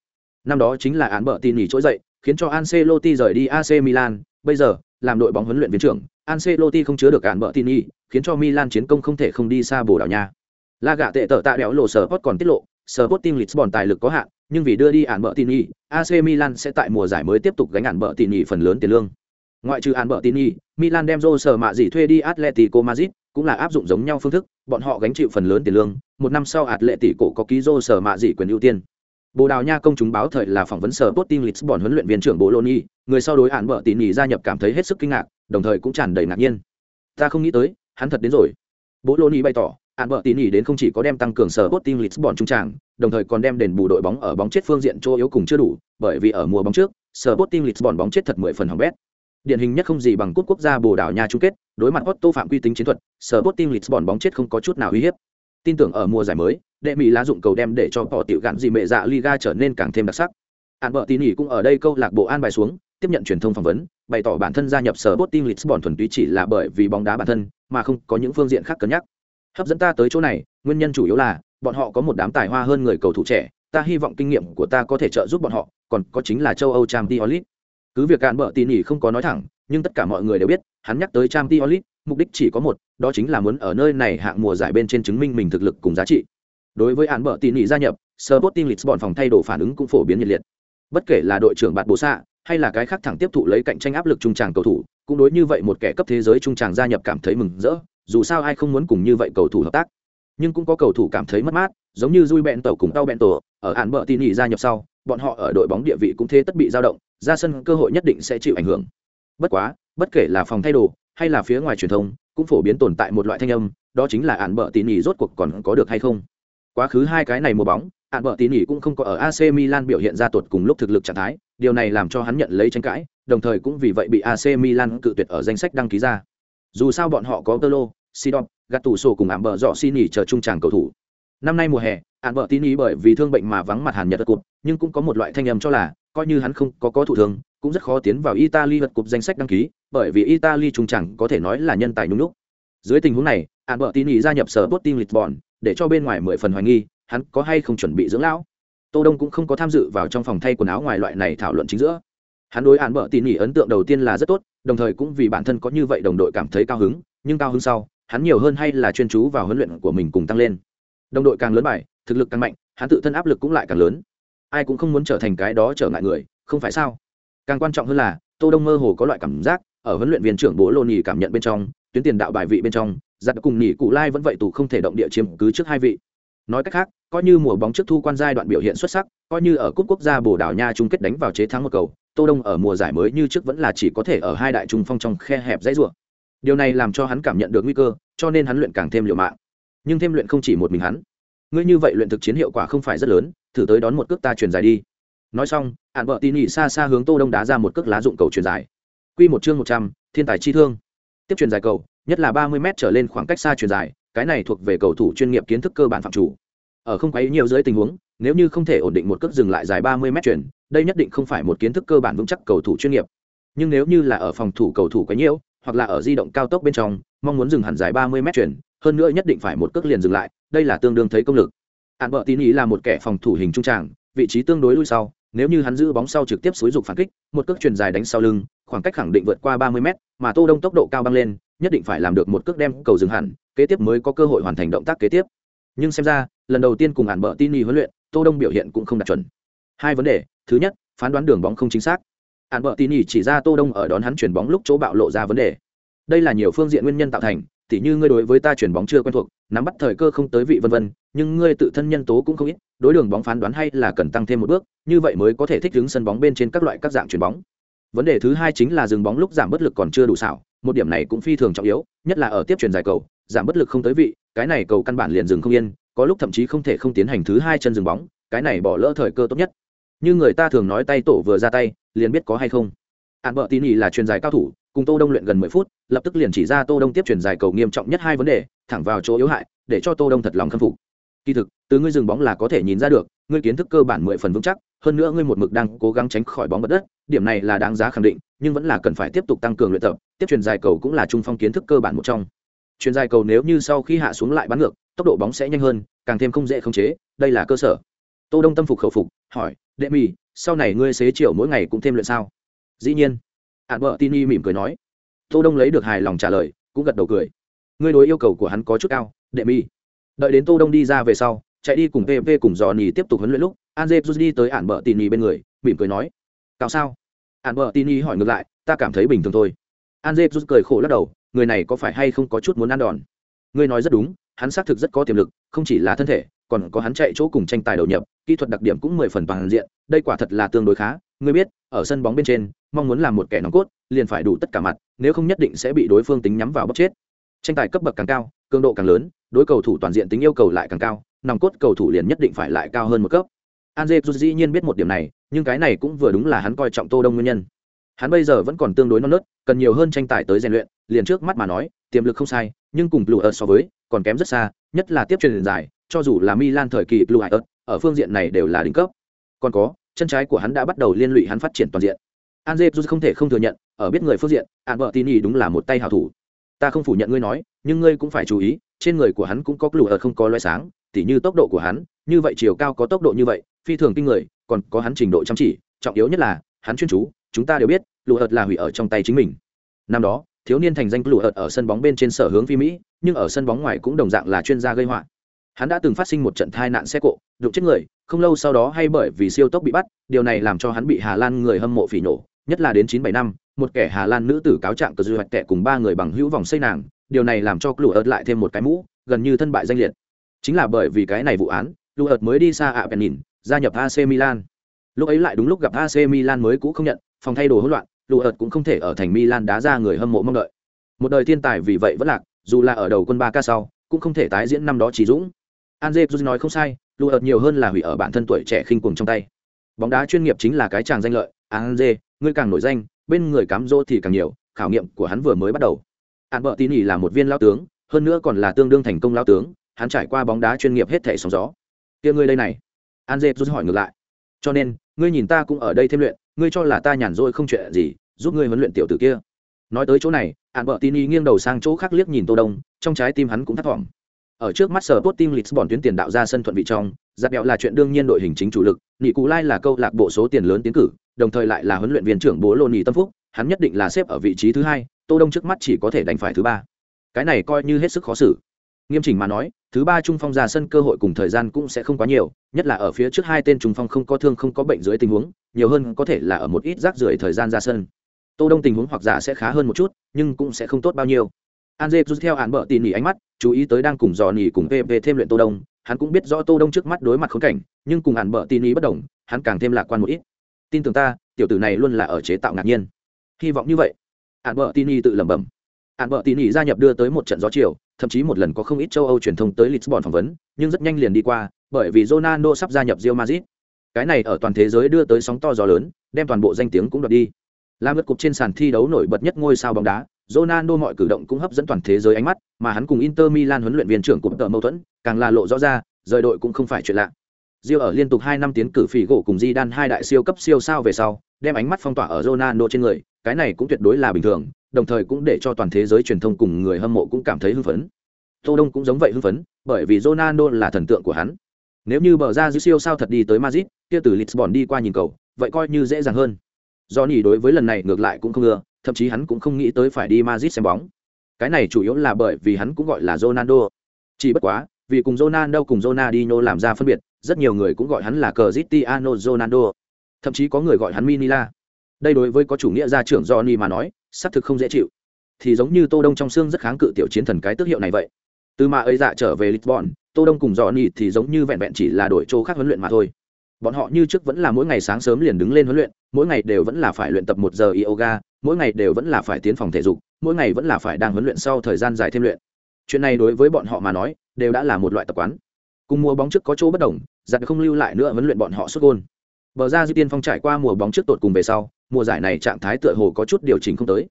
Năm đó chính là án bợ tỉ nỉ trỗi dậy, khiến cho Ancelotti rời đi AC Milan, bây giờ, làm đội bóng huấn luyện viên trưởng, Ancelotti không chứa được án bợ Tini, khiến cho Milan chiến công không thể không đi xa Bồ Đào Nha. La gạ tệ tợ tạ đẹo lộ sở còn tiết lộ, sở Sporting Lisbon tài lực có hạn, nhưng vì đưa đi án bợ Tini, AC Milan sẽ tại mùa giải mới tiếp tục gánh án bợ Tini phần lớn tiền lương. Ngoại trừ án bợ Tini, Milan đem Rô sở mạ gì thuê đi Atletico Madrid, cũng là áp dụng giống nhau phương thức, bọn họ gánh chịu phần lớn tiền lương, một năm sau Atletico có ký Rô sở mạ gì quyền ưu tiên. Bồ Đào Nha công chúng báo thời là phỏng vấn sở Sporting Lisbon huấn luyện viên trưởng Bologna, người sau đối án bợ tỉ nhỉ gia nhập cảm thấy hết sức kinh ngạc, đồng thời cũng tràn đầy ngạc nhiên. Ta không nghĩ tới, hắn thật đến rồi. Bologna bày tỏ, án bợ tỉ nhỉ đến không chỉ có đem tăng cường sở Sporting Lisbon trung tràng, đồng thời còn đem đền bù đội bóng ở bóng chết phương diện chỗ yếu cùng chưa đủ, bởi vì ở mùa bóng trước, sở Sporting Lisbon bóng chết thật mười phần hỏng bét, Điển hình nhất không gì bằng cúp quốc gia Bồ Đào Nha chung kết, đối mặt Otto phạm quy tính chiến thuật, sở Sporting Lisbon bóng chết không có chút nào uy hiếp. Tin tưởng ở mùa giải mới, đệ mỹ lá dụng cầu đem để cho họ tiểu gạn gì mẹ dạ Liga trở nên càng thêm đặc sắc. An bợ tín cũng ở đây câu lạc bộ an bài xuống, tiếp nhận truyền thông phỏng vấn, bày tỏ bản thân gia nhập sở Sporting Lisbon thuần túy chỉ là bởi vì bóng đá bản thân, mà không có những phương diện khác cân nhắc. Hấp dẫn ta tới chỗ này, nguyên nhân chủ yếu là bọn họ có một đám tài hoa hơn người cầu thủ trẻ, ta hy vọng kinh nghiệm của ta có thể trợ giúp bọn họ, còn có chính là châu Âu trang t olit cứ việc cạn bợ tỉ nỉ không có nói thẳng nhưng tất cả mọi người đều biết hắn nhắc tới trang t olit mục đích chỉ có một đó chính là muốn ở nơi này hạng mùa giải bên trên chứng minh mình thực lực cùng giá trị đối với án bợ tỉ nỉ gia nhập, Sporting Lisbon phòng thay đổi phản ứng cũng phổ biến nhiệt liệt. Bất kể là đội trưởng bạt bồ xạ hay là cái khác thẳng tiếp thụ lấy cạnh tranh áp lực trung tràng cầu thủ, cũng đối như vậy một kẻ cấp thế giới trung tràng gia nhập cảm thấy mừng rỡ, dù sao ai không muốn cùng như vậy cầu thủ hợp tác. Nhưng cũng có cầu thủ cảm thấy mất mát, giống như dui bẹn tàu cùng tao bẹn tổ ở án bợ tỉ nỉ gia nhập sau, bọn họ ở đội bóng địa vị cũng thế tất bị dao động, ra sân cơ hội nhất định sẽ chịu ảnh hưởng. Bất quá, bất kể là phòng thay đồ, hay là phía ngoài truyền thông, cũng phổ biến tồn tại một loại thanh âm, đó chính là án bợ tỉ nỉ rốt cuộc còn có được hay không quá khứ hai cái này mùa bóng hạn vợ tỉ nỉ cũng không có ở ac milan biểu hiện ra tuột cùng lúc thực lực trạng thái, điều này làm cho hắn nhận lấy tranh cãi, đồng thời cũng vì vậy bị ac milan cự tuyệt ở danh sách đăng ký ra. Dù sao bọn họ có tơ sidon gạt tủ sổ cùng ảm bờ dọ xin nỉ chờ trung tràng cầu thủ. Năm nay mùa hè, ạn bợ tỉ ý bởi vì thương bệnh mà vắng mặt hàn nhật đất cụt nhưng cũng có một loại thanh âm cho là, coi như hắn không có có thủ thường cũng rất khó tiến vào italy vật cụp danh sách đăng ký, bởi vì italy trung chẳng có thể nói là nhân tài nhung lúc. Dưới tình huống này an bợ tin ý gia nhập sở Sporting Lisbon để cho bên ngoài mười phần hoài nghi, hắn có hay không chuẩn bị dưỡng lão. Tô đông cũng không có tham dự vào trong phòng thay quần áo ngoài loại này thảo luận chính giữa. Hắn đối án bợ tỉ ý ấn tượng đầu tiên là rất tốt, đồng thời cũng vì bản thân có như vậy đồng đội cảm thấy cao hứng, nhưng cao hứng sau, hắn nhiều hơn hay là chuyên chú vào huấn luyện của mình cùng tăng lên. Đồng đội càng lớn bài, thực lực càng mạnh, hắn tự thân áp lực cũng lại càng lớn. Ai cũng không muốn trở thành cái đó trở ngại người, không phải sao? Càng quan trọng hơn là, tô đông mơ hồ có loại cảm giác, ở huấn luyện viên trưởng bố lô nhì cảm nhận bên trong, tuyến tiền đạo bài vị bên trong giặt cùng nghỉ cụ lai vẫn vậy tù không thể động địa chiếm cứ trước hai vị. Nói cách khác, coi như mùa bóng trước thu quan giai đoạn biểu hiện xuất sắc, coi như ở cúp quốc gia bồ đào nha chung kết đánh vào chế thắng một cầu, tô đông ở mùa giải mới như trước vẫn là chỉ có thể ở hai đại trung phong trong khe hẹp dãy rủa. Điều này làm cho hắn cảm nhận được nguy cơ, cho nên hắn luyện càng thêm liều mạng. Nhưng thêm luyện không chỉ một mình hắn. Ngươi như vậy luyện thực chiến hiệu quả không phải rất lớn, thử tới đón một cước ta truyền dài đi. Nói xong ạn vợ tin nhị xa xa hướng tô đông đá ra một cước lá dụng cầu truyền dài quy một chương một trăm, thiên tài chi thương. Tiếp truyền dài cầu nhất là ba mươi m trở lên khoảng cách xa truyền dài, cái này thuộc về cầu thủ chuyên nghiệp kiến thức cơ bản phạm chủ. Ở không quấy nhiều dưới tình huống, nếu như không thể ổn định một cước dừng lại dài ba mươi m chuyển, đây nhất định không phải một kiến thức cơ bản vững chắc cầu thủ chuyên nghiệp. Nhưng nếu như là ở phòng thủ cầu thủ quấy nhiễu, hoặc là ở di động cao tốc bên trong, mong muốn dừng hẳn dài ba mươi m chuyển, hơn nữa nhất định phải một cước liền dừng lại, đây là tương đương thấy công lực. Hạn bợ tín ý là một kẻ phòng thủ hình trung tràng, vị trí tương đối lui sau nếu như hắn giữ bóng sau trực tiếp xúi dục phản kích, một cước truyền dài đánh sau lưng, khoảng cách khẳng định vượt qua ba mươi m mà tô đông tốc độ cao băng lên, nhất định phải làm được một cước đem cầu dừng hẳn, kế tiếp mới có cơ hội hoàn thành động tác kế tiếp. Nhưng xem ra, lần đầu tiên cùng hạn bợ tin huấn luyện, tô đông biểu hiện cũng không đạt chuẩn. Hai vấn đề, thứ nhất, phán đoán đường bóng không chính xác. Hạn bợ tin chỉ ra tô đông ở đón hắn chuyển bóng lúc chỗ bạo lộ ra vấn đề. Đây là nhiều phương diện nguyên nhân tạo thành tỉ như ngươi đối với ta chuyển bóng chưa quen thuộc, nắm bắt thời cơ không tới vị vân vân, nhưng ngươi tự thân nhân tố cũng không ít, đối đường bóng phán đoán hay là cần tăng thêm một bước, như vậy mới có thể thích ứng sân bóng bên trên các loại các dạng chuyển bóng. Vấn đề thứ hai chính là dừng bóng lúc giảm bất lực còn chưa đủ xảo, một điểm này cũng phi thường trọng yếu, nhất là ở tiếp truyền dài cầu, giảm bất lực không tới vị, cái này cầu căn bản liền dừng không yên, có lúc thậm chí không thể không tiến hành thứ hai chân dừng bóng, cái này bỏ lỡ thời cơ tốt nhất. Như người ta thường nói tay tổ vừa ra tay, liền biết có hay không. Hạn bợ tín ý là truyền dài cao thủ cùng tô đông luyện gần mười phút, lập tức liền chỉ ra tô đông tiếp truyền dài cầu nghiêm trọng nhất hai vấn đề, thẳng vào chỗ yếu hại, để cho tô đông thật lòng khâm phục. Kỳ thực, từ ngươi dừng bóng là có thể nhìn ra được, ngươi kiến thức cơ bản mười phần vững chắc, hơn nữa ngươi một mực đang cố gắng tránh khỏi bóng bật đất, điểm này là đáng giá khẳng định, nhưng vẫn là cần phải tiếp tục tăng cường luyện tập, tiếp truyền dài cầu cũng là trung phong kiến thức cơ bản một trong. Truyền dài cầu nếu như sau khi hạ xuống lại bắn ngược, tốc độ bóng sẽ nhanh hơn, càng thêm không dễ khống chế, đây là cơ sở. Tô đông tâm phục khẩu phục, hỏi, đệ mì sau này ngươi xế chiều mỗi ngày cũng thêm luyện sao? Dĩ nhiên hạn vợ tin y mỉm cười nói. Tô đông lấy được hài lòng trả lời, cũng gật đầu cười. Ngươi đối yêu cầu của hắn có chút cao, đệ mi. Đợi đến tô đông đi ra về sau, chạy đi cùng pv cùng dò nỉ tiếp tục huấn luyện lúc anje rút đi tới ản bờ tin y bên người, mỉm cười nói. Cao sao? Ản bờ tin y hỏi ngược lại, ta cảm thấy bình thường thôi. Anje rút cười khổ lắc đầu, người này có phải hay không có chút muốn ăn đòn? Ngươi nói rất đúng, hắn xác thực rất có tiềm lực, không chỉ là thân thể còn có hắn chạy chỗ cùng tranh tài đầu nhập kỹ thuật đặc điểm cũng mười phần toàn diện đây quả thật là tương đối khá. Ngươi biết ở sân bóng bên trên mong muốn làm một kẻ nòng cốt liền phải đủ tất cả mặt nếu không nhất định sẽ bị đối phương tính nhắm vào bóc chết. Tranh tài cấp bậc càng cao cường độ càng lớn đối cầu thủ toàn diện tính yêu cầu lại càng cao nòng cốt cầu thủ liền nhất định phải lại cao hơn một cấp. Anje dĩ nhiên biết một điểm này, nhưng cái này cũng vừa đúng là hắn coi trọng Tô Đông nguyên nhân. Hắn bây giờ vẫn còn tương đối non nớt, cần nhiều hơn tranh tài tới rèn luyện, liền trước mắt mà nói, tiềm lực không sai, nhưng cùng Blue so với, còn kém rất xa, nhất là tiếp truyền dài, cho dù là Milan thời kỳ Blue Eyes, ở phương diện này đều là đỉnh cấp. Còn có, chân trái của hắn đã bắt đầu liên lụy hắn phát triển toàn diện. Anje không thể không thừa nhận, ở biết người phương diện, Albertini đúng là một tay hảo thủ. Ta không phủ nhận ngươi nói, nhưng ngươi cũng phải chú ý, trên người của hắn cũng có Blue Eyes không có lóe sáng, tỉ như tốc độ của hắn, như vậy chiều cao có tốc độ như vậy, phi thường kinh người, còn có hắn trình độ chăm chỉ, trọng yếu nhất là, hắn chuyên chú, chúng ta đều biết, Blue Eyes là hủy ở trong tay chính mình. Năm đó, thiếu niên thành danh Blue Earth ở sân bóng bên trên sở hướng phi Mỹ, nhưng ở sân bóng ngoài cũng đồng dạng là chuyên gia gây họa hắn đã từng phát sinh một trận tai nạn xe cộ, đụng chết người, không lâu sau đó hay bởi vì siêu tốc bị bắt, điều này làm cho hắn bị hà lan người hâm mộ phỉ nổ, nhất là đến chín bảy năm, một kẻ hà lan nữ tử cáo trạng cờ dư hoạch tệ cùng ba người bằng hữu vòng xây nàng, điều này làm cho lụ ớt lại thêm một cái mũ, gần như thân bại danh liệt. Chính là bởi vì cái này vụ án lụ ớt mới đi xa ạ bèn nhìn gia nhập ac milan. Lúc ấy lại đúng lúc gặp ac milan mới cũ không nhận, phòng thay đồ hỗn loạn lụ ớt cũng không thể ở thành milan đá ra người hâm mộ mong đợi. Một đời thiên tài vì vậy vẫn lạc, dù là ở đầu quân ba ca sau, cũng không thể tái diễn năm đó chỉ dũng. Anje Juz nói không sai, lù ợt nhiều hơn là hủy ở bản thân tuổi trẻ khinh cuồng trong tay. Bóng đá chuyên nghiệp chính là cái chàng danh lợi, Anje, ngươi càng nổi danh, bên người cám dỗ thì càng nhiều, khảo nghiệm của hắn vừa mới bắt đầu. Án bợ tín là một viên lão tướng, hơn nữa còn là tương đương thành công lão tướng, hắn trải qua bóng đá chuyên nghiệp hết thảy sóng gió. Kia ngươi đây này? Anje Juz hỏi ngược lại. Cho nên, ngươi nhìn ta cũng ở đây thêm luyện, ngươi cho là ta nhàn rỗi không chuyện gì, giúp ngươi huấn luyện tiểu tử kia. Nói tới chỗ này, Án bợ tín nghiêng đầu sang chỗ khác liếc nhìn Tô Đông, trong trái tim hắn cũng thắt vọng ở trước mắt sở Sporting Lisbon tuyến tiền đạo ra sân thuận vị trong, giáp bẹo là chuyện đương nhiên đội hình chính chủ lực, Nị Cú Lai là câu lạc bộ số tiền lớn tiến cử, đồng thời lại là huấn luyện viên trưởng bố Lôn Nị Tâm Phúc, hắn nhất định là xếp ở vị trí thứ hai, Tô Đông trước mắt chỉ có thể đánh phải thứ ba. Cái này coi như hết sức khó xử. Nghiêm chỉnh mà nói, Thứ ba trung phong ra sân cơ hội cùng thời gian cũng sẽ không quá nhiều, nhất là ở phía trước hai tên trung phong không có thương không có bệnh dưới tình huống, nhiều hơn có thể là ở một ít rác rưởi thời gian ra sân. Tô Đông tình huống hoặc giả sẽ khá hơn một chút, nhưng cũng sẽ không tốt bao nhiêu. Anje rút theo hạn bợ tỉ nỉ ánh mắt, chú ý tới đang cùng dò nỉ cùng PP thêm luyện Tô Đông, hắn cũng biết rõ Tô Đông trước mắt đối mặt khốn cảnh, nhưng cùng hạn bợ tỉ nỉ bất động, hắn càng thêm lạc quan một ít. Tin tưởng ta, tiểu tử này luôn là ở chế tạo ngạc nhiên. Hy vọng như vậy. hạn bợ tỉ nỉ tự lẩm bẩm. hạn bợ tỉ nỉ gia nhập đưa tới một trận gió chiều, thậm chí một lần có không ít châu Âu truyền thông tới Lisbon phỏng vấn, nhưng rất nhanh liền đi qua, bởi vì Ronaldo sắp gia nhập Real Madrid. Cái này ở toàn thế giới đưa tới sóng to gió lớn, đem toàn bộ danh tiếng cũng đoạt đi. Làm lượt cục trên sàn thi đấu nổi bật nhất ngôi sao bóng đá, Ronaldo mọi cử động cũng hấp dẫn toàn thế giới ánh mắt, mà hắn cùng Inter Milan huấn luyện viên trưởng cũng tự mâu thuẫn, càng là lộ rõ ra, rời đội cũng không phải chuyện lạ. Rio ở liên tục 2 năm tiến cử phỉ gỗ cùng Zidane hai đại siêu cấp siêu sao về sau, đem ánh mắt phong tỏa ở Ronaldo trên người, cái này cũng tuyệt đối là bình thường, đồng thời cũng để cho toàn thế giới truyền thông cùng người hâm mộ cũng cảm thấy hưng phấn. Tô Đông cũng giống vậy hưng phấn, bởi vì Ronaldo là thần tượng của hắn. Nếu như bờ ra giữ siêu sao thật đi tới Madrid, kia từ Lisbon đi qua nhìn cầu, vậy coi như dễ dàng hơn. Johnny đối với lần này ngược lại cũng không ưa, thậm chí hắn cũng không nghĩ tới phải đi Madrid xem bóng. Cái này chủ yếu là bởi vì hắn cũng gọi là Ronaldo. Chỉ bất quá, vì cùng Ronaldo cùng Ronaldinho làm ra phân biệt, rất nhiều người cũng gọi hắn là Cristiano Ronaldo. Thậm chí có người gọi hắn Minila. Đây đối với có chủ nghĩa gia trưởng Johnny mà nói, xác thực không dễ chịu. Thì giống như Tô Đông trong xương rất kháng cự tiểu chiến thần cái tước hiệu này vậy. Từ mà ấy dạ trở về Lisbon, Tô Đông cùng Johnny thì giống như vẹn vẹn chỉ là đổi chỗ khác huấn luyện mà thôi bọn họ như trước vẫn là mỗi ngày sáng sớm liền đứng lên huấn luyện, mỗi ngày đều vẫn là phải luyện tập một giờ yoga, mỗi ngày đều vẫn là phải tiến phòng thể dục, mỗi ngày vẫn là phải đang huấn luyện sau thời gian dài thêm luyện. Chuyện này đối với bọn họ mà nói, đều đã là một loại tập quán. Cùng mùa bóng trước có chỗ bất đồng, giặc không lưu lại nữa huấn luyện bọn họ xuất gôn. Bờ ra di tiên phong trải qua mùa bóng trước tột cùng về sau, mùa giải này trạng thái tựa hồ có chút điều chỉnh không tới.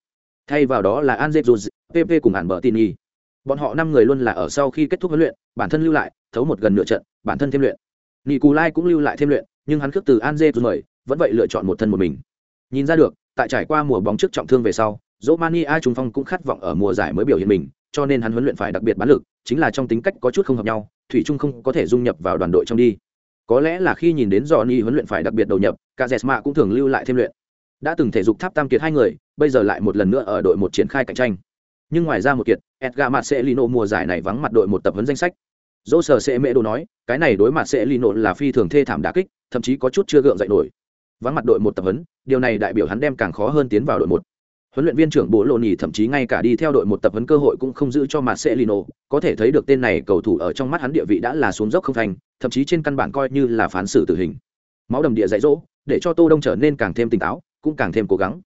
Thay vào đó là an dẹp dù pp cùng ản bờ tin y bọn họ năm người luôn là ở sau khi kết thúc huấn luyện, bản thân lưu lại, thấu một gần nửa trận, bản thân thêm luyện. Nị Cù Lai cũng lưu lại thêm luyện, nhưng hắn khước từ Anze mời, vẫn vậy lựa chọn một thân một mình. Nhìn ra được, tại trải qua mùa bóng trước trọng thương về sau, Romania trung phong cũng khát vọng ở mùa giải mới biểu hiện mình, cho nên hắn huấn luyện phải đặc biệt bán lực, chính là trong tính cách có chút không hợp nhau, thủy trung không có thể dung nhập vào đoàn đội trong đi. Có lẽ là khi nhìn đến Johnny huấn luyện phải đặc biệt đầu nhập, cả Jesma cũng thường lưu lại thêm luyện. Đã từng thể dục tháp tam kiệt hai người, bây giờ lại một lần nữa ở đội một triển khai cạnh tranh. Nhưng ngoài ra một kiệt, Edgar Marcelino mùa giải này vắng mặt đội một tập huấn danh sách dỗ sở sẽ mễ đồ nói, cái này đối mặt sẽ lì nộn là phi thường thê thảm đà kích, thậm chí có chút chưa gượng dậy nổi. Vắng mặt đội một tập huấn, điều này đại biểu hắn đem càng khó hơn tiến vào đội một. Huấn luyện viên trưởng bố lộ nhì thậm chí ngay cả đi theo đội một tập huấn cơ hội cũng không giữ cho mặt sẽ lì nộ có thể thấy được tên này cầu thủ ở trong mắt hắn địa vị đã là xuống dốc không thành, thậm chí trên căn bản coi như là phán xử tử hình. Máu đầm địa dạy dỗ, để cho tô đông trở nên càng thêm tỉnh táo, cũng càng thêm cố gắng.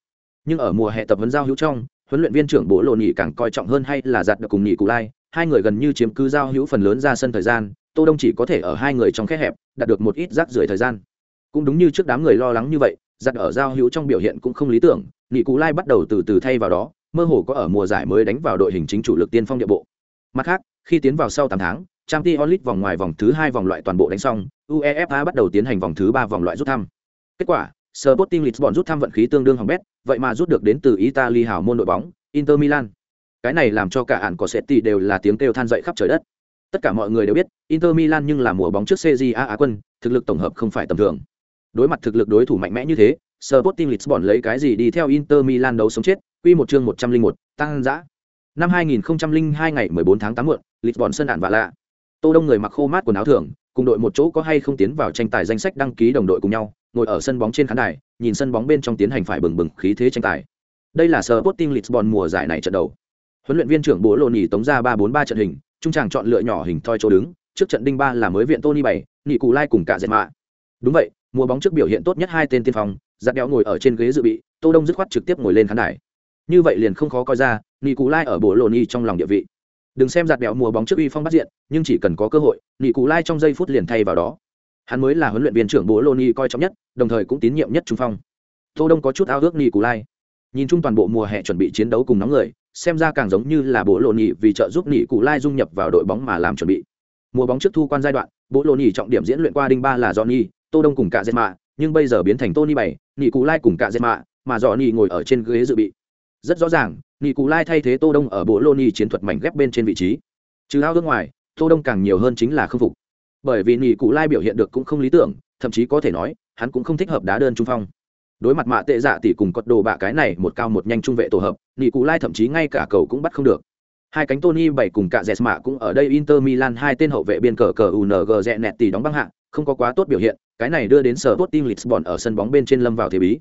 Nhưng ở mùa hè tập huấn giao hữu trong, huấn luyện viên trưởng bố lộ nhì càng coi trọng hơn hay là giặt được cùng nhì cụ lai hai người gần như chiếm cứ giao hữu phần lớn ra sân thời gian tô đông chỉ có thể ở hai người trong khe hẹp đạt được một ít rác rưởi thời gian. Cũng đúng như trước đám người lo lắng như vậy giặt ở giao hữu trong biểu hiện cũng không lý tưởng nghị cú lai bắt đầu từ từ thay vào đó mơ hồ có ở mùa giải mới đánh vào đội hình chính chủ lực tiên phong địa bộ. Mặt khác khi tiến vào sau tám tháng trang t onlit vòng ngoài vòng thứ hai vòng loại toàn bộ đánh xong uefa bắt đầu tiến hành vòng thứ ba vòng loại rút thăm. Kết quả Sporting Lisbon rút thăm vận khí tương đương hỏng bét, vậy mà rút được đến từ Italy hào môn đội bóng, Inter Milan cái này làm cho cả ản có seti đều là tiếng kêu than dậy khắp trời đất tất cả mọi người đều biết inter milan nhưng là mùa bóng trước cja á quân thực lực tổng hợp không phải tầm thường đối mặt thực lực đối thủ mạnh mẽ như thế Sporting Lisbon lấy cái gì đi theo Inter Milan đấu sống chết, quy một chương 101, tăng dã. Năm 2002 ngày 14 tháng 8 muộn, Lisbon sân đạn và lạ. Tô Đông người mặc khô mát quần áo thường, cùng đội một chỗ có hay không tiến vào tranh tài danh sách đăng ký đồng đội cùng nhau, ngồi ở sân bóng trên khán đài, nhìn sân bóng bên trong tiến hành phải bừng bừng khí thế tranh tài. Đây là Sporting Lisbon mùa giải này trận đầu huấn luyện viên trưởng bố lộ nhì tống ra ba bốn ba trận hình, trung tràng chọn lựa nhỏ hình thoi chỗ đứng, trước trận đinh ba là mới viện tony bảy nhị cụ lai cùng cả dệt mạ. Đúng vậy, mùa bóng trước biểu hiện tốt nhất hai tên tiên phong, giặt đéo ngồi ở trên ghế dự bị, tô đông dứt khoát trực tiếp ngồi lên khán đài. Như vậy liền không khó coi ra nhị cụ lai ở bố lộ nhì trong lòng địa vị. Đừng xem giặt đéo mùa bóng trước uy phong bắt diện, nhưng chỉ cần có cơ hội nhị cụ lai trong giây phút liền thay vào đó. Hắn mới là huấn luyện viên trưởng bố lộ nhì coi trọng nhất, đồng thời cũng tín nhiệm nhất trung phong. Tô đông có chút ao ước nhị cụ lai nhìn chung toàn bộ mùa hè chuẩn bị chiến đấu cùng nóng người, xem ra càng giống như là bộ lộ nhị vì trợ giúp nhị cụ lai dung nhập vào đội bóng mà làm chuẩn bị. Mùa bóng trước thu quan giai đoạn bộ lộ nhị trọng điểm diễn luyện qua đinh ba là johnny, tô đông cùng cả dệt mạ, nhưng bây giờ biến thành tony bảy, nhị cụ lai cùng cả dệt mạ, mà johnny ngồi ở trên ghế dự bị. Rất rõ ràng, nhị cụ lai thay thế tô đông ở bộ lộ nhị chiến thuật mảnh ghép bên trên vị trí. Trừ ao nước ngoài, tô đông càng nhiều hơn chính là khâm phục. Bởi vì nhị cụ lai biểu hiện được cũng không lý tưởng, thậm chí có thể nói, hắn cũng không thích hợp đá đơn trung phong đối mặt mạ tệ dạ tỷ cùng cột đồ bạ cái này một cao một nhanh trung vệ tổ hợp nị cụ lai thậm chí ngay cả cầu cũng bắt không được Hai cánh Tony bảy cùng cả dẹt mạ cũng ở đây Inter Milan hai tên hậu vệ biên cờ cờ UNG rẽ nẹt tỷ đóng băng hạng, không có quá tốt biểu hiện, cái này đưa đến sở Sporting Lisbon ở sân bóng bên trên lâm vào thế bí.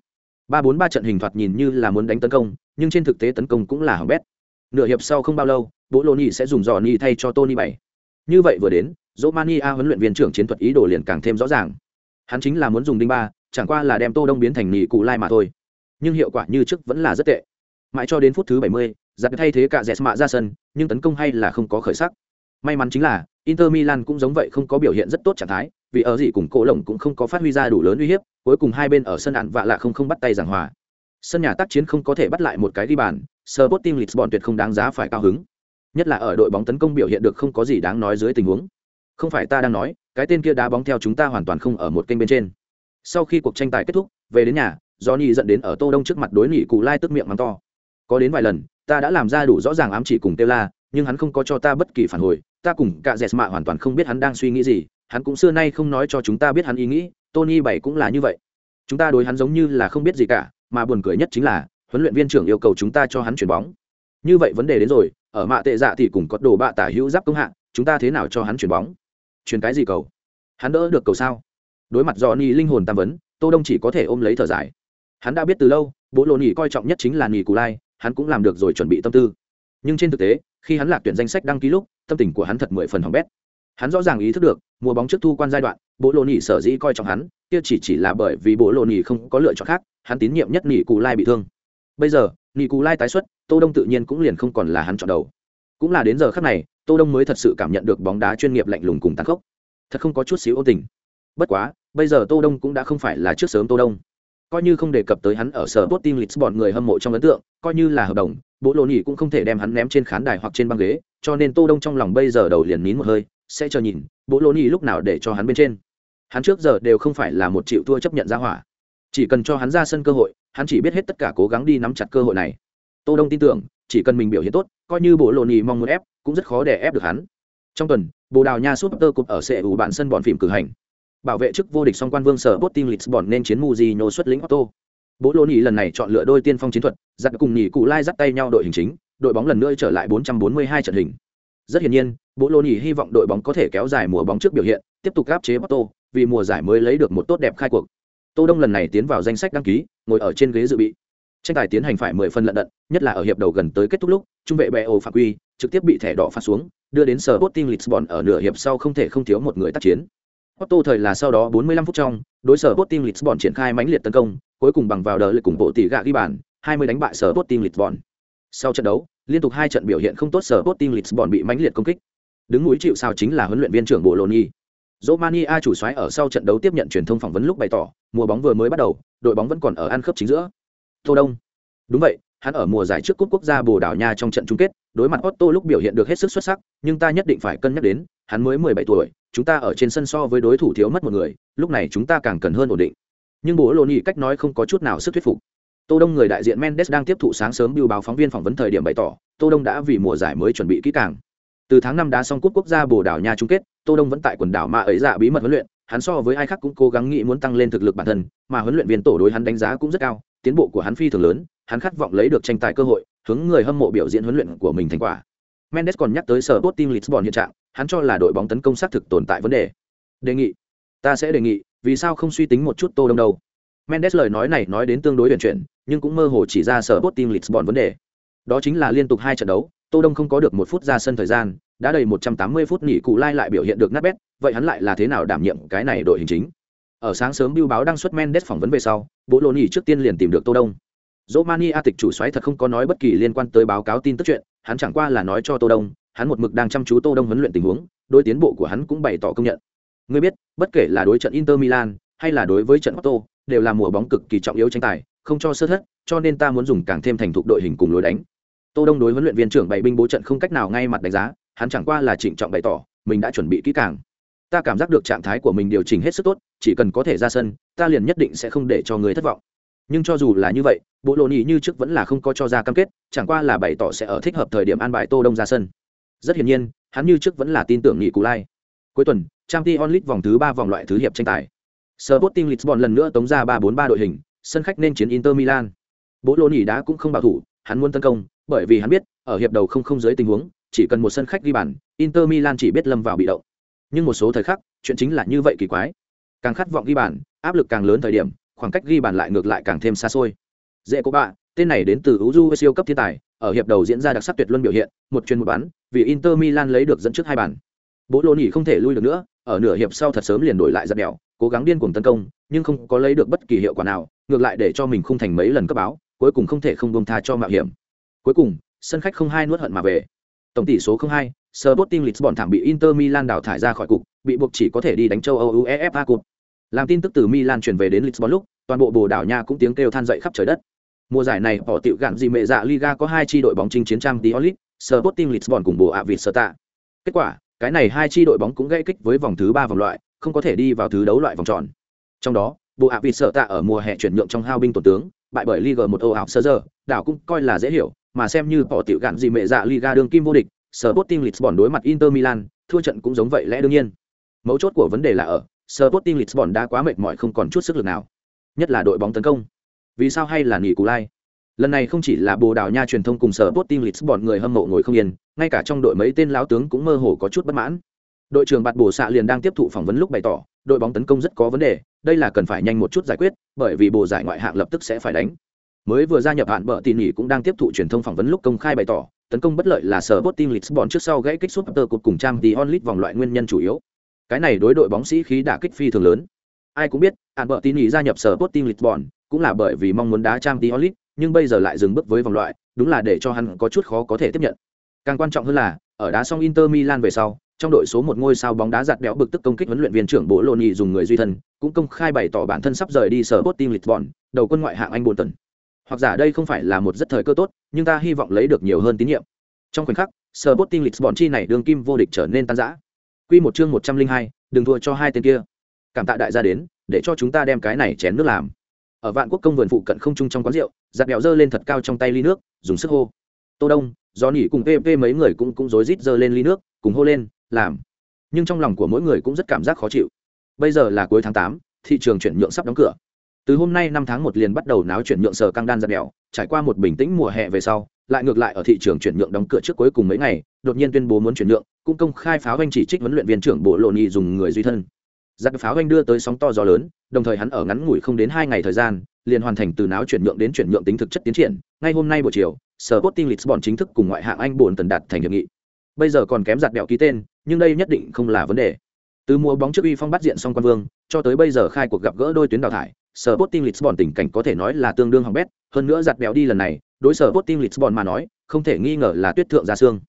Ba bốn ba trận hình thoạt nhìn như là muốn đánh tấn công, nhưng trên thực tế tấn công cũng là hỏng bét. Nửa hiệp sau không bao lâu, Bố Loni sẽ dùng Johnny thay cho Tony bảy. Như vậy vừa đến, Romania huấn luyện viên trưởng chiến thuật ý đồ liền càng thêm rõ ràng. Hắn chính là muốn dùng đinh ba, chẳng qua là đem Tô Đông biến thành nhị cụ lai mà thôi. Nhưng hiệu quả như trước vẫn là rất tệ. Mãi cho đến phút thứ 70, giặc thay thế cả Jesma ra sân, nhưng tấn công hay là không có khởi sắc. May mắn chính là Inter Milan cũng giống vậy không có biểu hiện rất tốt trạng thái, vì ở gì cùng cổ lồng cũng không có phát huy ra đủ lớn uy hiếp, cuối cùng hai bên ở sân ạn vạ lạ không không bắt tay giảng hòa. Sân nhà tác chiến không có thể bắt lại một cái đi bàn, Sporting Lisbon tuyệt không đáng giá phải cao hứng. Nhất là ở đội bóng tấn công biểu hiện được không có gì đáng nói dưới tình huống. Không phải ta đang nói, cái tên kia đá bóng theo chúng ta hoàn toàn không ở một kênh bên trên. Sau khi cuộc tranh tài kết thúc, về đến nhà, Johnny dẫn đến ở Tô Đông trước mặt đối nghị cụ lai tức miệng mắng to. Có đến vài lần, ta đã làm ra đủ rõ ràng ám chỉ cùng Têu La, nhưng hắn không có cho ta bất kỳ phản hồi, ta cùng cả dẹt mạ hoàn toàn không biết hắn đang suy nghĩ gì, hắn cũng xưa nay không nói cho chúng ta biết hắn ý nghĩ, Tony bảy cũng là như vậy. Chúng ta đối hắn giống như là không biết gì cả, mà buồn cười nhất chính là, huấn luyện viên trưởng yêu cầu chúng ta cho hắn chuyển bóng. Như vậy vấn đề đến rồi, ở mạ tệ dạ thì cùng có đồ bạ tả hữu giáp công hạng, chúng ta thế nào cho hắn chuyển bóng? Chuyển cái gì cầu? Hắn đỡ được cầu sao? Đối mặt Johnny linh hồn tam vấn, Tô Đông chỉ có thể ôm lấy thở dài. Hắn đã biết từ lâu, bố lô nhỉ coi trọng nhất chính là nhỉ cù lai, hắn cũng làm được rồi chuẩn bị tâm tư. Nhưng trên thực tế, khi hắn lạc tuyển danh sách đăng ký lúc, tâm tình của hắn thật mười phần hỏng bét. Hắn rõ ràng ý thức được, mùa bóng trước thu quan giai đoạn, bố lô nhỉ sở dĩ coi trọng hắn, kia chỉ chỉ là bởi vì bố lô nhỉ không có lựa chọn khác, hắn tín nhiệm nhất nhỉ cù lai bị thương. Bây giờ, nhỉ cù lai tái xuất, Tô Đông tự nhiên cũng liền không còn là hắn chọn đầu. Cũng là đến giờ khắc này, Tô Đông mới thật sự cảm nhận được bóng đá chuyên nghiệp lạnh lùng cùng tàn khốc. Thật không có chút xíu ôn tình. Bất quá, bây giờ Tô Đông cũng đã không phải là trước sớm Tô Đông coi như không đề cập tới hắn ở sở Sporting Lisbon người hâm mộ trong ấn tượng, coi như là hợp đồng, Bố Lô nhỉ cũng không thể đem hắn ném trên khán đài hoặc trên băng ghế, cho nên Tô Đông trong lòng bây giờ đầu liền nín một hơi, sẽ chờ nhìn, Bố Lô nhỉ lúc nào để cho hắn bên trên. Hắn trước giờ đều không phải là một triệu thua chấp nhận ra hỏa. Chỉ cần cho hắn ra sân cơ hội, hắn chỉ biết hết tất cả cố gắng đi nắm chặt cơ hội này. Tô Đông tin tưởng, chỉ cần mình biểu hiện tốt, coi như Bố Lô nhỉ mong muốn ép, cũng rất khó để ép được hắn. Trong tuần, Bồ Đào Nha Super Cup ở sẽ ủ bạn sân bọn phim cử hành bảo vệ chức vô địch song quan vương sở Sporting Lisbon nên chiến Mujinho xuất lĩnh Otto. Bố Lô Nhĩ lần này chọn lựa đôi tiên phong chiến thuật, giật cùng nhỉ cụ lai dắt tay nhau đội hình chính, đội bóng lần nữa trở lại 442 trận hình. Rất hiển nhiên, Bố Lô Nhĩ hy vọng đội bóng có thể kéo dài mùa bóng trước biểu hiện, tiếp tục áp chế Otto, vì mùa giải mới lấy được một tốt đẹp khai cuộc. Tô Đông lần này tiến vào danh sách đăng ký, ngồi ở trên ghế dự bị. Tranh tài tiến hành phải 10 phần lận đận, nhất là ở hiệp đầu gần tới kết thúc lúc, trung vệ Bèo phạm quy, trực tiếp bị thẻ đỏ phạt xuống, đưa đến sở Sporting Lisbon ở nửa hiệp sau không thể không thiếu một người tác chiến. Otto thời là sau đó 45 phút trong, đối sở Sporting Lisbon triển khai mãnh liệt tấn công, cuối cùng bằng vào đỡ lực cùng bộ tỷ gạ ghi bàn, 20 đánh bại sở Sporting Lisbon. Sau trận đấu, liên tục hai trận biểu hiện không tốt sở Sporting Lisbon bị mãnh liệt công kích. Đứng núi chịu sao chính là huấn luyện viên trưởng Bologna. Romania chủ soái ở sau trận đấu tiếp nhận truyền thông phỏng vấn lúc bày tỏ, mùa bóng vừa mới bắt đầu, đội bóng vẫn còn ở ăn khớp chính giữa. Tô Đông. Đúng vậy, hắn ở mùa giải trước cúp quốc gia Bồ Đào Nha trong trận chung kết, đối mặt Otto lúc biểu hiện được hết sức xuất sắc, nhưng ta nhất định phải cân nhắc đến, hắn mới 17 tuổi, chúng ta ở trên sân so với đối thủ thiếu mất một người, lúc này chúng ta càng cần hơn ổn định. Nhưng bố lô nhị cách nói không có chút nào sức thuyết phục. Tô Đông người đại diện Mendes đang tiếp thụ sáng sớm bưu báo phóng viên phỏng vấn thời điểm bày tỏ, Tô Đông đã vì mùa giải mới chuẩn bị kỹ càng. Từ tháng 5 đá xong cúp quốc gia Bồ Đào Nha chung kết, Tô Đông vẫn tại quần đảo mà ấy dạ bí mật huấn luyện, hắn so với ai khác cũng cố gắng nghĩ muốn tăng lên thực lực bản thân, mà huấn luyện viên tổ đối hắn đánh giá cũng rất cao, tiến bộ của hắn phi thường lớn, hắn khát vọng lấy được tranh tài cơ hội, hướng người hâm mộ biểu diễn huấn luyện của mình thành quả. Mendes còn nhắc tới sở Sporting Lisbon hiện trạng, hắn cho là đội bóng tấn công xác thực tồn tại vấn đề. Đề nghị, ta sẽ đề nghị, vì sao không suy tính một chút Tô Đông đâu? Mendes lời nói này nói đến tương đối huyền chuyển, nhưng cũng mơ hồ chỉ ra sở Sporting Lisbon vấn đề. Đó chính là liên tục hai trận đấu, Tô Đông không có được một phút ra sân thời gian, đã đầy 180 phút nghỉ cụ lai lại biểu hiện được nát bét, vậy hắn lại là thế nào đảm nhiệm cái này đội hình chính? Ở sáng sớm bưu báo đăng xuất Mendes phỏng vấn về sau, Bộ Lô Nhĩ trước tiên liền tìm được Tô Đông. Romania tịch chủ soái thật không có nói bất kỳ liên quan tới báo cáo tin tức chuyện, hắn chẳng qua là nói cho Tô Đông, hắn một mực đang chăm chú Tô Đông huấn luyện tình huống, đối tiến bộ của hắn cũng bày tỏ công nhận. Ngươi biết, bất kể là đối trận Inter Milan hay là đối với trận Otto, đều là mùa bóng cực kỳ trọng yếu tranh tài, không cho sơ thất, cho nên ta muốn dùng càng thêm thành thục đội hình cùng lối đánh. Tô Đông đối huấn luyện viên trưởng bày binh bố trận không cách nào ngay mặt đánh giá, hắn chẳng qua là trịnh trọng bày tỏ, mình đã chuẩn bị kỹ càng. Ta cảm giác được trạng thái của mình điều chỉnh hết sức tốt, chỉ cần có thể ra sân, ta liền nhất định sẽ không để cho người thất vọng nhưng cho dù là như vậy bộ lộ nhì như trước vẫn là không có cho ra cam kết chẳng qua là bày tỏ sẽ ở thích hợp thời điểm an bài tô đông ra sân rất hiển nhiên hắn như trước vẫn là tin tưởng nhị cù lai cuối tuần trang t onlit vòng thứ ba vòng loại thứ hiệp tranh tài Sporting Lisbon lần nữa tống ra ba bốn ba đội hình sân khách nên chiến Inter Milan bộ lộ nhỉ đã cũng không bảo thủ hắn muốn tấn công bởi vì hắn biết ở hiệp đầu không không dưới tình huống chỉ cần một sân khách ghi bàn, Inter Milan chỉ biết lâm vào bị động. Nhưng một số thời khắc, chuyện chính là như vậy kỳ quái. Càng khát vọng ghi bàn, áp lực càng lớn thời điểm, khoảng cách ghi bàn lại ngược lại càng thêm xa xôi. Dễ cô bạ, tên này đến từ Uju siêu cấp thiên tài, ở hiệp đầu diễn ra đặc sắc tuyệt luân biểu hiện, một chuyên một bắn, vì Inter Milan lấy được dẫn trước hai bàn. Bố lô nhỉ không thể lui được nữa, ở nửa hiệp sau thật sớm liền đổi lại giật đèo, cố gắng điên cuồng tấn công, nhưng không có lấy được bất kỳ hiệu quả nào, ngược lại để cho mình không thành mấy lần cấp báo, cuối cùng không thể không buông tha cho mạo hiểm. Cuối cùng, sân khách không hai nuốt hận mà về. Tổng tỷ số không hai, Sporting Lisbon thảm bị Inter Milan đào thải ra khỏi cục, bị buộc chỉ có thể đi đánh châu Âu UEFA Cup. Làm tin tức từ Milan truyền về đến Lisbon lúc, toàn bộ Bồ Đào Nha cũng tiếng kêu than dậy khắp trời đất. Mùa giải này, họ tiểu gạn gì mẹ dạ Liga có hai chi đội bóng chinh chiến trang Diolit, Sporting Lisbon cùng Bồ ả Việt Sở Kết quả, cái này hai chi đội bóng cũng gây kích với vòng thứ ba vòng loại, không có thể đi vào thứ đấu loại vòng tròn. Trong đó, Bồ ả Việt Sở ở mùa hè chuyển nhượng trong hao binh tổ tướng, bại bởi Liga một Âu ảo sơ giờ, đảo cũng coi là dễ hiểu, mà xem như họ tiểu gạn gì mẹ dạ Liga đương kim vô địch, Sporting Lisbon đối mặt Inter Milan, thua trận cũng giống vậy lẽ đương nhiên. Mấu chốt của vấn đề là ở, Sporting Lisbon đã quá mệt mỏi không còn chút sức lực nào, nhất là đội bóng tấn công. Vì sao hay là nghỉ cù lai? Lần này không chỉ là Bồ Đào Nha truyền thông cùng Sporting Lisbon người hâm mộ ngồi không yên, ngay cả trong đội mấy tên láo tướng cũng mơ hồ có chút bất mãn. Đội trưởng Bạt Bồ Sạ liền đang tiếp thụ phỏng vấn lúc bày tỏ, đội bóng tấn công rất có vấn đề, đây là cần phải nhanh một chút giải quyết, bởi vì bộ giải ngoại hạng lập tức sẽ phải đánh. Mới vừa gia nhập hạn bợ tin nghỉ cũng đang tiếp thụ truyền thông phỏng vấn lúc công khai bày tỏ, tấn công bất lợi là Sporting Lisbon trước sau gãy kích suất Super cột cùng trang The Only vòng loại nguyên nhân chủ yếu. Cái này đối đội bóng sĩ khí đả kích phi thường lớn. Ai cũng biết, hạn bợ tin nghỉ gia nhập Sporting Lisbon cũng là bởi vì mong muốn đá trang The nhưng bây giờ lại dừng bước với vòng loại, đúng là để cho hắn có chút khó có thể tiếp nhận. Càng quan trọng hơn là, ở đá xong Inter Milan về sau, trong đội số một ngôi sao bóng đá giặt béo bực tức công kích huấn luyện viên trưởng Bộ Loni dùng người duy thân, cũng công khai bày tỏ bản thân sắp rời đi sở Sporting Lisbon, đầu quân ngoại hạng Anh Bolton. Hoặc giả đây không phải là một rất thời cơ tốt, nhưng ta hy vọng lấy được nhiều hơn tín nhiệm. Trong khoảnh khắc, sở Sporting Lisbon chi này đường kim vô địch trở nên tan rã. Quy một chương một trăm linh hai, đừng thua cho hai tên kia. Cảm tạ đại gia đến, để cho chúng ta đem cái này chén nước làm. Ở vạn quốc công vườn phụ cận không trung trong quán rượu giặt bẹo dơ lên thật cao trong tay ly nước dùng sức hô. Tô đông do cùng pp mấy người cũng cũng rối rít dơ lên ly nước cùng hô lên làm. Nhưng trong lòng của mỗi người cũng rất cảm giác khó chịu. Bây giờ là cuối tháng tám thị trường chuyển nhượng sắp đóng cửa. Từ hôm nay năm tháng một liền bắt đầu náo chuyển nhượng sờ căng đan giặt bẹo trải qua một bình tĩnh mùa hè về sau lại ngược lại ở thị trường chuyển nhượng đóng cửa trước cuối cùng mấy ngày, đột nhiên tuyên bố muốn chuyển nhượng, cũng công khai pháo anh chỉ trích huấn luyện viên trưởng bộ lộ nhị dùng người duy thân. Giặc pháo anh đưa tới sóng to gió lớn, đồng thời hắn ở ngắn ngủi không đến hai ngày thời gian, liền hoàn thành từ náo chuyển nhượng đến chuyển nhượng tính thực chất tiến triển. Ngay hôm nay buổi chiều, Sporting Lisbon chính thức cùng ngoại hạng Anh buồn tần đạt thành hiệp nghị. Bây giờ còn kém giặt bẹo ký tên, nhưng đây nhất định không là vấn đề. Từ mùa bóng trước uy phong bắt diện song quan vương, cho tới bây giờ khai cuộc gặp gỡ đôi tuyến đào thải, Sporting Lisbon tình cảnh có thể nói là tương đương hỏng bét. Hơn nữa giặt bẹo đi lần này đối sở Sporting Lisbon mà nói không thể nghi ngờ là tuyết thượng ra xương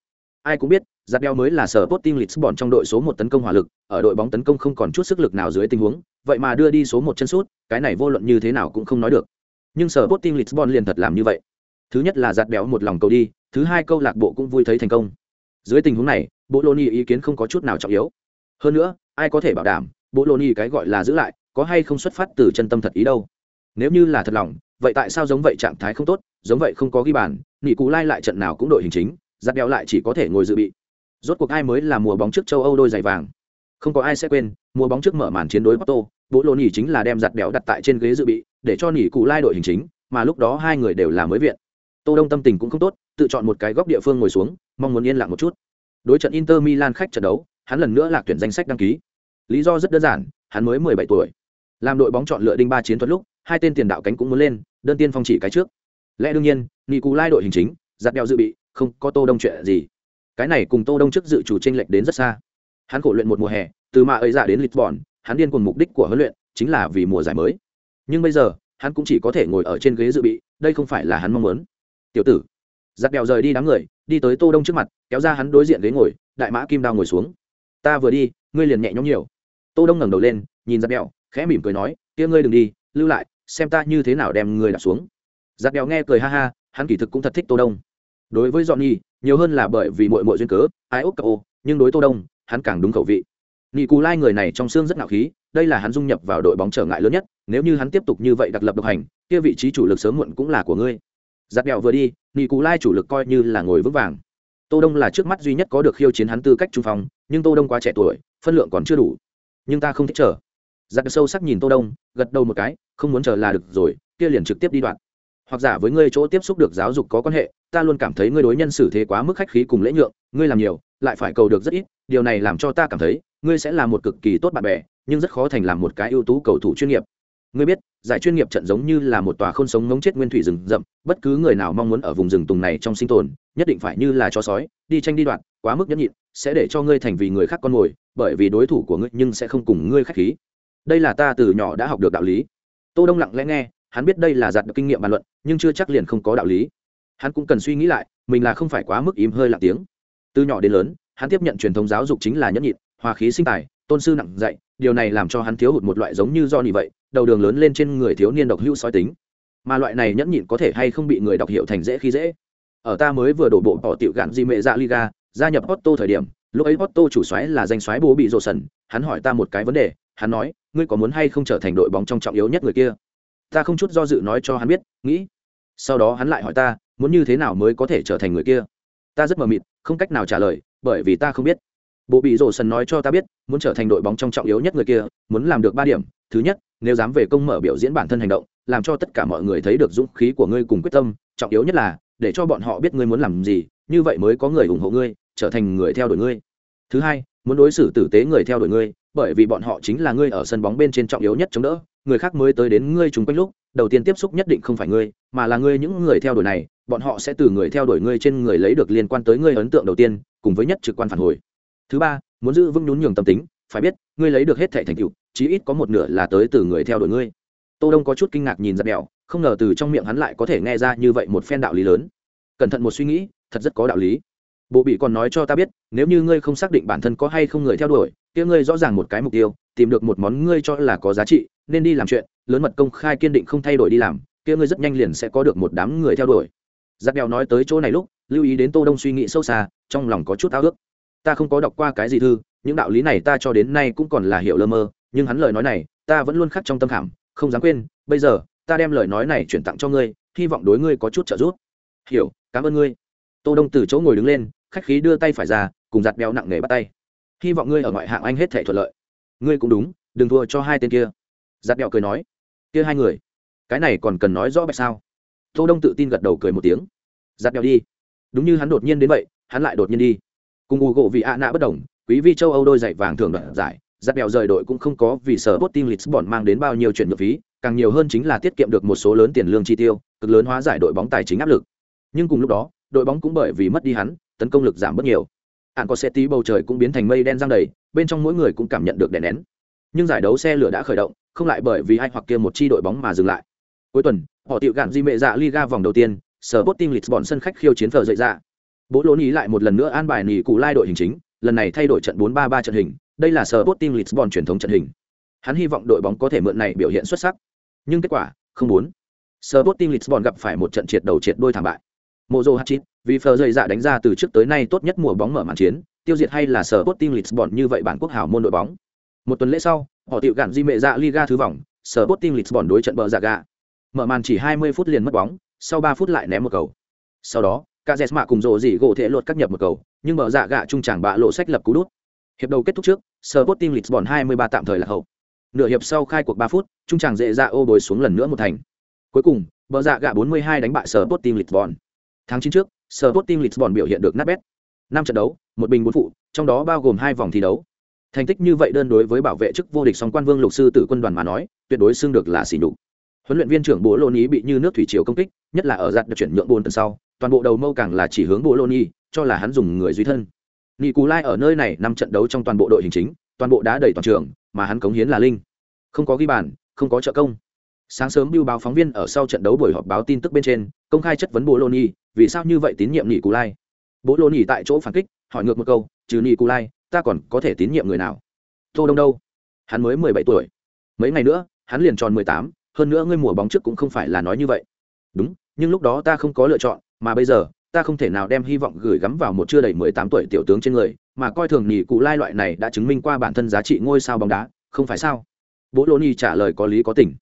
ai cũng biết giặt Beo mới là sở Sporting Lisbon trong đội số một tấn công hỏa lực, ở đội bóng tấn công không còn chút sức lực nào dưới tình huống, vậy mà đưa đi số một chân sút, cái này vô luận như thế nào cũng không nói được. Nhưng sở Sporting Lisbon liền thật làm như vậy. Thứ nhất là giặt béo một lòng cầu đi, thứ hai câu lạc bộ cũng vui thấy thành công. Dưới tình huống này, Bologna ý kiến không có chút nào trọng yếu. Hơn nữa, ai có thể bảo đảm, Bologna cái gọi là giữ lại, có hay không xuất phát từ chân tâm thật ý đâu. Nếu như là thật lòng, vậy tại sao giống vậy trạng thái không tốt, giống vậy không có ghi bàn, Nị Cú Lai lại trận nào cũng đội hình chính, giặt đeo lại chỉ có thể ngồi dự bị. Rốt cuộc ai mới là mùa bóng trước châu âu đôi giày vàng? Không có ai sẽ quên mùa bóng trước mở màn chiến đối porto bố lô nỉ chính là đem giặt béo đặt tại trên ghế dự bị để cho nỉ cụ lai đội hình chính mà lúc đó hai người đều là mới viện. Tô đông tâm tình cũng không tốt tự chọn một cái góc địa phương ngồi xuống mong muốn yên lặng một chút. Đối trận inter milan khách trận đấu hắn lần nữa lạc tuyển danh sách đăng ký. Lý do rất đơn giản hắn mới 17 tuổi. Làm đội bóng chọn lựa đinh ba chiến thuật lúc hai tên tiền đạo cánh cũng muốn lên, đơn tiên phong chỉ cái trước. Lẽ đương nhiên, nghị cụ lai đội hình chính, giặt đeo dự bị, không có tô đông chuyện gì. Cái này cùng tô đông trước dự chủ tranh lệch đến rất xa. Hắn khổ luyện một mùa hè, từ mà ấy dạ đến lisbon, hắn điên cùng mục đích của huấn luyện chính là vì mùa giải mới. Nhưng bây giờ, hắn cũng chỉ có thể ngồi ở trên ghế dự bị, đây không phải là hắn mong muốn. Tiểu tử, giặt bèo rời đi đám người, đi tới tô đông trước mặt, kéo ra hắn đối diện ghế ngồi, đại mã kim đao ngồi xuống. Ta vừa đi, ngươi liền nhẹ nhõm nhiều. Tô đông ngẩng đầu lên, nhìn giặt bèo khẽ mỉm cười nói, kia ngươi đừng đi, lưu lại xem ta như thế nào đem người đặt xuống. Giặt bèo nghe cười ha ha, hắn kỳ thực cũng thật thích tô đông. Đối với dọn nhi nhiều hơn là bởi vì mội mội duyên cớ, ai ốc cậu nhưng đối tô đông, hắn càng đúng khẩu vị. Nị cù lai người này trong xương rất ngạo khí, đây là hắn dung nhập vào đội bóng trở ngại lớn nhất, nếu như hắn tiếp tục như vậy đặc lập độc hành, kia vị trí chủ lực sớm muộn cũng là của ngươi. Giặt đèo vừa đi, nị cù lai chủ lực coi như là ngồi vững vàng. Tô đông là trước mắt duy nhất có được khiêu chiến hắn tư cách trung phong, nhưng tô đông quá trẻ tuổi, phân lượng còn chưa đủ. Nhưng ta không thích chờ giặc sâu sắc nhìn tô đông, gật đầu một cái, không muốn chờ là được rồi, kia liền trực tiếp đi đoạn. Hoặc giả với ngươi chỗ tiếp xúc được giáo dục có quan hệ, ta luôn cảm thấy ngươi đối nhân xử thế quá mức khách khí cùng lễ nhượng, ngươi làm nhiều, lại phải cầu được rất ít, điều này làm cho ta cảm thấy, ngươi sẽ là một cực kỳ tốt bạn bè, nhưng rất khó thành làm một cái ưu tú cầu thủ chuyên nghiệp. Ngươi biết, giải chuyên nghiệp trận giống như là một tòa không sống ngống chết nguyên thủy rừng rậm, bất cứ người nào mong muốn ở vùng rừng tùng này trong sinh tồn, nhất định phải như là chó sói, đi tranh đi đoạn, quá mức nhẫn nhịn, sẽ để cho ngươi thành vì người khác con mồi, bởi vì đối thủ của ngươi nhưng sẽ không cùng ngươi khách khí đây là ta từ nhỏ đã học được đạo lý. Tô đông lặng lẽ nghe, hắn biết đây là giặt được kinh nghiệm bàn luận, nhưng chưa chắc liền không có đạo lý. Hắn cũng cần suy nghĩ lại, mình là không phải quá mức im hơi lặng tiếng. Từ nhỏ đến lớn, hắn tiếp nhận truyền thống giáo dục chính là nhẫn nhịn, hòa khí sinh tài, tôn sư nặng dạy, điều này làm cho hắn thiếu hụt một loại giống như do như vậy, đầu đường lớn lên trên người thiếu niên độc hữu sói tính. Mà loại này nhẫn nhịn có thể hay không bị người đọc hiểu thành dễ khi dễ. Ở ta mới vừa đổ bộ bỏ tiểu gạn di mệ dạ liga, gia nhập Otto thời điểm, lúc ấy Otto chủ xoáy là danh xoáy bố bị rộ sần, hắn hỏi ta một cái vấn đề, hắn nói ngươi có muốn hay không trở thành đội bóng trong trọng yếu nhất người kia? Ta không chút do dự nói cho hắn biết, nghĩ. Sau đó hắn lại hỏi ta, muốn như thế nào mới có thể trở thành người kia? Ta rất mờ mịt, không cách nào trả lời, bởi vì ta không biết. Bộ bị rổ sần nói cho ta biết, muốn trở thành đội bóng trong trọng yếu nhất người kia, muốn làm được ba điểm. Thứ nhất, nếu dám về công mở biểu diễn bản thân hành động, làm cho tất cả mọi người thấy được dũng khí của ngươi cùng quyết tâm, trọng yếu nhất là, để cho bọn họ biết ngươi muốn làm gì, như vậy mới có người ủng hộ ngươi, trở thành người theo đuổi ngươi. Thứ hai, muốn đối xử tử tế người theo đuổi ngươi bởi vì bọn họ chính là ngươi ở sân bóng bên trên trọng yếu nhất chống đỡ, người khác mới tới đến ngươi chung quanh lúc, đầu tiên tiếp xúc nhất định không phải ngươi, mà là ngươi những người theo đuổi này, bọn họ sẽ từ người theo đuổi ngươi trên người lấy được liên quan tới ngươi ấn tượng đầu tiên, cùng với nhất trực quan phản hồi. Thứ ba, muốn giữ vững nhún nhường tâm tính, phải biết, ngươi lấy được hết thẻ thành tựu, chí ít có một nửa là tới từ người theo đuổi ngươi. Tô đông có chút kinh ngạc nhìn ra đèo không ngờ từ trong miệng hắn lại có thể nghe ra như vậy một phen đạo lý lớn. Cẩn thận một suy nghĩ, thật rất có đạo lý bộ bị còn nói cho ta biết, nếu như ngươi không xác định bản thân có hay không người theo đuổi, kia ngươi rõ ràng một cái mục tiêu, tìm được một món ngươi cho là có giá trị, nên đi làm chuyện, lớn mật công khai kiên định không thay đổi đi làm, kia ngươi rất nhanh liền sẽ có được một đám người theo đuổi. Giặc đèo nói tới chỗ này lúc, lưu ý đến tô đông suy nghĩ sâu xa, trong lòng có chút ao ước. Ta không có đọc qua cái gì thư, những đạo lý này ta cho đến nay cũng còn là hiểu lơ mơ, nhưng hắn lời nói này, ta vẫn luôn khắc trong tâm khảm, không dám quên, bây giờ, ta đem lời nói này chuyển tặng cho ngươi, hy vọng đối ngươi có chút trợ giúp. Hiểu, cảm ơn ngươi. Tô đông từ chỗ ngồi đứng lên khách khí đưa tay phải ra, cùng giặt béo nặng nề bắt tay. Hy vọng ngươi ở ngoại hạng anh hết thể thuận lợi. Ngươi cũng đúng, đừng thua cho hai tên kia. Giặt béo cười nói. Kia hai người, cái này còn cần nói rõ bạch sao? Tô đông tự tin gật đầu cười một tiếng. Giặt béo đi. Đúng như hắn đột nhiên đến vậy, hắn lại đột nhiên đi. Cùng u gỗ vì ạ nạ bất đồng, quý vi châu âu đôi giày vàng thường đoạn giải, giặt bèo rời đội cũng không có vì sở bot team lisbon mang đến bao nhiêu chuyển nhượng phí, càng nhiều hơn chính là tiết kiệm được một số lớn tiền lương chi tiêu, cực lớn hóa giải đội bóng tài chính áp lực. Nhưng cùng lúc đó, đội bóng cũng bởi vì mất đi hắn tấn công lực giảm bớt nhiều. Ạn có xe tí bầu trời cũng biến thành mây đen giang đầy, bên trong mỗi người cũng cảm nhận được đè nén. Nhưng giải đấu xe lửa đã khởi động, không lại bởi vì ai hoặc kia một chi đội bóng mà dừng lại. Cuối tuần, họ tiệu gạn di mệ dạ liga vòng đầu tiên sở bot team lisbon sân khách khiêu chiến phở dậy ra bố lỗ ý lại một lần nữa an bài nỉ cụ lai đội hình chính, lần này thay đổi trận 4-3-3 trận hình, đây là sở bot team lisbon truyền thống trận hình. Hắn hy vọng đội bóng có thể mượn này biểu hiện xuất sắc. Nhưng kết quả, không muốn. Sở bot team lisbon gặp phải một trận triệt đầu triệt đôi thảm bại. Mộ dô vì phờ dày dạ đánh ra từ trước tới nay tốt nhất mùa bóng mở màn chiến, tiêu diệt hay là sở bot team lisbon như vậy bản quốc hảo môn đội bóng. Một tuần lễ sau, họ tiệu gạn di mệ dạ liga thứ vòng, sở bot team lisbon đối trận bờ dạ gà. Mở màn chỉ 20 phút liền mất bóng, sau 3 phút lại ném một cầu. Sau đó cả dẹt mạ cùng rộ dỉ gỗ thể lột cắt nhập một cầu, nhưng bờ dạ gạ trung tràng bạ lộ sách lập cú đút. Hiệp đầu kết thúc trước, sở bot team lisbon 23 tạm thời là hậu. Nửa hiệp sau khai cuộc 3 phút, trung tràng dễ dạ ô bồi xuống lần nữa một thành. Cuối cùng, bờ dạ gạ 42 đánh bại sở bot team lisbon. Tháng 9 trước sở lisbon biểu hiện được nát bét. Năm trận đấu, một bình bốn phụ, trong đó bao gồm hai vòng thi đấu. Thành tích như vậy đơn đối với bảo vệ chức vô địch song quan vương lục sư tử quân đoàn mà nói, tuyệt đối xưng được là xỉ nhục. Huấn luyện viên trưởng bố lô ý bị như nước thủy triều công kích, nhất là ở giật được chuyển nhượng bốn tuần sau, toàn bộ đầu mâu càng là chỉ hướng bố lô cho là hắn dùng người duy thân. Nị Cú lai ở nơi này năm trận đấu trong toàn bộ đội hình chính, toàn bộ đá đầy toàn trường, mà hắn cống hiến là linh. Không có ghi bàn, không có trợ công. Sáng sớm bưu báo phóng viên ở sau trận đấu buổi họp báo tin tức bên trên, công khai chất vấn bố loni vì sao như vậy tín nhiệm nhị cù lai? Bố lô nhị tại chỗ phản kích, hỏi ngược một câu, trừ nhị cù lai, ta còn có thể tín nhiệm người nào? Tô đông đâu? Hắn mới mười bảy tuổi. Mấy ngày nữa, hắn liền tròn mười tám, hơn nữa ngươi mùa bóng trước cũng không phải là nói như vậy. Đúng, nhưng lúc đó ta không có lựa chọn, mà bây giờ, ta không thể nào đem hy vọng gửi gắm vào một chưa đầy mười tám tuổi tiểu tướng trên người, mà coi thường nhị cụ lai loại này đã chứng minh qua bản thân giá trị ngôi sao bóng đá, không phải sao? Bố lô nhị trả lời có lý có tình.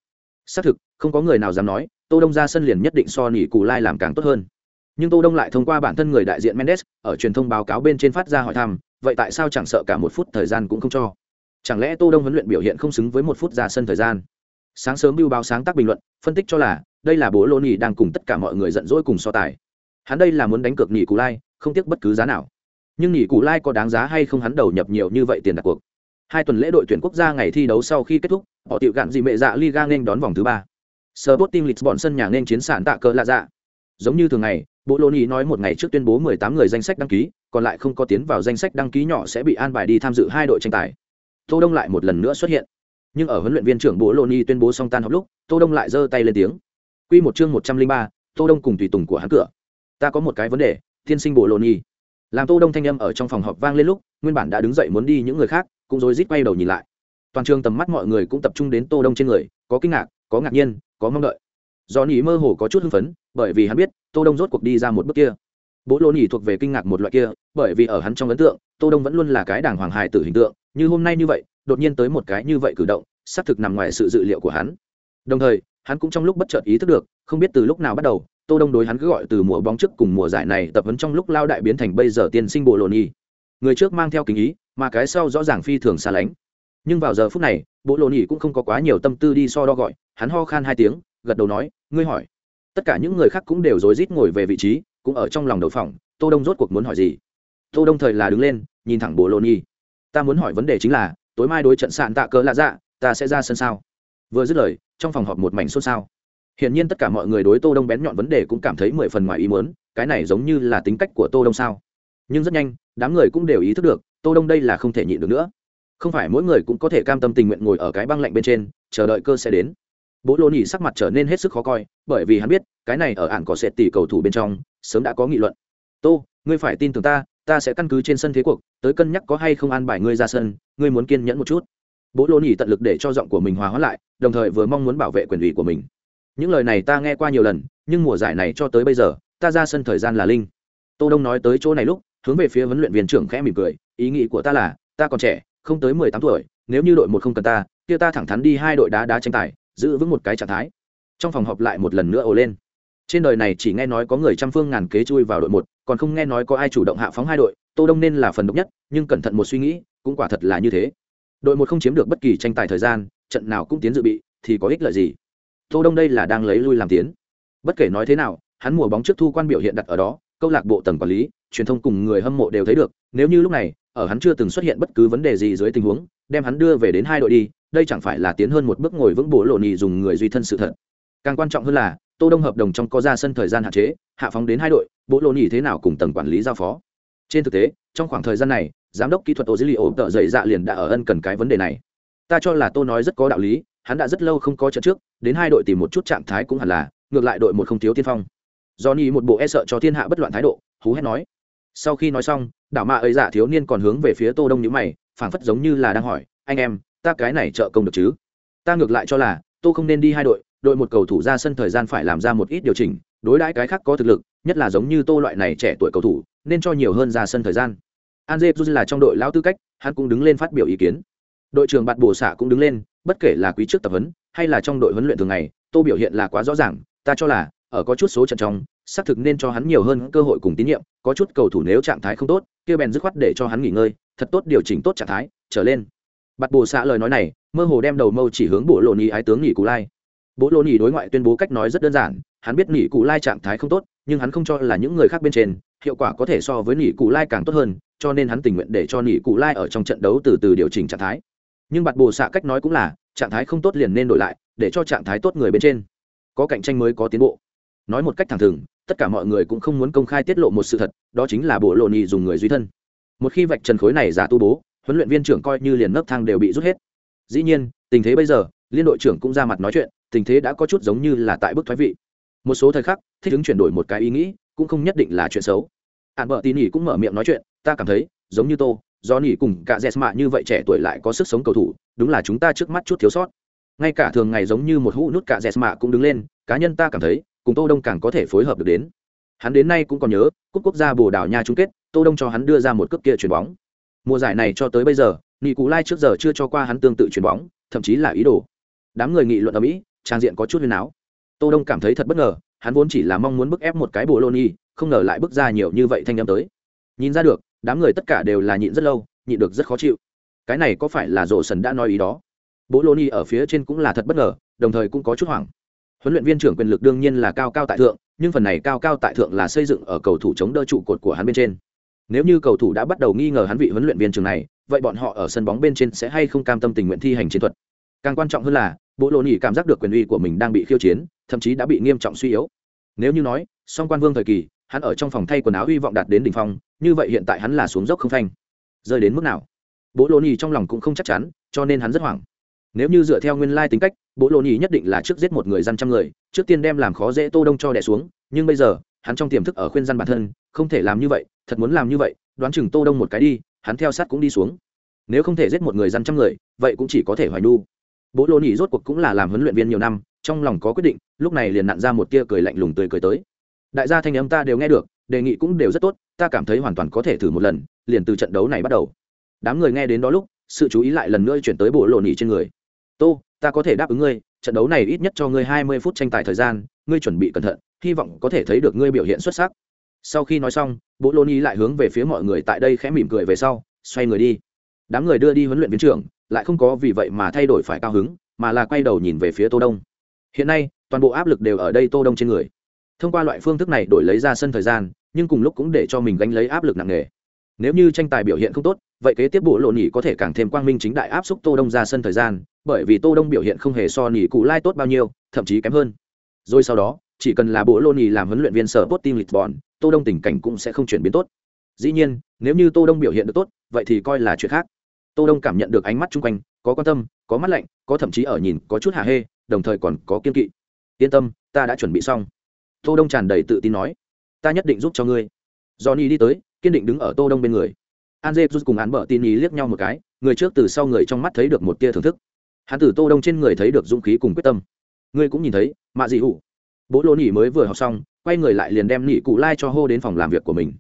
Xác thực, không có người nào dám nói, tô đông ra sân liền nhất định so nhị cụ lai làm càng tốt hơn nhưng tô đông lại thông qua bản thân người đại diện mendes ở truyền thông báo cáo bên trên phát ra hỏi thăm vậy tại sao chẳng sợ cả một phút thời gian cũng không cho chẳng lẽ tô đông huấn luyện biểu hiện không xứng với một phút ra sân thời gian sáng sớm bưu báo sáng tác bình luận phân tích cho là đây là bố lô nhì đang cùng tất cả mọi người giận dỗi cùng so tài hắn đây là muốn đánh cược nhì cù lai không tiếc bất cứ giá nào nhưng nhì cù lai có đáng giá hay không hắn đầu nhập nhiều như vậy tiền đặt cuộc hai tuần lễ đội tuyển quốc gia ngày thi đấu sau khi kết thúc họ tiệu gạn dị mẹ dạ liga nên đón vòng thứ ba sơ bút tim lịch bọn sân nhà nên chiến sản tạ cờ lạ dạ. Giống như thường ngày bộ lô nhì nói một ngày trước tuyên bố 18 người danh sách đăng ký còn lại không có tiến vào danh sách đăng ký nhỏ sẽ bị an bài đi tham dự hai đội tranh tài. Tô đông lại một lần nữa xuất hiện. Nhưng ở huấn luyện viên trưởng bộ lô nhì tuyên bố xong tan họp lúc tô đông lại giơ tay lên tiếng. Quy một chương 103, tô đông cùng tùy tùng của hắn cửa. Ta có một cái vấn đề thiên sinh bộ lô nhì làm tô đông thanh âm ở trong phòng họp vang lên lúc nguyên bản đã đứng dậy muốn đi những người khác cũng rối rít quay đầu nhìn lại. Toàn trường tầm mắt mọi người cũng tập trung đến tô đông trên người có kinh ngạc có ngạc nhiên có mong đợi do nỉ mơ hồ có chút hưng phấn, bởi vì hắn biết, tô đông rốt cuộc đi ra một bước kia. Bố lô nỉ thuộc về kinh ngạc một loại kia, bởi vì ở hắn trong ấn tượng, tô đông vẫn luôn là cái đảng hoàng hài tử hình tượng, như hôm nay như vậy, đột nhiên tới một cái như vậy cử động, xác thực nằm ngoài sự dự liệu của hắn. Đồng thời, hắn cũng trong lúc bất chợt ý thức được, không biết từ lúc nào bắt đầu, tô đông đối hắn cứ gọi từ mùa bóng trước cùng mùa giải này tập huấn trong lúc lao đại biến thành bây giờ tiên sinh bộ lô nỉ. Người trước mang theo kính ý, mà cái sau rõ ràng phi thường xa lánh. Nhưng vào giờ phút này bộ lô nỉ cũng không có quá nhiều tâm tư đi so đo gọi, hắn ho khan hai tiếng gật đầu nói ngươi hỏi. Tất cả những người khác cũng đều rối rít ngồi về vị trí cũng ở trong lòng đầu phòng tô đông rốt cuộc muốn hỏi gì? Tô đông thời là đứng lên nhìn thẳng bộ lô Nhi, ta muốn hỏi vấn đề chính là tối mai đối trận sạn tạ cỡ lạ dạ ta sẽ ra sân sao? Vừa dứt lời trong phòng họp một mảnh xôn xao. Hiển nhiên tất cả mọi người đối tô đông bén nhọn vấn đề cũng cảm thấy mười phần ngoài ý muốn cái này giống như là tính cách của tô đông sao? Nhưng rất nhanh đám người cũng đều ý thức được tô đông đây là không thể nhịn được nữa. Không phải mỗi người cũng có thể cam tâm tình nguyện ngồi ở cái băng lạnh bên trên chờ đợi cơ sẽ đến bố lô nhì sắc mặt trở nên hết sức khó coi, bởi vì hắn biết, cái này ở ạn có sẽ tỷ cầu thủ bên trong, sớm đã có nghị luận. Tô, ngươi phải tin tưởng ta ta sẽ căn cứ trên sân thế cuộc, tới cân nhắc có hay không an bài ngươi ra sân, ngươi muốn kiên nhẫn một chút. Bố lô nhì tận lực để cho giọng của mình hòa hóa lại, đồng thời vừa mong muốn bảo vệ quyền ủy của mình. Những lời này ta nghe qua nhiều lần, nhưng mùa giải này cho tới bây giờ, ta ra sân thời gian là linh. Tô đông nói tới chỗ này lúc, hướng về phía huấn luyện viên trưởng khẽ mỉm cười, ý nghĩ của ta là, ta còn trẻ, không tới mười tám tuổi, nếu như đội một không cần ta, kia ta thẳng thắn đi hai đội đá đá tranh tài giữ vững một cái trạng thái. Trong phòng họp lại một lần nữa ồ lên. Trên đời này chỉ nghe nói có người trăm phương ngàn kế chui vào đội một, còn không nghe nói có ai chủ động hạ phóng hai đội, tô đông nên là phần độc nhất, nhưng cẩn thận một suy nghĩ, cũng quả thật là như thế. Đội một không chiếm được bất kỳ tranh tài thời gian, trận nào cũng tiến dự bị, thì có ích lợi gì? Tô đông đây là đang lấy lui làm tiến. Bất kể nói thế nào, hắn mùa bóng trước thu quan biểu hiện đặt ở đó, câu lạc bộ tầng quản lý, truyền thông cùng người hâm mộ đều thấy được, nếu như lúc này ở hắn chưa từng xuất hiện bất cứ vấn đề gì dưới tình huống, đem hắn đưa về đến hai đội đi, đây chẳng phải là tiến hơn một bước ngồi vững bộ lộ nhì dùng người duy thân sự thật. Càng quan trọng hơn là, tô đông hợp đồng trong có ra sân thời gian hạn chế, hạ phóng đến hai đội bộ lộ nhì thế nào cùng tầng quản lý giao phó. Trên thực tế, trong khoảng thời gian này, giám đốc kỹ thuật ô dữ liệu tợ dậy dạ liền đã ở ân cần cái vấn đề này. Ta cho là tô nói rất có đạo lý, hắn đã rất lâu không có trận trước, đến hai đội tìm một chút trạng thái cũng hẳn là, ngược lại đội một không thiếu tiên phong. Do nhì một bộ e sợ cho thiên hạ bất loạn thái độ, hú hét nói sau khi nói xong đảo mạ ấy giả thiếu niên còn hướng về phía tô đông nhữ mày phảng phất giống như là đang hỏi anh em ta cái này trợ công được chứ ta ngược lại cho là tô không nên đi hai đội đội một cầu thủ ra sân thời gian phải làm ra một ít điều chỉnh đối đãi cái khác có thực lực nhất là giống như tô loại này trẻ tuổi cầu thủ nên cho nhiều hơn ra sân thời gian Anje là trong đội lão tư cách, hắn cũng đứng lên phát biểu ý kiến. Đội trưởng bạn Bổ Xạ cũng đứng lên, bất kể là quý trước tập huấn hay là trong đội huấn luyện thường ngày, Tô biểu hiện là quá rõ ràng, ta cho là ở có chút số trận trong, xác thực nên cho hắn nhiều hơn cơ hội cùng tín nhiệm, có chút cầu thủ nếu trạng thái không tốt, kia bèn dứt khoát để cho hắn nghỉ ngơi, thật tốt điều chỉnh tốt trạng thái, trở lên. Bạt Bồ Xạ lời nói này, mơ hồ đem đầu mâu chỉ hướng Bộ Lộ Nhĩ ái tướng nghỉ cụ Lai. Bộ Lộ Nhĩ đối ngoại tuyên bố cách nói rất đơn giản, hắn biết nghỉ cụ Lai trạng thái không tốt, nhưng hắn không cho là những người khác bên trên, hiệu quả có thể so với nghỉ cụ Lai càng tốt hơn, cho nên hắn tình nguyện để cho nghỉ cụ Lai ở trong trận đấu từ từ điều chỉnh trạng thái. Nhưng Bạt Bồ Xạ cách nói cũng là, trạng thái không tốt liền nên đổi lại, để cho trạng thái tốt người bên trên. Có cạnh tranh mới có tiến bộ. Nói một cách thẳng thừng, tất cả mọi người cũng không muốn công khai tiết lộ một sự thật, đó chính là Bộ Lộ nhị dùng người duy thân. Một khi vạch trần khối này giả tu bố, huấn luyện viên trưởng coi như liền nấc thang đều bị rút hết. Dĩ nhiên tình thế bây giờ liên đội trưởng cũng ra mặt nói chuyện tình thế đã có chút giống như là tại bước thoái vị. Một số thời khắc thích ứng chuyển đổi một cái ý nghĩ cũng không nhất định là chuyện xấu. Ạn vợ tín nhỉ cũng mở miệng nói chuyện ta cảm thấy giống như tô do nhỉ cùng cả jesma như vậy trẻ tuổi lại có sức sống cầu thủ đúng là chúng ta trước mắt chút thiếu sót. Ngay cả thường ngày giống như một hũ nút cả jesma cũng đứng lên cá nhân ta cảm thấy cùng tô đông càng có thể phối hợp được đến. Hắn đến nay cũng còn nhớ, cúp quốc gia bồ đào nha chung kết, tô đông cho hắn đưa ra một cước kia chuyền bóng. Mùa giải này cho tới bây giờ, nghị cụ lai trước giờ chưa cho qua hắn tương tự chuyền bóng, thậm chí là ý đồ. Đám người nghị luận ở mỹ, trang diện có chút huyền áo. Tô đông cảm thấy thật bất ngờ, hắn vốn chỉ là mong muốn bức ép một cái bộ lô nhi không ngờ lại bước ra nhiều như vậy thanh âm tới. Nhìn ra được, đám người tất cả đều là nhịn rất lâu, nhịn được rất khó chịu. Cái này có phải là rổ sần đã nói ý đó? Bố lô ni ở phía trên cũng là thật bất ngờ, đồng thời cũng có chút hoảng huấn luyện viên trưởng quyền lực đương nhiên là cao cao tại thượng, nhưng phần này cao cao tại thượng là xây dựng ở cầu thủ chống đỡ trụ cột của hắn bên trên. Nếu như cầu thủ đã bắt đầu nghi ngờ hắn vị huấn luyện viên trưởng này, vậy bọn họ ở sân bóng bên trên sẽ hay không cam tâm tình nguyện thi hành chiến thuật? Càng quan trọng hơn là bộ lộ nhỉ cảm giác được quyền uy của mình đang bị khiêu chiến, thậm chí đã bị nghiêm trọng suy yếu. Nếu như nói, song quan vương thời kỳ, hắn ở trong phòng thay quần áo hy vọng đạt đến đỉnh phong, như vậy hiện tại hắn là xuống dốc không phanh. Rơi đến mức nào? Bộ lộ nhỉ trong lòng cũng không chắc chắn, cho nên hắn rất hoảng. Nếu như dựa theo nguyên lai tính cách bộ lô nhỉ nhất định là trước giết một người dân trăm người, trước tiên đem làm khó dễ tô đông cho đẻ xuống, nhưng bây giờ, hắn trong tiềm thức ở khuyên dân bản thân, không thể làm như vậy, thật muốn làm như vậy, đoán chừng tô đông một cái đi, hắn theo sát cũng đi xuống. Nếu không thể giết một người dân trăm người, vậy cũng chỉ có thể hoài nu bố lô nhị rốt cuộc cũng là làm huấn luyện viên nhiều năm, trong lòng có quyết định, lúc này liền nặn ra một tia cười lạnh lùng tươi cười tới. Đại gia thanh âm ta đều nghe được, đề nghị cũng đều rất tốt, ta cảm thấy hoàn toàn có thể thử một lần, liền từ trận đấu này bắt đầu. Đám người nghe đến đó lúc, sự chú ý lại lần nữa chuyển tới bộ lộ nhị trên người. Tô ta có thể đáp ứng ngươi, trận đấu này ít nhất cho ngươi hai mươi phút tranh tài thời gian, ngươi chuẩn bị cẩn thận, hy vọng có thể thấy được ngươi biểu hiện xuất sắc. Sau khi nói xong bộ lô ni lại hướng về phía mọi người tại đây khẽ mỉm cười về sau, xoay người đi. Đám người đưa đi huấn luyện viên trưởng, lại không có vì vậy mà thay đổi phải cao hứng, mà là quay đầu nhìn về phía tô đông. Hiện nay, toàn bộ áp lực đều ở đây tô đông trên người. Thông qua loại phương thức này đổi lấy ra sân thời gian, nhưng cùng lúc cũng để cho mình gánh lấy áp lực nặng nề. Nếu như tranh tài biểu hiện không tốt vậy kế tiếp bộ lộ nhỉ có thể càng thêm quang minh chính đại áp xúc tô đông ra sân thời gian, bởi vì tô đông biểu hiện không hề so nhỉ cụ lai tốt bao nhiêu, thậm chí kém hơn. Rồi sau đó, chỉ cần là bộ lộ nhỉ làm huấn luyện viên sở tốt team lisbon, tô đông tình cảnh cũng sẽ không chuyển biến tốt. Dĩ nhiên, nếu như tô đông biểu hiện được tốt, vậy thì coi là chuyện khác. Tô đông cảm nhận được ánh mắt chung quanh, có quan tâm, có mắt lạnh, có thậm chí ở nhìn có chút hà hê, đồng thời còn có kiên kỵ. Yên tâm, ta đã chuẩn bị xong. Tô đông tràn đầy tự tin nói, ta nhất định giúp cho ngươi. Johnny đi tới, kiên định đứng ở tô đông bên người. Anze rút cùng án bở tin ý liếc nhau một cái, người trước từ sau người trong mắt thấy được một tia thưởng thức. Hắn từ Tô Đông trên người thấy được dũng khí cùng quyết tâm. Ngươi cũng nhìn thấy, mạ gì hủ. Bố Lô Nhĩ mới vừa học xong, quay người lại liền đem Nhĩ Cụ Lai cho hô đến phòng làm việc của mình.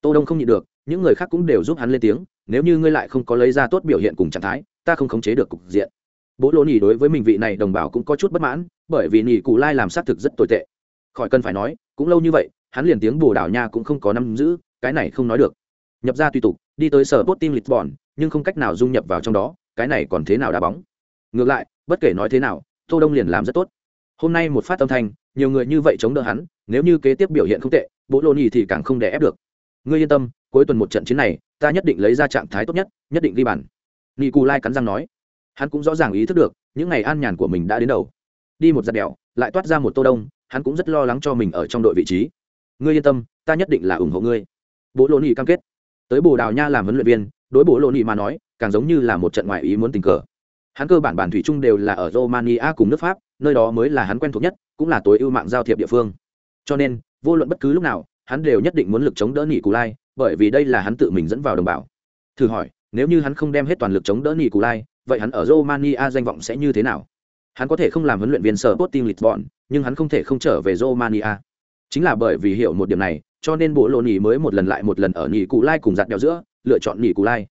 Tô Đông không nhịn được, những người khác cũng đều giúp hắn lên tiếng, nếu như ngươi lại không có lấy ra tốt biểu hiện cùng trạng thái, ta không khống chế được cục diện. Bố Lô Nhĩ đối với mình vị này đồng bào cũng có chút bất mãn, bởi vì Nhĩ Cụ Lai làm sát thực rất tồi tệ. Khỏi cần phải nói, cũng lâu như vậy, hắn liền tiếng Bồ Đào Nha cũng không có nắm giữ, cái này không nói được. Nhập ra tùy tục, đi tới sở Sporting Lisbon, nhưng không cách nào dung nhập vào trong đó, cái này còn thế nào đá bóng. Ngược lại, bất kể nói thế nào, Tô Đông liền làm rất tốt. Hôm nay một phát âm thanh, nhiều người như vậy chống đỡ hắn, nếu như kế tiếp biểu hiện không tệ, Bố Lô nhì thì càng không đè ép được. Ngươi yên tâm, cuối tuần một trận chiến này, ta nhất định lấy ra trạng thái tốt nhất, nhất định ghi bàn. Nikolai cắn răng nói. Hắn cũng rõ ràng ý thức được, những ngày an nhàn của mình đã đến đầu. Đi một giặt đèo, lại toát ra một Tô Đông, hắn cũng rất lo lắng cho mình ở trong đội vị trí. Ngươi yên tâm, ta nhất định là ủng hộ ngươi. Bố Lô nhì cam kết tới bồ đào nha làm huấn luyện viên đối bộ lộ nị mà nói càng giống như là một trận ngoại ý muốn tình cờ. Hắn cơ bản bản thủy chung đều là ở romania cùng nước pháp nơi đó mới là hắn quen thuộc nhất cũng là tối ưu mạng giao thiệp địa phương. Cho nên vô luận bất cứ lúc nào hắn đều nhất định muốn lực chống đỡ nị cù lai bởi vì đây là hắn tự mình dẫn vào đồng bào. Thử hỏi nếu như hắn không đem hết toàn lực chống đỡ nị cù lai vậy hắn ở romania danh vọng sẽ như thế nào? Hắn có thể không làm huấn luyện viên sở Sporting Lisbon, nhưng hắn không thể không trở về Romania. Chính là bởi vì hiểu một điểm này, cho nên bộ lộ nhì mới một lần lại một lần ở nhì cụ lai cùng giặt đèo giữa, lựa chọn nhì cụ lai.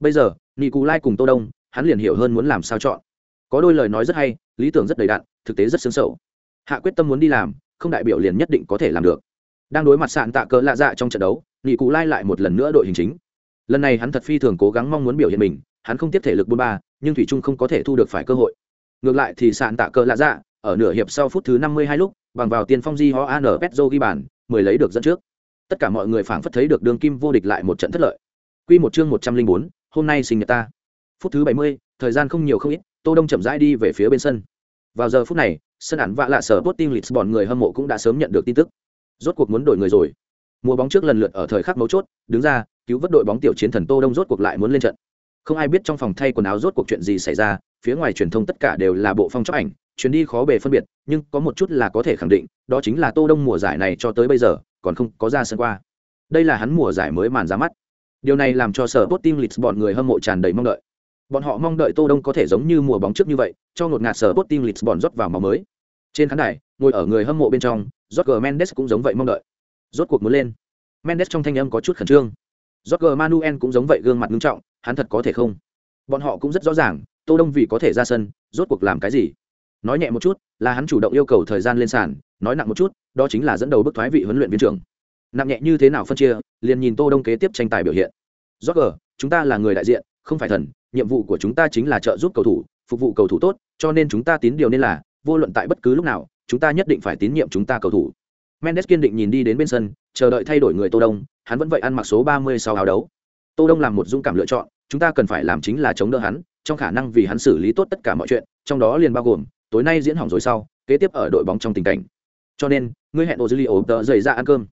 Bây giờ nhì cụ lai cùng tô đông, hắn liền hiểu hơn muốn làm sao chọn. Có đôi lời nói rất hay, lý tưởng rất đầy đặn, thực tế rất sướng sầu. Hạ quyết tâm muốn đi làm, không đại biểu liền nhất định có thể làm được. Đang đối mặt sạn tạ cỡ lạ dạ trong trận đấu nhì cụ lai lại một lần nữa đội hình chính. Lần này hắn thật phi thường cố gắng mong muốn biểu hiện mình, hắn không tiếp thể lực bôn ba, nhưng thủy trung không có thể thu được phải cơ hội. Ngược lại thì sạn tạ cỡ lạ dạ ở nửa hiệp sau phút thứ năm mươi hai lúc, bằng vào tiền phong di ho an petro ghi bàn, mười lấy được dẫn trước tất cả mọi người phảng phất thấy được đường kim vô địch lại một trận thất lợi. Quy một chương một trăm linh bốn, hôm nay sinh nhật ta. Phút thứ bảy mươi, thời gian không nhiều không ít, tô đông chậm rãi đi về phía bên sân. Vào giờ phút này, sân ản vạ lạ sở Sporting Lisbon người hâm mộ cũng đã sớm nhận được tin tức. Rốt cuộc muốn đổi người rồi. Mùa bóng trước lần lượt ở thời khắc mấu chốt, đứng ra, cứu vớt đội bóng tiểu chiến thần tô đông rốt cuộc lại muốn lên trận. Không ai biết trong phòng thay quần áo rốt cuộc chuyện gì xảy ra, phía ngoài truyền thông tất cả đều là bộ phong chóc ảnh, chuyến đi khó bề phân biệt, nhưng có một chút là có thể khẳng định, đó chính là tô đông mùa giải này cho tới bây giờ còn không có ra sân qua. Đây là hắn mùa giải mới màn ra mắt. Điều này làm cho sở tốt team lisbon người hâm mộ tràn đầy mong đợi. Bọn họ mong đợi tô đông có thể giống như mùa bóng trước như vậy, cho ngột ngạt sở tốt team lisbon rót vào máu mới. Trên khán đài, ngồi ở người hâm mộ bên trong, Jorge Mendes cũng giống vậy mong đợi. Rốt cuộc muốn lên. Mendes trong thanh âm có chút khẩn trương. Jorge Manuel cũng giống vậy gương mặt nghiêm trọng, hắn thật có thể không? Bọn họ cũng rất rõ ràng, tô đông vì có thể ra sân, rốt cuộc làm cái gì? Nói nhẹ một chút, là hắn chủ động yêu cầu thời gian lên sàn, nói nặng một chút, đó chính là dẫn đầu bức thoái vị huấn luyện viên trưởng. Nặng nhẹ như thế nào phân chia, liền nhìn tô đông kế tiếp tranh tài biểu hiện. Do gờ chúng ta là người đại diện, không phải thần, nhiệm vụ của chúng ta chính là trợ giúp cầu thủ, phục vụ cầu thủ tốt, cho nên chúng ta tín điều nên là, vô luận tại bất cứ lúc nào, chúng ta nhất định phải tín nhiệm chúng ta cầu thủ. Mendes kiên định nhìn đi đến bên sân, chờ đợi thay đổi người tô đông, hắn vẫn vậy ăn mặc số 36 áo đấu. Tô đông làm một dũng cảm lựa chọn, chúng ta cần phải làm chính là chống đỡ hắn, trong khả năng vì hắn xử lý tốt tất cả mọi chuyện, trong đó liền bao gồm tối nay diễn hỏng rồi sau, kế tiếp ở đội bóng trong tình cảnh. Cho nên, ngươi hẹn Ozilio tờ dậy ra ăn cơm.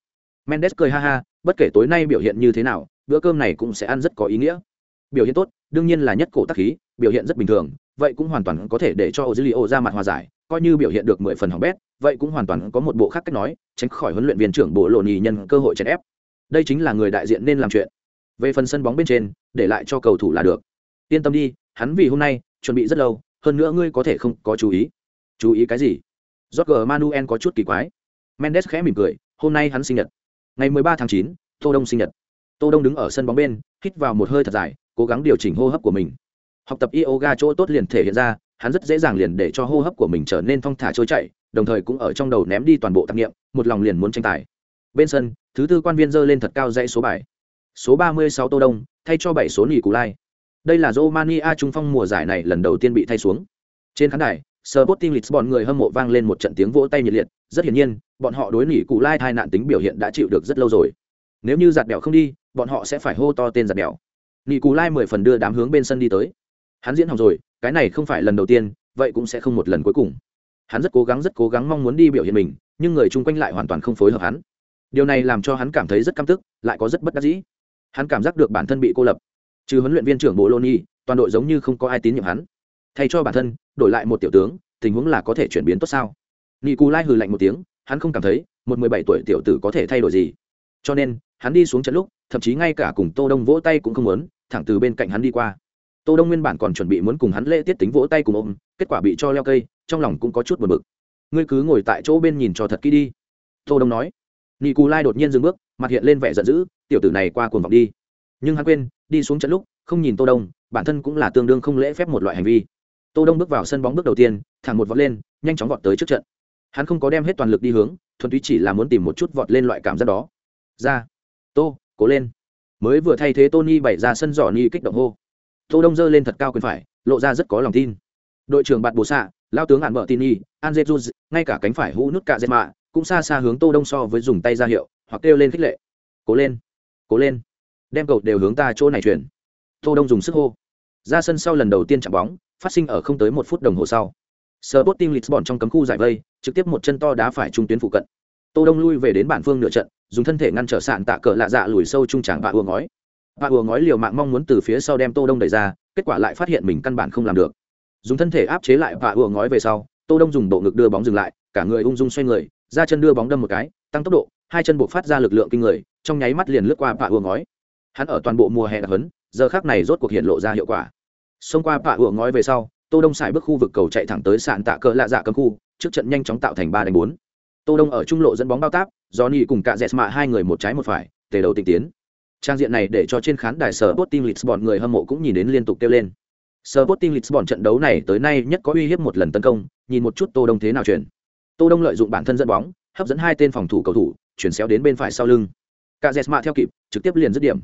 Mendes cười ha ha, bất kể tối nay biểu hiện như thế nào, bữa cơm này cũng sẽ ăn rất có ý nghĩa. Biểu hiện tốt, đương nhiên là nhất cổ tác khí, biểu hiện rất bình thường, vậy cũng hoàn toàn có thể để cho Ozilio ra mặt hòa giải, coi như biểu hiện được mười phần hỏng bét, vậy cũng hoàn toàn có một bộ khác cách nói, tránh khỏi huấn luyện viên trưởng bộ lộ nhì nhân cơ hội chèn ép. Đây chính là người đại diện nên làm chuyện. Về phần sân bóng bên trên, để lại cho cầu thủ là được. Yên tâm đi, hắn vì hôm nay, chuẩn bị rất lâu hơn nữa ngươi có thể không có chú ý. Chú ý cái gì? Jorge Manuel có chút kỳ quái. Mendes khẽ mỉm cười hôm nay hắn sinh nhật. Ngày 13 tháng 9, tô đông sinh nhật. Tô đông đứng ở sân bóng bên hít vào một hơi thật dài cố gắng điều chỉnh hô hấp của mình. Học tập yoga chỗ tốt liền thể hiện ra hắn rất dễ dàng liền để cho hô hấp của mình trở nên thong thả trôi chảy đồng thời cũng ở trong đầu ném đi toàn bộ tạp nghiệm một lòng liền muốn tranh tài. Bên sân thứ tư quan viên dơ lên thật cao dãy số bài. Số 36 tô đông thay cho bảy số nghỉ cù lai đây là romania trung phong mùa giải này lần đầu tiên bị thay xuống trên khán đài Sporting Lisbon người hâm mộ vang lên một trận tiếng vỗ tay nhiệt liệt, rất hiển nhiên, bọn họ đối nghỉ cụ lai thai nạn tính biểu hiện đã chịu được rất lâu rồi. Nếu như giạt bèo không đi, bọn họ sẽ phải hô to tên giạt bèo. Nghỉ cụ lai mười phần đưa đám hướng bên sân đi tới. Hắn diễn hỏng rồi, cái này không phải lần đầu tiên, vậy cũng sẽ không một lần cuối cùng. Hắn rất cố gắng rất cố gắng mong muốn đi biểu hiện mình, nhưng người chung quanh lại hoàn toàn không phối hợp hắn. Điều này làm cho hắn cảm thấy rất căm tức, lại có rất bất đắc dĩ. Hắn cảm giác được bản thân bị cô lập. Trừ huấn luyện viên trưởng bộ loni, toàn đội giống như không có ai tín nhiệm hắn. Thay cho bản thân đổi lại một tiểu tướng tình huống là có thể chuyển biến tốt sao? Nị cù lai hừ lạnh một tiếng hắn không cảm thấy một mười bảy tuổi tiểu tử có thể thay đổi gì. Cho nên hắn đi xuống trận lúc thậm chí ngay cả cùng tô đông vỗ tay cũng không muốn thẳng từ bên cạnh hắn đi qua. Tô đông nguyên bản còn chuẩn bị muốn cùng hắn lễ tiết tính vỗ tay cùng ôm kết quả bị cho leo cây trong lòng cũng có chút buồn bực. Ngươi cứ ngồi tại chỗ bên nhìn cho thật kỹ đi. Tô đông nói. Nị cù lai đột nhiên dừng bước mặt hiện lên vẻ giận dữ tiểu tử này qua cuồng vọng đi nhưng hắn quên, đi xuống trận lúc, không nhìn tô đông, bản thân cũng là tương đương không lễ phép một loại hành vi. Tô đông bước vào sân bóng bước đầu tiên, thẳng một vọt lên, nhanh chóng vọt tới trước trận. Hắn không có đem hết toàn lực đi hướng, thuần túy chỉ là muốn tìm một chút vọt lên loại cảm giác đó. Ra. Tô, cố lên. Mới vừa thay thế tony bày ra sân giỏ ni kích động hô. Tô đông giơ lên thật cao quyền phải, lộ ra rất có lòng tin. Đội trưởng bạt bồ xạ lao tướng hạn mở tin y anzet ngay cả cánh phải hũ nút cạ dệt mạ, cũng xa xa hướng tô đông so với dùng tay ra hiệu, hoặc kêu lên khích lệ. Cố lên. Cố lên đem cầu đều hướng ta chỗ này chuyển tô đông dùng sức hô ra sân sau lần đầu tiên chạm bóng phát sinh ở không tới một phút đồng hồ sau Sporting Lisbon trong cấm khu giải vây, trực tiếp một chân to đá phải trung tuyến phụ cận. Tô Đông lui về đến bản phương nửa trận, dùng thân thể ngăn trở sạn tạ cờ lạ dạ lùi sâu trung tràng bạ ùa ngói. Bạ ùa ngói liều mạng mong muốn từ phía sau đem Tô Đông đẩy ra, kết quả lại phát hiện mình căn bản không làm được. Dùng thân thể áp chế lại bạ ùa ngói về sau, Tô Đông dùng bộ ngực đưa bóng dừng lại, cả người ung dung xoay người, ra chân đưa bóng đâm một cái, tăng tốc độ, hai chân buộc phát ra lực lượng kinh người, trong nháy mắt liền lướt qua bạ ùa ngói. Hắn ở toàn bộ mùa hè đặc huấn, giờ khắc này rốt cuộc hiện lộ ra hiệu quả. Xông qua bạ ùa ngói về sau, tô đông xài bước khu vực cầu chạy thẳng tới sạn tạ cỡ lạ dạ cấm khu trước trận nhanh chóng tạo thành ba đánh bốn. Tô đông ở trung lộ dẫn bóng bao táp johnny cùng cả dẹt mạ hai người một trái một phải tề đầu tinh tiến. Trang diện này để cho trên khán đài sở Sporting Lisbon người hâm mộ cũng nhìn đến liên tục kêu lên. Sở Sporting Lisbon trận đấu này tới nay nhất có uy hiếp một lần tấn công nhìn một chút tô đông thế nào chuyển. Tô đông lợi dụng bản thân dẫn bóng hấp dẫn hai tên phòng thủ cầu thủ chuyển xéo đến bên phải sau lưng. Cả dẹt mạ theo kịp trực tiếp liền dứt điểm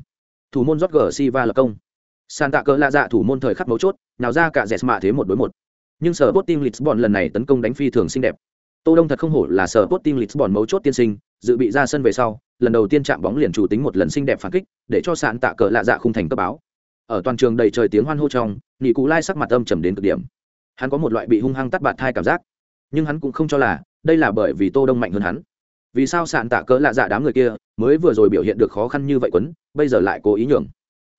thủ môn Jorge Silva lập công. Sàn tạ cỡ lạ dạ thủ môn thời khắc mấu chốt, nào ra cả dẹt mạ thế một đối một. Nhưng sở bot lisbon lần này tấn công đánh phi thường xinh đẹp. Tô đông thật không hổ là sở bot lisbon mấu chốt tiên sinh, dự bị ra sân về sau, lần đầu tiên chạm bóng liền chủ tính một lần xinh đẹp phản kích, để cho sàn tạ cỡ lạ dạ không thành cấp báo. Ở toàn trường đầy trời tiếng hoan hô trong nị cụ lai sắc mặt âm trầm đến cực điểm. Hắn có một loại bị hung hăng tắt bạt thai cảm giác. Nhưng hắn cũng không cho là, đây là bởi vì tô đông mạnh hơn hắn vì sao sàn tạ cỡ lạ dạ đám người kia mới vừa rồi biểu hiện được khó khăn như vậy quấn, bây giờ lại cố ý nhường.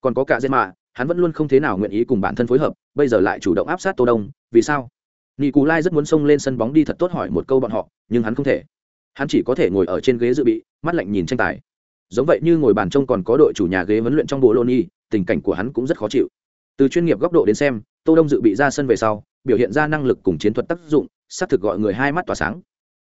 Còn có cả dê mạ hắn vẫn luôn không thế nào nguyện ý cùng bản thân phối hợp, bây giờ lại chủ động áp sát tô đông, vì sao? Nị cù lai rất muốn xông lên sân bóng đi thật tốt hỏi một câu bọn họ, nhưng hắn không thể. Hắn chỉ có thể ngồi ở trên ghế dự bị, mắt lạnh nhìn tranh tài. Giống vậy như ngồi bàn trông còn có đội chủ nhà ghế huấn luyện trong bộ lô ni tình cảnh của hắn cũng rất khó chịu. Từ chuyên nghiệp góc độ đến xem, tô đông dự bị ra sân về sau, biểu hiện ra năng lực cùng chiến thuật tác dụng, xác thực gọi người hai mắt tỏa sáng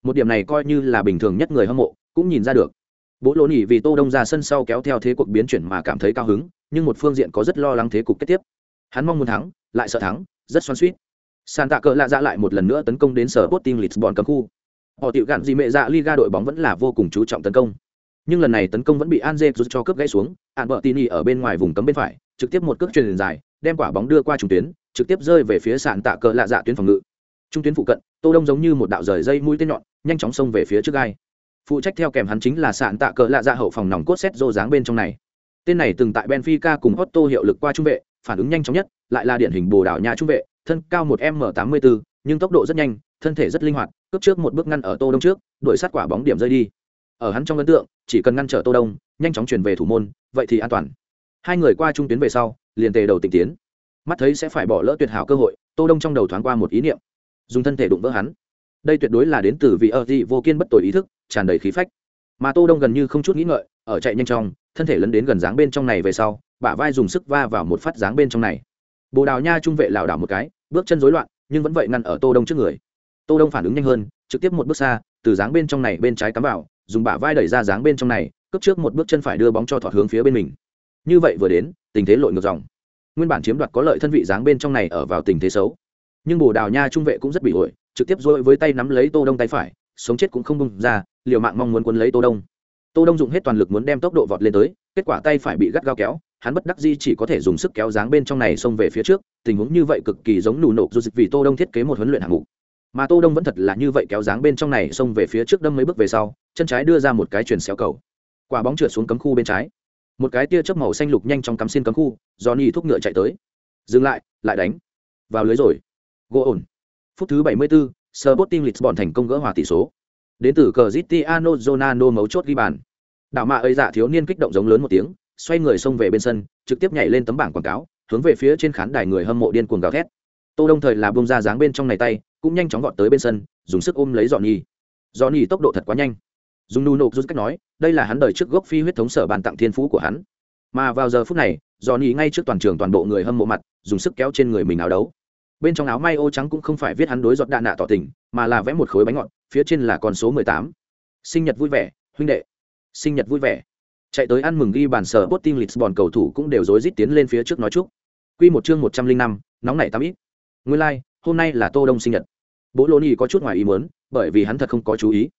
một điểm này coi như là bình thường nhất người hâm mộ cũng nhìn ra được. Bố lỗ nỉ vì tô đông ra sân sau kéo theo thế cuộc biến chuyển mà cảm thấy cao hứng nhưng một phương diện có rất lo lắng thế cục kết tiếp. Hắn mong muốn thắng lại sợ thắng rất xoắn suýt sàn tạ cỡ lạ dạ lại một lần nữa tấn công đến sở bot team lisbon cấm khu. Họ tiểu gạn gì mẹ dạ liga đội bóng vẫn là vô cùng chú trọng tấn công. Nhưng lần này tấn công vẫn bị anje rút cho cướp gãy xuống, Albertini ở bên ngoài vùng cấm bên phải, trực tiếp một cước truyền dài, đem quả bóng đưa qua trung tuyến, trực tiếp rơi về phía sàn tạ cỡ lạ dạ tuyến phòng ngự. Trung tuyến phụ cận, tô đông giống như một đạo rời dây mũi tên nhọn, nhanh chóng xông về phía trước gai. Phụ trách theo kèm hắn chính là sạn tạ cỡ lạ ra hậu phòng nòng cốt xét rô dáng bên trong này. Tên này từng tại benfica cùng otto hiệu lực qua trung vệ, phản ứng nhanh chóng nhất, lại là điển hình bồ đảo nhà trung vệ, thân cao một m tám mươi bốn nhưng tốc độ rất nhanh, thân thể rất linh hoạt, cướp trước một bước ngăn ở tô đông trước, đuổi sát quả bóng điểm rơi đi. Ở hắn trong ấn tượng, chỉ cần ngăn trở tô đông, nhanh chóng chuyển về thủ môn, vậy thì an toàn. Hai người qua trung tuyến về sau, liền tề đầu tịnh tiến. Mắt thấy sẽ phải bỏ lỡ tuyệt hảo cơ hội, tô đông trong đầu thoáng qua một ý niệm dùng thân thể đụng vỡ hắn. Đây tuyệt đối là đến từ vị ở gì vô kiên bất tội ý thức, tràn đầy khí phách. Mà tô đông gần như không chút nghĩ ngợi, ở chạy nhanh trong, thân thể lấn đến gần dáng bên trong này về sau, bả vai dùng sức va vào một phát dáng bên trong này. Bồ đào nha trung vệ lảo đảo một cái, bước chân rối loạn, nhưng vẫn vậy ngăn ở tô đông trước người. Tô đông phản ứng nhanh hơn, trực tiếp một bước xa, từ dáng bên trong này bên trái cắm vào, dùng bả vai đẩy ra dáng bên trong này, cướp trước một bước chân phải đưa bóng cho thọt hướng phía bên mình. Như vậy vừa đến, tình thế lội ngược dòng. Nguyên bản chiếm đoạt có lợi thân vị dáng bên trong này ở vào tình thế xấu nhưng bồ đào nha trung vệ cũng rất bị ổi, trực tiếp dội với tay nắm lấy tô đông tay phải, sống chết cũng không bung ra, liều mạng mong muốn quấn lấy tô đông. Tô đông dùng hết toàn lực muốn đem tốc độ vọt lên tới, kết quả tay phải bị gắt gao kéo, hắn bất đắc di chỉ có thể dùng sức kéo dáng bên trong này xông về phía trước, tình huống như vậy cực kỳ giống nụ nộp dù dịch vì tô đông thiết kế một huấn luyện hạng mục. Mà tô đông vẫn thật là như vậy kéo dáng bên trong này xông về phía trước đâm mấy bước về sau, chân trái đưa ra một cái chuyển xéo cầu. Quả bóng trượt xuống cấm khu bên trái. Một cái tia chớp màu xanh lục nhanh chóng cắm xin cấm khu do ni thúc ngựa chạy tới. Dừng lại lại đánh. Vào lưới rồi gỗ ổn. Phút thứ 74, Sporting Lisbon thành công gỡ hòa tỷ số. Đến từ Cristiano Ronaldo mấu chốt ghi bàn. Đảo mạ ấy dạ thiếu niên kích động giống lớn một tiếng xoay người xông về bên sân trực tiếp nhảy lên tấm bảng quảng cáo hướng về phía trên khán đài người hâm mộ điên cuồng gào thét. Tô đông thời là bông ra dáng bên trong này tay cũng nhanh chóng gọn tới bên sân dùng sức ôm lấy dọn nhi dọn nhi tốc độ thật quá nhanh. Dùng nu nộp rút cách nói đây là hắn đời trước gốc phi huyết thống sở bàn tặng thiên phú của hắn. Mà vào giờ phút này dọn nhi ngay trước toàn trường toàn bộ người hâm mộ mặt dùng sức kéo trên người mình áo đấu bên trong áo may ô trắng cũng không phải viết hắn đối giọt đạn nạ tỏ tình mà là vẽ một khối bánh ngọt phía trên là con số mười tám. Sinh nhật vui vẻ huynh đệ. Sinh nhật vui vẻ. Chạy tới ăn mừng ghi bàn sở bot team lisbon cầu thủ cũng đều rối rít tiến lên phía trước nói chúc. Quy một chương một trăm linh năm nóng nảy tám ít. Nguyên lai、like, hôm nay là tô đông sinh nhật. Bố lô ni có chút ngoài ý muốn bởi vì hắn thật không có chú ý.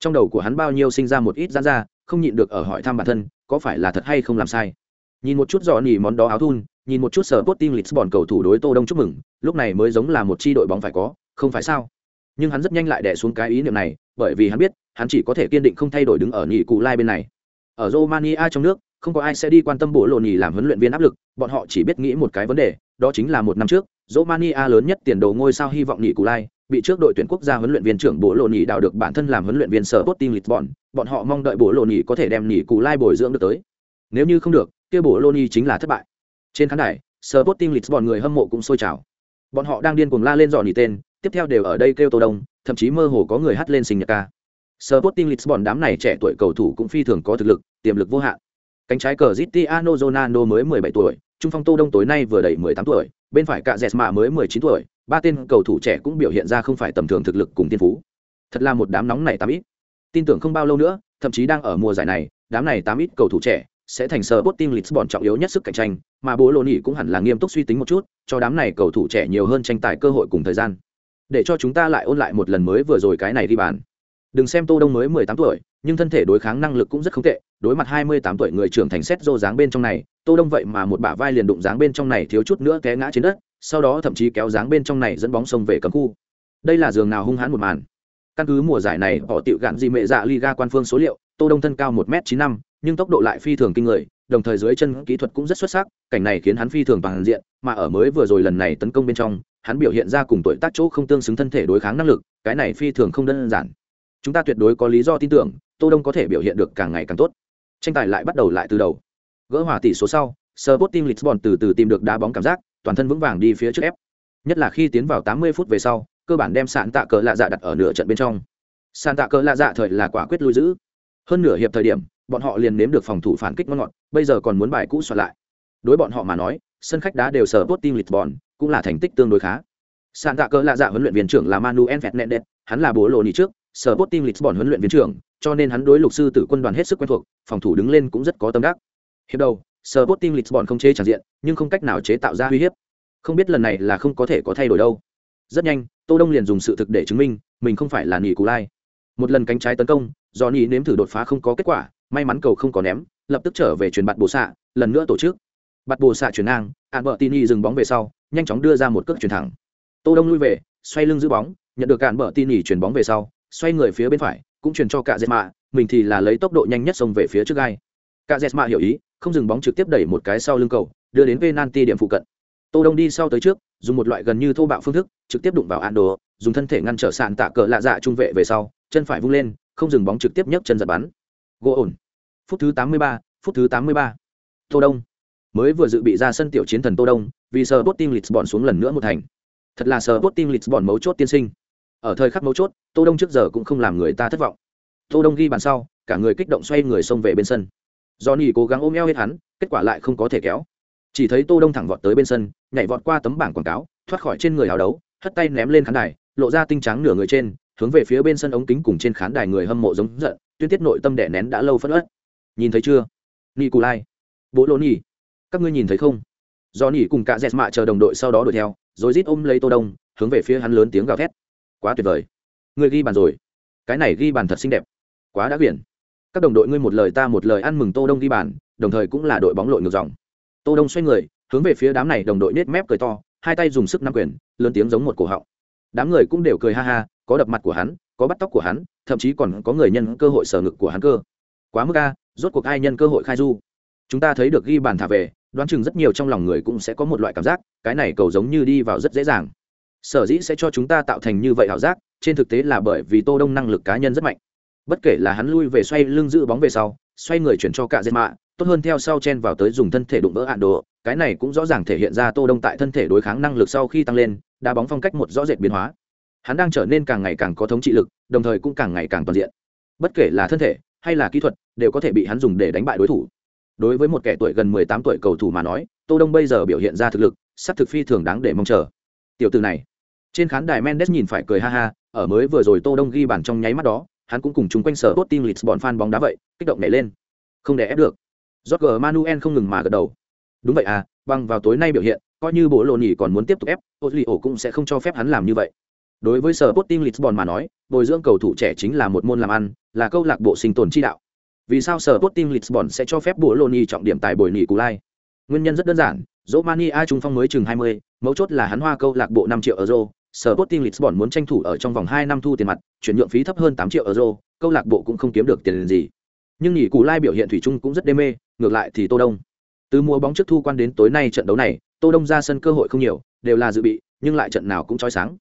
Trong đầu của hắn bao nhiêu sinh ra một ít gian ra không nhịn được ở hỏi thăm bản thân có phải là thật hay không làm sai nhìn một chút dò nỉ món đó áo thun, nhìn một chút sở bot lịch lisbon cầu thủ đối tô đông chúc mừng, lúc này mới giống là một chi đội bóng phải có, không phải sao? Nhưng hắn rất nhanh lại đè xuống cái ý niệm này, bởi vì hắn biết, hắn chỉ có thể kiên định không thay đổi đứng ở nhị cụ lai bên này. Ở romania trong nước, không có ai sẽ đi quan tâm bộ lộ nhì làm huấn luyện viên áp lực, bọn họ chỉ biết nghĩ một cái vấn đề, đó chính là một năm trước, romania lớn nhất tiền đồ ngôi sao hy vọng nhị cụ lai, bị trước đội tuyển quốc gia huấn luyện viên trưởng bộ lộ nhì đào được bản thân làm huấn luyện viên sở tốt team lisbon, bọn họ mong đợi bộ lộ nhì có thể đem nhị cụ lai bồi dưỡng được tới. Nếu như không được kia bộ Loni chính là thất bại trên khán đài Sporting lisbon người hâm mộ cũng sôi trào bọn họ đang điên cuồng la lên dọn nhì tên tiếp theo đều ở đây kêu tô đông thậm chí mơ hồ có người hát lên sinh nhật ca Sporting Lisbon đám này trẻ tuổi cầu thủ cũng phi thường có thực lực, tiềm lực vô hạn. Cánh trái cờ Cristiano Ronaldo mới 17 tuổi, trung phong Tô Đông tối nay vừa đầy 18 tuổi, bên phải Cả Jesma mới 19 tuổi, ba tên cầu thủ trẻ cũng biểu hiện ra không phải tầm thường thực lực cùng tiên phú. Thật là một đám nóng này tám ít. Tin tưởng không bao lâu nữa, thậm chí đang ở mùa giải này, đám này tám ít cầu thủ trẻ sẽ thành sở Sporting Lisbon trọng yếu nhất sức cạnh tranh, mà bố lô nhỉ cũng hẳn là nghiêm túc suy tính một chút, cho đám này cầu thủ trẻ nhiều hơn tranh tài cơ hội cùng thời gian. Để cho chúng ta lại ôn lại một lần mới vừa rồi cái này đi bàn đừng xem tô đông mới mười tám tuổi nhưng thân thể đối kháng năng lực cũng rất không tệ đối mặt hai mươi tám tuổi người trưởng thành xét rô dáng bên trong này tô đông vậy mà một bả vai liền đụng dáng bên trong này thiếu chút nữa té ngã trên đất sau đó thậm chí kéo dáng bên trong này dẫn bóng sông về cấm khu. Đây là giường nào hung hãn một màn. Căn cứ mùa giải này họ tiệu gạn gì mẹ dạ liga quan phương số liệu tô đông thân cao một m chín năm nhưng tốc độ lại phi thường kinh người, đồng thời dưới chân kỹ thuật cũng rất xuất sắc, cảnh này khiến hắn phi thường toàn diện, mà ở mới vừa rồi lần này tấn công bên trong, hắn biểu hiện ra cùng tuổi tác chỗ không tương xứng thân thể đối kháng năng lực, cái này phi thường không đơn giản. Chúng ta tuyệt đối có lý do tin tưởng, tô đông có thể biểu hiện được càng ngày càng tốt. Tranh tài lại bắt đầu lại từ đầu. Gỡ hòa tỷ số sau Sporting Lisbon từ từ tìm được đá bóng cảm giác, toàn thân vững vàng đi phía trước ép. Nhất là khi tiến vào 80 phút về sau, cơ bản đem sạn tạ cờ lạ dạ đặt ở nửa trận bên trong. Sạn tạ cờ lạ dạ thời là quả quyết lui giữ. Hơn nửa hiệp thời điểm bọn họ liền nếm được phòng thủ phản kích ngon ngọt, bây giờ còn muốn bài cũ soạn lại. Đối bọn họ mà nói, sân khách đá đều sở tốt team lisbon, cũng là thành tích tương đối khá. Sàn tạ cỡ lạ dạ huấn luyện viên trưởng là manuel fernandez, hắn là bố lộ nỉ trước, sở tốt team lisbon huấn luyện viên trưởng, cho nên hắn đối lục sư tử quân đoàn hết sức quen thuộc, phòng thủ đứng lên cũng rất có tâm đắc. Hiệp đầu, sở tốt team lisbon không chế tràn diện, nhưng không cách nào chế tạo ra uy hiếp. Không biết lần này là không có thể có thay đổi đâu. Rất nhanh, tô đông liền dùng sự thực để chứng minh, mình không phải là nỉ cù lai một lần cánh trái tấn công, do nỉ nếm thử đột phá không có kết quả may mắn cầu không có ném, lập tức trở về truyền bạt bồ xạ, lần nữa tổ chức. Bạt bồ xạ chuyển ngang ạn vợ tin y dừng bóng về sau, nhanh chóng đưa ra một cước chuyển thẳng. Tô đông lui về, xoay lưng giữ bóng, nhận được cạn bờ tin y chuyển bóng về sau, xoay người phía bên phải, cũng chuyển cho cả dệt mạ mình thì là lấy tốc độ nhanh nhất xông về phía trước gai. Cả dệt mạ hiểu ý, không dừng bóng trực tiếp đẩy một cái sau lưng cầu, đưa đến penalty điểm phụ cận. Tô đông đi sau tới trước, dùng một loại gần như thô bạo phương thức, trực tiếp đụng vào ando, dùng thân thể ngăn trở sàn tạ cờ lạ dạ trung vệ về sau, chân phải vung lên, không dừng bóng trực tiếp nhấc chân giật bắn gỗ ổn. Phút thứ 83, phút thứ 83. tô đông. Mới vừa dự bị ra sân tiểu chiến thần tô đông vì sờ bot team lisbon xuống lần nữa một thành. Thật là sờ bot team lisbon mấu chốt tiên sinh. Ở thời khắc mấu chốt tô đông trước giờ cũng không làm người ta thất vọng. Tô đông ghi bàn sau cả người kích động xoay người xông về bên sân. Do nỉ cố gắng ôm eo hết hắn kết quả lại không có thể kéo. Chỉ thấy tô đông thẳng vọt tới bên sân nhảy vọt qua tấm bảng quảng cáo thoát khỏi trên người hào đấu hất tay ném lên khán đài lộ ra tinh trắng nửa người trên hướng về phía bên sân ống kính cùng trên khán đài người hâm mộ giống giận tuyên tiết nội tâm đẻ nén đã lâu phất ớt. Nhìn thấy chưa? Ni cù lai. Bố lô nỉ các ngươi nhìn thấy không? Do nỉ cùng cả dẹt mạ chờ đồng đội sau đó đuổi theo, rồi rít ôm lấy tô đông, hướng về phía hắn lớn tiếng gào thét. Quá tuyệt vời. Ngươi ghi bàn rồi. Cái này ghi bàn thật xinh đẹp. Quá đã biển các đồng đội ngươi một lời ta một lời ăn mừng tô đông ghi bàn, đồng thời cũng là đội bóng lội ngược dòng. Tô đông xoay người, hướng về phía đám này đồng đội nết mép cười to, hai tay dùng sức nắm quyền, lớn tiếng giống một cổ họng. Đám người cũng đều cười ha ha, có đập mặt của hắn, có bắt tóc của hắn thậm chí còn có người nhân cơ hội sở ngực của hắn cơ. Quá mức a, rốt cuộc ai nhân cơ hội khai du? Chúng ta thấy được ghi bàn thả về, đoán chừng rất nhiều trong lòng người cũng sẽ có một loại cảm giác, cái này cầu giống như đi vào rất dễ dàng. Sở dĩ sẽ cho chúng ta tạo thành như vậy ảo giác, trên thực tế là bởi vì tô đông năng lực cá nhân rất mạnh. Bất kể là hắn lui về xoay lưng giữ bóng về sau, xoay người chuyển cho cả dệt mạ tốt hơn theo sau chen vào tới dùng thân thể đụng vỡ hạn đồ cái này cũng rõ ràng thể hiện ra tô đông tại thân thể đối kháng năng lực sau khi tăng lên, đá bóng phong cách một rõ rệt biến hóa hắn đang trở nên càng ngày càng có thống trị lực, đồng thời cũng càng ngày càng toàn diện. Bất kể là thân thể hay là kỹ thuật, đều có thể bị hắn dùng để đánh bại đối thủ. Đối với một kẻ tuổi gần 18 tuổi cầu thủ mà nói, tô đông bây giờ biểu hiện ra thực lực, sắp thực phi thường đáng để mong chờ. Tiểu từ này. Trên khán đài mendes nhìn phải cười ha ha, ở mới vừa rồi tô đông ghi bàn trong nháy mắt đó, hắn cũng cùng chúng quanh sở tốt team lisbon fan bóng đá vậy, kích động nảy lên. Không để ép được. Jorge Manuel không ngừng mà gật đầu. Đúng vậy à bằng vào tối nay biểu hiện, coi như bộ lộ nhỉ còn muốn tiếp tục ép Ozilio cũng sẽ không cho phép hắn làm như vậy đối với sở Sporting Lisbon mà nói bồi dưỡng cầu thủ trẻ chính là một môn làm ăn là câu lạc bộ sinh tồn chi đạo. Vì sao sở Sporting Lisbon sẽ cho phép Bologna trọng điểm tại bồi nỉ cù lai? Nguyên nhân rất đơn giản Romania trung phong mới chừng 20, mấu chốt là hắn hoa câu lạc bộ 5 triệu euro. Sở Sporting Lisbon muốn tranh thủ ở trong vòng 2 năm thu tiền mặt chuyển nhượng phí thấp hơn 8 triệu euro câu lạc bộ cũng không kiếm được tiền gì. Nhưng nhỉ cù lai biểu hiện thủy chung cũng rất đê mê ngược lại thì tô đông. Từ mùa bóng trước thu quan đến tối nay trận đấu này tô đông ra sân cơ hội không nhiều đều là dự bị nhưng lại trận nào cũng chói sáng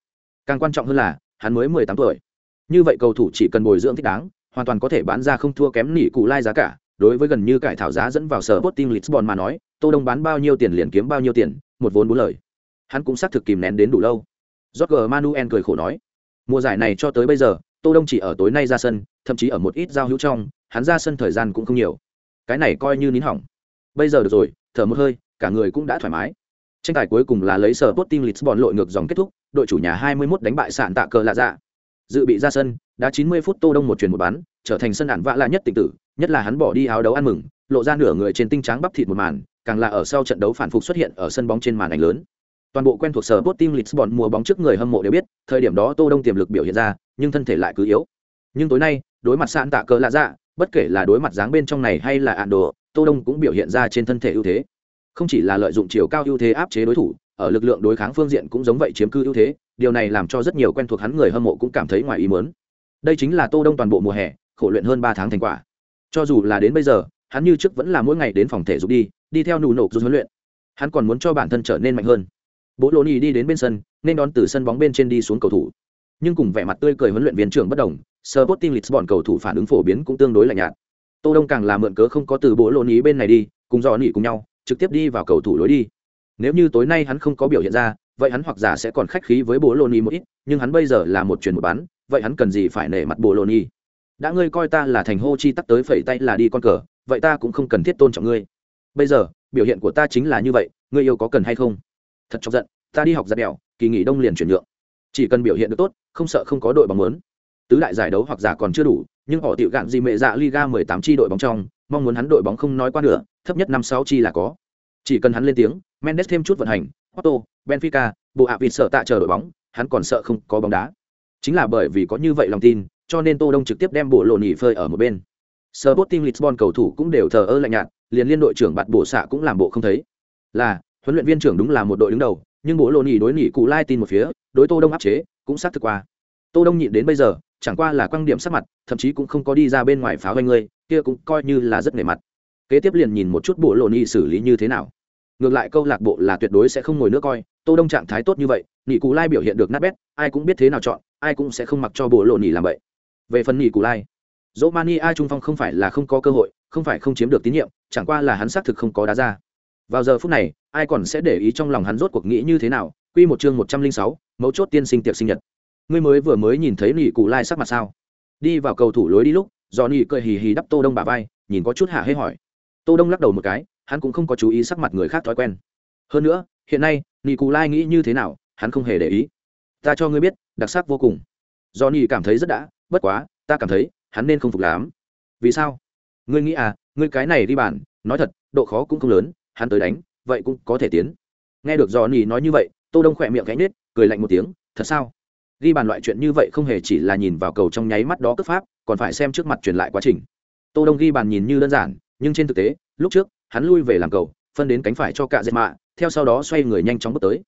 càng quan trọng hơn là, hắn mới mười tám tuổi. Như vậy cầu thủ chỉ cần bồi dưỡng thích đáng, hoàn toàn có thể bán ra không thua kém nỉ cụ lai giá cả. Đối với gần như cải thảo giá dẫn vào sở bot team lisbon mà nói, tô đông bán bao nhiêu tiền liền kiếm bao nhiêu tiền, một vốn bốn lời. Hắn cũng xác thực kìm nén đến đủ lâu. Jorge Manuel cười khổ nói, mùa giải này cho tới bây giờ, tô đông chỉ ở tối nay ra sân, thậm chí ở một ít giao hữu trong, hắn ra sân thời gian cũng không nhiều. Cái này coi như nín hỏng. Bây giờ được rồi, thở một hơi, cả người cũng đã thoải mái tranh tài cuối cùng là lấy sở tốt team lisbon lội ngược dòng kết thúc, đội chủ nhà 21 đánh bại sạn tạ cờ lạ dạ. Dự bị ra sân, đã 90 phút tô đông một truyền một bán, trở thành sân ản vạ lạ nhất tỉnh tử, nhất là hắn bỏ đi áo đấu ăn mừng, lộ ra nửa người trên tinh trắng bắp thịt một màn, càng là ở sau trận đấu phản phục xuất hiện ở sân bóng trên màn ảnh lớn. Toàn bộ quen thuộc sở tốt team lisbon mùa bóng trước người hâm mộ đều biết, thời điểm đó tô đông tiềm lực biểu hiện ra, nhưng thân thể lại cứ yếu. Nhưng tối nay, đối mặt sạn tạ cờ lạ dạ bất kể là đối mặt dáng bên trong này hay là ạn đồ tô đông cũng biểu hiện ra trên thân thể ưu thế không chỉ là lợi dụng chiều cao ưu thế áp chế đối thủ ở lực lượng đối kháng phương diện cũng giống vậy chiếm cư ưu thế điều này làm cho rất nhiều quen thuộc hắn người hâm mộ cũng cảm thấy ngoài ý muốn. Đây chính là tô đông toàn bộ mùa hè khổ luyện hơn ba tháng thành quả. Cho dù là đến bây giờ hắn như trước vẫn là mỗi ngày đến phòng thể dục đi đi theo nụ nộp dù huấn luyện. Hắn còn muốn cho bản thân trở nên mạnh hơn. Bố lô ni đi đến bên sân nên đón từ sân bóng bên trên đi xuống cầu thủ. Nhưng cùng vẻ mặt tươi cười huấn luyện viên trưởng bất đồng Sporting Lisbon cầu thủ phản ứng phổ biến cũng tương đối lạnh nhạt. Tô Đông càng là mượn cớ không có từ bộ lộn ý bên này đi, cùng dò nỉ cùng nhau, trực tiếp đi vào cầu thủ lối đi. Nếu như tối nay hắn không có biểu hiện ra, vậy hắn hoặc giả sẽ còn khách khí với bologna một ít, nhưng hắn bây giờ là một chuyển một bán, vậy hắn cần gì phải nể mặt bologna? Đã ngươi coi ta là thành hô chi tắc tới phẩy tay là đi con cờ, vậy ta cũng không cần thiết tôn trọng ngươi. Bây giờ, biểu hiện của ta chính là như vậy, ngươi yêu có cần hay không? Thật chọc giận, ta đi học giặt đèo, kỳ nghỉ đông liền chuyển nhượng. Chỉ cần biểu hiện được tốt, không sợ không có đội bóng muốn tứ đại giải đấu hoặc giả còn chưa đủ nhưng họ tiểu gạn gì mẹ dạ liga 18 chi đội bóng trong mong muốn hắn đội bóng không nói qua nữa thấp nhất năm sáu chi là có chỉ cần hắn lên tiếng mendes thêm chút vận hành otto benfica bộ hạ vịt sợ tạ chờ đội bóng hắn còn sợ không có bóng đá chính là bởi vì có như vậy lòng tin cho nên tô đông trực tiếp đem bộ lộ nỉ phơi ở một bên Sporting Lisbon cầu thủ cũng đều thờ ơ lạnh nhạt, liền liên đội trưởng bạt bổ xạ cũng làm bộ không thấy. Là, huấn luyện viên trưởng đúng là một đội đứng đầu, nhưng bộ lộ nỉ đối nỉ cụ lai tin một phía, đối Tô Đông áp chế, cũng sát thực qua tô đông nhịn đến bây giờ chẳng qua là quan điểm sắc mặt thậm chí cũng không có đi ra bên ngoài phá hoanh người kia cũng coi như là rất nể mặt. Kế tiếp liền nhìn một chút bộ lộ nhị xử lý như thế nào. Ngược lại câu lạc bộ là tuyệt đối sẽ không ngồi nữa coi tô đông trạng thái tốt như vậy nhị cù lai biểu hiện được nát bét ai cũng biết thế nào chọn ai cũng sẽ không mặc cho bộ lộ nhị làm vậy về phần nhị cù lai dỗ mani a trung phong không phải là không có cơ hội không phải không chiếm được tín nhiệm chẳng qua là hắn xác thực không có đá ra. Vào giờ phút này ai còn sẽ để ý trong lòng hắn rốt cuộc nghĩ như thế nào? Quy một chương một trăm linh sáu, mấu chốt tiên sinh tiệc sinh nhật. Ngươi mới vừa mới nhìn thấy nhị cù lai sắc mặt sao? Đi vào cầu thủ lối đi lúc Johnny cười hì hì đắp tô đông bả vai, nhìn có chút hạ hế hỏi. Tô đông lắc đầu một cái, hắn cũng không có chú ý sắc mặt người khác thói quen. Hơn nữa, hiện nay Nikolai lai nghĩ như thế nào, hắn không hề để ý. Ta cho ngươi biết, đặc sắc vô cùng. Johnny cảm thấy rất đã, bất quá, ta cảm thấy, hắn nên không phục lắm. Vì sao? Ngươi nghĩ à ngươi cái này đi bàn nói thật, độ khó cũng không lớn, hắn tới đánh, vậy cũng có thể tiến. Nghe được Johnny nói như vậy, tô đông khẽ miệng cánh nết cười lạnh một tiếng, thật sao? Ghi bàn loại chuyện như vậy không hề chỉ là nhìn vào cầu trong nháy mắt đó cấp pháp còn phải xem trước mặt truyền lại quá trình. Tô đông ghi bàn nhìn như đơn giản, nhưng trên thực tế, lúc trước, hắn lui về làm cầu, phân đến cánh phải cho cả dệt mạ, theo sau đó xoay người nhanh chóng bước tới.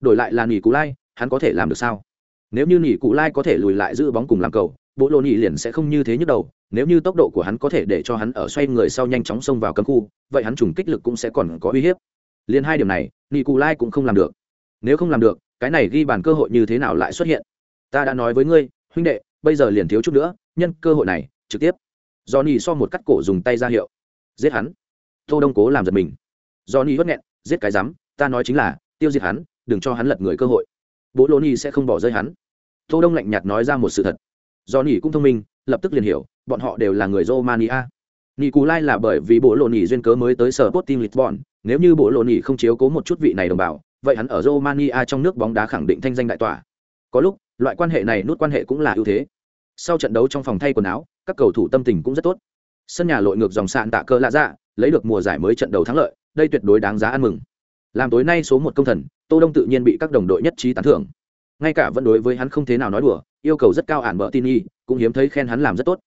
Đổi lại là nỉ cú lai, hắn có thể làm được sao? Nếu như nỉ cú lai có thể lùi lại giữ bóng cùng làm cầu, bộ lô nhị liền sẽ không như thế nhức đầu, nếu như tốc độ của hắn có thể để cho hắn ở xoay người sau nhanh chóng xông vào cấm khu, vậy hắn trùng kích lực cũng sẽ còn có uy hiếp. Liền hai điểm này, nỉ cú lai cũng không làm được. Nếu không làm được, cái này ghi bàn cơ hội như thế nào lại xuất hiện? Ta đã nói với ngươi, huynh đệ, bây giờ liền thiếu chút nữa nhân cơ hội này trực tiếp. Do nỉ so một cắt cổ dùng tay ra hiệu. Giết hắn. Tô đông cố làm giật mình. Do nỉ hất nghẹn giết cái rắm ta nói chính là tiêu diệt hắn đừng cho hắn lật người cơ hội. Bố lô nỉ sẽ không bỏ rơi hắn. Tô đông lạnh nhạt nói ra một sự thật. Do nỉ cũng thông minh lập tức liền hiểu bọn họ đều là người romania. Nỉ cù lai là bởi vì bố lô nỉ duyên cớ mới tới sở Sporting Lisbon, nếu như bố lô nỉ không chiếu cố một chút vị này đồng bào, vậy hắn ở Romania trong nước bóng đá khẳng định thanh danh đại tỏa. Có lúc, loại quan hệ này nút quan hệ cũng là ưu thế sau trận đấu trong phòng thay quần áo, các cầu thủ tâm tình cũng rất tốt. Sân nhà lội ngược dòng sạn tạ cơ lạ dạ lấy được mùa giải mới trận đầu thắng lợi, đây tuyệt đối đáng giá ăn mừng. Làm tối nay số một công thần, tô đông tự nhiên bị các đồng đội nhất trí tán thưởng. Ngay cả vẫn đối với hắn không thế nào nói đùa, yêu cầu rất cao ản bợ tin y, cũng hiếm thấy khen hắn làm rất tốt.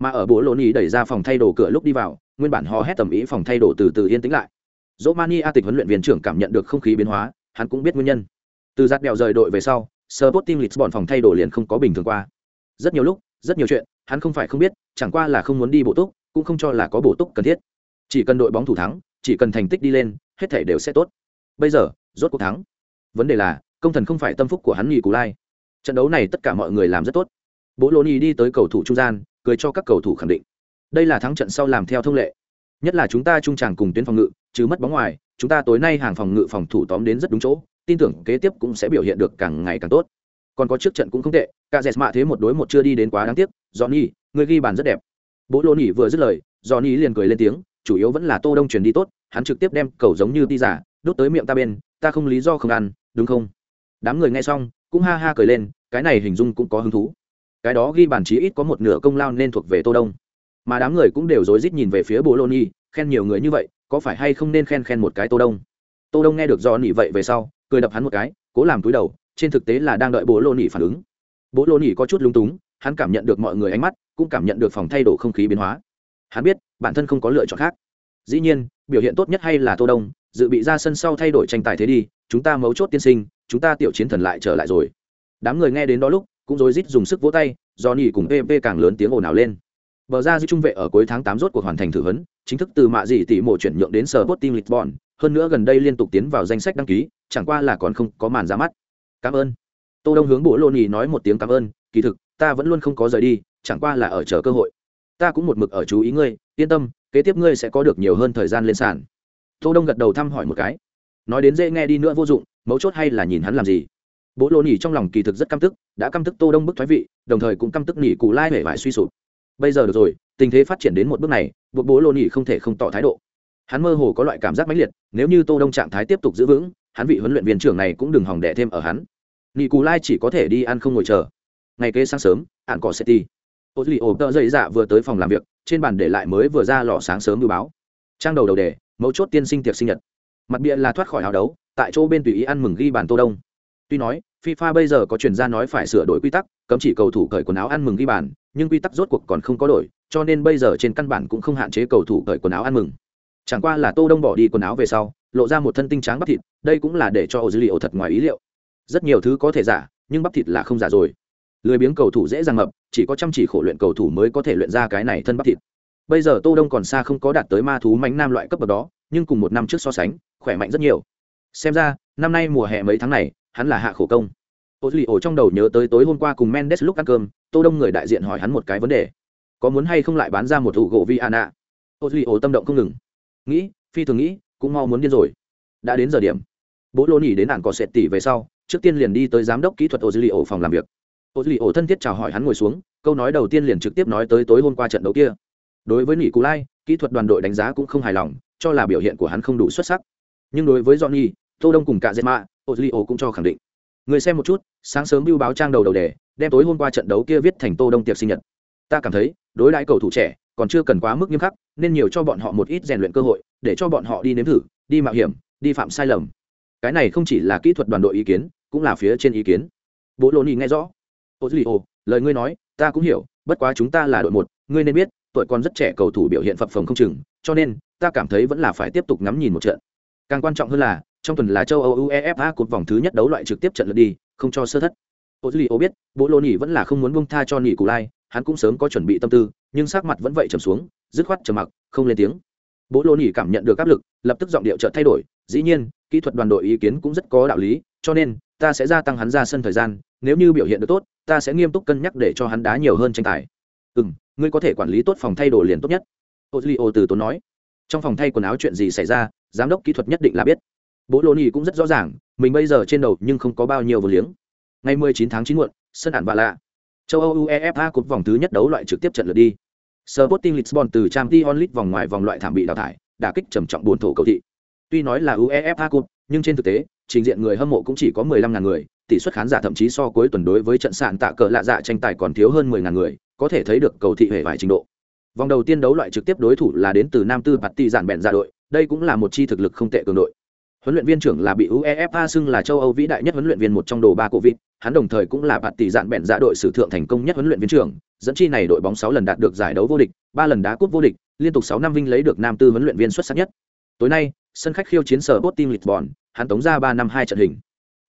Mà ở bố lộn ý đẩy ra phòng thay đồ cửa lúc đi vào, nguyên bản hò hét tầm ý phòng thay đồ từ từ yên tĩnh lại. Dỗ mani a tịch huấn luyện viên trưởng cảm nhận được không khí biến hóa, hắn cũng biết nguyên nhân. Từ giặt đèo rời đội về sau sơ bốt tim lịch bọn phòng thay đồ liền không có bình thường qua. Rất nhiều lúc, rất nhiều chuyện, hắn không phải không biết, chẳng qua là không muốn đi bổ túc, cũng không cho là có bổ túc cần thiết. Chỉ cần đội bóng thủ thắng, chỉ cần thành tích đi lên, hết thảy đều sẽ tốt. Bây giờ, rốt cuộc thắng. Vấn đề là, công thần không phải tâm phúc của hắn nghỉ cù Lai. Trận đấu này tất cả mọi người làm rất tốt. Bố Lô ni đi tới cầu thủ trung gian, cười cho các cầu thủ khẳng định. Đây là thắng trận sau làm theo thông lệ. Nhất là chúng ta trung tràng cùng tuyến phòng ngự, chứ mất bóng ngoài, chúng ta tối nay hàng phòng ngự phòng thủ tóm đến rất đúng chỗ, tin tưởng kế tiếp cũng sẽ biểu hiện được càng ngày càng tốt còn có trước trận cũng không tệ, cả dẹt mạ thế một đối một chưa đi đến quá đáng tiếc, johnny, người ghi bàn rất đẹp. Bố lô nỉ vừa dứt lời, johnny liền cười lên tiếng, chủ yếu vẫn là tô đông chuyển đi tốt, hắn trực tiếp đem cầu giống như ti giả đốt tới miệng ta bên, ta không lý do không ăn, đúng không? Đám người nghe xong, cũng ha ha cười lên, cái này hình dung cũng có hứng thú. Cái đó ghi bàn chí ít có một nửa công lao nên thuộc về tô đông. Mà đám người cũng đều rối rít nhìn về phía bố lô nỉ, khen nhiều người như vậy, có phải hay không nên khen khen một cái tô đông? Tô đông nghe được do nỉ vậy về sau, cười đập hắn một cái, cố làm túi đầu trên thực tế là đang đợi bố lô nỉ phản ứng. Bố lô nỉ có chút lung túng hắn cảm nhận được mọi người ánh mắt cũng cảm nhận được phòng thay đổi không khí biến hóa. Hắn biết bản thân không có lựa chọn khác. Dĩ nhiên biểu hiện tốt nhất hay là tô đông dự bị ra sân sau thay đổi tranh tài thế đi chúng ta mấu chốt tiên sinh chúng ta tiểu chiến thần lại trở lại rồi. Đám người nghe đến đó lúc cũng rối rít dùng sức vỗ tay do nỉ cùng pp càng lớn tiếng ồn ào lên. Bờ ra giữ trung vệ ở cuối tháng tám rốt cuộc hoàn thành thử huấn chính thức từ mạ dị tỷ mộ chuyển nhượng đến sở Sporting Lisbon, hơn nữa gần đây liên tục tiến vào danh sách đăng ký, chẳng qua là còn không có màn ra mắt. Cảm ơn. Tô Đông hướng Bộ Lô Nhì nói một tiếng cảm ơn, kỳ thực, ta vẫn luôn không có rời đi, chẳng qua là ở chờ cơ hội. Ta cũng một mực ở chú ý ngươi, yên tâm, kế tiếp ngươi sẽ có được nhiều hơn thời gian lên sàn. Tô Đông gật đầu thăm hỏi một cái. Nói đến dễ nghe đi nữa vô dụng, mấu chốt hay là nhìn hắn làm gì. Bố Lô Nhì trong lòng kỳ thực rất căm tức, đã căm tức Tô Đông bức thoái vị, đồng thời cũng căm tức Nhì Cù Lai hể vải suy sụp. Bây giờ được rồi, tình thế phát triển đến một bước này, buộc Bố Lô Nhì không thể không tỏ thái độ hắn mơ hồ có loại cảm giác mãnh liệt nếu như tô đông trạng thái tiếp tục giữ vững hắn vị huấn luyện viên trưởng này cũng đừng hòng đẻ thêm ở hắn. Nị cù lai chỉ có thể đi ăn không ngồi chờ. Ngày kế sáng sớm ạn cỏ city. Ô duy ổ tợ dậy dạ vừa tới phòng làm việc, trên bàn để lại mới vừa ra lò sáng sớm lưu báo. Trang đầu đầu đề, mấu chốt tiên sinh tiệc sinh nhật. Mặt bịa là thoát khỏi hào đấu, tại chỗ bên tùy ý ăn mừng ghi bàn tô đông. Tuy nói, fifa bây giờ có truyền gia nói phải sửa đổi quy tắc, cấm chỉ cầu thủ cởi quần áo ăn mừng ghi bàn, nhưng quy tắc rốt cuộc còn không có đổi, cho nên bây giờ trên căn bản cũng không hạn chế cầu thủ cởi quần áo ăn mừng chẳng qua là tô đông bỏ đi quần áo về sau, lộ ra một thân tinh tráng bắp thịt, đây cũng là để cho ô dữ liệu thật ngoài ý liệu. Rất nhiều thứ có thể giả, nhưng bắp thịt là không giả rồi. Lười biếng cầu thủ dễ dàng mập, chỉ có chăm chỉ khổ luyện cầu thủ mới có thể luyện ra cái này thân bắp thịt. Bây giờ tô đông còn xa không có đạt tới ma thú mánh nam loại cấp bậc đó, nhưng cùng một năm trước so sánh, khỏe mạnh rất nhiều. Xem ra, năm nay mùa hè mấy tháng này, hắn là hạ khổ công. Ô duy ổ trong đầu nhớ tới tối hôm qua cùng mendes lúc ăn cơm, tô đông người đại diện hỏi hắn một cái vấn đề. Có muốn hay không lại bán ra một thủ gỗ vi ana ô duy ổ tâm động không ngừng nghĩ, phi thường nghĩ, cũng mau muốn điên rồi. Đã đến giờ điểm. Bố lô nỉ đến ạn cỏ sệt tỉ về sau, trước tiên liền đi tới giám đốc kỹ thuật ô duy ổ phòng làm việc. Ô duy ổ thân thiết chào hỏi hắn ngồi xuống, câu nói đầu tiên liền trực tiếp nói tới tối hôm qua trận đấu kia. Đối với nỉ cú lai, kỹ thuật đoàn đội đánh giá cũng không hài lòng, cho là biểu hiện của hắn không đủ xuất sắc. Nhưng đối với johnny, tô đông cùng cả dệt mạ ô duy ổ cũng cho khẳng định. Người xem một chút, sáng sớm bưu báo trang đầu đầu đề, đem tối hôm qua trận đấu kia viết thành tô đông tiệc sinh nhật. Ta cảm thấy, đối đãi cầu thủ trẻ còn chưa cần quá mức nghiêm khắc, nên nhiều cho bọn họ một ít rèn luyện cơ hội, để cho bọn họ đi nếm thử, đi mạo hiểm, đi phạm sai lầm. Cái này không chỉ là kỹ thuật đoàn đội ý kiến, cũng là phía trên ý kiến. Bố lô ni nghe rõ. Ô duy ô lời ngươi nói, ta cũng hiểu, bất quá chúng ta là đội một, ngươi nên biết, tuổi còn rất trẻ cầu thủ biểu hiện phập phồng không chừng, cho nên, ta cảm thấy vẫn là phải tiếp tục ngắm nhìn một trận. Càng quan trọng hơn là, trong tuần là châu âu uefa cột vòng thứ nhất đấu loại trực tiếp trận lượt đi, không cho sơ thất. Ô duy ô biết, bố lô nỉ vẫn là không muốn bông tha cho nỉ cù lai hắn cũng sớm có chuẩn bị tâm tư nhưng sắc mặt vẫn vậy trầm xuống, dứt khoát trầm mặc, không lên tiếng. Bố lô nỉ cảm nhận được áp lực, lập tức giọng điệu chợt thay đổi, dĩ nhiên, kỹ thuật đoàn đội ý kiến cũng rất có đạo lý, cho nên, ta sẽ gia tăng hắn ra sân thời gian, nếu như biểu hiện được tốt, ta sẽ nghiêm túc cân nhắc để cho hắn đá nhiều hơn tranh tài. Ừ m ngươi có thể quản lý tốt phòng thay đồ liền tốt nhất. Ô duy ô từ tốn nói. Trong phòng thay quần áo chuyện gì xảy ra, giám đốc kỹ thuật nhất định là biết. Bố lô nỉ cũng rất rõ ràng, mình bây giờ trên đầu nhưng không có bao nhiêu vừa liếng. Ngày 19 tháng 9 muộn, sân ản và lạ. Châu âu uefa cúp vòng thứ nhất đấu loại trực tiếp trận lượt đi. Sporting Lisbon từ Champions League vòng ngoài vòng loại thảm bị đào thải, đả kích trầm trọng buồn thổ cầu thị. Tuy nói là uefa cup, nhưng trên thực tế, trình diện người hâm mộ cũng chỉ có 15.000 người, tỷ suất khán giả thậm chí so cuối tuần đối với trận sạn tạ cờ lạ dạ tranh tài còn thiếu hơn 10.000 người, có thể thấy được cầu thị hề vài trình độ. Vòng đầu tiên đấu loại trực tiếp đối thủ là đến từ nam tư bạt tỷ giản bèn ra dạ đội, đây cũng là một chi thực lực không tệ cường đội huấn luyện viên trưởng là bị uefa xưng là châu âu vĩ đại nhất huấn luyện viên một trong đồ ba cổ vịt. Hắn đồng thời cũng là bạt tỷ dạn bẹn dạ đội sử thượng thành công nhất huấn luyện viên trưởng, dẫn chi này đội bóng sáu lần đạt được giải đấu vô địch, ba lần đá cúp vô địch, liên tục sáu năm vinh lấy được nam tư huấn luyện viên xuất sắc nhất. Tối nay, sân khách khiêu chiến sở bot team lisbon, hắn tống ra ba năm hai trận hình.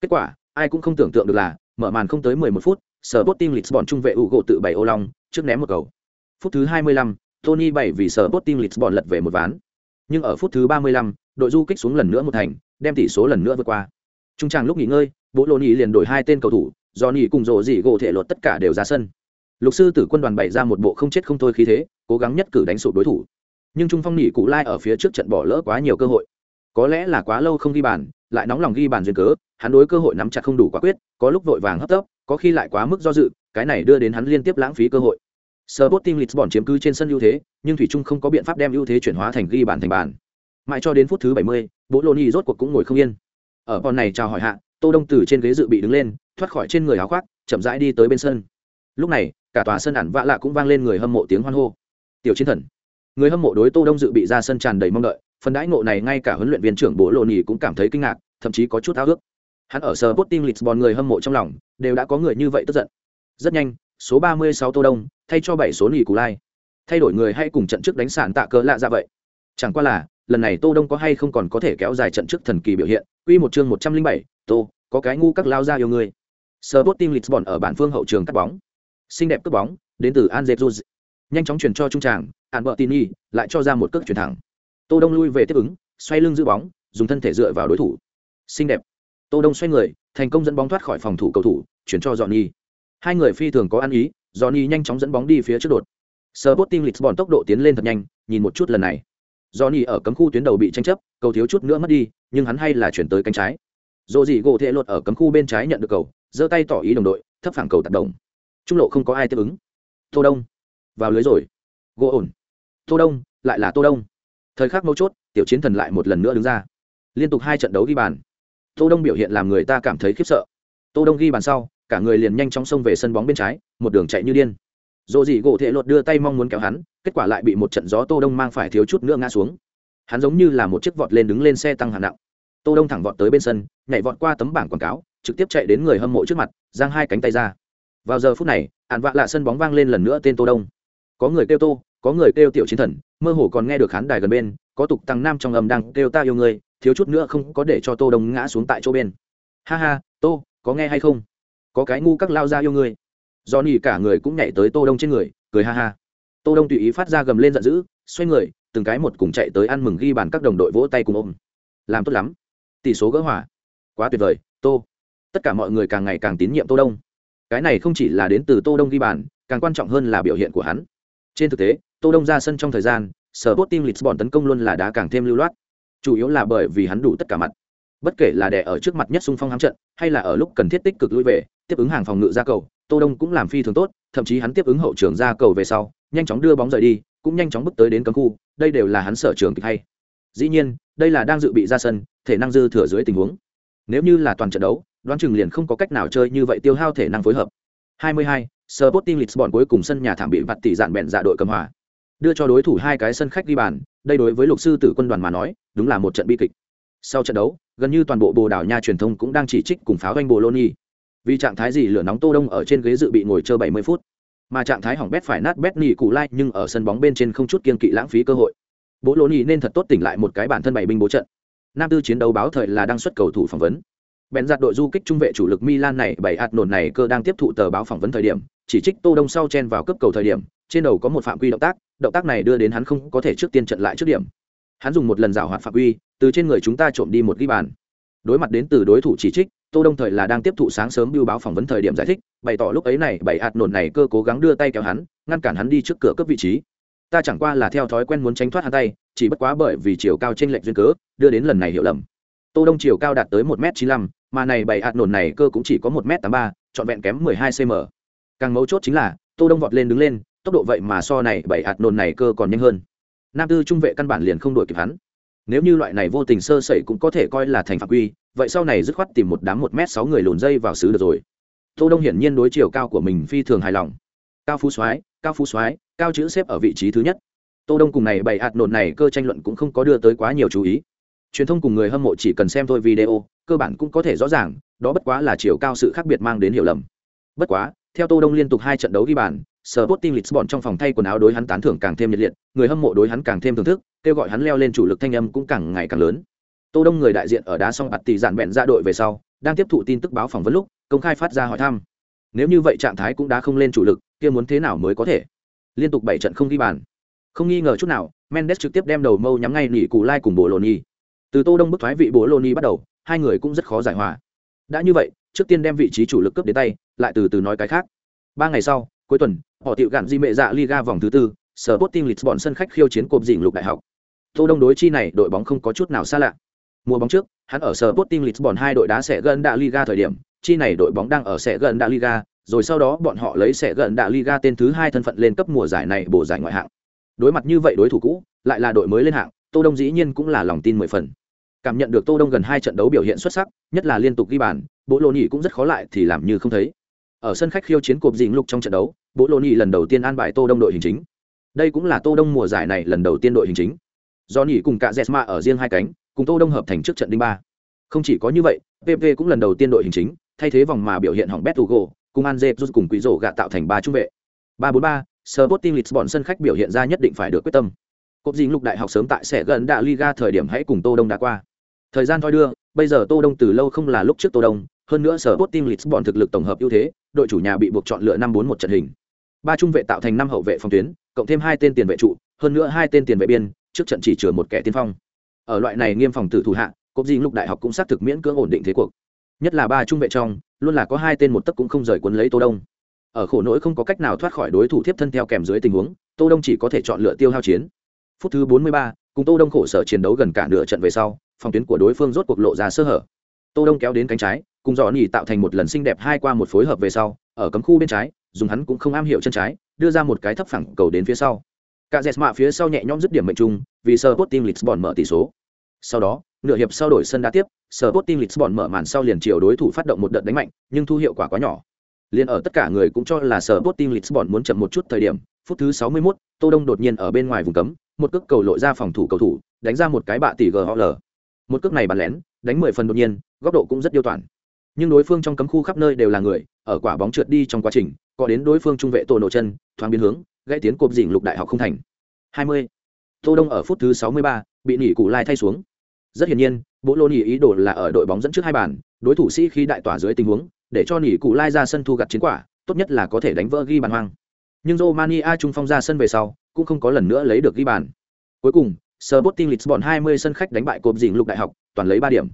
Kết quả, ai cũng không tưởng tượng được là, mở màn không tới mười một phút sở bot team lisbon trung vệ ủ gỗ tự bảy ô long, trước ném một cầu. Phút thứ hai mươi lăm, tony bảy vì sở bot team lisbon lật về một ván nhưng ở phút thứ ba mươi lăm, đội du kích xuống lần nữa một thành, đem tỷ số lần nữa vượt qua. Trung tràng lúc nghỉ ngơi, bố lô nhì liền đổi hai tên cầu thủ, do cùng rộ dị gỗ thể lột tất cả đều ra sân. Lục sư tử quân đoàn bày ra một bộ không chết không thôi khí thế, cố gắng nhất cử đánh sụp đối thủ. Nhưng trung phong nhì cụ lai ở phía trước trận bỏ lỡ quá nhiều cơ hội. Có lẽ là quá lâu không ghi bàn, lại nóng lòng ghi bàn duyên cớ, hắn đối cơ hội nắm chặt không đủ quả quyết, có lúc vội vàng hấp tấp, có khi lại quá mức do dự, cái này đưa đến hắn liên tiếp lãng phí cơ hội. Sporting Lisbon chiếm cứ trên sân ưu thế, nhưng thủy chung không có biện pháp đem ưu thế chuyển hóa thành ghi bàn thành bàn. Mãi cho đến phút thứ 70, Bologna rốt cuộc cũng ngồi không yên. Ở bọn này chào hỏi hạ, Tô Đông từ trên ghế dự bị đứng lên, thoát khỏi trên người áo khoác, chậm rãi đi tới bên sân. Lúc này, cả tòa sân ẩn vạ lạ cũng vang lên người hâm mộ tiếng hoan hô. Tiểu chiến thần. Người hâm mộ đối Tô Đông dự bị ra sân tràn đầy mong đợi, phần đãi ngộ này ngay cả huấn luyện viên trưởng Bologna cũng cảm thấy kinh ngạc, thậm chí có chút ao ước. Hắn ở Sporting Lisbon người hâm mộ trong lòng, đều đã có người như vậy tức giận. Rất nhanh, số 36 Tô Đông, thay cho bảy số nỉ cù lai. Thay đổi người hay cùng trận trước đánh sàn tạ cờ lạ ra dạ vậy. Chẳng qua là lần này tô đông có hay không còn có thể kéo dài trận trước thần kỳ biểu hiện. Quy một chương một trăm linh bảy, tô có cái ngu các lao ra yêu người Sporting Lisbon ở bản phương hậu trường cắt bóng. Xinh đẹp cướp bóng đến từ Anzet nhanh chóng chuyển cho trung tràng Albertini lại cho ra một cước chuyển thẳng. Tô đông lui về tiếp ứng xoay lưng giữ bóng dùng thân thể dựa vào đối thủ. Xinh đẹp. Tô đông xoay người thành công dẫn bóng thoát khỏi phòng thủ cầu thủ chuyển cho dọn hai người phi thường có ăn ý Johnny nhanh chóng dẫn bóng đi phía trước đột. Sporting Lisbon tốc độ tiến lên thật nhanh, nhìn một chút lần này. Johnny ở cấm khu tuyến đầu bị tranh chấp, cầu thiếu chút nữa mất đi, nhưng hắn hay là chuyển tới cánh trái. Rodri gì gỗ thể lột ở cấm khu bên trái nhận được cầu, giơ tay tỏ ý đồng đội, thấp phẳng cầu tác động. Trung lộ không có ai tiếp ứng. Tô Đông vào lưới rồi. Gỗ ổn. Tô Đông, lại là Tô Đông. Thời khắc mấu chốt, tiểu chiến thần lại một lần nữa đứng ra. Liên tục hai trận đấu ghi bàn. Tô Đông biểu hiện làm người ta cảm thấy khiếp sợ. Tô Đông ghi bàn sau, cả người liền nhanh chóng xông về sân bóng bên trái, một đường chạy như điên. Dồ dỉ gỗ thệ lột đưa tay mong muốn kéo hắn, kết quả lại bị một trận gió tô đông mang phải thiếu chút nữa ngã xuống. Hắn giống như là một chiếc vọt lên đứng lên xe tăng hạng nặng. Tô đông thẳng vọt tới bên sân, nhảy vọt qua tấm bảng quảng cáo, trực tiếp chạy đến người hâm mộ trước mặt, giang hai cánh tay ra. Vào giờ phút này, ạn vạ lạ sân bóng vang lên lần nữa tên tô đông. Có người kêu tô, có người kêu tiểu chiến thần, mơ hồ còn nghe được khán đài gần bên, có tục tăng nam trong âm đang kêu ta yêu người thiếu chút nữa không có để cho tô đông ngã xuống tại chỗ bên. Ha ha, tô, có nghe hay không? Có cái ngu các lao ra yêu ngươi. Do nỉ cả người cũng nhảy tới tô đông trên người, cười ha ha. Tô đông tùy ý phát ra gầm lên giận dữ, xoay người, từng cái một cùng chạy tới ăn mừng ghi bàn các đồng đội vỗ tay cùng ôm. Làm tốt lắm. Tỷ số gỡ hòa. Quá tuyệt vời, tô. Tất cả mọi người càng ngày càng tín nhiệm tô đông. Cái này không chỉ là đến từ tô đông ghi bàn, càng quan trọng hơn là biểu hiện của hắn. Trên thực tế, tô đông ra sân trong thời gian sở bot team lisbon tấn công luôn là đá càng thêm lưu loát. Chủ yếu là bởi vì hắn đủ tất cả mặt. Bất kể là đè ở trước mặt nhất xung phong hám trận, hay là ở lúc cần thiết tích cực lui về tiếp ứng hàng phòng ngự ra cầu, tô đông cũng làm phi thường tốt, thậm chí hắn tiếp ứng hậu trường ra cầu về sau, nhanh chóng đưa bóng rời đi, cũng nhanh chóng bước tới đến cấm khu, đây đều là hắn sở trường kịch hay. Dĩ nhiên, đây là đang dự bị ra sân, thể năng dư thừa dưới tình huống. Nếu như là toàn trận đấu, đoán chừng liền không có cách nào chơi như vậy tiêu hao thể năng phối hợp. 22. Sporting Lisbon cuối cùng sân nhà thảm bị vặt tỷ dạn bẹn dạ đội cầm hòa. Đưa cho đối thủ hai cái sân khách đi bàn, đây đối với lục sư tử quân đoàn mà nói, đúng là một trận bi kịch. Sau trận đấu, gần như toàn bộ bồ đảo nha truyền thông cũng đang chỉ trích cùng pháo doanh bologna. lô vì trạng thái gì lửa nóng tô đông ở trên ghế dự bị ngồi chờ 70 phút. Mà trạng thái hỏng bét phải nát bét nỉ cụ lai nhưng ở sân bóng bên trên không chút kiên kỵ lãng phí cơ hội. Bố lô nỉ nên thật tốt tỉnh lại một cái bản thân bảy binh bố trận. Nam tư chiến đấu báo thời là đang xuất cầu thủ phỏng vấn. Bèn giặt đội du kích trung vệ chủ lực milan này bảy hạt nổn này cơ đang tiếp thụ tờ báo phỏng vấn thời điểm, chỉ trích tô đông sau chen vào cấp cầu thời điểm, trên đầu có một phạm quy động tác động tác này đưa đến hắn không có thể trước tiên trận lại trước điểm. Hắn dùng một lần rào hoạt phạm quy, từ trên người chúng ta trộm đi một ghi bàn. Đối mặt đến từ đối thủ chỉ trích tô đông thời là đang tiếp thụ sáng sớm biêu báo phỏng vấn thời điểm giải thích, bày tỏ lúc ấy này, bảy hạt nổn này cơ cố gắng đưa tay kéo hắn, ngăn cản hắn đi trước cửa cấp vị trí. Ta chẳng qua là theo thói quen muốn tránh thoát hắn tay, chỉ bất quá bởi vì chiều cao trên lệch duyên cớ, đưa đến lần này hiểu lầm. Tô đông chiều cao đạt tới một m chín mươi mà này bảy hạt nổn này cơ cũng chỉ có một m tám ba, trọn vẹn kém mười hai cm càng mấu chốt chính là, tô đông vọt lên đứng lên, tốc độ vậy mà so này bảy hạt nổn này cơ còn nhanh hơn. Nam tư trung vệ căn bản liền không đuổi kịp hắn. Nếu như loại này vô tình sơ sẩy cũng có thể coi là thành phạm quy vậy sau này dứt khoát tìm một đám một m sáu người lùn dây vào xứ được rồi. Tô đông hiển nhiên đối chiều cao của mình phi thường hài lòng. Cao phú soái cao phú soái cao chữ xếp ở vị trí thứ nhất. Tô đông cùng này bảy hạt nộn này cơ tranh luận cũng không có đưa tới quá nhiều chú ý. Truyền thông cùng người hâm mộ chỉ cần xem thôi video cơ bản cũng có thể rõ ràng đó bất quá là chiều cao sự khác biệt mang đến hiểu lầm. Bất quá theo tô đông liên tục hai trận đấu ghi bàn Sporting Lisbon trong phòng thay quần áo đối hắn tán thưởng càng thêm nhiệt liệt, người hâm mộ đối hắn càng thêm thưởng thức, kêu gọi hắn leo lên chủ lực thanh âm cũng càng ngày càng lớn. Tô Đông người đại diện ở đá xong bạt tỷ giản bẹn ra đội về sau, đang tiếp thụ tin tức báo phỏng vấn lúc, công khai phát ra hỏi thăm. Nếu như vậy trạng thái cũng đã không lên chủ lực, kia muốn thế nào mới có thể? Liên tục bảy trận không ghi bàn. Không nghi ngờ chút nào, Mendes trực tiếp đem đầu mâu nhắm ngay nỉ cù lai cùng bộ Loni. Từ Tô Đông bức thoái vị bộ Loni bắt đầu, hai người cũng rất khó giải hòa. Đã như vậy, trước tiên đem vị trí chủ lực cướp đến tay, lại từ từ nói cái khác. Ba ngày sau, cuối tuần, họ tiệu gạn di mệ dạ Liga vòng thứ tư, sở Sporting Lisbon sân khách khiêu chiến cột dình lục đại học. Tô Đông đối chi này đội bóng không có chút nào xa lạ. Mùa bóng trước, hắn ở sở Sporting Lisbon hai đội đá sẽ gần đã Liga thời điểm, chi này đội bóng đang ở sẽ gần đã Liga, rồi sau đó bọn họ lấy sẽ gần đã Liga tên thứ hai thân phận lên cấp mùa giải này bổ giải ngoại hạng. Đối mặt như vậy đối thủ cũ, lại là đội mới lên hạng, Tô Đông dĩ nhiên cũng là lòng tin mười phần. Cảm nhận được Tô Đông gần hai trận đấu biểu hiện xuất sắc, nhất là liên tục ghi bàn, Bộ Lô Nhĩ cũng rất khó lại thì làm như không thấy. Ở sân khách khiêu chiến cột dình lục trong trận đấu, Bộ Lô Nhĩ lần đầu tiên an bài Tô Đông đội hình chính. Đây cũng là Tô Đông mùa giải này lần đầu tiên đội hình chính. Do Nhĩ cùng cả Jesma ở riêng hai cánh, cùng Tô Đông hợp thành trước trận đinh ba. Không chỉ có như vậy, PV cũng lần đầu tiên đội hình chính, thay thế vòng mà biểu hiện hỏng bét Hugo, cùng Anze rút cùng Quý Rổ gạ tạo thành ba trung vệ. 343, Sporting Lisbon sân khách biểu hiện ra nhất định phải được quyết tâm. Cột dính lục đại học sớm tại sẽ gần đạ Liga thời điểm hãy cùng Tô Đông đã qua. Thời gian thoi đưa, bây giờ Tô Đông từ lâu không là lúc trước Tô Đông, hơn nữa Sporting Lisbon thực lực tổng hợp ưu thế, đội chủ nhà bị buộc chọn lựa năm bốn một trận hình. Ba trung vệ tạo thành năm hậu vệ phòng tuyến, cộng thêm hai tên tiền vệ trụ, hơn nữa hai tên tiền vệ biên, trước trận chỉ chừa một kẻ tiên phong. Ở loại này nghiêm phòng tử thủ hạ, cột dinh lục đại học cũng xác thực miễn cưỡng ổn định thế cuộc. Nhất là ba trung vệ trong, luôn là có hai tên một tấc cũng không rời cuốn lấy Tô Đông. Ở khổ nỗi không có cách nào thoát khỏi đối thủ tiếp thân theo kèm dưới tình huống, Tô Đông chỉ có thể chọn lựa tiêu hao chiến phút thứ 43, cùng tô đông khổ sở chiến đấu gần cả nửa trận về sau phòng tuyến của đối phương rốt cuộc lộ ra sơ hở tô đông kéo đến cánh trái cùng dò nhì tạo thành một lần xinh đẹp hai qua một phối hợp về sau ở cấm khu bên trái dùng hắn cũng không am hiểu chân trái đưa ra một cái thấp phẳng cầu đến phía sau cả dẹt mạ phía sau nhẹ nhõm dứt điểm mệnh trung vì Sporting lisbon mở tỷ số sau đó nửa hiệp sau đổi sân đá tiếp Sporting lisbon mở màn sau liền chiều đối thủ phát động một đợt đánh mạnh nhưng thu hiệu quả quá nhỏ Liên ở tất cả người cũng cho là sở Sporting Lisbon muốn chậm một chút thời điểm, phút thứ 61, Tô Đông đột nhiên ở bên ngoài vùng cấm, một cước cầu lội ra phòng thủ cầu thủ đánh ra một cái bạ tỷ GOL. một cước này bắn lén đánh mười phần đột nhiên góc độ cũng rất điều toàn nhưng đối phương trong cấm khu khắp nơi đều là người ở quả bóng trượt đi trong quá trình có đến đối phương trung vệ tổ nổ chân thoáng biến hướng gãy tiến cột dỉnh lục đại học không thành 20 tô đông ở phút thứ 63, bị nỉ cụ lai thay xuống. Rất hiển nhiên bộ lô nỉ ý đồ là ở đội bóng dẫn trước hai bàn đối thủ sĩ khi đại tỏa dưới tình huống để cho nỉ cụ lai ra sân thu gặt chiến quả tốt nhất là có thể đánh vỡ ghi bàn hoang. Nhưng romania trung phong ra sân về sau cũng không có lần nữa lấy được ghi bàn. Cuối cùng Sporting Lisbon 20 sân khách đánh bại cộp dình lục đại học toàn lấy ba điểm.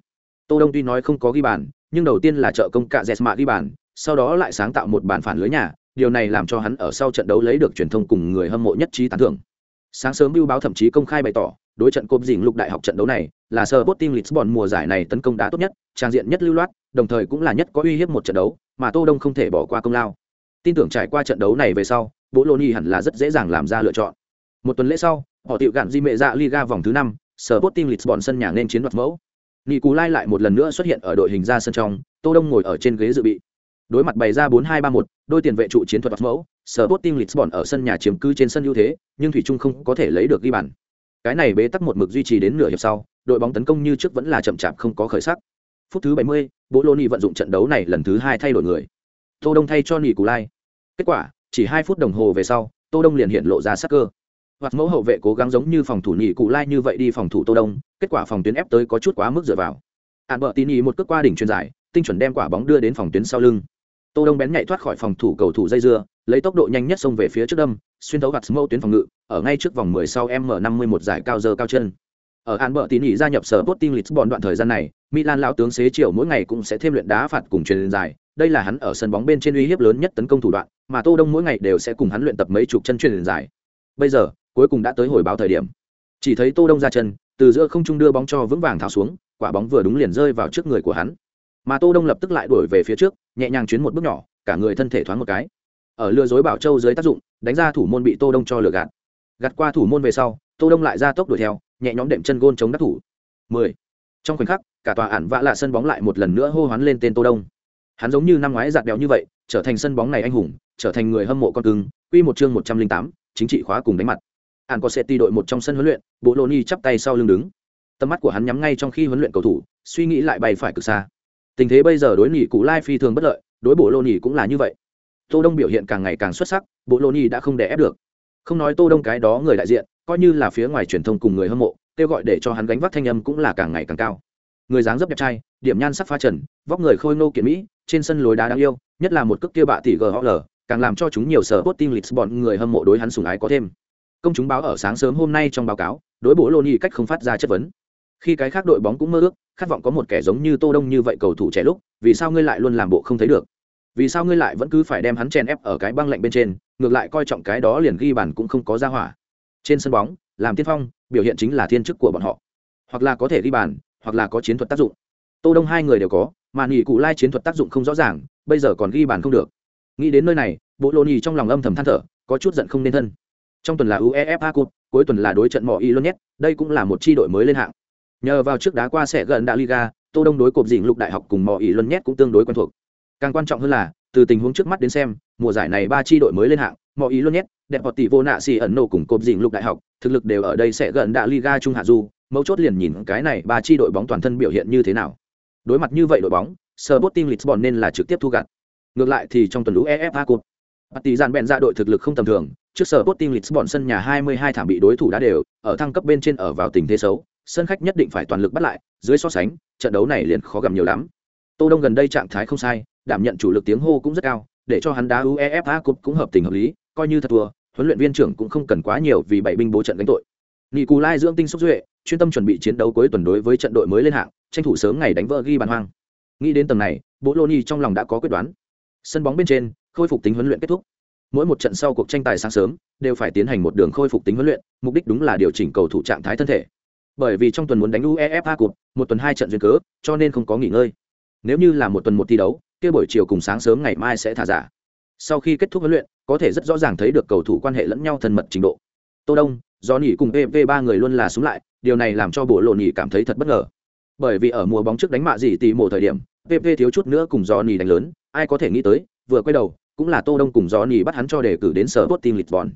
Tô đông tuy nói không có ghi bàn nhưng đầu tiên là trợ công cả jesma ghi bàn sau đó lại sáng tạo một bàn phản lưới nhà điều này làm cho hắn ở sau trận đấu lấy được truyền thông cùng người hâm mộ nhất trí tán thưởng sáng sớm bưu báo thậm chí công khai bày tỏ đối trận cộp dình lục đại học trận đấu này là Sporting Lisbon mùa giải này tấn công đá tốt nhất trang diện nhất lưu loát đồng thời cũng là nhất có uy hiếp một trận đấu mà tô đông không thể bỏ qua công lao. Tin tưởng trải qua trận đấu này về sau bố lô hẳn là rất dễ dàng làm ra lựa chọn. Một tuần lễ sau họ tiệu gạn di mệ dạ liga vòng thứ năm Sporting Lisbon sân nhà nên chiến đoạt mẫu. Nị Cú Lai lại một lần nữa xuất hiện ở đội hình ra sân trong, Tô Đông ngồi ở trên ghế dự bị. Đối mặt bày ra 4-2-3-1, đôi tiền vệ trụ chiến thuật mẫu, Sporting Lisbon ở sân nhà chiếm cứ trên sân ưu thế, nhưng thủy chung không có thể lấy được ghi bàn. Cái này bế tắc một mực duy trì đến nửa hiệp sau, đội bóng tấn công như trước vẫn là chậm chạp không có khởi sắc. Phút thứ 70, Bologna vận dụng trận đấu này lần thứ hai thay đổi người. Tô Đông thay cho Nị cù Lai. Kết quả, chỉ 2 phút đồng hồ về sau, Tô Đông liền hiện lộ ra sắc cơ hoặc mẫu hậu vệ cố gắng giống như phòng thủ nhị cụ lai như vậy đi phòng thủ tô đông kết quả phòng tuyến ép tới có chút quá mức dựa vào Anh vợ tin ý một cước qua đỉnh truyền giải, tinh chuẩn đem quả bóng đưa đến phòng tuyến sau lưng tô đông bén nhạy thoát khỏi phòng thủ cầu thủ dây dưa, lấy tốc độ nhanh nhất xông về phía trước đâm, xuyên thấu gạt mâu tuyến phòng ngự, ở ngay trước vòng 10 sau m 51 giải cao giờ cao chân. Ở An bờ tín ý gia nhập sở Sporting Lisbon đoạn thời gian này, Milan lão tướng xế chiều mỗi ngày cũng sẽ thêm luyện đá phạt cùng truyền dài, đây là hắn ở sân bóng bên trên uy hiếp lớn nhất tấn công thủ đoạn, mà tô đông mỗi ngày đều sẽ cùng hắn luyện tập mấy chục chân truyền dài. Bây giờ, cuối cùng đã tới hồi báo thời điểm. Chỉ thấy tô đông ra chân, từ giữa không trung đưa bóng cho vững vàng tháo xuống, quả bóng vừa đúng liền rơi vào trước người của hắn mà tô đông lập tức lại đuổi về phía trước nhẹ nhàng chuyến một bước nhỏ cả người thân thể thoáng một cái. Ở lừa dối bảo châu dưới tác dụng đánh ra thủ môn bị tô đông cho lừa gạt. Gạt qua thủ môn về sau tô đông lại ra tốc đuổi theo nhẹ nhõm đệm chân gôn chống đắc thủ. 10. trong khoảnh khắc cả tòa ản vạ lạ sân bóng lại một lần nữa hô hoán lên tên tô đông. Hắn giống như năm ngoái giạt béo như vậy trở thành sân bóng này anh hùng trở thành người hâm mộ con cưng quy một chương 108, chính trị khóa cùng đánh mặt. Ản có sẽ ti đội một trong sân huấn luyện bộ lô ni chắp tay sau lưng đứng. Tầm mắt của hắn nhắm ngay trong khi huấn luyện cầu thủ suy nghĩ lại bay phải cực xa tình thế bây giờ đối nghỉ cụ lai phi thường bất lợi, đối bộ lô nhì cũng là như vậy. Tô đông biểu hiện càng ngày càng xuất sắc, bộ lô nhì đã không đè ép được. Không nói tô đông cái đó người đại diện, coi như là phía ngoài truyền thông cùng người hâm mộ, kêu gọi để cho hắn gánh vác thanh âm cũng là càng ngày càng cao. Người dáng dấp đẹp trai, điểm nhan sắc pha trần, vóc người khôi nô kiện mỹ, trên sân lối đá đáng yêu, nhất là một cước kia bạ tỷ ghl càng làm cho chúng nhiều sở bot team lisbon người hâm mộ đối hắn sùng ái có thêm. Công chúng báo ở sáng sớm hôm nay trong báo cáo, đối bộ lô nhì cách không phát ra chất vấn khi cái khác đội bóng cũng mơ ước, khát vọng có một kẻ giống như tô đông như vậy cầu thủ trẻ lúc, vì sao ngươi lại luôn làm bộ không thấy được? Vì sao ngươi lại vẫn cứ phải đem hắn chen ép ở cái băng lạnh bên trên, ngược lại coi trọng cái đó liền ghi bàn cũng không có ra hỏa? Trên sân bóng, làm tiên phong, biểu hiện chính là thiên chức của bọn họ. Hoặc là có thể ghi bàn, hoặc là có chiến thuật tác dụng. Tô đông hai người đều có, mà nghỉ cụ lai chiến thuật tác dụng không rõ ràng, bây giờ còn ghi bàn không được. Nghĩ đến nơi này bộ lô nhì trong lòng âm thầm than thở, có chút giận không nên thân. Trong tuần là uefa cup, cuối tuần là đối trận mỏ y luôn nhất đây cũng là một chi đội mới lên hạng nhờ vào trước đá qua sẽ gần đại liga tô đông đối cộp dình lục đại học cùng mọi ý luân nhét cũng tương đối quen thuộc. Càng quan trọng hơn là từ tình huống trước mắt đến xem mùa giải này ba chi đội mới lên hạng mọi ý luân nhét đẹp hoặc tỷ vô nạ xì ẩn nổ cùng cộp dình lục đại học thực lực đều ở đây sẽ gần đại liga trung hạ du mấu chốt liền nhìn cái này ba chi đội bóng toàn thân biểu hiện như thế nào. Đối mặt như vậy đội bóng Sporting Lisbon nên là trực tiếp thu gặt. Ngược lại thì trong tuần lũ EFA Cup Tỷ giàn bèn ra đội thực lực không tầm thường, trước sở Sporting Lisbon sân nhà 22 thảm bị đối thủ đá đều, ở thăng cấp bên trên ở vào tình thế xấu, sân khách nhất định phải toàn lực bắt lại, dưới so sánh, trận đấu này liền khó gặm nhiều lắm. Tô Đông gần đây trạng thái không sai, đảm nhận chủ lực tiếng hô cũng rất cao, để cho hắn đá UEFA Cup cũng hợp tình hợp lý, coi như thật thua, huấn luyện viên trưởng cũng không cần quá nhiều vì bảy binh bố trận đánh tội. Lai dưỡng tinh xúc duệ, chuyên tâm chuẩn bị chiến đấu cuối tuần đối với trận đội mới lên hạng, tranh thủ sớm ngày đánh vỡ ghi bàn hoang. Nghĩ đến tầng này, Bố Lô trong lòng đã có quyết đoán. Sân bóng bên trên, khôi phục tính huấn luyện kết thúc mỗi một trận sau cuộc tranh tài sáng sớm đều phải tiến hành một đường khôi phục tính huấn luyện mục đích đúng là điều chỉnh cầu thủ trạng thái thân thể bởi vì trong tuần muốn đánh uefa cụt một tuần hai trận duyên cớ, cho nên không có nghỉ ngơi. Nếu như là một tuần một thi đấu, kia buổi chiều cùng sáng sớm ngày mai sẽ thả giả. Sau khi kết thúc huấn luyện, có thể rất rõ ràng thấy được cầu thủ quan hệ lẫn nhau thân mật trình độ. Tô đông do nỉ cùng pp ba người luôn là xuống lại, điều này làm cho bộ lộ nỉ cảm thấy thật bất ngờ. Bởi vì ở mùa bóng trước đánh mạ gì tỷ một thời điểm pp thiếu chút nữa cùng do nỉ đánh lớn, ai có thể nghĩ tới, vừa quay đầu, cũng là tô đông cùng do nỉ bắt hắn cho đề cử đến sở bot team lisbon.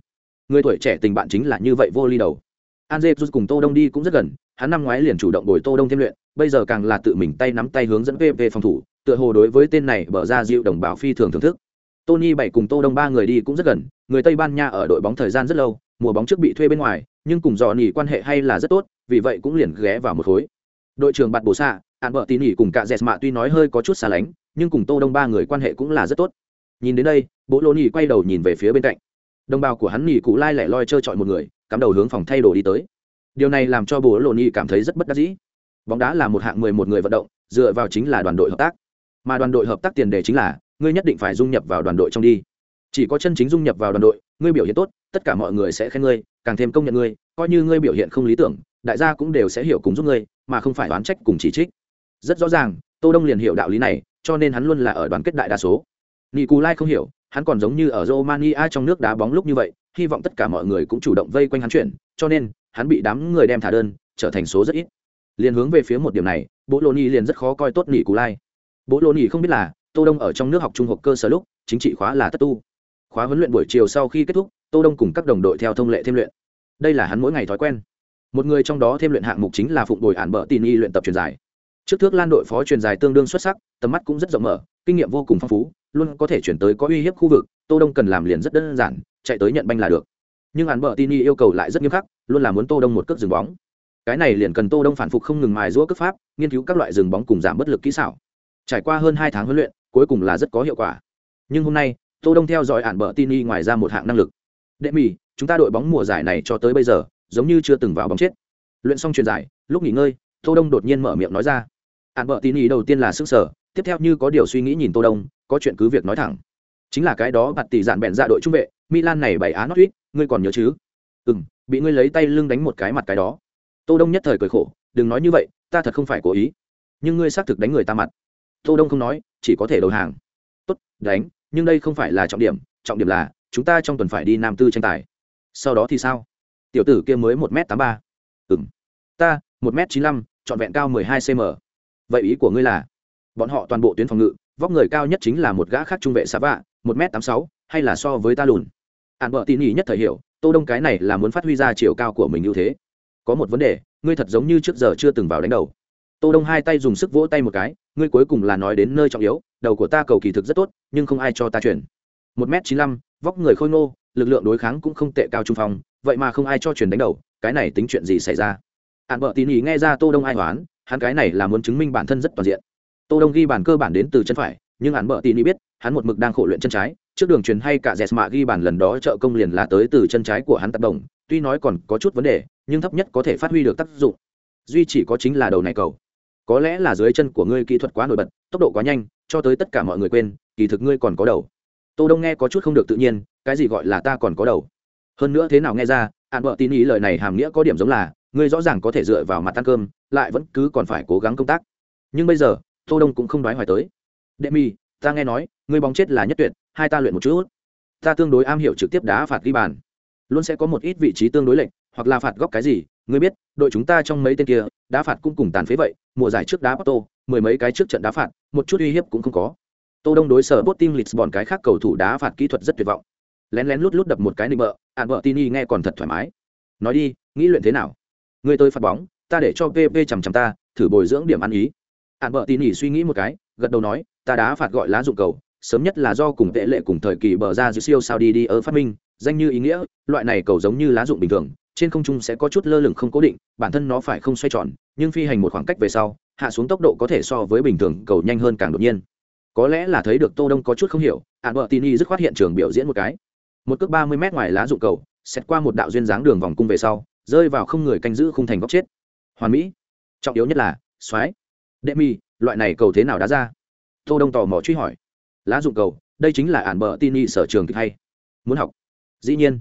Người tuổi trẻ tình bạn chính là như vậy vô ly đầu. Anje rút cùng Tô Đông đi cũng rất gần, hắn năm ngoái liền chủ động bồi Tô Đông thêm luyện, bây giờ càng là tự mình tay nắm tay hướng dẫn về phòng thủ, tựa hồ đối với tên này bở ra dịu đồng bào phi thường thưởng thức. Tony bảy cùng Tô Đông ba người đi cũng rất gần, người Tây Ban Nha ở đội bóng thời gian rất lâu, mùa bóng trước bị thuê bên ngoài, nhưng cùng dò nỉ quan hệ hay là rất tốt, vì vậy cũng liền ghé vào một khối. Đội trưởng Bạt Bổ xạ ạn vợ tỉ nỉ cùng cả mạ tuy nói hơi có chút xa lánh, nhưng cùng Tô Đông ba người quan hệ cũng là rất tốt nhìn đến đây bố lô nỉ quay đầu nhìn về phía bên cạnh đồng bào của hắn nỉ cụ lai lẻ loi trơ trọi một người cắm đầu hướng phòng thay đồ đi tới. Điều này làm cho bố lô nhì cảm thấy rất bất đắc dĩ. Bóng đá là một hạng mười một người vận động, dựa vào chính là đoàn đội hợp tác. Mà đoàn đội hợp tác tiền đề chính là, ngươi nhất định phải dung nhập vào đoàn đội trong đi. Chỉ có chân chính dung nhập vào đoàn đội, ngươi biểu hiện tốt, tất cả mọi người sẽ khen ngươi, càng thêm công nhận ngươi, coi như ngươi biểu hiện không lý tưởng, đại gia cũng đều sẽ hiểu cùng giúp ngươi, mà không phải đoán trách cùng chỉ trích. Rất rõ ràng, tô đông liền hiểu đạo lý này, cho nên hắn luôn là ở đoàn kết đại đa số. Nị cù lai không hiểu, hắn còn giống như ở romania trong nước đá bóng lúc như vậy hy vọng tất cả mọi người cũng chủ động vây quanh hắn chuyển, cho nên, hắn bị đám người đem thả đơn, trở thành số rất ít. Liền hướng về phía một điểm này, bố lô ni liền rất khó coi tốt nỉ cù lai. Bố lô ni không biết là, tô đông ở trong nước học trung học cơ sở lúc, chính trị khóa là tất tu. Khóa huấn luyện buổi chiều sau khi kết thúc, tô đông cùng các đồng đội theo thông lệ thêm luyện. Đây là hắn mỗi ngày thói quen. Một người trong đó thêm luyện hạng mục chính là phụng bồi ản bờ tin y luyện tập truyền dài trước thước lan đội phó truyền dài tương đương xuất sắc, tầm mắt cũng rất rộng mở, kinh nghiệm vô cùng phong phú, luôn có thể chuyển tới có uy hiếp khu vực, tô đông cần làm liền rất đơn giản chạy tới nhận banh là được. Nhưng hắn bờ tin yêu cầu lại rất nghiêm khắc, luôn là muốn tô đông một cước dừng bóng. Cái này liền cần tô đông phản phục không ngừng mài giũa cước pháp, nghiên cứu các loại dừng bóng cùng giảm bất lực kỹ xảo. Trải qua hơn hai tháng huấn luyện, cuối cùng là rất có hiệu quả. Nhưng hôm nay, tô đông theo dõi ản bờ tin ngoài ra một hạng năng lực. Đệ mỹ chúng ta đội bóng mùa giải này cho tới bây giờ, giống như chưa từng vào bóng chết. Luyện xong truyền giải, lúc nghỉ ngơi, tô đông đột nhiên mở miệng nói ra. Ạn bợ tin đầu tiên là sức sở tiếp theo như có điều suy nghĩ nhìn tô đông, có chuyện cứ việc nói thẳng. Chính là cái đó bạt tỷ dạn bẹn ra đội trung vệ milan này bảy á nót tuyết ngươi còn nhớ chứ? Ừm bị ngươi lấy tay lưng đánh một cái mặt cái đó. Tô đông nhất thời cười khổ đừng nói như vậy ta thật không phải cố ý. Nhưng ngươi xác thực đánh người ta mặt. Tô đông không nói chỉ có thể đầu hàng. Tốt đánh nhưng đây không phải là trọng điểm trọng điểm là chúng ta trong tuần phải đi nam tư tranh tài. Sau đó thì sao? Tiểu tử kia mới một m tám ba. Ta một m chín mươi trọn vẹn cao mười hai cm vậy ý của ngươi là bọn họ toàn bộ tuyến phòng ngự vóc người cao nhất chính là một gã khác trung vệ Sava, 1m86, hay là so với ta lùn? Ạn vợ tin ý nhất thời hiểu, tô đông cái này là muốn phát huy ra chiều cao của mình ưu thế. Có một vấn đề, ngươi thật giống như trước giờ chưa từng vào đánh đầu. Tô đông hai tay dùng sức vỗ tay một cái, ngươi cuối cùng là nói đến nơi trọng yếu, đầu của ta cầu kỳ thực rất tốt, nhưng không ai cho ta chuyển. Một m chín mươi vóc người khôi ngô, lực lượng đối kháng cũng không tệ cao trung phong, vậy mà không ai cho chuyển đánh đầu, cái này tính chuyện gì xảy ra? Ạn vợ tỉ ý nghe ra tô đông ai hoán, hắn cái này là muốn chứng minh bản thân rất toàn diện. Tô đông ghi bản cơ bản đến từ chân phải, nhưng ạn vợ tỉ ý biết, hắn một mực đang khổ luyện chân trái trước đường truyền hay cả dẹt mạ ghi bản lần đó trợ công liền là tới từ chân trái của hắn tác động tuy nói còn có chút vấn đề, nhưng thấp nhất có thể phát huy được tác dụng. Duy chỉ có chính là đầu này cầu. Có lẽ là dưới chân của ngươi kỹ thuật quá nổi bật, tốc độ quá nhanh, cho tới tất cả mọi người quên, kỳ thực ngươi còn có đầu. Tô đông nghe có chút không được tự nhiên, cái gì gọi là ta còn có đầu? Hơn nữa thế nào nghe ra ạn vợ tin ý lời này hàm nghĩa có điểm giống là, ngươi rõ ràng có thể dựa vào mặt ăn cơm, lại vẫn cứ còn phải cố gắng công tác. Nhưng bây giờ, tô đông cũng không đoái hoài tới. Đệ mi ta nghe nói, ngươi bóng chết là nhất tuyệt hai ta luyện một chút. Ta tương đối am hiểu trực tiếp đá phạt ghi bàn. Luôn sẽ có một ít vị trí tương đối lệch, hoặc là phạt góc cái gì, ngươi biết, đội chúng ta trong mấy tên kia, đá phạt cũng cùng tàn phế vậy, mùa giải trước đá Porto, mười mấy cái trước trận đá phạt, một chút uy hiếp cũng không có. Tô đông đối sở Sporting Lisbon cái khác cầu thủ đá phạt kỹ thuật rất tuyệt vọng. Lén lén lút lút đập một cái nịnh bợ ạn vợ tini nghe còn thật thoải mái. Nói đi, nghĩ luyện thế nào? Người tôi phạt bóng, ta để cho pp chằm chằm ta, thử bồi dưỡng điểm ăn ý. Ạn vợ tini suy nghĩ một cái, gật đầu nói, ta đá phạt gọi lá dụng cầu sớm nhất là do cùng tệ lệ cùng thời kỳ bờ ra giữa siêu sao đi đi ở phát minh, danh như ý nghĩa, loại này cầu giống như lá dụng bình thường, trên không trung sẽ có chút lơ lửng không cố định, bản thân nó phải không xoay tròn, nhưng phi hành một khoảng cách về sau, hạ xuống tốc độ có thể so với bình thường cầu nhanh hơn càng đột nhiên. Có lẽ là thấy được tô đông có chút không hiểu ạn vợ tini dứt khoát hiện trường biểu diễn một cái. Một cước ba mươi mét ngoài lá dụng cầu xét qua một đạo duyên dáng đường vòng cung về sau, rơi vào không người canh giữ khung thành góc chết. Hoàn mỹ. Trọng yếu nhất là, xoáy. Đệ mi, loại này cầu thế nào đã ra? Tô đông tò mò truy hỏi lá dụng cầu, đây chính là ản bờ tin y sở trường kịch hay. Muốn học? Dĩ nhiên.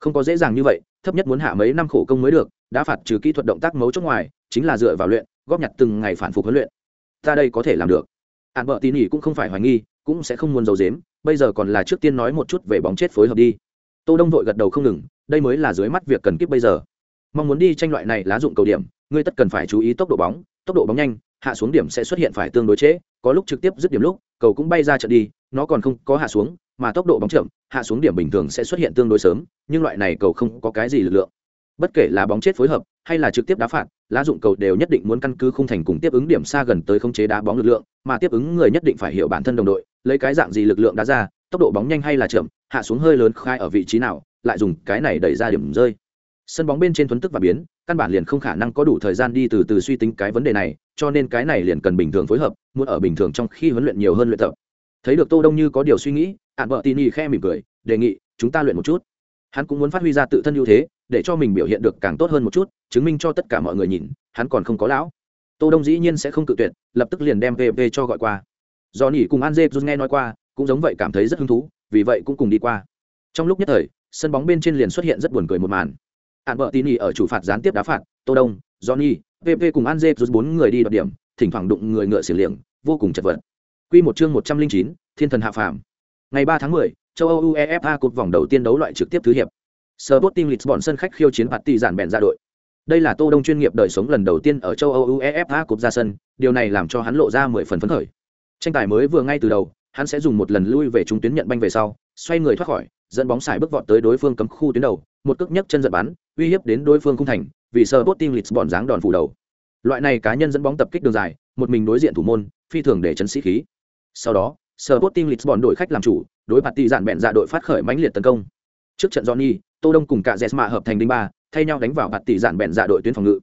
Không có dễ dàng như vậy, thấp nhất muốn hạ mấy năm khổ công mới được, đã phạt trừ kỹ thuật động tác mấu chốt ngoài, chính là dựa vào luyện, góp nhặt từng ngày phản phục huấn luyện. Ta đây có thể làm được. Ản bờ tin y cũng không phải hoài nghi, cũng sẽ không muốn giấu dếm bây giờ còn là trước tiên nói một chút về bóng chết phối hợp đi. Tô đông vội gật đầu không ngừng, đây mới là dưới mắt việc cần kiếp bây giờ. Mong muốn đi tranh loại này lá dụng cầu điểm, ngươi tất cần phải chú ý tốc độ bóng, tốc độ bóng nhanh hạ xuống điểm sẽ xuất hiện phải tương đối chế, có lúc trực tiếp dứt điểm lúc cầu cũng bay ra trận đi nó còn không có hạ xuống mà tốc độ bóng chậm hạ xuống điểm bình thường sẽ xuất hiện tương đối sớm nhưng loại này cầu không có cái gì lực lượng. Bất kể là bóng chết phối hợp hay là trực tiếp đá phạt lá dụng cầu đều nhất định muốn căn cứ khung thành cùng tiếp ứng điểm xa gần tới khống chế đá bóng lực lượng mà tiếp ứng người nhất định phải hiểu bản thân đồng đội lấy cái dạng gì lực lượng đá ra tốc độ bóng nhanh hay là chậm hạ xuống hơi lớn khai ở vị trí nào lại dùng cái này đẩy ra điểm rơi sân bóng bên trên thuấn tức và biến, căn bản liền không khả năng có đủ thời gian đi từ từ suy tính cái vấn đề này, cho nên cái này liền cần bình thường phối hợp, muốn ở bình thường trong khi huấn luyện nhiều hơn luyện tập. Thấy được tô đông như có điều suy nghĩ ạn vợ tin y khe mỉm cười, đề nghị, chúng ta luyện một chút. Hắn cũng muốn phát huy ra tự thân ưu thế, để cho mình biểu hiện được càng tốt hơn một chút, chứng minh cho tất cả mọi người nhìn, hắn còn không có lão. Tô đông dĩ nhiên sẽ không cự tuyệt, lập tức liền đem vp cho gọi qua. Do nỉ cùng an dê nghe nói qua, cũng giống vậy cảm thấy rất hứng thú, vì vậy cũng cùng đi qua. Trong lúc nhất thời, sân bóng bên trên liền xuất hiện rất buồn cười một màn hạn vợ tin ở chủ phạt gián tiếp đá phạt tô đông johnny pp cùng an dê bốn người đi đoạt điểm thỉnh thoảng đụng người ngựa xiềng liệng vô cùng chật vật. Quy một chương một trăm linh chín, thiên thần hạ phàm. Ngày ba tháng 10, châu âu uefa cuộc vòng đầu tiên đấu loại trực tiếp thứ hiệp. Sporting Lisbon sân khách khiêu chiến tỷ giản bèn ra đội. Đây là tô đông chuyên nghiệp đời sống lần đầu tiên ở châu âu uefa cúp ra sân điều này làm cho hắn lộ ra mười phần phấn khởi. Tranh tài mới vừa ngay từ đầu hắn sẽ dùng một lần lui về trung tuyến nhận banh về sau xoay người thoát khỏi dẫn bóng xài bước vọt tới đối phương cấm khu tuyến đầu, một cước nhấc chân giật bắn, uy hiếp đến đối phương khung thành, vì sờ bốt tim lisbon dáng đòn phủ đầu. Loại này cá nhân dẫn bóng tập kích đường dài, một mình đối diện thủ môn, phi thường để chấn sĩ khí. Sau đó sờ bốt tim lisbon đội khách làm chủ, đối mặt tỷ dạn bẹn ra đội phát khởi mãnh liệt tấn công. Trước trận johnny, tô đông cùng cả jesma hợp thành đinh ba, thay nhau đánh vào bạt tỷ dạn bẹn dạ đội tuyến phòng ngự.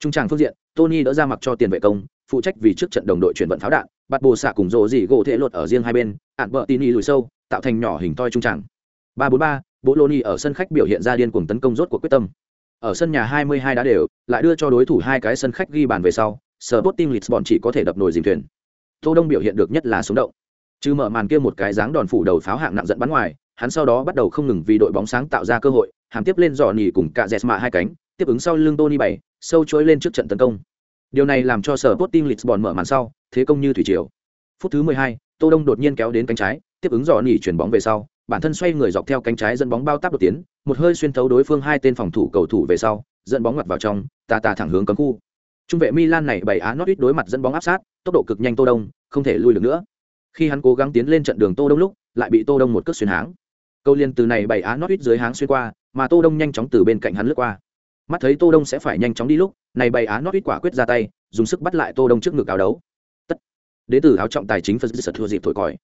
Trung tràng phương diện, tony đỡ ra mặc cho tiền vệ công, phụ trách vì trước trận đồng đội chuyển vận pháo đạn, bắt bồ xạ cùng rộ dị gỗ thể lột ở riêng hai bên, ạn vợ tini lùi sâu, tạo thành nhỏ hình toi trung tràng ba bốn ba ở sân khách biểu hiện ra điên cuồng tấn công rốt của quyết tâm ở sân nhà 22 đá đều lại đưa cho đối thủ hai cái sân khách ghi bàn về sau Sporting lisbon chỉ có thể đập nồi dìm thuyền tô đông biểu hiện được nhất là sống động chứ mở màn kia một cái dáng đòn phủ đầu pháo hạng nặng giận bắn ngoài hắn sau đó bắt đầu không ngừng vì đội bóng sáng tạo ra cơ hội hàm tiếp lên dò nhỉ cùng cả Jesma hai cánh, tiếp ứng sau lưng Tony bảy, sâu chối lên trước trận tấn công. Điều này làm cho Sporting Lisbon mở màn sau, thế công như thủy triều. Phút thứ 12, Tô Đông đột nhiên kéo đến cánh trái, tiếp ứng dò nhỉ chuyển bóng về sau, bản thân xoay người dọc theo cánh trái dẫn bóng bao táp đột tiến, một hơi xuyên thấu đối phương hai tên phòng thủ cầu thủ về sau, dẫn bóng ngoặt vào trong, tà tà thẳng hướng cấm khu. Trung vệ Milan này bày á nót ít đối mặt dẫn bóng áp sát, tốc độ cực nhanh Tô Đông, không thể lui được nữa. Khi hắn cố gắng tiến lên trận đường Tô Đông lúc, lại bị Tô Đông một cước xuyên háng. Câu liên từ này bày á nót ít dưới háng xuyên qua, mà tô đông nhanh chóng từ bên cạnh hắn lướt qua mắt thấy tô đông sẽ phải nhanh chóng đi lúc này bày á nót ít quả quyết ra tay dùng sức bắt lại tô đông trước ngực áo đấu tất Đế tử áo trọng tài chính phật sật thua dịp thổi còi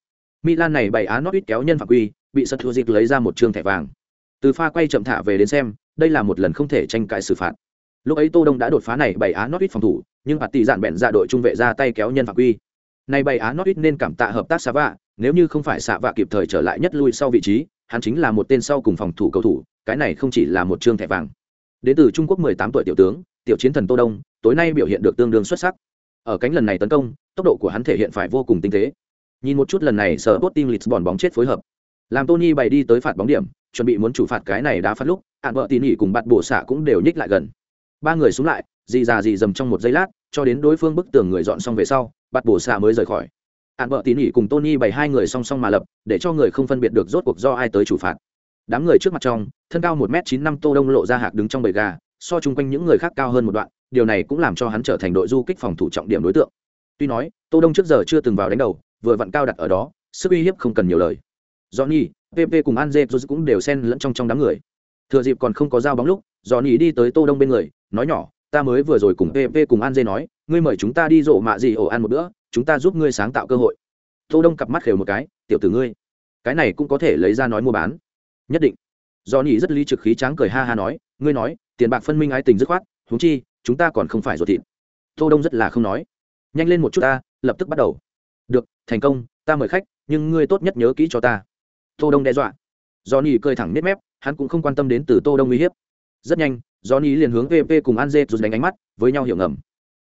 milan này bày á nót ít kéo nhân phạm quy bị sật thua dịp lấy ra một trương thẻ vàng. Từ pha quay chậm thả về đến xem, đây là một lần không thể tranh cãi xử phạt. Lúc ấy tô đông đã đột phá này bày á nót ít phòng thủ, nhưng hạt tỷ dạn bẹn ra đội trung vệ ra tay kéo nhân phạm quy. Này bày á nót ít nên cảm tạ hợp tác xạ vạ nếu như không phải xạ vạ kịp thời trở lại nhất lui sau vị trí, hắn chính là một tên sau cùng phòng thủ cầu thủ, cái này không chỉ là một chương thẻ vàng. Đến từ trung quốc 18 tuổi tiểu tướng, tiểu chiến thần tô đông, tối nay biểu hiện được tương đương xuất sắc. Ở cánh lần này tấn công, tốc độ của hắn thể hiện phải vô cùng tinh tế. Nhìn một chút lần này sở tốt team lisbon bóng chết phối hợp làm tony bày đi tới phạt bóng điểm, chuẩn bị muốn chủ phạt cái này đã phát lúc hạn vợ tỉ nỉ cùng bạn bổ xạ cũng đều nhích lại gần. Ba người xuống lại, dì già dì dầm trong một giây lát, cho đến đối phương bức tường người dọn xong về sau bạn bổ xạ mới rời khỏi. Hạn vợ tỉ nỉ cùng tony bày hai người song song mà lập, để cho người không phân biệt được rốt cuộc do ai tới chủ phạt. Đám người trước mặt trong, thân cao một m chín năm tô đông lộ ra hạc đứng trong bầy gà, so chung quanh những người khác cao hơn một đoạn, điều này cũng làm cho hắn trở thành đội du kích phòng thủ trọng điểm đối tượng. Tuy nói, tô đông trước giờ chưa từng vào đánh đầu, vừa vặn cao đặt ở đó, sức uy hiếp không cần nhiều lời johnny pp cùng anze cũng đều xen lẫn trong trong đám người. Thừa dịp còn không có giao bóng lúc, johnny đi tới tô đông bên người, nói nhỏ, ta mới vừa rồi cùng pp cùng Anje nói, ngươi mời chúng ta đi rộ mạ gì ổ ăn một bữa, chúng ta giúp ngươi sáng tạo cơ hội. Tô đông cặp mắt khều một cái, tiểu tử ngươi, cái này cũng có thể lấy ra nói mua bán. Nhất định. Johnny rất lý trực khí tráng cười ha ha nói, ngươi nói, tiền bạc phân minh ái tình dứt khoát, huống chi, chúng ta còn không phải ruột thịt. Tô đông rất là không nói. Nhanh lên một chút ta, lập tức bắt đầu. Được, thành công, ta mời khách, nhưng ngươi tốt nhất nhớ kỹ cho ta tô đông đe dọa. Johnny cười thẳng nết mép hắn cũng không quan tâm đến từ tô đông uy hiếp. Rất nhanh johnny liền hướng pp cùng anze rút đánh ánh mắt với nhau hiểu ngầm.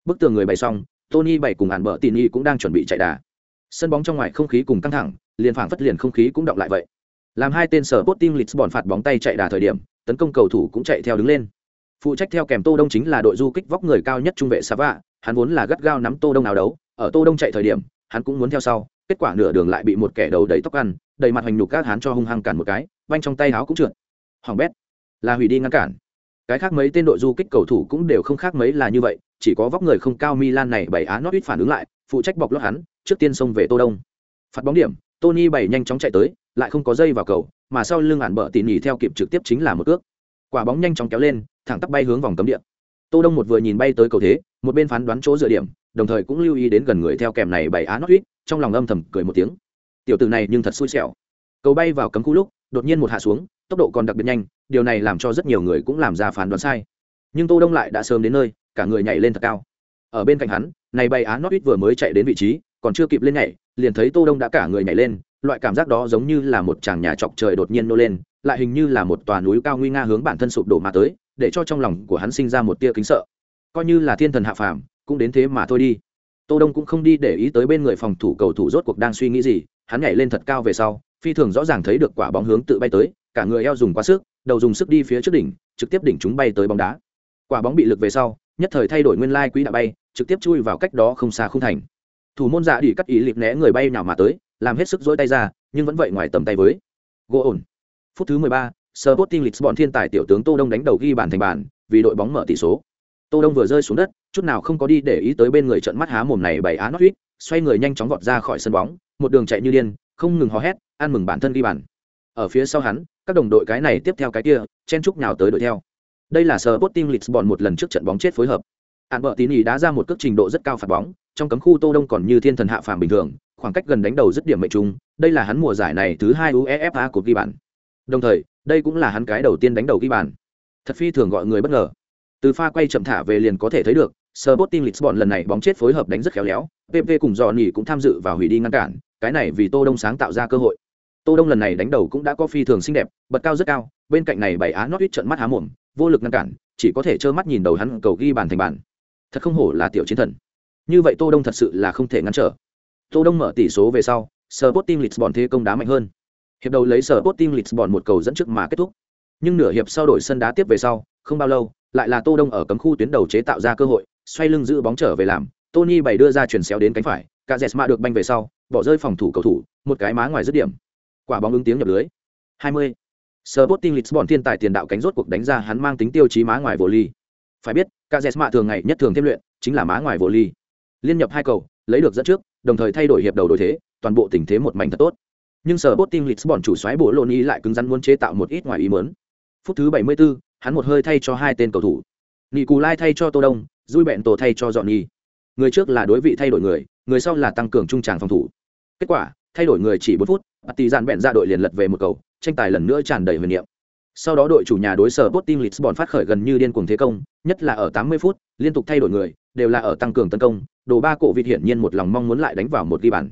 Bức tường người bày xong tony bày cùng ản bờ tỉ nhi cũng đang chuẩn bị chạy đà. Sân bóng trong ngoài không khí cùng căng thẳng liền phảng phất liền không khí cũng động lại vậy. Làm hai tên sở Sporting Lisbon phạt bóng tay chạy đà thời điểm, tấn công cầu thủ cũng chạy theo đứng lên. Phụ trách theo kèm Tô Đông chính là đội du kích vóc người cao nhất trung vệ Sava, hắn vốn là gắt gao nắm Tô Đông nào đấu, ở Tô Đông chạy thời điểm, hắn cũng muốn theo sau, kết quả nửa đường lại bị một kẻ đầu đầy tóc ăn, đầy mặt hoành nhục các hắn cho hung hăng cản một cái, vanh trong tay áo cũng trượt. Hoàng bét, là hủy đi ngăn cản. Cái khác mấy tên đội du kích cầu thủ cũng đều không khác mấy là như vậy, chỉ có vóc người không cao Milan này bảy á ít phản ứng lại, phụ trách bọc lót hắn, trước tiên xông về Tô Đông. Phạt bóng điểm, Tony bảy nhanh chóng chạy tới, lại không có dây vào cầu, mà sau lưng ản bờ tỉ nhỉ theo kịp trực tiếp chính là một cước quả bóng nhanh chóng kéo lên thẳng tắp bay hướng vòng cấm địa tô đông một vừa nhìn bay tới cầu thế một bên phán đoán chỗ dựa điểm đồng thời cũng lưu ý đến gần người theo kèm này bảy á nót ít trong lòng âm thầm cười một tiếng tiểu tử này nhưng thật xui xẻo. Cầu bay vào cấm khu lúc, đột nhiên một hạ xuống, tốc độ còn đặc biệt nhanh, điều này làm cho rất nhiều người cũng làm ra phán đoán sai. Nhưng tô đông lại đã sớm đến nơi, cả người nhảy lên thật cao. Ở bên cạnh hắn, này bay á nót huyết vừa mới chạy đến vị trí, còn chưa kịp lên nhảy, liền thấy tô đông đã cả người nhảy lên, loại cảm giác đó giống như là một chàng nhà chọc trời đột nhiên nô lên, lại hình như là một tòa núi cao nguy nga hướng bản thân sụp đổ mà tới, để cho trong lòng của hắn sinh ra một tia kính sợ. Coi như là thiên thần hạ phàm, cũng đến thế mà thôi đi. Tô đông cũng không đi để ý tới bên người phòng thủ cầu thủ rốt cuộc đang suy nghĩ gì hắn nhảy lên thật cao về sau phi thường rõ ràng thấy được quả bóng hướng tự bay tới cả người eo dùng quá sức đầu dùng sức đi phía trước đỉnh trực tiếp đỉnh chúng bay tới bóng đá. Quả bóng bị lực về sau nhất thời thay đổi nguyên lai quỹ đạo bay trực tiếp chui vào cách đó không xa không thành. Thủ môn dạ đi cắt ý lịp né người bay nào mà tới làm hết sức dỗi tay ra nhưng vẫn vậy ngoài tầm tay với. Gỗ ổn. Phút thứ mười ba, Sporting Lisbon thiên tài tiểu tướng Tô Đông đánh đầu ghi bàn thành bàn, vì đội bóng mở tỷ số. Tô Đông vừa rơi xuống đất, chút nào không có đi để ý tới bên người trận mắt há mồm này bày á nót huyết, xoay người nhanh chóng vọt ra khỏi sân bóng, một đường chạy như điên, không ngừng hò hét, ăn mừng bản thân ghi bàn. Ở phía sau hắn, các đồng đội cái này tiếp theo cái kia, chen chúc nào tới đuổi theo. Đây là Sporting Lisbon một lần trước trận bóng chết phối hợp. Án bợ tín ý đá ra một cước trình độ rất cao phạt bóng, trong cấm khu Tô Đông còn như thiên thần hạ phàm bình thường, khoảng cách gần đánh đầu rất điểm mệnh trung, đây là hắn mùa giải này thứ hai UEFA của ghi bàn. Đồng thời, đây cũng là hắn cái đầu tiên đánh đầu ghi bàn. Thật phi thường gọi người bất ngờ. Từ pha quay chậm thả về liền có thể thấy được, Sporting Lisbon lần này bóng chết phối hợp đánh rất khéo léo, PP cùng Johnny cũng tham dự vào hủy đi ngăn cản, cái này vì Tô Đông sáng tạo ra cơ hội. Tô Đông lần này đánh đầu cũng đã có phi thường xinh đẹp, bật cao rất cao, bên cạnh này bảy á nót trợn mắt há mồm, vô lực ngăn cản, chỉ có thể trơ mắt nhìn đầu hắn cầu ghi bàn thành bàn. Thật không hổ là tiểu chiến thần. Như vậy Tô Đông thật sự là không thể ngăn trở. Tô Đông mở tỷ số về sau, Sporting Lisbon thế công đá mạnh hơn. Hiệp đầu lấy Sporting Lisbon một cầu dẫn trước mà kết thúc. Nhưng nửa hiệp sau đổi sân đá tiếp về sau, không bao lâu, lại là Tô Đông ở cấm khu tuyến đầu chế tạo ra cơ hội, xoay lưng giữ bóng trở về làm, Tony bày đưa ra chuyển xéo đến cánh phải, cả Jesma được banh về sau, bỏ rơi phòng thủ cầu thủ, một cái má ngoài dứt điểm. Quả bóng ứng tiếng nhập lưới. 20. Sporting Lisbon thiên tài tiền đạo cánh rốt cuộc đánh ra hắn mang tính tiêu chí má ngoài vô ly. Phải biết, Cazeema thường ngày nhất thường thêm luyện, chính là má ngoài vô ly. Liên nhập hai cầu, lấy được dẫn trước, đồng thời thay đổi hiệp đầu đối thế, toàn bộ tình thế một mảnh thật tốt. Nhưng Sporting Lisbon chủ soái bộ Loni lại cứng rắn muốn chế tạo một ít ngoài ý muốn. Phút thứ 74, hắn một hơi thay cho hai tên cầu thủ. Nị thay cho Tô Đông, Rui Bẹn Tổ thay cho Johnny. Người trước là đối vị thay đổi người, người sau là tăng cường trung tràng phòng thủ. Kết quả, thay đổi người chỉ bốn phút, Tỷ dàn bẹn ra đội liền lật về một cầu, tranh tài lần nữa tràn đầy huyền niệm. Sau đó đội chủ nhà đối sở Sporting Lisbon phát khởi gần như điên cuồng thế công, nhất là ở 80 phút, liên tục thay đổi người, đều là ở tăng cường tấn công, đồ ba cổ vịt hiển nhiên một lòng mong muốn lại đánh vào một ghi bàn.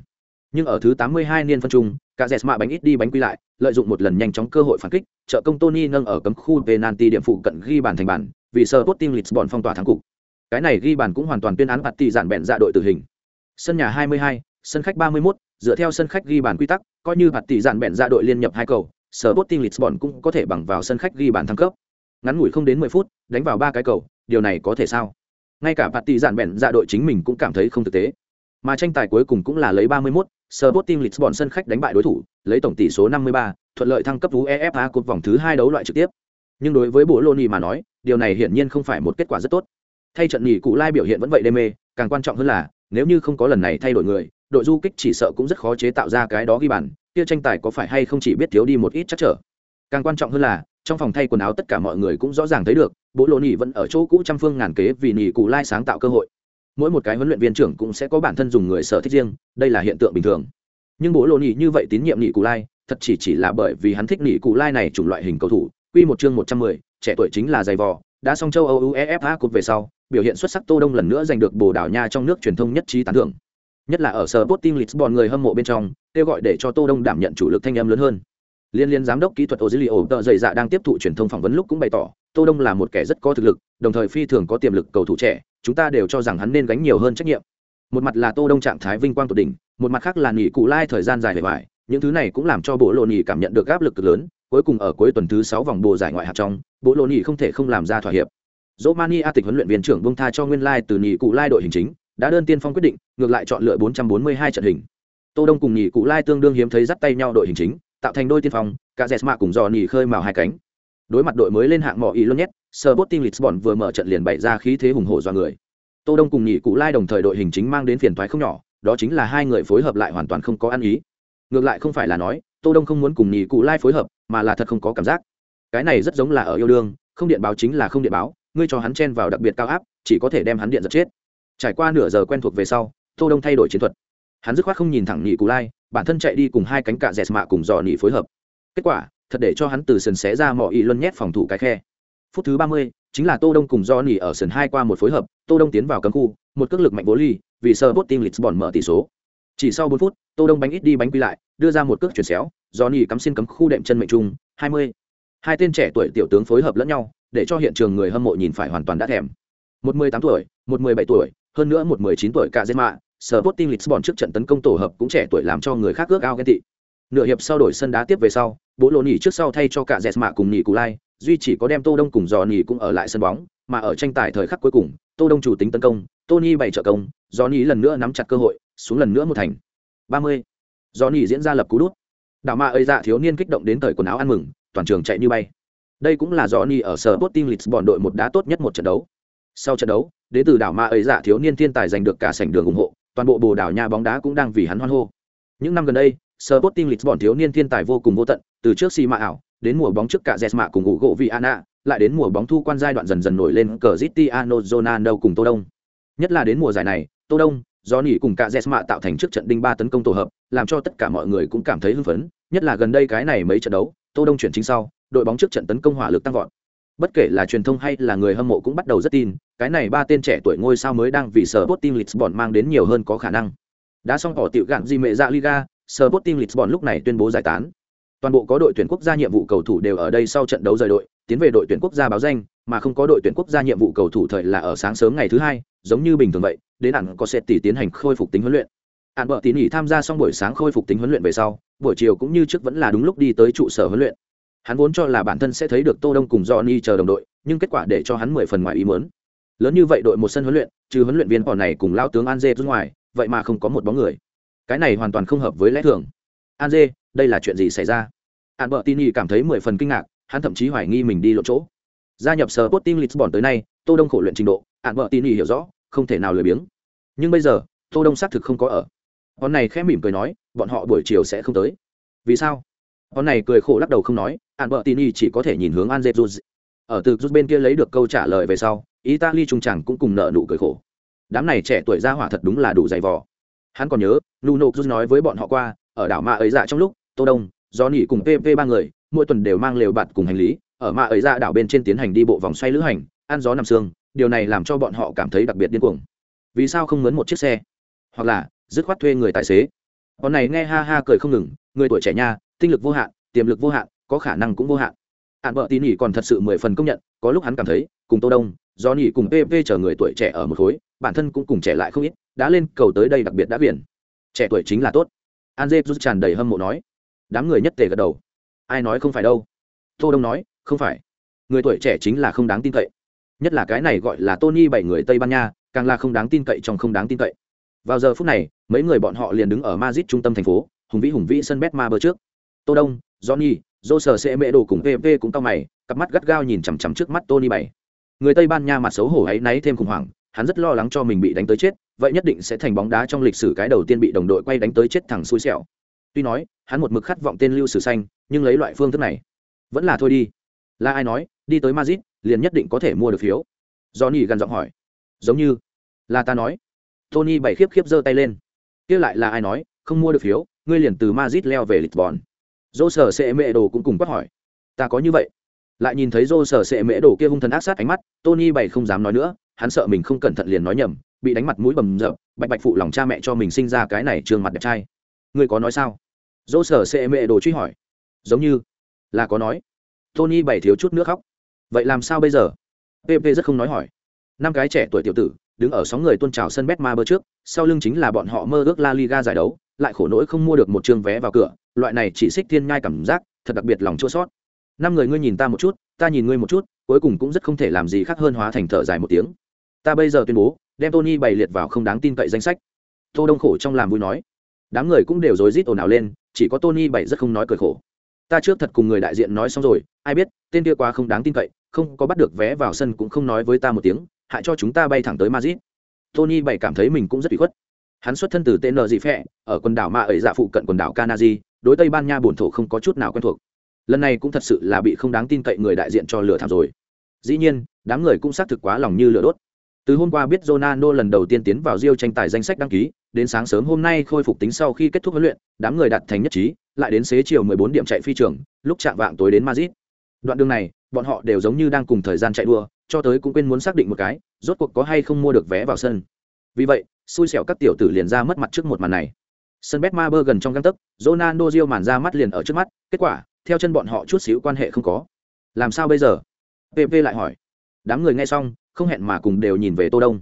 Nhưng ở thứ 82 niên phân trung, cả Jesma bánh ít đi bánh quy lại, lợi dụng một lần nhanh chóng cơ hội phản kích, trợ công Tony nâng ở cấm khu penalty điểm phụ cận ghi bàn thành bàn, vì sở Sporting Lisbon phong tỏa thắng cục. Cái này ghi bàn cũng hoàn toàn tuyên án phạt tỷ giản bẹn dạ đội tử hình. Sân nhà 22, sân khách 31, dựa theo sân khách ghi bàn quy tắc, coi như phạt tỷ dạn bẹn ra đội liên nhập hai cầu, Sporting Lisbon cũng có thể bằng vào sân khách ghi bàn thăng cấp. Ngắn ngủi không đến 10 phút, đánh vào ba cái cầu, điều này có thể sao? Ngay cả phạt tỷ dạn bẹn ra đội chính mình cũng cảm thấy không thực tế. Mà tranh tài cuối cùng cũng là lấy 31, Sporting Lisbon sân khách đánh bại đối thủ, lấy tổng tỷ số 53, thuận lợi thăng cấp UEFA Cup vòng thứ 2 đấu loại trực tiếp. Nhưng đối với bộ Loni mà nói, điều này hiển nhiên không phải một kết quả rất tốt. Thay trận nghỉ cụ lai biểu hiện vẫn vậy đê mê, càng quan trọng hơn là, nếu như không có lần này thay đổi người, đội du kích chỉ sợ cũng rất khó chế tạo ra cái đó ghi bàn, kia tranh tài có phải hay không chỉ biết thiếu đi một ít chắc trở. Càng quan trọng hơn là, trong phòng thay quần áo tất cả mọi người cũng rõ ràng thấy được, bộ Loni vẫn ở chỗ cũ trăm phương ngàn kế vì nghỉ cụ lai sáng tạo cơ hội. Mỗi một cái huấn luyện viên trưởng cũng sẽ có bản thân dùng người sở thích riêng đây là hiện tượng bình thường. Nhưng bố lộ nhị như vậy tín nhiệm nhị cù lai thật chỉ chỉ là bởi vì hắn thích nhị cù lai này chủng loại hình cầu thủ. Quy một chương một trăm mười trẻ tuổi chính là giày vò đã xong châu âu uefa cột về sau biểu hiện xuất sắc tô đông lần nữa giành được bồ đào nha trong nước truyền thông nhất trí tán thưởng nhất là ở sở Sporting Lisbon người hâm mộ bên trong, kêu gọi để cho tô đông đảm nhận chủ lực thanh em lớn hơn. Liên liên giám đốc kỹ thuật Ozilio tờ dày dạ đang tiếp thụ truyền thông phỏng vấn lúc cũng bày tỏ, tô đông là một kẻ rất có thực lực, đồng thời phi thường có tiềm lực cầu thủ trẻ, chúng ta đều cho rằng hắn nên gánh nhiều hơn trách nhiệm. Một mặt là tô đông trạng thái vinh quang tột đỉnh, một mặt khác là nghỉ cụ lai thời gian dài về vải những thứ này cũng làm cho bộ lộ nhì cảm nhận được áp lực cực lớn, cuối cùng ở cuối tuần thứ sáu vòng bồ giải ngoại hạt trong bộ lộ nhì không thể không làm ra thỏa hiệp. Romania tịch huấn luyện viên trưởng bung tha cho nguyên lai từ nghỉ cụ lai đội hình chính đã đơn tiên phong quyết định, ngược lại chọn lựa 442 trận hình. Tô đông cùng nhì cụ lai tương đương hiếm thấy dắt tay nhau đội hình chính, tạo thành đôi tiên phong, cả Jesma cùng dò nhì khơi mào hai cánh. Đối mặt đội mới lên hạng mỏ ý luôn nhét Sporting Lisbon vừa mở trận liền bày ra khí thế hùng hổ do người. Tô đông cùng nhị cụ lai đồng thời đội hình chính mang đến phiền toái không nhỏ, đó chính là hai người phối hợp lại hoàn toàn không có ăn ý. Ngược lại không phải là nói, tô đông không muốn cùng nhị cụ lai phối hợp, mà là thật không có cảm giác. Cái này rất giống là ở yêu đương, không điện báo chính là không điện báo, ngươi cho hắn chen vào đặc biệt cao áp, chỉ có thể đem hắn điện giật chết trải qua nửa giờ quen thuộc về sau, tô đông thay đổi chiến thuật. Hắn dứt khoát không nhìn thẳng nhị cù lai, bản thân chạy đi cùng hai cánh cạ dẹt mạ cùng dò nhị phối hợp. Kết quả, thật để cho hắn từ sườn xé ra mọi ý luân nhét phòng thủ cái khe. Phút thứ ba mươi, chính là tô đông cùng do nỉ ở sườn hai qua một phối hợp, tô đông tiến vào cấm khu, một cước lực mạnh bố ly, vì sơ bot lịch lisbon mở tỷ số. Chỉ sau bốn phút, tô đông bánh ít đi bánh quy lại, đưa ra một cước chuyển xéo do nhị cắm xin cấm khu đệm chân mệnh trung, hai mươi. Hai tên trẻ tuổi tiểu tướng phối hợp lẫn nhau, để cho hiện trường người hâm mộ nhìn phải hoàn toàn đã thèm. Một mười tám tuổi, một mười bảy tuổi hơn nữa một mười chín tuổi cả Zema, mạ sở lisbon trước trận tấn công tổ hợp cũng trẻ tuổi làm cho người khác ước ao ghen tị. Nửa hiệp sau đổi sân đá tiếp về sau bố lộ nhỉ trước sau thay cho cả dẹt mạ cùng nhỉ cù lai duy chỉ có đem tô đông cùng dò nhỉ cũng ở lại sân bóng mà ở tranh tài thời khắc cuối cùng tô đông chủ tính tấn công tony bày trợ công dò nhỉ lần nữa nắm chặt cơ hội xuống lần nữa một thành. Ba mươi. Dò nhỉ diễn ra lập cú đút. Đảo mạ ấy dạ thiếu niên kích động đến thời quần áo ăn mừng toàn trường chạy như bay. Đây cũng là dò nhỉ ở sở bot lisbon đội một đá tốt nhất một trận đấu. Sau trận đấu đến từ đảo ma ấy dạ thiếu niên thiên tài giành được cả sảnh đường ủng hộ toàn bộ bồ đảo nhà bóng đá cũng đang vì hắn hoan hô những năm gần đây Sporting Lisbon thiếu niên thiên tài vô cùng vô tận, từ trước si mạ ảo, đến mùa bóng trước cả Jesma cùng ngủ gỗ Viana, lại đến mùa bóng thu quan giai đoạn dần dần nổi lên Cristiano Ronaldo cùng Tô Đông. Nhất là đến mùa giải này, Tô Đông, do nỉ cùng cả Jesma tạo thành trước trận đinh ba tấn công tổ hợp, làm cho tất cả mọi người cũng cảm thấy hưng phấn, nhất là gần đây cái này mấy trận đấu, Tô Đông chuyển chính sau, đội bóng trước trận tấn công hỏa lực tăng vọt. Bất kể là truyền thông hay là người hâm mộ cũng bắt đầu rất tin, cái này ba tên trẻ tuổi ngôi sao mới đang vì Sporting Lisbon mang đến nhiều hơn có khả năng. Đã xong bỏ tiểu gạn di mệ ra Liga, Sporting Lisbon lúc này tuyên bố giải tán. Toàn bộ có đội tuyển quốc gia nhiệm vụ cầu thủ đều ở đây sau trận đấu rời đội, tiến về đội tuyển quốc gia báo danh, mà không có đội tuyển quốc gia nhiệm vụ cầu thủ thời là ở sáng sớm ngày thứ hai, giống như bình thường vậy, đến ẩn có sẽ tỷ tiến hành khôi phục tính huấn luyện. Ản vợ tín nghỉ tham gia xong buổi sáng khôi phục tính huấn luyện về sau, buổi chiều cũng như trước vẫn là đúng lúc đi tới trụ sở huấn luyện. Hắn vốn cho là bản thân sẽ thấy được Tô Đông cùng Johnny chờ đồng đội, nhưng kết quả để cho hắn mười phần ngoài ý muốn. Lớn như vậy đội một sân huấn luyện, trừ huấn luyện viên bọn này cùng lao tướng Anze rút ngoài, vậy mà không có một bóng người. Cái này hoàn toàn không hợp với lẽ thường. Anje, đây là chuyện gì xảy ra? An Bợ tin cảm thấy mười phần kinh ngạc hắn thậm chí hoài nghi mình đi lộ chỗ. Gia nhập sở tốt team lisbon tới nay tô đông khổ luyện trình độ an Bợ tin hiểu rõ không thể nào lười biếng. Nhưng bây giờ tô đông xác thực không có ở. Bọn này khẽ mỉm cười nói bọn họ buổi chiều sẽ không tới. Vì sao? Con này cười khổ lắc đầu không nói an vợ tin y chỉ có thể nhìn hướng an dê ở từ rút bên kia lấy được câu trả lời về sau, italy trung chẳng cũng cùng nợ nụ cười khổ. Đám này trẻ tuổi ra hỏa thật đúng là đủ dày vò. Hắn còn nhớ, nuno cruz nói với bọn họ qua, ở đảo ma ấy dạ trong lúc, tô đông do nỉ cùng pp ba người, mỗi tuần đều mang lều bạt cùng hành lý, ở ma ấy dạ đảo bên trên tiến hành đi bộ vòng xoay lữ hành, ăn gió nằm sương, điều này làm cho bọn họ cảm thấy đặc biệt điên cuồng. Vì sao không mướn một chiếc xe? Hoặc là, dứt khoát thuê người tài xế. Con này nghe ha ha cười không ngừng, người tuổi trẻ nha tinh lực vô hạn, tiềm lực vô hạn, có khả năng cũng vô hạn. Hạn vợ tín nhỉ còn thật sự mười phần công nhận, có lúc hắn cảm thấy, cùng tô đông do nhỉ cùng pp chờ người tuổi trẻ ở một khối, bản thân cũng cùng trẻ lại không ít, đã lên cầu tới đây đặc biệt đã biển. Trẻ tuổi chính là tốt. An dê rút tràn đầy hâm mộ nói. Đám người nhất tề gật đầu. Ai nói không phải đâu? Tô đông nói, không phải. Người tuổi trẻ chính là không đáng tin cậy. Nhất là cái này gọi là tony bảy người tây ban nha, càng là không đáng tin cậy trong không đáng tin cậy. Vào giờ phút này, mấy người bọn họ liền đứng ở madrid trung tâm thành phố, hùng vĩ hùng vĩ sân bet ma bơ trước tô đông, johnny dô sở sẽ mẹ đồ cùng pp cũng cao mày, cặp mắt gắt gao nhìn chằm chằm trước mắt tony bảy. Người tây ban nha mặt xấu hổ ấy náy thêm khủng hoảng, hắn rất lo lắng cho mình bị đánh tới chết, vậy nhất định sẽ thành bóng đá trong lịch sử cái đầu tiên bị đồng đội quay đánh tới chết thẳng xui xẻo. Tuy nói, hắn một mực khát vọng tên lưu sử xanh, nhưng lấy loại phương thức này, vẫn là thôi đi. Là ai nói, đi tới Madrid, liền nhất định có thể mua được phiếu? Johnny gần giọng hỏi. Giống như là ta nói. Tony bảy khiếp khiếp giơ tay lên. Kia lại là ai nói, không mua được phiếu, ngươi liền từ Madrid leo về lisbon dô sở sệ mẹ đồ cũng cùng quát hỏi. Ta có như vậy. Lại nhìn thấy dô sở sệ mẹ đồ kia hung thần ác sát ánh mắt, tony bảy không dám nói nữa, hắn sợ mình không cẩn thận liền nói nhầm, bị đánh mặt mũi bầm rợp bạch bạch phụ lòng cha mẹ cho mình sinh ra cái này trường mặt đẹp trai. Ngươi có nói sao? Dô sở sệ mẹ đồ truy hỏi. Giống như là có nói. Tony bảy thiếu chút nước khóc. Vậy làm sao bây giờ? Pp rất không nói hỏi. Năm cái trẻ tuổi tiểu tử, đứng ở sóng người tôn trào sân bet ma bơ trước, sau lưng chính là bọn họ mơ ước la liga giải đấu, lại khổ nỗi không mua được một chương vé vào cửa loại này chỉ xích thiên nhai cảm giác, thật đặc biệt lòng chua sót năm người ngươi nhìn ta một chút, ta nhìn ngươi một chút, cuối cùng cũng rất không thể làm gì khác hơn hóa thành thở dài một tiếng. Ta bây giờ tuyên bố, đem tony bày liệt vào không đáng tin cậy danh sách. Tô đông khổ trong làm vui nói. Đám người cũng đều rối rít ồn ào lên, chỉ có tony bày rất không nói cười khổ. Ta trước thật cùng người đại diện nói xong rồi, ai biết, tên kia quá không đáng tin cậy, không có bắt được vé vào sân cũng không nói với ta một tiếng, hại cho chúng ta bay thẳng tới madrid. Tony bày cảm thấy mình cũng rất bị khuất. Hắn xuất thân từ tên gì phẹ ở quần đảo ma ấy dạ phụ cận quần đảo Kanaji đối tây ban nha bổn thổ không có chút nào quen thuộc lần này cũng thật sự là bị không đáng tin cậy người đại diện cho lừa thảm rồi dĩ nhiên đám người cũng xác thực quá lòng như lửa đốt từ hôm qua biết Ronaldo lần đầu tiên tiến vào Rio tranh tài danh sách đăng ký, đến sáng sớm hôm nay khôi phục tính sau khi kết thúc huấn luyện, đám người đạt thành nhất trí, lại đến xế chiều 14 điểm chạy phi trường, lúc chạm vạng tối đến Madrid. Đoạn đường này, bọn họ đều giống như đang cùng thời gian chạy đua, cho tới cũng quên muốn xác định một cái, rốt cuộc có hay không mua được vé vào sân. Vì vậy, xui xẻo các tiểu tử liền ra mất mặt trước một màn này sân betmaber gần trong găng tấc, ronaldo Rio màn ra mắt liền ở trước mắt, kết quả, theo chân bọn họ chút xíu quan hệ không có. Làm sao bây giờ? Pp lại hỏi. Đám người nghe xong, không hẹn mà cùng đều nhìn về tô đông.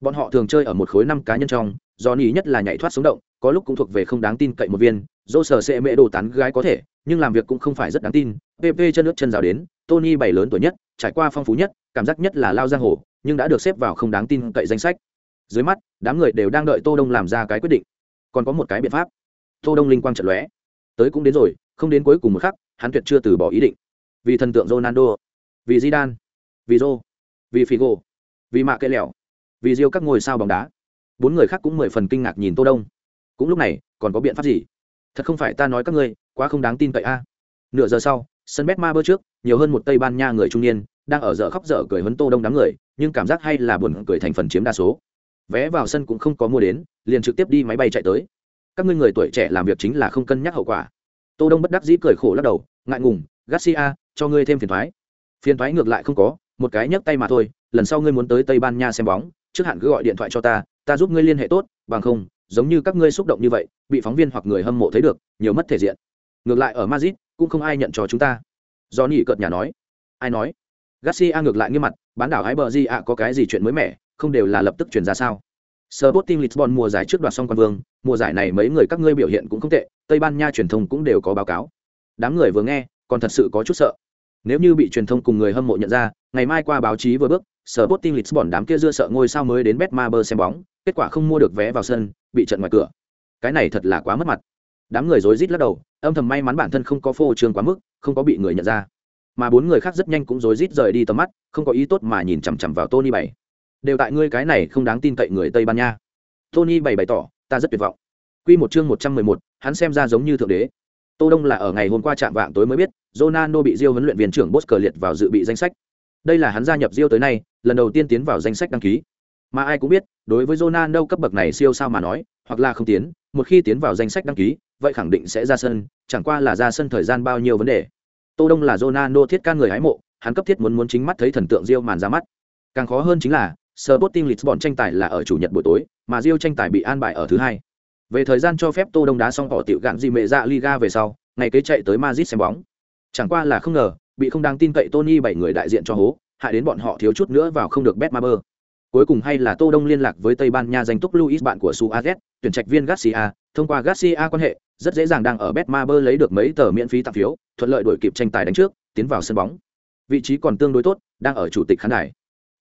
Bọn họ thường chơi ở một khối năm cá nhân trong do nhì nhất là nhảy thoát sống động, có lúc cũng thuộc về không đáng tin cậy một viên dô sở sẽ mễ đồ tán gái có thể, nhưng làm việc cũng không phải rất đáng tin. Pp chân nước chân rào đến, tony bảy lớn tuổi nhất, trải qua phong phú nhất, cảm giác nhất là lao giang hồ, nhưng đã được xếp vào không đáng tin cậy danh sách. Dưới mắt, đám người đều đang đợi tô đông làm ra cái quyết định còn có một cái biện pháp tô đông linh quang trận lóe tới cũng đến rồi không đến cuối cùng một khắc hắn tuyệt chưa từ bỏ ý định vì thần tượng ronaldo vì zidane vì Rô, vì Figo, vì Mạ Kệ Lẹo, vì Diêu các ngôi sao bóng đá. Bốn người khác cũng mười phần kinh ngạc nhìn Tô Đông. Cũng lúc này, còn có biện pháp gì? Thật không phải ta nói các ngươi, quá không đáng tin cậy a. Nửa giờ sau, sân Betmaber trước, nhiều hơn một Tây Ban Nha người trung niên, đang ở dở khóc dở cười hấn Tô Đông đám người, nhưng cảm giác hay là buồn cười thành phần chiếm đa số. Vé vào sân cũng không có mua đến, liền trực tiếp đi máy bay chạy tới. Các ngươi người tuổi trẻ làm việc chính là không cân nhắc hậu quả. Tô Đông bất đắc dĩ cười khổ lắc đầu, ngại ngùng, Garcia, cho ngươi thêm phiền thoái. Phiền thoái ngược lại không có, một cái nhấc tay mà thôi lần sau ngươi muốn tới tây ban nha xem bóng trước hạn cứ gọi điện thoại cho ta ta giúp ngươi liên hệ tốt bằng không giống như các ngươi xúc động như vậy bị phóng viên hoặc người hâm mộ thấy được nhiều mất thể diện ngược lại ở madrid cũng không ai nhận cho chúng ta do nhị cợt nhà nói ai nói garcia ngược lại nghiêm mặt bán đảo ái bờ di ạ có cái gì chuyện mới mẻ không đều là lập tức chuyển ra sao Sporting Lisbon mùa giải trước đoạt xong quan vương, mùa giải này mấy người các ngươi biểu hiện cũng không tệ, Tây Ban Nha truyền thông cũng đều có báo cáo. Đám người vừa nghe, còn thật sự có chút sợ. Nếu như bị truyền thông cùng người hâm mộ nhận ra, ngày mai qua báo chí vừa bước, Sporting Lisbon đám kia dưa sợ ngôi sao mới đến Betmaber xem bóng, kết quả không mua được vé vào sân, bị trận ngoài cửa. Cái này thật là quá mất mặt. Đám người rối rít lắc đầu, âm thầm may mắn bản thân không có phô trương quá mức, không có bị người nhận ra. Mà bốn người khác rất nhanh cũng rối rít rời đi tầm mắt, không có ý tốt mà nhìn chằm chằm vào Tony bảy. Đều tại ngươi cái này không đáng tin cậy người Tây Ban Nha. Tony bày bày tỏ, ta rất tuyệt vọng. Quy một chương một trăm mười một, hắn xem ra giống như thượng đế. Tô Đông là ở ngày hôm qua chạm vạng tối mới biết, Ronaldo bị Rio huấn luyện viên trưởng Bosker liệt vào dự bị danh sách. Đây là hắn gia nhập Rio tới nay, lần đầu tiên tiến vào danh sách đăng ký. Mà ai cũng biết, đối với Ronaldo cấp bậc này siêu sao mà nói, hoặc là không tiến, một khi tiến vào danh sách đăng ký, vậy khẳng định sẽ ra sân, chẳng qua là ra sân thời gian bao nhiêu vấn đề. Tô Đông là Ronaldo thiết can người hái mộ, hắn cấp thiết muốn muốn chính mắt thấy thần tượng Rio màn ra mắt. Càng khó hơn chính là, Sporting Lisbon tranh tài là ở chủ nhật buổi tối, mà Rio tranh tài bị an bài ở thứ hai. Về thời gian cho phép Tô Đông đá xong họ tiểu gạn gì mẹ dạ Liga về sau, ngày kế chạy tới Madrid xem bóng. Chẳng qua là không ngờ, bị không đáng tin cậy Tony bảy người đại diện cho hố, hại đến bọn họ thiếu chút nữa vào không được Betmaber. Cuối cùng hay là Tô Đông liên lạc với Tây Ban Nha danh túc Luis bạn của Suarez, tuyển trạch viên Garcia, thông qua Garcia quan hệ, rất dễ dàng đang ở Betmaber lấy được mấy tờ miễn phí tặng phiếu, thuận lợi đuổi kịp tranh tài đánh trước, tiến vào sân bóng. Vị trí còn tương đối tốt, đang ở chủ tịch khán đài.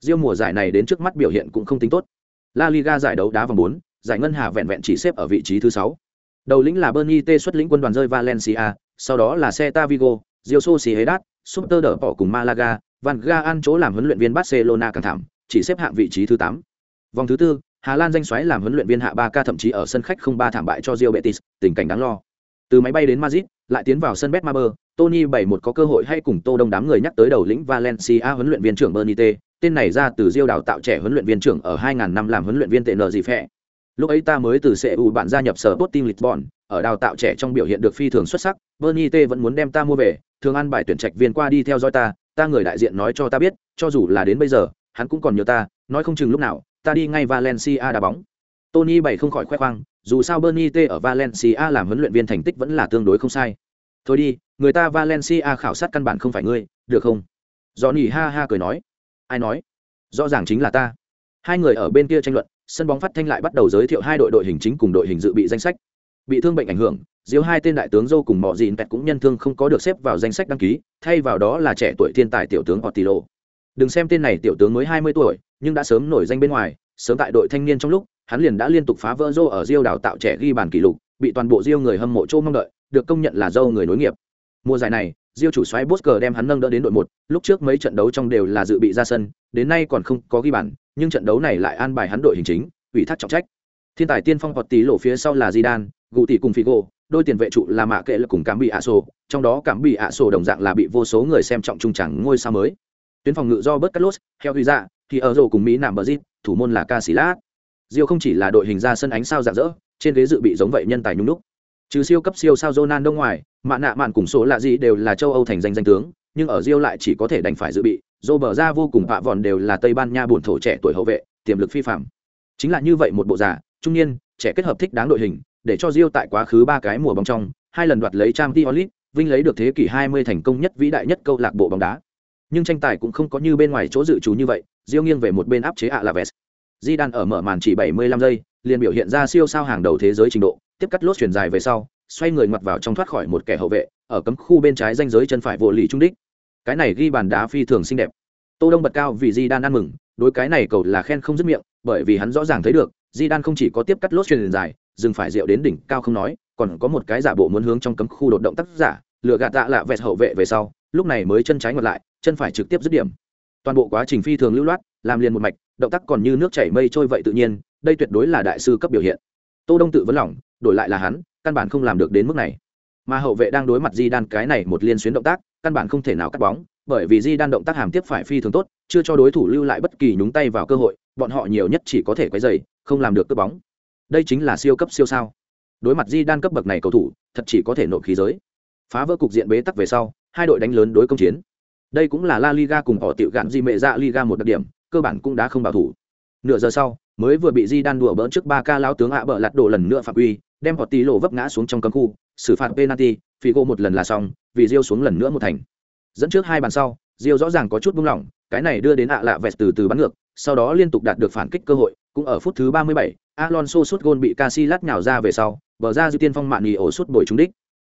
Riêng mùa giải này đến trước mắt biểu hiện cũng không tính tốt. La Liga giải đấu đá vòng 4, giải ngân hà vẹn vẹn chỉ xếp ở vị trí thứ 6. Đầu lĩnh là Bernie T xuất lĩnh quân đoàn rơi Valencia, sau đó là Celta Vigo, Real Sociedad, Super đỡ bỏ cùng Malaga, Van Gaal chỗ làm huấn luyện viên Barcelona càng thảm, chỉ xếp hạng vị trí thứ 8. Vòng thứ tư, Hà Lan danh xoáy làm huấn luyện viên hạ 3 ca thậm chí ở sân khách không ba thảm bại cho Real Betis, tình cảnh đáng lo. Từ máy bay đến Madrid, lại tiến vào sân Betmaber, Tony bảy một có cơ hội hay cùng Tô Đông đám người nhắc tới đầu lĩnh Valencia huấn luyện viên trưởng Benitez, tên này ra từ diêu đào tạo trẻ huấn luyện viên trưởng ở 2000 năm làm huấn luyện viên tệ nợ gì phẹ Lúc ấy ta mới từ CU bạn gia nhập sở Sporting Lisbon, ở đào tạo trẻ trong biểu hiện được phi thường xuất sắc, Bernie T vẫn muốn đem ta mua về, thường ăn bài tuyển trạch viên qua đi theo dõi ta, ta người đại diện nói cho ta biết, cho dù là đến bây giờ, hắn cũng còn nhớ ta, nói không chừng lúc nào, ta đi ngay Valencia đá bóng. Tony bảy không khỏi khoe khoang, dù sao Bernie T ở Valencia làm huấn luyện viên thành tích vẫn là tương đối không sai. Thôi đi, người ta Valencia khảo sát căn bản không phải ngươi, được không? Johnny ha ha cười nói. Ai nói? Rõ ràng chính là ta. Hai người ở bên kia tranh luận, sân bóng phát thanh lại bắt đầu giới thiệu hai đội đội hình chính cùng đội hình dự bị danh sách. Bị thương bệnh ảnh hưởng, Diếu hai tên đại tướng Dâu cùng Mọ Dịn Pẹt cũng nhân thương không có được xếp vào danh sách đăng ký, thay vào đó là trẻ tuổi thiên tài tiểu tướng Otilo. Đừng xem tên này tiểu tướng mới 20 tuổi, nhưng đã sớm nổi danh bên ngoài, sớm tại đội thanh niên trong lúc, hắn liền đã liên tục phá vỡ Dâu ở Diêu đào tạo trẻ ghi bàn kỷ lục, bị toàn bộ Diêu người hâm mộ châu mong đợi, được công nhận là Dâu người nối nghiệp. Mùa giải này, Diêu chủ soái Bosker đem hắn nâng đỡ đến đội một, lúc trước mấy trận đấu trong đều là dự bị ra sân, đến nay còn không có ghi bàn, nhưng trận đấu này lại an bài hắn đội hình chính, ủy thác trọng trách. Thiên tài tiên phong hoặc tí lộ phía sau là Zidane, gù tỷ cùng Figo, đôi tiền vệ trụ là mạ kệ là cùng cảm bị ạ sổ, trong đó cảm bị ạ sổ đồng dạng là bị vô số người xem trọng trung chẳng ngôi sao mới. Tuyến phòng ngự do Bert Carlos, theo huy dạ, thì ở rổ cùng Mỹ Nam Brazil, thủ môn là Casillas. Diêu không chỉ là đội hình ra sân ánh sao rạng rỡ, trên ghế dự bị giống vậy nhân tài nhung đúc. Trừ siêu cấp siêu sao Ronaldo ngoài, mạ nạ mạn cùng số lạ gì đều là châu Âu thành danh danh tướng, nhưng ở Rio lại chỉ có thể đành phải dự bị. Dô bờ ra vô cùng vạ vòn đều là Tây Ban Nha buồn thổ trẻ tuổi hậu vệ, tiềm lực phi phàm. Chính là như vậy một bộ giả, trung niên, trẻ kết hợp thích đáng đội hình, để cho Rio tại quá khứ ba cái mùa bóng trong, hai lần đoạt lấy Champions League, vinh lấy được thế kỷ 20 thành công nhất vĩ đại nhất câu lạc bộ bóng đá. Nhưng tranh tài cũng không có như bên ngoài chỗ dự trù như vậy, Rio nghiêng về một bên áp chế Alaves. Zidane ở mở màn chỉ 75 giây, liền biểu hiện ra siêu sao hàng đầu thế giới trình độ, tiếp cắt lốt chuyển dài về sau, xoay người ngoặt vào trong thoát khỏi một kẻ hậu vệ, ở cấm khu bên trái danh giới chân phải vô lì trung đích. Cái này ghi bàn đá phi thường xinh đẹp. Tô Đông bật cao vì di đan ăn mừng, đối cái này cầu là khen không dứt miệng, bởi vì hắn rõ ràng thấy được, di đan không chỉ có tiếp cắt lốt truyền dài, dừng phải rượu đến đỉnh cao không nói, còn có một cái giả bộ muốn hướng trong cấm khu đột động tác giả, lừa gạt tạ lạ vẹt hậu vệ về sau, lúc này mới chân trái ngược lại, chân phải trực tiếp dứt điểm. Toàn bộ quá trình phi thường lưu loát, làm liền một mạch, động tác còn như nước chảy mây trôi vậy tự nhiên, đây tuyệt đối là đại sư cấp biểu hiện. Tô Đông tự vấn lòng, đổi lại là hắn, căn bản không làm được đến mức này. Mà hậu vệ đang đối mặt Di Đan cái này một liên xuyến động tác, căn bản không thể nào cắt bóng, bởi vì Di Đan động tác hàm tiếp phải phi thường tốt, chưa cho đối thủ lưu lại bất kỳ nhúng tay vào cơ hội, bọn họ nhiều nhất chỉ có thể quấy rầy, không làm được cướp bóng. Đây chính là siêu cấp siêu sao. Đối mặt Di Đan cấp bậc này cầu thủ, thật chỉ có thể nộp khí giới. Phá vỡ cục diện bế tắc về sau, hai đội đánh lớn đối công chiến. Đây cũng là La Liga cùng họ tiểu gạn Di mẹ dạ Liga một đặc điểm, cơ bản cũng đã không bảo thủ. Nửa giờ sau, mới vừa bị Di Đan đùa bỡn trước ba ca lão tướng ạ bợ lật đổ lần nữa phạm quy, đem họ tí lộ vấp ngã xuống trong cấm khu, xử phạt penalty, Figo một lần là xong, vì Rio xuống lần nữa một thành. Dẫn trước hai bàn sau, Rio rõ ràng có chút buông lỏng, cái này đưa đến ạ lạ vẹt từ từ bắn ngược, sau đó liên tục đạt được phản kích cơ hội, cũng ở phút thứ 37, Alonso sút gôn bị Casillas nhào ra về sau, bờ ra dư tiên phong mạn nhì ổ sút bồi trúng đích.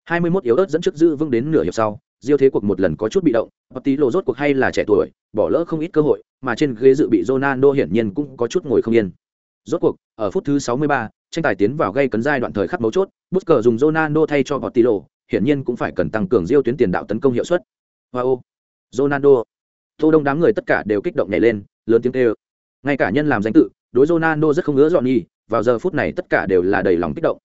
21 yếu ớt dẫn trước giữ vững đến nửa hiệp sau, diêu thế cuộc một lần có chút bị động, tí lộ rốt cuộc hay là trẻ tuổi, bỏ lỡ không ít cơ hội, mà trên ghế dự bị Ronaldo hiển nhiên cũng có chút ngồi không yên. Rốt cuộc, ở phút thứ 63, tranh tài tiến vào gây cấn giai đoạn thời khắc mấu chốt, Bút Cờ dùng Ronaldo thay cho Portillo, hiển nhiên cũng phải cần tăng cường diêu tuyến tiền đạo tấn công hiệu suất. Wow, Ronaldo. Tô Đông đám người tất cả đều kích động nhảy lên, lớn tiếng kêu. Ngay cả nhân làm danh tự, đối Ronaldo rất không ngứa dọn nhì, vào giờ phút này tất cả đều là đầy lòng kích động.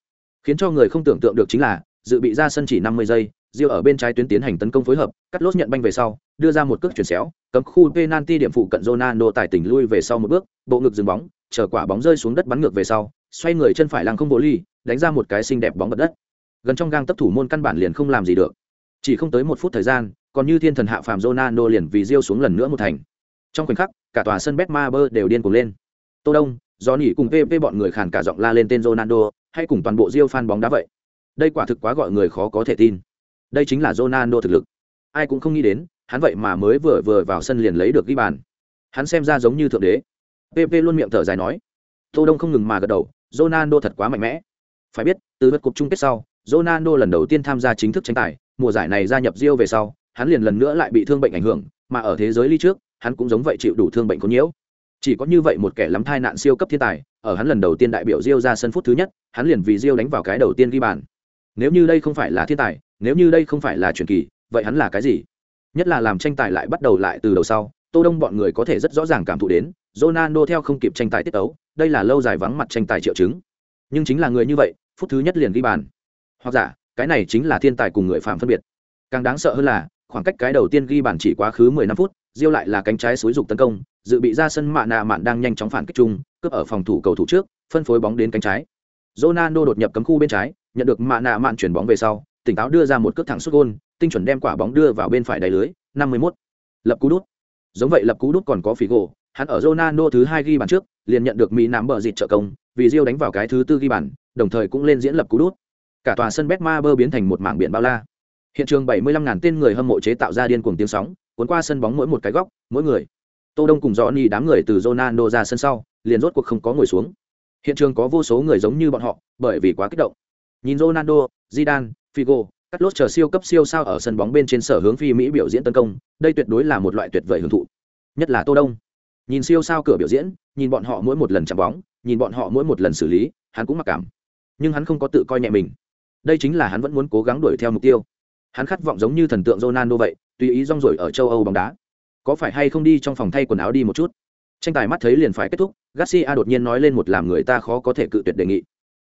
Khiến cho người không tưởng tượng được chính là, dự bị ra sân chỉ 50 giây, diêu ở bên trái tuyến tiến hành tấn công phối hợp, cắt lốt nhận banh về sau, đưa ra một cước chuyển xéo, cấm khu penalty điểm phụ cận Ronaldo tài tỉnh lui về sau một bước, bộ ngực dừng bóng, chờ quả bóng rơi xuống đất bắn ngược về sau, xoay người chân phải lăng không bộ ly, đánh ra một cái xinh đẹp bóng bật đất. Gần trong gang tấp thủ môn căn bản liền không làm gì được. Chỉ không tới một phút thời gian, còn như thiên thần hạ phàm Ronaldo liền vì diêu xuống lần nữa một thành. Trong khoảnh khắc, cả tòa sân Betmaber đều điên cuồng lên. Tô Đông, do nỉ cùng PP bọn người khàn cả giọng la lên tên Ronaldo, hay cùng toàn bộ diêu fan bóng đá vậy. Đây quả thực quá gọi người khó có thể tin. Đây chính là Ronaldo thực lực. Ai cũng không nghĩ đến, hắn vậy mà mới vừa vừa vào sân liền lấy được ghi bàn. Hắn xem ra giống như thượng đế. PP luôn miệng thở dài nói. Tô Đông không ngừng mà gật đầu, Ronaldo thật quá mạnh mẽ. Phải biết, từ lượt cuộc chung kết sau, Ronaldo lần đầu tiên tham gia chính thức tranh tài, mùa giải này gia nhập Rio về sau, hắn liền lần nữa lại bị thương bệnh ảnh hưởng, mà ở thế giới ly trước, hắn cũng giống vậy chịu đủ thương bệnh có nhiễu. Chỉ có như vậy một kẻ lắm thai nạn siêu cấp thiên tài, ở hắn lần đầu tiên đại biểu Rio ra sân phút thứ nhất, hắn liền vì Rio đánh vào cái đầu tiên ghi bàn. Nếu như đây không phải là thiên tài, nếu như đây không phải là truyền kỳ, vậy hắn là cái gì? Nhất là làm tranh tài lại bắt đầu lại từ đầu sau, Tô Đông bọn người có thể rất rõ ràng cảm thụ đến, Ronaldo theo không kịp tranh tài tiết tấu, đây là lâu dài vắng mặt tranh tài triệu chứng. Nhưng chính là người như vậy, phút thứ nhất liền ghi bàn. Hoặc giả, cái này chính là thiên tài cùng người phạm phân biệt. Càng đáng sợ hơn là, khoảng cách cái đầu tiên ghi bàn chỉ quá khứ 15 phút, Diêu lại là cánh trái suối dục tấn công, dự bị ra sân mạ nạ mạn đang nhanh chóng phản kích chung, cướp ở phòng thủ cầu thủ trước, phân phối bóng đến cánh trái. Ronaldo đột nhập cấm khu bên trái, nhận được mạ nạ mạn chuyển bóng về sau, tỉnh táo đưa ra một cước thẳng sút gôn, tinh chuẩn đem quả bóng đưa vào bên phải đáy lưới, 51. Lập cú đút. Giống vậy lập cú đút còn có Figo, hắn ở Ronaldo thứ hai ghi bàn trước, liền nhận được Mỹ nắm bờ dịt trợ công, vì Rio đánh vào cái thứ tư ghi bàn, đồng thời cũng lên diễn lập cú đút. Cả tòa sân Betmaber biến thành một mảng biển bao la. Hiện trường 75.000 tên người hâm mộ chế tạo ra điên cuồng tiếng sóng, cuốn qua sân bóng mỗi một cái góc, mỗi người. Tô Đông cùng Johnny đám người từ Ronaldo ra sân sau, liền rốt cuộc không có ngồi xuống. Hiện trường có vô số người giống như bọn họ, bởi vì quá kích động. Nhìn Ronaldo, Zidane, Figo, Carlos chờ siêu cấp siêu sao ở sân bóng bên trên sở hướng phi Mỹ biểu diễn tấn công, đây tuyệt đối là một loại tuyệt vời hưởng thụ. Nhất là Tô Đông. Nhìn siêu sao cửa biểu diễn, nhìn bọn họ mỗi một lần chạm bóng, nhìn bọn họ mỗi một lần xử lý, hắn cũng mặc cảm. Nhưng hắn không có tự coi nhẹ mình. Đây chính là hắn vẫn muốn cố gắng đuổi theo mục tiêu. Hắn khát vọng giống như thần tượng Ronaldo vậy, tùy ý rong ruổi ở châu Âu bóng đá. Có phải hay không đi trong phòng thay quần áo đi một chút? Tranh tài mắt thấy liền phải kết thúc, Garcia đột nhiên nói lên một làm người ta khó có thể cự tuyệt đề nghị.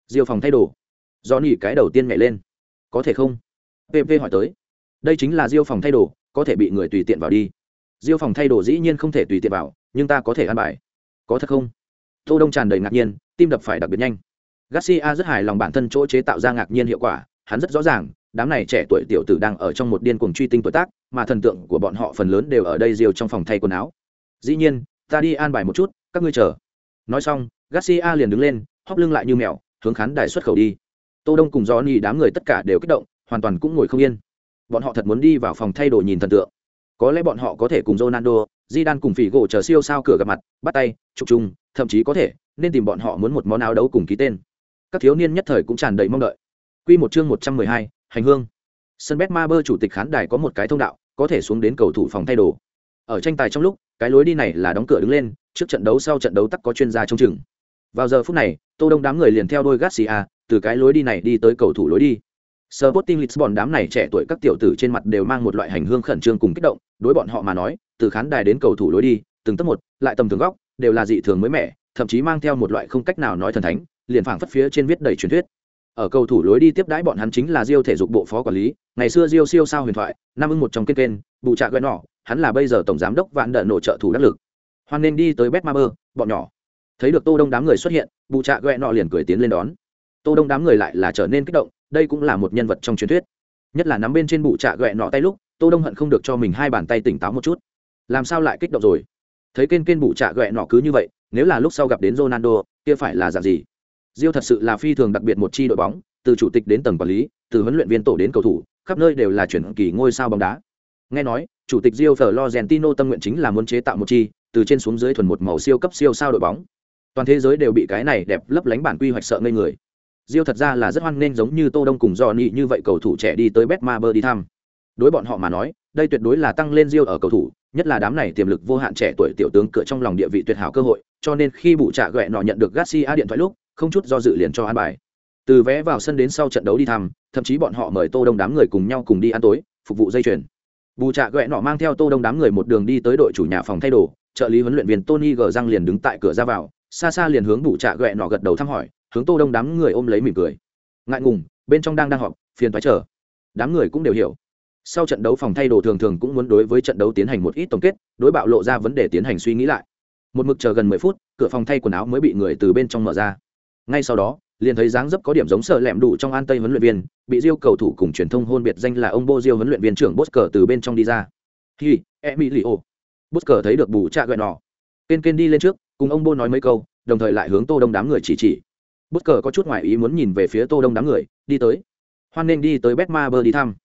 Diêu phòng thay đồ. do nỉ cái đầu tiên nhảy lên. Có thể không? PP hỏi tới. Đây chính là Diêu phòng thay đồ, có thể bị người tùy tiện vào đi. Diêu phòng thay đồ dĩ nhiên không thể tùy tiện vào, nhưng ta có thể ăn bài. Có thật không? Tô Đông tràn đầy ngạc nhiên, tim đập phải đặc biệt nhanh. Garcia rất hài lòng bản thân chỗ chế tạo ra ngạc nhiên hiệu quả, hắn rất rõ ràng, đám này trẻ tuổi tiểu tử đang ở trong một điên cuồng truy tinh tuổi tác, mà thần tượng của bọn họ phần lớn đều ở đây Diêu trong phòng thay quần áo. Dĩ nhiên, ta đi an bài một chút, các ngươi chờ. Nói xong, Garcia liền đứng lên, hóp lưng lại như mèo, hướng khán đài xuất khẩu đi. tô đông cùng johnny đám người tất cả đều kích động hoàn toàn cũng ngồi không yên bọn họ thật muốn đi vào phòng thay đồ nhìn thần tượng có lẽ bọn họ có thể cùng ronaldo Zidane cùng phỉ gỗ chờ siêu sao cửa gặp mặt bắt tay chụp chung thậm chí có thể nên tìm bọn họ muốn một món áo đấu cùng ký tên. Các thiếu niên nhất thời cũng tràn đầy mong đợi. Quy một chương một trăm mười hai, hành hương. Sân betmaber chủ tịch khán đài có một cái thông đạo có thể xuống đến cầu thủ phòng thay đồ. Ở tranh tài trong lúc cái lối đi này là đóng cửa đứng lên trước trận đấu sau trận đấu tắc có chuyên gia trông chừng. Vào giờ phút này tô đông đám người liền theo đôi garcia từ cái lối đi này đi tới cầu thủ lối đi. Sporting Lisbon đám này trẻ tuổi các tiểu tử trên mặt đều mang một loại hành hương khẩn trương cùng kích động, đối bọn họ mà nói, từ khán đài đến cầu thủ lối đi, từng tấc một, lại tầm thường góc, đều là dị thường mới mẻ, thậm chí mang theo một loại không cách nào nói thần thánh, liền phảng phất phía trên viết đầy truyền thuyết. Ở cầu thủ lối đi tiếp đãi bọn hắn chính là Rio thể dục bộ phó quản lý, ngày xưa Rio siêu sao huyền thoại, năm ưng một trong kiên kênh, bù trạ gọi nọ, hắn là bây giờ tổng giám đốc vạn đợn nổ trợ thủ đắc lực. Hoan nên đi tới Betmaber, bọn nhỏ. Thấy được Tô Đông đám người xuất hiện, bù trạ gọi nọ liền cười tiến lên đón. Tô Đông đám người lại là trở nên kích động, đây cũng là một nhân vật trong truyền thuyết. Nhất là nắm bên trên bụ trạ ghẹ nọ tay lúc, tô đông hận không được cho mình hai bàn tay tỉnh táo một chút. Làm sao lại kích động rồi? Thấy kên kên bụ trạ ghẹ nọ cứ như vậy, nếu là lúc sau gặp đến ronaldo, kia phải là dạng gì? Diêu thật sự là phi thường đặc biệt một chi đội bóng, từ chủ tịch đến tầng quản lý, từ huấn luyện viên tổ đến cầu thủ, khắp nơi đều là chuyển kỳ ngôi sao bóng đá. Nghe nói, chủ tịch Diêu Florentino tâm nguyện chính là muốn chế tạo một chi, từ trên xuống dưới thuần một màu siêu cấp siêu sao đội bóng. Toàn thế giới đều bị cái này đẹp lấp lánh bản quy hoạch sợ ngây người. Diêu thật ra là rất hoan nghênh giống như Tô Đông cùng Johnny như vậy cầu thủ trẻ đi tới Betmaber đi thăm. Đối bọn họ mà nói, đây tuyệt đối là tăng lên Diêu ở cầu thủ, nhất là đám này tiềm lực vô hạn trẻ tuổi tiểu tướng cửa trong lòng địa vị tuyệt hảo cơ hội, cho nên khi bụ trả gẹ nọ nhận được Garcia điện thoại lúc, không chút do dự liền cho an bài. Từ vé vào sân đến sau trận đấu đi thăm, thậm chí bọn họ mời Tô Đông đám người cùng nhau cùng đi ăn tối, phục vụ dây chuyền. Bù trạ gẹ nọ mang theo Tô Đông đám người một đường đi tới đội chủ nhà phòng thay đồ, trợ lý huấn luyện viên Tony G răng liền đứng tại cửa ra vào, xa xa liền hướng bù trạ gẹ nọ gật đầu thăm hỏi, hướng tô đông đám người ôm lấy mỉm cười. Ngại ngùng, bên trong đang đang họp, phiền thoái chờ. Đám người cũng đều hiểu. Sau trận đấu phòng thay đồ thường thường cũng muốn đối với trận đấu tiến hành một ít tổng kết, đối bạo lộ ra vấn đề tiến hành suy nghĩ lại. Một mực chờ gần mười phút, cửa phòng thay quần áo mới bị người từ bên trong mở ra. Ngay sau đó, liền thấy dáng dấp có điểm giống sợ lẹm đủ trong an tây huấn luyện viên, bị diêu cầu thủ cùng truyền thông hôn biệt danh là ông bô diêu huấn luyện viên trưởng bốt cờ từ bên trong đi ra. Hi, emilio. Bốt cờ thấy được bù cha gợi nọ. Kên kên đi lên trước, cùng ông bô nói mấy câu, đồng thời lại hướng tô đông đám người chỉ chỉ bút cờ có chút ngoại ý muốn nhìn về phía tô đông đám người, đi tới. Hoan nên đi tới betma bơ đi thăm.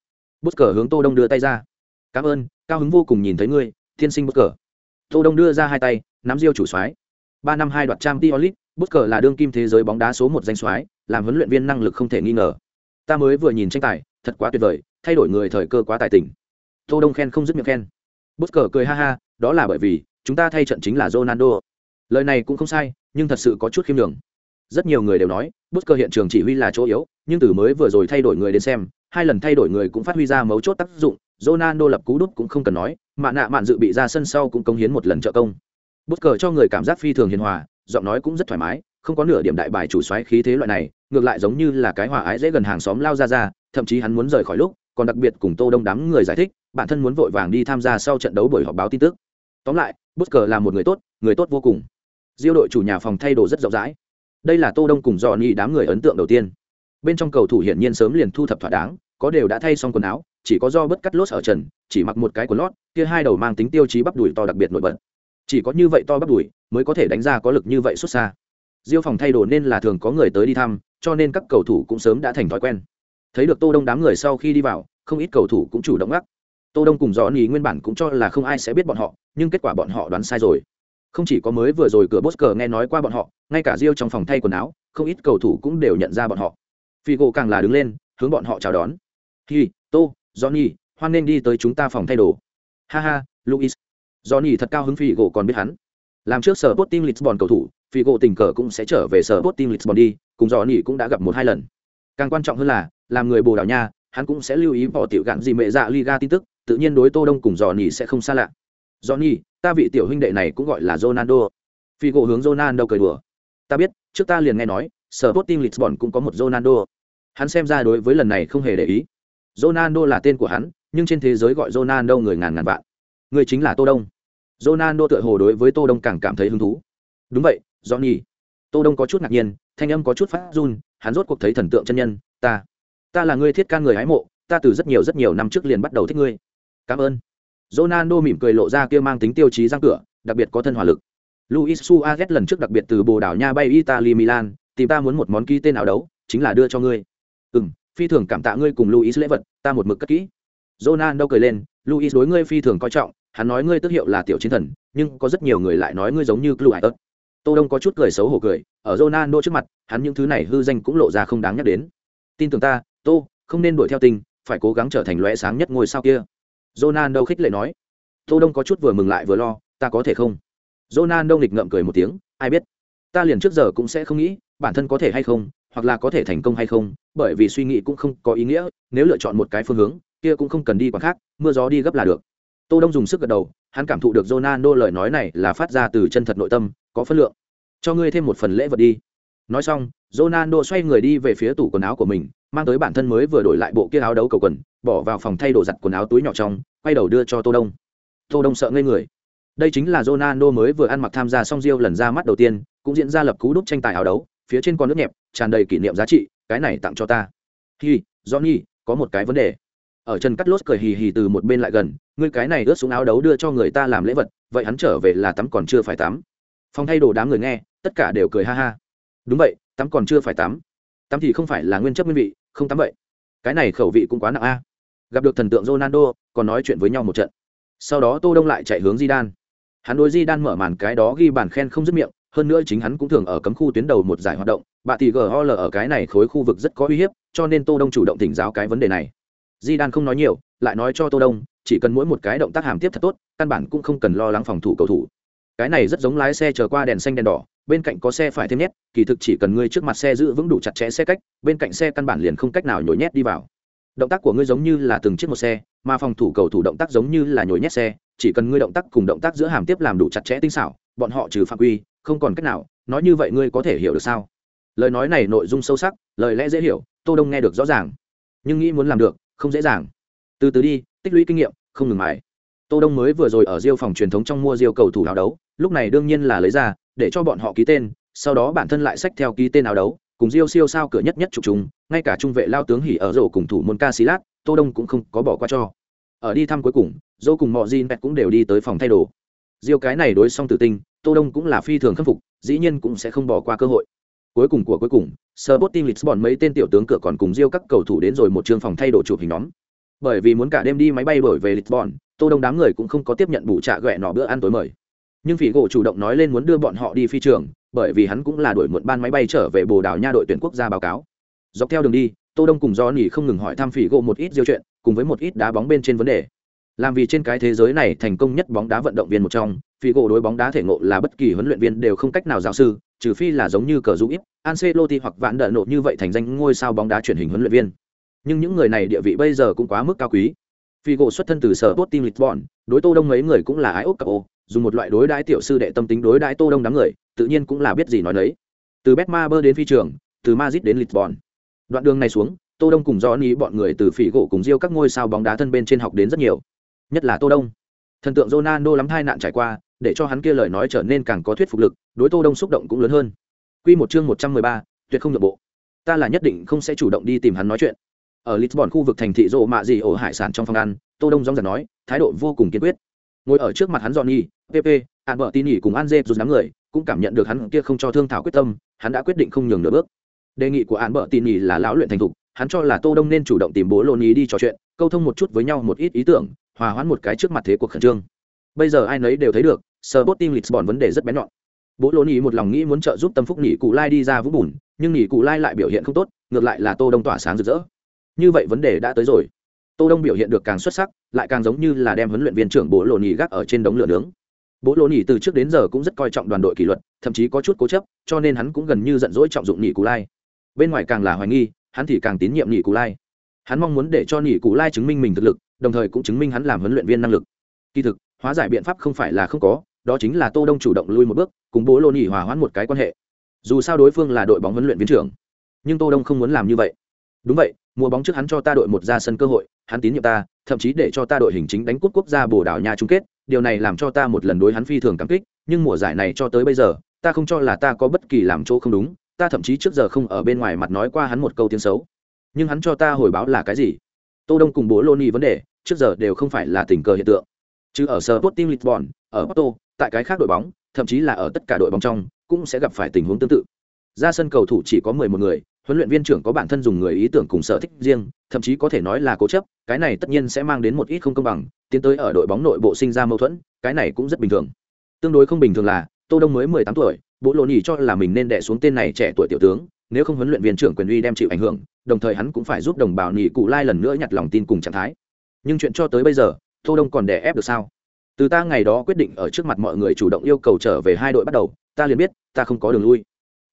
Bút cờ hướng tô đông đưa tay ra. Cảm ơn, cao hứng vô cùng nhìn thấy ngươi tiên sinh bút cờ. Tô đông đưa ra hai tay, nắm diêu chủ soái. Ba năm hai đoạt trang t onlit bút cờ là đương kim thế giới bóng đá số một danh soái, làm huấn luyện viên năng lực không thể nghi ngờ. Ta mới vừa nhìn tranh tài, thật quá tuyệt vời, thay đổi người thời cơ quá tài tình. Tô đông khen không dứt miệng khen. Bút cờ cười ha ha, đó là bởi vì, chúng ta thay trận chính là ronaldo. Lời này cũng không sai, nhưng thật sự có chút khiêm đường rất nhiều người đều nói bút cơ hiện trường chỉ huy là chỗ yếu, nhưng từ mới vừa rồi thay đổi người đến xem, hai lần thay đổi người cũng phát huy ra mấu chốt tác dụng, Ronaldo lập cú đút cũng không cần nói mạ nạ mạn dự bị ra sân sau cũng công hiến một lần trợ công. Bút cờ cho người cảm giác phi thường hiền hòa, giọng nói cũng rất thoải mái, không có nửa điểm đại bài chủ xoáy khí thế loại này, ngược lại giống như là cái hòa ái dễ gần hàng xóm lao ra ra, thậm chí hắn muốn rời khỏi lúc, còn đặc biệt cùng tô đông đám người giải thích, bản thân muốn vội vàng đi tham gia sau trận đấu buổi họp báo tin tức. Tóm lại bút cờ là một người tốt người tốt vô cùng. Diêu đội chủ nhà phòng thay đồ rất rộng rãi đây là tô đông cùng dò ni đám người ấn tượng đầu tiên. Bên trong cầu thủ hiển nhiên sớm liền thu thập thỏa đáng, có đều đã thay xong quần áo, chỉ có do bất cắt lốt ở trần, chỉ mặc một cái quần lót, kia hai đầu mang tính tiêu chí bắp đùi to đặc biệt nổi bật. Chỉ có như vậy to bắp đùi, mới có thể đánh ra có lực như vậy xuất xa. Diêu phòng thay đồ nên là thường có người tới đi thăm, cho nên các cầu thủ cũng sớm đã thành thói quen. Thấy được tô đông đám người sau khi đi vào, không ít cầu thủ cũng chủ động gắt tô đông cùng dò ni nguyên bản cũng cho là không ai sẽ biết bọn họ, nhưng kết quả bọn họ đoán sai rồi không chỉ có mới vừa rồi cửa Bosker nghe nói qua bọn họ, ngay cả Rio trong phòng thay quần áo, không ít cầu thủ cũng đều nhận ra bọn họ. Figo càng là đứng lên, hướng bọn họ chào đón. "Hi, Tô, Johnny, hoan nên đi tới chúng ta phòng thay đồ." "Ha ha, Luis." Johnny thật cao hứng Figo còn biết hắn. Làm trước sở Sporting Lisbon cầu thủ, Figo tình cờ cũng sẽ trở về sở Sporting Lisbon đi, cùng Johnny cũng đã gặp một hai lần. Càng quan trọng hơn là, làm người Bồ Đào Nha, hắn cũng sẽ lưu ý bỏ tiểu gạn gì mẹ dạ Liga tin tức, tự nhiên đối Tô Đông cùng Johnny sẽ không xa lạ. Johnny, ta vị tiểu huynh đệ này cũng gọi là Ronaldo. Figo hướng Ronaldo cười đùa. Ta biết, trước ta liền nghe nói, Sporting Lisbon cũng có một Ronaldo. Hắn xem ra đối với lần này không hề để ý. Ronaldo là tên của hắn, nhưng trên thế giới gọi Ronaldo người ngàn ngàn vạn. Người chính là Tô Đông. Ronaldo tựa hồ đối với Tô Đông càng cảm thấy hứng thú. Đúng vậy, Johnny. Tô Đông có chút ngạc nhiên, thanh âm có chút phát run, hắn rốt cuộc thấy thần tượng chân nhân, ta, ta là người thiết can người hái mộ, ta từ rất nhiều rất nhiều năm trước liền bắt đầu thích ngươi. Cảm ơn. Ronaldo mỉm cười lộ ra kia mang tính tiêu chí răng cửa, đặc biệt có thân hòa lực. Luis Suarez lần trước đặc biệt từ Bồ Đào Nha bay Italy Milan, tìm ta muốn một món ký tên áo đấu, chính là đưa cho ngươi. Ừm, phi thường cảm tạ ngươi cùng luis lễ vật ta một mực cất kỹ ronaldo cười lên luis đối ngươi phi thường coi trọng hắn nói ngươi tức hiệu là tiểu chiến thần nhưng có rất nhiều người lại nói ngươi giống như clue tô đông có chút cười xấu hổ cười ở ronaldo trước mặt hắn những thứ này hư danh cũng lộ ra không đáng nhắc đến tin tưởng ta tô không nên đuổi theo tình phải cố gắng trở thành lóe sáng nhất ngôi sao kia ronaldo khích lệ nói. Tô đông có chút vừa mừng lại vừa lo, ta có thể không? Ronaldo nghịch ngậm cười một tiếng, ai biết, ta liền trước giờ cũng sẽ không nghĩ bản thân có thể hay không, hoặc là có thể thành công hay không, bởi vì suy nghĩ cũng không có ý nghĩa, nếu lựa chọn một cái phương hướng, kia cũng không cần đi quán khác, mưa gió đi gấp là được. Tô đông dùng sức gật đầu, hắn cảm thụ được ronaldo lời nói này là phát ra từ chân thật nội tâm, có phân lượng, cho ngươi thêm một phần lễ vật đi nói xong, ronaldo xoay người đi về phía tủ quần áo của mình, mang tới bản thân mới vừa đổi lại bộ kia áo đấu cầu quần, bỏ vào phòng thay đồ giặt quần áo túi nhỏ trong, quay đầu đưa cho tô đông. Tô đông sợ ngây người. Đây chính là ronaldo mới vừa ăn mặc tham gia song diêu lần ra mắt đầu tiên, cũng diễn ra lập cú đúc tranh tài áo đấu, phía trên con nước nhẹp, tràn đầy kỷ niệm giá trị, cái này tặng cho ta. Hi, johnny, có một cái vấn đề. Ở chân cắt lốt cười hì hì từ một bên lại gần, ngươi cái này ướt xuống áo đấu đưa cho người ta làm lễ vật, vậy hắn trở về là tắm còn chưa phải tắm. Phòng thay đồ đám người nghe, tất cả đều cười ha ha đúng vậy, tắm còn chưa phải tắm. Tắm thì không phải là nguyên chất nguyên vị, không tắm vậy. Cái này khẩu vị cũng quá nặng a. Gặp được thần tượng ronaldo, còn nói chuyện với nhau một trận. Sau đó tô đông lại chạy hướng di đan hắn đối di đan mở màn cái đó ghi bàn khen không dứt miệng, hơn nữa chính hắn cũng thường ở cấm khu tuyến đầu một giải hoạt động. Bà tỷ gol ở cái này khối khu vực rất có uy hiếp, cho nên tô đông chủ động tỉnh giáo cái vấn đề này. Di đan không nói nhiều, lại nói cho tô đông, chỉ cần mỗi một cái động tác hàm tiếp thật tốt, căn bản cũng không cần lo lắng phòng thủ cầu thủ. Cái này rất giống lái xe chờ qua đèn xanh đèn đỏ bên cạnh có xe phải thêm nhét, kỳ thực chỉ cần ngươi trước mặt xe giữ vững đủ chặt chẽ xe cách, bên cạnh xe căn bản liền không cách nào nhồi nhét đi vào. Động tác của ngươi giống như là từng chiếc một xe, mà phòng thủ cầu thủ động tác giống như là nhồi nhét xe, chỉ cần ngươi động tác cùng động tác giữa hàm tiếp làm đủ chặt chẽ tinh xảo, bọn họ trừ phạm quy, không còn cách nào, nói như vậy ngươi có thể hiểu được sao? Lời nói này nội dung sâu sắc, lời lẽ dễ hiểu, tô đông nghe được rõ ràng. Nhưng nghĩ muốn làm được, không dễ dàng. Từ từ đi, tích lũy kinh nghiệm, không ngừng mãi. Tô đông mới vừa rồi ở diêu phòng truyền thống trong mua diêu cầu thủ áo đấu, lúc này đương nhiên là lấy ra để cho bọn họ ký tên, sau đó bản thân lại sách theo ký tên áo đấu, cùng diêu siêu sao cửa nhất nhất chụp chúng ngay cả trung vệ lao tướng hỉ ở rổ cùng thủ môn ca xí lát tô đông cũng không có bỏ qua cho. Ở đi thăm cuối cùng dô cùng mọi jean cũng đều đi tới phòng thay đồ. Diêu cái này đối xong tử tinh, tô đông cũng là phi thường khâm phục, dĩ nhiên cũng sẽ không bỏ qua cơ hội. Cuối cùng của cuối cùng Sporting Lisbon mấy tên tiểu tướng cửa còn cùng diêu các cầu thủ đến rồi một trường phòng thay đồ chụp hình nhóm. Bởi vì muốn cả đêm đi máy bay đổi về Lisbon, tô đông đám người cũng không có tiếp nhận bù trả ghẹ nọ bữa ăn tối mời nhưng phỉ gỗ chủ động nói lên muốn đưa bọn họ đi phi trường bởi vì hắn cũng là đội một ban máy bay trở về bồ đào nha đội tuyển quốc gia báo cáo. Dọc theo đường đi tô đông cùng do nỉ không ngừng hỏi thăm phỉ gỗ một ít diêu chuyện cùng với một ít đá bóng bên trên vấn đề. Làm vì trên cái thế giới này thành công nhất bóng đá vận động viên một trong phỉ gỗ đối bóng đá thể ngộ là bất kỳ huấn luyện viên đều không cách nào giáo sư trừ phi là giống như cờ dũng ít Ancelotti hoặc vạn đợ nộ như vậy thành danh ngôi sao bóng đá truyền hình huấn luyện viên. Nhưng những người này địa vị bây giờ cũng quá mức cao quý. Figo xuất thân từ sở tốt team Lisbon, đối Tô Đông mấy người cũng là ái ốc ô, dùng một loại đối đãi tiểu sư đệ tâm tính đối đãi Tô Đông đám người, tự nhiên cũng là biết gì nói đấy. Từ Betmaber đến phi trường, từ Madrid đến Lisbon. Đoạn đường này xuống, Tô Đông cùng Johnny bọn người từ phỉ gỗ cùng diêu các ngôi sao bóng đá thân bên trên học đến rất nhiều. Nhất là Tô Đông. Thần tượng Ronaldo lắm tai nạn trải qua, để cho hắn kia lời nói trở nên càng có thuyết phục lực, đối Tô Đông xúc động cũng lớn hơn. Quy một chương 113, tuyệt không nhượng bộ. Ta là nhất định không sẽ chủ động đi tìm hắn nói chuyện ở lisbon khu vực thành thị rộ mạ gì ổ hải sản trong phòng ăn tô đông dõng dạc nói thái độ vô cùng kiên quyết ngồi ở trước mặt hắn Johnny, pp an vợ tin nhỉ cùng an dê rụt đám người cũng cảm nhận được hắn kia không cho thương thảo quyết tâm hắn đã quyết định không nhường nửa bước. Đề nghị của an vợ tin nhỉ là lão luyện thành thục hắn cho là tô đông nên chủ động tìm bố lô đi trò chuyện câu thông một chút với nhau một ít ý tưởng hòa hoãn một cái trước mặt thế cuộc khẩn trương. Bây giờ ai nấy đều thấy được Sporting Lisbon vấn đề rất bén nhọn. Bố Lô một lòng nghĩ muốn trợ giúp Tâm Phúc Nhĩ Cụ Lai đi ra vũ bùn, nhưng Nhĩ Cụ Lai lại biểu hiện không tốt, ngược lại là Tô Đông tỏa sáng rực rỡ. Như vậy vấn đề đã tới rồi tô đông biểu hiện được càng xuất sắc, lại càng giống như là đem huấn luyện viên trưởng bố lộ nhì gác ở trên đống lửa nướng. Bố lộ nhì từ trước đến giờ cũng rất coi trọng đoàn đội kỷ luật, thậm chí có chút cố chấp, cho nên hắn cũng gần như giận dỗi trọng dụng nhị cù lai. Bên ngoài càng là hoài nghi, hắn thì càng tín nhiệm nhị cù lai. Hắn mong muốn để cho nhị cù lai chứng minh mình thực lực, đồng thời cũng chứng minh hắn làm huấn luyện viên năng lực. Kỳ thực, hóa giải biện pháp không phải là không có, đó chính là tô đông chủ động lui một bước, cùng bố lô nhì hòa hoãn một cái quan hệ. Dù sao đối phương là đội bóng huấn luyện viên trưởng, nhưng tô đông không muốn làm như vậy. Đúng vậy, mùa bóng trước hắn cho ta đội một ra sân cơ hội hắn tín nhiệm ta thậm chí để cho ta đội hình chính đánh cúp quốc gia bồ đào nha chung kết điều này làm cho ta một lần đối hắn phi thường cảm kích nhưng mùa giải này cho tới bây giờ ta không cho là ta có bất kỳ làm chỗ không đúng ta thậm chí trước giờ không ở bên ngoài mặt nói qua hắn một câu tiếng xấu. Nhưng hắn cho ta hồi báo là cái gì? Tô đông cùng bố lô ni vấn đề trước giờ đều không phải là tình cờ hiện tượng. Chứ ở sở Sporting Lisbon, ở Porto, tại cái khác đội bóng, thậm chí là ở tất cả đội bóng trong, cũng sẽ gặp phải tình huống tương tự. Ra sân cầu thủ chỉ có 11 người, huấn luyện viên trưởng có bản thân dùng người ý tưởng cùng sở thích riêng, thậm chí có thể nói là cố chấp, cái này tất nhiên sẽ mang đến một ít không công bằng, tiến tới ở đội bóng nội bộ sinh ra mâu thuẫn, cái này cũng rất bình thường. Tương đối không bình thường là, tô đông mới mười tám tuổi, bố lộ nhỉ cho là mình nên đẻ xuống tên này trẻ tuổi tiểu tướng, nếu không huấn luyện viên trưởng quyền uy đem chịu ảnh hưởng, đồng thời hắn cũng phải giúp đồng bào nhỉ cụ lai lần nữa nhặt lòng tin cùng trạng thái. Nhưng chuyện cho tới bây giờ, tô đông còn đè ép được sao? Từ ta ngày đó quyết định ở trước mặt mọi người chủ động yêu cầu trở về hai đội bắt đầu, ta liền biết, ta không có đường lui.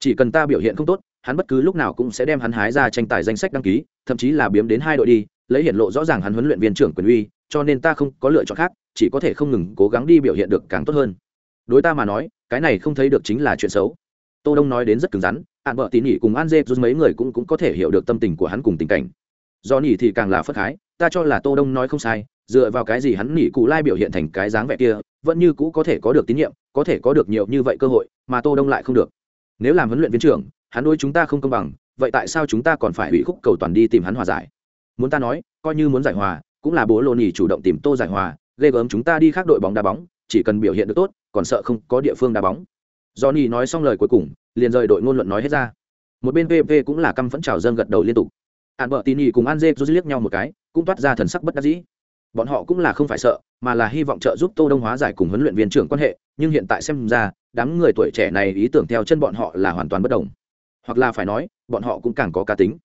Chỉ cần ta biểu hiện không tốt hắn bất cứ lúc nào cũng sẽ đem hắn hái ra tranh tài danh sách đăng ký, thậm chí là biếm đến hai đội đi, lấy hiện lộ rõ ràng hắn huấn luyện viên trưởng quyền uy, cho nên ta không có lựa chọn khác, chỉ có thể không ngừng cố gắng đi biểu hiện được càng tốt hơn. Đối ta mà nói, cái này không thấy được chính là chuyện xấu. Tô đông nói đến rất cứng rắn ạn vợ tín nghị cùng an dê mấy người cũng cũng có thể hiểu được tâm tình của hắn cùng tình cảnh. Do nỉ thì càng là phất khái, ta cho là tô đông nói không sai, dựa vào cái gì hắn nỉ cụ lai biểu hiện thành cái dáng vẻ kia, vẫn như cũ có thể có được tín nhiệm, có thể có được nhiều như vậy cơ hội, mà tô đông lại không được. Nếu làm huấn luyện viên trưởng hắn đối chúng ta không công bằng, vậy tại sao chúng ta còn phải hủy khúc cầu toàn đi tìm hắn hòa giải? Muốn ta nói, coi như muốn giải hòa, cũng là bố lô nhỉ chủ động tìm tô giải hòa, ghê gớm chúng ta đi khác đội bóng đá bóng, chỉ cần biểu hiện được tốt, còn sợ không có địa phương đá bóng. Johnny nói xong lời cuối cùng, liền rời đội ngôn luận nói hết ra. Một bên pv cũng là căm phẫn trào dâng gật đầu liên tục. Hạn vợ tin cùng an dê liếc nhau một cái, cũng toát ra thần sắc bất đắc dĩ. Bọn họ cũng là không phải sợ, mà là hy vọng trợ giúp tô đông hóa giải cùng huấn luyện viên trưởng quan hệ, nhưng hiện tại xem ra, đám người tuổi trẻ này ý tưởng theo chân bọn họ là hoàn toàn bất đồng hoặc là phải nói bọn họ cũng càng có cá tính.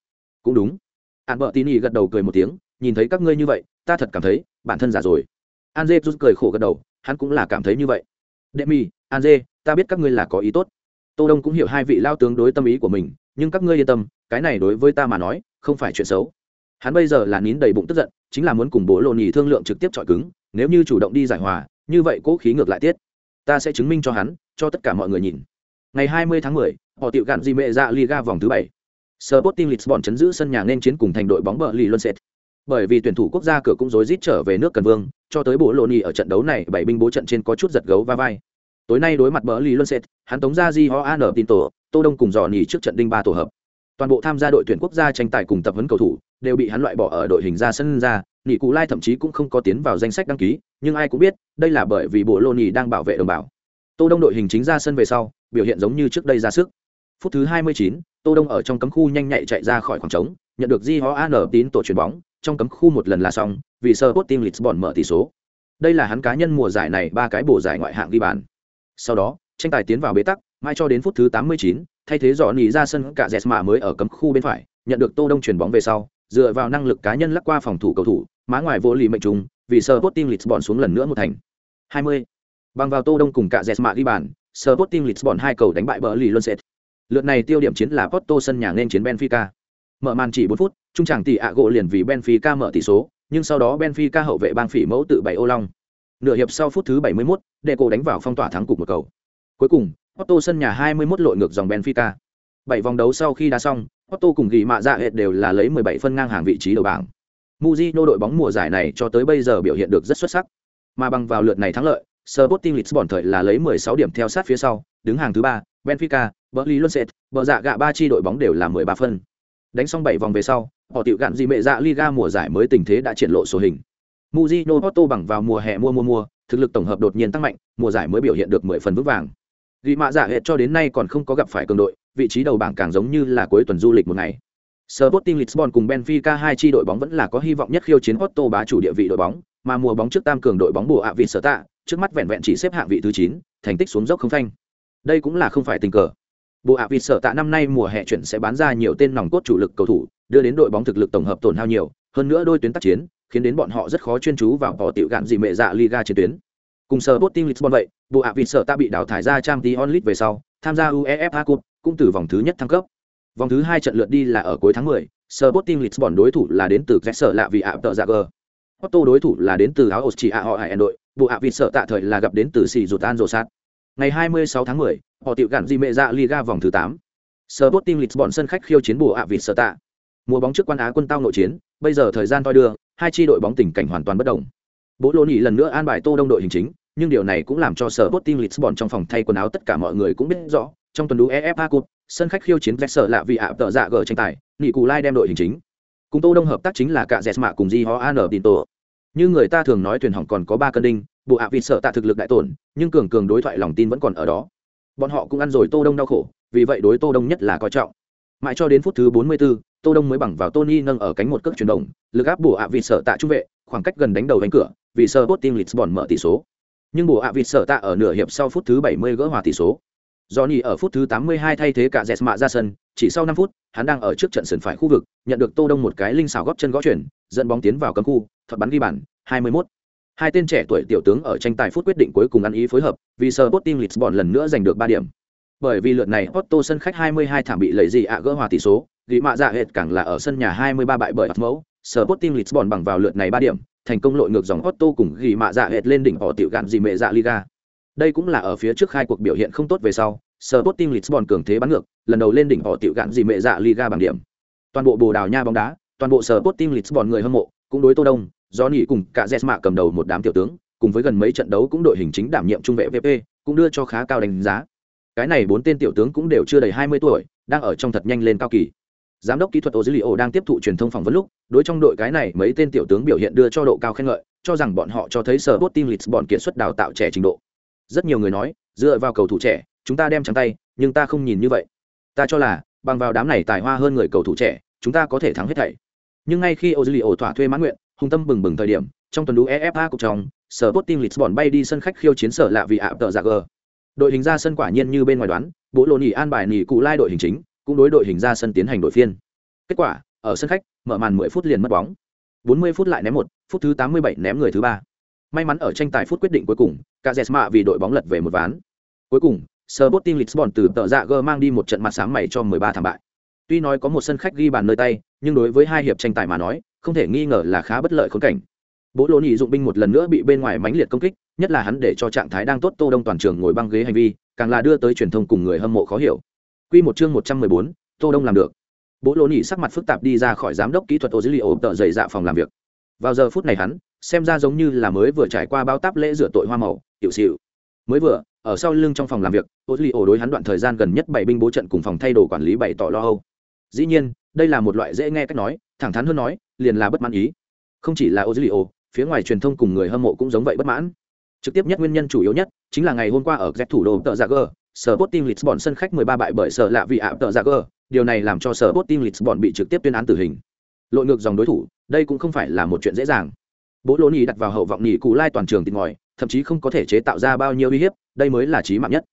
Cũng đúng. An bợ tin gật đầu cười một tiếng nhìn thấy các ngươi như vậy ta thật cảm thấy bản thân già rồi. An dê rút cười khổ gật đầu hắn cũng là cảm thấy như vậy. Đệ mi an dê ta biết các ngươi là có ý tốt. Tô đông cũng hiểu hai vị lao tướng đối tâm ý của mình nhưng các ngươi yên tâm cái này đối với ta mà nói không phải chuyện xấu. Hắn bây giờ là nín đầy bụng tức giận chính là muốn cùng bố lộ nhì thương lượng trực tiếp chọi cứng nếu như chủ động đi giải hòa như vậy cố khí ngược lại tiết. Ta sẽ chứng minh cho hắn cho tất cả mọi người nhìn. Ngày 20 tháng 10, họ tiệu gạn di mệ ra dạ liga vòng thứ bảy. Sporting Lisbon chấn giữ sân nhà nên chiến cùng thành đội bóng bờ lì luân sệt. Bởi vì tuyển thủ quốc gia cửa cũng rối rít trở về nước cần vương, cho tới bộ lộ nhì ở trận đấu này, bảy binh bố trận trên có chút giật gấu va vai. Tối nay đối mặt bờ lì luân sệt, hắn tống ra di ho an tin tổ tô đông cùng dò nhì trước trận đinh ba tổ hợp. Toàn bộ tham gia đội tuyển quốc gia tranh tài cùng tập huấn cầu thủ đều bị hắn loại bỏ ở đội hình ra sân ra nhị cụ lai thậm chí cũng không có tiến vào danh sách đăng ký, nhưng ai cũng biết, đây là bởi vì bộ lô nhì đang bảo vệ đồng bào. Tô đông đội hình chính ra sân về sau, biểu hiện giống như trước đây ra sức phút thứ 29, tô đông ở trong cấm khu nhanh nhạy chạy ra khỏi khoảng trống nhận được di ho an tín tổ chuyền bóng trong cấm khu một lần là xong vì sơ team lisbon mở tỷ số. Đây là hắn cá nhân mùa giải này ba cái bổ giải ngoại hạng ghi bàn. Sau đó tranh tài tiến vào bế tắc mai cho đến phút thứ 89, thay thế dọn nỉ ra sân cả dẹt mới ở cấm khu bên phải nhận được tô đông chuyển bóng về sau dựa vào năng lực cá nhân lắc qua phòng thủ cầu thủ má ngoài vô lý mệnh trùng vì sơ team lisbon xuống lần nữa một thành. 20. bằng vào tô đông cùng cả dẹt ghi bàn sơ team lisbon hai cầu đánh bại bờ lì luôn sệt lượt này tiêu điểm chiến là porto sân nhà nên chiến benfica mở màn chỉ 4 phút trung trảng tỷ ạ gỗ liền vì benfica mở tỷ số nhưng sau đó benfica hậu vệ bang phỉ mẫu tự bảy ô long nửa hiệp sau phút thứ 71, để cổ đánh vào phong tỏa thắng cục một cầu cuối cùng Porto sân nhà 21 lội ngược dòng Benfica. Bảy vòng đấu sau khi đá xong, Porto cùng ghi mạ dạ hệt đều là lấy 17 phân ngang hàng vị trí đầu bảng. Mujino đội bóng mùa giải này cho tới bây giờ biểu hiện được rất xuất sắc. Mà bằng vào lượt này thắng lợi, Sporting Lisbon thời là lấy 16 điểm theo sát phía sau, đứng hàng thứ 3, Benfica, Burnley Lonset, bờ dạ gạ ba chi đội bóng đều là 13 phân. Đánh xong 7 vòng về sau, họ tiểu gạn gì mẹ dạ Liga mùa giải mới tình thế đã triển lộ số hình. Mujino Porto bằng vào mùa hè mua mua mua, thực lực tổng hợp đột nhiên tăng mạnh, mùa giải mới biểu hiện được 10 phần vững vàng ghi mạ dạ hệ cho đến nay còn không có gặp phải cường đội vị trí đầu bảng càng giống như là cuối tuần du lịch một ngày Sporting Lisbon cùng Benfica hai chi đội bóng vẫn là có hy vọng nhất khiêu chiến Otto bá chủ địa vị đội bóng, mà mùa bóng trước tam cường đội bóng bùa ạ vị sở tạ, trước mắt vẹn vẹn chỉ xếp hạng vị thứ 9, thành tích xuống dốc không phanh. Đây cũng là không phải tình cờ. Bộ ạ vịt sở tạ năm nay mùa hè chuyển sẽ bán ra nhiều tên nòng cốt chủ lực cầu thủ, đưa đến đội bóng thực lực tổng hợp tổn hao nhiều, hơn nữa đôi tuyến tác chiến, khiến đến bọn họ rất khó chuyên chú vào bỏ tiểu gạn dị mệ dạ Liga trên tuyến. Cùng sở Sporting Lisbon vậy, bộ ạ vịt sở tạ bị đào thải ra trang tí onlit về sau tham gia uefa cup cũng từ vòng thứ nhất thăng cấp vòng thứ hai trận lượt đi là ở cuối tháng 10, Sở Sporting Lisbon đối thủ là đến từ sở lạ vì ạ tợ dạ gờ. Otto đối thủ là đến từ áo ostia họ hải đội, bộ ạ vịt sở tạ thời là gặp đến từ xì rụt an rồ sát. Ngày 26 tháng 10, họ tiểu gạn di mệ dạ Liga vòng thứ 8. Sporting Lisbon sân khách khiêu chiến bùa ạ vịt sở tạ. Mùa bóng trước quan Á quân tao nội chiến, bây giờ thời gian toi đưa, hai chi đội bóng tình cảnh hoàn toàn bất động. Bố lô nhị lần nữa an bài Tô Đông đội hình chính, nhưng điều này cũng làm cho sở Sporting Lisbon trong phòng thay quần áo tất cả mọi người cũng biết rõ, trong tuần đấu EFA Cup, sân khách khiêu chiến Vexer lạ vì ạ tợ dạ gở tranh tài, Nghị Cù Lai đem đội hình chính. Cùng Tô Đông hợp tác chính là cả Jesma cùng Di Ho An Tinto. Như người ta thường nói thuyền hỏng còn có ba cân đinh, bộ ạ vịt sợ tạ thực lực đại tổn, nhưng cường cường đối thoại lòng tin vẫn còn ở đó. Bọn họ cũng ăn rồi Tô Đông đau khổ, vì vậy đối Tô Đông nhất là coi trọng. mãi cho đến phút thứ 44, tô đông mới bằng vào tony nâng ở cánh một cước chuyển động lực áp bổ ạ vịt sợ tạ trung vệ khoảng cách gần đánh đầu đánh cửa vì sơ bot team lisbon mở tỷ số nhưng bổ ạ vịt sợ tạ ở nửa hiệp sau phút thứ 70 gỡ hòa tỷ số Johnny ở phút thứ 82 thay thế cả Jesma ra sân, chỉ sau 5 phút, hắn đang ở trước trận sườn phải khu vực, nhận được Tô Đông một cái linh xảo góp chân gõ chuyển, dẫn bóng tiến vào cấm khu, thuật bắn ghi bàn, 21. Hai tên trẻ tuổi tiểu tướng ở tranh tài phút quyết định cuối cùng ăn ý phối hợp, vì Sporting Lisbon lần nữa giành được 3 điểm. Bởi vì lượt này Porto sân khách 22 thảm bị lấy gì ạ gỡ hòa tỷ số, ghi mạ dạ hệt càng là ở sân nhà 23 bại bởi mẫu, Sporting Lisbon bằng vào lượt này 3 điểm, thành công lội ngược dòng Porto cùng ghi mạ dạ hệt lên đỉnh họ tiểu gạn gì mẹ dạ Liga. Đây cũng là ở phía trước hai cuộc biểu hiện không tốt về sau, Sporting Lisbon cường thế bắn ngược, lần đầu lên đỉnh họ tiểu gạn gì mẹ dạ Liga bằng điểm. Toàn bộ Bồ Đào Nha bóng đá, toàn bộ Sporting Lisbon người hâm mộ, cũng đối Tô Đông, do nghỉ cùng cả Jesma cầm đầu một đám tiểu tướng, cùng với gần mấy trận đấu cũng đội hình chính đảm nhiệm trung vệ VP, cũng đưa cho khá cao đánh giá. Cái này bốn tên tiểu tướng cũng đều chưa đầy 20 tuổi, đang ở trong thật nhanh lên cao kỳ. Giám đốc kỹ thuật Ozilio đang tiếp thụ truyền thông phỏng vấn lúc, đối trong đội cái này mấy tên tiểu tướng biểu hiện đưa cho độ cao khen ngợi, cho rằng bọn họ cho thấy sở Sporting Lisbon kiện xuất đào tạo trẻ trình độ. Rất nhiều người nói, dựa vào cầu thủ trẻ, chúng ta đem trắng tay, nhưng ta không nhìn như vậy. Ta cho là, bằng vào đám này tài hoa hơn người cầu thủ trẻ, chúng ta có thể thắng hết thảy. Nhưng ngay khi Ozilio thỏa thuê mãn nguyện, hùng tâm bừng bừng thời điểm, trong tuần đấu EFA cục trong, sở Sporting Lisbon bay đi sân khách khiêu chiến sở lạ vì ạ tờ giả g Đội hình ra sân quả nhiên như bên ngoài đoán, bộ lộ nỉ an bài nỉ cụ lai đội hình chính, cũng đối đội hình ra sân tiến hành đội phiên. Kết quả, ở sân khách, mở màn 10 phút liền mất bóng. 40 phút lại ném một, phút thứ 87 ném người thứ ba. May mắn ở tranh tài phút quyết định cuối cùng, Cazeema vì đội bóng lật về một ván. Cuối cùng, Sporting Lisbon từ tờ dạ G mang đi một trận mặt sáng mày cho 13 thảm bại. Tuy nói có một sân khách ghi bàn nơi tay, nhưng đối với hai hiệp tranh tài mà nói, không thể nghi ngờ là khá bất lợi khốn cảnh. Bố lỗ nhị dụng binh một lần nữa bị bên ngoài mãnh liệt công kích, nhất là hắn để cho trạng thái đang tốt Tô Đông toàn trường ngồi băng ghế hành vi, càng là đưa tới truyền thông cùng người hâm mộ khó hiểu. Quy một chương 114, Tô Đông làm được. Bố lỗ nhị sắc mặt phức tạp đi ra khỏi giám đốc kỹ thuật ô dữ liệu tợ dày dạ phòng làm việc. Vào giờ phút này hắn, xem ra giống như là mới vừa trải qua bao táp lễ rửa tội hoa màu, tiểu xỉu. Mới vừa, ở sau lưng trong phòng làm việc, tổ dữ liệu đối hắn đoạn thời gian gần nhất bảy binh bố trận cùng phòng thay đồ quản lý bày tỏ lo âu. Dĩ nhiên, đây là một loại dễ nghe cách nói, thẳng thắn hơn nói, liền là bất mãn ý. Không chỉ là Ozilio, phía ngoài truyền thông cùng người hâm mộ cũng giống vậy bất mãn. Trực tiếp nhất nguyên nhân chủ yếu nhất chính là ngày hôm qua ở Z thủ đô tợ Zager, Sporting Lisbon sân khách 13 bại bởi sở lạ vì ạ tờ jagger điều này làm cho Sporting Lisbon bị trực tiếp tuyên án tử hình. Lội ngược dòng đối thủ, đây cũng không phải là một chuyện dễ dàng. Bố lỗ nhì đặt vào hậu vọng nhì cụ lai toàn trường tìm ngòi, thậm chí không có thể chế tạo ra bao nhiêu uy hiếp, đây mới là chí mạng nhất.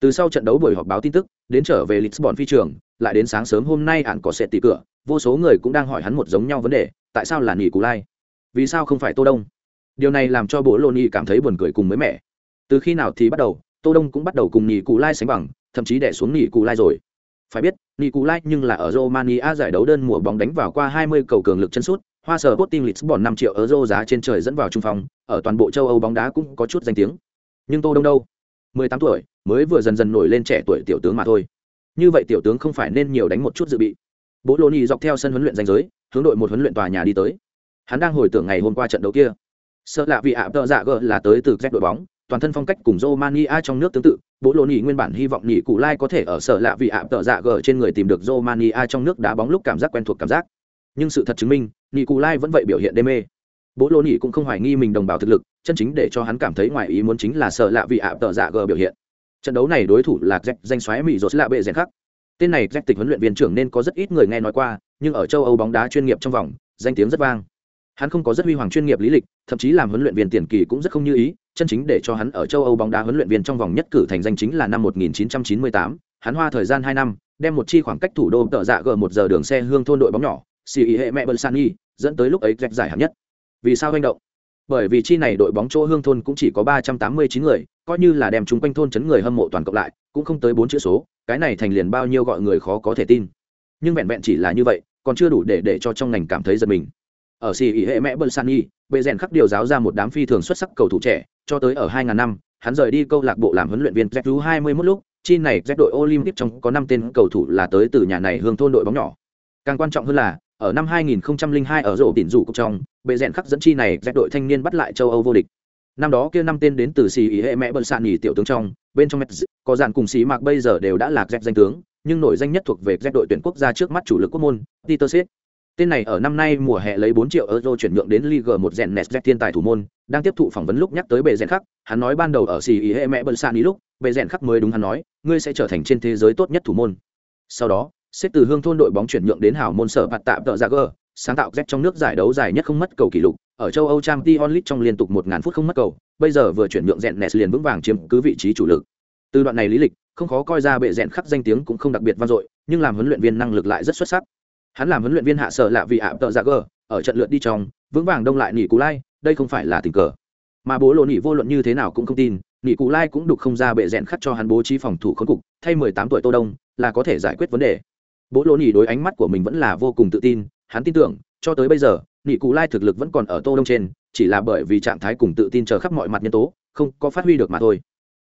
Từ sau trận đấu buổi họp báo tin tức, đến trở về Lisbon phi trường, lại đến sáng sớm hôm nay ạn có sẽ tỉ cửa, vô số người cũng đang hỏi hắn một giống nhau vấn đề, tại sao là nhì cù lai? Vì sao không phải Tô Đông? điều này làm cho bố lô ni cảm thấy buồn cười cùng mới mẻ từ khi nào thì bắt đầu tô đông cũng bắt đầu cùng nhị cù lai sánh bằng thậm chí đẻ xuống nhị cù lai rồi phải biết nhị cù lai nhưng là ở romania giải đấu đơn mùa bóng đánh vào qua 20 cầu cường lực chân sút hoa sở Sporting Lisbon 5 triệu euro giá trên trời dẫn vào trung phòng ở toàn bộ châu Âu bóng đá cũng có chút danh tiếng nhưng tô đông đâu 18 tuổi mới vừa dần dần nổi lên trẻ tuổi tiểu tướng mà thôi. Như vậy tiểu tướng không phải nên nhiều đánh một chút dự bị. Bố lô ni dọc theo sân huấn luyện danh giới hướng đội một huấn luyện tòa nhà đi tới. Hắn đang hồi tưởng ngày hôm qua trận đấu kia. Sợ lạ vì ạ tợ dạ gờ là tới từ z đội bóng toàn thân phong cách cùng Romania trong nước tương tự, Bố Lô Nhĩ nguyên bản hy vọng Nhĩ Cụ Lai có thể ở sở lạ vì ạ tợ dạ gờ trên người tìm được Romania trong nước đá bóng lúc cảm giác quen thuộc cảm giác. Nhưng sự thật chứng minh, Nhĩ Cụ Lai vẫn vậy biểu hiện đê mê. Bố Lô nhị cũng không hoài nghi mình đồng bào thực lực, chân chính để cho hắn cảm thấy ngoài ý muốn chính là sợ lạ vị ạ tờ dạ gờ biểu hiện. Trận đấu này đối thủ là Jack danh xoáy Mỹ rột lạ bệ rèn khắc. Tên này Jack tịch huấn luyện viên trưởng nên có rất ít người nghe nói qua, nhưng ở châu Âu bóng đá chuyên nghiệp trong vòng, danh tiếng rất vang hắn không có rất huy hoàng chuyên nghiệp lý lịch thậm chí làm huấn luyện viên tiền kỳ cũng rất không như ý chân chính để cho hắn ở châu âu bóng đá huấn luyện viên trong vòng nhất cử thành danh chính là năm 1998, hắn hoa thời gian hai năm đem một chi khoảng cách thủ đô tợ dạ gờ một giờ đường xe hương thôn đội bóng nhỏ xì ý hệ mẹ bờ san y dẫn tới lúc ấy rách giải hạng nhất vì sao hành động? Bởi vì chi này đội bóng chỗ hương thôn cũng chỉ có 389 người, coi như là đem chúng quanh thôn chấn người hâm mộ toàn cộng lại, cũng không tới bốn chữ số, cái này thành liền bao nhiêu gọi người khó có thể tin. Nhưng vẹn vẹn chỉ là như vậy, còn chưa đủ để để cho trong ngành cảm thấy giật mình. Ở xì ỉ hệ mẹ bơn san y bệ rèn khắc điều giáo ra một đám phi thường xuất sắc cầu thủ trẻ, cho tới ở hai ngàn năm, hắn rời đi câu lạc bộ làm huấn luyện viên z 21 lúc, chi này z đội olympic trong có năm tên cầu thủ là tới từ nhà này hương thôn đội bóng nhỏ. Càng quan trọng hơn là ở năm 2002 ở rổ tỉnh rủ cục trong bệ rèn khắc dẫn chi này dẹp đội thanh niên bắt lại châu âu vô địch năm đó kia năm tên đến từ xì ý hệ mẹ bận sạn nghỉ tiểu tướng trong bên trong mets có dàn cùng xì mạc bây giờ đều đã là dẹp danh tướng nhưng nổi danh nhất thuộc về dẹp đội tuyển quốc gia trước mắt chủ lực quốc môn peter Seth. Tên này ở năm nay mùa hè lấy 4 triệu euro chuyển nhượng đến Ligue 1 rèn dẹp thiên tài thủ môn, đang tiếp thụ phỏng vấn lúc nhắc tới Bệ rèn khắc, hắn nói ban đầu ở xì ý hệ mẹ bận sạn nghỉ lúc, Bệ rèn khắc mới đúng hắn nói, ngươi sẽ trở thành trên thế giới tốt nhất thủ môn. Sau đó, xếp từ hương thôn đội bóng chuyển nhượng đến hảo môn sở bạt tạm tợ dạ ra g sáng tạo Z trong nước giải đấu dài nhất không mất cầu kỷ lục, ở châu Âu Champions onlit trong liên tục một ngàn phút không mất cầu, bây giờ vừa chuyển nhượng rèn Nes liền vững vàng chiếm cứ vị trí chủ lực. Từ đoạn này lý lịch, không khó coi ra bệ rèn khắc danh tiếng cũng không đặc biệt vang dội, nhưng làm huấn luyện viên năng lực lại rất xuất sắc. Hắn làm huấn luyện viên hạ sở lạ vì ạ tợ dạ ra gờ, ở trận lượt đi trong, vững vàng đông lại nỉ cú lai, đây không phải là tình cờ. Mà bố lộ nỉ vô luận như thế nào cũng không tin, nỉ cú lai cũng đục không ra bệ rèn khắc cho hắn bố trí phòng thủ khốn cục, thay 18 tuổi Tô Đông, là có thể giải quyết vấn đề. Bố lỗ nỉ đối ánh mắt của mình vẫn là vô cùng tự tin, hắn tin tưởng, cho tới bây giờ nỉ cụ lai thực lực vẫn còn ở tô đông trên chỉ là bởi vì trạng thái cùng tự tin chờ khắp mọi mặt nhân tố không có phát huy được mà thôi.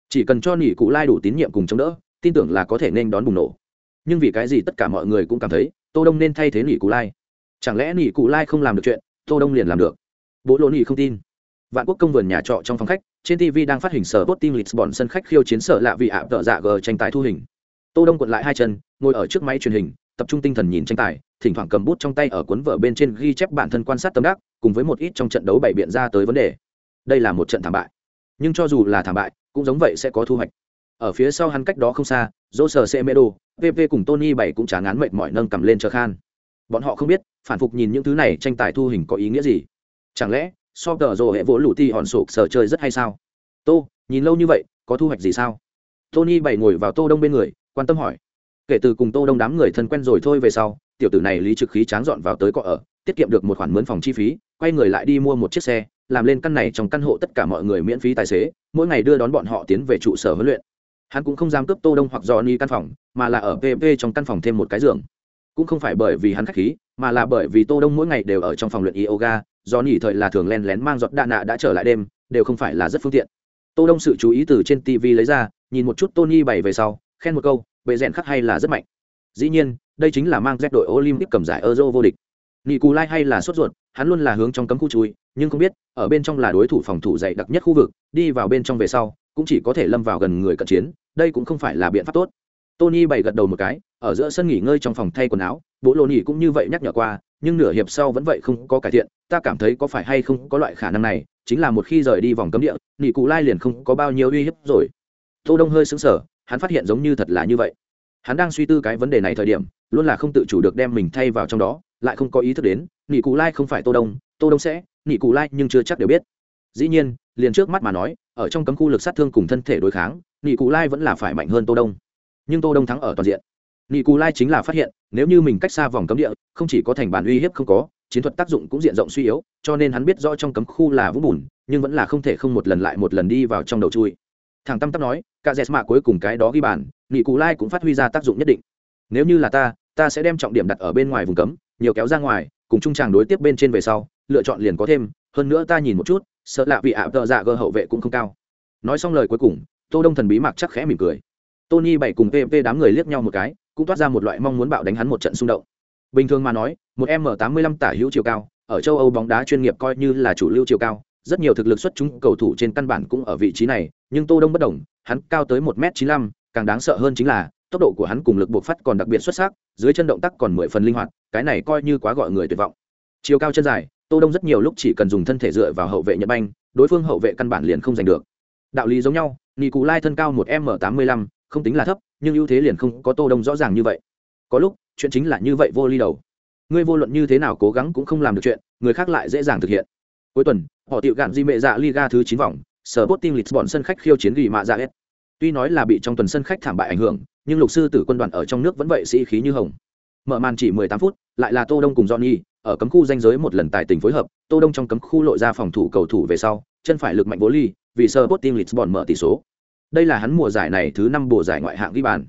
Chỉ cần cho nỉ cụ lai đủ tín nhiệm cùng chống đỡ tin tưởng là có thể nên đón bùng nổ. Nhưng vì cái gì tất cả mọi người cũng cảm thấy tô đông nên thay thế nỉ cụ lai? Chẳng lẽ nỉ cụ lai không làm được chuyện tô đông liền làm được? Bố lỗ nỉ không tin. Vạn quốc công vườn nhà trọ trong phòng khách trên tv đang phát hình sở tốt team lisbon sân khách khiêu chiến sở lạ vị ạ tợ dạ g tranh tài thu hình tô đông quận lại hai chân, ngồi ở trước máy truyền hình, tập trung tinh thần nhìn tranh tài, thỉnh thoảng cầm bút trong tay ở cuốn vở bên trên ghi chép bản thân quan sát tâm đắc, cùng với một ít trong trận đấu bày biện ra tới vấn đề. Đây là một trận thảm bại. Nhưng cho dù là thảm bại, cũng giống vậy sẽ có thu hoạch. Ở phía sau hắn cách đó không xa dỗ sở semedo vv cùng tony bảy cũng chán ngán mệt mỏi nâng cầm lên chờ khan. Bọn họ không biết, phản phục nhìn những thứ này tranh tài thu hình có ý nghĩa gì. Chẳng lẽ, so tờ rồ hệ vỗ lụ ti hòn sụp sờ chơi rất hay sao? Tô, nhìn lâu như vậy, có thu hoạch gì sao? Tony bảy ngồi vào tô đông bên người quan tâm hỏi. Kể từ cùng tô đông đám người thân quen rồi thôi về sau, tiểu tử này lý trực khí tráng dọn vào tới cọ ở, tiết kiệm được một khoản mướn phòng chi phí, quay người lại đi mua một chiếc xe, làm lên căn này trong căn hộ tất cả mọi người miễn phí tài xế, mỗi ngày đưa đón bọn họ tiến về trụ sở huấn luyện. Hắn cũng không dám cướp tô đông hoặc dò ni căn phòng, mà là ở pp trong căn phòng thêm một cái giường. Cũng không phải bởi vì hắn khách khí, mà là bởi vì tô đông mỗi ngày đều ở trong phòng luyện yoga do nhỉ thời là thường len lén mang giọt đạ nạ đã trở lại đêm, đều không phải là rất phương tiện. Tô đông sự chú ý từ trên tv lấy ra, nhìn một chút tony bày về sau khen một câu, bệ rèn khắc hay là rất mạnh. Dĩ nhiên, đây chính là mang dép đội olympic cầm giải euro vô địch. Nị cù lai hay là sốt ruột, hắn luôn là hướng trong cấm khu chui, nhưng không biết, ở bên trong là đối thủ phòng thủ dày đặc nhất khu vực, đi vào bên trong về sau, cũng chỉ có thể lâm vào gần người cận chiến, đây cũng không phải là biện pháp tốt. Tony bày gật đầu một cái, ở giữa sân nghỉ ngơi trong phòng thay quần áo bộ lô nỉ cũng như vậy nhắc nhở qua, nhưng nửa hiệp sau vẫn vậy không có cải thiện, ta cảm thấy có phải hay không có loại khả năng này, chính là một khi rời đi vòng cấm địa nị cụ lai liền không có bao nhiêu uy hiếp rồi. Tô đông hơi sững sờ hắn phát hiện giống như thật là như vậy. Hắn đang suy tư cái vấn đề này thời điểm, luôn là không tự chủ được đem mình thay vào trong đó, lại không có ý thức đến, nị cụ lai không phải tô đông tô đông sẽ, nị cụ lai nhưng chưa chắc đều biết. Dĩ nhiên, liền trước mắt mà nói, ở trong cấm khu lực sát thương cùng thân thể đối kháng, nị cụ lai vẫn là phải mạnh hơn tô đông. Nhưng tô đông thắng ở toàn diện. Nị cụ lai chính là phát hiện, nếu như mình cách xa vòng cấm địa, không chỉ có thành bản uy hiếp không có, chiến thuật tác dụng cũng diện rộng suy yếu, cho nên hắn biết rõ trong cấm khu là vũng bùn, nhưng vẫn là không thể không một lần lại một lần đi vào trong đầu chui thằng tâm tắp nói, cả dẹt mạ cuối cùng cái đó ghi bàn, nghị cụ lai cũng phát huy ra tác dụng nhất định. Nếu như là ta ta sẽ đem trọng điểm đặt ở bên ngoài vùng cấm, nhiều kéo ra ngoài, cùng trung tràng đối tiếp bên trên về sau, lựa chọn liền có thêm, hơn nữa ta nhìn một chút, sợ lạ vì ạ, tợ dạ gờ hậu vệ cũng không cao. Nói xong lời cuối cùng, tô đông thần bí mặc chắc khẽ mỉm cười. Tony bảy cùng pp đám người liếc nhau một cái, cũng toát ra một loại mong muốn bạo đánh hắn một trận xung động. Bình thường mà nói, một m tám mươi lăm tả hữu chiều cao, ở châu âu bóng đá chuyên nghiệp coi như là chủ lưu chiều cao rất nhiều thực lực xuất chúng cầu thủ trên căn bản cũng ở vị trí này, nhưng tô đông bất đồng, hắn cao tới một m chín mươi càng đáng sợ hơn chính là, tốc độ của hắn cùng lực buộc phát còn đặc biệt xuất sắc, dưới chân động tác còn mười phần linh hoạt, cái này coi như quá gọi người tuyệt vọng. Chiều cao chân dài, tô đông rất nhiều lúc chỉ cần dùng thân thể dựa vào hậu vệ nhật banh, đối phương hậu vệ căn bản liền không giành được. Đạo lý giống nhau nị cụ lai thân cao một m tám mươi lăm, không tính là thấp, nhưng ưu thế liền không có tô đông rõ ràng như vậy. Có lúc, chuyện chính là như vậy vô ly đầu. Ngươi vô luận như thế nào cố gắng cũng không làm được chuyện, người khác lại dễ dàng thực hiện. Cuối tuần họ tiệu gạn di mệ dạ liga thứ chín vòng sở bot team lisbon sân khách khiêu chiến ghi mạ dạ s tuy nói là bị trong tuần sân khách thảm bại ảnh hưởng, nhưng lục sư tử quân đoàn ở trong nước vẫn vậy sĩ khí như hồng. Mở màn chỉ 18 phút, lại là tô đông cùng johnny, ở cấm khu danh giới một lần tài tình phối hợp, tô đông trong cấm khu lộ ra phòng thủ cầu thủ về sau, chân phải lực mạnh bố ly, vì sơ bot team lisbon mở tỷ số. Đây là hắn mùa giải này thứ năm bùa giải ngoại hạng ghi bàn.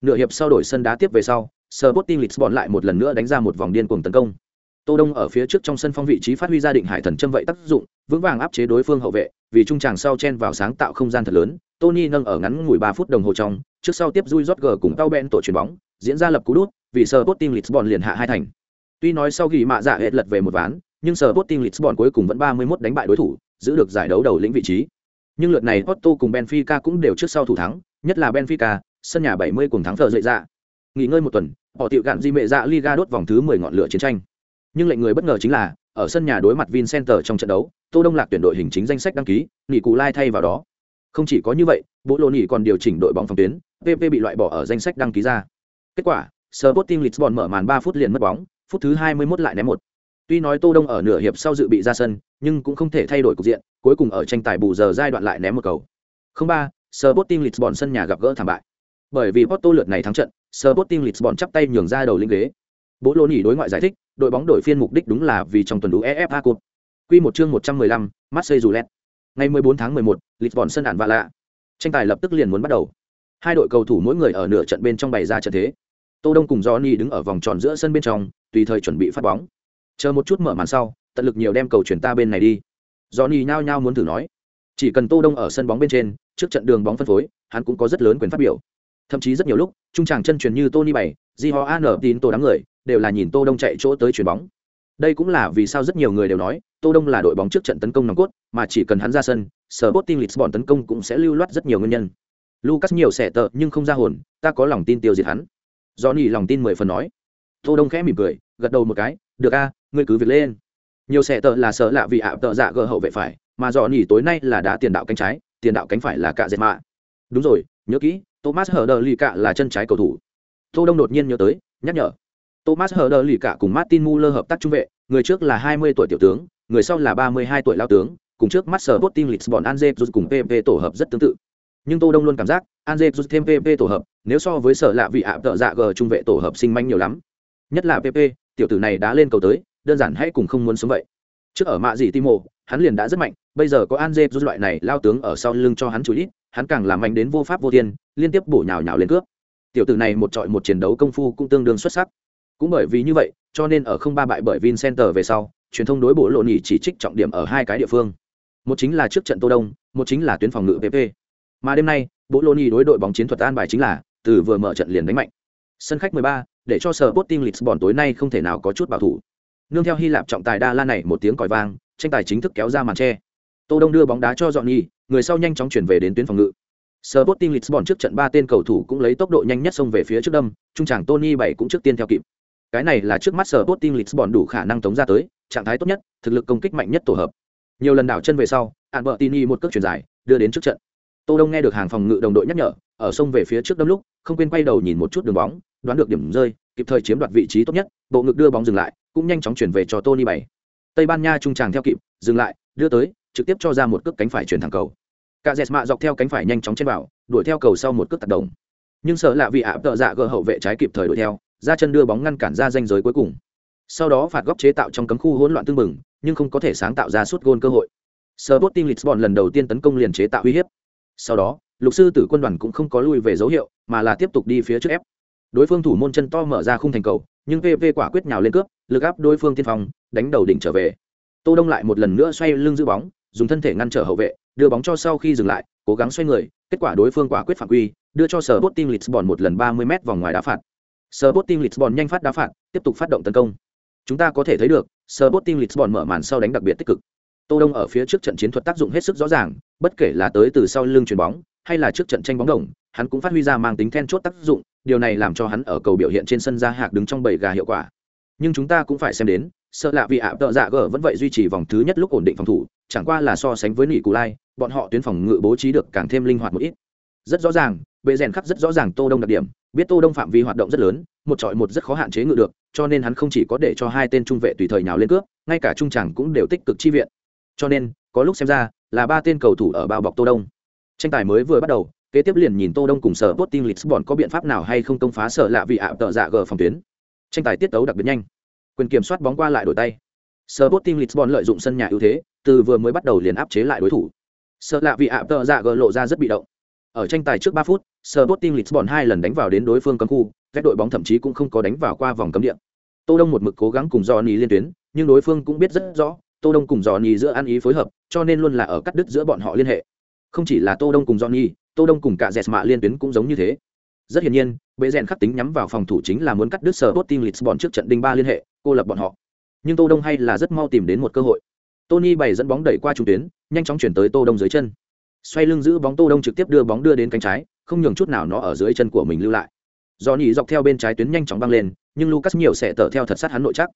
Nửa hiệp sau đổi sân đá tiếp về sau sơ bot team lisbon lại một lần nữa đánh ra một vòng điên cuồng tấn công tô đông ở phía trước trong sân phong vị trí phát huy ra định hải thần châm vậy tác dụng, vững vàng áp chế đối phương hậu vệ, vì trung tràng sau chen vào sáng tạo không gian thật lớn, tony nâng ở ngắn ngủi ba phút đồng hồ trong, trước sau tiếp dui rót g cùng tao ben tổ chuyền bóng, diễn ra lập cú đút, vì sờ bot team lisbon liền hạ hai thành. Tuy nói sau ghi mạ dạ hết lật về một ván, nhưng sờ bot team lisbon cuối cùng vẫn ba mươi 31 đánh bại đối thủ, giữ được giải đấu đầu lĩnh vị trí. Nhưng lượt này Porto cùng Benfica cũng đều trước sau thủ thắng, nhất là Benfica, sân nhà 70 cùng thắng thờ dậy ra nghỉ ngơi một tuần, họ tiệu gạn di mệ dạ liga đốt vòng thứ 10 ngọn lửa chiến tranh nhưng lệnh người bất ngờ chính là ở sân nhà đối mặt Vincenter trong trận đấu, Tô Đông Lạc tuyển đội hình chính danh sách đăng ký, nghỉ Cụ Lai thay vào đó. Không chỉ có như vậy, Bộ Lô nghỉ còn điều chỉnh đội bóng phòng tuyến, PP bị loại bỏ ở danh sách đăng ký ra. Kết quả, Sporting Lisbon mở màn 3 phút liền mất bóng, phút thứ 21 lại ném một. Tuy nói Tô Đông ở nửa hiệp sau dự bị ra sân, nhưng cũng không thể thay đổi cục diện, cuối cùng ở tranh tài bù giờ giai đoạn lại ném một cầu. 03, Sporting Lisbon sân nhà gặp gỡ thảm bại. Bởi vì Porto lượt này thắng trận, Sporting Lisbon chắp tay nhường ra đầu lĩnh ghế. Bố lô nhỉ đối ngoại giải thích, đội bóng đổi phiên mục đích đúng là vì trong tuần đấu EFA Cup. Quy một chương 115, Marseille Julet. Ngày 14 tháng 11, Lisbon sân ản vạ lạ. Tranh tài lập tức liền muốn bắt đầu. Hai đội cầu thủ mỗi người ở nửa trận bên trong bày ra trận thế. Tô Đông cùng Johnny đứng ở vòng tròn giữa sân bên trong, tùy thời chuẩn bị phát bóng. Chờ một chút mở màn sau, tận lực nhiều đem cầu chuyển ta bên này đi. Johnny nhao nhao muốn thử nói, chỉ cần Tô Đông ở sân bóng bên trên, trước trận đường bóng phân phối, hắn cũng có rất lớn quyền phát biểu. Thậm chí rất nhiều lúc, trung tràng chân truyền như Tony bảy, Di họ An tín Tô đám người, đều là nhìn Tô Đông chạy chỗ tới chuyển bóng. Đây cũng là vì sao rất nhiều người đều nói, Tô Đông là đội bóng trước trận tấn công nòng cốt, mà chỉ cần hắn ra sân, Sporting Lisbon tấn công cũng sẽ lưu loát rất nhiều nguyên nhân. Lucas nhiều sẻ tợ nhưng không ra hồn, ta có lòng tin tiêu diệt hắn. Johnny lòng tin mười phần nói. Tô Đông khẽ mỉm cười, gật đầu một cái, được a, ngươi cứ việc lên. Nhiều sẻ tợ là sợ lạ vì ạ tợ dạ gờ hậu vệ phải, mà Johnny tối nay là đá tiền đạo cánh trái, tiền đạo cánh phải là cạ dệt mạ. Đúng rồi, nhớ kỹ, Thomas Herder lì cạ là chân trái cầu thủ. Tô Đông đột nhiên nhớ tới, nhắc nhở. Thomas Herder lì cạ cùng Martin Muller hợp tác trung vệ, người trước là 20 tuổi tiểu tướng, người sau là 32 tuổi lao tướng, cùng trước mắt sở Sporting Lisbon Anze cùng PP tổ hợp rất tương tự. Nhưng Tô Đông luôn cảm giác, Anze thêm PP tổ hợp, nếu so với sở lạ vị ạ tợ dạ g trung vệ tổ hợp sinh manh nhiều lắm. Nhất là PP, tiểu tử này đã lên cầu tới, đơn giản hãy cùng không muốn sống vậy. Trước ở mạ gì Timo, hắn liền đã rất mạnh, bây giờ có Anze loại này lao tướng ở sau lưng cho hắn chú ít, hắn càng làm mạnh đến vô pháp vô thiên, liên tiếp bổ nhào nhào lên cướp. Tiểu tử này một trọi một chiến đấu công phu cũng tương đương xuất sắc. Cũng bởi vì như vậy, cho nên ở không ba bại bởi Vincenter về sau, truyền thông đối bộ lộ nhỉ chỉ trích trọng điểm ở hai cái địa phương. Một chính là trước trận tô đông một chính là tuyến phòng ngự pp mà đêm nay bộ lộ nhỉ đối đội bóng chiến thuật an bài chính là từ vừa mở trận liền đánh mạnh. Sân khách 13, để cho sở Sporting Lisbon tối nay không thể nào có chút bảo thủ. Nương theo hy lạp trọng tài đa la này một tiếng còi vang tranh tài chính thức kéo ra màn che tô đông đưa bóng đá cho dọn nhi người sau nhanh chóng chuyển về đến tuyến phòng ngự Sporting Lisbon trước trận ba tên cầu thủ cũng lấy tốc độ nhanh nhất xông về phía trước đâm, trung trảng Tony bảy cũng trước tiên theo kịp. Cái này là trước mắt Sporting Lisbon đủ khả năng tống ra tới, trạng thái tốt nhất, thực lực công kích mạnh nhất tổ hợp. Nhiều lần đảo chân về sau, Albertini một cước chuyển dài, đưa đến trước trận. Tô Đông nghe được hàng phòng ngự đồng đội nhắc nhở, ở sông về phía trước đâm lúc, không quên quay đầu nhìn một chút đường bóng, đoán được điểm rơi, kịp thời chiếm đoạt vị trí tốt nhất, bộ ngực đưa bóng dừng lại, cũng nhanh chóng chuyển về cho Tony bảy. Tây Ban Nha trung tràng theo kịp, dừng lại, đưa tới, trực tiếp cho ra một cước cánh phải chuyển thẳng cầu. Cả Jesma dọc theo cánh phải nhanh chóng trên vào, đuổi theo cầu sau một cước tác động. Nhưng sợ lạ vì ạ tợ dạ gỡ hậu vệ trái kịp thời đuổi theo, ra chân đưa bóng ngăn cản ra danh giới cuối cùng. Sau đó phạt góc chế tạo trong cấm khu hỗn loạn tương mừng nhưng không có thể sáng tạo ra suốt gôn cơ hội. Sporting Lisbon lần đầu tiên tấn công liền chế tạo uy hiếp. Sau đó lục sư tử quân đoàn cũng không có lui về dấu hiệu mà là tiếp tục đi phía trước ép. Đối phương thủ môn chân to mở ra khung thành cầu nhưng pv quả quyết nhào lên cướp lực áp đối phương tiên phong đánh đầu đỉnh trở về. Tô đông lại một lần nữa xoay lưng giữ bóng dùng thân thể ngăn trở hậu vệ đưa bóng cho sau khi dừng lại cố gắng xoay người kết quả đối phương quả quyết phạm quy đưa cho sở Sporting Lisbon một lần 30 m vòng ngoài đá phạt Sporting Lisbon nhanh phát đá phạt, tiếp tục phát động tấn công. Chúng ta có thể thấy được, Sporting Lisbon mở màn sau đánh đặc biệt tích cực. Tô Đông ở phía trước trận chiến thuật tác dụng hết sức rõ ràng, bất kể là tới từ sau lưng chuyền bóng, hay là trước trận tranh bóng đồng, hắn cũng phát huy ra mang tính then chốt tác dụng, điều này làm cho hắn ở cầu biểu hiện trên sân ra hạc đứng trong bầy gà hiệu quả. Nhưng chúng ta cũng phải xem đến, sợ lạ vì ạ tợ dạ gờ vẫn vậy duy trì vòng thứ nhất lúc ổn định phòng thủ, chẳng qua là so sánh với nỉ cù lai, bọn họ tuyến phòng ngự bố trí được càng thêm linh hoạt một ít. Rất rõ ràng, bệ rèn khắc rất rõ ràng Tô Đông đặc điểm, biết tô đông phạm vi hoạt động rất lớn một trọi một rất khó hạn chế ngự được cho nên hắn không chỉ có để cho hai tên trung vệ tùy thời nào lên cướp ngay cả trung tràng cũng đều tích cực chi viện. Cho nên có lúc xem ra là ba tên cầu thủ ở bao bọc tô đông. Tranh tài mới vừa bắt đầu kế tiếp liền nhìn tô đông cùng sở Sporting Lisbon có biện pháp nào hay không công phá sở lạ vì ạ tợ dạ gờ phòng tuyến. Tranh tài tiết tấu đặc biệt nhanh quyền kiểm soát bóng qua lại đổi tay sở Sporting Lisbon lợi dụng sân nhà ưu thế từ vừa mới bắt đầu liền áp chế lại đối thủ Sợ lạ vì ạ tợ dạ gỡ lộ ra rất bị động ở tranh tài trước 3 phút Sporting Lisbon hai lần đánh vào đến đối phương cấm khu, các đội bóng thậm chí cũng không có đánh vào qua vòng cấm địa. Tô Đông một mực cố gắng cùng Johnny liên tuyến, nhưng đối phương cũng biết rất rõ, Tô Đông cùng Johnny giữa ăn ý phối hợp, cho nên luôn là ở cắt đứt giữa bọn họ liên hệ. Không chỉ là Tô Đông cùng Johnny, Tô Đông cùng cả Jesma liên tuyến cũng giống như thế. Rất hiển nhiên, bệ rèn khắc tính nhắm vào phòng thủ chính là muốn cắt đứt Sporting Lisbon trước trận đinh ba liên hệ, cô lập bọn họ. Nhưng Tô Đông hay là rất mau tìm đến một cơ hội. Tony bày dẫn bóng đẩy qua trung tuyến, nhanh chóng chuyển tới Tô Đông dưới chân. Xoay lưng giữ bóng Tô Đông trực tiếp đưa bóng đưa đến cánh trái, không nhường chút nào nó ở dưới chân của mình lưu lại do nhỉ dọc theo bên trái tuyến nhanh chóng băng lên nhưng lucas nhiều sẽ tở theo thật sát hắn nội chắc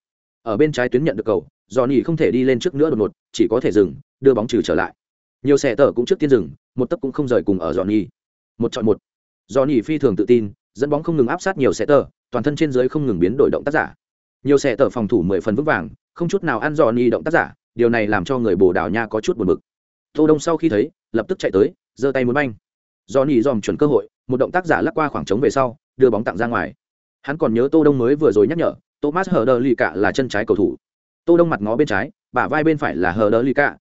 ở bên trái tuyến nhận được cầu do nhỉ không thể đi lên trước nữa đột ngột chỉ có thể dừng đưa bóng trừ trở lại nhiều sẽ tở cũng trước tiên dừng một tấc cũng không rời cùng ở do nhỉ một chọn một Johnny phi thường tự tin dẫn bóng không ngừng áp sát nhiều sẽ tờ, toàn thân trên dưới không ngừng biến đổi động tác giả. Nhiều xe tờ phòng thủ mười phần vững vàng không chút nào ăn Johnny động tác giả điều này làm cho người bồ đào nha có chút buồn bực. Tô đông sau khi thấy lập tức chạy tới giơ tay muốn banh. Johnny dòm chuẩn cơ hội một động tác giả lắc qua khoảng trống về sau đưa bóng tặng ra ngoài. Hắn còn nhớ tô đông mới vừa rồi nhắc nhở thomas hờ cả là chân trái cầu thủ. Tô đông mặt ngó bên trái bả vai bên phải là hờ Johnny cả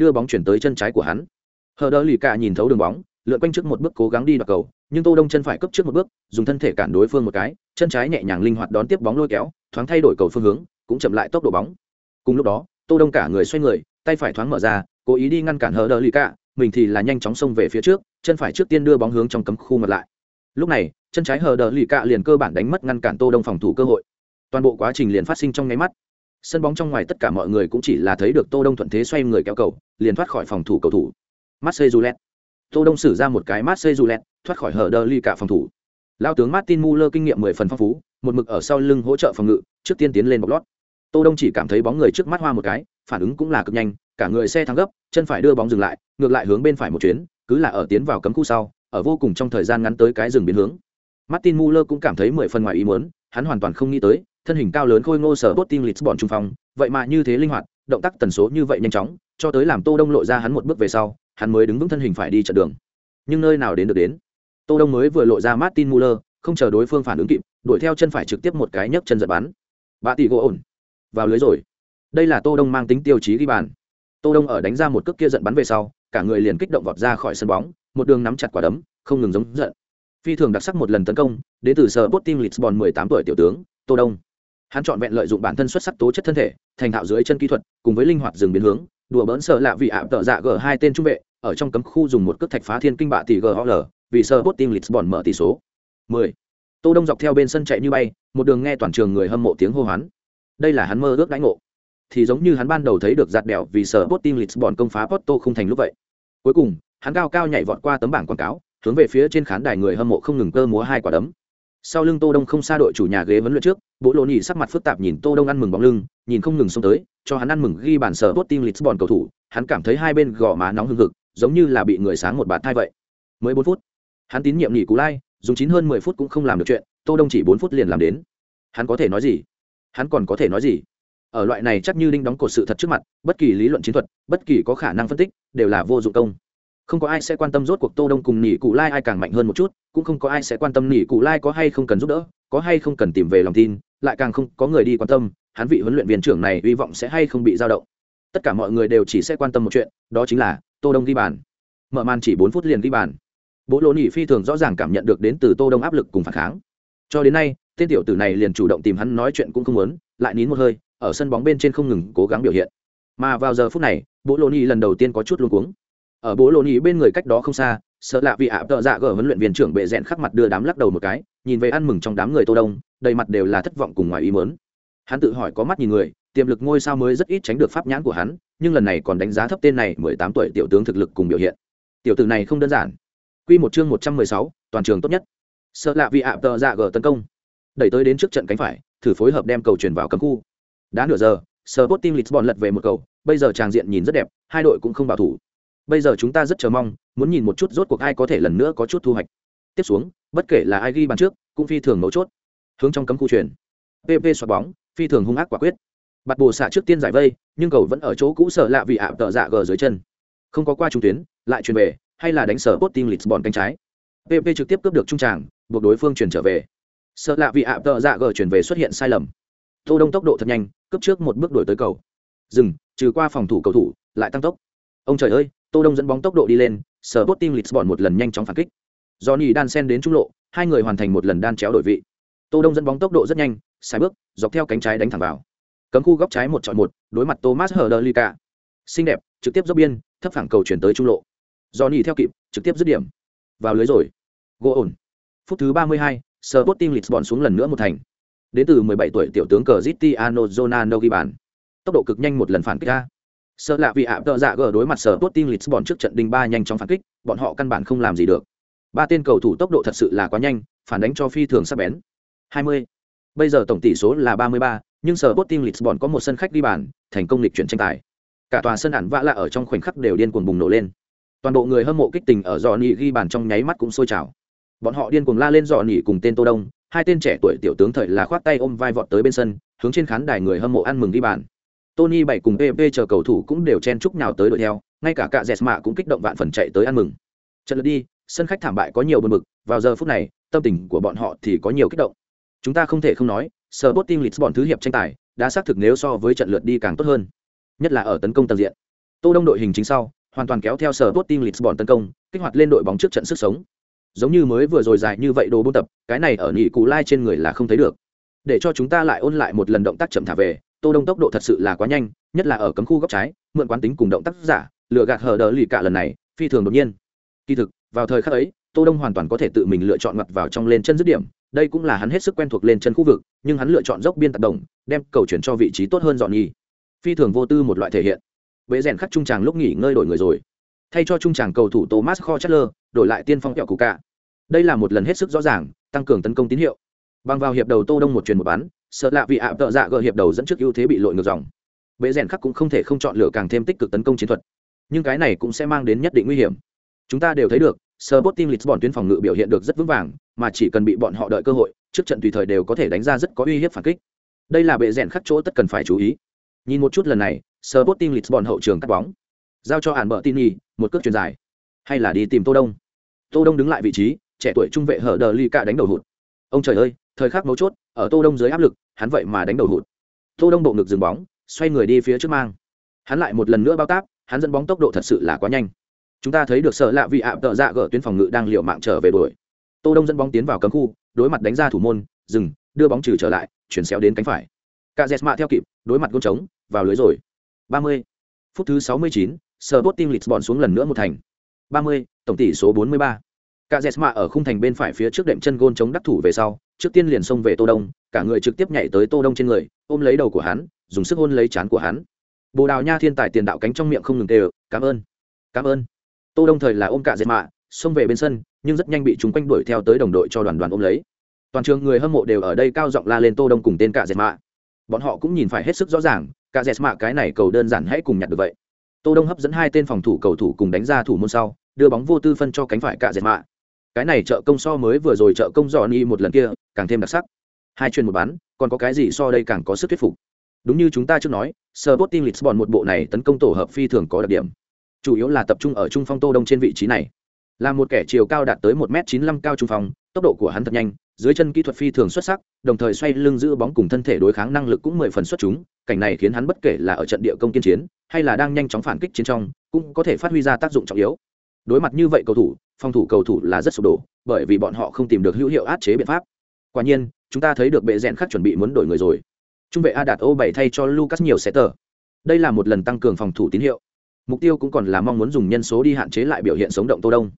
đưa bóng chuyển tới chân trái của hắn. Hờ cả nhìn thấu đường bóng lượn quanh trước một bước cố gắng đi đoạt cầu, nhưng tô đông chân phải cấp trước một bước, dùng thân thể cản đối phương một cái, chân trái nhẹ nhàng linh hoạt đón tiếp bóng lôi kéo, thoáng thay đổi cầu phương hướng, cũng chậm lại tốc độ bóng. Cùng lúc đó, tô đông cả người xoay người, tay phải thoáng mở ra, cố ý đi ngăn cản hờ đờ lì cả mình thì là nhanh chóng xông về phía trước, chân phải trước tiên đưa bóng hướng trong cấm khu mặt lại. Lúc này, chân trái hờ đờ lì cạ liền cơ bản đánh mất ngăn cản tô đông phòng thủ cơ hội. Toàn bộ quá trình liền phát sinh trong nháy mắt. Sân bóng trong ngoài tất cả mọi người cũng chỉ là thấy được tô đông thuận thế xoay người kéo cầu, liền thoát khỏi phòng thủ cầu thủ. Marseille julet tô đông sử ra một cái mát xây dù lẹt, thoát khỏi hở đơ ly cả phòng thủ. Lao tướng martin muller kinh nghiệm mười phần phong phú, một mực ở sau lưng hỗ trợ phòng ngự, trước tiên tiến lên bọc lót. Tô đông chỉ cảm thấy bóng người trước mắt hoa một cái, phản ứng cũng là cực nhanh, cả người xe thắng gấp, chân phải đưa bóng dừng lại, ngược lại hướng bên phải một chuyến, cứ là ở tiến vào cấm khu sau, ở vô cùng trong thời gian ngắn tới cái rừng biến hướng. Martin muller cũng cảm thấy mười phần ngoài ý muốn, hắn hoàn toàn không nghĩ tới, thân hình cao lớn khôi ngô sở bot team lisbon trung phong, vậy mà như thế linh hoạt, động tác tần số như vậy nhanh chóng, cho tới làm tô đông lộ ra hắn một bước về sau hắn mới đứng vững thân hình phải đi trận đường. Nhưng nơi nào đến được đến? Tô đông mới vừa lộ ra martin muller, không chờ đối phương phản ứng kịp, đuổi theo chân phải trực tiếp một cái nhấc chân giật bắn. Bạ tỷ gỗ ổn. Vào lưới rồi. Đây là tô đông mang tính tiêu chí ghi bàn. Tô đông ở đánh ra một cước kia giận bắn về sau, cả người liền kích động vọt ra khỏi sân bóng, một đường nắm chặt quả đấm, không ngừng giống giận. Phi thường đặc sắc một lần tấn công, đến từ sở Sporting Lisbon 18 tuổi tiểu tướng, tô đông. Hắn chọn vẹn lợi dụng bản thân xuất sắc tố chất thân thể, thành thạo dưới chân kỹ thuật, cùng với linh hoạt dừng biến hướng đùa bỡn sợ lạ vì ạ tợ dạ g hai tên trung vệ ở trong cấm khu dùng một cước thạch phá thiên kinh bạ tỷ gol vì sơ bốt tim Lisbon mở tỷ số 10. tô đông dọc theo bên sân chạy như bay một đường nghe toàn trường người hâm mộ tiếng hô hoán đây là hắn mơ ước đãi ngộ thì giống như hắn ban đầu thấy được giạt đèo vì sở Sporting Lisbon công phá Porto không thành lúc vậy. Cuối cùng, hắn cao cao nhảy vọt qua tấm bảng quảng cáo, hướng về phía trên khán đài người hâm mộ không ngừng cơ múa hai quả đấm. Sau lưng Tô Đông không xa đội chủ nhà ghế vấn luyện trước, Bố Lô nhị sắc mặt phức tạp nhìn Tô Đông ăn mừng bóng lưng, nhìn không ngừng xông tới, cho hắn ăn mừng ghi bàn sở Sporting Lisbon cầu thủ, hắn cảm thấy hai bên gò má nóng hừng hực, giống như là bị người sáng một bạt thai vậy. Mới bốn phút, hắn tín nhiệm nghỉ cú lai, dùng chín hơn 10 phút cũng không làm được chuyện, Tô Đông chỉ bốn phút liền làm đến. Hắn có thể nói gì? Hắn còn có thể nói gì? ở loại này chắc như đinh đóng cột sự thật trước mặt bất kỳ lý luận chiến thuật bất kỳ có khả năng phân tích đều là vô dụng công không có ai sẽ quan tâm rốt cuộc tô đông cùng nỉ cụ lai ai càng mạnh hơn một chút, cũng không có ai sẽ quan tâm nỉ cụ lai có hay không cần giúp đỡ, có hay không cần tìm về lòng tin, lại càng không có người đi quan tâm, hắn vị huấn luyện viên trưởng này hy vọng sẽ hay không bị dao động. Tất cả mọi người đều chỉ sẽ quan tâm một chuyện, đó chính là tô đông ghi bàn. Mở màn chỉ bốn phút liền ghi bàn. Bố lô nỉ phi thường rõ ràng cảm nhận được đến từ tô đông áp lực cùng phản kháng. Cho đến nay, tên tiểu tử này liền chủ động tìm hắn nói chuyện cũng không muốn, lại nín một hơi, ở sân bóng bên trên không ngừng cố gắng biểu hiện. Mà vào giờ phút này, bố lô nỉ lần đầu tiên có chút luống cuống ở bố lô ni bên người cách đó không xa, sợ lạ vì ạ tợ dạ gở huấn luyện viên trưởng bệ rẽn khắc mặt đưa đám lắc đầu một cái, nhìn về ăn mừng trong đám người tô đông, đầy mặt đều là thất vọng cùng ngoài ý mớn hắn tự hỏi có mắt nhìn người, tiềm lực ngôi sao mới rất ít tránh được pháp nhãn của hắn, nhưng lần này còn đánh giá thấp tên này mười tám tuổi tiểu tướng thực lực cùng biểu hiện. Tiểu tử này không đơn giản. Quy một chương một trăm mười sáu, toàn trường tốt nhất. Sợ lạ vì ạ tợ dạ gở tấn công. Đẩy tới đến trước trận cánh phải, thử phối hợp đem cầu truyền vào cấm khu. Đã nửa giờ, Sporting Lisbon lật về một cầu, bây giờ tràng diện nhìn rất đẹp, hai đội cũng không bảo thủ bây giờ chúng ta rất chờ mong, muốn nhìn một chút rốt cuộc ai có thể lần nữa có chút thu hoạch. Tiếp xuống, bất kể là ai ghi bàn trước, cũng phi thường mấu chốt. Hướng trong cấm khu truyền. Pp xoạt bóng, phi thường hung ác quả quyết. Bạt bồ xạ trước tiên giải vây, nhưng cầu vẫn ở chỗ cũ sợ lạ vì ảo tợ dạ gờ dưới chân. Không có qua trung tuyến, lại truyền về, hay là đánh sở Sporting Lisbon cánh trái. Pp trực tiếp cướp được trung tràng, buộc đối phương chuyển trở về. Sợ lạ vì ảo tợ dạ gờ chuyển về xuất hiện sai lầm. Tô đông tốc độ thật nhanh, cướp trước một bước đuổi tới cầu. Dừng, trừ qua phòng thủ cầu thủ, lại tăng tốc. Ông trời ơi tô đông dẫn bóng tốc độ đi lên sở team lisbon một lần nhanh chóng phản kích. Johnny đan sen đến trung lộ hai người hoàn thành một lần đan chéo đổi vị. Tô đông dẫn bóng tốc độ rất nhanh sai bước dọc theo cánh trái đánh thẳng vào. Cấm khu góc trái một chọi một đối mặt thomas herdelica. Xinh đẹp trực tiếp dốc biên thấp phẳng cầu chuyển tới trung lộ. Johnny theo kịp trực tiếp dứt điểm. Vào lưới rồi. Gỗ ổn. Phút thứ ba mươi hai, team lisbon xuống lần nữa một thành. Đến từ 17 tuổi tiểu tướng Cristiano Ronaldo ghi bàn. Tốc độ cực nhanh một lần phản kích ra. Sợ lạ vì ạ tợ dạ gờ đối mặt sở Sporting Lisbon trước trận đình ba nhanh chóng phản kích, bọn họ căn bản không làm gì được. Ba tên cầu thủ tốc độ thật sự là quá nhanh, phản đánh cho phi thường sắc bén. 20. Bây giờ tổng tỷ số là 33, nhưng sở Sporting Lisbon có một sân khách đi bàn, thành công lịch chuyển tranh tài. Cả tòa sân ản vã lạ ở trong khoảnh khắc đều điên cuồng bùng nổ lên. Toàn bộ người hâm mộ kích tình ở Johnny ghi bàn trong nháy mắt cũng sôi trào. Bọn họ điên cuồng la lên Johnny cùng tên Tô Đông, hai tên trẻ tuổi tiểu tướng thời là khoát tay ôm vai vọt tới bên sân hướng trên khán đài người hâm mộ ăn mừng đi bàn tony bảy cùng pp chờ cầu thủ cũng đều chen chúc nhào tới đội theo, ngay cả cả Jesma cũng kích động vạn phần chạy tới ăn mừng. Trận lượt đi, sân khách thảm bại có nhiều buồn bực. vào giờ phút này, tâm tình của bọn họ thì có nhiều kích động. Chúng ta không thể không nói sở lisbon thứ hiệp tranh tài, đã xác thực nếu so với trận lượt đi càng tốt hơn, nhất là ở tấn công tầng diện. Tô đông đội hình chính sau, hoàn toàn kéo theo sở lisbon tấn công, kích hoạt lên đội bóng trước trận sức sống. Giống như mới vừa rồi dài như vậy đồ buôn tập, cái này ở nhị cụ lai trên người là không thấy được. Để cho chúng ta lại ôn lại một lần động tác chậm thả về tô đông tốc độ thật sự là quá nhanh, nhất là ở cấm khu góc trái, mượn quán tính cùng động tác giả lựa gạt hở đỡ lì cả lần này, phi thường đột nhiên. Kỳ thực, vào thời khắc ấy, tô đông hoàn toàn có thể tự mình lựa chọn mặt vào trong lên chân dứt điểm, đây cũng là hắn hết sức quen thuộc lên chân khu vực, nhưng hắn lựa chọn dốc biên tạc động đem cầu chuyển cho vị trí tốt hơn dọn nhì. Phi thường vô tư một loại thể hiện. Vệ rèn khắc trung tràng lúc nghỉ ngơi đổi người rồi. Thay cho trung tràng cầu thủ thomas kho chatler đổi lại tiên phong kẹo cụ cả đây là một lần hết sức rõ ràng, tăng cường tấn công tín hiệu. Bằng vào hiệp đầu tô đông một truyền một bán sợ lạ vì ạ tợ dạ gỡ hiệp đầu dẫn trước ưu thế bị lội ngược dòng bệ rèn khắc cũng không thể không chọn lựa càng thêm tích cực tấn công chiến thuật nhưng cái này cũng sẽ mang đến nhất định nguy hiểm chúng ta đều thấy được Sporting Lisbon tuyến phòng ngự biểu hiện được rất vững vàng, mà chỉ cần bị bọn họ đợi cơ hội, trước trận tùy thời đều có thể đánh ra rất có uy hiếp phản kích. Đây là bệ rèn khắc chỗ tất cần phải chú ý. Nhìn một chút lần này, Sporting Lisbon hậu trường cắt bóng, giao cho Hàn Bợ Tini, một cước truyền dài, hay là đi tìm Tô Đông. Tô Đông đứng lại vị trí, trẻ tuổi trung vệ hở đờ ly cả đánh đầu hụt. Ông trời ơi, thời khắc mấu chốt, ở Tô Đông dưới áp lực, hắn vậy mà đánh đầu hụt. Tô Đông bộ ngực dừng bóng, xoay người đi phía trước mang. Hắn lại một lần nữa bao táp, hắn dẫn bóng tốc độ thật sự là quá nhanh chúng ta thấy được sợ lạ vị ạ tợ dạ gỡ tuyến phòng ngự đang liệu mạng trở về đuổi tô đông dẫn bóng tiến vào cấm khu đối mặt đánh ra thủ môn dừng đưa bóng trừ trở lại chuyển xéo đến cánh phải cả dẹt mạ theo kịp đối mặt gôn trống vào lưới rồi 30. phút thứ 69, sờ bot team lisbon xuống lần nữa một thành 30, tổng tỷ số 43 cả jesma mạ ở khung thành bên phải phía trước đệm chân gôn chống đắc thủ về sau, trước tiên liền xông về tô đông, cả người trực tiếp nhảy tới tô đông trên người, ôm lấy đầu của hắn, dùng sức hôn lấy chán của hắn. Bồ đào nha thiên tài tiền đạo cánh trong miệng không ngừng tê cảm ơn cảm ơn. Tô đông thời là ôm cả jesma mạ, xông về bên sân, nhưng rất nhanh bị chúng quanh đuổi theo tới đồng đội cho đoàn đoàn ôm lấy. Toàn trường người hâm mộ đều ở đây cao giọng la lên tô đông cùng tên cả jesma mạ. Bọn họ cũng nhìn phải hết sức rõ ràng, cả jesma mạ cái này cầu đơn giản hãy cùng nhặt được vậy. Tô đông hấp dẫn hai tên phòng thủ cầu thủ cùng đánh ra thủ môn sau, đưa bóng vô tư phân cho cánh phải cả dệt mạ cái này trợ công so mới vừa rồi trợ công dò ni một lần kia, càng thêm đặc sắc. Hai chuyên một bán, còn có cái gì so đây càng có sức thuyết phục? Đúng như chúng ta trước nói Sporting Lisbon một bộ này tấn công tổ hợp phi thường có đặc điểm. Chủ yếu là tập trung ở trung phong tô đông trên vị trí này. Là một kẻ chiều cao đạt tới một m chín mươi cao trung phong, tốc độ của hắn thật nhanh, dưới chân kỹ thuật phi thường xuất sắc, đồng thời xoay lưng giữ bóng cùng thân thể đối kháng năng lực cũng mười phần xuất chúng, cảnh này khiến hắn bất kể là ở trận địa công kiên chiến, hay là đang nhanh chóng phản kích chiến trong, cũng có thể phát huy ra tác dụng trọng yếu đối mặt như vậy cầu thủ phòng thủ cầu thủ là rất sụp đổ bởi vì bọn họ không tìm được hữu hiệu át chế biện pháp. Quả nhiên chúng ta thấy được bệ rèn khắc chuẩn bị muốn đổi người rồi. Trung vệ a đạt ô bảy thay cho lucas nhiều xe tờ. Đây là một lần tăng cường phòng thủ tín hiệu. Mục tiêu cũng còn là mong muốn dùng nhân số đi hạn chế lại biểu hiện sống động tô đông.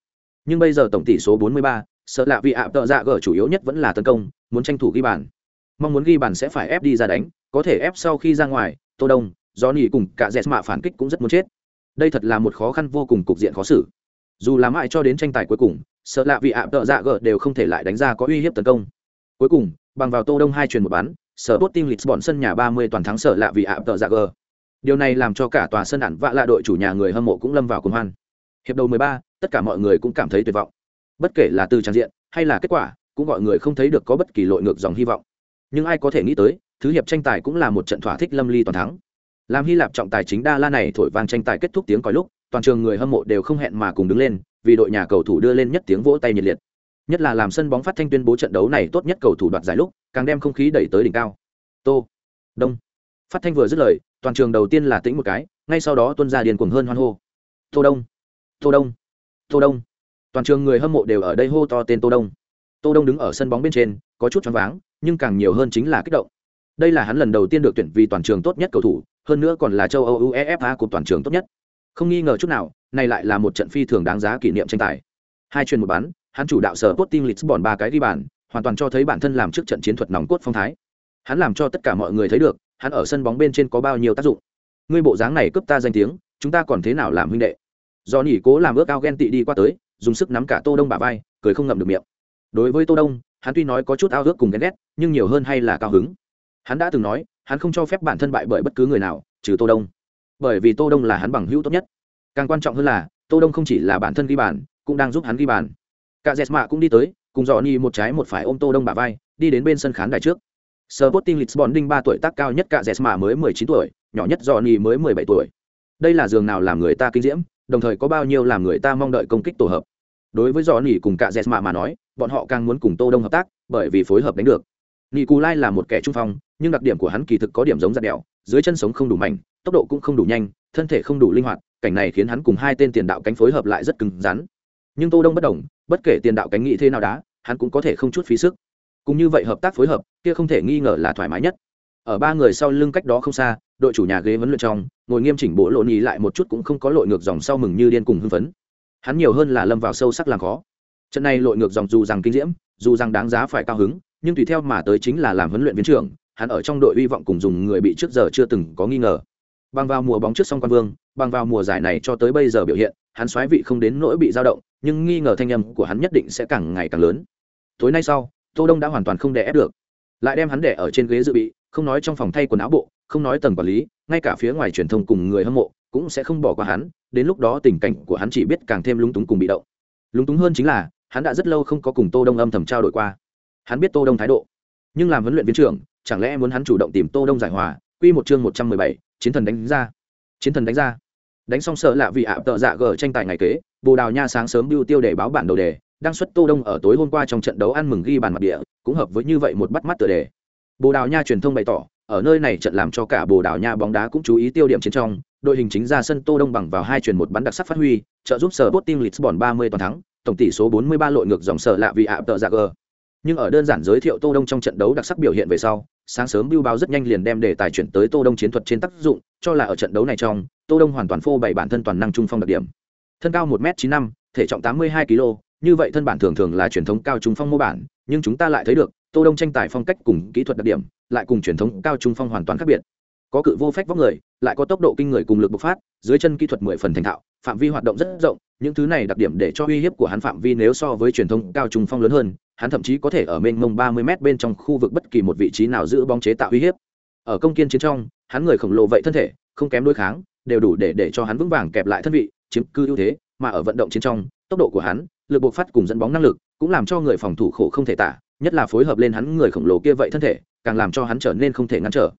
Nhưng bây giờ tổng tỷ số 43, sợ lạ vì ạ tợ dạ gở chủ yếu nhất vẫn là tấn công muốn tranh thủ ghi bàn. Mong muốn ghi bàn sẽ phải ép đi ra đánh có thể ép sau khi ra ngoài tô đông do nỉ cùng cả dẹt mạ phản kích cũng rất muốn chết. Đây thật là một khó khăn vô cùng cục diện khó xử dù là mãi cho đến tranh tài cuối cùng sợ lạ vì ạ tợ dạ gờ đều không thể lại đánh ra có uy hiếp tấn công. Cuối cùng bằng vào tô đông hai truyền một bán, sở tốt lịch bọn sân nhà 30 toàn thắng sợ lạ vì ạ tợ dạ gờ. điều này làm cho cả tòa sân ản vạ lạ đội chủ nhà người hâm mộ cũng lâm vào cuồng hoan. Hiệp đầu 13, tất cả mọi người cũng cảm thấy tuyệt vọng. Bất kể là từ trang diện hay là kết quả cũng gọi người không thấy được có bất kỳ lội ngược dòng hy vọng. Nhưng ai có thể nghĩ tới thứ hiệp tranh tài cũng là một trận thỏa thích lâm ly toàn thắng. Làm hy lạp trọng tài chính đa la này thổi vang tranh tài kết thúc tiếng còi lúc toàn trường người hâm mộ đều không hẹn mà cùng đứng lên, vì đội nhà cầu thủ đưa lên nhất tiếng vỗ tay nhiệt liệt. Nhất là làm sân bóng phát thanh tuyên bố trận đấu này tốt nhất cầu thủ đoạt giải lúc, càng đem không khí đẩy tới đỉnh cao. Tô. Đông. Phát thanh vừa dứt lời, toàn trường đầu tiên là tĩnh một cái, ngay sau đó tuân ra điền cuồng hơn hoan hô. Tô đông. Tô đông. Tô đông. Toàn trường người hâm mộ đều ở đây hô to tên tô đông. Tô đông đứng ở sân bóng bên trên, có chút choáng váng, nhưng càng nhiều hơn chính là kích động. Đây là hắn lần đầu tiên được tuyển vì toàn trường tốt nhất cầu thủ, hơn nữa còn là châu âu uefa của toàn trường tốt nhất không nghi ngờ chút nào, này lại là một trận phi thường đáng giá kỷ niệm tranh tài. Hai truyền một bắn hắn chủ đạo sở tốt lịch lisbon ba cái ghi bàn, hoàn toàn cho thấy bản thân làm trước trận chiến thuật nòng cốt phong thái. Hắn làm cho tất cả mọi người thấy được, hắn ở sân bóng bên trên có bao nhiêu tác dụng. Ngươi bộ dáng này cướp ta danh tiếng, chúng ta còn thế nào làm huynh đệ? Do nỉ cố làm ước ao ghen tị đi qua tới, dùng sức nắm cả tô đông bả vai, cười không ngậm được miệng. Đối với tô đông, hắn tuy nói có chút ao ước cùng ghen ghét, nhưng nhiều hơn hay là cao hứng. Hắn đã từng nói, hắn không cho phép bản thân bại bởi bất cứ người nào, trừ tô đông bởi vì tô đông là hắn bằng hữu tốt nhất càng quan trọng hơn là tô đông không chỉ là bản thân ghi bàn cũng đang giúp hắn ghi bàn cả dẹt mạ cũng đi tới cùng dò ni một trái một phải ôm tô đông bả vai đi đến bên sân khán đài trước Sporting Lisbon đinh ba tuổi tác cao nhất cả Jesma mới 19 tuổi, nhỏ nhất Johnny mới 17 tuổi. Đây là giường nào làm người ta kinh diễm, đồng thời có bao nhiêu làm người ta mong đợi công kích tổ hợp. Đối với Johnny cùng cả Jesma mà nói, bọn họ càng muốn cùng Tô Đông hợp tác, bởi vì phối hợp đánh được. Nikolai là một kẻ trung phong, nhưng đặc điểm của hắn kỳ thực có điểm giống giật đèo, dưới chân sống không đủ mạnh, tốc độ cũng không đủ nhanh, thân thể không đủ linh hoạt, cảnh này khiến hắn cùng hai tên tiền đạo cánh phối hợp lại rất cứng rắn. Nhưng Tô Đông bất động, bất kể tiền đạo cánh nghĩ thế nào đá, hắn cũng có thể không chút phí sức. Cùng như vậy hợp tác phối hợp kia không thể nghi ngờ là thoải mái nhất. Ở ba người sau lưng cách đó không xa đội chủ nhà ghế vấn luyện trong ngồi nghiêm chỉnh bộ lộn ý lại một chút cũng không có lội ngược dòng sau mừng như điên cùng hưng phấn. Hắn nhiều hơn là lâm vào sâu sắc làm khó. Trận này lội ngược dòng dù rằng kinh diễm dù rằng đáng giá phải cao hứng nhưng tùy theo mà tới chính là làm huấn luyện viên trưởng hắn ở trong đội hy vọng cùng dùng người bị trước giờ chưa từng có nghi ngờ bằng vào mùa bóng trước song quan vương, bằng vào mùa giải này cho tới bây giờ biểu hiện, hắn xoáy vị không đến nỗi bị dao động, nhưng nghi ngờ thanh âm của hắn nhất định sẽ càng ngày càng lớn. Tối nay sau, tô đông đã hoàn toàn không đè ép được. Lại đem hắn để ở trên ghế dự bị, không nói trong phòng thay quần áo bộ, không nói tầng quản lý, ngay cả phía ngoài truyền thông cùng người hâm mộ cũng sẽ không bỏ qua hắn, đến lúc đó tình cảnh của hắn chỉ biết càng thêm lúng túng cùng bị động. Lúng túng hơn chính là, hắn đã rất lâu không có cùng tô đông âm thầm trao đổi qua. Hắn biết tô đông thái độ, nhưng làm huấn luyện viên trưởng, chẳng lẽ muốn hắn chủ động tìm tô đông giải hòa quy một chương một trăm mười bảy, chiến thần đánh ra. Chiến thần đánh ra. Đánh xong sợ lạ vì ạ tợ dạ gở tranh tài ngày kế bồ đào nha sáng sớm bưu tiêu để báo bản đầu đề đang xuất tô đông ở tối hôm qua trong trận đấu ăn mừng ghi bàn mặt địa cũng hợp với như vậy một bắt mắt tựa đề. Bồ đào nha truyền thông bày tỏ ở nơi này trận làm cho cả bồ đào nha bóng đá cũng chú ý tiêu điểm chiến trong đội hình chính ra sân tô đông bằng vào hai truyền một bắn đặc sắc phát huy trợ giúp sở Sporting Lisbon 30 toàn thắng tổng tỷ số 43 lội ngược dòng sở lạ vì ạ tợ dạ gở nhưng ở đơn giản giới thiệu tô đông trong trận đấu đặc sắc biểu hiện về sau, sáng sớm bưu báo rất nhanh liền đem đề tài chuyển tới tô đông chiến thuật trên tác dụng, cho là ở trận đấu này trong, tô đông hoàn toàn phô bày bản thân toàn năng trung phong đặc điểm. Thân cao một m 95 thể trọng 82 kg như vậy thân bản thường thường là truyền thống cao trung phong mô bản, nhưng chúng ta lại thấy được, tô đông tranh tài phong cách cùng kỹ thuật đặc điểm, lại cùng truyền thống cao trung phong hoàn toàn khác biệt. Có cự vô phách vóc người lại có tốc độ kinh người cùng lực bộc phát, dưới chân kỹ thuật mười phần thành thạo, phạm vi hoạt động rất rộng, những thứ này đặc điểm để cho uy hiếp của hắn phạm vi nếu so với truyền thông cao trung phong lớn hơn, hắn thậm chí có thể ở mênh mông ba mươi m bên trong khu vực bất kỳ một vị trí nào giữ bóng chế tạo uy hiếp. Ở công kiên chiến trong, hắn người khổng lồ vậy thân thể, không kém đối kháng, đều đủ để để cho hắn vững vàng kẹp lại thân vị, chiếm cư ưu thế, mà ở vận động chiến trong, tốc độ của hắn, lực bộc phát cùng dẫn bóng năng lực, cũng làm cho người phòng thủ khổ không thể tả, nhất là phối hợp lên hắn người khổng lồ kia vậy thân thể, càng làm cho hắn trở nên không thể ngăn trở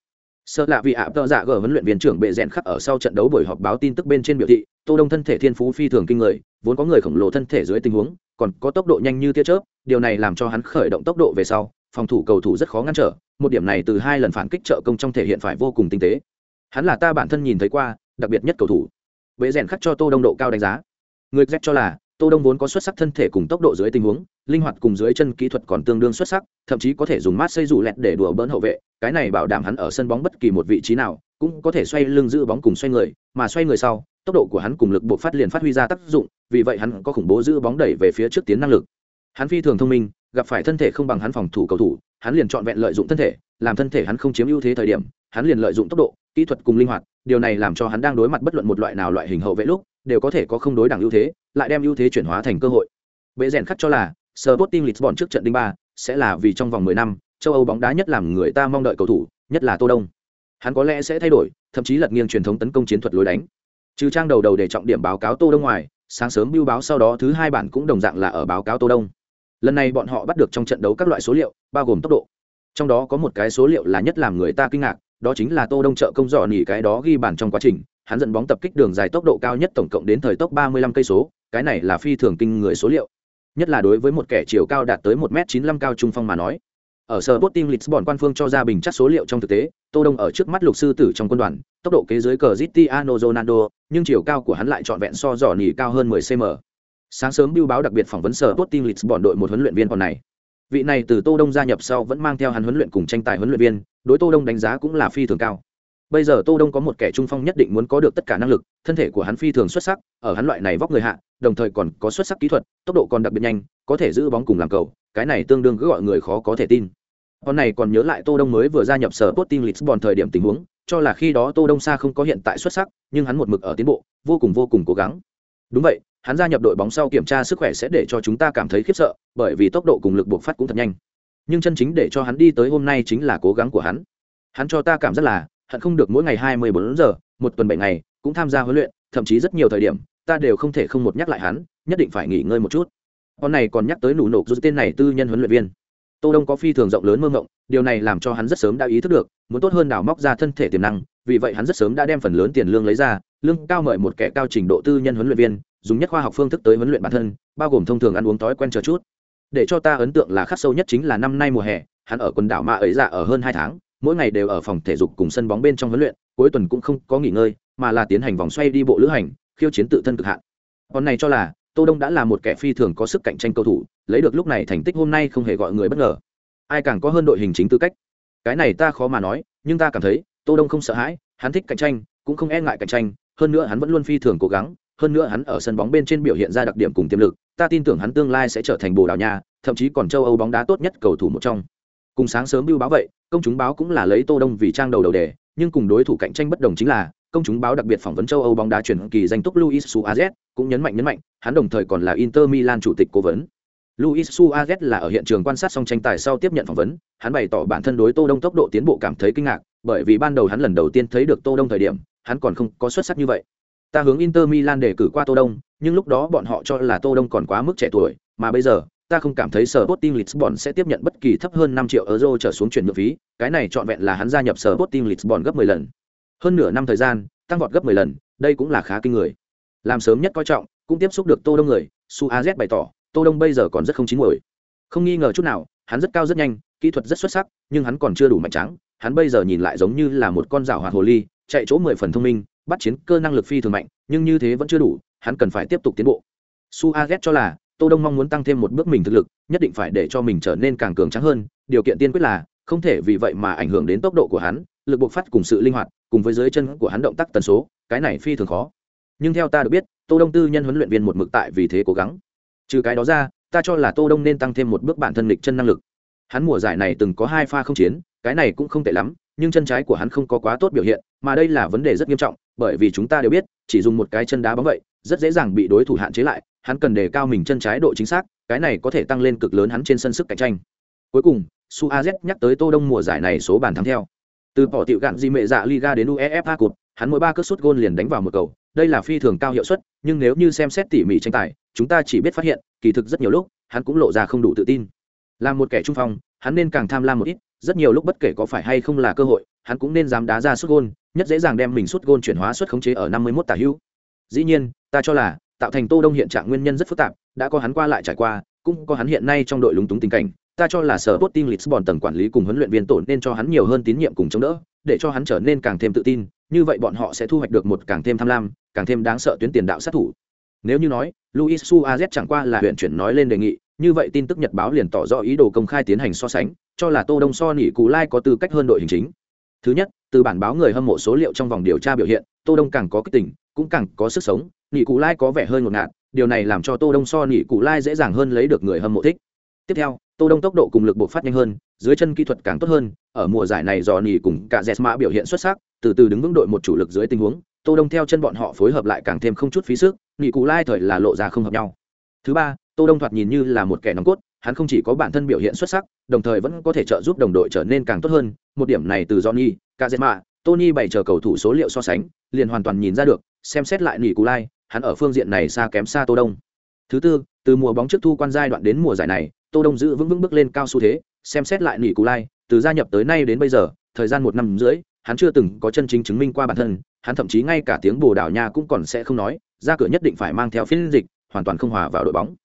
sợ lạ vì ạ, tợ dạ gở huấn luyện viên trưởng bệ rèn khắc ở sau trận đấu buổi họp báo tin tức bên trên biểu thị, tô đông thân thể thiên phú phi thường kinh người, vốn có người khổng lồ thân thể dưới tình huống, còn có tốc độ nhanh như tia chớp, điều này làm cho hắn khởi động tốc độ về sau, phòng thủ cầu thủ rất khó ngăn trở, một điểm này từ hai lần phản kích trợ công trong thể hiện phải vô cùng tinh tế. Hắn là ta bản thân nhìn thấy qua, đặc biệt nhất cầu thủ. Bệ rèn khắc cho tô đông độ cao đánh giá. Người z cho là tô đông vốn có xuất sắc thân thể cùng tốc độ dưới tình huống, linh hoạt cùng dưới chân kỹ thuật còn tương đương xuất sắc, thậm chí có thể dùng mát xây rủ lẹt để đùa bỡn hậu vệ, cái này bảo đảm hắn ở sân bóng bất kỳ một vị trí nào, cũng có thể xoay lưng giữ bóng cùng xoay người, mà xoay người sau, tốc độ của hắn cùng lực buộc phát liền phát huy ra tác dụng, vì vậy hắn có khủng bố giữ bóng đẩy về phía trước tiến năng lực. Hắn phi thường thông minh, gặp phải thân thể không bằng hắn phòng thủ cầu thủ, hắn liền chọn vẹn lợi dụng thân thể, làm thân thể hắn không chiếm ưu thế thời điểm, hắn liền lợi dụng tốc độ, kỹ thuật cùng linh hoạt, điều này làm cho hắn đang đối mặt bất luận một loại nào loại hình hậu vệ lúc đều có thể có không đối đẳng ưu thế, lại đem ưu thế chuyển hóa thành cơ hội. Bệ rèn khắc cho là, Sporting Lisbon trước trận đinh ba sẽ là vì trong vòng 10 năm, châu Âu bóng đá nhất làm người ta mong đợi cầu thủ, nhất là Tô Đông. Hắn có lẽ sẽ thay đổi, thậm chí lật nghiêng truyền thống tấn công chiến thuật lối đánh. Trừ trang đầu đầu để trọng điểm báo cáo Tô Đông ngoài, sáng sớm bưu báo sau đó thứ hai bản cũng đồng dạng là ở báo cáo Tô Đông. Lần này bọn họ bắt được trong trận đấu các loại số liệu, bao gồm tốc độ. Trong đó có một cái số liệu là nhất làm người ta kinh ngạc, đó chính là tô đông trợ công dọn nỉ cái đó ghi bàn trong quá trình hắn dẫn bóng tập kích đường dài tốc độ cao nhất tổng cộng đến thời tốc 35 cây số cái này là phi thường kinh người số liệu nhất là đối với một kẻ chiều cao đạt tới 1 m 95 cao trung phong mà nói ở sở Sporting Lisbon quan phương cho ra bình chắc số liệu trong thực tế, Tô Đông ở trước mắt lục sư tử trong quân đoàn, tốc độ kế dưới cờ Cristiano Ronaldo, nhưng chiều cao của hắn lại trọn vẹn so dò nỉ cao hơn 10 cm. Sáng sớm bưu báo đặc biệt phỏng vấn sở Sporting Lisbon đội một huấn luyện viên còn này. Vị này từ Tô Đông gia nhập sau vẫn mang theo hắn huấn luyện cùng tranh tài huấn luyện viên, đối Tô Đông đánh giá cũng là phi thường cao. Bây giờ Tô Đông có một kẻ trung phong nhất định muốn có được tất cả năng lực, thân thể của hắn phi thường xuất sắc, ở hắn loại này vóc người hạ, đồng thời còn có xuất sắc kỹ thuật, tốc độ còn đặc biệt nhanh, có thể giữ bóng cùng làm cầu, cái này tương đương cứ gọi người khó có thể tin. Con này còn nhớ lại Tô Đông mới vừa gia nhập sở Sporting Lisbon thời điểm tình huống, cho là khi đó Tô Đông xa không có hiện tại xuất sắc, nhưng hắn một mực ở tiến bộ, vô cùng vô cùng cố gắng. Đúng vậy, hắn gia nhập đội bóng sau kiểm tra sức khỏe sẽ để cho chúng ta cảm thấy khiếp sợ, bởi vì tốc độ cùng lực buộc phát cũng thật nhanh. Nhưng chân chính để cho hắn đi tới hôm nay chính là cố gắng của hắn. Hắn cho ta cảm giác là, hận không được mỗi ngày 24 giờ, một tuần 7 ngày, cũng tham gia huấn luyện, thậm chí rất nhiều thời điểm, ta đều không thể không một nhắc lại hắn, nhất định phải nghỉ ngơi một chút. Con này còn nhắc tới nụ nộp rút tên này tư nhân huấn luyện viên. tô đông có phi thường rộng lớn mơ ngộng điều này làm cho hắn rất sớm đã ý thức được muốn tốt hơn đào móc ra thân thể tiềm năng vì vậy hắn rất sớm đã đem phần lớn tiền lương lấy ra lương cao mời một kẻ cao trình độ tư nhân huấn luyện viên dùng nhất khoa học phương thức tới huấn luyện bản thân bao gồm thông thường ăn uống thói quen chờ chút để cho ta ấn tượng là khắc sâu nhất chính là năm nay mùa hè hắn ở quần đảo Ma ấy ra ở hơn hai tháng mỗi ngày đều ở phòng thể dục cùng sân bóng bên trong huấn luyện, cuối tuần cũng không có nghỉ ngơi, mà là tiến hành vòng xoay đi bộ lữ hành, khiêu chiến tự thân cực hạn. Còn này cho là, tô đông đã là một kẻ phi thường có sức cạnh tranh cầu thủ, lấy được lúc này thành tích hôm nay không hề gọi người bất ngờ. Ai càng có hơn đội hình chính tư cách? Cái này ta khó mà nói, nhưng ta cảm thấy, tô đông không sợ hãi, hắn thích cạnh tranh, cũng không e ngại cạnh tranh, hơn nữa hắn vẫn luôn phi thường cố gắng, hơn nữa hắn ở sân bóng bên trên biểu hiện ra đặc điểm cùng tiềm lực, ta tin tưởng hắn tương lai sẽ trở thành bồ đào nha, thậm chí còn châu âu bóng đá tốt nhất cầu thủ một trong. Cùng sáng sớm bưu báo vậy công chúng báo cũng là lấy tô đông vì trang đầu đầu đề, nhưng cùng đối thủ cạnh tranh bất đồng chính là, công chúng báo đặc biệt phỏng vấn châu âu bóng đá chuyển kỳ danh túc luis suarez, cũng nhấn mạnh nhấn mạnh, hắn đồng thời còn là inter milan chủ tịch cố vấn. Luis suarez là ở hiện trường quan sát xong tranh tài sau tiếp nhận phỏng vấn, hắn bày tỏ bản thân đối tô đông tốc độ tiến bộ cảm thấy kinh ngạc, bởi vì ban đầu hắn lần đầu tiên thấy được tô đông thời điểm, hắn còn không có xuất sắc như vậy. Ta hướng inter milan để cử qua tô đông, nhưng lúc đó bọn họ cho là tô đông còn quá mức trẻ tuổi, mà bây giờ ta không cảm thấy sở Sporting Lisbon sẽ tiếp nhận bất kỳ thấp hơn 5 triệu euro trở xuống chuyển nhượng phí, cái này trọn vẹn là hắn gia nhập sở Sporting Lisbon gấp 10 lần. Hơn nửa năm thời gian, tăng vọt gấp 10 lần, đây cũng là khá kinh người. Làm sớm nhất coi trọng, cũng tiếp xúc được Tô Đông người, Suarez bày tỏ, Tô Đông bây giờ còn rất không chín muồi. Không nghi ngờ chút nào, hắn rất cao rất nhanh, kỹ thuật rất xuất sắc, nhưng hắn còn chưa đủ mạnh trắng, hắn bây giờ nhìn lại giống như là một con rảo hoạt hồ ly, chạy chỗ 10 phần thông minh, bắt chiến cơ năng lực phi thường mạnh, nhưng như thế vẫn chưa đủ, hắn cần phải tiếp tục tiến bộ. Suarez cho là tô đông mong muốn tăng thêm một bước mình thực lực, nhất định phải để cho mình trở nên càng cường tráng hơn, điều kiện tiên quyết là, không thể vì vậy mà ảnh hưởng đến tốc độ của hắn, lực bộc phát cùng sự linh hoạt, cùng với dưới chân của hắn động tác tần số, cái này phi thường khó. Nhưng theo ta được biết, tô đông tư nhân huấn luyện viên một mực tại vì thế cố gắng. Trừ cái đó ra, ta cho là tô đông nên tăng thêm một bước bản thân lịch chân năng lực. Hắn mùa giải này từng có hai pha không chiến, cái này cũng không tệ lắm, nhưng chân trái của hắn không có quá tốt biểu hiện, mà đây là vấn đề rất nghiêm trọng, bởi vì chúng ta đều biết, chỉ dùng một cái chân đá bóng vậy, rất dễ dàng bị đối thủ hạn chế lại hắn cần đề cao mình chân trái độ chính xác, cái này có thể tăng lên cực lớn hắn trên sân sức cạnh tranh. Cuối cùng su az nhắc tới tô đông mùa giải này số bàn thắng theo. Từ bỏ tiểu gạn di mệ dạ liga đến uefa cột hắn mỗi ba cất sút gôn liền đánh vào một cầu. Đây là phi thường cao hiệu suất, nhưng nếu như xem xét tỉ mỉ tranh tài, chúng ta chỉ biết phát hiện, kỳ thực rất nhiều lúc, hắn cũng lộ ra không đủ tự tin. Là một kẻ trung phong, hắn nên càng tham lam một ít, rất nhiều lúc bất kể có phải hay không là cơ hội, hắn cũng nên dám đá ra sút gôn, nhất dễ dàng đem mình sút gôn chuyển hóa suất khống chế ở năm mươi 51 tả hữu. Dĩ nhiên, ta cho là tạo thành tô đông hiện trạng nguyên nhân rất phức tạp đã có hắn qua lại trải qua cũng có hắn hiện nay trong đội lúng túng tình cảnh ta cho là sở Sporting Lisbon tầng quản lý cùng huấn luyện viên tổ nên cho hắn nhiều hơn tín nhiệm cùng chống đỡ, để cho hắn trở nên càng thêm tự tin, như vậy bọn họ sẽ thu hoạch được một càng thêm tham lam, càng thêm đáng sợ tuyến tiền đạo sát thủ. Nếu như nói, Luis Suarez chẳng qua là huyện chuyển nói lên đề nghị, như vậy tin tức nhật báo liền tỏ rõ ý đồ công khai tiến hành so sánh, cho là Tô Đông so nỉ Cú Lai có tư cách hơn đội hình chính. Thứ nhất, từ bản báo người hâm mộ số liệu trong vòng điều tra biểu hiện, Tô Đông càng có kích tình cũng càng có sức sống, nỉ cụ Lai có vẻ hơi ngột ngạt, điều này làm cho Tô Đông so nỉ cụ Lai dễ dàng hơn lấy được người hâm mộ thích. Tiếp theo, Tô Đông tốc độ cùng lực bộc phát nhanh hơn, dưới chân kỹ thuật càng tốt hơn, ở mùa giải này do nỉ cùng cả Jesma biểu hiện xuất sắc, từ từ đứng vững đội một chủ lực dưới tình huống, Tô Đông theo chân bọn họ phối hợp lại càng thêm không chút phí sức, nỉ cụ Lai thời là lộ ra không hợp nhau. Thứ ba, Tô Đông thoạt nhìn như là một kẻ nòng cốt, hắn không chỉ có bản thân biểu hiện xuất sắc, đồng thời vẫn có thể trợ giúp đồng đội trở nên càng tốt hơn, một điểm này từ Johnny, Kazema, Tony bày chờ cầu thủ số liệu so sánh, liền hoàn toàn nhìn ra được, xem xét lại Nỉ cụ Lai, hắn ở phương diện này xa kém xa Tô Đông. Thứ tư, từ mùa bóng trước thu quan giai đoạn đến mùa giải này, Tô Đông giữ vững vững bước lên cao xu thế, xem xét lại Nỉ Cú Lai, từ gia nhập tới nay đến bây giờ, thời gian một năm rưỡi, hắn chưa từng có chân chính chứng minh qua bản thân, hắn thậm chí ngay cả tiếng Bồ Đào Nha cũng còn sẽ không nói, ra cửa nhất định phải mang theo phiên dịch, hoàn toàn không hòa vào đội bóng.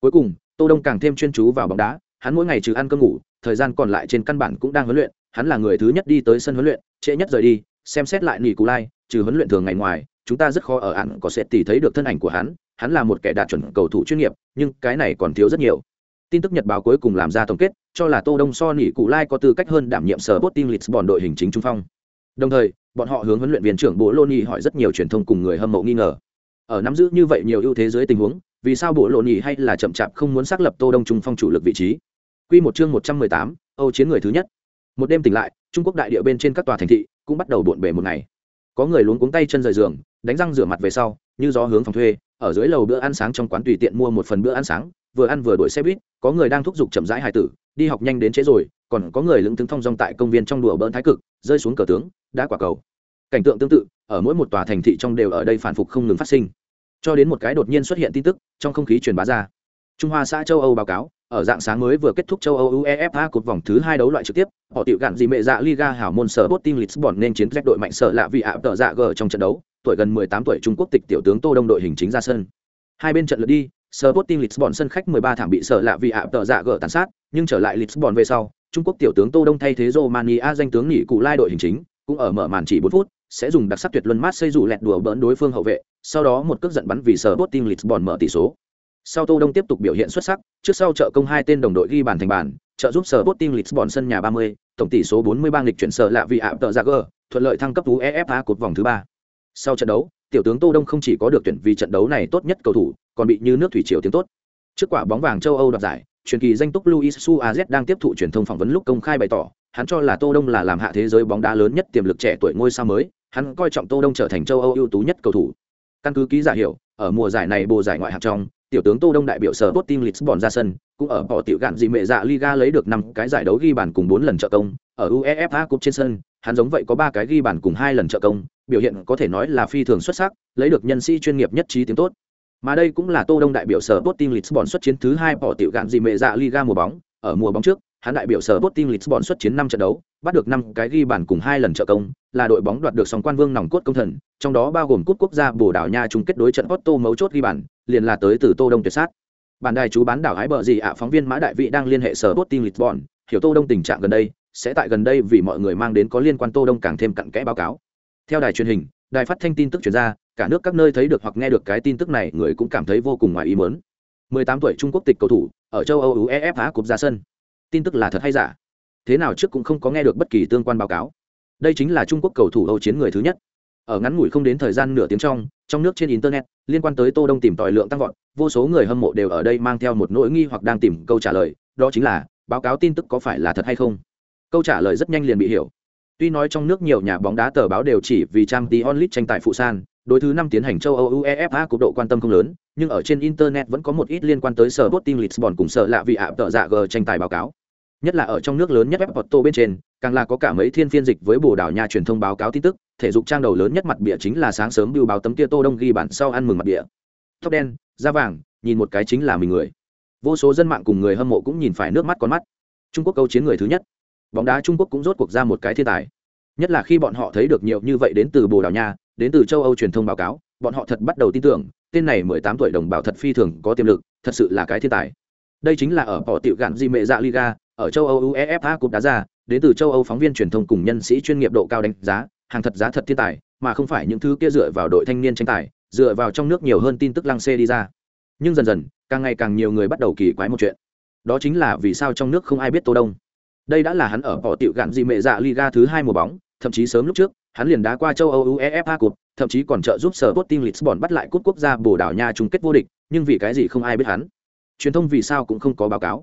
Cuối cùng, Tô Đông càng thêm chuyên chú vào bóng đá, hắn mỗi ngày trừ ăn cơm ngủ, thời gian còn lại trên căn bản cũng đang huấn luyện, hắn là người thứ nhất đi tới sân huấn luyện, trễ nhất rời đi, xem xét lại Nỉ Cú Lai, trừ huấn luyện thường ngày ngoài, chúng ta rất khó ở ạn có sẽ tỉ thấy được thân ảnh của hắn, hắn là một kẻ đạt chuẩn cầu thủ chuyên nghiệp, nhưng cái này còn thiếu rất nhiều. Tin tức nhật báo cuối cùng làm ra tổng kết, cho là Tô Đông so Nỉ Cú Lai có tư cách hơn đảm nhiệm sở Sporting Lisbon đội hình chính trung phong. Đồng thời, bọn họ hướng huấn luyện viên trưởng Bộ Loni hỏi rất nhiều truyền thông cùng người hâm mộ nghi ngờ. Ở nắm giữ như vậy nhiều ưu thế dưới tình huống, vì sao Bộ Loni hay là chậm chạp không muốn xác lập Tô Đông trung phong chủ lực vị trí? Quy một chương 118, Âu chiến người thứ nhất. Một đêm tỉnh lại, Trung Quốc đại địa bên trên các tòa thành thị cũng bắt đầu bộn bề một ngày. Có người luống cuống tay chân rời giường, đánh răng rửa mặt về sau, như gió hướng phòng thuê, ở dưới lầu bữa ăn sáng trong quán tùy tiện mua một phần bữa ăn sáng, vừa ăn vừa đuổi xe buýt, có người đang thúc giục chậm rãi hài tử, đi học nhanh đến trễ rồi, còn có người lững thững thong dong tại công viên trong đùa bỡn thái cực, rơi xuống cờ tướng, đá quả cầu. Cảnh tượng tương tự, ở mỗi một tòa thành thị trong đều ở đây phản phục không ngừng phát sinh. Cho đến một cái đột nhiên xuất hiện tin tức, trong không khí truyền bá ra. Trung Hoa xã châu Âu báo cáo, ở dạng sáng mới vừa kết thúc châu Âu UEFA cột vòng thứ hai đấu loại trực tiếp, họ tiểu gạn gì mẹ dạ Liga hảo môn sở Sporting Lisbon nên chiến rách đội mạnh sở lạ vì ạ tợ dạ gờ trong trận đấu, tuổi gần 18 tuổi Trung Quốc tịch tiểu tướng Tô Đông đội hình chính ra sân. Hai bên trận lượt đi, Sporting Lisbon sân khách 13 thảm bị sở lạ vì ạ tợ dạ gờ tàn sát, nhưng trở lại Lisbon về sau, Trung Quốc tiểu tướng Tô Đông thay thế Romania danh tướng nghỉ cụ lai đội hình chính, cũng ở mở màn chỉ 4 phút, sẽ dùng đặc sắc tuyệt luân mát xây dù lẹt đùa bỡn đối phương hậu vệ, sau đó một cước giận bắn vì Sporting Lisbon mở tỷ số. Sau Tô Đông tiếp tục biểu hiện xuất sắc, trước sau trợ công hai tên đồng đội ghi bàn thành bàn, trợ giúp sở Sporting Lisbon sân nhà 30, tổng tỷ số 43 lịch chuyển sở lạ vì ạ tợ Jagger, thuận lợi thăng cấp UEFA cột vòng thứ 3. Sau trận đấu, tiểu tướng Tô Đông không chỉ có được tuyển vì trận đấu này tốt nhất cầu thủ, còn bị như nước thủy triều tiếng tốt. Trước quả bóng vàng châu Âu đoạt giải, truyền kỳ danh túc Luis Suarez đang tiếp thụ truyền thông phỏng vấn lúc công khai bày tỏ, hắn cho là Tô Đông là làm hạ thế giới bóng đá lớn nhất tiềm lực trẻ tuổi ngôi sao mới, hắn coi trọng Tô Đông trở thành châu Âu ưu tú nhất cầu thủ. Căn cứ ký giả hiểu, ở mùa giải này bộ giải ngoại hạng trong, tiểu tướng Tô Đông đại biểu sở Sporting Lisbon ra sân, cũng ở bỏ tiểu gạn gì mẹ dạ Liga lấy được năm cái giải đấu ghi bàn cùng 4 lần trợ công, ở UEFA Cup trên sân, hắn giống vậy có 3 cái ghi bàn cùng 2 lần trợ công, biểu hiện có thể nói là phi thường xuất sắc, lấy được nhân sĩ chuyên nghiệp nhất trí tiếng tốt. Mà đây cũng là Tô Đông đại biểu sở Sporting Lisbon xuất chiến thứ 2 bỏ tiểu gạn gì mẹ dạ Liga mùa bóng, ở mùa bóng trước, hắn đại biểu sở Sporting Lisbon xuất chiến 5 trận đấu, bắt được 5 cái ghi bàn cùng 2 lần trợ công, là đội bóng đoạt được song quan vương nòng cốt công thần, trong đó bao gồm cúp quốc gia Bồ Đào Nha chung kết đối trận Porto mấu chốt ghi bàn, liền là tới từ Tô Đông tuyệt sát. Bản đài chú bán đảo hái bờ gì ạ phóng viên Mã Đại Vị đang liên hệ sở Sporting Lisbon, hiểu Tô Đông tình trạng gần đây, sẽ tại gần đây vì mọi người mang đến có liên quan Tô Đông càng thêm cặn kẽ báo cáo. Theo đài truyền hình, đài phát thanh tin tức truyền ra, cả nước các nơi thấy được hoặc nghe được cái tin tức này, người cũng cảm thấy vô cùng ngoài ý muốn. 18 tuổi Trung Quốc tịch cầu thủ, ở châu Âu UEFA Cup ra sân. Tin tức là thật hay giả? Thế nào trước cũng không có nghe được bất kỳ tương quan báo cáo. Đây chính là Trung Quốc cầu thủ Âu chiến người thứ nhất. Ở ngắn ngủi không đến thời gian nửa tiếng trong, trong nước trên internet, liên quan tới Tô Đông tìm tòi lượng tăng vọt, vô số người hâm mộ đều ở đây mang theo một nỗi nghi hoặc đang tìm câu trả lời, đó chính là báo cáo tin tức có phải là thật hay không. Câu trả lời rất nhanh liền bị hiểu. Tuy nói trong nước nhiều nhà bóng đá tờ báo đều chỉ vì trang tí onlit tranh tài phụ san, đối thứ năm tiến hành châu Âu UEFA cúp độ quan tâm không lớn, nhưng ở trên internet vẫn có một ít liên quan tới sở Sporting Lisbon cùng sở lạ vị ạ tờ dạ G tranh tài báo cáo. Nhất là ở trong nước lớn nhất Porto bên trên, càng là có cả mấy thiên phiên dịch với Bồ Đào Nha truyền thông báo cáo tin tức, thể dục trang đầu lớn nhất mặt bìa chính là sáng sớm bưu báo tấm kia Tô Đông ghi bản sau ăn mừng mặt bìa. Tóc đen, da vàng, nhìn một cái chính là mình người. Vô số dân mạng cùng người hâm mộ cũng nhìn phải nước mắt con mắt. Trung Quốc câu chiến người thứ nhất. Bóng đá Trung Quốc cũng rốt cuộc ra một cái thiên tài. Nhất là khi bọn họ thấy được nhiều như vậy đến từ Bồ Đào Nha, đến từ châu Âu truyền thông báo cáo, bọn họ thật bắt đầu tin tưởng, tên này 18 tuổi đồng bào thật phi thường có tiềm lực, thật sự là cái thiên tài. Đây chính là ở bỏ tiểu gạn di mẹ dạ Liga, ở châu Âu UEFA Cup đá ra, đến từ châu Âu phóng viên truyền thông cùng nhân sĩ chuyên nghiệp độ cao đánh giá, hàng thật giá thật thiên tài, mà không phải những thứ kia dựa vào đội thanh niên tranh tài, dựa vào trong nước nhiều hơn tin tức lăng xê đi ra. Nhưng dần dần, càng ngày càng nhiều người bắt đầu kỳ quái một chuyện. Đó chính là vì sao trong nước không ai biết Tô Đông. Đây đã là hắn ở bỏ tiểu gạn gì mẹ dạ Liga thứ hai mùa bóng, thậm chí sớm lúc trước, hắn liền đá qua châu Âu UEFA Cup, thậm chí còn trợ giúp sở Sporting Lisbon bắt lại cúp quốc gia Bồ Đào Nha chung kết vô địch, nhưng vì cái gì không ai biết hắn. Truyền thông vì sao cũng không có báo cáo.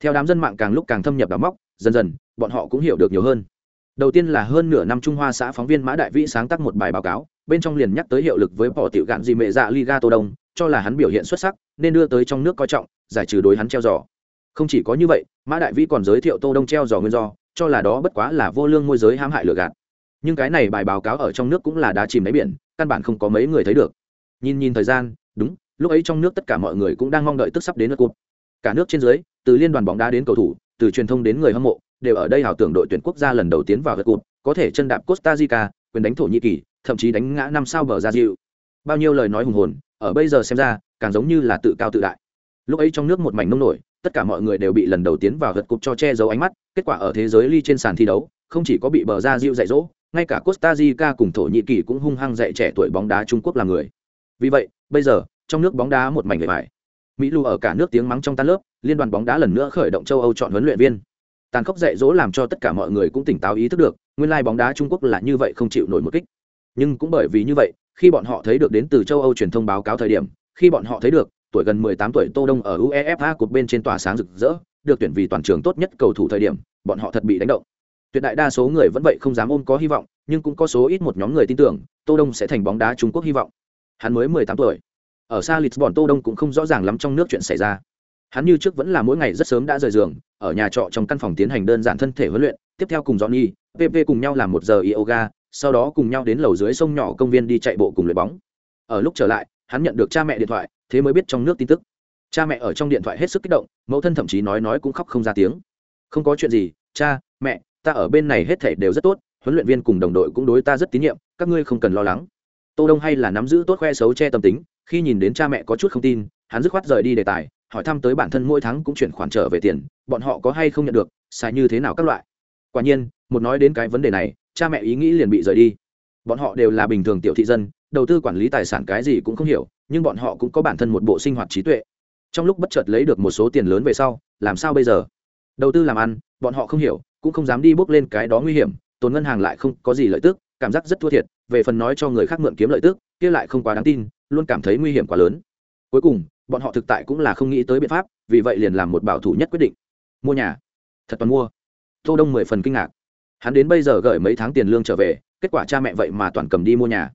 Theo đám dân mạng càng lúc càng thâm nhập đào móc, dần dần, bọn họ cũng hiểu được nhiều hơn. Đầu tiên là hơn nửa năm Trung Hoa xã phóng viên Mã Đại Vĩ sáng tác một bài báo cáo, bên trong liền nhắc tới hiệu lực với bỏ tiểu gạn gì mẹ dạ Liga Tô Đông, cho là hắn biểu hiện xuất sắc, nên đưa tới trong nước coi trọng, giải trừ đối hắn treo giò. Không chỉ có như vậy, Mã Đại Vĩ còn giới thiệu Tô Đông treo giò nguyên do, cho là đó bất quá là vô lương môi giới hãm hại lừa gạt nhưng cái này bài báo cáo ở trong nước cũng là đá chìm đáy biển căn bản không có mấy người thấy được nhìn nhìn thời gian đúng lúc ấy trong nước tất cả mọi người cũng đang mong đợi tức sắp đến lượt cúp cả nước trên dưới từ liên đoàn bóng đá đến cầu thủ từ truyền thông đến người hâm mộ đều ở đây hào tưởng đội tuyển quốc gia lần đầu tiến vào lượt cột, có thể chân đạp costa rica quyền đánh thổ nhĩ kỳ thậm chí đánh ngã năm sao bờ ra dịu bao nhiêu lời nói hùng hồn ở bây giờ xem ra càng giống như là tự cao tự đại lúc ấy trong nước một mảnh nông nổi tất cả mọi người đều bị lần đầu tiến vào lượt cột cho che giấu ánh mắt kết quả ở thế giới ly trên sàn thi đấu không chỉ có bị bờ ra dịu dạy dỗ ngay cả Costa Rica cùng Thổ Nhĩ Kỳ cũng hung hăng dạy trẻ tuổi bóng đá Trung Quốc là người. Vì vậy, bây giờ, trong nước bóng đá một mảnh người phải. Mỹ lưu ở cả nước tiếng mắng trong tan lớp, liên đoàn bóng đá lần nữa khởi động châu Âu chọn huấn luyện viên. Tàn khốc dạy dỗ làm cho tất cả mọi người cũng tỉnh táo ý thức được, nguyên lai bóng đá Trung Quốc là như vậy không chịu nổi một kích. Nhưng cũng bởi vì như vậy, khi bọn họ thấy được đến từ châu Âu truyền thông báo cáo thời điểm, khi bọn họ thấy được tuổi gần 18 tuổi Tô Đông ở UEFA cột bên trên tỏa sáng rực rỡ, được tuyển vì toàn trường tốt nhất cầu thủ thời điểm, bọn họ thật bị đánh động tuyệt đại đa số người vẫn vậy không dám ôm có hy vọng nhưng cũng có số ít một nhóm người tin tưởng tô đông sẽ thành bóng đá trung quốc hy vọng hắn mới mười tám tuổi ở xa lisbon tô đông cũng không rõ ràng lắm trong nước chuyện xảy ra hắn như trước vẫn là mỗi ngày rất sớm đã rời giường, ở nhà trọ trong căn phòng tiến hành đơn giản thân thể huấn luyện, tiếp theo cùng johnny pp cùng nhau làm một giờ yoga, sau đó cùng nhau đến lầu dưới sông nhỏ công viên đi chạy bộ cùng luyện bóng. Ở lúc trở lại, hắn nhận được cha mẹ điện thoại, thế mới biết trong nước tin tức. Cha mẹ ở trong điện thoại hết sức kích động, mẫu thân thậm chí nói nói cũng khóc không ra tiếng. Không có chuyện gì, cha, mẹ, ta ở bên này hết thể đều rất tốt, huấn luyện viên cùng đồng đội cũng đối ta rất tín nhiệm, các ngươi không cần lo lắng. Tô đông hay là nắm giữ tốt khoe xấu che tâm tính, khi nhìn đến cha mẹ có chút không tin, hắn dứt khoát rời đi đề tài hỏi thăm tới bản thân mỗi tháng cũng chuyển khoản trở về tiền, bọn họ có hay không nhận được, xài như thế nào các loại. Quả nhiên, một nói đến cái vấn đề này, cha mẹ ý nghĩ liền bị rời đi. Bọn họ đều là bình thường tiểu thị dân, đầu tư quản lý tài sản cái gì cũng không hiểu, nhưng bọn họ cũng có bản thân một bộ sinh hoạt trí tuệ. Trong lúc bất chợt lấy được một số tiền lớn về sau, làm sao bây giờ? Đầu tư làm ăn, bọn họ không hiểu, cũng không dám đi bước lên cái đó nguy hiểm, tồn ngân hàng lại không có gì lợi tức, cảm giác rất thua thiệt, về phần nói cho người khác mượn kiếm lợi tức, kia lại không quá đáng tin, luôn cảm thấy nguy hiểm quá lớn. Cuối cùng bọn họ thực tại cũng là không nghĩ tới biện pháp, vì vậy liền làm một bảo thủ nhất quyết định. Mua nhà. Thật toàn mua. Tô đông mười phần kinh ngạc. Hắn đến bây giờ gửi mấy tháng tiền lương trở về, kết quả cha mẹ vậy mà toàn cầm đi mua nhà.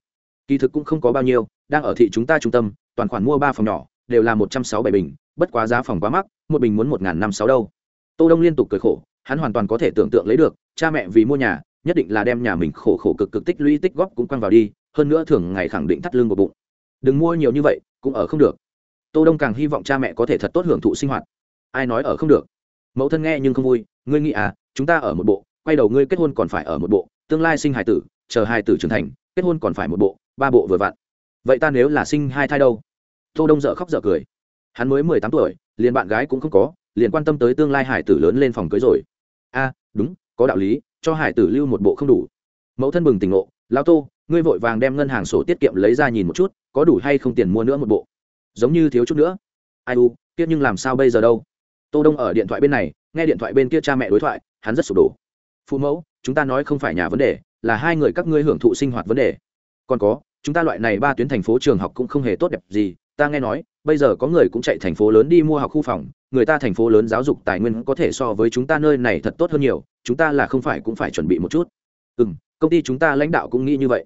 Kỳ thực cũng không có bao nhiêu, đang ở thị chúng ta trung tâm, toàn khoản mua ba phòng nhỏ, đều là một trăm sáu bảy bình, bất quá giá phòng quá mắc, một bình muốn một n g h n năm sáu đâu. Tô đông liên tục cười khổ, hắn hoàn toàn có thể tưởng tượng lấy được, cha mẹ vì mua nhà, nhất định là đem nhà mình khổ khổ cực cực tích lũy tích góp cũng quăng vào đi, hơn nữa thường ngày khẳng định thắt lưng một bụng. Đừng mua nhiều như vậy, cũng ở không được tô đông càng hy vọng cha mẹ có thể thật tốt hưởng thụ sinh hoạt. Ai nói ở không được? Mẫu thân nghe nhưng không vui, ngươi nghĩ à chúng ta ở một bộ, quay đầu ngươi kết hôn còn phải ở một bộ, tương lai sinh hài tử, chờ hài tử trưởng thành, kết hôn còn phải một bộ, ba bộ vừa vặn. Vậy ta nếu là sinh hai thai đâu? Tô đông dở khóc dở cười. Hắn mới mười tám tuổi, liền bạn gái cũng không có, liền quan tâm tới tương lai hải tử lớn lên phòng cưới rồi. A, đúng, có đạo lý, cho hải tử lưu một bộ không đủ. Mẫu thân bừng tỉnh ngộ lao tô, ngươi vội vàng đem ngân hàng sổ tiết kiệm lấy ra nhìn một chút, có đủ hay không tiền mua nữa một bộ? Giống như thiếu chút nữa. Ai u tiếc nhưng làm sao bây giờ đâu? Tô đông ở điện thoại bên này, nghe điện thoại bên kia cha mẹ đối thoại, hắn rất sụp đổ. Phụ mẫu, chúng ta nói không phải nhà vấn đề, là hai người các ngươi hưởng thụ sinh hoạt vấn đề. Còn có, chúng ta loại này ba tuyến thành phố trường học cũng không hề tốt đẹp gì, ta nghe nói, bây giờ có người cũng chạy thành phố lớn đi mua học khu phòng, người ta thành phố lớn giáo dục tài nguyên có thể so với chúng ta nơi này thật tốt hơn nhiều, chúng ta là không phải cũng phải chuẩn bị một chút. Ừ m công ty chúng ta lãnh đạo cũng nghĩ như vậy.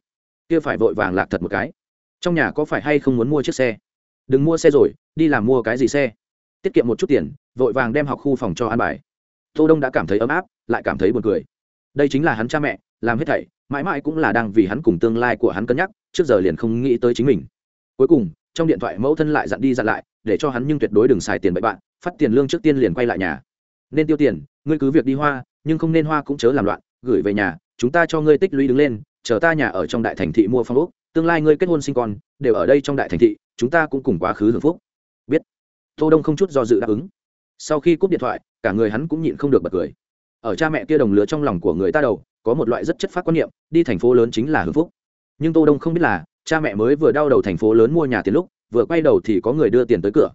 Kia phải vội vàng lạc thật một cái. Trong nhà có phải hay không muốn mua chiếc xe? Đừng mua xe rồi, đi làm mua cái gì xe? Tiết kiệm một chút tiền, vội vàng đem học khu phòng cho an bài. Tô đông đã cảm thấy ấm áp, lại cảm thấy buồn cười. Đây chính là hắn cha mẹ, làm hết thảy, mãi mãi cũng là đang vì hắn cùng tương lai của hắn cân nhắc, trước giờ liền không nghĩ tới chính mình. Cuối cùng, trong điện thoại mẫu thân lại dặn đi dặn lại, để cho hắn nhưng tuyệt đối đừng xài tiền bậy bạn, phát tiền lương trước tiên liền quay lại nhà. Nên tiêu tiền, ngươi cứ việc đi hoa, nhưng không nên hoa cũng chớ làm loạn, gửi về nhà, chúng ta cho ngươi tích lũy đứng lên, chờ ta nhà ở trong đại thành thị mua phong ốc tương lai ngươi kết hôn sinh con, đều ở đây trong đại thành thị, chúng ta cũng cùng quá khứ hưởng phúc. Biết. Tô đông không chút do dự đáp ứng. Sau khi cúp điện thoại, cả người hắn cũng nhịn không được bật cười. Ở cha mẹ kia đồng lứa trong lòng của người ta đầu, có một loại rất chất phát quan niệm, đi thành phố lớn chính là hưởng phúc. Nhưng tô đông không biết là, cha mẹ mới vừa đau đầu thành phố lớn mua nhà tiền lúc, vừa quay đầu thì có người đưa tiền tới cửa.